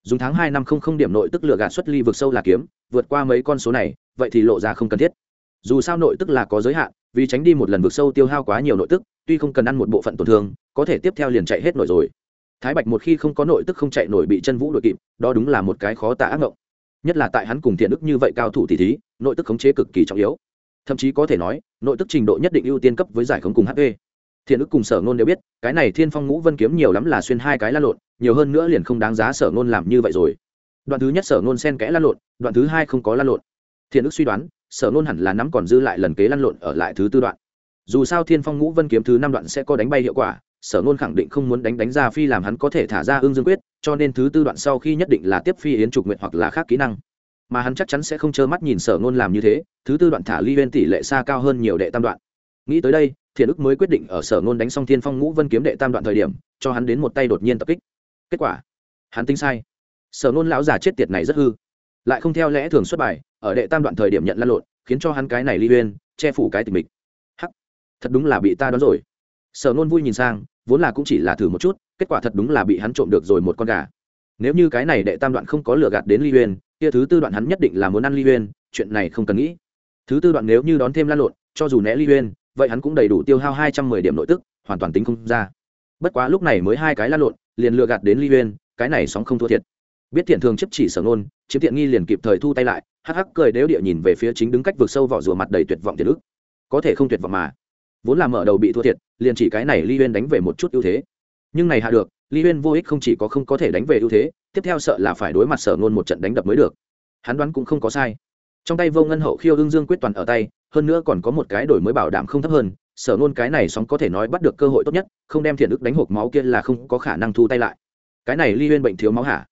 Dùng tháng hai năm không không điểm nội tức lừa gạt xuất ly vực sâu là kiếm, vượt qua mấy con số này, vậy thì lộ ra không cần thiết. Dù sao nội tức là có giới hạn, vì tránh đi một lần vực sâu tiêu hao quá nhiều nội tức, tuy không cần ăn một bộ phận tổn thương, có thể tiếp theo liền chạy hết nổi rồi thái bạch một khi không có nội tức không chạy nổi bị chân vũ đội kịp, đó đúng là một cái khó tả ác ngộng. Nhất là tại hắn cùng thiện đức như vậy cao thủ tỷ thí, nội tức khống chế cực kỳ trọng yếu. Thậm chí có thể nói, nội tức trình độ nhất định ưu tiên cấp với giải khống cùng hp thiện ức cùng sở ngôn đều biết, cái này thiên phong ngũ vân kiếm nhiều lắm là xuyên hai cái lan lộn, nhiều hơn nữa liền không đáng giá sở ngôn làm như vậy rồi. Đoạn thứ nhất sở ngôn sen kẽ lan lộn, đoạn thứ hai không có lan lộn. Thiện ức suy đoán, sở ngôn hẳn là nắm còn dư lại lần kế lan lộn ở lại thứ tư đoạn. Dù sao thiên phong ngũ vân kiếm thứ năm đoạn sẽ có đánh bay hiệu quả sở ngôn khẳng định không muốn đánh đánh ra phi làm hắn có thể thả ra ương dương quyết, cho nên thứ tư đoạn sau khi nhất định là tiếp phi yến trục nguyện hoặc là khác kỹ năng. Mà hắn chắc chắn sẽ không trơ mắt nhìn sở ngôn làm như thế, thứ tư đoạn thả ly bên tỷ lệ xa cao hơn nhiều đệ tam đoạn. Nghĩ tới đây, thiện ức mới quyết định ở sở ngôn đánh xong thiên phong ngũ vân kiếm đệ tam đoạn thời điểm, cho hắn đến một tay đột nhiên tập kích. Kết quả, hắn tính sai. Sở ngôn lão già chết tiệt này rất hư. Lại không theo lẽ thường xuất bài, ở đệ tam đoạn thời điểm nhận lăn lộn, khiến cho hắn cái này ly uyên, che phủ cái tình mình. Hắc, thật đúng là bị ta đón rồi sở Nôn vui nhìn sang, vốn là cũng chỉ là thử một chút, kết quả thật đúng là bị hắn trộm được rồi một con gà. Nếu như cái này đệ tam đoạn không có lừa gạt đến ly uyên kia thứ tư đoạn hắn nhất định là muốn ăn ly uyên chuyện này không cần nghĩ. Thứ tư đoạn nếu như đón thêm lan lộn, cho dù né ly uyên vậy hắn cũng đầy đủ tiêu hao hai trăm mười điểm nội tức, hoàn toàn tính không ra. Bất quá lúc này mới hai cái lan lộn, liền lừa gạt đến ly uyên cái này sóng không thua thiệt. Biết thiện thường chấp chỉ sở nôn, chiếm tiện nghi liền kịp thời thu tay lại, hắc hắc cười đếu địa nhìn về phía chính đứng cách vực sâu vỏ rùa mặt đầy tuyệt vọng tiền ức. Có thể không tuyệt vọng mà. Vốn là mở đầu bị thua thiệt liền chỉ cái này ly uyên đánh về một chút ưu thế. Nhưng này hạ được, ly huyên vô ích không chỉ có không có thể đánh về ưu thế, tiếp theo sợ là phải đối mặt sở ngôn một trận đánh đập mới được. Hắn đoán cũng không có sai. Trong tay vô ngân hậu khiêu hương dương quyết toàn ở tay, hơn nữa còn có một cái đổi mới bảo đảm không thấp hơn, sở ngôn cái này sóng có thể nói bắt được cơ hội tốt nhất, không đem thiện đức đánh hộp máu kia là không có khả năng thu tay lại. Cái này ly huyên bệnh thiếu máu hả?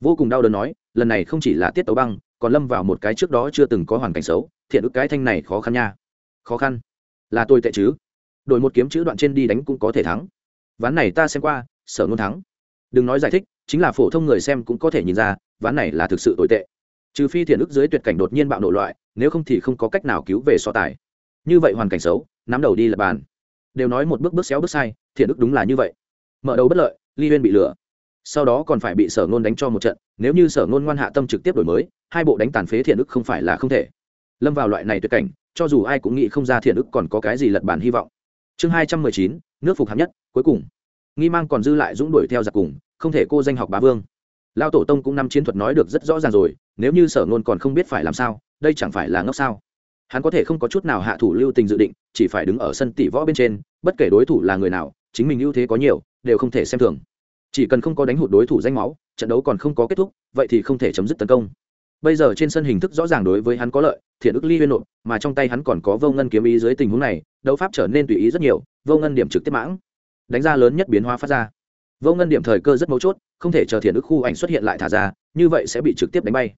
Vô cùng đau đớn nói, lần này không chỉ là tiết tấu băng, còn lâm vào một cái trước đó chưa từng có hoàn cảnh xấu, thiện ức cái thanh này khó khăn nha. Khó khăn? Là tôi tệ chứ đổi một kiếm chữ đoạn trên đi đánh cũng có thể thắng. Ván này ta xem qua, sở ngôn thắng. Đừng nói giải thích, chính là phổ thông người xem cũng có thể nhìn ra, ván này là thực sự tồi tệ. Trừ phi thiện ức dưới tuyệt cảnh đột nhiên bạo nổ loại, nếu không thì không có cách nào cứu về so tài. Như vậy hoàn cảnh xấu, nắm đầu đi là bàn. Đều nói một bước bước xéo bước sai, thiện ức đúng là như vậy. Mở đầu bất lợi, ly huyên bị lừa. Sau đó còn phải bị sở ngôn đánh cho một trận, nếu như sở ngôn ngoan hạ tâm trực tiếp đổi mới, hai bộ đánh tàn phế thiện ức không phải là không thể. Lâm vào loại này tuyệt cảnh, cho dù ai cũng nghĩ không ra thiện ức còn có cái gì lật bản hy vọng chương hai trăm mười chín, nước phục hạng nhất, cuối cùng. Nghi mang còn dư lại dũng đuổi theo giặc cùng, không thể cô danh học bá vương. Lao tổ tông cũng năm chiến thuật nói được rất rõ ràng rồi, nếu như sở ngôn còn không biết phải làm sao, đây chẳng phải là ngốc sao? Hắn có thể không có chút nào hạ thủ lưu tình dự định, chỉ phải đứng ở sân tỷ võ bên trên, bất kể đối thủ là người nào, chính mình ưu thế có nhiều, đều không thể xem thường. Chỉ cần không có đánh hụt đối thủ danh máu, trận đấu còn không có kết thúc, vậy thì không thể chấm dứt tấn công bây giờ trên sân hình thức rõ ràng đối với hắn có lợi, thiện ức ly huyên nộp, mà trong tay hắn còn có vô ngân kiếm ý dưới tình huống này, đấu pháp trở nên tùy ý rất nhiều, vô ngân điểm trực tiếp mãng. Đánh ra lớn nhất biến hóa phát ra. Vô ngân điểm thời cơ rất mấu chốt, không thể chờ thiện ức khu ảnh xuất hiện lại thả ra, như vậy sẽ bị trực tiếp đánh bay.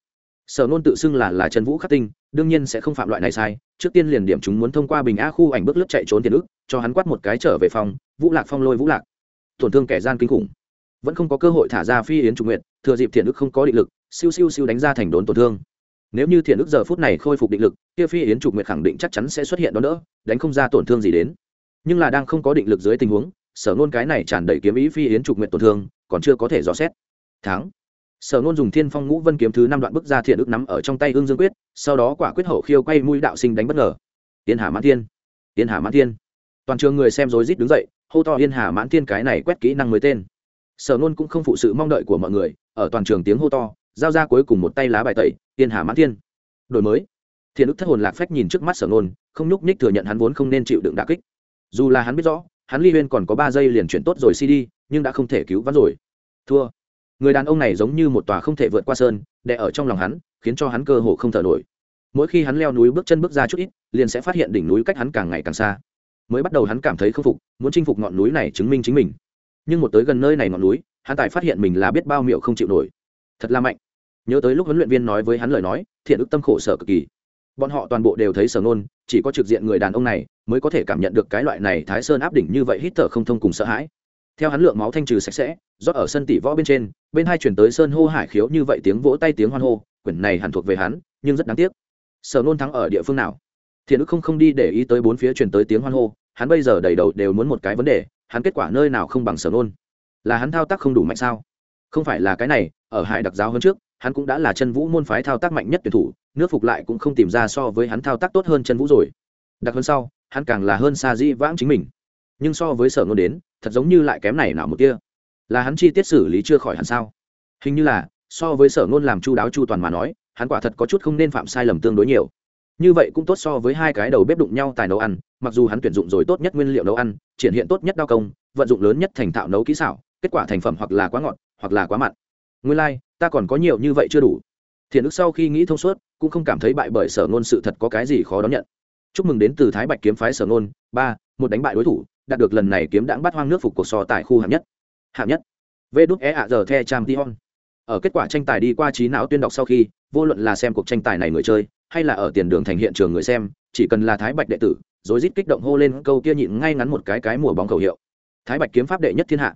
Sở nôn tự xưng là là trần vũ khắc tinh, đương nhiên sẽ không phạm loại này sai, trước tiên liền điểm chúng muốn thông qua bình a khu ảnh bước lướt chạy trốn thiện ức cho hắn quát một cái trở về phòng, vũ lạc phong lôi vũ lạc. Tổn thương kẻ gian kinh khủng. Vẫn không có cơ hội thả ra phi yến trung nguyện thừa dịp thiện ức không có định lực siêu siêu siêu đánh ra thành đốn tổn thương. Nếu như thiện ức giờ phút này khôi phục định lực, kia phi yến trục nguyệt khẳng định chắc chắn sẽ xuất hiện đó nữa, đánh không ra tổn thương gì đến. Nhưng là đang không có định lực dưới tình huống, sở nôn cái này tràn đầy kiếm ý phi yến trục nguyệt tổn thương, còn chưa có thể dò xét. Thắng. Sở nôn dùng thiên phong ngũ vân kiếm thứ năm đoạn bức ra thiện ức nắm ở trong tay ương dương quyết, sau đó quả quyết hậu khiêu quay mũi đạo sinh đánh bất ngờ. Yên hà mãn thiên. Yên hà mãn thiên. Toàn trường người xem rối rít đứng dậy, hô to yên hà mãn thiên cái này quét kỹ năng mới tên. Sở nôn cũng không phụ sự mong đợi của mọi người, ở toàn trường tiếng hô to giao ra cuối cùng một tay lá bài tẩy, tiên hà mãn thiên. Đổi mới. Thiện ức thất hồn lạc phách nhìn trước mắt sở nôn không nhúc nhích thừa nhận hắn vốn không nên chịu đựng đà kích. Dù là hắn biết rõ, hắn ly huyên còn có ba giây liền chuyển tốt rồi cd, nhưng đã không thể cứu vãn rồi. Thua. Người đàn ông này giống như một tòa không thể vượt qua sơn, đè ở trong lòng hắn, khiến cho hắn cơ hồ không thở nổi. Mỗi khi hắn leo núi bước chân bước ra chút ít, liền sẽ phát hiện đỉnh núi cách hắn càng ngày càng xa. Mới bắt đầu hắn cảm thấy không phục, muốn chinh phục ngọn núi này chứng minh chính mình. Nhưng một tới gần nơi này ngọn núi, hắn tài phát hiện mình là biết bao miệu không chịu nổi. Thật là mạnh nhớ tới lúc huấn luyện viên nói với hắn lời nói, thiện ức tâm khổ sở cực kỳ. Bọn họ toàn bộ đều thấy sở nôn chỉ có trực diện người đàn ông này mới có thể cảm nhận được cái loại này thái sơn áp đỉnh như vậy hít thở không thông cùng sợ hãi. Theo hắn lượng máu thanh trừ sạch sẽ, rót ở sân tỷ võ bên trên, bên hai chuyển tới sơn hô hải khiếu như vậy tiếng vỗ tay tiếng hoan hô, quyển này hẳn thuộc về hắn, nhưng rất đáng tiếc. Sở nôn thắng ở địa phương nào? Thiện ức không không đi để ý tới bốn phía chuyển tới tiếng hoan hô, hắn bây giờ đầy đầu đều muốn một cái vấn đề, hắn kết quả nơi nào không bằng sở nôn là hắn thao tác không đủ mạnh sao? Không phải là cái này, ở hải đặc giáo hơn trước hắn cũng đã là chân vũ môn phái thao tác mạnh nhất tuyển thủ, nước phục lại cũng không tìm ra so với hắn thao tác tốt hơn chân vũ rồi. Đặc hơn sau, hắn càng là hơn xa dĩ vãng chính mình. Nhưng so với sở ngôn đến, thật giống như lại kém này nào một kia. Là hắn chi tiết xử lý chưa khỏi hẳn sao? Hình như là, so với sở ngôn làm chu đáo chu toàn mà nói, hắn quả thật có chút không nên phạm sai lầm tương đối nhiều. Như vậy cũng tốt so với hai cái đầu bếp đụng nhau tài nấu ăn, mặc dù hắn tuyển dụng rồi tốt nhất nguyên liệu nấu ăn, triển hiện tốt nhất đao công, vận dụng lớn nhất thành thạo nấu kỹ xảo, kết quả thành phẩm hoặc là quá ngọt, hoặc là quá mặn nguyên lai、like, ta còn có nhiều như vậy chưa đủ. Thiện ức sau khi nghĩ thông suốt cũng không cảm thấy bại bởi sở ngôn sự thật có cái gì khó đón nhận. Chúc mừng đến từ thái bạch kiếm phái sở ngôn ba một đánh bại đối thủ đạt được lần này kiếm đãng bắt hoang nước phục cuộc so tại khu hạng nhất. Hạng nhất. Vê đúc é ạ giờ the trang tion ở kết quả tranh tài đi qua trí não tuyên đọc sau khi vô luận là xem cuộc tranh tài này người chơi hay là ở tiền đường thành hiện trường người xem chỉ cần là thái bạch đệ tử rối rít kích động hô lên câu kia nhịn ngay ngắn một cái cái mùa bóng khẩu hiệu. Thái bạch kiếm pháp đệ nhất thiên hạ.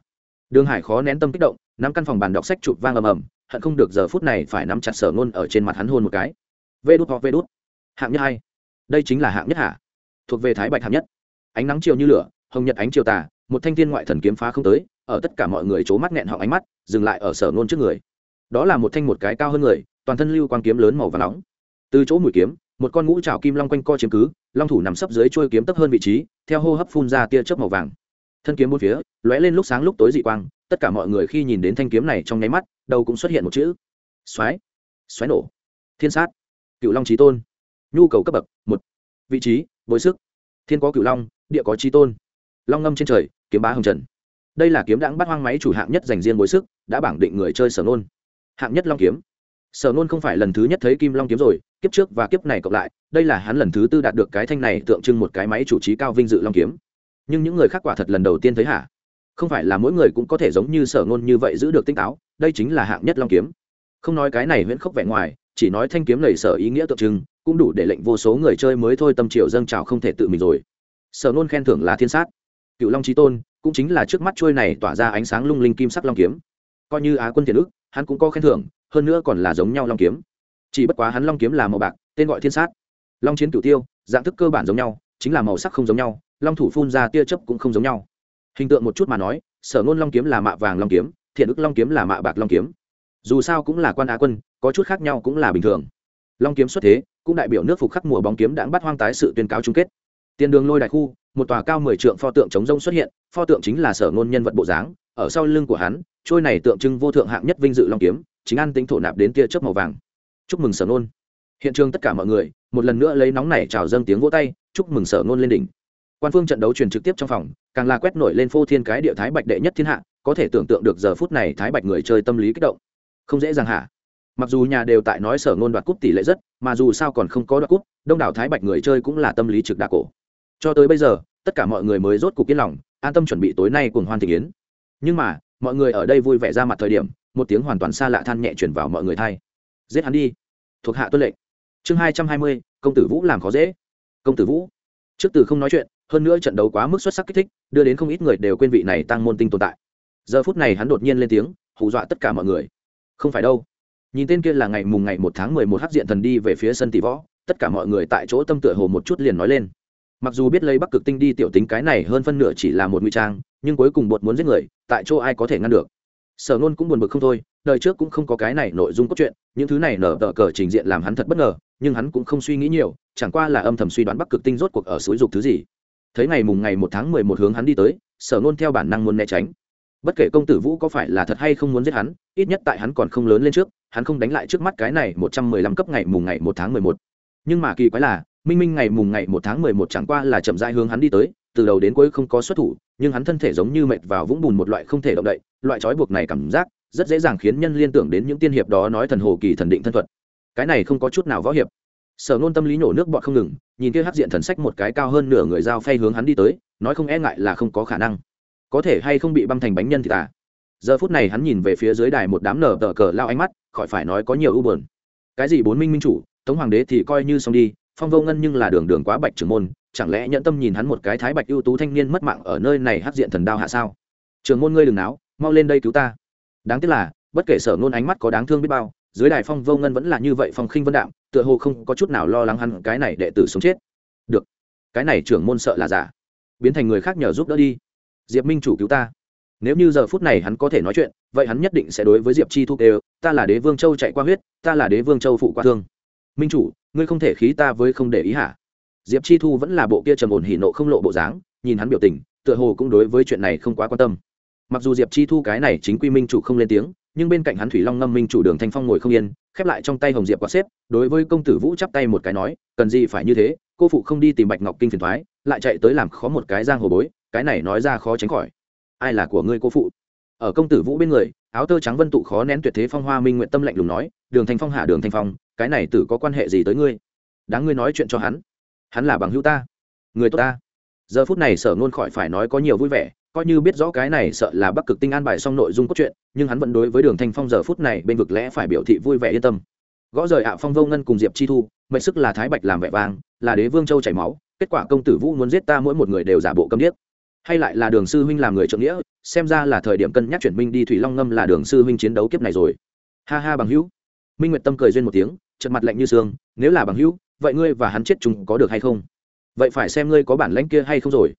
Đường hải khó nén tâm kích động nắm căn phòng bàn đọc sách chụp vang ầm ầm, hận không được giờ phút này phải nắm chặt sở ngôn ở trên mặt hắn hôn một cái. Vê đút hoặc vê đút. Hạng nhất hay đây chính là hạng nhất hạ thuộc về thái bạch hạng nhất. Ánh nắng chiều như lửa, hồng nhật ánh chiều tà, một thanh thiên ngoại thần kiếm phá không tới, ở tất cả mọi người c mắt nghẹn họng ánh mắt, dừng lại ở sở ngôn trước người. Đó là một thanh một cái cao hơn người, toàn thân lưu quang kiếm lớn màu và nóng. Từ chỗ mũi kiếm, một con ngũ trào kim long quanh co chiếm cứ, long thủ nằm sấp dưới trôi kiếm tấp hơn vị trí, theo hô hấp phun ra tia chớp màu vàng thân kiếm bốn phía, lóe lên lúc sáng lúc tối dị quang, tất cả mọi người khi nhìn đến thanh kiếm này trong nháy mắt, đầu cũng xuất hiện một chữ. Xoáy xoáy nổ. Thiên sát. Cựu long trí tôn. Nhu cầu cấp bậc, một. Vị trí, bối sức. Thiên có cựu long, địa có trí tôn. Long ngâm trên trời, kiếm bá hồng trần. Đây là kiếm đãng bắt hoang máy chủ hạng nhất dành riêng bối sức, đã bảng định người chơi sở nôn hạng nhất long kiếm. Sở nôn không phải lần thứ nhất thấy kim long kiếm rồi, kiếp trước và kiếp này cộng lại, đây là hắn lần thứ tư đạt được cái thanh này tượng trưng một cái máy chủ trí cao vinh dự long kiếm nhưng những người khác quả thật lần đầu tiên thấy hả? Không phải là mỗi người cũng có thể giống như sở ngôn như vậy giữ được tinh táo, đây chính là hạng nhất long kiếm. Không nói cái này huyễn khốc vẻ ngoài, chỉ nói thanh kiếm lầy sở ý nghĩa tượng trưng, cũng đủ để lệnh vô số người chơi mới thôi tâm triệu dâng trào không thể tự mình rồi. Sở nôn khen thưởng là thiên sát. Cựu long trí tôn, cũng chính là trước mắt trôi này tỏa ra ánh sáng lung linh kim sắc long kiếm. Coi như á quân thiền ức hắn cũng có khen thưởng, hơn nữa còn là giống nhau long kiếm. Chỉ bất quá hắn long kiếm là màu bạc, tên gọi thiên sát. Long chiến cửu tiêu, dạng thức cơ bản giống nhau, chính là màu sắc không giống nhau long thủ phun ra tia chớp cũng không giống nhau. Hình tượng một chút mà nói, sở ngôn long kiếm là mạ vàng long kiếm, thiện ức long kiếm là mạ bạc long kiếm. Dù sao cũng là quan á quân, có chút khác nhau cũng là bình thường. Long kiếm xuất thế, cũng đại biểu nước phục khắc mùa bóng kiếm đã bắt hoang tái sự tuyên cáo chung kết. Tiền đường lôi đại khu, một tòa cao mười trượng pho tượng chống rông xuất hiện, pho tượng chính là sở ngôn nhân vật bộ dáng, ở sau lưng của hắn, trôi này tượng trưng vô thượng hạng nhất vinh dự long kiếm, chính an tính thổ nạp đến tia chớp màu vàng. Chúc mừng sở ngôn. Hiện trường tất cả mọi người, một lần nữa lấy nóng này chào dâng tiếng vỗ tay, chúc mừng sở ngôn lên đỉnh quan phương trận đấu truyền trực tiếp trong phòng, càng là quét nổi lên phô thiên cái địa thái bạch đệ nhất thiên hạ, có thể tưởng tượng được giờ phút này thái bạch người chơi tâm lý kích động. Không dễ dàng hả? Mặc dù nhà đều tại nói sở ngôn đoạt cúp tỷ lệ rất, mà dù sao còn không có đoạt cúp, đông đảo thái bạch người chơi cũng là tâm lý trực đà cổ. Cho tới bây giờ, tất cả mọi người mới rốt cục yên lòng, an tâm chuẩn bị tối nay cùng hoan thị yến nhưng mà, mọi người ở đây vui vẻ ra mặt thời điểm, một tiếng hoàn toàn xa lạ than nhẹ chuyển vào mọi người thay giết hắn đi. Thuộc hạ tuân lệnh. Chương hai trăm hai mươi, công tử vũ làm khó dễ. Công tử vũ. Trước từ không nói chuyện hơn nữa trận đấu quá mức xuất sắc kích thích, đưa đến không ít người đều quên vị này tăng môn tinh tồn tại. Giờ phút này hắn đột nhiên lên tiếng, hù dọa tất cả mọi người. Không phải đâu. Nhìn tên kia là ngày mùng ngày một tháng mười một hắc diện thần đi về phía sân tỷ võ, tất cả mọi người tại chỗ tâm tựa hồ một chút liền nói lên. Mặc dù biết lấy bắc cực tinh đi tiểu tính cái này hơn phân nửa chỉ là một nguy trang, nhưng cuối cùng bột muốn giết người, tại chỗ ai có thể ngăn được? Sở nôn cũng buồn bực không thôi, đời trước cũng không có cái này nội dung cốt truyện, những thứ này nở tờ cờ trình diện làm hắn thật bất ngờ, nhưng hắn cũng không suy nghĩ nhiều, chẳng qua là âm thầm suy đoán bắc cực tinh rốt cuộc ở suối dục thứ gì thấy ngày mùng ngày một tháng mười một hướng hắn đi tới, sở nôn theo bản năng muốn né tránh. Bất kể công tử vũ có phải là thật hay không muốn giết hắn, ít nhất tại hắn còn không lớn lên trước, hắn không đánh lại trước mắt cái này một trăm mười lăm cấp ngày mùng ngày một tháng mười một. Nhưng mà kỳ quái là, minh minh ngày mùng ngày một tháng mười một chẳng qua là chậm rãi hướng hắn đi tới, từ đầu đến cuối không có xuất thủ, nhưng hắn thân thể giống như mệt vào vũng bùn một loại không thể động đậy, loại trói buộc này cảm giác rất dễ dàng khiến nhân liên tưởng đến những tiên hiệp đó nói thần hồ kỳ thần định thân thuật. Cái này không có chút nào võ hiệp sở nôn tâm lý nổ nước bọt không ngừng, nhìn kia hắc diện thần sách một cái cao hơn nửa người dao phay hướng hắn đi tới, nói không e ngại là không có khả năng. Có thể hay không bị băm thành bánh nhân thì ta. Giờ phút này hắn nhìn về phía dưới đài một đám nở tờ cờ lao ánh mắt, khỏi phải nói có nhiều ưu bờn cái gì bốn minh minh chủ, tống hoàng đế thì coi như xong đi, phong vô ngân nhưng là đường đường quá bạch trưởng môn, chẳng lẽ nhẫn tâm nhìn hắn một cái thái bạch ưu tú thanh niên mất mạng ở nơi này hắc diện thần đao hạ sao? Trường môn ngươi đừng náo, mau lên đây cứu ta. Đáng tiếc là, bất kể sở ngôn ánh mắt có đáng thương biết bao dưới đài phong vô ngân vẫn là như vậy phong khinh vân đạm, tựa hồ không có chút nào lo lắng hắn cái này đệ tử sống chết. Được, cái này trưởng môn sợ là giả. Biến thành người khác nhờ giúp đỡ đi. Diệp minh chủ cứu ta. Nếu như giờ phút này hắn có thể nói chuyện, vậy hắn nhất định sẽ đối với diệp chi thu đều ta là đế vương châu chạy qua huyết, ta là đế vương châu phụ qua thương. Minh chủ, ngươi không thể khí ta với không để ý hả? Diệp chi thu vẫn là bộ kia trầm ổn hỉ nộ không lộ bộ dáng, nhìn hắn biểu tình, tựa hồ cũng đối với chuyện này không quá quan tâm. Mặc dù diệp chi thu cái này chính quy minh chủ không lên tiếng nhưng bên cạnh hắn thủy long ngâm minh chủ đường thanh phong ngồi không yên, khép lại trong tay hồng diệp quạt xếp, đối với công tử vũ chắp tay một cái nói, cần gì phải như thế, cô phụ không đi tìm bạch ngọc kinh phiền thoái, lại chạy tới làm khó một cái giang hồ bối, cái này nói ra khó tránh khỏi. Ai là của ngươi, cô phụ? Ở công tử vũ bên người, áo tơ trắng vân tụ khó nén tuyệt thế phong hoa minh nguyện tâm lạnh lùng nói, đường thanh phong hạ đường thanh phong, cái này tử có quan hệ gì tới ngươi? Đáng ngươi nói chuyện cho hắn. Hắn là bằng hữu ta. Người tốt ta. Giờ phút này sở ngôn khỏi phải nói có nhiều vui vẻ coi như biết rõ cái này sợ là bắc cực tinh an bài xong nội dung cốt truyện, nhưng hắn vẫn đối với đường thanh phong giờ phút này bên vực lẽ phải biểu thị vui vẻ yên tâm. Gõ rời ạ phong vô ngân cùng diệp chi thu, mệnh sức là thái bạch làm vẻ vang, là đế vương châu chảy máu, kết quả công tử vũ muốn giết ta mỗi một người đều giả bộ câm điếc. Hay lại là đường sư huynh làm người trượng nghĩa, xem ra là thời điểm cân nhắc chuyển minh đi thủy long ngâm là đường sư huynh chiến đấu kiếp này rồi. Ha ha bằng hữu. Minh nguyệt tâm cười duyên một tiếng trận mặt lạnh như sương, nếu là bằng hữu, vậy ngươi và hắn chết chúng có được hay không? Vậy phải xem ngươi có bản lãnh kia hay không rồi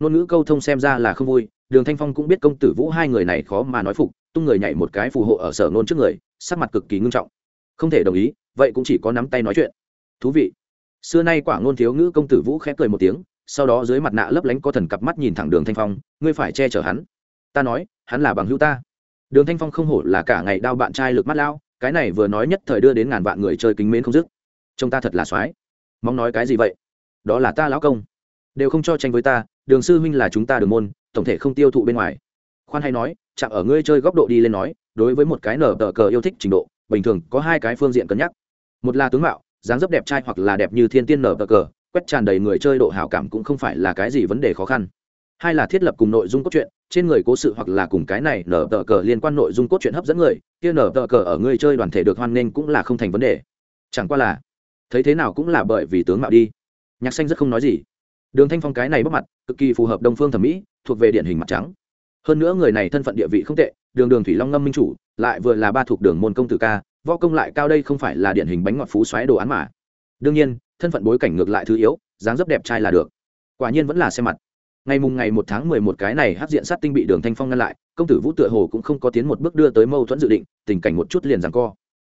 ngôn ngữ câu thông xem ra là không vui, đường thanh phong cũng biết công tử vũ hai người này khó mà nói phục, tung người nhảy một cái phù hộ ở sở nôn trước người, sắc mặt cực kỳ ngưng trọng. Không thể đồng ý, vậy cũng chỉ có nắm tay nói chuyện. Thú vị. Xưa nay quả ngôn thiếu ngữ công tử vũ khẽ cười một tiếng, sau đó dưới mặt nạ lấp lánh có thần cặp mắt nhìn thẳng đường thanh phong, ngươi phải che chở hắn. Ta nói, hắn là bằng hữu ta. Đường thanh phong không hổ là cả ngày đao bạn trai lực mắt lao, cái này vừa nói nhất thời đưa đến ngàn vạn người chơi kính mến không dứt. Trông ta thật là soái. Mong nói cái gì vậy? Đó là ta lão công. Đều không cho tranh với ta đường sư huynh là chúng ta đường môn, tổng thể không tiêu thụ bên ngoài. Khoan hay nói, chạm ở ngươi chơi góc độ đi lên nói, đối với một cái nở tờ cờ yêu thích trình độ, bình thường có hai cái phương diện cân nhắc. Một là tướng mạo, dáng dấp đẹp trai hoặc là đẹp như thiên tiên nở tờ cờ, quét tràn đầy người chơi độ hảo cảm cũng không phải là cái gì vấn đề khó khăn. Hai là thiết lập cùng nội dung cốt truyện, trên người cố sự hoặc là cùng cái này nở tờ cờ liên quan nội dung cốt truyện hấp dẫn người, kia nở tờ cờ ở người chơi đoàn thể được hoan nghênh cũng là không thành vấn đề. Chẳng qua là, thấy thế nào cũng là bởi vì tướng mạo đi. Nhạc xanh rất không nói gì đường thanh phong cái này bóc mặt, cực kỳ phù hợp đông phương thẩm mỹ, thuộc về điển hình mặt trắng. Hơn nữa người này thân phận địa vị không tệ, đường đường thủy long ngâm minh chủ, lại vừa là ba thuộc đường môn công tử ca, võ công lại cao đây không phải là điển hình bánh ngọt phú xoáy đồ án mà. Đương nhiên, thân phận bối cảnh ngược lại thứ yếu, dáng dấp đẹp trai là được. Quả nhiên vẫn là xe mặt. Ngày mùng ngày một tháng mười một cái này hát diện sát tinh bị đường thanh phong ngăn lại, công tử vũ tựa hồ cũng không có tiến một bước đưa tới mâu thuẫn dự định, tình cảnh một chút liền rằng co.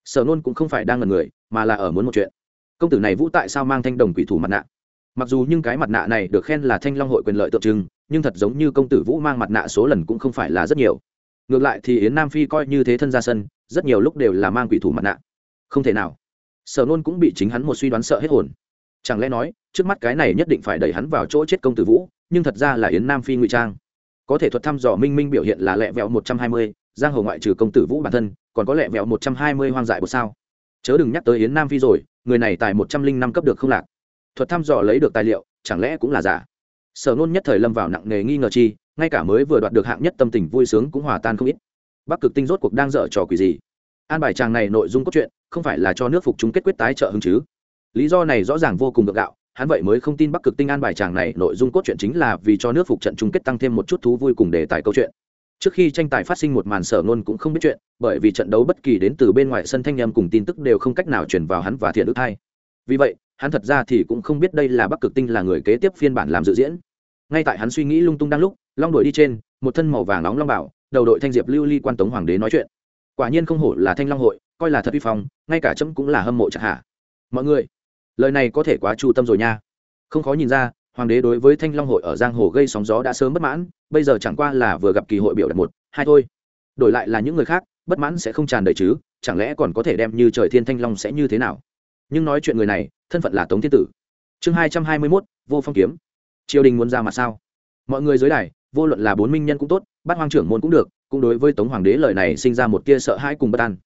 Sở nôn cũng không phải đang ngần người, mà là ở muốn một chuyện. Công tử này vũ tại sao mang thanh đồng quỷ thủ mặt nạ? Mặc dù nhưng cái mặt nạ này được khen là thanh long hội quyền lợi tượng trưng, nhưng thật giống như công tử vũ mang mặt nạ số lần cũng không phải là rất nhiều. Ngược lại thì yến nam phi coi như thế thân ra sân, rất nhiều lúc đều là mang quỷ thủ mặt nạ. Không thể nào. Sở nôn cũng bị chính hắn một suy đoán sợ hết hồn. Chẳng lẽ nói, trước mắt cái này nhất định phải đẩy hắn vào chỗ chết công tử vũ, nhưng thật ra là yến nam phi ngụy trang. Có thể thuật thăm dò minh minh biểu hiện là lẹ vẹo một trăm hai mươi, giang hồ ngoại trừ công tử vũ bản thân, còn có lẹ vẹo một trăm hai mươi hoang dại một sao? Chớ đừng nhắc tới yến nam phi rồi, người này tài một trăm linh năm cấp được không lạc thuật thăm dò lấy được tài liệu, chẳng lẽ cũng là giả? Sở nôn nhất thời lâm vào nặng nề nghi ngờ chi, ngay cả mới vừa đoạt được hạng nhất tâm tình vui sướng cũng hòa tan không ít. Bắc cực tinh rốt cuộc đang dở trò quỷ gì? An bài tràng này nội dung cốt truyện, không phải là cho nước phục chúng kết quyết tái trợ hứng chứ? Lý do này rõ ràng vô cùng được gạo, hắn vậy mới không tin bắc cực tinh an bài tràng này nội dung cốt truyện chính là vì cho nước phục trận chung kết tăng thêm một chút thú vui cùng đề tài câu chuyện. Trước khi tranh tài phát sinh một màn sở nôn cũng không biết chuyện, bởi vì trận đấu bất kỳ đến từ bên ngoài sân thanh nhâm cùng tin tức đều không cách nào truyền vào hắn và thiện ước hai vì vậy hắn thật ra thì cũng không biết đây là bắc cực tinh là người kế tiếp phiên bản làm dự diễn. Ngay tại hắn suy nghĩ lung tung đang lúc, long đội đi trên, một thân màu vàng nóng long bảo, đầu đội thanh diệp lưu ly quan tống hoàng đế nói chuyện. Quả nhiên không hổ là thanh long hội, coi là thật uy phong, ngay cả chấm cũng là hâm mộ chẳng hạ. Mọi người, lời này có thể quá chu tâm rồi nha. Không khó nhìn ra, hoàng đế đối với thanh long hội ở giang hồ gây sóng gió đã sớm bất mãn, bây giờ chẳng qua là vừa gặp kỳ hội biểu đạt một, hai thôi. Đổi lại là những người khác, bất mãn sẽ không tràn đầy chứ, chẳng lẽ còn có thể đem như trời thiên thanh long sẽ như thế nào? Nhưng nói chuyện người này, thân phận là tống thiên tử. Chương hai trăm hai mươi mốt, vô phong kiếm. Triều đình muốn ra mặt sao? Mọi người dưới đài, vô luận là bốn minh nhân cũng tốt bắt hoang trưởng môn cũng được, cũng đối với tống hoàng đế lời này sinh ra một tia sợ hãi cùng bất an.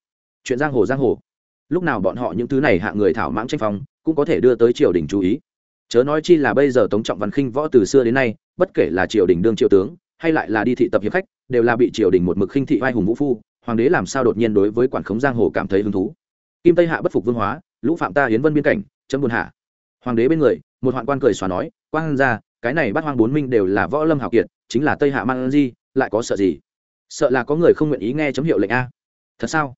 Chuyện giang hồ giang hồ. Lúc nào bọn họ những thứ này hạ người thảo mãng tranh phong, cũng có thể đưa tới triều đình chú ý. Chớ nói chi là bây giờ tống trọng văn khinh võ từ xưa đến nay, bất kể là triều đình đương triều tướng, hay lại là đi thị tập hiệp khách, đều là bị triều đình một mực khinh thị vai hùng vũ phu, hoàng đế làm sao đột nhiên đối với quản khống giang hồ cảm thấy hứng thú. Kim tây hạ bất phục vương hóa lũ phạm ta hiến vân biên cảnh, chấm buồn hạ. Hoàng đế bên người, một hoạn quan cười xóa nói quan ra, cái này bắt hoang bốn minh đều là võ lâm hào kiệt, chính là tây hạ mang di, lại có sợ gì? Sợ là có người không nguyện ý nghe chấm hiệu lệnh a. Thật sao?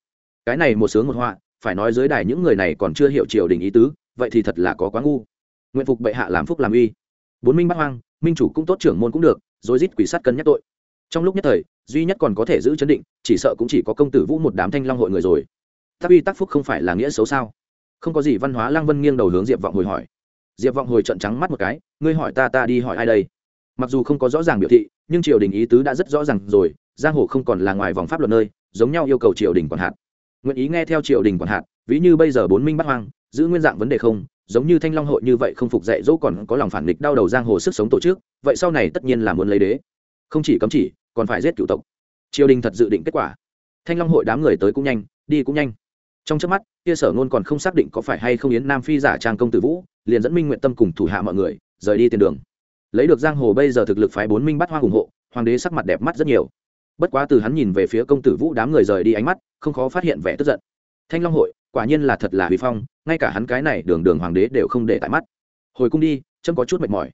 Cái này một sướng một họa, phải nói dưới đài những người này còn chưa hiểu triều đình ý tứ, vậy thì thật là có quá ngu. Nguyện phục bệ hạ làm phúc làm uy. Bốn minh bắt hoang, minh chủ cũng tốt, trưởng môn cũng được rồi rít quỷ sát cân nhắc tội. Trong lúc nhất thời, duy nhất còn có thể giữ chấn định, chỉ sợ cũng chỉ có công tử vũ một đám thanh long hội người rồi. Tác uy tác phúc không phải là nghĩa xấu sao? Không có gì văn hóa lăng vân nghiêng đầu hướng diệp vọng hồi hỏi. Diệp vọng hồi trận trắng mắt một cái, ngươi hỏi ta ta đi hỏi ai đây? Mặc dù không có rõ ràng biểu thị, nhưng triều đình ý tứ đã rất rõ ràng rồi, giang hồ không còn là ngoài vòng pháp luật nơi, giống nhau yêu cầu triều đình quản hạt. Nguyện ý nghe theo triều đình quản hạt, ví như bây giờ bốn minh bắt hoang, giữ nguyên dạng vấn đề không, giống như thanh long hội như vậy không phục dạy dỗ còn có lòng phản nghịch đau đầu giang hồ sức sống tổ chức, vậy sau này tất nhiên là muốn lấy đế. Không chỉ cấm chỉ, còn phải giết cựu tộc. Triều đình thật dự định kết quả. Thanh long hội đám người tới cũng nhanh, đi cũng nhanh trong trước mắt, kia sở ngôn còn không xác định có phải hay không yến nam phi giả trang công tử vũ, liền dẫn minh nguyện tâm cùng thủ hạ mọi người, rời đi tiền đường. Lấy được giang hồ bây giờ thực lực phái bốn minh bắt hoa ủng hộ, hoàng đế sắc mặt đẹp mắt rất nhiều. Bất quá từ hắn nhìn về phía công tử vũ đám người rời đi ánh mắt, không khó phát hiện vẻ tức giận. Thanh long hội, quả nhiên là thật là huy phong, ngay cả hắn cái này đường đường hoàng đế đều không để tại mắt. Hồi cung đi trâm có chút mệt mỏi.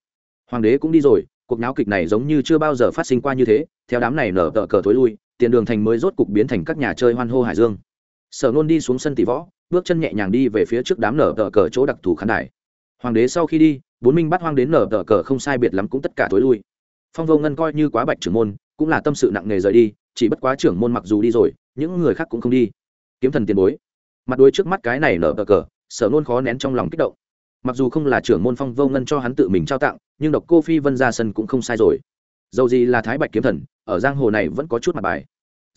Hoàng đế cũng đi rồi, cuộc náo kịch này giống như chưa bao giờ phát sinh qua như thế, theo đám này nở tờ cờ thối lui, tiền đường thành mới rốt cục biến thành các nhà chơi hoan hô hải dương sở nôn đi xuống sân tỷ võ, bước chân nhẹ nhàng đi về phía trước đám nở tờ cờ chỗ đặc thù khán đài. Hoàng đế sau khi đi, bốn minh bắt hoang đến nở tờ cờ không sai biệt lắm cũng tất cả tối lui. Phong vô ngân coi như quá bạch trưởng môn, cũng là tâm sự nặng nề rời đi, chỉ bất quá trưởng môn mặc dù đi rồi, những người khác cũng không đi. Kiếm thần tiền bối. Mặt đuôi trước mắt cái này nở tờ cờ, sở nôn khó nén trong lòng kích động. Mặc dù không là trưởng môn phong vô ngân cho hắn tự mình trao tặng, nhưng độc cô phi vân ra sân cũng không sai rồi. Dầu gì là thái bạch kiếm thần, ở giang hồ này vẫn có chút mặt bài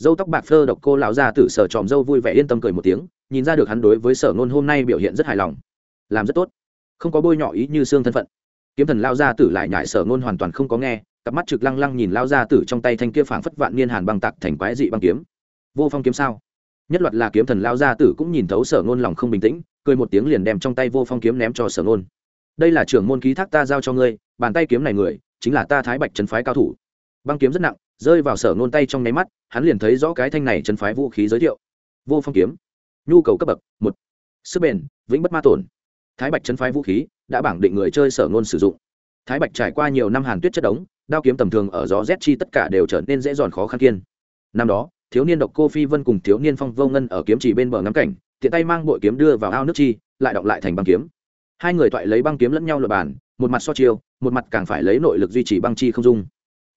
dâu tóc bạc phơ độc cô lão gia tử sở tròm dâu vui vẻ yên tâm cười một tiếng, nhìn ra được hắn đối với sở nôn hôm nay biểu hiện rất hài lòng. Làm rất tốt. Không có bôi nhọ ý như xương thân phận. Kiếm thần lao gia tử lại nhại sở nôn hoàn toàn không có nghe, cặp mắt trực lăng lăng nhìn lao gia tử trong tay thanh kia phảng phất vạn niên hàn băng tạc thành quái dị băng kiếm. Vô phong kiếm sao? Nhất loạt là kiếm thần lao gia tử cũng nhìn thấu sở ngôn lòng không bình tĩnh, cười một tiếng liền đem trong tay vô phong kiếm ném cho sở ngôn. Đây là trưởng môn ký thác ta giao cho ngươi, bàn tay kiếm này người, chính là ta thái bạch trấn phái cao thủ. Băng kiếm rất nặng rơi vào sở ngôn tay trong nháy mắt, hắn liền thấy rõ cái thanh này chân phái vũ khí giới thiệu. Vô phong kiếm. Nhu cầu cấp bậc, một. Sức bền, vĩnh bất ma tổn. Thái bạch chân phái vũ khí đã bảng định người chơi sở ngôn sử dụng. Thái bạch trải qua nhiều năm hàn tuyết chất đống, đao kiếm tầm thường ở gió rét chi tất cả đều trở nên dễ dòn khó khăn kiên. Năm đó, thiếu niên độc cô phi vân cùng thiếu niên phong vô ngân ở kiếm chỉ bên bờ ngắm cảnh, tiện tay mang bội kiếm đưa vào ao nước chi, lại đọng lại thành băng kiếm. Hai người toại lấy băng kiếm lẫn nhau lập bàn, một mặt so chiêu, một mặt càng phải lấy nội lực duy trì băng chi không dung.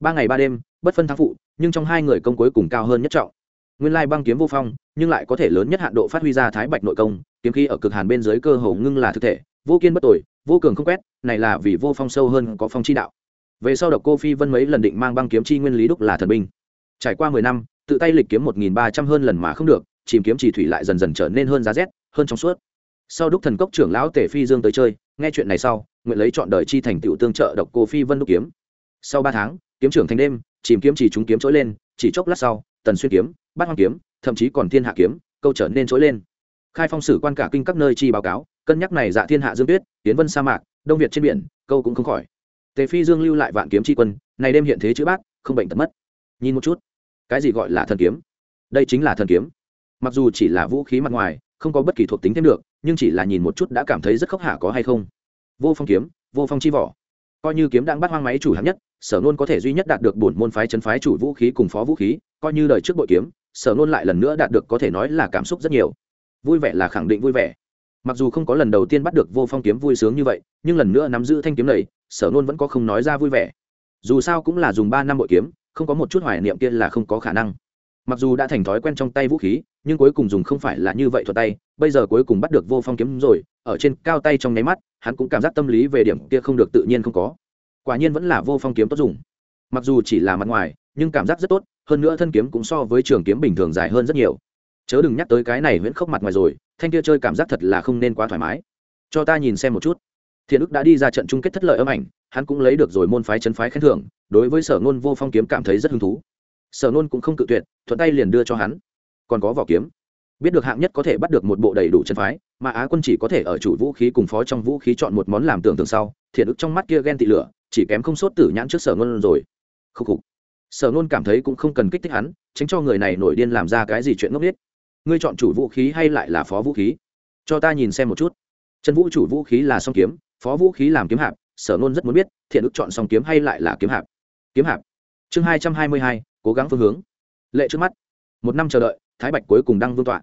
Ba ngày ba đêm bất phân thắng phụ, nhưng trong hai người công cuối cùng cao hơn nhất trọng. Nguyên lai băng kiếm vô phong, nhưng lại có thể lớn nhất hạn độ phát huy ra thái bạch nội công, kiếm khí ở cực hàn bên dưới cơ hồ ngưng là thực thể, vô kiên bất tội vô cường không quét, này là vì vô phong sâu hơn có phong chi đạo. Về sau độc cô phi vân mấy lần định mang băng kiếm chi nguyên lý đúc là thần binh. Trải qua mười năm, tự tay lịch kiếm một nghìn ba trăm hơn lần mà không được, chìm kiếm chỉ thủy lại dần dần trở nên hơn giá rét, hơn trong suốt. Sau đúc thần cốc trưởng lão tể phi dương tới chơi, nghe chuyện này sau, nguyện lấy chọn đời chi thành tựu tương trợ độc cô phi vân đúc kiếm. Sau ba tháng, kiếm trưởng thành đêm chìm kiếm chỉ chúng kiếm trỗi lên, chỉ chốc lát sau, tần xuyên kiếm, bát hoang kiếm, thậm chí còn thiên hạ kiếm, câu trở nên trỗi lên. Khai phong sử quan cả kinh các nơi chi báo cáo, cân nhắc này dạ thiên hạ dương tuyết, tiến vân sa mạc, đông việt trên biển, câu cũng không khỏi. Tề phi dương lưu lại vạn kiếm tri quân, này đêm hiện thế chữ bác không bệnh tật mất. Nhìn một chút, cái gì gọi là thần kiếm? Đây chính là thần kiếm. Mặc dù chỉ là vũ khí mặt ngoài, không có bất kỳ thuộc tính thêm được, nhưng chỉ là nhìn một chút đã cảm thấy rất khốc hạ có hay không. Vô phong kiếm, vô phong chi vỏ coi như kiếm đang bắt hoang máy chủ hạng nhất, sở nôn có thể duy nhất đạt được bổn môn phái chân phái chủ vũ khí cùng phó vũ khí, coi như đời trước bội kiếm, sở nôn lại lần nữa đạt được có thể nói là cảm xúc rất nhiều. Vui vẻ là khẳng định vui vẻ. Mặc dù không có lần đầu tiên bắt được vô phong kiếm vui sướng như vậy, nhưng lần nữa nắm giữ thanh kiếm này, sở nôn vẫn có không nói ra vui vẻ. Dù sao cũng là dùng ba năm bội kiếm, không có một chút hoài niệm kia là không có khả năng. Mặc dù đã thành thói quen trong tay vũ khí, nhưng cuối cùng dùng không phải là như vậy thuật tay bây giờ cuối cùng bắt được vô phong kiếm rồi, ở trên cao tay trong nháy mắt, hắn cũng cảm giác tâm lý về điểm kia không được tự nhiên không có. Quả nhiên vẫn là vô phong kiếm tốt dùng. Mặc dù chỉ là mặt ngoài, nhưng cảm giác rất tốt, hơn nữa thân kiếm cũng so với trường kiếm bình thường dài hơn rất nhiều. Chớ đừng nhắc tới cái này huyễn khốc mặt ngoài rồi, thanh kia chơi cảm giác thật là không nên quá thoải mái. Cho ta nhìn xem một chút. Thiện ức đã đi ra trận chung kết thất lợi âm ảnh, hắn cũng lấy được rồi môn phái chân phái khen thưởng, đối với sở ngôn vô phong kiếm cảm thấy rất hứng thú. Sở ngôn cũng không cự tuyệt, thuận tay liền đưa cho hắn. Còn có vỏ kiếm biết được hạng nhất có thể bắt được một bộ đầy đủ chân phái, mà á quân chỉ có thể ở chủ vũ khí cùng phó trong vũ khí chọn một món làm tưởng tượng sau, thiện ức trong mắt kia ghen tị lửa, chỉ kém không sốt tử nhãn trước sở ngôn rồi. Khúc khục. Sở ngôn cảm thấy cũng không cần kích thích hắn, tránh cho người này nổi điên làm ra cái gì chuyện ngốc nghếch. Ngươi chọn chủ vũ khí hay lại là phó vũ khí? Cho ta nhìn xem một chút. Chân vũ chủ vũ khí là song kiếm, phó vũ khí làm kiếm hạp, sở ngôn rất muốn biết, thiện ức chọn song kiếm hay lại là kiếm hạp? Kiếm hạp. Chương hai trăm hai mươi hai, cố gắng phương hướng. Lệ trước mắt. Một năm chờ đợi, thái bạch cuối cùng đăng vương tọa.